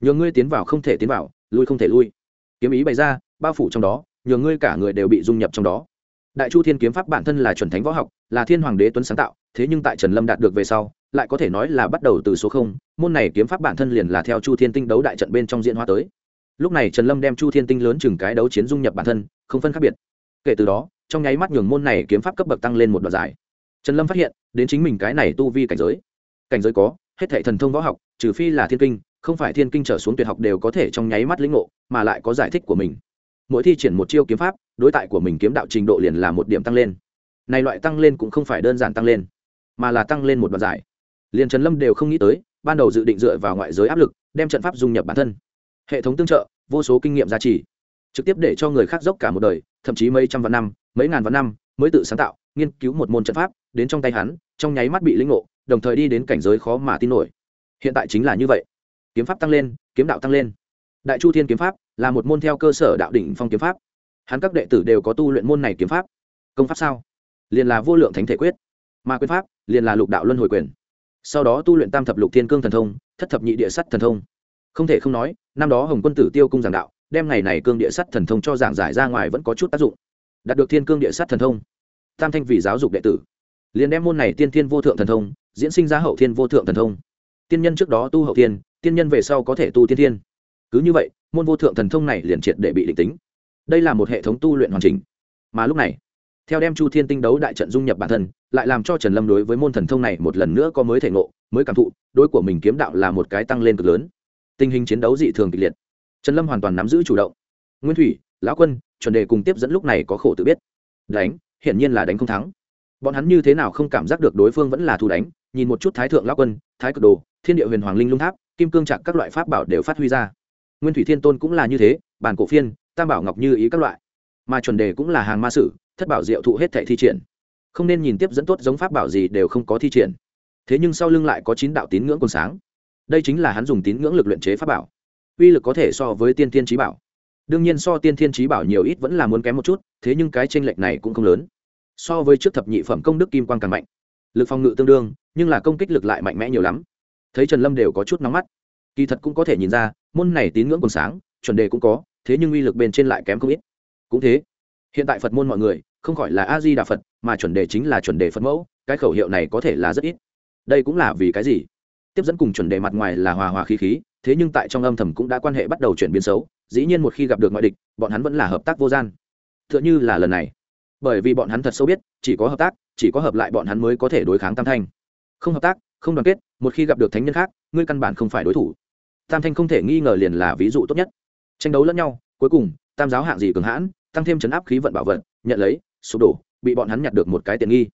Nhường ngươi tiến vào không thể tiến vào, lui không thể lui. Kiếm ý bày ra, bao phủ trong đó, nhường ngươi cả người đều bị dung nhập trong đó đại chu thiên kiếm pháp bản thân là chuẩn thánh võ học, là thiên hoàng đế tuấn sáng tạo, thế nhưng tại trần lâm đạt được về sau, lại có thể nói là bắt đầu từ số không, môn này kiếm pháp bản thân liền là theo chu thiên tinh đấu đại trận bên trong diễn hóa tới. Lúc này trần lâm đem chu thiên tinh lớn chừng cái đấu chiến dung nhập bản thân, không phân khác biệt. Kể từ đó, trong nháy mắt nhường môn này kiếm pháp cấp bậc tăng lên một đoạn dài. trần lâm phát hiện, đến chính mình cái này tu vi cảnh giới. Cảnh giới có, hết thệ thần thông võ học, trừ phi là thiên kinh, không phải thiên kinh trở xuống tuyệt học đều có thể trong nháy mắt lĩnh ngộ, mà lại có giải thích của mình mỗi thi triển một chiêu kiếm pháp, đối tại của mình kiếm đạo trình độ liền là một điểm tăng lên. Này loại tăng lên cũng không phải đơn giản tăng lên, mà là tăng lên một đoạn giải liền trần lâm đều không nghĩ tới, ban đầu dự định dựa vào ngoại giới áp lực, đem trận pháp dung nhập bản thân. Hệ thống tương trợ, vô số kinh nghiệm giá trị trực tiếp để cho người khác dốc cả một đời, thậm chí mấy trăm vạn năm, mấy ngàn vạn năm mới tự sáng tạo, nghiên cứu một môn trận pháp, đến trong tay hắn, trong nháy mắt bị lĩnh ngộ, đồng thời đi đến cảnh giới khó mà tin nổi. Hiện tại chính là như vậy. Kiếm pháp tăng lên, kiếm đạo tăng lên đại chu thiên kiếm pháp là một môn theo cơ sở đạo đỉnh phong kiếm pháp. Hắn các đệ tử đều có tu luyện môn này kiếm pháp. Công pháp sao? Liền là vô lượng thánh thể quyết. Mà quyền pháp, liền là lục đạo luân hồi quyền. Sau đó tu luyện tam thập lục thiên cương thần thông, thất thập nhị địa sắt thần thông. Không thể không nói, năm đó hồng quân tử tiêu cung giảng đạo, đem ngày này cương địa sắt thần thông cho giảng giải ra ngoài vẫn có chút tác dụng. Đạt được thiên cương địa sắt thần thông, tam thanh vì giáo dục đệ tử, liền đem môn này tiên thiên vô thượng thần thông diễn sinh ra hậu thiên vô thượng thần thông. Tiên nhân trước đó tu hậu thiên, tiên nhân về sau có thể tu tiên thiên cứ như vậy, môn vô thượng thần thông này liền triệt để bị định tính. Đây là một hệ thống tu luyện hoàn chỉnh. Mà lúc này, theo đem chu thiên tinh đấu đại trận dung nhập bản thân, lại làm cho trần lâm đối với môn thần thông này một lần nữa có mới thể ngộ, mới cảm thụ, đối của mình kiếm đạo là một cái tăng lên cực lớn. Tình hình chiến đấu dị thường kịch liệt. Trần lâm hoàn toàn nắm giữ chủ động. Nguyên thủy, lão quân, chuẩn đề cùng tiếp dẫn lúc này có khổ tự biết. Đánh, hiển nhiên là đánh không thắng. Bọn hắn như thế nào không cảm giác được đối phương vẫn là thù đánh, nhìn một chút thái thượng lão quân, thái cực đồ, thiên địa huyền hoàng linh lung tháp, kim cương trạc các loại pháp bảo đều phát huy ra nguyên thủy thiên tôn cũng là như thế, bản cổ phiên, tam bảo ngọc như ý các loại. Mà chuẩn đề cũng là hàng ma sử, thất bảo diệu thụ hết thệ thi triển. Không nên nhìn tiếp dẫn tốt giống pháp bảo gì đều không có thi triển. Thế nhưng sau lưng lại có chín đạo tín ngưỡng còn sáng. Đây chính là hắn dùng tín ngưỡng lực luyện chế pháp bảo. Uy lực có thể so với tiên thiên trí bảo. Đương nhiên so tiên thiên trí bảo nhiều ít vẫn là muốn kém một chút, thế nhưng cái tranh lệch này cũng không lớn. So với trước thập nhị phẩm công đức kim quan càng mạnh. Lực phòng ngự tương đương, nhưng là công kích lực lại mạnh mẽ nhiều lắm. Thấy trần lâm đều có chút nóng mắt kỳ thật cũng có thể nhìn ra, môn này tín ngưỡng còn sáng, chuẩn đề cũng có, thế nhưng uy lực bên trên lại kém không ít. Cũng thế, hiện tại phật môn mọi người, không khỏi là a di đà phật, mà chuẩn đề chính là chuẩn đề phật mẫu, cái khẩu hiệu này có thể là rất ít. Đây cũng là vì cái gì? Tiếp dẫn cùng chuẩn đề mặt ngoài là hòa hòa khí khí, thế nhưng tại trong âm thầm cũng đã quan hệ bắt đầu chuyển biến xấu, dĩ nhiên một khi gặp được ngoại địch, bọn hắn vẫn là hợp tác vô gian. T h ư ợ n h ư là lần này, bởi vì bọn hắn thật sâu biết, chỉ có hợp tác, chỉ có hợp lại bọn hắn mới có thể đối kháng tam thanh. Không hợp tác, không đoàn kết, một khi gặp được thánh nhân khác, ngươi căn bản không phải đối thủ tam thanh không thể nghi ngờ liền là ví dụ tốt nhất. Tranh đấu lẫn nhau, cuối cùng, tam giáo hạng gì cường hãn, tăng thêm chấn áp khí vận bảo vật, nhận lấy, sụp đổ, bị bọn hắn nhặt được một cái tiện nghi.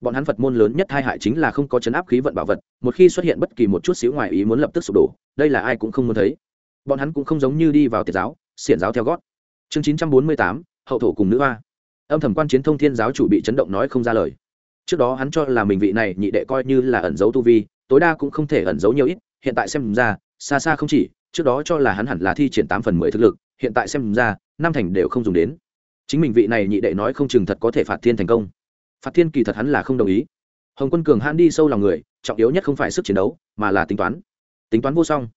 Bọn hắn phật môn lớn nhất hai hại chính là không có chấn áp khí vận bảo vật, một khi xuất hiện bất kỳ một chút xíu ngoài ý muốn lập tức sụp đổ, đây là ai cũng không muốn thấy. Bọn hắn cũng không giống như đi vào tiệt giáo, xiển giáo theo gót. Chương chín trăm bốn mươi tám, hậu thổ cùng nữ hoa. Âm thầm quan chiến thông thiên giáo chủ bị chấn động nói không ra lời. Trước đó hắn cho là mình vị này nhị đệ coi như là ẩn giấu tu vi, tối đa cũng không thể ẩn giấu nhiều ít, hiện tại xem ra xa xa không chỉ, trước đó cho là hắn hẳn là thi triển tám phần mười thực lực, hiện tại xem ra, năm thành đều không dùng đến. Chính mình vị này nhị đệ nói không chừng thật có thể phạt thiên thành công. Phạt thiên kỳ thật hắn là không đồng ý. Hồng quân cường hãn đi sâu lòng người, trọng yếu nhất không phải sức chiến đấu, mà là tính toán. Tính toán vô song.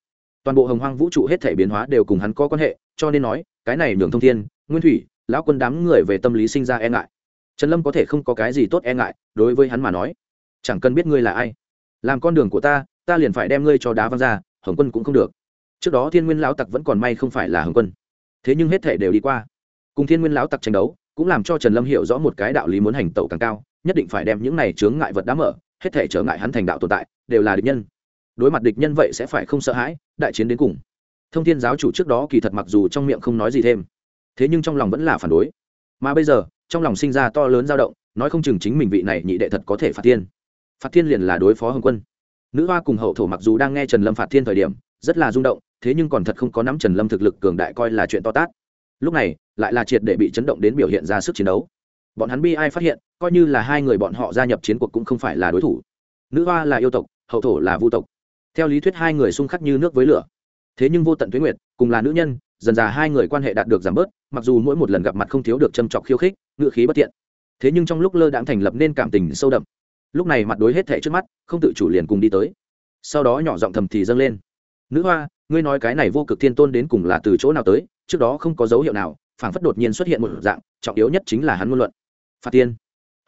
Toàn bộ hồng hoang vũ trụ hết thể biến hóa đều cùng hắn có quan hệ, cho nên nói, cái này nhường thông thiên, nguyên thủy, lão quân đám người về tâm lý sinh ra e ngại. Trần lâm có thể không có cái gì tốt e ngại, đối với hắn mà nói, chẳng cần biết ngươi là ai. Làm con đường của ta ta liền phải đem ngươi cho đá văng ra hồng quân cũng không được. Trước đó thiên nguyên lão tặc vẫn còn may không phải là hồng quân. Thế nhưng hết thể đều đi qua. Cùng thiên nguyên lão tặc tranh đấu, cũng làm cho trần lâm hiểu rõ một cái đạo lý muốn hành tẩu càng cao, nhất định phải đem những này chướng ngại vật đã mở, hết thể trở ngại hắn thành đạo tồn tại, đều là địch nhân. Đối mặt địch nhân vậy sẽ phải không sợ hãi, đại chiến đến cùng. Thông thiên giáo chủ trước đó kỳ thật mặc dù trong miệng không nói gì thêm, thế nhưng trong lòng vẫn là phản đối. Mà bây giờ, trong lòng sinh ra to lớn dao động, nói không chừng chính mình vị này nhị đệ thật có thể phạt thiên. Phạt thiên liền là đối phó hồng quân nữ hoa cùng hậu thổ mặc dù đang nghe trần lâm phạt thiên thời điểm, rất là rung động, thế nhưng còn thật không có nắm trần lâm thực lực cường đại coi là chuyện to tát. Lúc này, lại là triệt để bị chấn động đến biểu hiện ra sức chiến đấu. Bọn hắn bi ai phát hiện, coi như là hai người bọn họ gia nhập chiến cuộc cũng không phải là đối thủ. Nữ hoa là yêu tộc, hậu thổ là vu tộc. Theo lý thuyết hai người xung khắc như nước với lửa. Thế nhưng vô tận tuyến nguyệt, cùng là nữ nhân, dần dà hai người quan hệ đạt được giảm bớt, mặc dù mỗi một lần gặp mặt không thiếu được châm trọc khiêu khích ngự khí bất tiện. Thế nhưng trong lúc lơ đãng thành lập nên cảm tình sâu đậm lúc này mặt đối hết thẻ trước mắt, không tự chủ liền cùng đi tới. Sau đó nhỏ giọng thầm thì dâng lên. Nữ hoa, ngươi nói cái này vô cực thiên tôn đến cùng là từ chỗ nào tới? Trước đó không có dấu hiệu nào, phảng phất đột nhiên xuất hiện một dạng, trọng yếu nhất chính là hắn ngôn luận. Phạt tiên.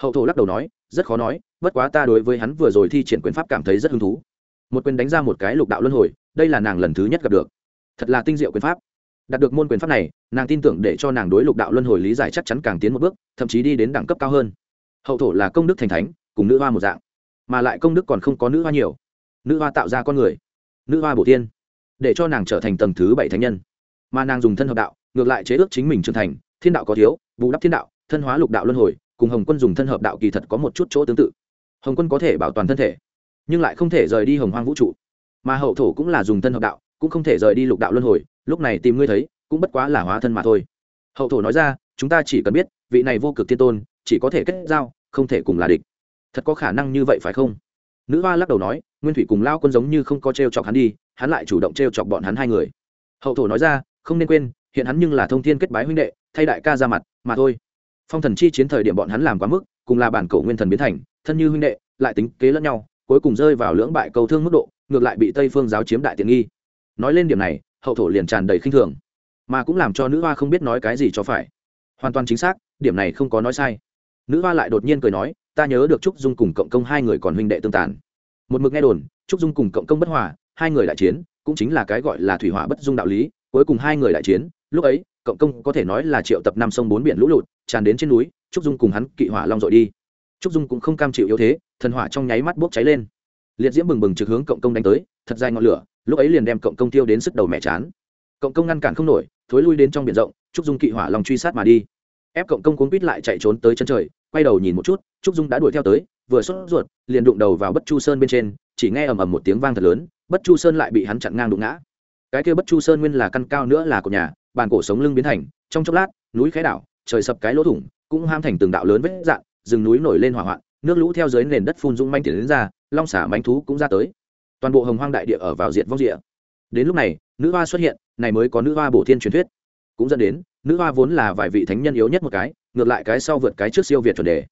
Hậu thổ lắc đầu nói, rất khó nói, bất quá ta đối với hắn vừa rồi thi triển quyền pháp cảm thấy rất hứng thú. Một quyền đánh ra một cái lục đạo luân hồi, đây là nàng lần thứ nhất gặp được. Thật là tinh diệu quyền pháp. Đạt được môn quyền pháp này, nàng tin tưởng để cho nàng đối lục đạo luân hồi lý giải chắc chắn càng tiến một bước, thậm chí đi đến đẳng cấp cao hơn. Hậu thổ là công đức thành thánh cùng nữ hoa một dạng, mà lại công đức còn không có nữ hoa nhiều. Nữ hoa tạo ra con người, nữ hoa bổ tiên, để cho nàng trở thành tầng thứ bảy thánh nhân. Mà nàng dùng thân hợp đạo, ngược lại chế ước chính mình trưởng thành, thiên đạo có thiếu, bù đắp thiên đạo, thân hóa lục đạo luân hồi, cùng hồng quân dùng thân hợp đạo kỳ thật có một chút chỗ tương tự. Hồng quân có thể bảo toàn thân thể, nhưng lại không thể rời đi hồng hoang vũ trụ. Mà hậu thổ cũng là dùng thân hợp đạo, cũng không thể rời đi lục đạo luân hồi, lúc này tìm ngươi thấy, cũng bất quá là hóa thân mà thôi. Hậu thổ nói ra, chúng ta chỉ cần biết, vị này vô cực thiên tôn, chỉ có thể kết giao, không thể cùng là địch thật có khả năng như vậy phải không? Nữ hoa lắc đầu nói, nguyên thủy cùng lao quân giống như không có t r e o chọc hắn đi, hắn lại chủ động t r e o chọc bọn hắn hai người. Hậu thổ nói ra, không nên quên, hiện hắn nhưng là thông thiên kết bái huynh đệ, thay đại ca ra mặt, mà thôi. Phong thần chi chiến thời điểm bọn hắn làm quá mức, cùng là bản cầu nguyên thần biến thành, thân như huynh đệ, lại tính kế lẫn nhau, cuối cùng rơi vào lưỡng bại cầu thương mức độ, ngược lại bị tây phương giáo chiếm đại tiện nghi. Nói lên điểm này, hậu thổ liền tràn đầy khinh thường. Mà cũng làm cho nữ hoa không biết nói cái gì cho phải. Hoàn toàn chính xác, điểm này không có nói sai nữ hoa lại đột nhiên cười nói, ta nhớ được trúc dung cùng cộng công hai người còn huynh đệ tương tàn. Một mực nghe đồn, trúc dung cùng cộng công bất hòa, hai người đại chiến cũng chính là cái gọi là thủy hỏa bất dung đạo lý, cuối cùng hai người đại chiến, lúc ấy, cộng công có thể nói là triệu tập năm sông bốn biển lũ lụt, tràn đến trên núi, trúc dung cùng hắn kỵ hỏa long dội đi. Trúc dung cũng không cam chịu yếu thế, thần hỏa trong nháy mắt bốc cháy lên. Liệt diễm bừng bừng trực hướng cộng công đánh tới, thật dài ngọn lửa, lúc ấy liền đem cộng công tiêu đến sức đầu mẹ chán. Cộng công ngăn cản không nổi, thối lui đến trong biển rộng, trúc dung kỵ hỏa long truy sát mà đi ép cộng công cuốn quýt lại chạy trốn tới chân trời, quay đầu nhìn một chút, trúc dung đã đuổi theo tới, vừa sốt ruột, liền đụng đầu vào bất chu sơn bên trên, chỉ nghe ầm ầm một tiếng vang thật lớn, bất chu sơn lại bị hắn chặn ngang đụng ngã. Cái kia bất chu sơn nguyên là căn cao nữa là của nhà, bàn cổ sống lưng biến thành, trong chốc lát, núi khẽ đảo, trời sập cái lỗ thủng, cũng ham thành từng đạo lớn vết dạn rừng núi nổi lên hỏa hoạn, nước lũ theo dưới nền đất phun dung manh tiền đến ra, long xả manh thú cũng ra tới. Toàn bộ hồng hoang đại địa ở vào diện vong địa. Đến lúc này, nữ hoa xuất hiện, này mới có nữ hoa bổ thiên truyền thuyết, cũng dẫn đến nữ hoa vốn là vài vị thánh nhân yếu nhất một cái, ngược lại cái sau vượt cái trước siêu việt chuẩn đề.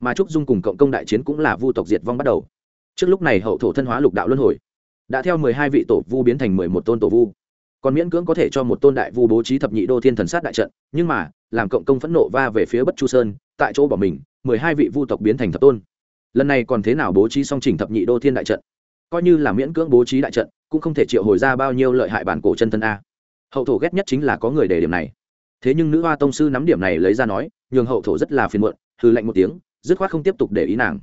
Mà trúc dung cùng cộng công đại chiến cũng là vu tộc diệt vong bắt đầu. Trước lúc này hậu thổ thân hóa lục đạo luân hồi, đã theo mười hai vị tổ vu biến thành mười một tôn tổ vu. Còn miễn cưỡng có thể cho một tôn đại vu bố trí thập nhị đô thiên thần sát đại trận, nhưng mà, làm cộng công phẫn nộ va về phía bất chu sơn, tại chỗ bỏ mình, mười hai vị vu tộc biến thành thập tôn. Lần này còn thế nào bố trí song trình thập nhị đô thiên đại trận? Coi như là miễn cưỡng bố trí đại trận, cũng không thể triệu hồi ra bao nhiêu lợi hại bản cổ chân thân a. Hậu thổ ghét nhất chính là có người để điểm này thế nhưng nữ hoa tông sư nắm điểm này lấy ra nói, nhường hậu thổ rất là phiền muộn hư lạnh một tiếng, dứt khoát không tiếp tục để ý nàng.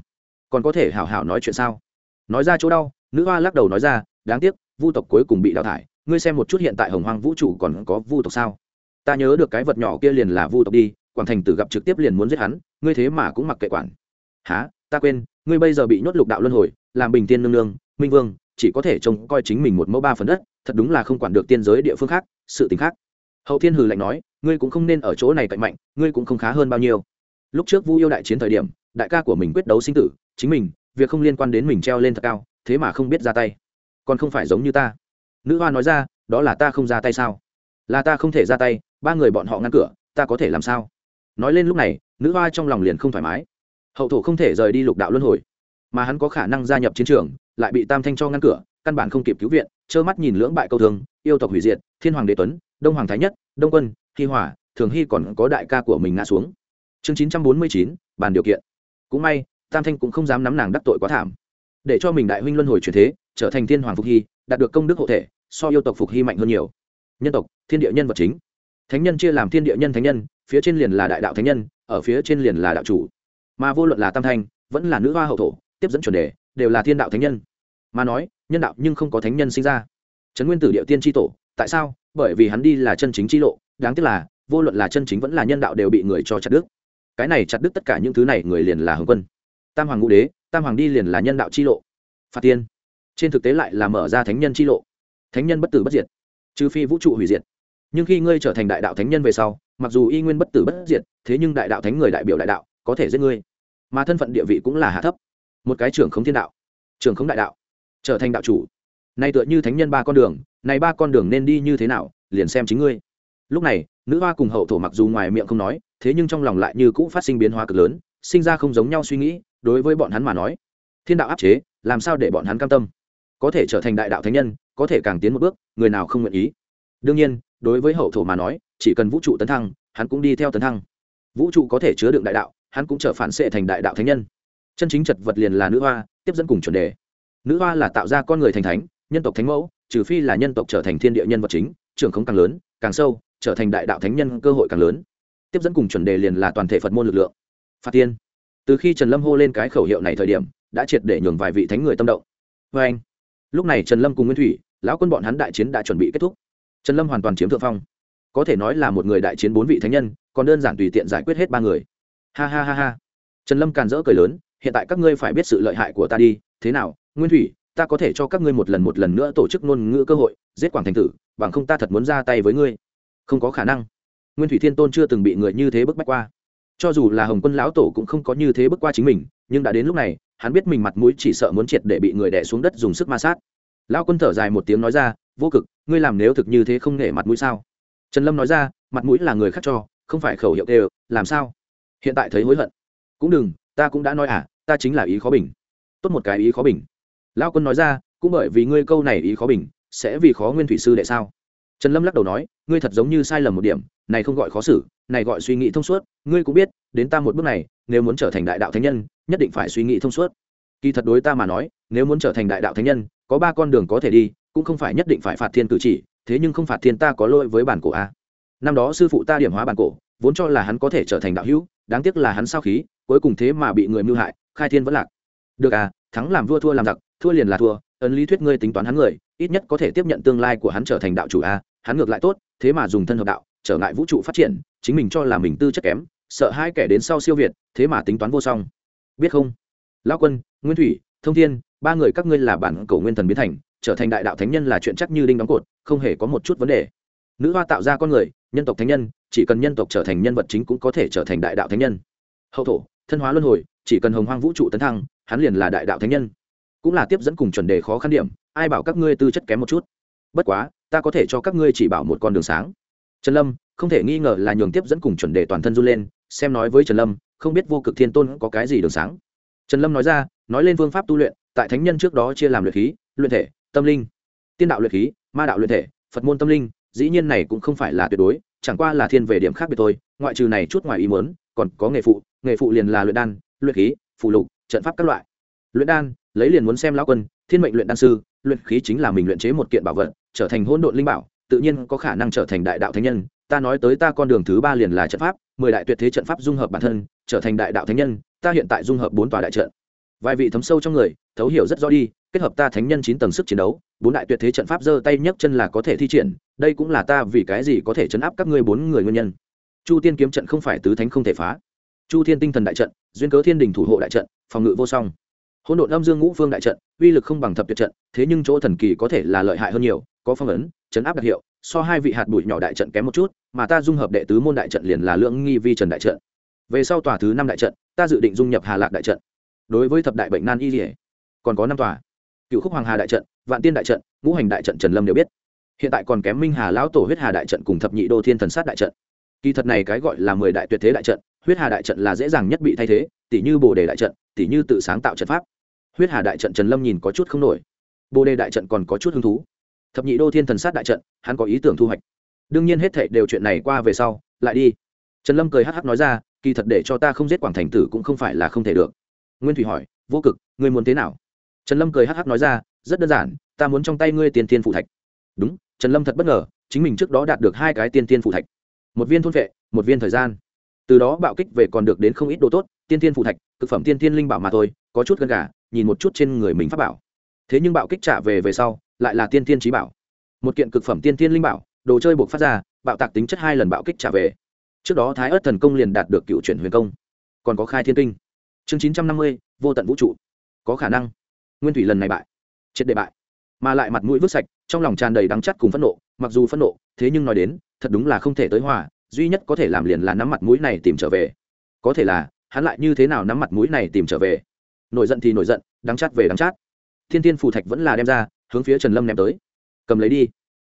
Còn có thể hảo hảo nói chuyện sao? Nói ra chỗ đau, nữ hoa lắc đầu nói ra, đáng tiếc, vu tộc cuối cùng bị đào thải, ngươi xem một chút hiện tại hồng hoang vũ trụ còn có vu tộc sao? Ta nhớ được cái vật nhỏ kia liền là vu tộc đi, quảng thành tử gặp trực tiếp liền muốn giết hắn, ngươi thế mà cũng mặc kệ quản. Há ta quên, ngươi bây giờ bị nhốt lục đạo luân hồi, làm bình tiên nương nương, minh vương, chỉ có thể trông coi chính mình một mẫu ba phần đất, thật đúng là không quản được tiên giới địa phương khác, sự t khác. Hậu thiên hừ lạnh nói ngươi cũng không nên ở chỗ này cạnh mạnh, ngươi cũng không khá hơn bao nhiêu. Lúc trước vu yêu đại chiến thời điểm, đại ca của mình quyết đấu sinh tử, chính mình, việc không liên quan đến mình treo lên thật cao, thế mà không biết ra tay. Còn không phải giống như ta. Nữ hoa nói ra, đó là ta không ra tay sao? Là ta không thể ra tay, ba người bọn họ ngăn cửa, ta có thể làm sao? Nói lên lúc này, nữ hoa trong lòng liền không thoải mái. Hậu thổ không thể rời đi lục đạo luân hồi. Mà hắn có khả năng gia nhập chiến trường, lại bị tam thanh cho ngăn cửa, căn bản không kịp cứu viện, trơ mắt nhìn lưỡng bại câu thương, yêu tộc hủy diệt, thiên hoàng đế tuấn, đông hoàng thái nhất, đông quân hi hỏa thường hy còn có đại ca của mình ngã xuống. Chương chín trăm bốn mươi chín, bàn điều kiện. Cũng may, tam thanh cũng không dám nắm nàng đắc tội quá thảm. Để cho mình đại huynh luân hồi chuyển thế, trở thành thiên hoàng phục hy đạt được công đức hộ thể, so yêu tộc phục hy mạnh hơn nhiều. Nhân tộc, thiên địa nhân vật chính. Thánh nhân chia làm thiên địa nhân thánh nhân, phía trên liền là đại đạo thánh nhân, ở phía trên liền là đạo chủ. Mà vô luận là tam thanh, vẫn là nữ hoa hậu thổ, tiếp dẫn chuẩn đề, đều là thiên đạo thánh nhân. Mà nói, nhân đạo nhưng không có thánh nhân sinh ra. Trấn nguyên tử địa tiên tri tổ, tại sao? Bởi vì hắn đi là chân chính chi lộ đáng tiếc là, vô luận là chân chính vẫn là nhân đạo đều bị người cho chặt đức cái này chặt đức tất cả những thứ này, người liền là hồng quân. Tam hoàng ngũ đế, tam hoàng đi liền là nhân đạo chi lộ. Phạt tiên. Trên thực tế lại là mở ra thánh nhân chi lộ. Thánh nhân bất tử bất diệt. Trừ phi vũ trụ hủy diệt. Nhưng khi ngươi trở thành đại đạo thánh nhân về sau, mặc dù y nguyên bất tử bất diệt, thế nhưng đại đạo thánh người đại biểu đại đạo, có thể giết ngươi. Mà thân phận địa vị cũng là hạ thấp. Một cái trưởng không thiên đạo, trưởng không đại đạo, trở thành đạo chủ. Nay tựa như thánh nhân ba con đường, này ba con đường nên đi như thế nào, liền xem chính ngươi lúc này, nữ hoa cùng hậu thổ mặc dù ngoài miệng không nói, thế nhưng trong lòng lại như cũ phát sinh biến hóa cực lớn, sinh ra không giống nhau suy nghĩ, đối với bọn hắn mà nói, thiên đạo áp chế, làm sao để bọn hắn cam tâm? Có thể trở thành đại đạo thánh nhân, có thể càng tiến một bước, người nào không nguyện ý? Đương nhiên, đối với hậu thổ mà nói, chỉ cần vũ trụ tấn thăng, hắn cũng đi theo tấn thăng. Vũ trụ có thể chứa đựng đại đạo, hắn cũng trở phản xệ thành đại đạo thánh nhân. Chân chính chật vật liền là nữ hoa, tiếp dẫn cùng chuẩn đề. Nữ hoa là tạo ra con người thành thánh, nhân tộc thánh mẫu, trừ phi là nhân tộc trở thành thiên địa nhân vật chính, trưởng không càng lớn, càng sâu trở thành đại đạo thánh nhân cơ hội càng lớn. Tiếp dẫn cùng chuẩn đề liền là toàn thể phật môn lực lượng. Phạt tiên. Từ khi trần lâm hô lên cái khẩu hiệu này thời điểm, đã triệt để nhường vài vị thánh người tâm động. Vê anh, lúc này trần lâm cùng nguyên thủy, lão quân bọn hắn đại chiến đã chuẩn bị kết thúc. Trần lâm hoàn toàn chiếm thượng phong. Có thể nói là một người đại chiến bốn vị thánh nhân, còn đơn giản tùy tiện giải quyết hết ba người. Ha ha ha ha. Trần lâm càn rỡ cười lớn, hiện tại các ngươi phải biết sự lợi hại của ta đi. Thế nào, nguyên thủy, ta có thể cho các ngươi một lần một lần nữa tổ chức ngôn ngữ cơ hội, giết quảng thành tử, bằng không ta thật muốn ra tay với ngươi không có khả năng. Nguyên thủy thiên tôn chưa từng bị người như thế bức bách qua. Cho dù là hồng quân lão tổ cũng không có như thế bức qua chính mình, nhưng đã đến lúc này, hắn biết mình mặt mũi chỉ sợ muốn triệt để bị người đẻ xuống đất dùng sức ma sát. Lão quân thở dài một tiếng nói ra, vô cực, ngươi làm nếu thực như thế không nể mặt mũi sao? Trần lâm nói ra, mặt mũi là người khác cho, không phải khẩu hiệu đều, làm sao? Hiện tại thấy hối hận. Cũng đừng, ta cũng đã nói à ta chính là ý khó bình. Tốt một cái ý khó bình. Lão quân nói ra, cũng bởi vì ngươi câu này ý khó bình, sẽ vì khó nguyên thủy sư đệ sao? Trần lâm lắc đầu nói, ngươi thật giống như sai lầm một điểm, này không gọi khó xử, này gọi suy nghĩ thông suốt, ngươi cũng biết, đến ta một bước này, nếu muốn trở thành đại đạo thánh nhân, nhất định phải suy nghĩ thông suốt. Kỳ thật đối ta mà nói, nếu muốn trở thành đại đạo thánh nhân, có ba con đường có thể đi, cũng không phải nhất định phải phạt thiên cử chỉ, thế nhưng không phạt thiên ta có lỗi với bản cổ a. Năm đó sư phụ ta điểm hóa bản cổ, vốn cho là hắn có thể trở thành đạo hữu, đáng tiếc là hắn sao khí, cuối cùng thế mà bị người mưu hại, khai thiên vẫn lạc. Được à thắng làm vua thua làm giặc, thua liền là thua, ấn lý thuyết ngươi tính toán hắn người ít nhất có thể tiếp nhận tương lai của hắn trở thành đạo chủ a, hắn ngược lại tốt, thế mà dùng thân hợp đạo, trở ngại vũ trụ phát triển, chính mình cho là mình tư chất kém, sợ hai kẻ đến sau siêu việt, thế mà tính toán vô song. Biết không? Lao quân, nguyên thủy, thông thiên, ba người các ngươi là bản cổ nguyên thần biến thành, trở thành đại đạo thánh nhân là chuyện chắc như đinh đóng cột, không hề có một chút vấn đề. Nữ hoa tạo ra con người, nhân tộc thánh nhân, chỉ cần nhân tộc trở thành nhân vật chính cũng có thể trở thành đại đạo thánh nhân. Hậu thổ, thân hóa luân hồi, chỉ cần hồng hoang vũ trụ tấn thăng, hắn liền là đại đạo thánh nhân cũng là tiếp dẫn cùng chuẩn đề khó khăn điểm, ai bảo các ngươi tư chất kém một chút? Bất quá, ta có thể cho các ngươi chỉ bảo một con đường sáng. Trần lâm, không thể nghi ngờ là nhường tiếp dẫn cùng chuẩn đề toàn thân run lên, xem nói với trần lâm, không biết vô cực thiên tôn có cái gì đường sáng. Trần lâm nói ra, nói lên phương pháp tu luyện, tại thánh nhân trước đó chia làm luyện khí, luyện thể, tâm linh. Tiên đạo luyện khí, ma đạo luyện thể, phật môn tâm linh, dĩ nhiên này cũng không phải là tuyệt đối, chẳng qua là thiên về điểm khác biệt thôi, ngoại trừ này chút ngoài ý muốn, còn có nghề phụ nghề phụ liền là luyện đan, luyện khí phụ lục, trận pháp các loại. Luyện đan lấy liền muốn xem lão quân, thiên mệnh luyện đan sư, luyện khí chính là mình luyện chế một kiện bảo vật, trở thành hỗn độn linh bảo, tự nhiên có khả năng trở thành đại đạo thánh nhân. Ta nói tới ta con đường thứ ba liền là trận pháp, mười đại tuyệt thế trận pháp dung hợp bản thân, trở thành đại đạo thánh nhân, ta hiện tại dung hợp bốn tòa đại trận. Vài vị thấm sâu trong người, thấu hiểu rất rõ đi, kết hợp ta thánh nhân chín tầng sức chiến đấu, bốn đại tuyệt thế trận pháp giơ tay nhấc chân là có thể thi triển, đây cũng là ta vì cái gì có thể chấn áp các ngươi bốn người nguyên nhân. Chu tiên kiếm trận không phải tứ thánh không thể phá. Chu thiên tinh thần đại trận, duyên cớ thiên đình thủ hộ đại trận, phòng ngự vô song hỗn độn âm dương ngũ phương đại trận, uy lực không bằng thập tuyệt trận, thế nhưng chỗ thần kỳ có thể là lợi hại hơn nhiều, có phong ấn, chấn áp đặc hiệu, so hai vị hạt bụi nhỏ đại trận kém một chút, mà ta dung hợp đệ tứ môn đại trận liền là lưỡng nghi vi trần đại trận. Về sau tòa thứ năm đại trận, ta dự định dung nhập hà lạc đại trận. Đối với thập đại bệnh nan y dỉa còn có năm tòa. Cựu khúc hoàng hà đại trận, vạn tiên đại trận, ngũ hành đại trận trần lâm đều biết. Hiện tại còn kém minh hà lão tổ huyết hà đại trận cùng thập nhị đô thiên thần sát đại trận. Kỳ thật này cái gọi là mười đại tuyệt thế đại trận, huyết hà đại trận là dễ dàng nhất bị thay thế tỷ như bồ đề đại trận tỷ như tự sáng tạo trận pháp huyết hà đại trận trần lâm nhìn có chút không nổi. Bồ đề đại trận còn có chút hứng thú. Thập nhị đô thiên thần sát đại trận, hắn có ý tưởng thu hoạch. Đương nhiên hết thệ đều chuyện này qua về sau, lại đi. Trần lâm cười hh nói ra, kỳ thật để cho ta không giết quảng thành tử cũng không phải là không thể được. Nguyên thủy hỏi, vô cực, ngươi muốn thế nào? Trần lâm cười hh nói ra, rất đơn giản, ta muốn trong tay ngươi tiền Thiên phụ thạch. Đúng, trần lâm thật bất ngờ, chính mình trước đó đạt được hai cái tiên tiên phụ thạch. Một viên thôn vệ, một viên thời gian. Từ đó bạo kích về còn được đến không ít đồ tốt, tiên tiên phụ thạch thực phẩm tiên tiên linh bảo mà thôi, có chút gần cả nhìn một chút trên người mình pháp bảo. Thế nhưng bạo kích trả về về sau, lại là tiên tiên trí bảo. Một kiện cực phẩm tiên tiên linh bảo, đồ chơi buộc phát ra, bạo tạc tính chất hai lần bạo kích trả về. Trước đó thái ớt thần công liền đạt được cựu chuyển huyền công. Còn có khai thiên kinh. Chương chín trăm năm mươi, vô tận vũ trụ. Có khả năng. Nguyên thủy lần này bại. Triệt đề bại. Mà lại mặt mũi vứt sạch, trong lòng tràn đầy đắng chắt cùng phẫn nộ, mặc dù phẫn nộ, thế nhưng nói đến, thật đúng là không thể tới hòa, duy nhất có thể làm liền là nắm mặt mũi này tìm trở về. Có thể là, hắn lại như thế nào nắm mặt mũi này tìm trở về? Nổi giận thì nổi giận, đắng chát về đắng chát. Thiên tiên phù thạch vẫn là đem ra, hướng phía trần lâm ném tới. Cầm lấy đi.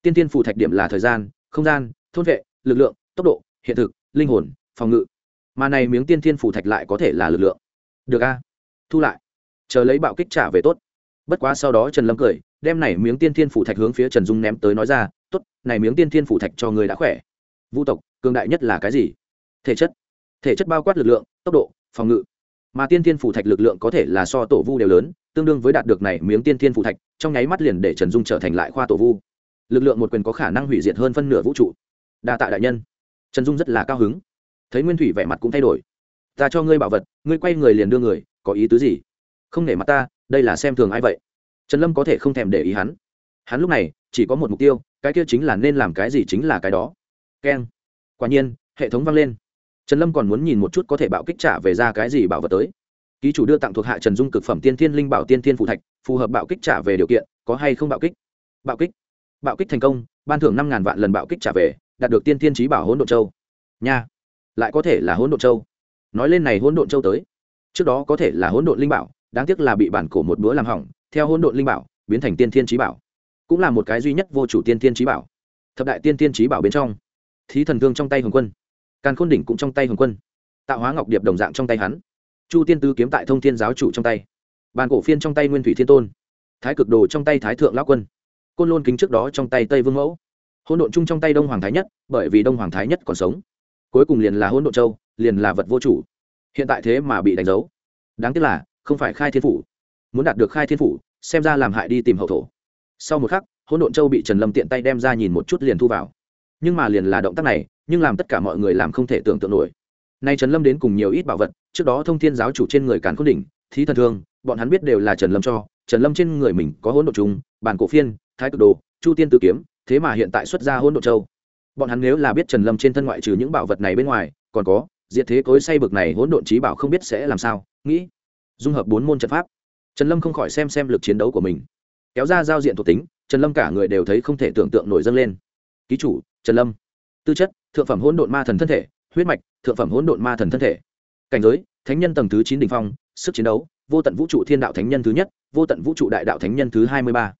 Tiên tiên phù thạch điểm là thời gian, không gian, thôn vệ, lực lượng, tốc độ, hiện thực, linh hồn, phòng ngự. Mà này miếng tiên tiên phù thạch lại có thể là lực lượng. Được a. Thu lại. Chờ lấy bạo kích trả về tốt. Bất quá sau đó trần lâm cười, đem này miếng tiên thiên phủ thạch hướng phía trần dung ném tới nói ra t ố t này miếng tiên thiên phủ thạch cho người đã khỏe. Vũ tộc, cường đại nhất là cái gì? Thể chất. Thể chất bao quát lực lượng, tốc độ, phòng ngự mà tiên thiên phủ thạch lực lượng có thể là so tổ vu đều lớn, tương đương với đạt được này miếng tiên thiên phủ thạch, trong nháy mắt liền để trần dung trở thành lại khoa tổ vu. Lực lượng một quyền có khả năng hủy diệt hơn phân nửa vũ trụ. Đa tạ đại nhân. Trần dung rất là cao hứng. Thấy nguyên thủy vẻ mặt cũng thay đổi. Ta cho ngươi bảo vật, ngươi quay người liền đưa người, có ý tứ gì? Không nể mặt ta, đây là xem thường ai vậy? Trần lâm có thể không thèm để ý hắn. Hắn lúc này chỉ có một mục tiêu, cái kia chính là nên làm cái gì chính là cái đó. Keng. Quả nhiên, hệ thống vang lên trần lâm còn muốn nhìn một chút có thể bạo kích trả về ra cái gì bảo vật tới. Ký chủ đưa tặng thuộc hạ trần dung cực phẩm tiên thiên linh bảo tiên thiên phụ thạch, phù hợp bạo kích trả về điều kiện, có hay không bạo kích? Bạo kích. Bạo kích thành công, ban thưởng năm ngàn vạn lần bạo kích trả về, đạt được tiên thiên trí bảo hỗn độ châu. Nha. Lại có thể là hỗn độ châu. Nói lên này hỗn độn châu tới. Trước đó có thể là hỗn độn linh bảo, đáng tiếc là bị bản cổ một bữa làm hỏng, theo hỗn độn linh bảo, biến thành tiên thiên trí bảo. Cũng là một cái duy nhất vô chủ tiên thiên trí bảo. Thập đại tiên thiên trí bảo bên trong. Thí thần thương trong tay hồng quân càn khôn đỉnh cũng trong tay hồng quân, tạo hóa ngọc điệp đồng dạng trong tay hắn. Chu tiên tứ kiếm tại thông thiên giáo chủ trong tay. Bàn cổ phiên trong tay nguyên thủy thiên tôn. Thái cực đồ trong tay thái thượng lão quân. Côn lôn kính trước đó trong tay tây vương mẫu. Hỗn độn chung trong tay đông hoàng thái nhất, bởi vì đông hoàng thái nhất còn sống. Cuối cùng liền là hỗn độn châu, liền là vật vô chủ. Hiện tại thế mà bị đánh dấu. Đáng tiếc là, không phải khai thiên phủ. Muốn đạt được khai thiên phủ, xem ra làm hại đi tìm hậu thổ. Sau một khắc, hỗn độn châu bị trần lâm tiện tay đem ra nhìn một chút liền thu vào. Nhưng mà liền là động tác này nhưng làm tất cả mọi người làm không thể tưởng tượng nổi. Nay trần lâm đến cùng nhiều ít bảo vật, trước đó thông thiên giáo chủ trên người càn khôn đỉnh, thí thần thương, bọn hắn biết đều là trần lâm cho, trần lâm trên người mình có hỗn độ trùng, bản cổ phiên, thái cực đồ, chu tiên tử kiếm, thế mà hiện tại xuất ra hỗn độ châu. Bọn hắn nếu là biết trần lâm trên thân ngoại trừ những bảo vật này bên ngoài, còn có, diệt thế cối say bực này hỗn độn trí bảo không biết sẽ làm sao, nghĩ, dung hợp bốn môn trận pháp. Trần lâm không khỏi xem xem lực chiến đấu của mình. Kéo ra giao diện thuộc tính, trần lâm cả người đều thấy không thể tưởng tượng nổi dâng lên. Ký chủ, trần lâm. Tư chất thượng phẩm hỗn độn ma thần thân thể, huyết mạch, thượng phẩm hỗn độn ma thần thân thể. Cảnh giới, thánh nhân tầng thứ chín đỉnh phong, sức chiến đấu, vô tận vũ trụ thiên đạo thánh nhân thứ nhất, vô tận vũ trụ đại đạo thánh nhân thứ hai mươi ba.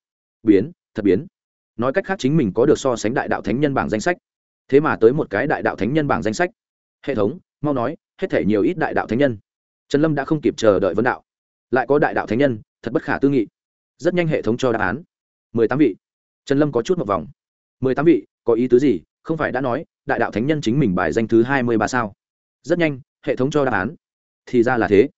Biến, thật biến. Nói cách khác chính mình có được so sánh đại đạo thánh nhân bảng danh sách. Thế mà tới một cái đại đạo thánh nhân bảng danh sách. Hệ thống, mau nói, hết thể nhiều ít đại đạo thánh nhân. Trần lâm đã không kịp chờ đợi vấn đạo. Lại có đại đạo thánh nhân, thật bất khả tư nghị. Rất nhanh hệ thống cho đáp án. Mười tám vị. Trần lâm có chút một vòng. Mười tám vị, có ý tứ gì? Không phải đã nói đại đạo thánh nhân chính mình bài danh thứ hai mươi ba sao? Rất nhanh, hệ thống cho đáp án. Thì ra là thế.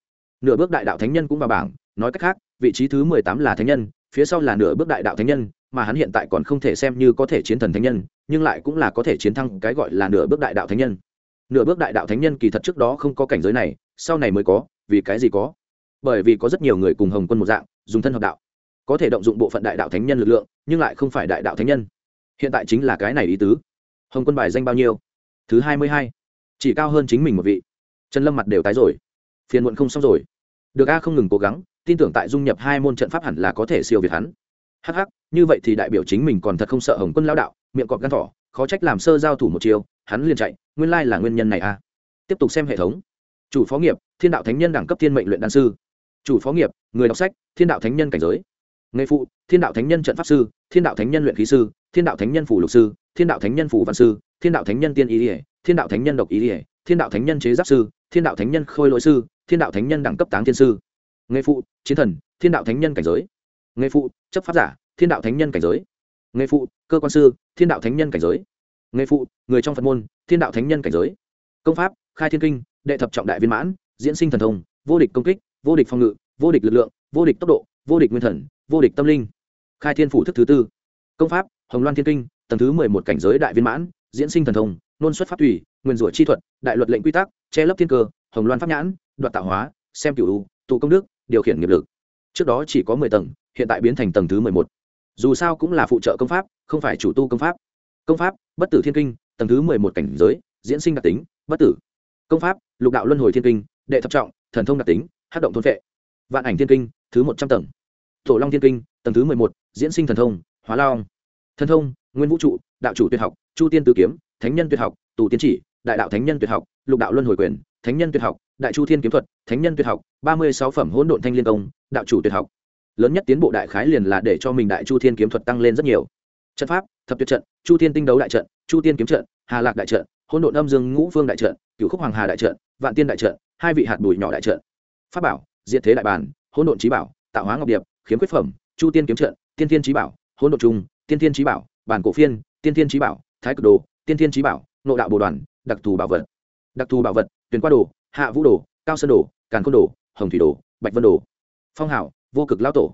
Nửa bước đại đạo thánh nhân cũng vào bảng, nói cách khác, vị trí thứ mười tám là thánh nhân, phía sau là nửa bước đại đạo thánh nhân, mà hắn hiện tại còn không thể xem như có thể chiến thần thánh nhân, nhưng lại cũng là có thể chiến thắng cái gọi là nửa bước đại đạo thánh nhân. Nửa bước đại đạo thánh nhân kỳ thật trước đó không có cảnh giới này, sau này mới có, vì cái gì có? Bởi vì có rất nhiều người cùng hồng quân một dạng, dùng thân hợp đạo. Có thể động dụng bộ phận đại đạo thánh nhân lực lượng, nhưng lại không phải đại đạo thánh nhân. Hiện tại chính là cái này ý tứ hồng quân bài danh bao nhiêu? Thứ hai mươi hai. Chỉ cao hơn chính mình một vị. Trần lâm mặt đều tái rồi. Phiền muộn không xong rồi. Được a không ngừng cố gắng, tin tưởng tại dung nhập hai môn trận pháp hẳn là có thể siêu việt hắn. Hh như vậy thì đại biểu chính mình còn thật không sợ hồng quân lao đạo, miệng cọp gan thỏ, khó trách làm sơ giao thủ một chiều hắn liền chạy, nguyên lai là nguyên nhân này a. Tiếp tục xem hệ thống. Chủ phó nghiệp, thiên đạo thánh nhân đẳng cấp thiên mệnh luyện đan sư. Chủ phó nghiệp, người đọc sách, thiên đạo thánh nhân cảnh giới. Nghề phụ, thiên đạo thánh nhân trận pháp sư, thiên đạo thánh nhân luyện khí sư, thiên đạo thánh nhân phủ lục sư thiên đạo thánh nhân phủ văn sư thiên đạo thánh nhân tiên ý ỉa thiên đạo thánh nhân độc ý ỉa thiên đạo thánh nhân chế giáp sư thiên đạo thánh nhân khôi lỗi sư thiên đạo thánh nhân đẳng cấp táng thiên sư nghề phụ chiến thần thiên đạo thánh nhân cảnh giới nghề phụ chấp pháp giả thiên đạo thánh nhân cảnh giới nghề phụ cơ quan sư thiên đạo thánh nhân cảnh giới nghề phụ người trong phật môn thiên đạo thánh nhân cảnh giới công pháp khai thiên kinh đệ thập trọng đại viên mãn diễn sinh thần thông vô địch công kích vô địch phòng ngự vô địch lực lượng vô địch tốc độ vô địch nguyên thần vô địch tâm linh khai thiên phủ thức thứ tư công pháp hồng loan thiên kinh tầng thứ mười một cảnh giới đại viên mãn, diễn sinh thần thông, nôn xuất pháp thủy nguyên rủa chi thuật, đại luật lệnh quy tắc, che lấp thiên cơ, hồng loan pháp nhãn, đoạt tạo hóa, xem cựu tụ công đức, điều khiển nghiệp lực. Trước đó chỉ có mười tầng, hiện tại biến thành tầng thứ mười một. Dù sao cũng là phụ trợ công pháp, không phải chủ tu công pháp. Công pháp, bất tử thiên kinh, tầng thứ mười một cảnh giới, diễn sinh đặc tính, bất tử. Công pháp, lục đạo luân hồi thiên kinh, đệ thập trọng, thần thông đặc tính hát động thôn vệ vạn ảnh thiên kinh, thứ một trăm tầng. Tổ long thiên kinh, tầng thứ mười một, diễn sinh thần thông, hóa long. Thần thông nguyên vũ trụ, đạo chủ tuyệt học, chu tiên tử kiếm, thánh nhân tuyệt học, tù tiến chỉ, đại đạo thánh nhân tuyệt học, lục đạo luân hồi quyền, thánh nhân tuyệt học, đại chu thiên kiếm thuật, thánh nhân tuyệt học, ba mươi sáu phẩm hỗn độn thanh liên công, đạo chủ tuyệt học. Lớn nhất tiến bộ đại khái liền là để cho mình đại chu thiên kiếm thuật tăng lên rất nhiều. Trận pháp, thập tuyệt trận, chu thiên tinh đấu đại trận, chu tiên kiếm trận, hà lạc đại trận, hỗn độn âm dương ngũ phương đại trận cựu khúc hoàng hà đại trận, vạn tiên đại trận, hai vị hạt bùi nhỏ đại trận. Pháp bảo, diệt thế đại bản, hỗn độn trí bảo, tạo hóa ngọc điệp khiếm quyết phẩm, chu tiên kiếm trận, tiên thiên trí bảo, hỗn độn trung, tiên thiên trí bảo bản cổ phiên, tiên thiên trí bảo, thái cực đồ, tiên thiên trí bảo, nội đạo bồ đoàn, đặc thù bảo vật. Đặc thù bảo vật, tuyển qua đồ, hạ vũ đồ, cao sơn đồ, càn côn đồ, hồng thủy đồ, bạch vân đồ. Phong hảo, vô cực lao tổ.